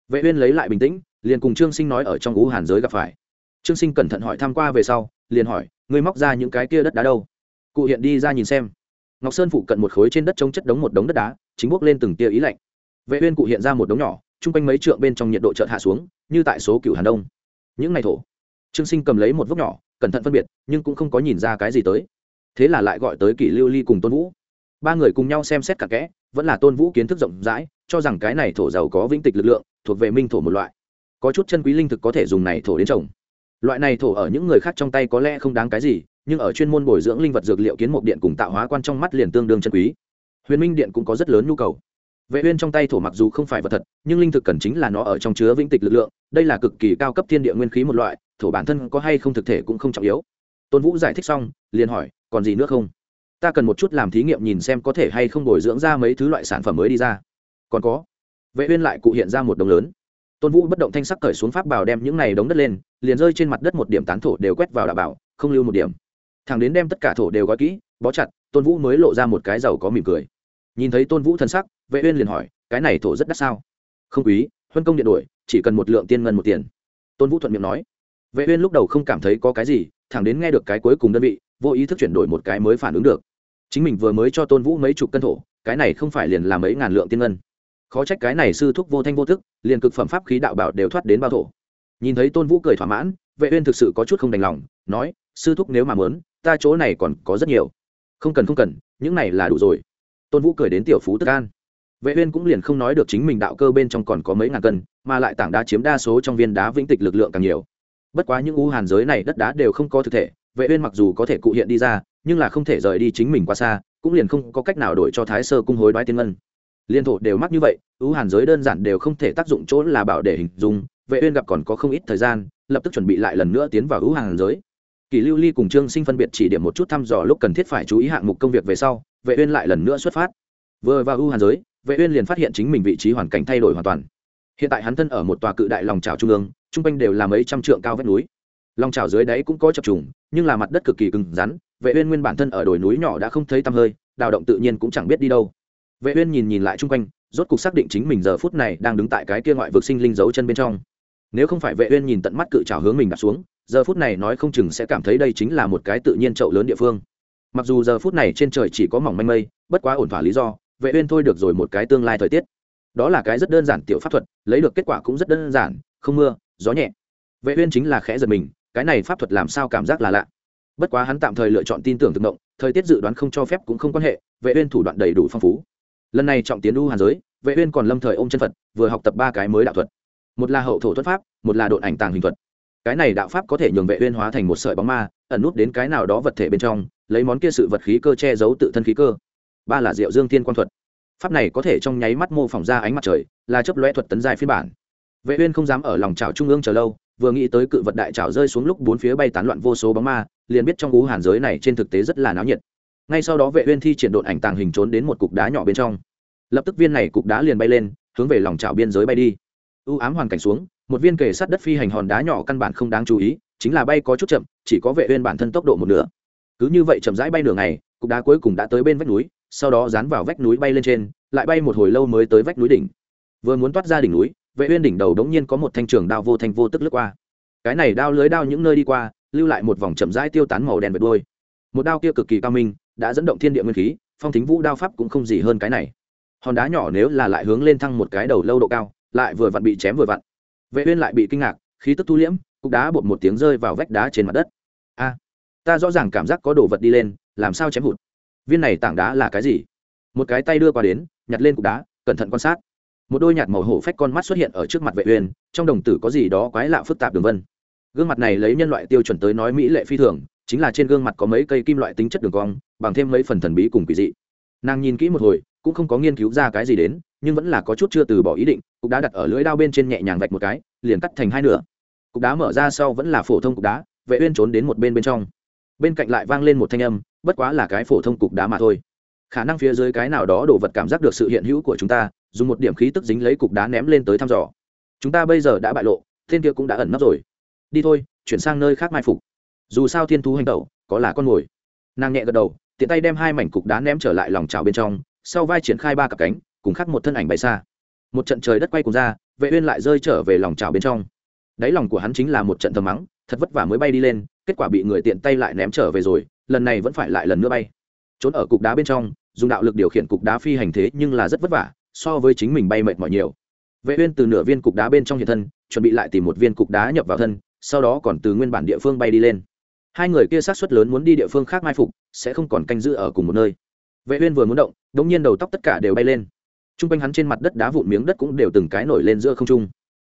Speaker 1: Vệ uyên lấy lại bình tĩnh, liền cùng trương sinh nói ở trong u hàn giới gặp phải trương sinh cẩn thận hỏi tham qua về sau, liền hỏi, ngươi móc ra những cái kia đất đá đâu? Cụ hiện đi ra nhìn xem. Ngọc sơn phụ cận một khối trên đất trông chất đống một đống đất đá, chính bốc lên từng tia ý lạnh. Vệ uyên cụ hiện ra một đống nhỏ trung quanh mấy trượng bên trong nhiệt độ chợt hạ xuống, như tại số cửu hàn đông. Những ngày thổ, trương sinh cầm lấy một vốc nhỏ, cẩn thận phân biệt, nhưng cũng không có nhìn ra cái gì tới. Thế là lại gọi tới kỷ lưu ly cùng tôn vũ. Ba người cùng nhau xem xét cặn kẽ, vẫn là tôn vũ kiến thức rộng rãi, cho rằng cái này thổ giàu có vĩnh tịch lực lượng, thuộc về minh thổ một loại. Có chút chân quý linh thực có thể dùng này thổ đến trồng loại này thổ ở những người khác trong tay có lẽ không đáng cái gì, nhưng ở chuyên môn bồi dưỡng linh vật dược liệu kiến mục điện cùng tạo hóa quan trong mắt liền tương đương chân quý. Huyền minh điện cũng có rất lớn nhu cầu. Vệ uyên trong tay thổ mặc dù không phải vật thật, nhưng linh thực cần chính là nó ở trong chứa vĩnh tịch lực lượng, đây là cực kỳ cao cấp thiên địa nguyên khí một loại, thổ bản thân có hay không thực thể cũng không trọng yếu. Tôn vũ giải thích xong, liền hỏi, còn gì nữa không? Ta cần một chút làm thí nghiệm nhìn xem có thể hay không bồi dưỡng ra mấy thứ loại sản phẩm mới đi ra. Còn có. Vệ uyên lại cụ hiện ra một đồng lớn. Tôn vũ bất động thanh sắc cởi xuống pháp bảo đem những này đống đất lên liền rơi trên mặt đất một điểm tán thổ đều quét vào đạo bảo, không lưu một điểm. Thằng đến đem tất cả thổ đều gói kỹ, bó chặt, tôn vũ mới lộ ra một cái giàu có mỉm cười. Nhìn thấy tôn vũ thân sắc, vệ uyên liền hỏi, cái này thổ rất đắt sao? Không quý, huân công điện đổi, chỉ cần một lượng tiên ngân một tiền. Tôn vũ thuận miệng nói. Vệ uyên lúc đầu không cảm thấy có cái gì thẳng đến nghe được cái cuối cùng đơn vị, vô ý thức chuyển đổi một cái mới phản ứng được. Chính mình vừa mới cho tôn vũ mấy chục cân thổ, cái này không phải liền là mấy ngàn lượng tiên ngân. Khó trách cái này sư thúc vô thanh vô thức liền cực phẩm pháp khí đạo bảo đều thoát đến bao thổ nhìn thấy tôn vũ cười thỏa mãn, vệ uyên thực sự có chút không đành lòng, nói, sư thúc nếu mà muốn, ta chỗ này còn có rất nhiều. Không cần không cần, những này là đủ rồi. Tôn vũ cười đến tiểu phú tức an. Vệ uyên cũng liền không nói được chính mình đạo cơ bên trong còn có mấy ngàn cân, mà lại tảng đá chiếm đa số trong viên đá vĩnh tịch lực lượng càng nhiều. Bất quá những u hàn giới này đất đá đều không có thực thể, vệ uyên mặc dù có thể cụ hiện đi ra, nhưng là không thể rời đi chính mình quá xa, cũng liền không có cách nào đổi cho thái sơ cung hối đoái tiên ngân. Liên thổ đều mắc như vậy, u hàn giới đơn giản đều không thể tác dụng chỗ là bảo để hình dung vệ uyên gặp còn có không ít thời gian, lập tức chuẩn bị lại lần nữa tiến vào u hàng giới. Kỳ lưu ly cùng trương sinh phân biệt chỉ điểm một chút thăm dò lúc cần thiết phải chú ý hạng mục công việc về sau, vệ uyên lại lần nữa xuất phát. Vừa vào ưu hàn giới, vệ uyên liền phát hiện chính mình vị trí hoàn cảnh thay đổi hoàn toàn. Hiện tại hắn thân ở một tòa cự đại lòng trào trung ương, trung quanh đều là mấy trăm trượng cao vách núi. Lòng trào dưới đáy cũng có chập trùng, nhưng là mặt đất cực kỳ cứng rắn, vệ uyên nguyên bản thân ở đồi núi nhỏ đã không thấy tăm hơi, đào động tự nhiên cũng chẳng biết đi đâu. Vệ uyên nhìn nhìn lại trung quanh, rốt cục xác định chính mình giờ phút này đang đứng tại cái kia ngoại vực sinh linh giấu chân bên trong nếu không phải vệ uyên nhìn tận mắt cự chảo hướng mình đặt xuống, giờ phút này nói không chừng sẽ cảm thấy đây chính là một cái tự nhiên chậu lớn địa phương. Mặc dù giờ phút này trên trời chỉ có mỏng manh mây, bất quá ổn thỏa lý do, vệ uyên thôi được rồi một cái tương lai thời tiết. Đó là cái rất đơn giản tiểu pháp thuật, lấy được kết quả cũng rất đơn giản, không mưa, gió nhẹ. Vệ uyên chính là khẽ giật mình, cái này pháp thuật làm sao cảm giác là lạ. Bất quá hắn tạm thời lựa chọn tin tưởng thực động thời tiết dự đoán không cho phép cũng không quan hệ, vệ uyên thủ đoạn đầy đủ phong phú. Lần này trọng tiến u hàn giới, vệ uyên còn lâm thời ôm chân phật, vừa học tập ba cái mới đạo thuật một là hậu thổ thuật pháp, một là độn ảnh tàng hình thuật. Cái này đạo pháp có thể nhường vệ uyên hóa thành một sợi bóng ma, ẩn nút đến cái nào đó vật thể bên trong, lấy món kia sự vật khí cơ che giấu tự thân khí cơ. Ba là diệu dương thiên quan thuật. Pháp này có thể trong nháy mắt mô phỏng ra ánh mặt trời, là chấp lóe thuật tấn dài phiên bản. Vệ uyên không dám ở lòng chảo trung ương chờ lâu, vừa nghĩ tới cự vật đại chảo rơi xuống lúc bốn phía bay tán loạn vô số bóng ma, liền biết trong ú hàn giới này trên thực tế rất là náo nhiệt. Ngay sau đó vệ uyên thi triển độn ảnh tàng hình trốn đến một cục đá nhỏ bên trong. Lập tức viên này cục đá liền bay lên, hướng về lòng chảo biên giới bay đi ưu ám hoàn cảnh xuống, một viên kề sát đất phi hành hòn đá nhỏ căn bản không đáng chú ý, chính là bay có chút chậm, chỉ có vệ uyên bản thân tốc độ một nửa. Cứ như vậy chậm rãi bay nửa ngày, cục đá cuối cùng đã tới bên vách núi, sau đó dán vào vách núi bay lên trên, lại bay một hồi lâu mới tới vách núi đỉnh. Vừa muốn toát ra đỉnh núi, vệ uyên đỉnh đầu đống nhiên có một thanh trường đao vô thanh vô tức lướt qua. Cái này đao lưới đao những nơi đi qua, lưu lại một vòng chậm rãi tiêu tán màu đen bệt đuôi. Một đao kia cực kỳ cao minh, đã dẫn động thiên địa nguyên khí, phong thính vũ đao pháp cũng không gì hơn cái này. Hòn đá nhỏ nếu là lại hướng lên thăng một cái đầu lâu độ cao lại vừa vặn bị chém vừa vặn. Vệ uyên lại bị kinh ngạc, khí tức thu liễm, cục đá bột một tiếng rơi vào vách đá trên mặt đất. A, ta rõ ràng cảm giác có đồ vật đi lên, làm sao chém hụt? Viên này tảng đá là cái gì? Một cái tay đưa qua đến, nhặt lên cục đá, cẩn thận quan sát. Một đôi nhạt màu hổ phách con mắt xuất hiện ở trước mặt vệ uyên, trong đồng tử có gì đó quái lạ phức tạp đường vân. Gương mặt này lấy nhân loại tiêu chuẩn tới nói mỹ lệ phi thường, chính là trên gương mặt có mấy cây kim loại tính chất đường cong, bằng thêm mấy phần thần bí cùng kỳ dị. Nàng nhìn kỹ một hồi, cũng không có nghiên cứu ra cái gì đến nhưng vẫn là có chút chưa từ bỏ ý định, cục đá đặt ở lưỡi đao bên trên nhẹ nhàng vạch một cái, liền cắt thành hai nửa. Cục đá mở ra sau vẫn là phổ thông cục đá, vệ uyên trốn đến một bên bên trong. Bên cạnh lại vang lên một thanh âm, bất quá là cái phổ thông cục đá mà thôi. Khả năng phía dưới cái nào đó đồ vật cảm giác được sự hiện hữu của chúng ta, dùng một điểm khí tức dính lấy cục đá ném lên tới thăm dò. Chúng ta bây giờ đã bại lộ, thiên kia cũng đã ẩn nấp rồi. Đi thôi, chuyển sang nơi khác mai phục. Dù sao thiên thú hành tẩu, có là con mồi. Nàng nhẹ gật đầu, tiện tay đem hai mảnh cục đá ném trở lại lòng trào bên trong, sau vai triển khai ba cặp cánh cùng khắc một thân ảnh bay xa. Một trận trời đất quay cùng ra, vệ uyên lại rơi trở về lòng trào bên trong. Đáy lòng của hắn chính là một trận thầm mắng, thật vất vả mới bay đi lên, kết quả bị người tiện tay lại ném trở về rồi, lần này vẫn phải lại lần nữa bay. Trốn ở cục đá bên trong, dùng đạo lực điều khiển cục đá phi hành thế nhưng là rất vất vả, so với chính mình bay mệt mỏi nhiều. Vệ uyên từ nửa viên cục đá bên trong hiện thân, chuẩn bị lại tìm một viên cục đá nhập vào thân, sau đó còn từ nguyên bản địa phương bay đi lên. Hai người kia sát suất lớn muốn đi địa phương khác mai phục, sẽ không còn canh giữ ở cùng một nơi. Vệ uyên vừa muốn động, đống nhiên đầu tóc tất cả đều bay lên trung quanh hắn trên mặt đất đá vụn miếng đất cũng đều từng cái nổi lên giữa không trung.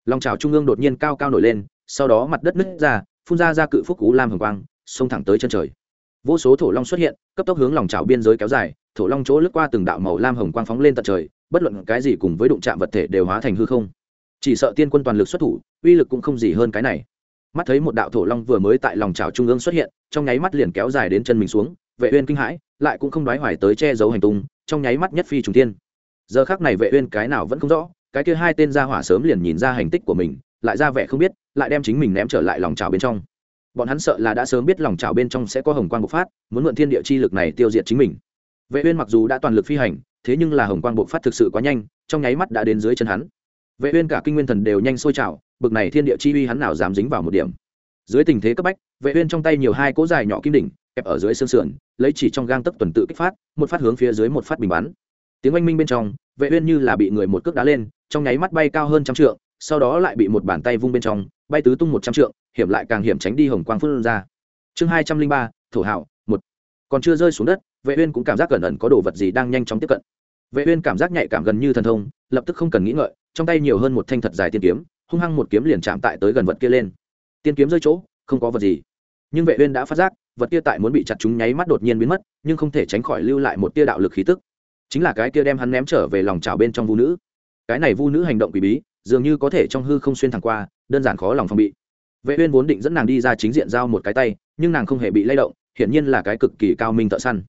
Speaker 1: Lòng trào trung ương đột nhiên cao cao nổi lên, sau đó mặt đất nứt ra, phun ra ra cự phúc cú lam hồng quang, xông thẳng tới chân trời. Vô số thổ long xuất hiện, cấp tốc hướng lòng trào biên giới kéo dài, thổ long chỗ lướt qua từng đạo màu lam hồng quang phóng lên tận trời, bất luận cái gì cùng với đụng chạm vật thể đều hóa thành hư không. Chỉ sợ tiên quân toàn lực xuất thủ, uy lực cũng không gì hơn cái này. Mắt thấy một đạo thổ long vừa mới tại lòng trào trung ương xuất hiện, trong nháy mắt liền kéo dài đến chân mình xuống, vệ uyên kinh hãi, lại cũng không đoái hoài tới che giấu hành tung, trong nháy mắt nhất phi trùng tiên giờ khắc này vệ uyên cái nào vẫn không rõ, cái kia hai tên gia hỏa sớm liền nhìn ra hành tích của mình, lại ra vẻ không biết, lại đem chính mình ném trở lại lòng trào bên trong. Bọn hắn sợ là đã sớm biết lòng trào bên trong sẽ có hồng quang bộc phát, muốn mượn thiên địa chi lực này tiêu diệt chính mình. Vệ uyên mặc dù đã toàn lực phi hành, thế nhưng là hồng quang bộc phát thực sự quá nhanh, trong nháy mắt đã đến dưới chân hắn. Vệ uyên cả kinh nguyên thần đều nhanh sôi trào, bực này thiên địa chi uy hắn nào dám dính vào một điểm. Dưới tình thế cấp bách, vệ uyên trong tay nhiều hai cỗ dài nhỏ kim đỉnh, kẹp ở dưới xương sườn, lấy chỉ trong gang tấc tuần tự kích phát, một phát hướng phía dưới một phát bình bắn tiếng oanh minh bên trong, vệ uyên như là bị người một cước đá lên, trong nháy mắt bay cao hơn trăm trượng, sau đó lại bị một bàn tay vung bên trong, bay tứ tung một trăm trượng, hiểm lại càng hiểm tránh đi hồng quang phun ra. Chương hai trăm linh ba, thổ hảo, một. Còn chưa rơi xuống đất, vệ uyên cũng cảm giác cẩn ẩn có đồ vật gì đang nhanh chóng tiếp cận. Vệ uyên cảm giác nhạy cảm gần như thần thông, lập tức không cần nghĩ ngợi, trong tay nhiều hơn một thanh thật dài tiên kiếm, hung hăng một kiếm liền chạm tại tới gần vật kia lên. Tiên kiếm rơi chỗ, không có vật gì. Nhưng vệ uyên đã phát giác, vật kia tại muốn bị chặt chúng nháy mắt đột nhiên biến mất, nhưng không thể tránh khỏi lưu lại một tia đạo lực khí tức chính là cái kia đem hắn ném trở về lòng chảo bên trong vu nữ. Cái này vu nữ hành động quỷ bí, dường như có thể trong hư không xuyên thẳng qua, đơn giản khó lòng phòng bị. Vệ uyên vốn định dẫn nàng đi ra chính diện giao một cái tay, nhưng nàng không hề bị lay động, hiển nhiên là cái cực kỳ cao minh thợ săn.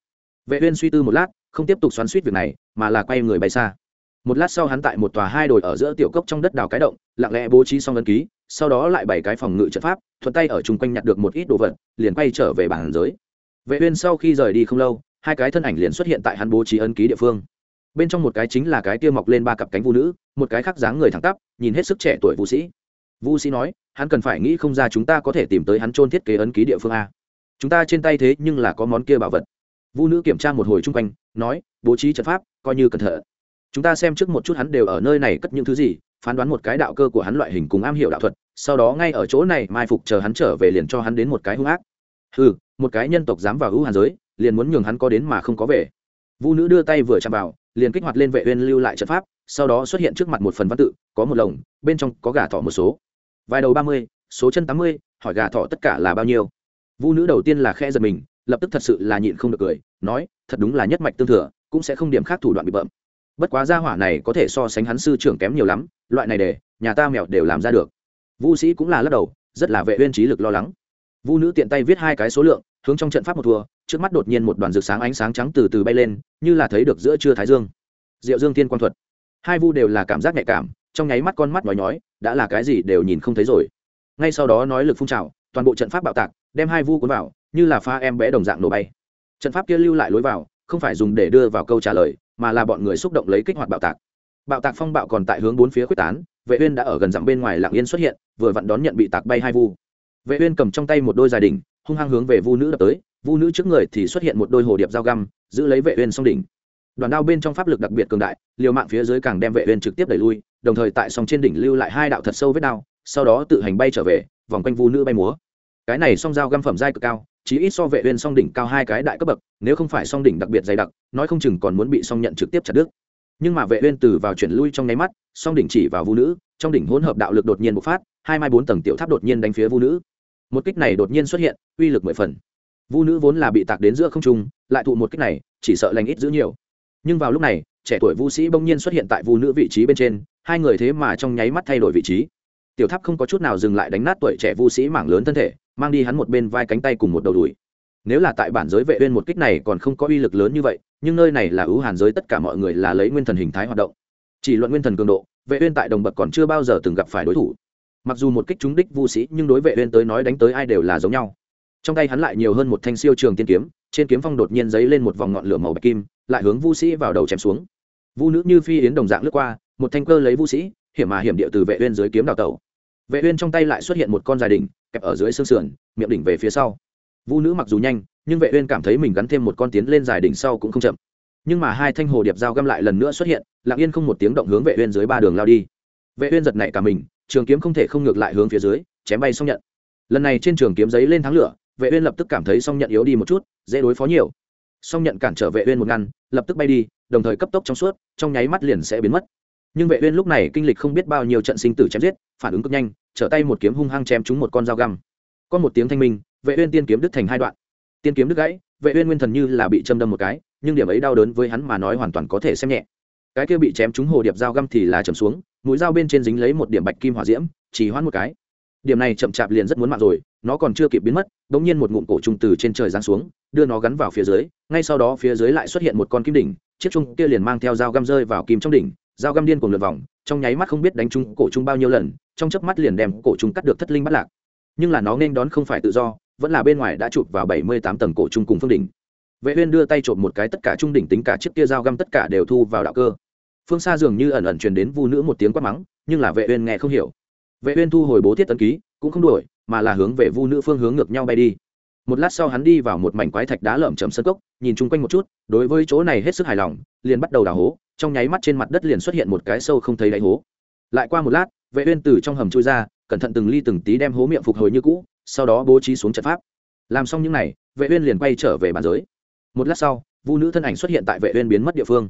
Speaker 1: Vệ uyên suy tư một lát, không tiếp tục xoắn xuýt việc này, mà là quay người bay xa. Một lát sau hắn tại một tòa hai đồi ở giữa tiểu cốc trong đất đào cái động, lặng lẽ bố trí xong ấn ký, sau đó lại bảy cái phòng ngự trận pháp, thuận tay ở chung quanh nhặt được một ít đồ vật, liền quay trở về bản giới. Vệ uyên sau khi rời đi không lâu hai cái thân ảnh liền xuất hiện tại hắn bố trí ấn ký địa phương. Bên trong một cái chính là cái kia mọc lên ba cặp cánh vũ nữ, một cái khác dáng người thẳng tắp, nhìn hết sức trẻ tuổi vũ sĩ. Vũ sĩ nói, hắn cần phải nghĩ không ra chúng ta có thể tìm tới hắn trôn thiết kế ấn ký địa phương a. Chúng ta trên tay thế nhưng là có món kia bảo vật. Vũ nữ kiểm tra một hồi chung quanh, nói, bố trí trận pháp, coi như cẩn thận. Chúng ta xem trước một chút hắn đều ở nơi này cất những thứ gì, phán đoán một cái đạo cơ của hắn loại hình cùng am hiểu đạo thuật, sau đó ngay ở chỗ này mai phục chờ hắn trở về liền cho hắn đến một cái hung ác. Ừ một cái nhân tộc dám vào hữu hàn giới liền muốn nhường hắn có đến mà không có về. Vũ nữ đưa tay vừa chạm vào, liền kích hoạt lên vệ uyên lưu lại trận pháp, sau đó xuất hiện trước mặt một phần văn tự, có một lồng, bên trong có gà thỏ một số. Vài đầu ba mươi, số chân tám mươi, hỏi gà thỏ tất cả là bao nhiêu? Vũ nữ đầu tiên là khe giật mình, lập tức thật sự là nhịn không được cười, nói, thật đúng là nhất mạch tương thừa, cũng sẽ không điểm khác thủ đoạn bị bợm. Bất quá gia hỏa này có thể so sánh hắn sư trưởng kém nhiều lắm, loại này để, nhà ta mèo đều làm ra được. Vũ sĩ cũng là lắc đầu, rất là vệ uyên trí lực lo lắng. Vũ nữ tiện tay viết hai cái số lượng hướng trong trận pháp một thua, trước mắt đột nhiên một đoàn rực sáng ánh sáng trắng từ từ bay lên, như là thấy được giữa trưa thái dương. Diệu dương tiên quang thuật. Hai vu đều là cảm giác nhạy cảm, trong nháy mắt con mắt nhói nhói, đã là cái gì đều nhìn không thấy rồi. Ngay sau đó nói lực phun trào, toàn bộ trận pháp bạo tạc, đem hai vu cuốn vào, như là pha em bé đồng dạng nổ bay. Trận pháp kia lưu lại lối vào, không phải dùng để đưa vào câu trả lời, mà là bọn người xúc động lấy kích hoạt bạo tạc. Bạo tạc phong bạo còn tại hướng bốn phía quyết tán, vệ uyên đã ở gần dặm bên ngoài lặng yên xuất hiện, vừa vặn đón nhận bị tạc bay hai vu. Vệ uyên cầm trong tay một đôi dài đỉnh hung hăng hướng về vu nữ đập tới, vu nữ trước người thì xuất hiện một đôi hồ điệp dao găm, giữ lấy vệ uyên song đỉnh. Đoàn đao bên trong pháp lực đặc biệt cường đại, liều mạng phía dưới càng đem vệ uyên trực tiếp đẩy lui, đồng thời tại song trên đỉnh lưu lại hai đạo thật sâu vết đao, sau đó tự hành bay trở về, vòng quanh vu nữ bay múa. Cái này song dao găm phẩm giai cực cao chỉ ít so vệ uyên song đỉnh cao hai cái đại cấp bậc, nếu không phải song đỉnh đặc biệt dày đặc, nói không chừng còn muốn bị song nhận trực tiếp chặt đứt. Nhưng mà vệ uyên từ vào chuyển lui trong nháy mắt, song đỉnh chỉ vào vu nữ, trong đỉnh hỗn hợp đạo lực đột nhiên bộc phát, hai mai bốn tầng tiểu tháp đột nhiên đánh phía vu nữ một kích này đột nhiên xuất hiện, uy lực mười phần. Vu nữ vốn là bị tạc đến giữa không trung, lại thụ một kích này, chỉ sợ lành ít giữ nhiều. Nhưng vào lúc này, trẻ tuổi vu sĩ bỗng nhiên xuất hiện tại vu nữ vị trí bên trên, hai người thế mà trong nháy mắt thay đổi vị trí. Tiểu tháp không có chút nào dừng lại đánh nát tuổi trẻ vu sĩ mảng lớn thân thể, mang đi hắn một bên vai cánh tay cùng một đầu đùi. Nếu là tại bản giới vệ uyên một kích này còn không có uy lực lớn như vậy, nhưng nơi này là ưu hàn giới tất cả mọi người là lấy nguyên thần hình thái hoạt động. Chỉ luận nguyên thần cường độ, vệ uyên tại đồng bậc còn chưa bao giờ từng gặp phải đối thủ mặc dù một kích trúng đích vu sĩ, nhưng đối vệ uyên tới nói đánh tới ai đều là giống nhau. Trong tay hắn lại nhiều hơn một thanh siêu trường tiên kiếm, trên kiếm phong đột nhiên giấy lên một vòng ngọn lửa màu bạch kim, lại hướng vu sĩ vào đầu chém xuống. Vu nữ như phi yến đồng dạng lướt qua, một thanh cơ lấy vu sĩ, hiểm mà hiểm địa từ vệ uyên dưới kiếm đào tẩu. Vệ uyên trong tay lại xuất hiện một con dài đỉnh, kẹp ở dưới xương sườn, miệng đỉnh về phía sau. Vu nữ mặc dù nhanh, nhưng vệ uyên cảm thấy mình gắn thêm một con tiến lên dài đỉnh sau cũng không chậm. Nhưng mà hai thanh hồ điệp dao găm lại lần nữa xuất hiện, lặng yên không một tiếng động hướng vệ uyên dưới ba đường lao đi. Vệ uyên giật nảy cả mình trường kiếm không thể không ngược lại hướng phía dưới, chém bay xong nhận. Lần này trên trường kiếm giấy lên thắng lửa, vệ uyên lập tức cảm thấy song nhận yếu đi một chút, dễ đối phó nhiều. Song nhận cản trở vệ uyên một ngăn, lập tức bay đi, đồng thời cấp tốc trong suốt, trong nháy mắt liền sẽ biến mất. Nhưng vệ uyên lúc này kinh lịch không biết bao nhiêu trận sinh tử chém giết, phản ứng cực nhanh, trở tay một kiếm hung hăng chém trúng một con dao găm. Có một tiếng thanh minh, vệ uyên tiên kiếm đứt thành hai đoạn. Tiên kiếm đứt gãy, vệ uyên nguyên thần như là bị châm đâm một cái, nhưng điểm ấy đau đớn với hắn mà nói hoàn toàn có thể xem nhẹ. Cái kia bị chém trúng hồ điệp dao găm thì là chầm xuống mũi dao bên trên dính lấy một điểm bạch kim hỏa diễm, chỉ hoãn một cái. Điểm này chậm chạp liền rất muốn mạng rồi, nó còn chưa kịp biến mất đ ỗ n g nhiên một ngụm cổ trùng từ trên trời giáng xuống, đưa nó gắn vào phía dưới, ngay sau đó phía dưới lại xuất hiện một con kim đỉnh, chiếc trung kia liền mang theo dao găm rơi vào kim trong đỉnh, dao găm điên cùng lượt vòng, trong nháy mắt không biết đánh trúng cổ trung bao nhiêu lần, trong chớp mắt liền đem cổ trung cắt được thất linh bắt lạc. Nhưng là nó nên đón không phải tự do, vẫn là bên ngoài đã chụp vào bảy mươi tám tầng cổ trung cùng phương đỉnh. Vệ uyên đưa tay trộm một cái tất cả trung đỉnh, tính cả chiếc kia dao găm tất cả đều thu vào đạo cơ phương xa dường như ẩn ẩn truyền đến vu nữ một tiếng quát mắng, nhưng là vệ uyên nghe không hiểu. Vệ uyên thu hồi bố thiết tấn ký, cũng không đuổi, mà là hướng về vu nữ phương hướng ngược nhau bay đi. Một lát sau hắn đi vào một mảnh quái thạch đá lởm chởm sân cốc, nhìn chung quanh một chút, đối với chỗ này hết sức hài lòng, liền bắt đầu đào hố, trong nháy mắt trên mặt đất liền xuất hiện một cái sâu không thấy đáy hố. Lại qua một lát, vệ uyên từ trong hầm chui ra, cẩn thận từng ly từng tí đem hố miệng phục hồi như cũ, sau đó bố trí xuống trận pháp. Làm xong những này, vệ uyên liền quay trở về bản giới. Một lát sau, vu nữ thân ảnh xuất hiện tại vệ uyên biến mất địa phương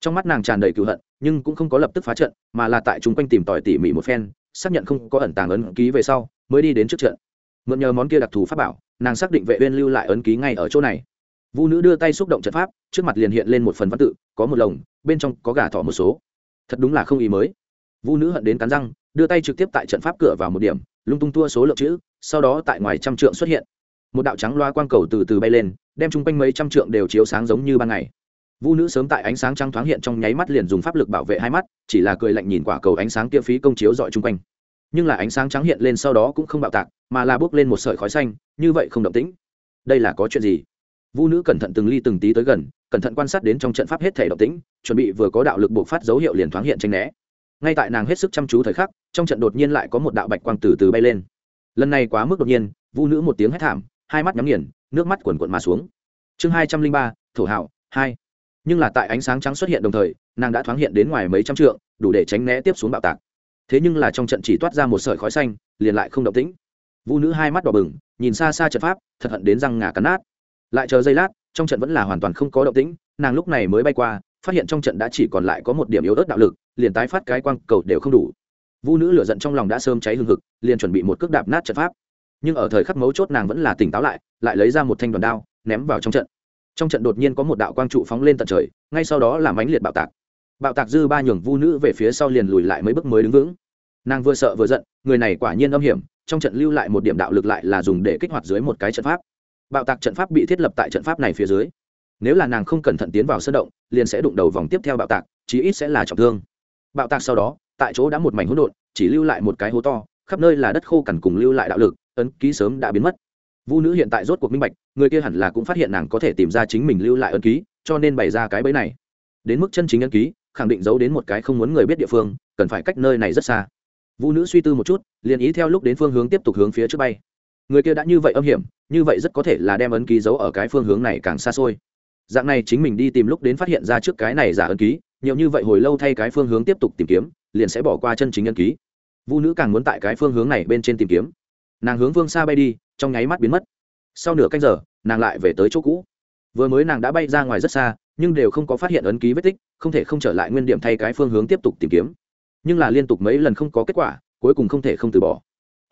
Speaker 1: trong mắt nàng tràn đầy cựu hận, nhưng cũng không có lập tức phá trận, mà là tại chúng quanh tìm tòi tỉ mỉ một phen, xác nhận không có ẩn tàng ấn ký về sau, mới đi đến trước trận. Mượn nhờ món kia đặc thù pháp bảo, nàng xác định vệ uyên lưu lại ấn ký ngay ở chỗ này. Vu nữ đưa tay xúc động trận pháp, trước mặt liền hiện lên một phần văn tự, có một lồng, bên trong có gà thỏ một số. Thật đúng là không ý mới. Vu nữ hận đến cắn răng, đưa tay trực tiếp tại trận pháp cửa vào một điểm, lung tung tua số lượng chữ, sau đó tại ngoài trăm trượng xuất hiện. Một đạo trắng loa quang cầu từ từ bay lên, đem chung quanh mấy trăm trượng đều chiếu sáng giống như ban ngày vu nữ sớm tại ánh sáng trăng thoáng hiện trong nháy mắt liền dùng pháp lực bảo vệ hai mắt, chỉ là cười lạnh nhìn quả cầu ánh sáng kia phí công chiếu dọi chung quanh. Nhưng là ánh sáng trắng hiện lên sau đó cũng không bạo tạc, mà là bước lên một sợi khói xanh, như vậy không động tĩnh. Đây là có chuyện gì? Vu nữ cẩn thận từng ly từng tí tới gần, cẩn thận quan sát đến trong trận pháp hết thể động tĩnh, chuẩn bị vừa có đạo lực buộc phát dấu hiệu liền thoáng hiện tranh né. Ngay tại nàng hết sức chăm chú thời khắc, trong trận đột nhiên lại có một đạo bạch quang từ từ bay lên. Lần này quá mức đột nhiên vu nữ một tiếng hét thảm, hai mắt nhắm nghiền, nước mắt quần quận mà xuống. Chương hai trăm linh ba, thổ hảo, hai nhưng là tại ánh sáng trắng xuất hiện đồng thời, nàng đã thoáng hiện đến ngoài mấy trăm trượng, đủ để tránh né tiếp xuống bạo tạc. Thế nhưng là trong trận chỉ toát ra một sợi khói xanh, liền lại không động tĩnh. Vũ nữ hai mắt đỏ bừng, nhìn xa xa trận pháp, thật hận đến răng ngà cắn nát. Lại chờ giây lát, trong trận vẫn là hoàn toàn không có động tĩnh, nàng lúc này mới bay qua, phát hiện trong trận đã chỉ còn lại có một điểm yếu ớt đạo lực, liền tái phát cái quang cầu đều không đủ. Vũ nữ lửa giận trong lòng đã sơm cháy hừng hực, liền chuẩn bị một cước đạp nát trận pháp. Nhưng ở thời khắc mấu chốt nàng vẫn là tỉnh táo lại lại lấy ra một thanh đoàn đao, ném vào trong trận trong trận đột nhiên có một đạo quang trụ phóng lên tận trời, ngay sau đó làm ánh liệt bạo tạc. Bạo tạc dư ba nhường vu nữ về phía sau liền lùi lại mấy bước mới đứng vững. Nàng vừa sợ vừa giận, người này quả nhiên âm hiểm, trong trận lưu lại một điểm đạo lực lại là dùng để kích hoạt dưới một cái trận pháp. Bạo tạc trận pháp bị thiết lập tại trận pháp này phía dưới. Nếu là nàng không cẩn thận tiến vào sân động, liền sẽ đụng đầu vòng tiếp theo bạo tạc, chí ít sẽ là trọng thương. Bạo tạc sau đó, tại chỗ đã một mảnh hỗn độn, chỉ lưu lại một cái hố to, khắp nơi là đất khô cằn cùng lưu lại đạo lực, ấn ký sớm đã biến mất vu nữ hiện tại rốt cuộc minh bạch, người kia hẳn là cũng phát hiện nàng có thể tìm ra chính mình lưu lại ấn ký, cho nên bày ra cái bẫy này. Đến mức chân chính ấn ký, khẳng định giấu đến một cái không muốn người biết địa phương, cần phải cách nơi này rất xa. Vu nữ suy tư một chút, liền ý theo lúc đến phương hướng tiếp tục hướng phía trước bay. Người kia đã như vậy âm hiểm, như vậy rất có thể là đem ấn ký giấu ở cái phương hướng này càng xa xôi. Dạng này chính mình đi tìm lúc đến phát hiện ra trước cái này giả ấn ký, nhiều như vậy hồi lâu thay cái phương hướng tiếp tục tìm kiếm, liền sẽ bỏ qua chân chính ấn ký. Vu nữ càng muốn tại cái phương hướng này bên trên tìm kiếm nàng hướng phương xa bay đi, trong nháy mắt biến mất. Sau nửa canh giờ, nàng lại về tới chỗ cũ. Vừa mới nàng đã bay ra ngoài rất xa, nhưng đều không có phát hiện ấn ký vết tích, không thể không trở lại nguyên điểm thay cái phương hướng tiếp tục tìm kiếm. Nhưng là liên tục mấy lần không có kết quả, cuối cùng không thể không từ bỏ.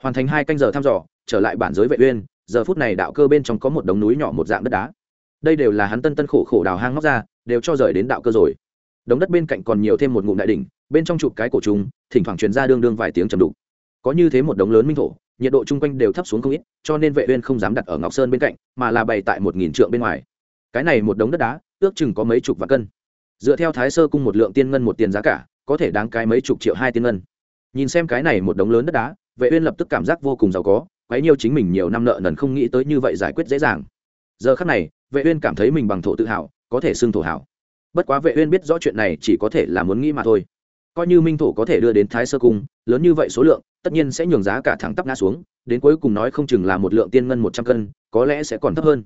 Speaker 1: Hoàn thành hai canh giờ thăm dò, trở lại bản giới vệ uyên, giờ phút này đạo cơ bên trong có một đống núi nhỏ một dạng đất đá. Đây đều là hắn tân tân khổ khổ đào hang ngóc ra, đều cho rời đến đạo cơ rồi. Đống đất bên cạnh còn nhiều thêm một ngụm đại đỉnh, bên trong chụp cái cổ trùng, thỉnh thoảng truyền ra đương đương vài tiếng trầm đục. Có như thế một đống lớn minh thổ nhiệt độ chung quanh đều thấp xuống không ít, cho nên vệ uyên không dám đặt ở ngọc sơn bên cạnh, mà là bày tại một nghìn trượng bên ngoài. Cái này một đống đất đá, ước chừng có mấy chục vạn cân. Dựa theo thái sơ cung một lượng tiên ngân một tiền giá cả, có thể đáng cái mấy chục triệu hai tiên ngân. Nhìn xem cái này một đống lớn đất đá, vệ uyên lập tức cảm giác vô cùng giàu có, quấy nhiêu chính mình nhiều năm nợ nần không nghĩ tới như vậy giải quyết dễ dàng. Giờ khắc này, vệ uyên cảm thấy mình bằng thổ tự hào, có thể xưng thổ hảo bất quá vệ uyên biết rõ chuyện này chỉ có thể là muốn nghĩ mà thôi. Coi như minh thổ có thể đưa đến thái sơ cung, lớn như vậy số lượng tất nhiên sẽ nhường giá cả thẳng tắp ngã xuống, đến cuối cùng nói không chừng là một lượng tiên ngân một trăm cân, có lẽ sẽ còn thấp hơn.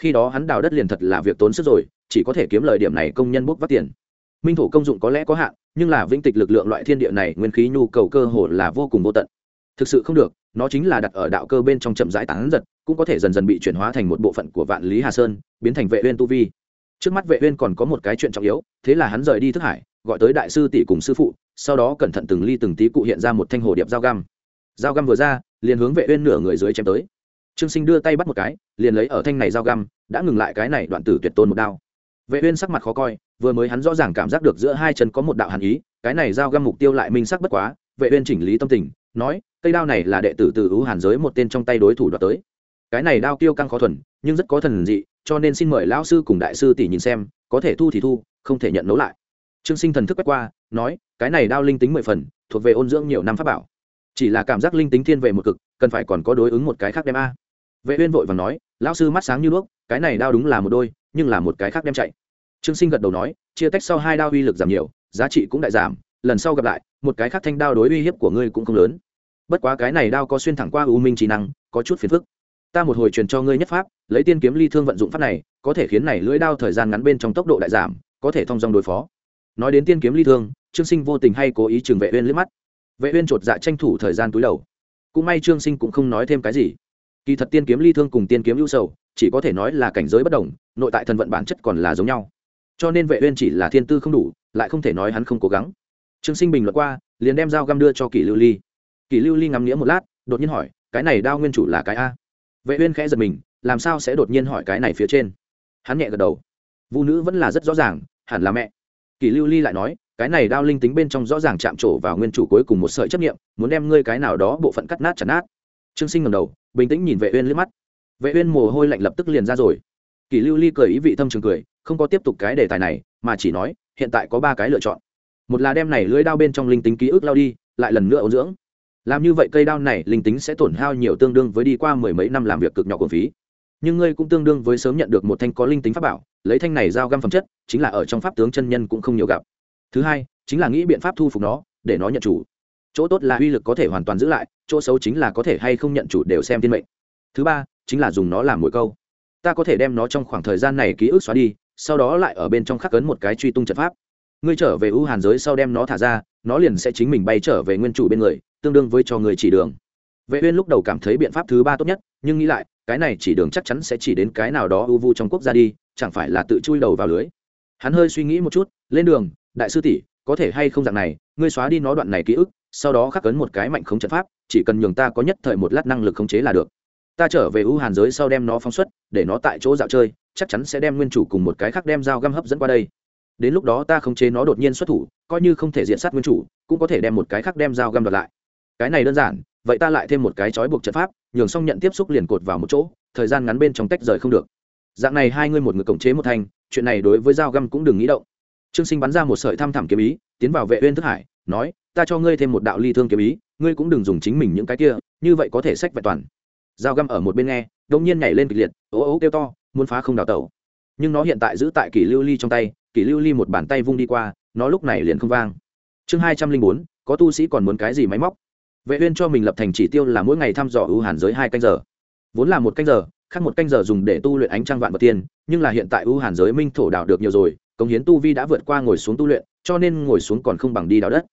Speaker 1: Khi đó hắn đào đất liền thật là việc tốn sức rồi, chỉ có thể kiếm lời điểm này công nhân bốc vắt tiền. Minh thổ công dụng có lẽ có hạn, nhưng là vĩnh tịch lực lượng loại thiên địa này nguyên khí nhu cầu cơ hồ là vô cùng vô tận. Thực sự không được, nó chính là đặt ở đạo cơ bên trong chậm rãi tán giật, cũng có thể dần dần bị chuyển hóa thành một bộ phận của vạn lý hà sơn, biến thành vệ uyên tu vi. Trước mắt vệ uyên còn có một cái chuyện trọng yếu, thế là hắn rời đi thức hải, gọi tới đại sư tỷ cùng sư phụ sau đó cẩn thận từng ly từng tí cụ hiện ra một thanh hồ điệp dao găm. Dao găm vừa ra, liền hướng vệ uyên nửa người dưới chém tới. Trương sinh đưa tay bắt một cái, liền lấy ở thanh này dao găm, đã ngừng lại cái này đoạn tử tuyệt tôn một đao. Vệ uyên sắc mặt khó coi, vừa mới hắn rõ ràng cảm giác được giữa hai chân có một đạo hàn ý, cái này dao găm mục tiêu lại minh sắc bất quá, vệ uyên chỉnh lý tâm tình, nói, cây đao này là đệ tử từ ưu hàn giới một tên trong tay đối thủ đoạt tới. Cái này đao tiêu căng khó thuần, nhưng rất có thần dị, cho nên xin mời lão sư cùng đại sư tỷ nhìn xem, có thể thu thì thu, không thể nhận nấu lại trương sinh thần thức quét qua, nói, cái này đao linh tính mười phần, thuộc về ôn dưỡng nhiều năm pháp bảo. Chỉ là cảm giác linh tính thiên về một cực, cần phải còn có đối ứng một cái khác đem a. Vệ uyên vội vàng nói, lão sư mắt sáng như đuốc, cái này đao đúng là một đôi, nhưng là một cái khác đem chạy. Trương sinh gật đầu nói, chia tách sau hai đao uy lực giảm nhiều, giá trị cũng đại giảm, lần sau gặp lại, một cái khác thanh đao đối uy hiếp của ngươi cũng không lớn. Bất quá cái này đao có xuyên thẳng qua u minh trí năng, có chút phiền phức. Ta một hồi truyền cho ngươi nhất pháp, lấy tiên kiếm ly thương vận dụng pháp này, có thể khiến này lưỡi đao thời gian ngắn bên trong tốc độ đại giảm, có thể thông dong đối phó nói đến tiên kiếm ly thương, trương sinh vô tình hay cố ý trường vệ uyên liếc mắt. Vệ uyên trột dạ tranh thủ thời gian túi đầu. Cũng may trương sinh cũng không nói thêm cái gì. Kỳ thật tiên kiếm ly thương cùng tiên kiếm ưu sầu, chỉ có thể nói là cảnh giới bất đồng, nội tại thần vận bản chất còn là giống nhau. Cho nên vệ uyên chỉ là thiên tư không đủ, lại không thể nói hắn không cố gắng. Trương sinh bình luận qua, liền đem dao găm đưa cho kỷ lưu ly. Kỷ lưu ly ngắm nghĩa một lát, đột nhiên hỏi, cái này đao nguyên chủ là cái a? Vệ uyên khẽ giật mình, làm sao sẽ đột nhiên hỏi cái này phía trên? Hắn nhẹ gật đầu. Vu nữ vẫn là rất rõ ràng, hẳn là mẹ. Kỳ lưu ly lại nói, cái này đao linh tính bên trong rõ ràng chạm trổ vào nguyên chủ cuối cùng một sợi chấp niệm, muốn đem ngươi cái nào đó bộ phận cắt nát chặt nát. Trương sinh ngẩng đầu, bình tĩnh nhìn vệ uyên liếc mắt. Vệ uyên mồ hôi lạnh lập tức liền ra rồi. Kỳ lưu ly cười ý vị thâm trường cười, không có tiếp tục cái đề tài này, mà chỉ nói, hiện tại có ba cái lựa chọn. Một là đem này lưỡi đao bên trong linh tính ký ức lao đi, lại lần nữa ấu dưỡng. Làm như vậy cây đao này linh tính sẽ tổn hao nhiều tương đương với đi qua mười mấy năm làm việc cực nhỏ của phí nhưng ngươi cũng tương đương với sớm nhận được một thanh có linh tính pháp bảo, lấy thanh này giao găm phẩm chất, chính là ở trong pháp tướng chân nhân cũng không nhiều gặp. Thứ hai, chính là nghĩ biện pháp thu phục nó, để nó nhận chủ. Chỗ tốt là uy lực có thể hoàn toàn giữ lại, chỗ xấu chính là có thể hay không nhận chủ đều xem thiên mệnh. Thứ ba, chính là dùng nó làm mũi câu. Ta có thể đem nó trong khoảng thời gian này ký ức xóa đi, sau đó lại ở bên trong khắc cấn một cái truy tung trận pháp. Ngươi trở về ưu hàn giới sau đem nó thả ra, nó liền sẽ chính mình bay trở về nguyên chủ bên người, tương đương với cho người chỉ đường vệ uyên lúc đầu cảm thấy biện pháp thứ ba tốt nhất, nhưng nghĩ lại, cái này chỉ đường chắc chắn sẽ chỉ đến cái nào đó ưu vu trong quốc gia đi, chẳng phải là tự chui đầu vào lưới. Hắn hơi suy nghĩ một chút, lên đường, đại sư tỷ, có thể hay không dạng này, ngươi xóa đi nó đoạn này ký ức, sau đó khắc cấn một cái mạnh khống trận pháp, chỉ cần nhường ta có nhất thời một lát năng lực khống chế là được. Ta trở về ưu hàn giới sau đem nó phóng xuất, để nó tại chỗ dạo chơi, chắc chắn sẽ đem nguyên chủ cùng một cái khác đem dao găm hấp dẫn qua đây. Đến lúc đó ta khống chế nó đột nhiên xuất thủ, coi như không thể diện sát nguyên chủ, cũng có thể đem một cái khác đem dao găm đoạt lại. Cái này đơn giản vậy ta lại thêm một cái trói buộc trận pháp, nhường xong nhận tiếp xúc liền cột vào một chỗ, thời gian ngắn bên trong tách rời không được. Dạng này hai ngươi một người cổng chế một thành, chuyện này đối với dao găm cũng đừng nghĩ động. Trương sinh bắn ra một sợi thăm thẳm kiếm ý, tiến vào vệ uyên thức hải, nói, ta cho ngươi thêm một đạo ly thương kiếm ý, ngươi cũng đừng dùng chính mình những cái kia, như vậy có thể sách vẹn toàn. Dao găm ở một bên nghe đung nhiên nhảy lên kịch liệt, ố ố kêu to, muốn phá không đào tẩu. Nhưng nó hiện tại giữ tại kỷ lưu ly trong tay, kỷ lưu ly một bàn tay vung đi qua, nó lúc này liền không vang. Chương hai trăm linh bốn, có tu sĩ còn muốn cái gì máy móc? Vệ uyên cho mình lập thành chỉ tiêu là mỗi ngày thăm dò ưu hàn giới hai canh giờ. Vốn là một canh giờ, khác một canh giờ dùng để tu luyện ánh trăng vạn vật tiên, nhưng là hiện tại ưu hàn giới minh thổ đào được nhiều rồi công hiến tu vi đã vượt qua ngồi xuống tu luyện, cho nên ngồi xuống còn không bằng đi đào đất.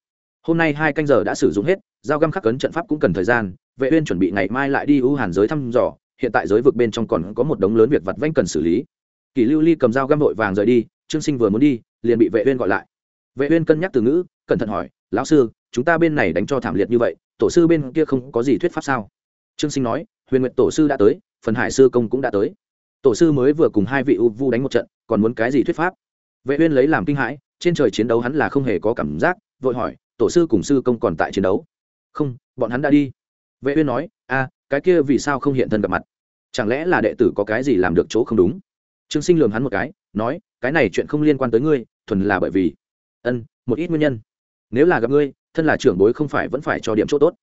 Speaker 1: Hôm nay hai canh giờ đã sử dụng hết, giao găm khắc cấn trận pháp cũng cần thời gian, vệ uyên chuẩn bị ngày mai lại đi ưu hàn giới thăm dò, hiện tại giới vực bên trong còn có một đống lớn việc vặt vãnh cần xử lý. Kỷ lưu ly cầm dao găm vội vàng rời đi, trương sinh vừa muốn đi, liền bị vệ uyên gọi lại. Vệ uyên cân nhắc từ ngữ, cẩn thận hỏi, lão sư, chúng ta bên này đánh cho thảm liệt như vậy tổ sư bên kia không có gì thuyết pháp sao? Trương sinh nói, huyền nguyệt tổ sư đã tới, phần hải sư công cũng đã tới. Tổ sư mới vừa cùng hai vị u vu đánh một trận, còn muốn cái gì thuyết pháp? Vệ uyên lấy làm kinh hãi, trên trời chiến đấu hắn là không hề có cảm giác, vội hỏi, tổ sư cùng sư công còn tại chiến đấu? Không, bọn hắn đã đi. Vệ uyên nói, a, cái kia vì sao không hiện thân gặp mặt? Chẳng lẽ là đệ tử có cái gì làm được chỗ không đúng? Trương sinh lườm hắn một cái, nói, cái này chuyện không liên quan tới ngươi, thuần là bởi vì, ân, một ít nguyên nhân. Nếu là gặp ngươi thân là trưởng bối không phải vẫn phải cho điểm chỗ tốt.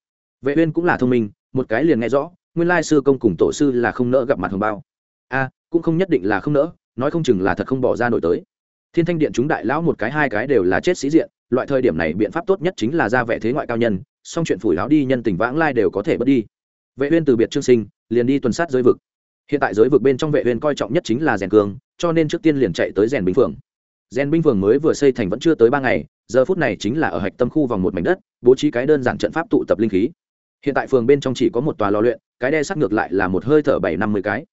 Speaker 1: Vệ uyên cũng là thông minh, một cái liền nghe rõ, nguyên lai sư công cùng tổ sư là không nỡ gặp mặt hồng bao. A, cũng không nhất định là không nỡ, nói không chừng là thật không bỏ ra nổi tới. Thiên thanh điện chúng đại lão một cái hai cái đều là chết sĩ diện, loại thời điểm này biện pháp tốt nhất chính là ra vẻ thế ngoại cao nhân, song chuyện phủi lão đi nhân tình vãng lai đều có thể bớt đi. Vệ uyên từ biệt trương sinh, liền đi tuần sát giới vực. Hiện tại giới vực bên trong vệ uyên coi trọng nhất chính là rèn cường cho nên trước tiên liền chạy tới rèn bình phượng. Gen binh phường mới vừa xây thành vẫn chưa tới ba ngày, giờ phút này chính là ở hạch tâm khu vòng một mảnh đất, bố trí cái đơn giản trận pháp tụ tập linh khí. Hiện tại phường bên trong chỉ có một tòa lò luyện, cái đe sắt ngược lại là một hơi thở bảy năm mươi cái.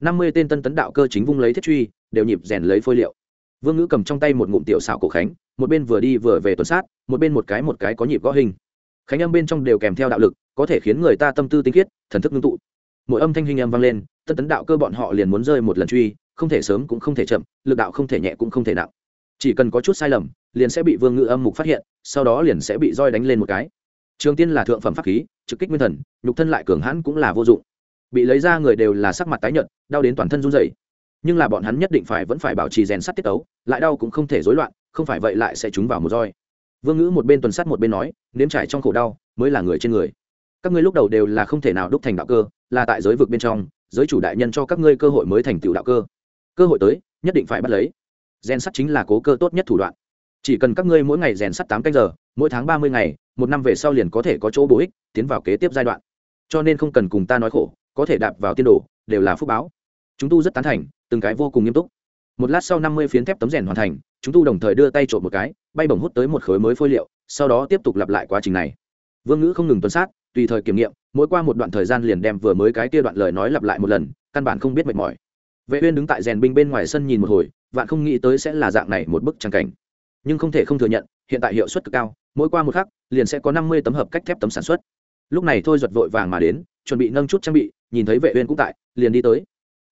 Speaker 1: Năm mươi tên tân tấn đạo cơ chính vung lấy thiết truy, đều nhịp rèn lấy phôi liệu. Vương ngữ cầm trong tay một ngụm tiểu xảo cổ khánh, một bên vừa đi vừa về tuần sát, một bên một cái một cái có nhịp gõ hình. Khánh âm bên trong đều kèm theo đạo lực, có thể khiến người ta tâm tư tinh khiết, thần thức ngưng tụ. Mỗi âm thanh hình âm vang lên, tân tấn đạo cơ bọn họ liền muốn rơi một lần truy, không thể sớm cũng không thể chậm, lực đạo không thể nhẹ cũng không thể nặng chỉ cần có chút sai lầm, liền sẽ bị vương ngữ âm mục phát hiện, sau đó liền sẽ bị roi đánh lên một cái. Trường tiên là thượng phẩm pháp khí, trực kích nguyên thần, nhục thân lại cường hãn cũng là vô dụng. Bị lấy ra người đều là sắc mặt tái nhợt, đau đến toàn thân run rẩy. Nhưng là bọn hắn nhất định phải vẫn phải bảo trì rèn sắt tiết tấu, lại đau cũng không thể rối loạn, không phải vậy lại sẽ trúng vào một roi. Vương ngữ một bên tuần sắt một bên nói, nếm trải trong khổ đau, mới là người trên người. Các ngươi lúc đầu đều là không thể nào đúc thành đạo cơ, là tại giới vực bên trong, giới chủ đại nhân cho các ngươi cơ hội mới thành tựu đạo cơ. Cơ hội tới, nhất định phải bắt lấy rèn sắt chính là cố cơ tốt nhất thủ đoạn. Chỉ cần các ngươi mỗi ngày rèn sắt tám canh giờ, mỗi tháng ba mươi ngày, một năm về sau liền có thể có chỗ bổ ích, tiến vào kế tiếp giai đoạn. Cho nên không cần cùng ta nói khổ, có thể đạp vào tiên đồ, đều là phúc báo. Chúng tu rất tán thành, từng cái vô cùng nghiêm túc. Một lát sau năm mươi phiến thép tấm rèn hoàn thành, chúng tu đồng thời đưa tay trộm một cái, bay bổng hút tới một khối mới phôi liệu, sau đó tiếp tục lặp lại quá trình này. Vương ngữ không ngừng tuần sát, tùy thời kiểm nghiệm, mỗi qua một đoạn thời gian liền đem vừa mới cái kia đoạn lời nói lặp lại một lần, căn bản không biết mệt mỏi. Vệ uyên đứng tại rèn binh bên ngoài sân nhìn một hồi vạn không nghĩ tới sẽ là dạng này một bức trang cảnh. Nhưng không thể không thừa nhận, hiện tại hiệu suất cực cao, mỗi qua một khắc, liền sẽ có năm mươi tấm hợp cách thép tấm sản xuất. Lúc này thôi giật vội vàng mà đến, chuẩn bị nâng chút trang bị, nhìn thấy vệ uyên cũng tại, liền đi tới.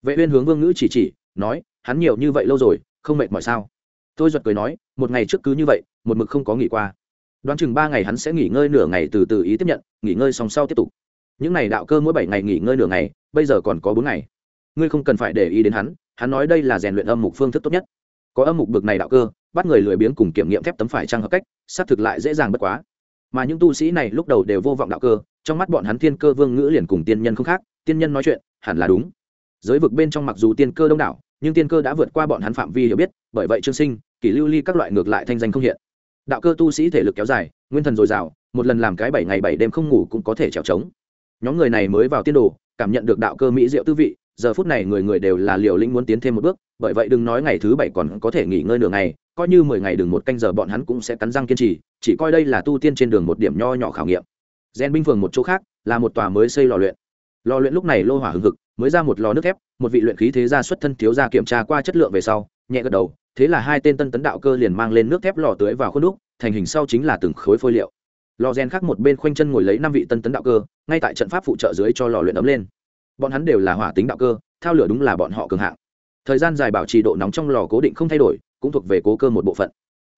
Speaker 1: Vệ uyên hướng vương ngữ chỉ chỉ, nói, hắn nhiều như vậy lâu rồi, không mệt mỏi sao? Thôi giật cười nói, một ngày trước cứ như vậy, một mực không có nghỉ qua. Đoán chừng ba ngày hắn sẽ nghỉ ngơi nửa ngày từ từ ý tiếp nhận, nghỉ ngơi xong sau tiếp tục. Những ngày đạo cơ mỗi bảy ngày nghỉ ngơi nửa ngày, bây giờ còn có bốn ngày. Ngươi không cần phải để ý đến hắn hắn nói đây là rèn luyện âm mục phương thức tốt nhất. Có âm mục bực này đạo cơ, bắt người lười biếng cùng kiểm nghiệm thép tấm phải trang hợp cách, xác thực lại dễ dàng bất quá. Mà những tu sĩ này lúc đầu đều vô vọng đạo cơ, trong mắt bọn hắn thiên cơ vương ngữ liền cùng tiên nhân không khác, tiên nhân nói chuyện, hẳn là đúng. Giới vực bên trong mặc dù tiên cơ đông đảo, nhưng tiên cơ đã vượt qua bọn hắn phạm vi hiểu biết, bởi vậy trương sinh, kỷ lưu ly các loại ngược lại thanh danh không hiện. Đạo cơ tu sĩ thể lực kéo dài, nguyên thần dồi dào, một lần làm cái bảy ngày bảy đêm không ngủ cũng có thể trèo trống. Nhóm người này mới vào tiên đồ, cảm nhận được đạo cơ mỹ diệu tư vị giờ phút này người người đều là liều lĩnh muốn tiến thêm một bước, bởi vậy đừng nói ngày thứ bảy còn có thể nghỉ ngơi nửa ngày, coi như mười ngày đừng một canh giờ bọn hắn cũng sẽ cắn răng kiên trì, chỉ coi đây là tu tiên trên đường một điểm nho nhỏ khảo nghiệm. Gen binh phường một chỗ khác, là một tòa mới xây lò luyện. Lò luyện lúc này lô hỏa hừng hực, mới ra một lò nước thép, một vị luyện khí thế gia xuất thân thiếu gia kiểm tra qua chất lượng về sau, nhẹ gật đầu, thế là hai tên tân tấn đạo cơ liền mang lên nước thép lò tưới vào khuôn đúc, thành hình sau chính là từng khối phôi liệu. Lò gen khác một bên khoanh chân ngồi lấy năm vị tân tấn đạo cơ, ngay tại trận pháp phụ trợ dưới cho lò luyện ấm lên bọn hắn đều là hỏa tính đạo cơ, thao lửa đúng là bọn họ cường hạng. Thời gian dài bảo trì độ nóng trong lò cố định không thay đổi, cũng thuộc về cố cơ một bộ phận.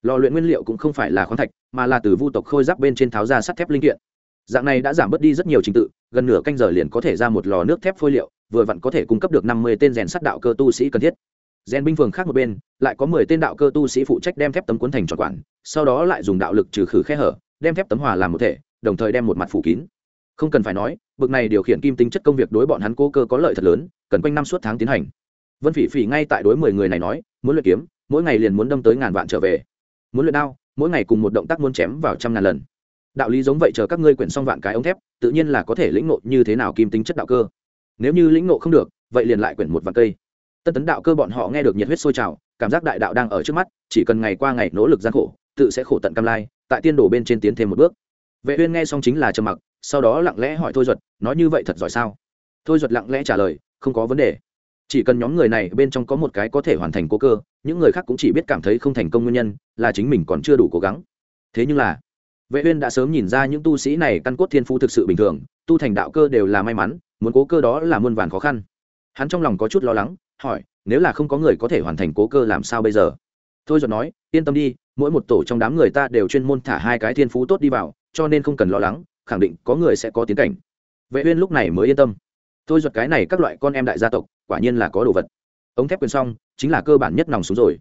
Speaker 1: Lò luyện nguyên liệu cũng không phải là khoáng thạch, mà là từ vu tộc khôi giáp bên trên tháo ra sắt thép linh kiện. Dạng này đã giảm bớt đi rất nhiều trình tự, gần nửa canh giờ liền có thể ra một lò nước thép phôi liệu, vừa vặn có thể cung cấp được năm mươi tên rèn sắt đạo cơ tu sĩ cần thiết. Rèn binh phường khác một bên, lại có mười tên đạo cơ tu sĩ phụ trách đem thép tấm cuốn thành tròn quản sau đó lại dùng đạo lực trừ khử khe hở, đem thép tấm hòa làm một thể, đồng thời đem một mặt phủ kín không cần phải nói, bực này điều khiển kim tính chất công việc đối bọn hắn cố cơ có lợi thật lớn, cần quanh năm suốt tháng tiến hành. Vân phỉ phỉ ngay tại đối mười người này nói, muốn luyện kiếm, mỗi ngày liền muốn đâm tới ngàn vạn trở về. Muốn luyện đao, mỗi ngày cùng một động tác muốn chém vào trăm ngàn lần. Đạo lý giống vậy chờ các ngươi quyển xong vạn cái ống thép, tự nhiên là có thể lĩnh ngộ như thế nào kim tính chất đạo cơ. Nếu như lĩnh ngộ không được, vậy liền lại quyển một vạn cây. Tân tấn đạo cơ bọn họ nghe được nhiệt huyết sôi trào, cảm giác đại đạo đang ở trước mắt, chỉ cần ngày qua ngày nỗ lực gian khổ, tự sẽ khổ tận cam lai, tại tiên đồ bên trên tiến thêm một bước. Vệ uyên nghe xong chính là trầm mặc sau đó lặng lẽ hỏi thôi duật, nói như vậy thật giỏi sao? Thôi duật lặng lẽ trả lời, không có vấn đề. Chỉ cần nhóm người này bên trong có một cái có thể hoàn thành cố cơ, những người khác cũng chỉ biết cảm thấy không thành công nguyên nhân, là chính mình còn chưa đủ cố gắng. Thế nhưng là, vệ uyên đã sớm nhìn ra những tu sĩ này căn cốt thiên phú thực sự bình thường, tu thành đạo cơ đều là may mắn, muốn cố cơ đó là muôn vàn khó khăn. Hắn trong lòng có chút lo lắng, hỏi, nếu là không có người có thể hoàn thành cố cơ làm sao bây giờ? Thôi Duật nói, yên tâm đi, mỗi một tổ trong đám người ta đều chuyên môn thả hai cái thiên phú tốt đi vào, cho nên không cần lo lắng khẳng định có người sẽ có tiến cảnh. Vệ uyên lúc này mới yên tâm. Tôi giọt cái này các loại con em đại gia tộc quả nhiên là có đồ vật. Ống thép quyền xong chính là cơ bản nhất nòng xuống rồi.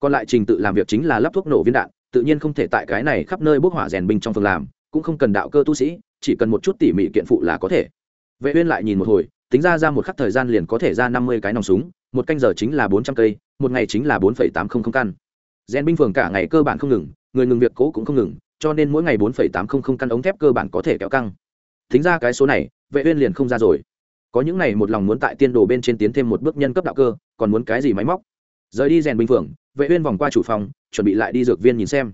Speaker 1: Còn lại trình tự làm việc chính là lắp thuốc nổ viên đạn tự nhiên không thể tại cái này khắp nơi bốc hỏa rèn binh trong phường làm cũng không cần đạo cơ tu sĩ chỉ cần một chút tỉ mỉ kiện phụ là có thể. Vệ uyên lại nhìn một hồi tính ra ra một khắc thời gian liền có thể ra 50 cái nòng súng một canh giờ chính là 400 cây một ngày chính là 4,800 căn. Rèn binh phường cả ngày cơ bản không ngừng người ngừng việc cố cũng không ngừng cho nên mỗi ngày 4,800 căn ống thép cơ bản có thể kéo căng. Tính ra cái số này vệ uyên liền không ra rồi. Có những này một lòng muốn tại tiên đồ bên trên tiến thêm một bước nhân cấp đạo cơ còn muốn cái gì máy móc? Rời đi rèn bình phường vệ uyên vòng qua chủ phòng chuẩn bị lại đi dược viên nhìn xem.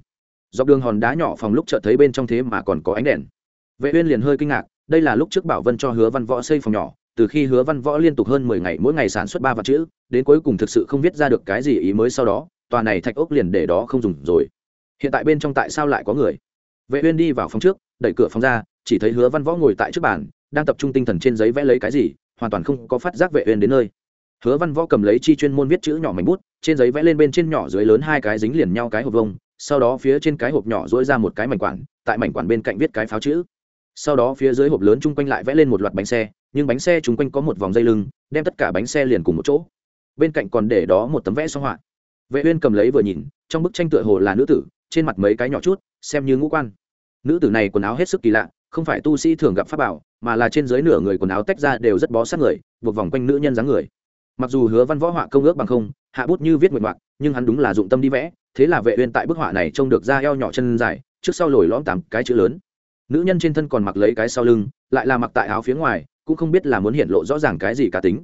Speaker 1: Dọc đường hòn đá nhỏ phòng lúc chợt thấy bên trong thế mà còn có ánh đèn. Vệ uyên liền hơi kinh ngạc đây là lúc trước bảo vân cho hứa văn võ xây phòng nhỏ từ khi hứa văn võ liên tục hơn mười ngày mỗi ngày sản xuất ba vạn chữ đến cuối cùng thực sự không viết ra được cái gì ý mới sau đó tòa này thạch ốc liền để đó không dùng rồi hiện tại bên trong tại sao lại có người? Vệ uyên đi vào phòng trước, đẩy cửa phòng ra, chỉ thấy hứa văn võ ngồi tại trước bàn, đang tập trung tinh thần trên giấy vẽ lấy cái gì, hoàn toàn không có phát giác vệ uyên đến nơi. Hứa văn võ cầm lấy chi chuyên môn viết chữ nhỏ mảnh bút, trên giấy vẽ lên bên trên nhỏ dưới lớn hai cái dính liền nhau cái hộp vông sau đó phía trên cái hộp nhỏ duỗi ra một cái mảnh quản, tại mảnh quản bên cạnh viết cái pháo chữ. Sau đó phía dưới hộp lớn chung quanh lại vẽ lên một loạt bánh xe, nhưng bánh xe chung quanh có một vòng dây lưng, đem tất cả bánh xe liền cùng một chỗ. Bên cạnh còn để đó một tấm vẽ xoa họa. Vệ uyên cầm lấy vừa nhìn, trong bức tranh tựa hồ là nữ tử trên mặt mấy cái nhỏ chút, xem như ngũ quan. Nữ tử này quần áo hết sức kỳ lạ, không phải tu sĩ thường gặp pháp bảo, mà là trên dưới nửa người quần áo tách ra đều rất bó sát người, buộc vòng quanh nữ nhân dáng người. Mặc dù hứa văn võ họa công ước bằng không, hạ bút như viết nguyện ngoạc, nhưng hắn đúng là dụng tâm đi vẽ, thế là vệ uyên tại bức họa này trông được ra eo nhỏ chân dài, trước sau lồi lõm tám cái chữ lớn. Nữ nhân trên thân còn mặc lấy cái sau lưng, lại là mặc tại áo phía ngoài, cũng không biết là muốn hiện lộ rõ ràng cái gì cá tính.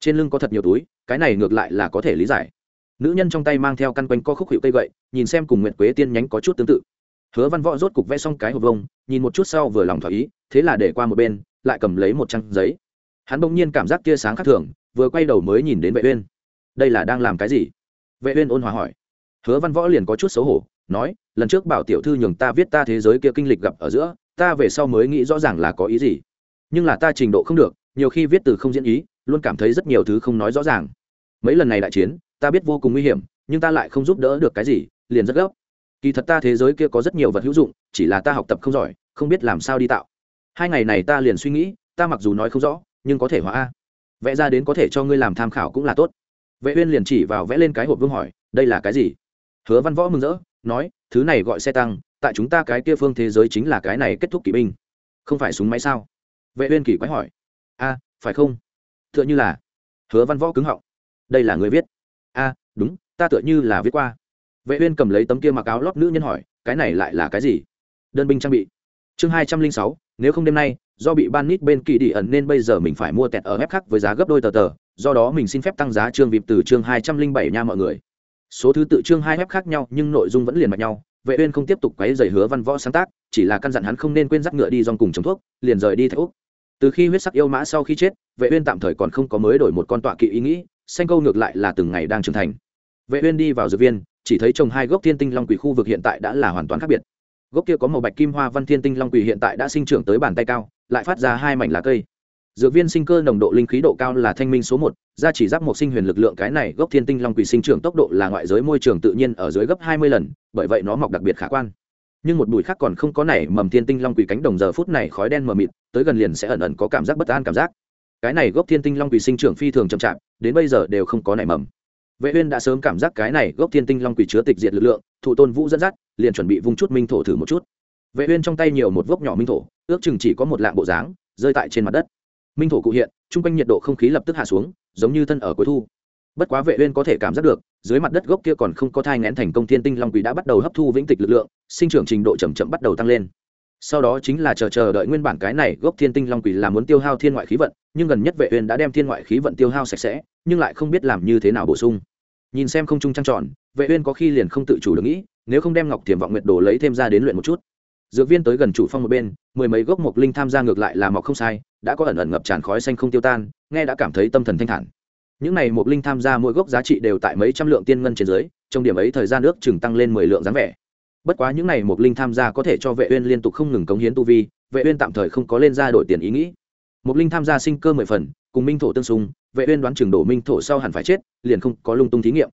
Speaker 1: Trên lưng có thật nhiều túi, cái này ngược lại là có thể lý giải nữ nhân trong tay mang theo căn quanh co khúc hiệu cây gậy, nhìn xem cùng nguyệt quế tiên nhánh có chút tương tự. Hứa văn võ rốt cục vẽ xong cái hộp vông nhìn một chút sau vừa lòng thỏa ý, thế là để qua một bên, lại cầm lấy một trang giấy. Hắn bỗng nhiên cảm giác tia sáng khác thường, vừa quay đầu mới nhìn đến vệ uyên. Đây là đang làm cái gì? Vệ uyên ôn hòa hỏi. Hứa văn võ liền có chút xấu hổ, nói, lần trước bảo tiểu thư nhường ta viết ta thế giới kia kinh lịch gặp ở giữa, ta về sau mới nghĩ rõ ràng là có ý gì. Nhưng là ta trình độ không được, nhiều khi viết từ không diễn ý, luôn cảm thấy rất nhiều thứ không nói rõ ràng. Mấy lần này đại chiến ta biết vô cùng nguy hiểm, nhưng ta lại không giúp đỡ được cái gì, liền rất gấp. Kỳ thật ta thế giới kia có rất nhiều vật hữu dụng, chỉ là ta học tập không giỏi, không biết làm sao đi tạo. Hai ngày này ta liền suy nghĩ, ta mặc dù nói không rõ, nhưng có thể hóa a. Vẽ ra đến có thể cho ngươi làm tham khảo cũng là tốt. Vệ uyên liền chỉ vào vẽ lên cái hộp vương hỏi, đây là cái gì? Hứa văn võ mừng rỡ, nói, thứ này gọi xe tăng, tại chúng ta cái kia phương thế giới chính là cái này kết thúc kỵ binh. Không phải súng máy sao? Vệ uyên kỳ quái hỏi. A, phải không? Tựa như là. Hứa văn võ cứng họng. Đây là người viết a đúng, ta tựa như là viết qua. Vệ uyên cầm lấy tấm kia mặc áo lót nữ nhân hỏi, cái này lại là cái gì? Đơn binh trang bị. Chương hai trăm linh sáu, nếu không đêm nay, do bị ban nít bên kỳ đi ẩn nên bây giờ mình phải mua tẹt ở ép khác với giá gấp đôi tờ tờ, do đó mình xin phép tăng giá chương vịp từ chương hai trăm linh bảy nha mọi người. Số thứ tự chương hai ép khác nhau, nhưng nội dung vẫn liền mạch nhau. Vệ uyên không tiếp tục quấy giày hứa văn võ sáng tác, chỉ là căn dặn hắn không nên quên dắt ngựa đi dòng cùng chống thuốc, liền rời đi thạch úc. Từ khi huyết sắc yêu mã sau khi chết, vệ uyên tạm thời còn không có mới đổi một con tọa kỵ ý nghĩ xanh câu ngược lại là từng ngày đang trưởng thành. Vệ uyên đi vào dược viên, chỉ thấy trồng hai gốc thiên tinh long quỷ khu vực hiện tại đã là hoàn toàn khác biệt. Gốc kia có màu bạch kim hoa văn thiên tinh long quỷ hiện tại đã sinh trưởng tới bàn tay cao, lại phát ra hai mảnh lá cây. Dược viên sinh cơ nồng độ linh khí độ cao là thanh minh số một, gia chỉ giáp một sinh huyền lực lượng cái này gốc thiên tinh long quỷ sinh trưởng tốc độ là ngoại giới môi trường tự nhiên ở dưới gấp hai mươi lần, bởi vậy nó mọc đặc biệt khả quan. Nhưng một bụi khác còn không có nảy mầm thiên tinh long quỷ cánh đồng giờ phút này khói đen mờ mịt, tới gần liền sẽ ẩn ẩn có cảm giác bất an cảm giác cái này gốc thiên tinh long quỷ sinh trưởng phi thường chậm chạp, đến bây giờ đều không có nảy mầm. Vệ uyên đã sớm cảm giác cái này gốc thiên tinh long quỷ chứa tịch diệt lực lượng, thụ tôn vũ dẫn dắt, liền chuẩn bị vung chút minh thổ thử một chút. Vệ uyên trong tay nhiều một vốc nhỏ minh thổ, ước chừng chỉ có một lạng bộ dáng, rơi tại trên mặt đất. Minh thổ cụ hiện trung quanh nhiệt độ không khí lập tức hạ xuống, giống như thân ở cuối thu. Bất quá vệ uyên có thể cảm giác được, dưới mặt đất gốc kia còn không có thai ngén thành công thiên tinh long quỷ đã bắt đầu hấp thu vĩnh tịch lực lượng, sinh trưởng trình độ chậm chậm bắt đầu tăng lên sau đó chính là chờ chờ đợi nguyên bản cái này gốc thiên tinh long quỷ là muốn tiêu hao thiên ngoại khí vận, nhưng gần nhất vệ uyên đã đem thiên ngoại khí vận tiêu hao sạch sẽ, nhưng lại không biết làm như thế nào bổ sung. Nhìn xem không trung trăng tròn, vệ uyên có khi liền không tự chủ được nghĩ, nếu không đem ngọc thiềm vọng nguyệt đồ lấy thêm ra đến luyện một chút. Dược viên tới gần chủ phong một bên, mười mấy gốc mộc linh tham gia ngược lại là mọc không sai, đã có ẩn ẩn ngập tràn khói xanh không tiêu tan, nghe đã cảm thấy tâm thần thanh thản. Những này mộc linh tham gia mỗi gốc giá trị đều tại mấy trăm lượng tiên ngân trên dưới, trong điểm ấy thời gian nước chừng tăng lên mười lượng dáng vẻ bất quá những này mục linh tham gia có thể cho vệ uyên liên tục không ngừng cống hiến tu vi, vệ uyên tạm thời không có lên ra đổi tiền ý nghĩ. Mục linh tham gia sinh cơ mười phần, cùng minh thổ tương xung, vệ uyên đoán chừng đổ minh thổ sau hẳn phải chết, liền không có lung tung thí nghiệm.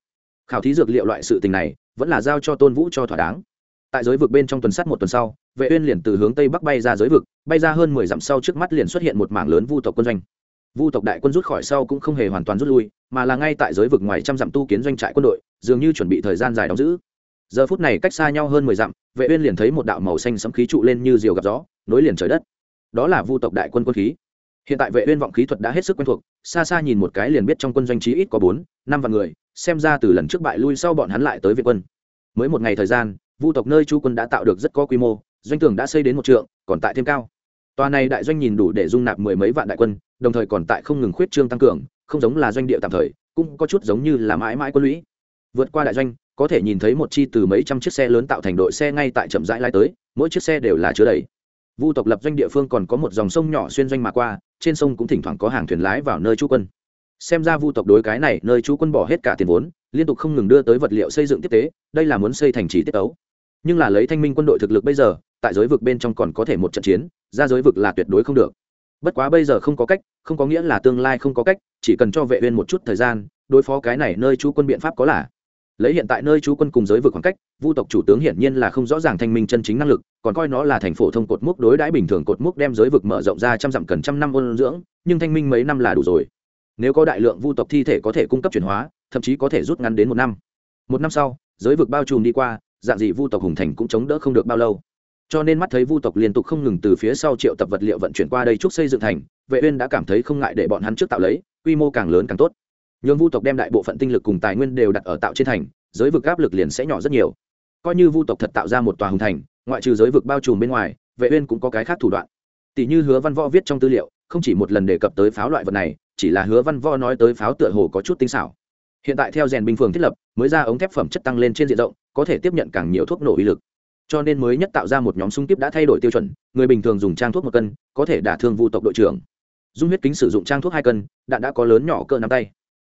Speaker 1: Khảo thí dược liệu loại sự tình này, vẫn là giao cho tôn vũ cho thỏa đáng. Tại giới vực bên trong tuần sát một tuần sau, vệ uyên liền từ hướng tây bắc bay ra giới vực, bay ra hơn mười dặm sau trước mắt liền xuất hiện một mảng lớn vu tộc quân doanh. Vu tộc đại quân rút khỏi sau cũng không hề hoàn toàn rút lui, mà là ngay tại giới vực ngoài trăm dặm tu kiến doanh trại quân đội, dường như chuẩn bị thời gian dài đóng giữ giờ phút này cách xa nhau hơn mười dặm, vệ uyên liền thấy một đạo màu xanh sẫm khí trụ lên như diều gặp gió, nối liền trời đất. Đó là vu tộc đại quân quân khí. Hiện tại vệ uyên vọng khí thuật đã hết sức quen thuộc, xa xa nhìn một cái liền biết trong quân doanh trí ít có bốn, năm vạn người, xem ra từ lần trước bại lui sau bọn hắn lại tới việt quân. Mới một ngày thời gian, vu tộc nơi chu quân đã tạo được rất có quy mô, doanh tường đã xây đến một trượng, còn tại thêm cao. Tòa này đại doanh nhìn đủ để dung nạp mười mấy vạn đại quân, đồng thời còn tại không ngừng khuyết trương tăng cường, không giống là doanh địa tạm thời, cũng có chút giống như là mãi mãi quân lũy. Vượt qua đại doanh có thể nhìn thấy một chi từ mấy trăm chiếc xe lớn tạo thành đội xe ngay tại chậm rãi lai tới, mỗi chiếc xe đều là chứa đầy. Vu tộc lập doanh địa phương còn có một dòng sông nhỏ xuyên doanh mà qua, trên sông cũng thỉnh thoảng có hàng thuyền lái vào nơi trú quân. Xem ra vu tộc đối cái này, nơi trú quân bỏ hết cả tiền vốn, liên tục không ngừng đưa tới vật liệu xây dựng tiếp tế, đây là muốn xây thành trì tiết tấu. Nhưng là lấy thanh minh quân đội thực lực bây giờ, tại giới vực bên trong còn có thể một trận chiến, ra giới vực là tuyệt đối không được. Bất quá bây giờ không có cách, không có nghĩa là tương lai không có cách, chỉ cần cho vệ uyên một chút thời gian, đối phó cái này nơi trú quân biện pháp có là lấy hiện tại nơi chú quân cùng giới vực khoảng cách, vu tộc chủ tướng hiển nhiên là không rõ ràng thanh minh chân chính năng lực, còn coi nó là thành phổ thông cột mốc đối đãi bình thường cột mốc đem giới vực mở rộng ra trăm dặm cần trăm năm ôn dưỡng, nhưng thanh minh mấy năm là đủ rồi. Nếu có đại lượng vu tộc thi thể có thể cung cấp chuyển hóa, thậm chí có thể rút ngắn đến một năm. Một năm sau, giới vực bao trùm đi qua, dạng gì vu tộc hùng thành cũng chống đỡ không được bao lâu. Cho nên mắt thấy vu tộc liên tục không ngừng từ phía sau triệu tập vật liệu vận chuyển qua đây chúc xây dựng thành, vệ uyên đã cảm thấy không ngại để bọn hắn trước tạo lấy, quy mô càng lớn càng tốt nhường vu tộc đem đại bộ phận tinh lực cùng tài nguyên đều đặt ở tạo trên thành, giới vực áp lực liền sẽ nhỏ rất nhiều. Coi như vu tộc thật tạo ra một tòa hùng thành, ngoại trừ giới vực bao trùm bên ngoài, vệ uyên cũng có cái khác thủ đoạn. Tỷ như hứa văn võ viết trong tư liệu, không chỉ một lần đề cập tới pháo loại vật này, chỉ là hứa văn võ nói tới pháo tựa hồ có chút tinh xảo. Hiện tại theo rèn binh phường thiết lập, mới ra ống thép phẩm chất tăng lên trên diện rộng, có thể tiếp nhận càng nhiều thuốc nổ uy lực. Cho nên mới nhất tạo ra một nhóm súng kíp đã thay đổi tiêu chuẩn, người bình thường dùng trang thuốc một cân, có thể đả thương vu tộc đội trưởng. Dung huyết kính sử dụng trang thuốc hai cân, đạn đã có lớn nhỏ cỡ nắm tay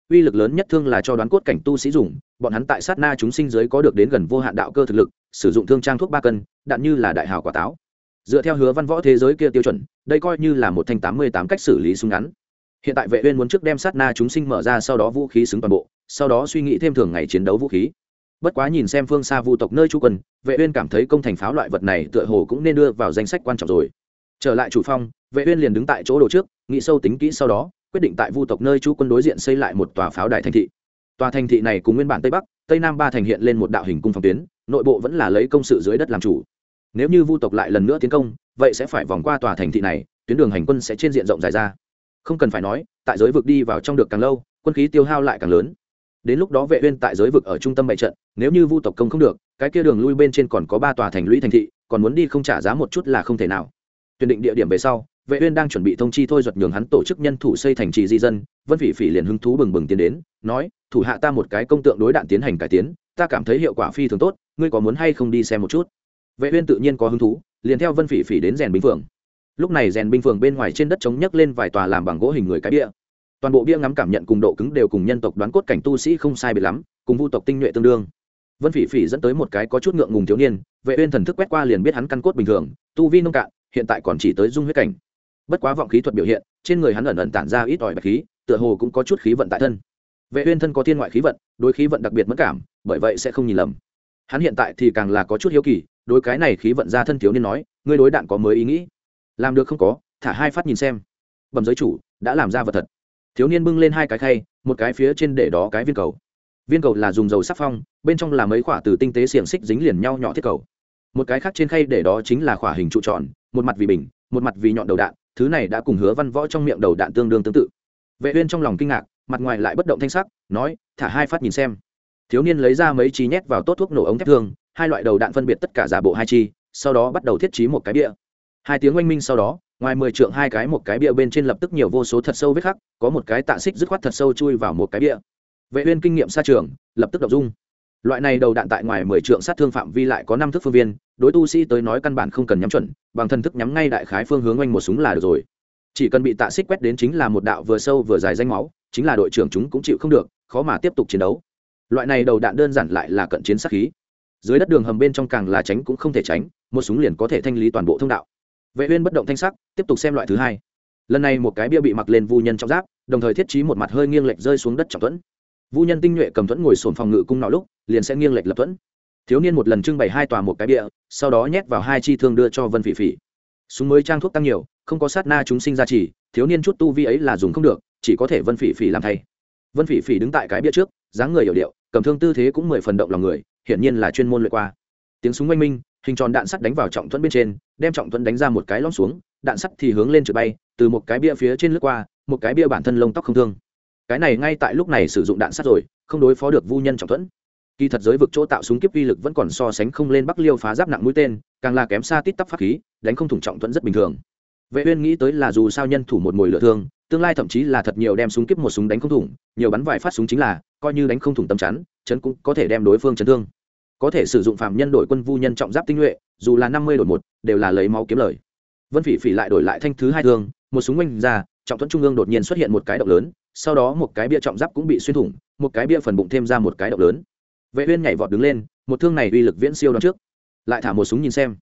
Speaker 1: uy lực lớn nhất thương là cho đoán cốt cảnh tu sĩ dùng, bọn hắn tại sát na chúng sinh giới có được đến gần vô hạn đạo cơ thực lực, sử dụng thương trang thuốc ba cân, đạn như là đại hào quả táo. Dựa theo hứa văn võ thế giới kia tiêu chuẩn, đây coi như là một thanh tám mươi tám cách xử lý súng ngắn. Hiện tại vệ uyên muốn trước đem sát na chúng sinh mở ra sau đó vũ khí xứng toàn bộ, sau đó suy nghĩ thêm thường ngày chiến đấu vũ khí. Bất quá nhìn xem phương xa vu tộc nơi trú quân, vệ uyên cảm thấy công thành pháo loại vật này tựa hồ cũng nên đưa vào danh sách quan trọng rồi. Trở lại chủ phong, vệ uyên liền đứng tại chỗ đồ trước, nghĩ sâu tính kỹ sau đó quyết định tại vu tộc nơi chu quân đối diện xây lại một tòa pháo đài thành thị. Tòa thành thị này cùng nguyên bản tây bắc, tây nam ba thành hiện lên một đạo hình cung phòng tuyến, nội bộ vẫn là lấy công sự dưới đất làm chủ. Nếu như vu tộc lại lần nữa tiến công, vậy sẽ phải vòng qua tòa thành thị này, tuyến đường hành quân sẽ trên diện rộng dài ra. Không cần phải nói, tại giới vực đi vào trong được càng lâu, quân khí tiêu hao lại càng lớn. Đến lúc đó vệ uyên tại giới vực ở trung tâm bảy trận, nếu như vu tộc công không được, cái kia đường lui bên trên còn có ba tòa thành lũy thành thị, còn muốn đi không trả giá một chút là không thể nào. Tuyển định địa điểm về sau vệ uyên đang chuẩn bị thông chi thôi duật nhường hắn tổ chức nhân thủ xây thành trì di dân, vân phỉ phỉ liền hứng thú bừng bừng tiến đến, nói, thủ hạ ta một cái công tượng đối đạn tiến hành cải tiến, ta cảm thấy hiệu quả phi thường tốt, ngươi có muốn hay không đi xem một chút? Vệ uyên tự nhiên có hứng thú, liền theo vân phỉ phỉ đến rèn binh phường. Lúc này rèn binh phường bên ngoài trên đất chống nhấc lên vài tòa làm bằng gỗ hình người cái bia. Toàn bộ bia ngắm cảm nhận cùng độ cứng đều cùng nhân tộc đoán cốt cảnh tu sĩ không sai biệt lắm, cùng vu tộc tinh nhuệ tương đương. Vân phỉ phỉ dẫn tới một cái có chút ngượng ngùng thiếu niên, vệ uyên thần thức quét qua liền biết hắn căn cốt bình thường, tu vi nông cạn, hiện tại còn chỉ tới dung huyết cảnh bất quá vọng khí thuật biểu hiện, trên người hắn ẩn ẩn tản ra ít ỏi bạch khí, tựa hồ cũng có chút khí vận tại thân. Vệ uyên thân có thiên ngoại khí vận, đối khí vận đặc biệt mất cảm, bởi vậy sẽ không nhìn lầm. Hắn hiện tại thì càng là có chút hiếu kỳ, đối cái này khí vận ra thân thiếu niên nói, ngươi đối đạn có mới ý nghĩ? Làm được không có, thả hai phát nhìn xem. Bẩm giới chủ, đã làm ra vật thật. Thiếu niên bưng lên hai cái khay, một cái phía trên để đó cái viên cầu. Viên cầu là dùng dầu sắc phong, bên trong là mấy khoả từ tinh tế xiềng xích dính liền nhau nhỏ thiết cầu. Một cái khác trên khay để đó chính là khoả hình trụ tròn, một mặt vì bình, một mặt vì nhọn đầu đạn thứ này đã cùng hứa văn võ trong miệng đầu đạn tương đương tương tự. Vệ uyên trong lòng kinh ngạc, mặt ngoài lại bất động thanh sắc, nói, thả hai phát nhìn xem. Thiếu niên lấy ra mấy chi nhét vào tốt thuốc nổ ống thép thương, hai loại đầu đạn phân biệt tất cả giả bộ hai chi, sau đó bắt đầu thiết trí một cái bia. Hai tiếng oanh minh sau đó, ngoài mười trượng hai cái một cái bia bên trên lập tức nhiều vô số thật sâu vết khắc, có một cái tạ xích dứt khoát thật sâu chui vào một cái bia. Vệ uyên kinh nghiệm xa trường, lập tức đọc dung loại này đầu đạn tại ngoài mười trượng sát thương phạm vi lại có năm thước phương viên, đối tu sĩ tới nói căn bản không cần nhắm chuẩn, bằng thần thức nhắm ngay đại khái phương hướng oanh một súng là được rồi. Chỉ cần bị tạ xích quét đến chính là một đạo vừa sâu vừa dài danh máu, chính là đội trưởng chúng cũng chịu không được, khó mà tiếp tục chiến đấu. Loại này đầu đạn đơn giản lại là cận chiến sát khí. Dưới đất đường hầm bên trong càng là tránh cũng không thể tránh, một súng liền có thể thanh lý toàn bộ thông đạo. Vệ uyên bất động thanh sắc, tiếp tục xem loại thứ hai. Lần này một cái bia bị mặc lên vu nhân trong giáp, đồng thời thiết trí một mặt hơi nghiêng lệch rơi xuống đất trọng tuấn vu nhân tinh nhuệ cầm thuẫn ngồi sồn phòng ngự cung nọ lúc, liền sẽ nghiêng lệch lập thuẫn. Thiếu niên một lần trưng bày hai tòa một cái bia sau đó nhét vào hai chi thương đưa cho vân phỉ phỉ. Súng mới trang thuốc tăng nhiều, không có sát na chúng sinh ra chỉ, thiếu niên chút tu vi ấy là dùng không được, chỉ có thể vân phỉ phỉ làm thay. Vân phỉ phỉ đứng tại cái bia trước, dáng người hiểu điệu, cầm thương tư thế cũng mười phần động lòng người, hiển nhiên là chuyên môn luyện qua. Tiếng súng oanh minh, hình tròn đạn sắt đánh vào trọng thuẫn bên trên, đem trọng thuẫn đánh ra một cái lõm xuống, đạn sắt thì hướng lên trượt bay, từ một cái bia phía trên lướt qua, một cái bia bản thân lông tóc không thương cái này ngay tại lúc này sử dụng đạn sắt rồi, không đối phó được vu nhân trọng thuẫn. Kỳ thật giới vực chỗ tạo súng kiếp uy lực vẫn còn so sánh không lên bắc liêu phá giáp nặng mũi tên, càng là kém xa tít tắp pháp khí, đánh không thủng trọng thuẫn rất bình thường. Vệ uyên nghĩ tới là dù sao nhân thủ một mồi lửa thương, tương lai thậm chí là thật nhiều đem súng kiếp một súng đánh không thủng, nhiều bắn vài phát súng chính là, coi như đánh không thủng tâm chắn, chấn cũng có thể đem đối phương chấn thương. Có thể sử dụng phạm nhân đổi quân vu nhân trọng giáp tinh nhuệ, dù là năm mươi đổi một, đều là lấy máu kiếm lời. Vân phỉ phỉ lại đổi lại thanh thứ hai thương, một súng quanh ra trọng thuẫn trung ương đột nhiên xuất hiện một cái động lớn, sau đó một cái bia trọng giáp cũng bị xuyên thủng, một cái bia phần bụng thêm ra một cái động lớn. Vệ uyên nhảy vọt đứng lên, một thương này uy lực viễn siêu đón trước. Lại thả một súng nhìn xem.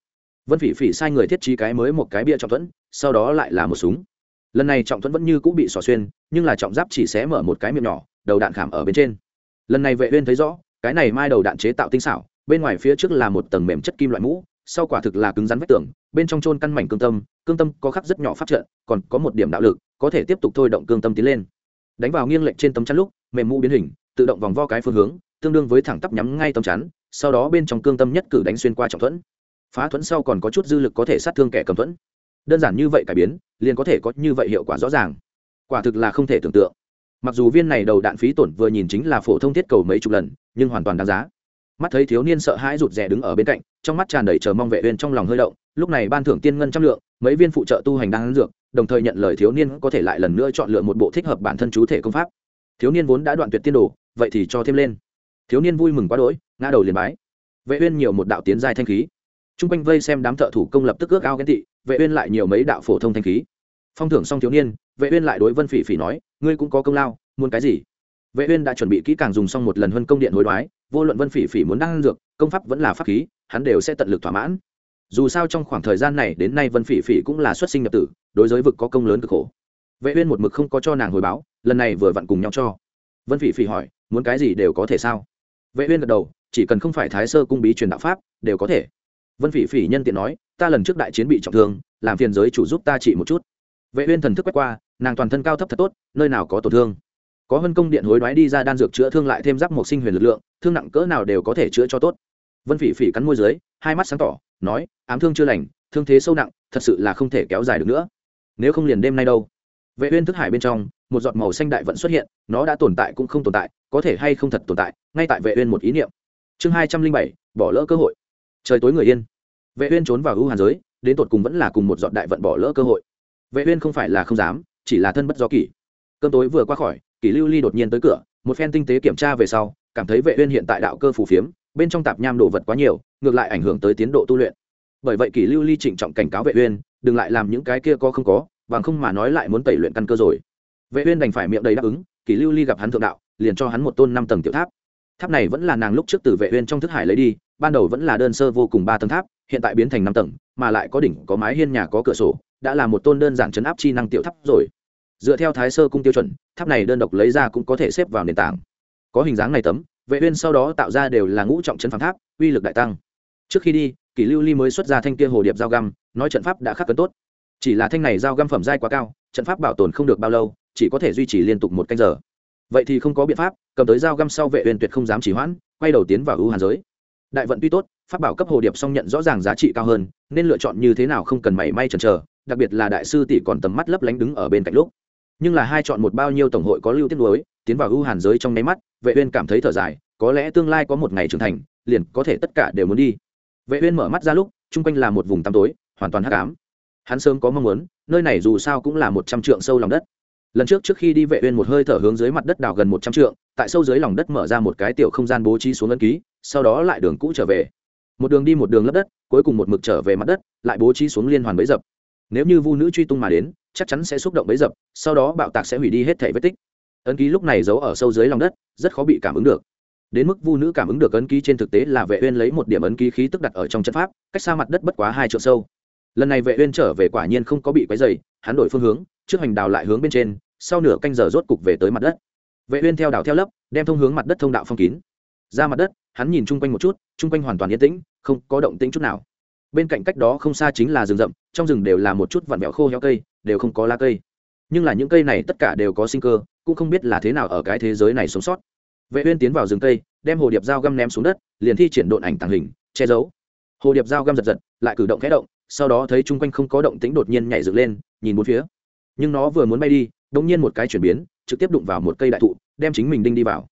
Speaker 1: Vân phỉ phỉ sai người thiết trí cái mới một cái bia trọng thuẫn, sau đó lại là một súng. Lần này trọng thuẫn vẫn như cũng bị xỏ xuyên, nhưng là trọng giáp chỉ xé mở một cái miệng nhỏ, đầu đạn khảm ở bên trên. Lần này vệ uyên thấy rõ, cái này mai đầu đạn chế tạo tinh xảo, bên ngoài phía trước là một tầng mềm chất kim loại mũ sau quả thực là cứng rắn vách tường, bên trong trôn căn mảnh cương tâm cương tâm có khắc rất nhỏ phát trận, còn có một điểm đạo lực, có thể tiếp tục thôi động cương tâm tiến lên. Đánh vào nghiêng lệnh trên tấm chắn lúc, mềm mũ biến hình, tự động vòng vo cái phương hướng, tương đương với thẳng tắp nhắm ngay tấm chắn, sau đó bên trong cương tâm nhất cử đánh xuyên qua trọng thuẫn. Phá thuẫn sau còn có chút dư lực có thể sát thương kẻ cầm thuẫn. Đơn giản như vậy cải biến, liền có thể có như vậy hiệu quả rõ ràng. Quả thực là không thể tưởng tượng. Mặc dù viên này đầu đạn phí tổn vừa nhìn chính là phổ thông thiết cầu mấy chục lần, nhưng hoàn toàn đáng giá mắt thấy thiếu niên sợ hãi rụt rè đứng ở bên cạnh, trong mắt tràn đầy chờ mong vệ uyên trong lòng hơi động, lúc này ban thưởng tiên ngân trăm lượng, mấy viên phụ trợ tu hành đang dược, đồng thời nhận lời thiếu niên có thể lại lần nữa chọn lựa một bộ thích hợp bản thân chú thể công pháp. Thiếu niên vốn đã đoạn tuyệt tiên đồ, vậy thì cho thêm lên. Thiếu niên vui mừng quá đỗi, ngã đầu liền bái. Vệ uyên nhiều một đạo tiến giai thanh khí. Trung quanh vây xem đám thợ thủ công lập tức ước ao ghen tị, vệ uyên lại nhiều mấy đạo phổ thông thanh khí. Phong thưởng xong thiếu niên, vệ uyên lại đối vân phỉ phỉ nói, ngươi cũng có công lao, muốn cái gì? Vệ uyên đã chuẩn bị kỹ càng dùng xong một lần huân công điện hối đoái vô luận vân phỉ phỉ muốn đăng dược, công pháp vẫn là pháp khí, hắn đều sẽ tận lực thỏa mãn. Dù sao trong khoảng thời gian này, đến nay vân phỉ phỉ cũng là xuất sinh nhập tử, đối giới vực có công lớn cực khổ. Vệ uyên một mực không có cho nàng hồi báo, lần này vừa vặn cùng nhau cho. Vân phỉ phỉ hỏi, muốn cái gì đều có thể sao? Vệ uyên gật đầu, chỉ cần không phải thái sơ cung bí truyền đạo pháp, đều có thể. Vân phỉ phỉ nhân tiện nói, ta lần trước đại chiến bị trọng thương, làm phiền giới chủ giúp ta trị một chút. Vệ uyên thần thức quét qua, nàng toàn thân cao thấp thật tốt, nơi nào có tổn thương có vân công điện hối đoái đi ra đan dược chữa thương lại thêm giáp một sinh huyền lực lượng, thương nặng cỡ nào đều có thể chữa cho tốt. Vân phỉ phỉ cắn môi dưới, hai mắt sáng tỏ, nói, ám thương chưa lành, thương thế sâu nặng, thật sự là không thể kéo dài được nữa. Nếu không liền đêm nay đâu. Vệ uyên thức hải bên trong, một giọt màu xanh đại vận xuất hiện, nó đã tồn tại cũng không tồn tại, có thể hay không thật tồn tại, ngay tại vệ uyên một ý niệm. Chương hai trăm linh bảy, bỏ lỡ cơ hội. Trời tối người yên. Vệ uyên trốn vào ưu hàn giới, đến tột cùng vẫn là cùng một giọt đại vận bỏ lỡ cơ hội. Vệ uyên không phải là không dám, chỉ là thân bất do kỷ. Cơn tối vừa qua khỏi kỷ lưu ly đột nhiên tới cửa, một phen tinh tế kiểm tra về sau, cảm thấy vệ uyên hiện tại đạo cơ phù phiếm, bên trong tạp nham đồ vật quá nhiều, ngược lại ảnh hưởng tới tiến độ tu luyện. Bởi vậy kỷ lưu ly trịnh trọng cảnh cáo vệ uyên, đừng lại làm những cái kia có không có, bằng không mà nói lại muốn tẩy luyện căn cơ rồi. Vệ uyên đành phải miệng đầy đáp ứng kỷ lưu ly gặp hắn thượng đạo, liền cho hắn một tôn năm tầng tiểu tháp. Tháp này vẫn là nàng lúc trước từ vệ uyên trong thức hải lấy đi, ban đầu vẫn là đơn sơ vô cùng ba tầng tháp, hiện tại biến thành năm tầng, mà lại có đỉnh, có mái hiên nhà, có cửa sổ, đã là một tôn đơn giản chấn áp chi năng tiểu tháp rồi dựa theo thái sơ cung tiêu chuẩn, tháp này đơn độc lấy ra cũng có thể xếp vào nền tảng. Có hình dáng này tấm, vệ uyên sau đó tạo ra đều là ngũ trọng chấn phàm tháp, uy lực đại tăng. Trước khi đi, kỷ lưu ly mới xuất ra thanh kia hồ điệp dao găm, nói trận pháp đã khắc cấn tốt. Chỉ là thanh này dao găm phẩm giai quá cao, trận pháp bảo tồn không được bao lâu, chỉ có thể duy trì liên tục một canh giờ. Vậy thì không có biện pháp, cầm tới dao găm sau vệ uyên tuyệt không dám chỉ hoãn, quay đầu tiến vào ưu hàn giới. Đại vận tuy tốt, pháp bảo cấp hồ điệp song nhận rõ ràng giá trị cao hơn, nên lựa chọn như thế nào không cần mảy may chần chờ, đặc biệt là đại sư tỷ còn tầm mắt lấp lánh đứng ở bên cạnh lúc nhưng là hai chọn một bao nhiêu tổng hội có lưu tiết đối tiến vào ưu hàn giới trong nháy mắt, vệ uyên cảm thấy thở dài, có lẽ tương lai có một ngày trưởng thành, liền có thể tất cả đều muốn đi. Vệ uyên mở mắt ra lúc trung quanh là một vùng tăm tối, hoàn toàn hắc ám. Hắn sớm có mong muốn, nơi này dù sao cũng là một trăm trượng sâu lòng đất. Lần trước trước khi đi vệ uyên một hơi thở hướng dưới mặt đất đào gần một trăm trượng, tại sâu dưới lòng đất mở ra một cái tiểu không gian bố trí xuống ấn ký, sau đó lại đường cũ trở về. Một đường đi một đường lấp đất, cuối cùng một mực trở về mặt đất, lại bố trí xuống liên hoàn bấy dập. Nếu như vu nữ truy tung mà đến chắc chắn sẽ xúc động bấy dập, sau đó bạo tạc sẽ hủy đi hết thể vết tích. Ấn ký lúc này giấu ở sâu dưới lòng đất, rất khó bị cảm ứng được. Đến mức vu nữ cảm ứng được ấn ký trên thực tế là vệ uyên lấy một điểm ấn ký khí tức đặt ở trong trận pháp, cách xa mặt đất bất quá hai trượng sâu. Lần này vệ uyên trở về quả nhiên không có bị quấy rầy, hắn đổi phương hướng, trước hành đào lại hướng bên trên, sau nửa canh giờ rốt cục về tới mặt đất. Vệ uyên theo đào theo lấp, đem thông hướng mặt đất thông đạo phong kín. Ra mặt đất, hắn nhìn chung quanh một chút, chung quanh hoàn toàn yên tĩnh, không có động tĩnh chút nào. Bên cạnh cách đó không xa chính là rừng rậm, trong rừng đều là một chút vặn vẹo khô héo cây đều không có lá cây. Nhưng là những cây này tất cả đều có sinh cơ, cũng không biết là thế nào ở cái thế giới này sống sót. Vệ uyên tiến vào rừng cây, đem hồ điệp dao găm ném xuống đất, liền thi triển độn ảnh tàng hình, che giấu. Hồ điệp dao găm giật giật, lại cử động khẽ động, sau đó thấy chung quanh không có động tĩnh đột nhiên nhảy dựng lên, nhìn bốn phía. Nhưng nó vừa muốn bay đi, đột nhiên một cái chuyển biến, trực tiếp đụng vào một cây đại thụ, đem chính mình đinh đi vào.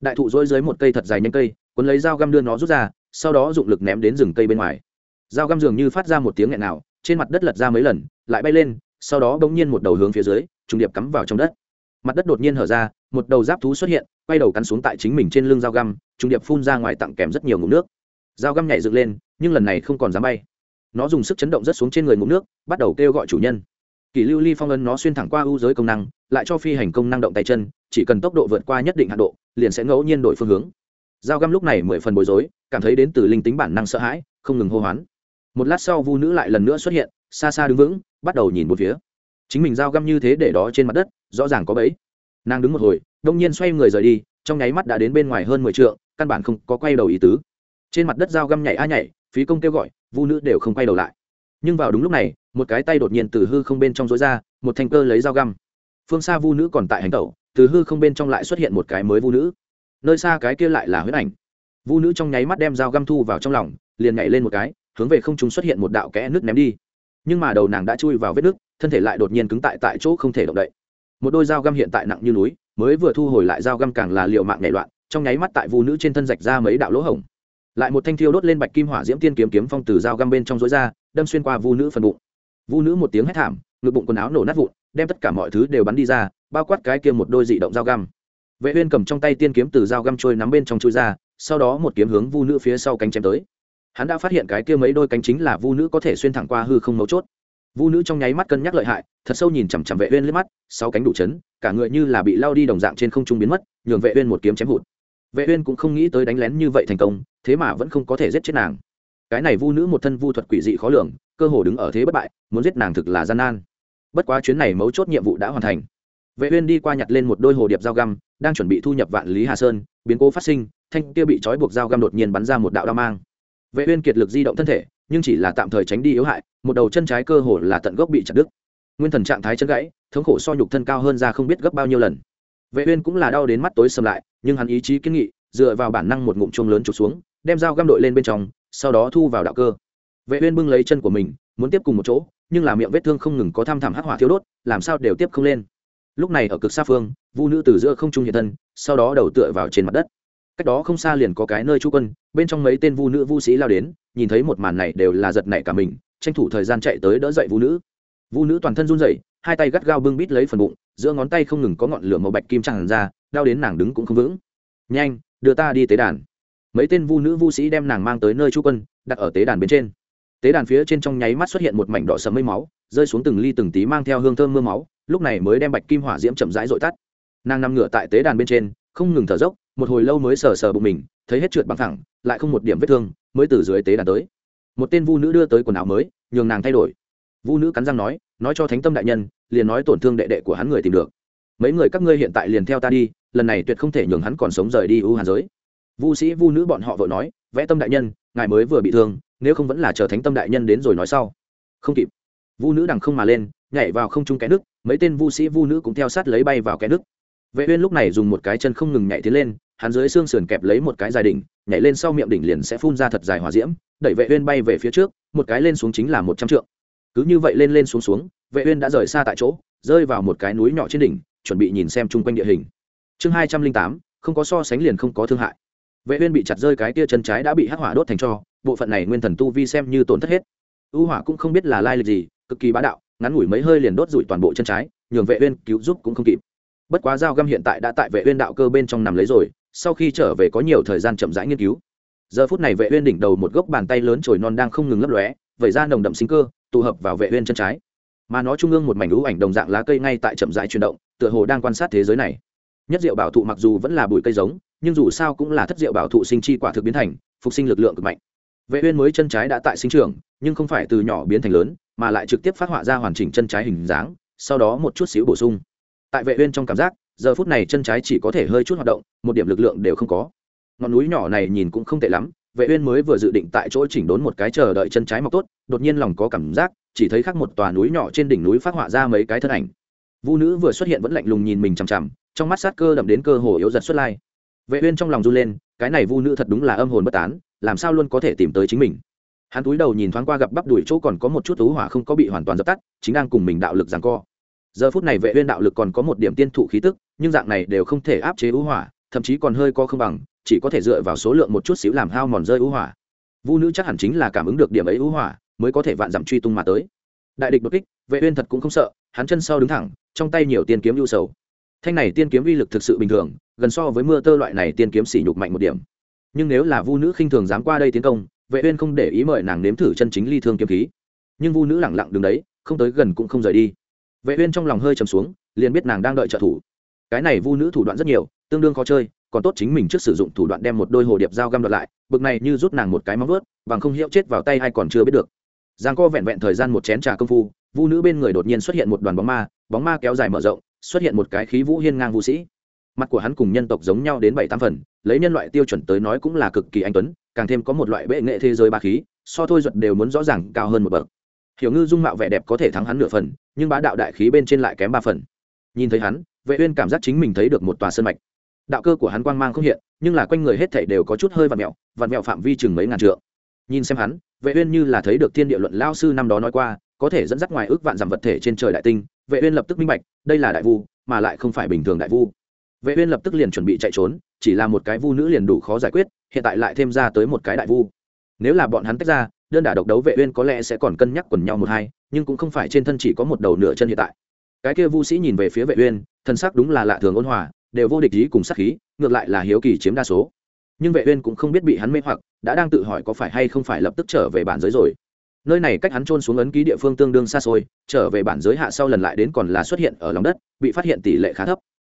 Speaker 1: Đại thụ rối dưới một cây thật dài nhanh cây, cuốn lấy dao găm đưa nó rút ra, sau đó dụng lực ném đến rừng cây bên ngoài. Dao găm dường như phát ra một tiếng nghẹn nào, trên mặt đất lật ra mấy lần, lại bay lên sau đó bỗng nhiên một đầu hướng phía dưới, trùng điệp cắm vào trong đất. Mặt đất đột nhiên hở ra, một đầu giáp thú xuất hiện, quay đầu cắn xuống tại chính mình trên lưng dao găm, trùng điệp phun ra ngoài tặng kèm rất nhiều ngụm nước. Dao găm nhảy dựng lên, nhưng lần này không còn dám bay. Nó dùng sức chấn động rất xuống trên người ngụm nước, bắt đầu kêu gọi chủ nhân. Kỷ lưu ly phong ấn nó xuyên thẳng qua ưu giới công năng, lại cho phi hành công năng động tay chân, chỉ cần tốc độ vượt qua nhất định hạn độ, liền sẽ ngẫu nhiên đổi phương hướng. Dao găm lúc này mười phần bối rối, cảm thấy đến từ linh tính bản năng sợ hãi, không ngừng hô hoán. Một lát sau vu nữ lại lần nữa xuất hiện, xa xa đứng vững bắt đầu nhìn một phía. Chính mình dao găm như thế để đó trên mặt đất, rõ ràng có bẫy. Nàng đứng một hồi, đông nhiên xoay người rời đi, trong nháy mắt đã đến bên ngoài hơn mười t căn bản không có quay đầu ý tứ. Trên mặt đất dao găm nhảy a nhảy, phí công kêu gọi vu nữ đều không quay đầu lại. Nhưng vào đúng lúc này, một cái tay đột nhiên từ hư không bên trong rối ra, một thanh cơ lấy dao găm. Phương xa vu nữ còn tại hành tẩu, từ hư không bên trong lại xuất hiện một cái mới vu nữ. Nơi xa cái kia lại là huyết ảnh. Vu nữ trong nháy mắt đem dao găm thu vào trong lòng, liền nhảy lên một cái, hướng về không trung xuất hiện một đạo kẽ nước ném đi nhưng mà đầu nàng đã chui vào vết nước, thân thể lại đột nhiên cứng tại tại chỗ không thể động đậy. Một đôi dao găm hiện tại nặng như núi, mới vừa thu hồi lại dao găm càng là liệu mạng nhảy loạn, trong nháy mắt tại vu nữ trên thân rạch ra mấy đạo lỗ hổng. Lại một thanh thiêu đốt lên bạch kim hỏa diễm tiên kiếm kiếm phong từ dao găm bên trong rối ra, đâm xuyên qua vu nữ phần bụng. Vu nữ một tiếng hét thảm, ngực bụng quần áo nổ nát vụn, đem tất cả mọi thứ đều bắn đi ra, bao quát cái kia một đôi dị động dao găm. Vệ uyên cầm trong tay tiên kiếm từ dao găm trôi nắm bên trong chui ra, sau đó một kiếm hướng vu nữ phía sau cánh chém tới hắn đã phát hiện cái kia mấy đôi cánh chính là vu nữ có thể xuyên thẳng qua hư không mấu chốt. Vu nữ trong nháy mắt cân nhắc lợi hại, thật sâu nhìn chằm chằm vệ uyên liếc mắt, sáu cánh đủ chấn, cả người như là bị lao đi đồng dạng trên không trung biến mất, nhường vệ uyên một kiếm chém hụt. Vệ uyên cũng không nghĩ tới đánh lén như vậy thành công, thế mà vẫn không có thể giết chết nàng. Cái này vu nữ một thân vu thuật quỷ dị khó lường, cơ hồ đứng ở thế bất bại, muốn giết nàng thực là gian nan. Bất quá chuyến này mấu chốt nhiệm vụ đã hoàn thành. Vệ uyên đi qua nhặt lên một đôi hồ điệp dao găm, đang chuẩn bị thu nhập vạn lý hà sơn, biến cố phát sinh, thanh kia bị trói buộc dao găm đột nhiên bắn ra một đạo đao mang vệ uyên kiệt lực di động thân thể, nhưng chỉ là tạm thời tránh đi yếu hại, một đầu chân trái cơ hồ là tận gốc bị chặt đứt. Nguyên thần trạng thái chân gãy, thống khổ so nhục thân cao hơn ra không biết gấp bao nhiêu lần. Vệ uyên cũng là đau đến mắt tối sầm lại, nhưng hắn ý chí kiên nghị, dựa vào bản năng một ngụm chuông lớn chụp xuống, đem dao găm đội lên bên trong, sau đó thu vào đạo cơ. Vệ uyên bưng lấy chân của mình, muốn tiếp cùng một chỗ, nhưng là miệng vết thương không ngừng có tham thẳm hắc hỏa thiếu đốt, làm sao đều tiếp không lên. Lúc này ở cực xa phương, vu nữ từ giữa không trung hiện thân, sau đó đầu tựa vào trên mặt đất cách đó không xa liền có cái nơi chú quân, bên trong mấy tên vu nữ vu sĩ lao đến, nhìn thấy một màn này đều là giật nảy cả mình, tranh thủ thời gian chạy tới đỡ dậy vu nữ. Vu nữ toàn thân run rẩy, hai tay gắt gao bưng bít lấy phần bụng, giữa ngón tay không ngừng có ngọn lửa màu bạch kim tràn ra, đau đến nàng đứng cũng không vững. Nhanh, đưa ta đi tế đàn. Mấy tên vu nữ vu sĩ đem nàng mang tới nơi chú quân, đặt ở tế đàn bên trên. Tế đàn phía trên trong nháy mắt xuất hiện một mảnh đỏ sầm mây máu, rơi xuống từng ly từng tí mang theo hương thơm mưa máu, lúc này mới đem bạch kim hỏa diễm chậm rãi dội tắt. Nàng nằm ngửa tại tế đàn bên trên, không ngừng thở dốc một hồi lâu mới sờ sờ bụng mình, thấy hết trượt bằng thẳng, lại không một điểm vết thương, mới từ dưới tế đàn tới. Một tên vu nữ đưa tới quần áo mới, nhường nàng thay đổi. Vu nữ cắn răng nói nói cho thánh tâm đại nhân, liền nói tổn thương đệ đệ của hắn người tìm được. Mấy người các ngươi hiện tại liền theo ta đi, lần này tuyệt không thể nhường hắn còn sống rời đi ưu hàn giới. Vu sĩ vu nữ bọn họ vội nói, vẽ tâm đại nhân, ngài mới vừa bị thương, nếu không vẫn là chờ thánh tâm đại nhân đến rồi nói sau. Không kịp. Vu nữ đằng không mà lên, nhảy vào không trung cái nước mấy tên vu sĩ vu nữ cũng theo sát lấy bay vào cái nước vệ uyên lúc này dùng một cái chân không ngừng nhảy tiến lên, hắn dưới xương sườn kẹp lấy một cái dài đỉnh, nhảy lên sau miệng đỉnh liền sẽ phun ra thật dài hỏa diễm, đẩy vệ uyên bay về phía trước, một cái lên xuống chính là một trăm trượng. Cứ như vậy lên lên xuống xuống, vệ uyên đã rời xa tại chỗ, rơi vào một cái núi nhỏ trên đỉnh, chuẩn bị nhìn xem chung quanh địa hình. Chương hai trăm linh tám, không có so sánh liền không có thương hại. Vệ uyên bị chặt rơi cái kia chân trái đã bị hắc hỏa đốt thành tro bộ phận này nguyên thần tu vi xem như tổn thất hết. U hỏa cũng không biết là lai lịch gì, cực kỳ bá đạo, ngắn ngủi mấy hơi liền đốt rủi toàn bộ chân trái, nhường vệ uyên cứu giúp cũng không kịp bất quá dao găm hiện tại đã tại vệ uyên đạo cơ bên trong nằm lấy rồi, sau khi trở về có nhiều thời gian chậm rãi nghiên cứu. Giờ phút này vệ uyên đỉnh đầu một gốc bàn tay lớn trồi non đang không ngừng lấp lóe, vẩy ra nồng đậm sinh cơ, tụ hợp vào vệ uyên chân trái. Mà nó trung ương một mảnh ưu ảnh đồng dạng lá cây ngay tại chậm rãi chuyển động, tựa hồ đang quan sát thế giới này. Nhất diệu bảo thụ mặc dù vẫn là bụi cây giống, nhưng dù sao cũng là thất diệu bảo thụ sinh chi quả thực biến thành, phục sinh lực lượng cực mạnh. Vệ uyên mới chân trái đã tại sinh trưởng, nhưng không phải từ nhỏ biến thành lớn, mà lại trực tiếp phát họa ra hoàn chỉnh chân trái hình dáng, sau đó một chút xíu bổ sung tại vệ uyên trong cảm giác, giờ phút này chân trái chỉ có thể hơi chút hoạt động, một điểm lực lượng đều không có. Ngọn núi nhỏ này nhìn cũng không tệ lắm, vệ uyên mới vừa dự định tại chỗ chỉnh đốn một cái chờ đợi chân trái mọc tốt, đột nhiên lòng có cảm giác, chỉ thấy khác một tòa núi nhỏ trên đỉnh núi phát họa ra mấy cái thân ảnh. Vu nữ vừa xuất hiện vẫn lạnh lùng nhìn mình chằm chằm, trong mắt sát cơ đậm đến cơ hồ yếu giật xuất lai. Vệ uyên trong lòng run lên, cái này vu nữ thật đúng là âm hồn bất tán, làm sao luôn có thể tìm tới chính mình? Hắn cúi đầu nhìn thoáng qua gặp bắp đuổi chỗ còn có một chút tú hỏa không có bị hoàn toàn dập tắt, chính đang cùng mình đạo lực giằng co giờ phút này vệ uyên đạo lực còn có một điểm tiên thụ khí tức, nhưng dạng này đều không thể áp chế ưu hỏa, thậm chí còn hơi co không bằng, chỉ có thể dựa vào số lượng một chút xíu làm hao mòn rơi ưu hỏa. Vu nữ chắc hẳn chính là cảm ứng được điểm ấy ưu hỏa, mới có thể vạn dặm truy tung mà tới. Đại địch đột kích, vệ uyên thật cũng không sợ, hắn chân sau đứng thẳng, trong tay nhiều tiên kiếm lưu sầu. Thanh này tiên kiếm uy lực thực sự bình thường, gần so với mưa tơ loại này tiên kiếm xỉ nhục mạnh một điểm. Nhưng nếu là vu nữ khinh thường dám qua đây tiến công, vệ uyên không để ý mời nàng nếm thử chân chính ly thương kiếm khí. Nhưng vu nữ lẳng lặng đứng đấy, không tới gần cũng không rời đi vệ uyên trong lòng hơi trầm xuống, liền biết nàng đang đợi trợ thủ. Cái này vu nữ thủ đoạn rất nhiều, tương đương khó chơi, còn tốt chính mình trước sử dụng thủ đoạn đem một đôi hồ điệp dao găm đoạt lại, bực này như rút nàng một cái móng vuốt, bằng không hiệu chết vào tay hay còn chưa biết được. Giang co vẹn vẹn thời gian một chén trà công phu, vu nữ bên người đột nhiên xuất hiện một đoàn bóng ma bóng ma kéo dài mở rộng, xuất hiện một cái khí vũ hiên ngang vũ sĩ. Mặt của hắn cùng nhân tộc giống nhau đến bảy tám phần, lấy nhân loại tiêu chuẩn tới nói cũng là cực kỳ anh tuấn, càng thêm có một loại bệ nghệ thế giới ba khí, so thôi duật đều muốn rõ ràng cao hơn một bậc hiểu ngư dung mạo vẻ đẹp có thể thắng hắn nửa phần, nhưng bá đạo đại khí bên trên lại kém ba phần. Nhìn thấy hắn, vệ uyên cảm giác chính mình thấy được một tòa sơn mạch. Đạo cơ của hắn quang mang không hiện, nhưng là quanh người hết thảy đều có chút hơi vặn mèo vặn mèo phạm vi chừng mấy ngàn trượng. Nhìn xem hắn, vệ uyên như là thấy được thiên địa luận lao sư năm đó nói qua, có thể dẫn dắt ngoài ước vạn dặm vật thể trên trời đại tinh, vệ uyên lập tức minh bạch, đây là đại vu, mà lại không phải bình thường đại vu. Vệ uyên lập tức liền chuẩn bị chạy trốn, chỉ là một cái vu nữ liền đủ khó giải quyết, hiện tại lại thêm ra tới một cái đại vu. Nếu là bọn hắn tách ra đơn đả độc đấu vệ uyên có lẽ sẽ còn cân nhắc quần nhau một hai, nhưng cũng không phải trên thân chỉ có một đầu nửa chân hiện tại. Cái kia vu sĩ nhìn về phía vệ uyên thân sắc đúng là lạ thường ôn hòa, đều vô địch ý cùng sát khí, ngược lại là hiếu kỳ chiếm đa số. Nhưng vệ uyên cũng không biết bị hắn mê hoặc, đã đang tự hỏi có phải hay không phải lập tức trở về bản giới rồi. Nơi này cách hắn trôn xuống ấn ký địa phương tương đương xa xôi, trở về bản giới hạ sau lần lại đến còn là xuất hiện ở lòng đất, bị phát hiện tỷ lệ khá thấp.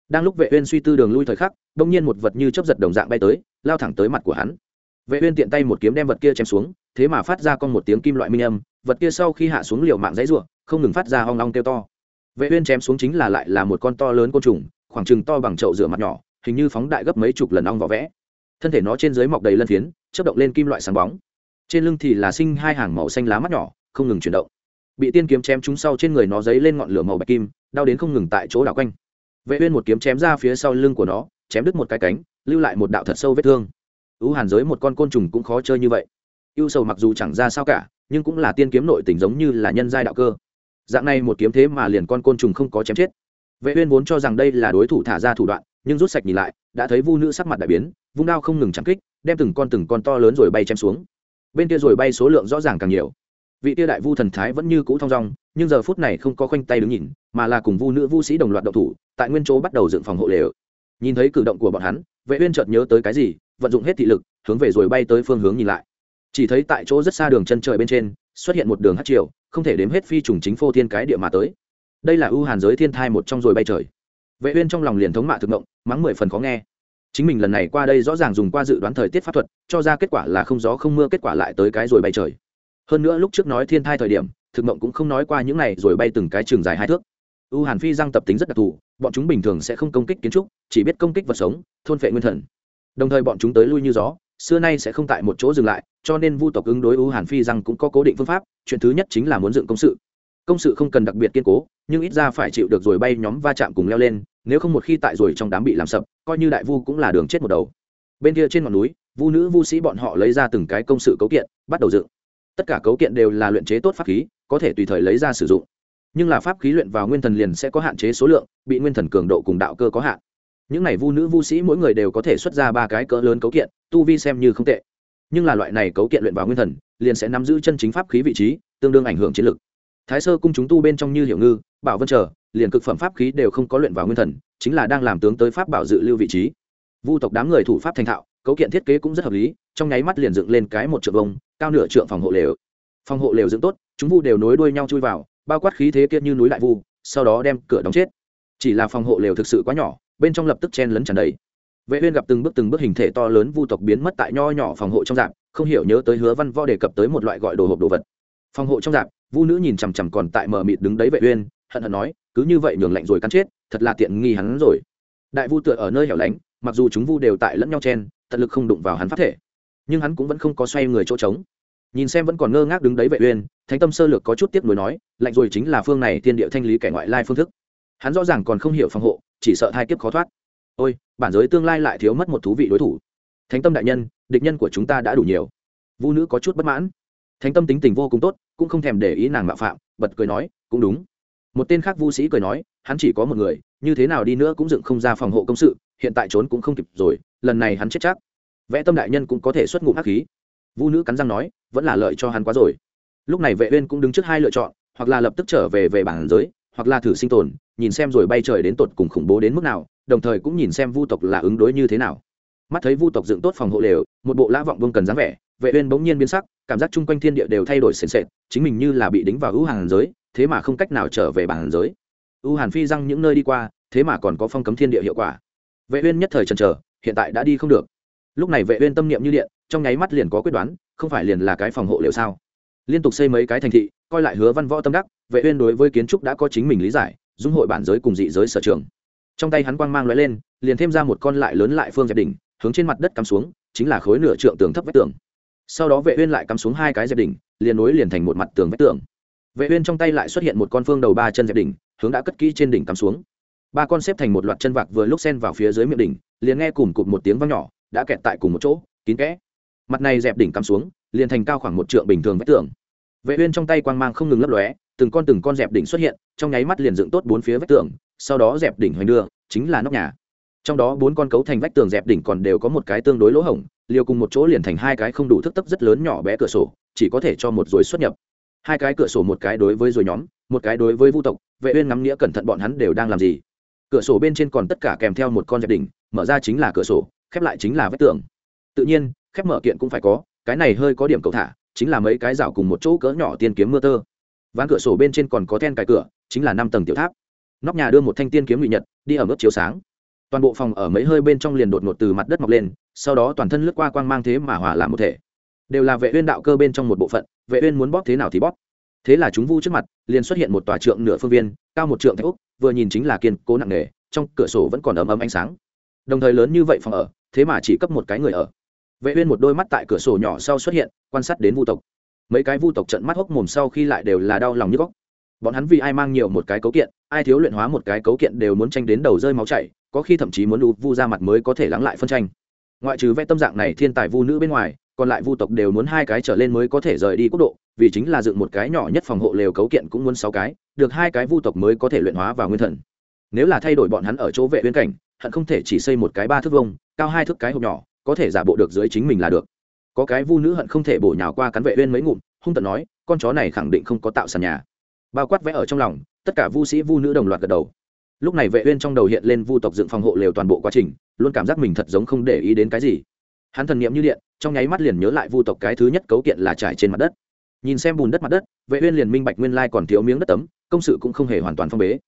Speaker 1: Đang lúc vệ uyên suy tư đường lui thời khắc đông nhiên một vật như chớp giật đồng dạng bay tới, lao thẳng tới mặt của hắn. Vệ uyên tiện tay một kiếm đem vật kia chém xuống thế mà phát ra con một tiếng kim loại minh âm, vật kia sau khi hạ xuống liều mạng dãy rủa, không ngừng phát ra hoang long kêu to. Vệ uyên chém xuống chính là lại là một con to lớn côn trùng, khoảng chừng to bằng chậu rửa mặt nhỏ, hình như phóng đại gấp mấy chục lần ong vỏ vẽ. Thân thể nó trên dưới mọc đầy lân phiến chất động lên kim loại sáng bóng. Trên lưng thì là sinh hai hàng màu xanh lá mắt nhỏ, không ngừng chuyển động. Bị tiên kiếm chém trúng sau trên người nó dấy lên ngọn lửa màu bạch kim, đau đến không ngừng tại chỗ đảo quanh. Vệ uyên một kiếm chém ra phía sau lưng của nó, chém đứt một cái cánh, lưu lại một đạo thật sâu vết thương. Ưu hàn giới một con côn trùng cũng khó chơi như vậy ưu sầu mặc dù chẳng ra sao cả, nhưng cũng là tiên kiếm nội tình giống như là nhân giai đạo cơ. Dạng này một kiếm thế mà liền con côn trùng không có chém chết. Vệ uyên vốn cho rằng đây là đối thủ thả ra thủ đoạn, nhưng rút sạch nhìn lại, đã thấy vu nữ sắc mặt đại biến, vung đao không ngừng chạm kích, đem từng con từng con to lớn rồi bay chém xuống. Bên kia rồi bay số lượng rõ ràng càng nhiều. Vị tia đại vu thần thái vẫn như cũ thong dong, nhưng giờ phút này không có khoanh tay đứng nhìn, mà là cùng vu nữ vu sĩ đồng loạt động thủ, tại nguyên chỗ bắt đầu dựng phòng hộ lều. Nhìn thấy cử động của bọn hắn, vệ uyên chợt nhớ tới cái gì, vận dụng hết thị lực, hướng về rồi bay tới phương hướng nhìn lại chỉ thấy tại chỗ rất xa đường chân trời bên trên, xuất hiện một đường hát triều, không thể đếm hết phi trùng chính phô thiên cái địa mà tới. Đây là ưu hàn giới thiên thai một trong rồi bay trời. Vệ uyên trong lòng liền thống mạ thực động mắng mười phần khó nghe. Chính mình lần này qua đây rõ ràng dùng qua dự đoán thời tiết pháp thuật, cho ra kết quả là không gió không mưa kết quả lại tới cái rồi bay trời. Hơn nữa lúc trước nói thiên thai thời điểm, thực mộng cũng không nói qua những này rồi bay từng cái trường dài hai thước. U hàn phi răng tập tính rất đặc thù, bọn chúng bình thường sẽ không công kích kiến trúc, chỉ biết công kích vật sống, thôn phệ nguyên thần. Đồng thời bọn chúng tới lui như gió xưa nay sẽ không tại một chỗ dừng lại, cho nên vu tộc ứng đối u hàn phi rằng cũng có cố định phương pháp, chuyện thứ nhất chính là muốn dựng công sự. Công sự không cần đặc biệt kiên cố, nhưng ít ra phải chịu được rồi bay nhóm va chạm cùng leo lên, nếu không một khi tại rồi trong đám bị làm sập, coi như đại vu cũng là đường chết một đầu. Bên kia trên ngọn núi, vu nữ vu sĩ bọn họ lấy ra từng cái công sự cấu kiện, bắt đầu dựng. Tất cả cấu kiện đều là luyện chế tốt pháp khí, có thể tùy thời lấy ra sử dụng. Nhưng là pháp khí luyện vào nguyên thần liền sẽ có hạn chế số lượng, bị nguyên thần cường độ cùng đạo cơ có hạn những này vu nữ vu sĩ mỗi người đều có thể xuất ra ba cái cỡ lớn cấu kiện, tu vi xem như không tệ. Nhưng là loại này cấu kiện luyện vào nguyên thần, liền sẽ nắm giữ chân chính pháp khí vị trí, tương đương ảnh hưởng chiến lược thái sơ cung chúng tu bên trong như hiểu ngư, bảo vân trở, liền cực phẩm pháp khí đều không có luyện vào nguyên thần, chính là đang làm tướng tới pháp bảo dự lưu vị trí. Vu tộc đám người thủ pháp thành thạo, cấu kiện thiết kế cũng rất hợp lý, trong nháy mắt liền dựng lên cái một trượng bông cao nửa trượng phòng hộ lều. Phòng hộ lều dựng tốt, chúng vu đều nối đuôi nhau chui vào, bao quát khí thế kia như núi đại vu, sau đó đem cửa đóng chết. Chỉ là phòng hộ lều thực sự quá nhỏ bên trong lập tức chen lấn tràn đầy. Vệ uyên gặp từng bước từng bước hình thể to lớn vu tộc biến mất tại nho nhỏ phòng hộ trong dạng không hiểu nhớ tới hứa văn võ đề cập tới một loại gọi đồ hộp đồ vật. Phòng hộ trong dạng vu nữ nhìn chằm chằm còn tại mờ mịt đứng đấy vệ uyên, hận hận nói, cứ như vậy nhường lạnh rồi cắn chết, thật là tiện nghi hắn rồi. Đại vu tựa ở nơi hẻo lánh, mặc dù chúng vu đều tại lẫn nhau chen, tận lực không đụng vào hắn phát thể, nhưng hắn cũng vẫn không có xoay người chỗ trống. Nhìn xem vẫn còn ngơ ngác đứng đấy vệ uyên, thánh tâm sơ lược có chút tiếc nuối nói, lạnh rồi chính là phương này tiên địa thanh lý kẻ ngoại lai phương thức. Hắn rõ ràng còn không hiểu phòng hộ chỉ sợ thai kiếp khó thoát. Ôi, bản giới tương lai lại thiếu mất một thú vị đối thủ. Thánh tâm đại nhân, địch nhân của chúng ta đã đủ nhiều. Vu nữ có chút bất mãn. Thánh tâm tính tình vô cùng tốt, cũng không thèm để ý nàng mạo phạm, bật cười nói, cũng đúng. Một tên khác vu sĩ cười nói, hắn chỉ có một người, như thế nào đi nữa cũng dựng không ra phòng hộ công sự, hiện tại trốn cũng không kịp rồi, lần này hắn chết chắc. Vẽ tâm đại nhân cũng có thể xuất ngụm hắc khí. Vu nữ cắn răng nói, vẫn là lợi cho hắn quá rồi. Lúc này vệ uyên cũng đứng trước hai lựa chọn, hoặc là lập tức trở về về bản giới, hoặc là thử sinh tồn nhìn xem rồi bay trời đến tột cùng khủng bố đến mức nào, đồng thời cũng nhìn xem vu tộc là ứng đối như thế nào. Mắt thấy vu tộc dựng tốt phòng hộ lều, một bộ lã vọng vương cần dáng vẻ, vệ uyên bỗng nhiên biến sắc, cảm giác chung quanh thiên địa đều thay đổi sền sệt, chính mình như là bị đính vào ưu hàn giới, thế mà không cách nào trở về bản giới. Ưu hàn phi răng những nơi đi qua, thế mà còn có phong cấm thiên địa hiệu quả. Vệ uyên nhất thời chần chờ, hiện tại đã đi không được. Lúc này vệ uyên tâm niệm như điện, trong nháy mắt liền có quyết đoán, không phải liền là cái phòng hộ liệu sao? Liên tục xây mấy cái thành thị, coi lại hứa văn võ tâm đắc, vệ uyên đối với kiến trúc đã có chính mình lý giải dung hội bản giới cùng dị giới sở trường. Trong tay hắn quang mang lóe lên, liền thêm ra một con lại lớn lại phương dẹp đỉnh, hướng trên mặt đất cắm xuống, chính là khối nửa trượng tường thấp vách tường. Sau đó vệ uyên lại cắm xuống hai cái dẹp đỉnh, liền nối liền thành một mặt tường vách tường. Vệ uyên trong tay lại xuất hiện một con phương đầu ba chân dẹp đỉnh, hướng đã cất kỹ trên đỉnh cắm xuống. Ba con xếp thành một loạt chân vạc vừa lúc xen vào phía dưới miệng đỉnh, liền nghe cùm cụt một tiếng vang nhỏ, đã kẹt tại cùng một chỗ, kín kẽ. Mặt này dẹp đỉnh cắm xuống, liền thành cao khoảng một trượng bình thường vách tường. Vệ uyên trong tay quang mang không ngừng lấp lóe từng con từng con dẹp đỉnh xuất hiện, trong nháy mắt liền dựng tốt bốn phía vách tường, sau đó dẹp đỉnh hoành đưa, chính là nóc nhà. Trong đó bốn con cấu thành vách tường dẹp đỉnh còn đều có một cái tương đối lỗ hổng, liều cùng một chỗ liền thành hai cái không đủ thức tấp rất lớn nhỏ bé cửa sổ, chỉ có thể cho một rồi xuất nhập. Hai cái cửa sổ một cái đối với rồi nhóm, một cái đối với vu tộc, vệ uyên ngắm nghĩa cẩn thận bọn hắn đều đang làm gì. Cửa sổ bên trên còn tất cả kèm theo một con dẹp đỉnh, mở ra chính là cửa sổ, khép lại chính là vách tường. Tự nhiên, khép mở kiện cũng phải có, cái này hơi có điểm cầu thả, chính là mấy cái rào cùng một chỗ cỡ nhỏ tiên kiếm mưa tơ ván cửa sổ bên trên còn có then cài cửa, chính là năm tầng tiểu tháp. Nóc nhà đưa một thanh tiên kiếm ngụy nhật, đi ở mức chiếu sáng. Toàn bộ phòng ở mấy hơi bên trong liền đột ngột từ mặt đất mọc lên, sau đó toàn thân lướt qua quang mang thế mà hòa làm một thể. Đều là vệ uyên đạo cơ bên trong một bộ phận, vệ uyên muốn bóp thế nào thì bóp. Thế là chúng vu trước mặt, liền xuất hiện một tòa trượng nửa phương viên, cao một trượng thạch úc, vừa nhìn chính là kiên cố nặng nề, trong cửa sổ vẫn còn ấm ấm ánh sáng. Đồng thời lớn như vậy phòng ở, thế mà chỉ cấp một cái người ở. Vệ uyên một đôi mắt tại cửa sổ nhỏ sau xuất hiện, quan sát đến vu tộc mấy cái vu tộc trận mắt hốc mồm sau khi lại đều là đau lòng như góc. Bọn hắn vì ai mang nhiều một cái cấu kiện, ai thiếu luyện hóa một cái cấu kiện đều muốn tranh đến đầu rơi máu chảy, có khi thậm chí muốn đủ vu ra mặt mới có thể lắng lại phân tranh. Ngoại trừ vẽ tâm dạng này thiên tài vu nữ bên ngoài, còn lại vu tộc đều muốn hai cái trở lên mới có thể rời đi quốc độ, vì chính là dựng một cái nhỏ nhất phòng hộ lều cấu kiện cũng muốn sáu cái, được hai cái vu tộc mới có thể luyện hóa vào nguyên thần. Nếu là thay đổi bọn hắn ở chỗ vệ biên cảnh, hận không thể chỉ xây một cái ba thước vông cao hai thước cái hộp nhỏ, có thể giả bộ được dưới chính mình là được có cái vu nữ hận không thể bổ nhào qua cắn vệ uyên mấy ngụm, hung tợn nói, con chó này khẳng định không có tạo sàn nhà. Bao quát vẽ ở trong lòng, tất cả vu sĩ vu nữ đồng loạt gật đầu. Lúc này vệ uyên trong đầu hiện lên vu tộc dựng phòng hộ lều toàn bộ quá trình, luôn cảm giác mình thật giống không để ý đến cái gì. Hắn thần niệm như điện, trong nháy mắt liền nhớ lại vu tộc cái thứ nhất cấu kiện là trải trên mặt đất. Nhìn xem bùn đất mặt đất, vệ uyên liền minh bạch nguyên lai còn thiếu miếng đất tấm, công sự cũng không hề hoàn toàn phong bế.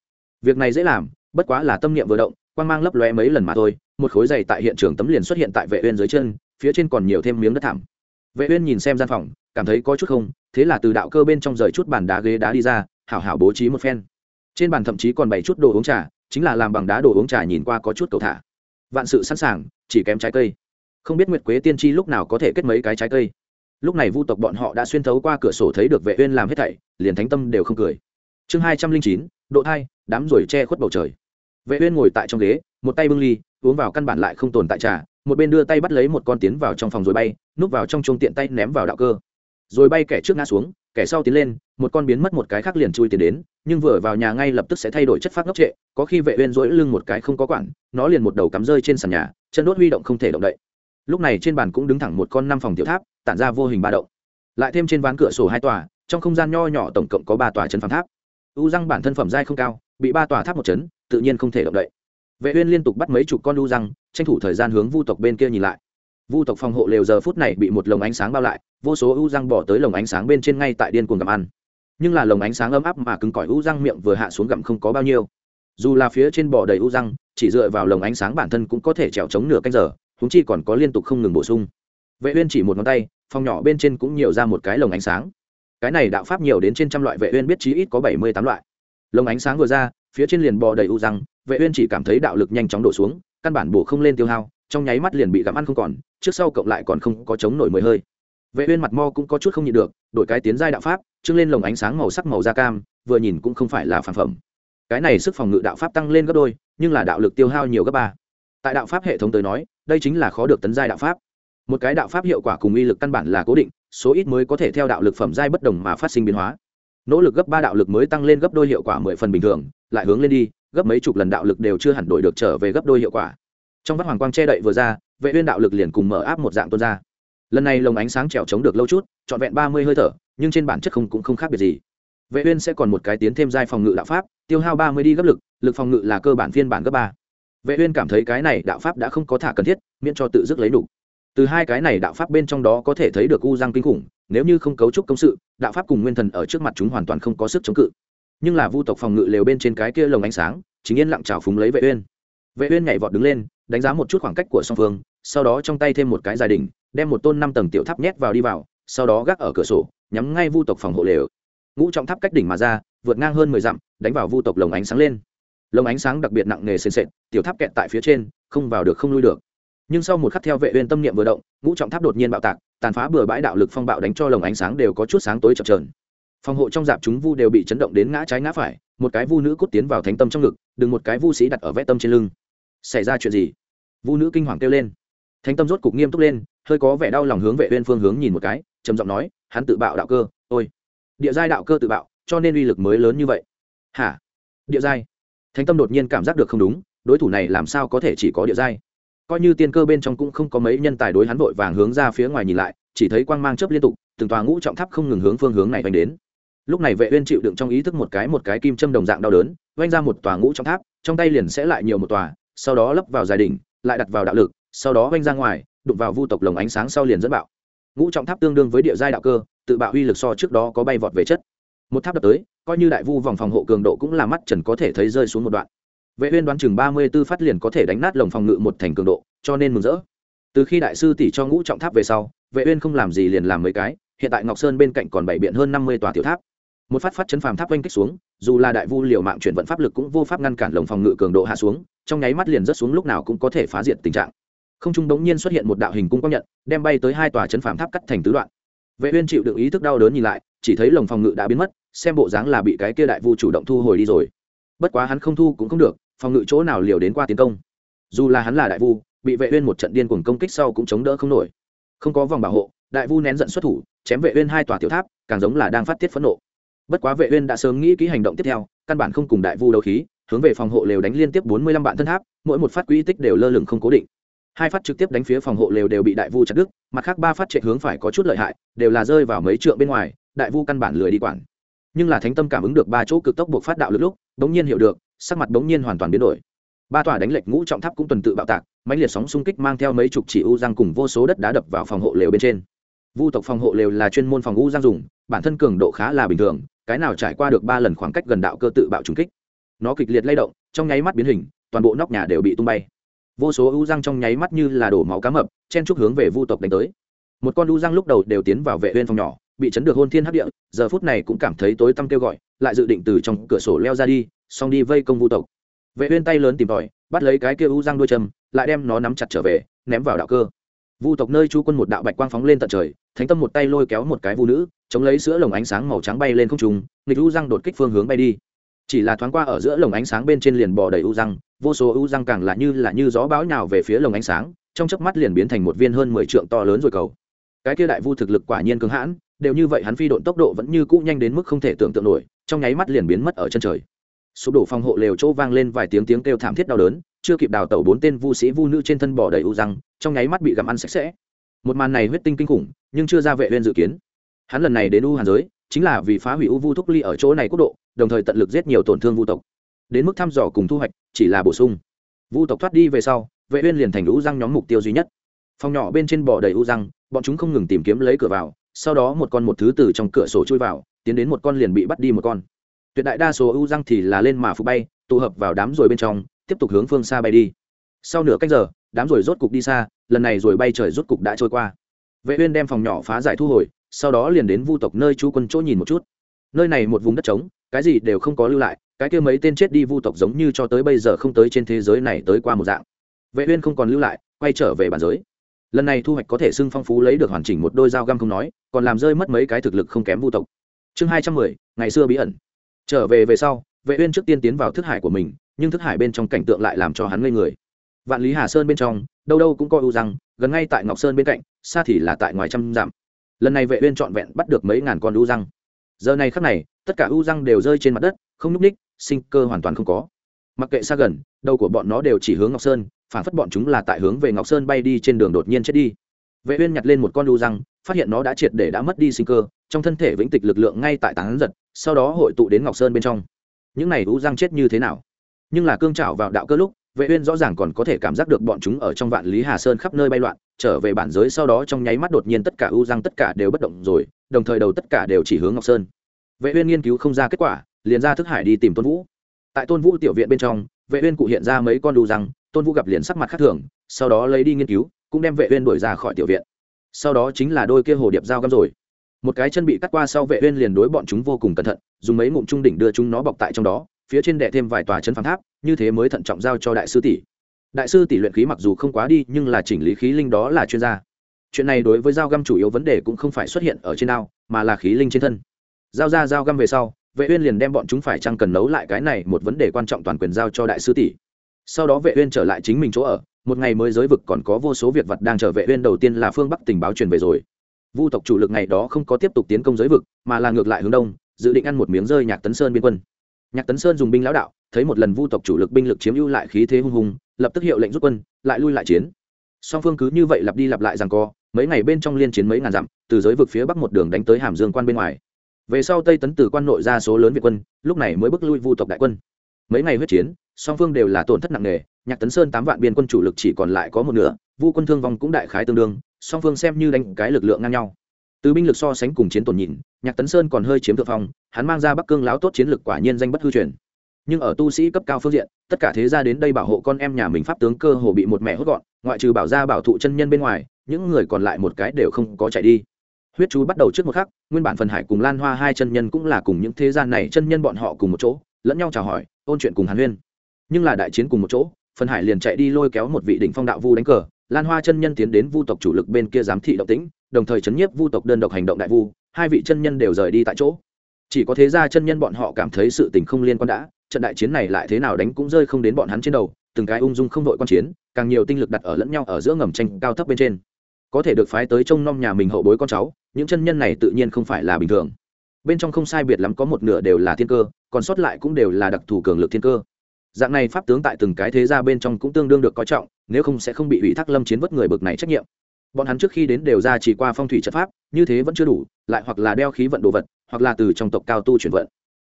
Speaker 1: Việc này dễ làm, bất quá là tâm niệm vừa động, quang mang lấp lóe mấy lần mà thôi, một khối dày tại hiện trường tấm liền xuất hiện tại vệ uyên dưới chân phía trên còn nhiều thêm miếng đất thảm. Vệ uyên nhìn xem gian phòng, cảm thấy có chút không, thế là từ đạo cơ bên trong rời chút bàn đá ghế đá đi ra, hảo hảo bố trí một phen. Trên bàn thậm chí còn bày chút đồ uống trà, chính là làm bằng đá đồ uống trà nhìn qua có chút cầu thả. Vạn sự sẵn sàng, chỉ kém trái cây. Không biết nguyệt quế tiên tri lúc nào có thể kết mấy cái trái cây. Lúc này vu tộc bọn họ đã xuyên thấu qua cửa sổ thấy được vệ uyên làm hết thảy, liền thánh tâm đều không cười. Chương hai trăm linh chín, độ thai, đám ruồi che khuất bầu trời. Vệ uyên ngồi tại trong ghế, một tay bưng ly, uống vào căn bản lại không tồn tại trà một bên đưa tay bắt lấy một con tiến vào trong phòng rồi bay, núp vào trong chuông tiện tay ném vào đạo cơ. Rồi bay kẻ trước ngã xuống, kẻ sau tiến lên, một con biến mất một cái khác liền chui tiến đến, nhưng vừa vào nhà ngay lập tức sẽ thay đổi chất phát ngốc trệ, có khi vệ uyên rỗi lưng một cái không có quản, nó liền một đầu cắm rơi trên sàn nhà, chân đốt huy động không thể động đậy. Lúc này trên bàn cũng đứng thẳng một con năm phòng tiểu tháp, tản ra vô hình ba động. Lại thêm trên ván cửa sổ hai tòa, trong không gian nho nhỏ tổng cộng có ba tòa chân phàm tháp. U răng bản thân phẩm giai không cao, bị ba tòa tháp một chấn, tự nhiên không thể động đậy. Vệ uyên liên tục bắt mấy chục con u răng tranh thủ thời gian hướng vu tộc bên kia nhìn lại. Vu tộc phòng hộ lều giờ phút này bị một lồng ánh sáng bao lại, vô số ưu răng bỏ tới lồng ánh sáng bên trên ngay tại điên cuồng gặm ăn. Nhưng là lồng ánh sáng ấm áp mà cứng cỏi ưu răng miệng vừa hạ xuống gặm không có bao nhiêu. Dù là phía trên bò đầy ưu răng, chỉ dựa vào lồng ánh sáng bản thân cũng có thể trèo chống nửa canh giờ húng chi còn có liên tục không ngừng bổ sung. Vệ uyên chỉ một ngón tay, phòng nhỏ bên trên cũng nhiều ra một cái lồng ánh sáng. Cái này đạo pháp nhiều đến trên trăm loại, vệ uyên biết chí ít có bảy mươi tám loại. Lồng ánh sáng vừa ra, phía trên liền bò đầy u răng, vệ uyên chỉ cảm thấy đạo lực nhanh chóng đổ xuống căn bản bổ không lên tiêu hao, trong nháy mắt liền bị gặm ăn không còn, trước sau cộng lại còn không có chống nổi mười hơi. Vệ uyên mặt mo cũng có chút không nhịn được, đổi cái tiến giai đạo pháp, trưng lên lồng ánh sáng màu sắc màu da cam, vừa nhìn cũng không phải là phản phẩm. Cái này sức phòng ngự đạo pháp tăng lên gấp đôi, nhưng là đạo lực tiêu hao nhiều gấp ba. Tại đạo pháp hệ thống tới nói, đây chính là khó được tấn giai đạo pháp. Một cái đạo pháp hiệu quả cùng uy lực căn bản là cố định, số ít mới có thể theo đạo lực phẩm giai bất đồng mà phát sinh biến hóa. Nỗ lực gấp ba đạo lực mới tăng lên gấp đôi hiệu quả mười phần bình thường, lại hướng lên đi gấp mấy chục lần đạo lực đều chưa hẳn đổi được trở về gấp đôi hiệu quả. Trong vắt hoàng quang che đậy vừa ra, vệ uyên đạo lực liền cùng mở áp một dạng tuôn ra. Lần này lồng ánh sáng trèo chống được lâu chút, trọn vẹn ba mươi hơi thở, nhưng trên bản chất không cũng không khác biệt gì. Vệ uyên sẽ còn một cái tiến thêm giai phòng ngự đạo pháp, tiêu hao ba mươi đi gấp lực lực phòng ngự là cơ bản phiên bản gấp ba. Vệ uyên cảm thấy cái này đạo pháp đã không có thả cần thiết, miễn cho tự dứt lấy đủ. Từ hai cái này đạo pháp bên trong đó có thể thấy được u giang kinh khủng, nếu như không cấu trúc công sự, đạo pháp cùng nguyên thần ở trước mặt chúng hoàn toàn không có sức chống cự nhưng là vu tộc phòng ngự lều bên trên cái kia lồng ánh sáng, chính yên lặng trào phúng lấy vệ uyên. Vệ uyên nhảy vọt đứng lên, đánh giá một chút khoảng cách của song phương, sau đó trong tay thêm một cái dài đỉnh, đem một tôn năm tầng tiểu tháp nhét vào đi vào, sau đó gác ở cửa sổ, nhắm ngay vu tộc phòng hộ lều. Ngũ trọng tháp cách đỉnh mà ra, vượt ngang hơn mười dặm, đánh vào vu tộc lồng ánh sáng lên. Lồng ánh sáng đặc biệt nặng nề sền sệt, tiểu tháp kẹt tại phía trên, không vào được, không lui được. Nhưng sau một khắc theo vệ uyên tâm niệm vừa động, ngũ trọng tháp đột nhiên bạo tạc, tàn phá bừa bãi đạo lực phong bạo đánh cho lồng ánh sáng đều có chút sáng tối chập chờn phòng hộ trong dạp chúng vu đều bị chấn động đến ngã trái ngã phải, một cái vu nữ cút tiến vào thánh tâm trong ngực, đừng một cái vu sĩ đặt ở vẽ tâm trên lưng. Xảy ra chuyện gì? Vu nữ kinh hoàng kêu lên. Thánh tâm rốt cục nghiêm túc lên, hơi có vẻ đau lòng hướng vệ uyên phương hướng nhìn một cái, trầm giọng nói, hắn tự bạo đạo cơ, ôi. Địa giai đạo cơ tự bạo, cho nên uy lực mới lớn như vậy. Hả? Địa giai. Thánh tâm đột nhiên cảm giác được không đúng, đối thủ này làm sao có thể chỉ có địa giai? Coi như tiên cơ bên trong cũng không có mấy nhân tài đối hắn vội vàng hướng ra phía ngoài nhìn lại, chỉ thấy quang mang chớp liên tục, từng tòa ngũ trọng tháp không ngừng hướng phương hướng này vành đến lúc này vệ uyên chịu đựng trong ý thức một cái một cái kim châm đồng dạng đau đớn vanh ra một tòa ngũ trọng tháp, trong tay liền sẽ lại nhiều một tòa, sau đó lấp vào dài đỉnh, lại đặt vào đạo lực, sau đó vanh ra ngoài, đụng vào vu tộc lồng ánh sáng sau liền dẫn bạo. Ngũ trọng tháp tương đương với địa giai đạo cơ, tự bạo uy lực so trước đó có bay vọt về chất. Một tháp đập tới, coi như đại vu vòng phòng hộ cường độ cũng là mắt trần có thể thấy rơi xuống một đoạn. Vệ uyên đoán chừng ba mươi 34 phát liền có thể đánh nát lồng phòng ngự một thành cường độ, cho nên mừng rỡ. Từ khi đại sư tỷ cho ngũ trọng tháp về sau, vệ uyên không làm gì liền làm mấy cái, hiện tại ngọc sơn bên cạnh còn bảy biện hơn năm mươi tòa tiểu tháp một phát phát chấn phàm tháp oanh kích xuống, dù là đại vu liều mạng chuyển vận pháp lực cũng vô pháp ngăn cản lồng phòng ngự cường độ hạ xuống, trong nháy mắt liền rớt xuống lúc nào cũng có thể phá diệt tình trạng. Không trung đống nhiên xuất hiện một đạo hình cung quang nhận, đem bay tới hai tòa chấn phàm tháp cắt thành tứ đoạn. Vệ uyên chịu đựng ý thức đau đớn nhìn lại, chỉ thấy lồng phòng ngự đã biến mất, xem bộ dáng là bị cái kia đại vu chủ động thu hồi đi rồi. Bất quá hắn không thu cũng không được, phòng ngự chỗ nào liều đến qua tiến công. Dù là hắn là đại vu, bị vệ uyên một trận điên cuồng công kích sau cũng chống đỡ không nổi. Không có vòng bảo hộ, đại vu nén giận xuất thủ, chém vệ uyên hai tòa tiểu tháp, càng giống là đang phát tiết phẫn nộ bất quá vệ uyên đã sớm nghĩ kỹ hành động tiếp theo, căn bản không cùng đại vu đấu khí, hướng về phòng hộ lều đánh liên tiếp 45 bạn thân tháp, mỗi một phát quỹ tích đều lơ lửng không cố định. Hai phát trực tiếp đánh phía phòng hộ lều đều bị đại vu chặt đứt, mặt khác ba phát chạy hướng phải có chút lợi hại, đều là rơi vào mấy trượng bên ngoài, đại vu căn bản lười đi quản. Nhưng là thánh tâm cảm ứng được ba chỗ cực tốc buộc phát đạo lực lúc đống nhiên hiểu được, sắc mặt đống nhiên hoàn toàn biến đổi. Ba tòa đánh lệch ngũ trọng tháp cũng tuần tự bạo tạc, mãnh liệt sóng xung kích mang theo mấy chục chỉ u giang cùng vô số đất đá đập vào phòng hộ lều bên trên. Vu tộc phòng hộ lều là chuyên môn phòng u giang dùng, bản thân cường độ khá là bình thường cái nào trải qua được ba lần khoảng cách gần đạo cơ tự bạo trùng kích. Nó kịch liệt lay động, trong nháy mắt biến hình, toàn bộ nóc nhà đều bị tung bay. Vô số ưu răng trong nháy mắt như là đổ máu cá mập, chen chúc hướng về vu tộc đánh tới. Một con ưu răng lúc đầu đều tiến vào vệ uyên phòng nhỏ, bị chấn được hôn thiên hấp địa, giờ phút này cũng cảm thấy tối tăm kêu gọi, lại dự định từ trong cửa sổ leo ra đi, xong đi vây công vu tộc. Vệ uyên tay lớn tìm tòi, bắt lấy cái kia ưu răng đuôi châm, lại đem nó nắm chặt trở về, ném vào đạo cơ vu tộc nơi chu quân một đạo bạch quang phóng lên tận trời, thánh tâm một tay lôi kéo một cái vu nữ, chống lấy sữa lồng ánh sáng màu trắng bay lên không trung, nghịch u răng đột kích phương hướng bay đi. Chỉ là thoáng qua ở giữa lồng ánh sáng bên trên liền bò đầy u răng, vô số u răng càng là như là như gió bão nhào về phía lồng ánh sáng, trong chớp mắt liền biến thành một viên hơn mười trượng to lớn rồi cầu. Cái kia đại vu thực lực quả nhiên cứng hãn, đều như vậy hắn phi độn tốc độ vẫn như cũ nhanh đến mức không thể tưởng tượng nổi, trong nháy mắt liền biến mất ở chân trời sụp đổ phòng hộ lều chỗ vang lên vài tiếng tiếng kêu thảm thiết đau đớn, chưa kịp đào tẩu bốn tên vu sĩ vu nữ trên thân bò đầy u răng, trong nháy mắt bị gặm ăn sạch sẽ. Một màn này huyết tinh kinh khủng, nhưng chưa ra vệ uyên dự kiến. Hắn lần này đến u hàn giới, chính là vì phá hủy u vu thúc ly ở chỗ này quốc độ, đồng thời tận lực giết nhiều tổn thương vu tộc. Đến mức thăm dò cùng thu hoạch, chỉ là bổ sung. Vu tộc thoát đi về sau, vệ uyên liền thành u răng nhóm mục tiêu duy nhất. Phòng nhỏ bên trên bò đầy u răng, bọn chúng không ngừng tìm kiếm lấy cửa vào, sau đó một con một thứ từ trong cửa sổ chui vào, tiến đến một con liền bị bắt đi một con tuyệt đại đa số ưu răng thì là lên mà phục bay tụ hợp vào đám rồi bên trong tiếp tục hướng phương xa bay đi. Sau nửa cách giờ đám rồi rốt cục đi xa lần này rồi bay trời rốt cục đã trôi qua. Vệ uyên đem phòng nhỏ phá giải thu hồi sau đó liền đến vu tộc nơi chú quân chỗ nhìn một chút. Nơi này một vùng đất trống cái gì đều không có lưu lại cái kia mấy tên chết đi vu tộc giống như cho tới bây giờ không tới trên thế giới này tới qua một dạng. Vệ uyên không còn lưu lại quay trở về bản giới. Lần này thu hoạch có thể xưng phong phú lấy được hoàn chỉnh một đôi dao găm không nói còn làm rơi mất mấy cái thực lực không kém vu tộc. Chương 210, ngày xưa bí ẩn trở về về sau, vệ uyên trước tiên tiến vào thức hải của mình, nhưng thức hải bên trong cảnh tượng lại làm cho hắn ngây người. Vạn lý hà sơn bên trong, đâu đâu cũng coi ưu răng, gần ngay tại ngọc sơn bên cạnh, xa thì là tại ngoài trăm dặm. Lần này vệ uyên trọn vẹn bắt được mấy ngàn con ưu răng. Giờ này khắc này, tất cả ưu răng đều rơi trên mặt đất, không núc ních, sinh cơ hoàn toàn không có. Mặc kệ xa gần, đầu của bọn nó đều chỉ hướng ngọc sơn, phản phất bọn chúng là tại hướng về ngọc sơn bay đi trên đường đột nhiên chết đi. Vệ uyên nhặt lên một con ưu răng, phát hiện nó đã triệt để đã mất đi sinh cơ, trong thân thể vĩnh tịch lực lượng ngay tại tán giật sau đó hội tụ đến ngọc sơn bên trong. Những này u răng chết như thế nào? Nhưng là cương trảo vào đạo cơ lúc, vệ uyên rõ ràng còn có thể cảm giác được bọn chúng ở trong vạn lý hà sơn khắp nơi bay loạn, trở về bản giới sau đó trong nháy mắt đột nhiên tất cả u răng tất cả đều bất động rồi, đồng thời đầu tất cả đều chỉ hướng ngọc sơn. Vệ uyên nghiên cứu không ra kết quả, liền ra thức hải đi tìm tôn vũ. Tại tôn vũ tiểu viện bên trong, vệ uyên cụ hiện ra mấy con u răng, tôn vũ gặp liền sắc mặt khác thường, sau đó lấy đi nghiên cứu, cũng đem vệ uyên đuổi ra khỏi tiểu viện. Sau đó chính là đôi kia hồ điệp dao găm rồi một cái chân bị cắt qua sau vệ uyên liền đối bọn chúng vô cùng cẩn thận, dùng mấy ngụm trung đỉnh đưa chúng nó bọc tại trong đó, phía trên đè thêm vài tòa chân phàm tháp, như thế mới thận trọng giao cho đại sư tỷ. Đại sư tỷ luyện khí mặc dù không quá đi, nhưng là chỉnh lý khí linh đó là chuyên gia. Chuyện này đối với dao găm chủ yếu vấn đề cũng không phải xuất hiện ở trên đao mà là khí linh trên thân. Giao ra dao găm về sau, vệ uyên liền đem bọn chúng phải chăng cần nấu lại cái này một vấn đề quan trọng toàn quyền giao cho đại sư tỷ. Sau đó vệ uyên trở lại chính mình chỗ ở, một ngày mới giới vực còn có vô số việc vật đang chờ vệ uyên đầu tiên là phương bắc tình báo truyền về rồi vu tộc chủ lực ngày đó không có tiếp tục tiến công giới vực, mà là ngược lại hướng đông, dự định ăn một miếng rơi nhạc tấn sơn biên quân. Nhạc tấn sơn dùng binh lão đạo, thấy một lần vu tộc chủ lực binh lực chiếm ưu lại khí thế hung hùng, lập tức hiệu lệnh rút quân, lại lui lại chiến. Song phương cứ như vậy lặp đi lặp lại rằng co, mấy ngày bên trong liên chiến mấy ngàn dặm, từ giới vực phía bắc một đường đánh tới hàm dương quan bên ngoài. Về sau tây tấn từ quan nội ra số lớn việt quân, lúc này mới bước lui vu tộc đại quân. Mấy ngày huyết chiến, song phương đều là tổn thất nặng nề, nhạc tấn sơn tám vạn biên quân chủ lực chỉ còn lại có một nửa, vu quân thương vong cũng đại khái tương đương song phương xem như đánh cái lực lượng ngang nhau. Từ binh lực so sánh cùng chiến tổn nhìn, nhạc tấn sơn còn hơi chiếm thượng phong, hắn mang ra bắc cương láo tốt chiến lực quả nhiên danh bất hư truyền. Nhưng ở tu sĩ cấp cao phương diện, tất cả thế gia đến đây bảo hộ con em nhà mình pháp tướng cơ hồ bị một mẹ hốt gọn, ngoại trừ bảo gia bảo thụ chân nhân bên ngoài, những người còn lại một cái đều không có chạy đi. Huyết chú bắt đầu trước một khắc, nguyên bản phần hải cùng lan hoa hai chân nhân cũng là cùng những thế gian này chân nhân bọn họ cùng một chỗ, lẫn nhau chào hỏi, ôn chuyện cùng hàn huyên. Nhưng là đại chiến cùng một chỗ, phần hải liền chạy đi lôi kéo một vị đỉnh phong đạo vu đánh cờ lan hoa chân nhân tiến đến vu tộc chủ lực bên kia giám thị động tĩnh, đồng thời chấn nhiếp vu tộc đơn độc hành động đại vu, hai vị chân nhân đều rời đi tại chỗ. Chỉ có thế gia chân nhân bọn họ cảm thấy sự tình không liên quan đã, trận đại chiến này lại thế nào đánh cũng rơi không đến bọn hắn trên đầu, từng cái ung dung không đội quan chiến, càng nhiều tinh lực đặt ở lẫn nhau ở giữa ngầm tranh cao thấp bên trên. Có thể được phái tới trông nom nhà mình hậu bối con cháu, những chân nhân này tự nhiên không phải là bình thường. Bên trong không sai biệt lắm có một nửa đều là thiên cơ, còn sót lại cũng đều là đặc thù cường lực thiên cơ dạng này pháp tướng tại từng cái thế gia bên trong cũng tương đương được coi trọng, nếu không sẽ không bị ủy thác lâm chiến vất người bực này trách nhiệm. Bọn hắn trước khi đến đều ra chỉ qua phong thủy trận pháp, như thế vẫn chưa đủ, lại hoặc là đeo khí vận đồ vật, hoặc là từ trong tộc cao tu chuyển vận.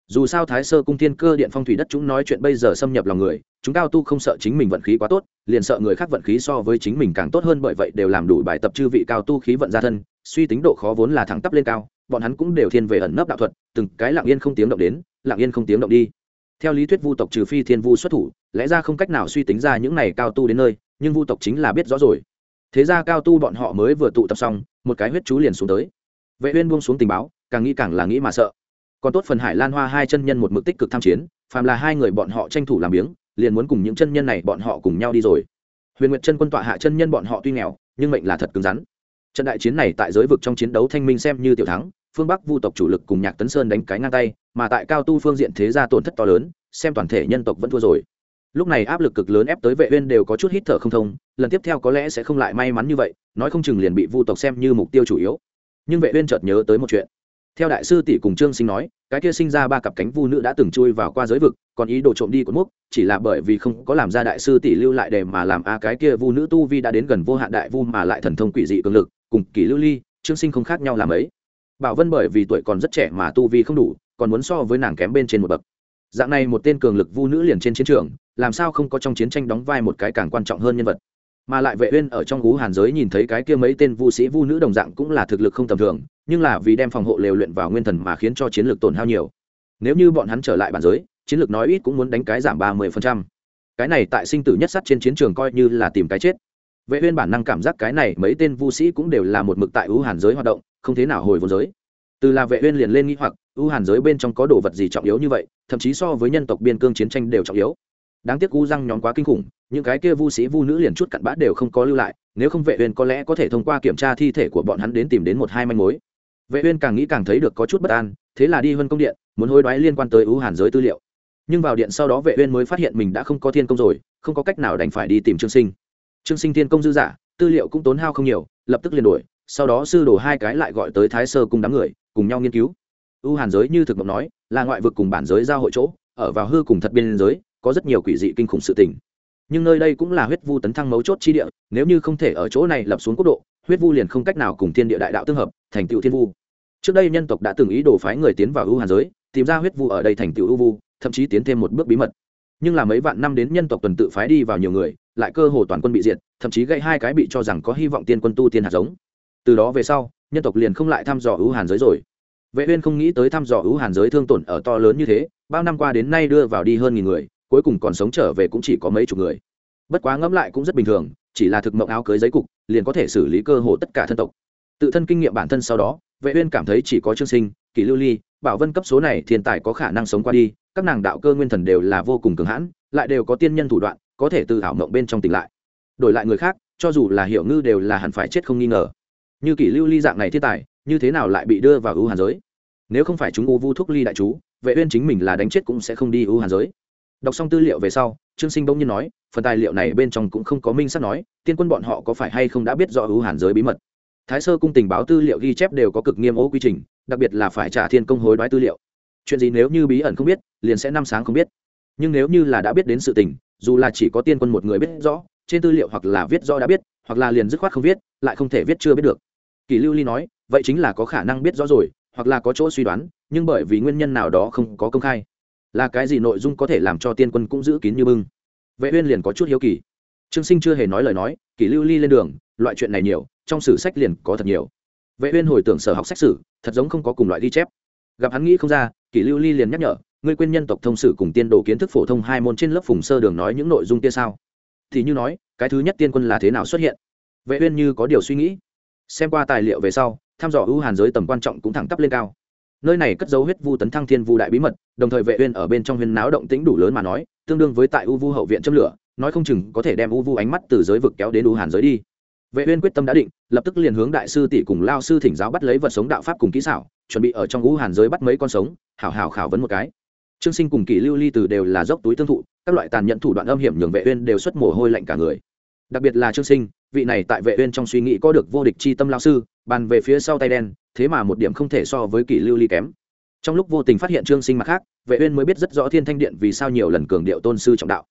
Speaker 1: Dù sao thái sơ cung thiên cơ điện phong thủy đất chúng nói chuyện bây giờ xâm nhập lòng người, chúng cao tu không sợ chính mình vận khí quá tốt, liền sợ người khác vận khí so với chính mình càng tốt hơn bởi vậy đều làm đủ bài tập chư vị cao tu khí vận ra thân, suy tính độ khó vốn là thẳng tắp lên cao, bọn hắn cũng đều thiên về ẩn nấp đạo thuật, từng cái lặng yên không tiếng động đến, lặng yên không tiếng động đi theo lý thuyết vu tộc trừ phi thiên vu xuất thủ, lẽ ra không cách nào suy tính ra những này cao tu đến nơi, nhưng vu tộc chính là biết rõ rồi. Thế ra cao tu bọn họ mới vừa tụ tập xong, một cái huyết chú liền xuống tới. Vệ uyên buông xuống tình báo, càng nghĩ càng là nghĩ mà sợ. Còn tốt phần hải lan hoa hai chân nhân một mực tích cực tham chiến, phàm là hai người bọn họ tranh thủ làm biếng, liền muốn cùng những chân nhân này bọn họ cùng nhau đi rồi. Huyền nguyệt chân quân tọa hạ chân nhân bọn họ tuy nghèo, nhưng mệnh là thật cứng rắn. Trận đại chiến này tại giới vực trong chiến đấu thanh minh xem như tiểu thắng phương bắc vu tộc chủ lực cùng nhạc tấn sơn đánh cái ngang tay, mà tại cao tu phương diện thế gia tổn thất to lớn, xem toàn thể nhân tộc vẫn thua rồi. Lúc này áp lực cực lớn ép tới vệ uyên đều có chút hít thở không thông, lần tiếp theo có lẽ sẽ không lại may mắn như vậy, nói không chừng liền bị vu tộc xem như mục tiêu chủ yếu. Nhưng vệ uyên chợt nhớ tới một chuyện. Theo đại sư tỷ cùng trương sinh nói, cái kia sinh ra ba cặp cánh vu nữ đã từng chui vào qua giới vực, còn ý đồ trộm đi của mốc, chỉ là bởi vì không có làm ra đại sư tỷ lưu lại để mà làm a, cái kia vu nữ tu vi đã đến gần vô hạn đại vu mà lại thần thông quỷ dị cường lực, cùng kỳ lưu ly, trương sinh không khác nhau làm ấy bảo vân bởi vì tuổi còn rất trẻ mà tu vi không đủ, còn muốn so với nàng kém bên trên một bậc. Dạng này một tên cường lực vu nữ liền trên chiến trường, làm sao không có trong chiến tranh đóng vai một cái càng quan trọng hơn nhân vật. Mà lại vệ uyên ở trong gú hàn giới nhìn thấy cái kia mấy tên vu sĩ vu nữ đồng dạng cũng là thực lực không tầm thường, nhưng là vì đem phòng hộ lều luyện vào nguyên thần mà khiến cho chiến lược tổn hao nhiều. Nếu như bọn hắn trở lại bản giới, chiến lược nói ít cũng muốn đánh cái giảm ba mươi cái này tại sinh tử nhất sắt trên chiến trường coi như là tìm cái chết vệ uyên bản năng cảm giác cái này mấy tên vu sĩ cũng đều là một mực tại ưu hàn giới hoạt động, không thế nào hồi vốn giới. Từ là vệ uyên liền lên nghĩ hoặc ưu hàn giới bên trong có đồ vật gì trọng yếu như vậy, thậm chí so với nhân tộc biên cương chiến tranh đều trọng yếu. Đáng tiếc u răng nhóm quá kinh khủng, những cái kia vu sĩ vu nữ liền chút cặn bã đều không có lưu lại, nếu không vệ uyên có lẽ có thể thông qua kiểm tra thi thể của bọn hắn đến tìm đến một hai manh mối. Vệ uyên càng nghĩ càng thấy được có chút bất an, thế là đi vân công điện, muốn hối đoái liên quan tới ưu hàn giới tư liệu. Nhưng vào điện sau đó vệ uyên mới phát hiện mình đã không có thiên công rồi, không có cách nào đành phải đi tìm trương sinh trương sinh thiên công dư giả, tư liệu cũng tốn hao không nhiều, lập tức liền đổi, sau đó sư đồ hai cái lại gọi tới thái sơ cùng đám người, cùng nhau nghiên cứu. Ưu hàn giới như thực mộng nói, là ngoại vực cùng bản giới giao hội chỗ, ở vào hư cùng thật biên giới, có rất nhiều quỷ dị kinh khủng sự tình. Nhưng nơi đây cũng là huyết vu tấn thăng mấu chốt chi địa, nếu như không thể ở chỗ này lập xuống quốc độ, huyết vu liền không cách nào cùng thiên địa đại đạo tương hợp, thành tựu thiên vu. Trước đây nhân tộc đã từng ý đồ phái người tiến vào ưu hàn giới, tìm ra huyết vu ở đây thành tựu ưu vu, thậm chí tiến thêm một bước bí mật. Nhưng là mấy vạn năm đến nhân tộc tuần tự phái đi vào nhiều người lại cơ hồ toàn quân bị diệt, thậm chí gây hai cái bị cho rằng có hy vọng tiên quân tu tiên hạt giống. Từ đó về sau, nhân tộc liền không lại thăm dò ưu hàn giới rồi. Vệ uyên không nghĩ tới thăm dò ưu hàn giới thương tổn ở to lớn như thế, bao năm qua đến nay đưa vào đi hơn nghìn người, cuối cùng còn sống trở về cũng chỉ có mấy chục người. Bất quá ngẫm lại cũng rất bình thường, chỉ là thực mộng áo cưới giấy cục, liền có thể xử lý cơ hồ tất cả thân tộc. Tự thân kinh nghiệm bản thân sau đó, vệ uyên cảm thấy chỉ có trương sinh kỳ lưu ly, bảo vân cấp số này thiên tài có khả năng sống qua đi, các nàng đạo cơ nguyên thần đều là vô cùng cường hãn, lại đều có tiên nhân thủ đoạn có thể từ ảo mộng bên trong tỉnh lại. Đổi lại người khác, cho dù là hiểu ngư đều là hẳn phải chết không nghi ngờ. Như kỷ lưu ly dạng này thiên tài, như thế nào lại bị đưa vào ưu hàn giới? Nếu không phải chúng u vu thuốc ly đại chú, vệ uyên chính mình là đánh chết cũng sẽ không đi ưu hàn giới. Đọc xong tư liệu về sau, trương sinh bỗng nhiên nói, phần tài liệu này bên trong cũng không có minh xác nói, tiên quân bọn họ có phải hay không đã biết rõ ưu hàn giới bí mật? Thái sơ cung tình báo tư liệu ghi chép đều có cực nghiêm ô quy trình, đặc biệt là phải trả thiên công hối đoái tư liệu. Chuyện gì nếu như bí ẩn không biết, liền sẽ năm sáng không biết. Nhưng nếu như là đã biết đến sự tình dù là chỉ có tiên quân một người biết rõ, trên tư liệu hoặc là viết rõ đã biết, hoặc là liền dứt khoát không viết, lại không thể viết chưa biết được. Kỳ lưu ly nói, vậy chính là có khả năng biết rõ rồi, hoặc là có chỗ suy đoán, nhưng bởi vì nguyên nhân nào đó không có công khai. Là cái gì nội dung có thể làm cho tiên quân cũng giữ kín như bưng? Vệ uyên liền có chút hiếu kỳ. Trương sinh chưa hề nói lời nói, kỳ lưu ly lên đường, loại chuyện này nhiều, trong sử sách liền có thật nhiều. Vệ uyên hồi tưởng sở học sách sử, thật giống không có cùng loại ghi chép. Gặp hắn nghĩ không ra, kỳ lưu ly liền nhắc nhở ngươi quên nhân tộc thông sử cùng tiên đồ kiến thức phổ thông hai môn trên lớp phùng sơ đường nói những nội dung kia sao? Thì như nói, cái thứ nhất tiên quân là thế nào xuất hiện? Vệ uyên như có điều suy nghĩ. Xem qua tài liệu về sau, tham dò ưu hàn giới tầm quan trọng cũng thẳng tắp lên cao. Nơi này cất dấu huyết vu tấn thăng thiên vu đại bí mật, đồng thời vệ uyên ở bên trong huyên náo động tĩnh đủ lớn mà nói, tương đương với tại u vu hậu viện châm lửa, nói không chừng có thể đem u vu ánh mắt từ giới vực kéo đến u hàn giới đi. Vệ uyên quyết tâm đã định, lập tức liền hướng đại sư tỷ cùng lao sư thỉnh giáo bắt lấy vật sống đạo pháp cùng kỹ xảo, chuẩn bị ở trong u hàn giới bắt mấy con sống, hảo hảo khảo vấn một cái trương sinh cùng kỷ lưu ly từ đều là dốc túi tương thụ, các loại tàn nhẫn thủ đoạn âm hiểm nhường vệ uyên đều xuất mồ hôi lạnh cả người. Đặc biệt là trương sinh, vị này tại vệ uyên trong suy nghĩ có được vô địch chi tâm lão sư, bàn về phía sau tay đen, thế mà một điểm không thể so với kỷ lưu ly kém. Trong lúc vô tình phát hiện trương sinh mặt khác, vệ uyên mới biết rất rõ thiên thanh điện vì sao nhiều lần cường điệu tôn sư trọng đạo.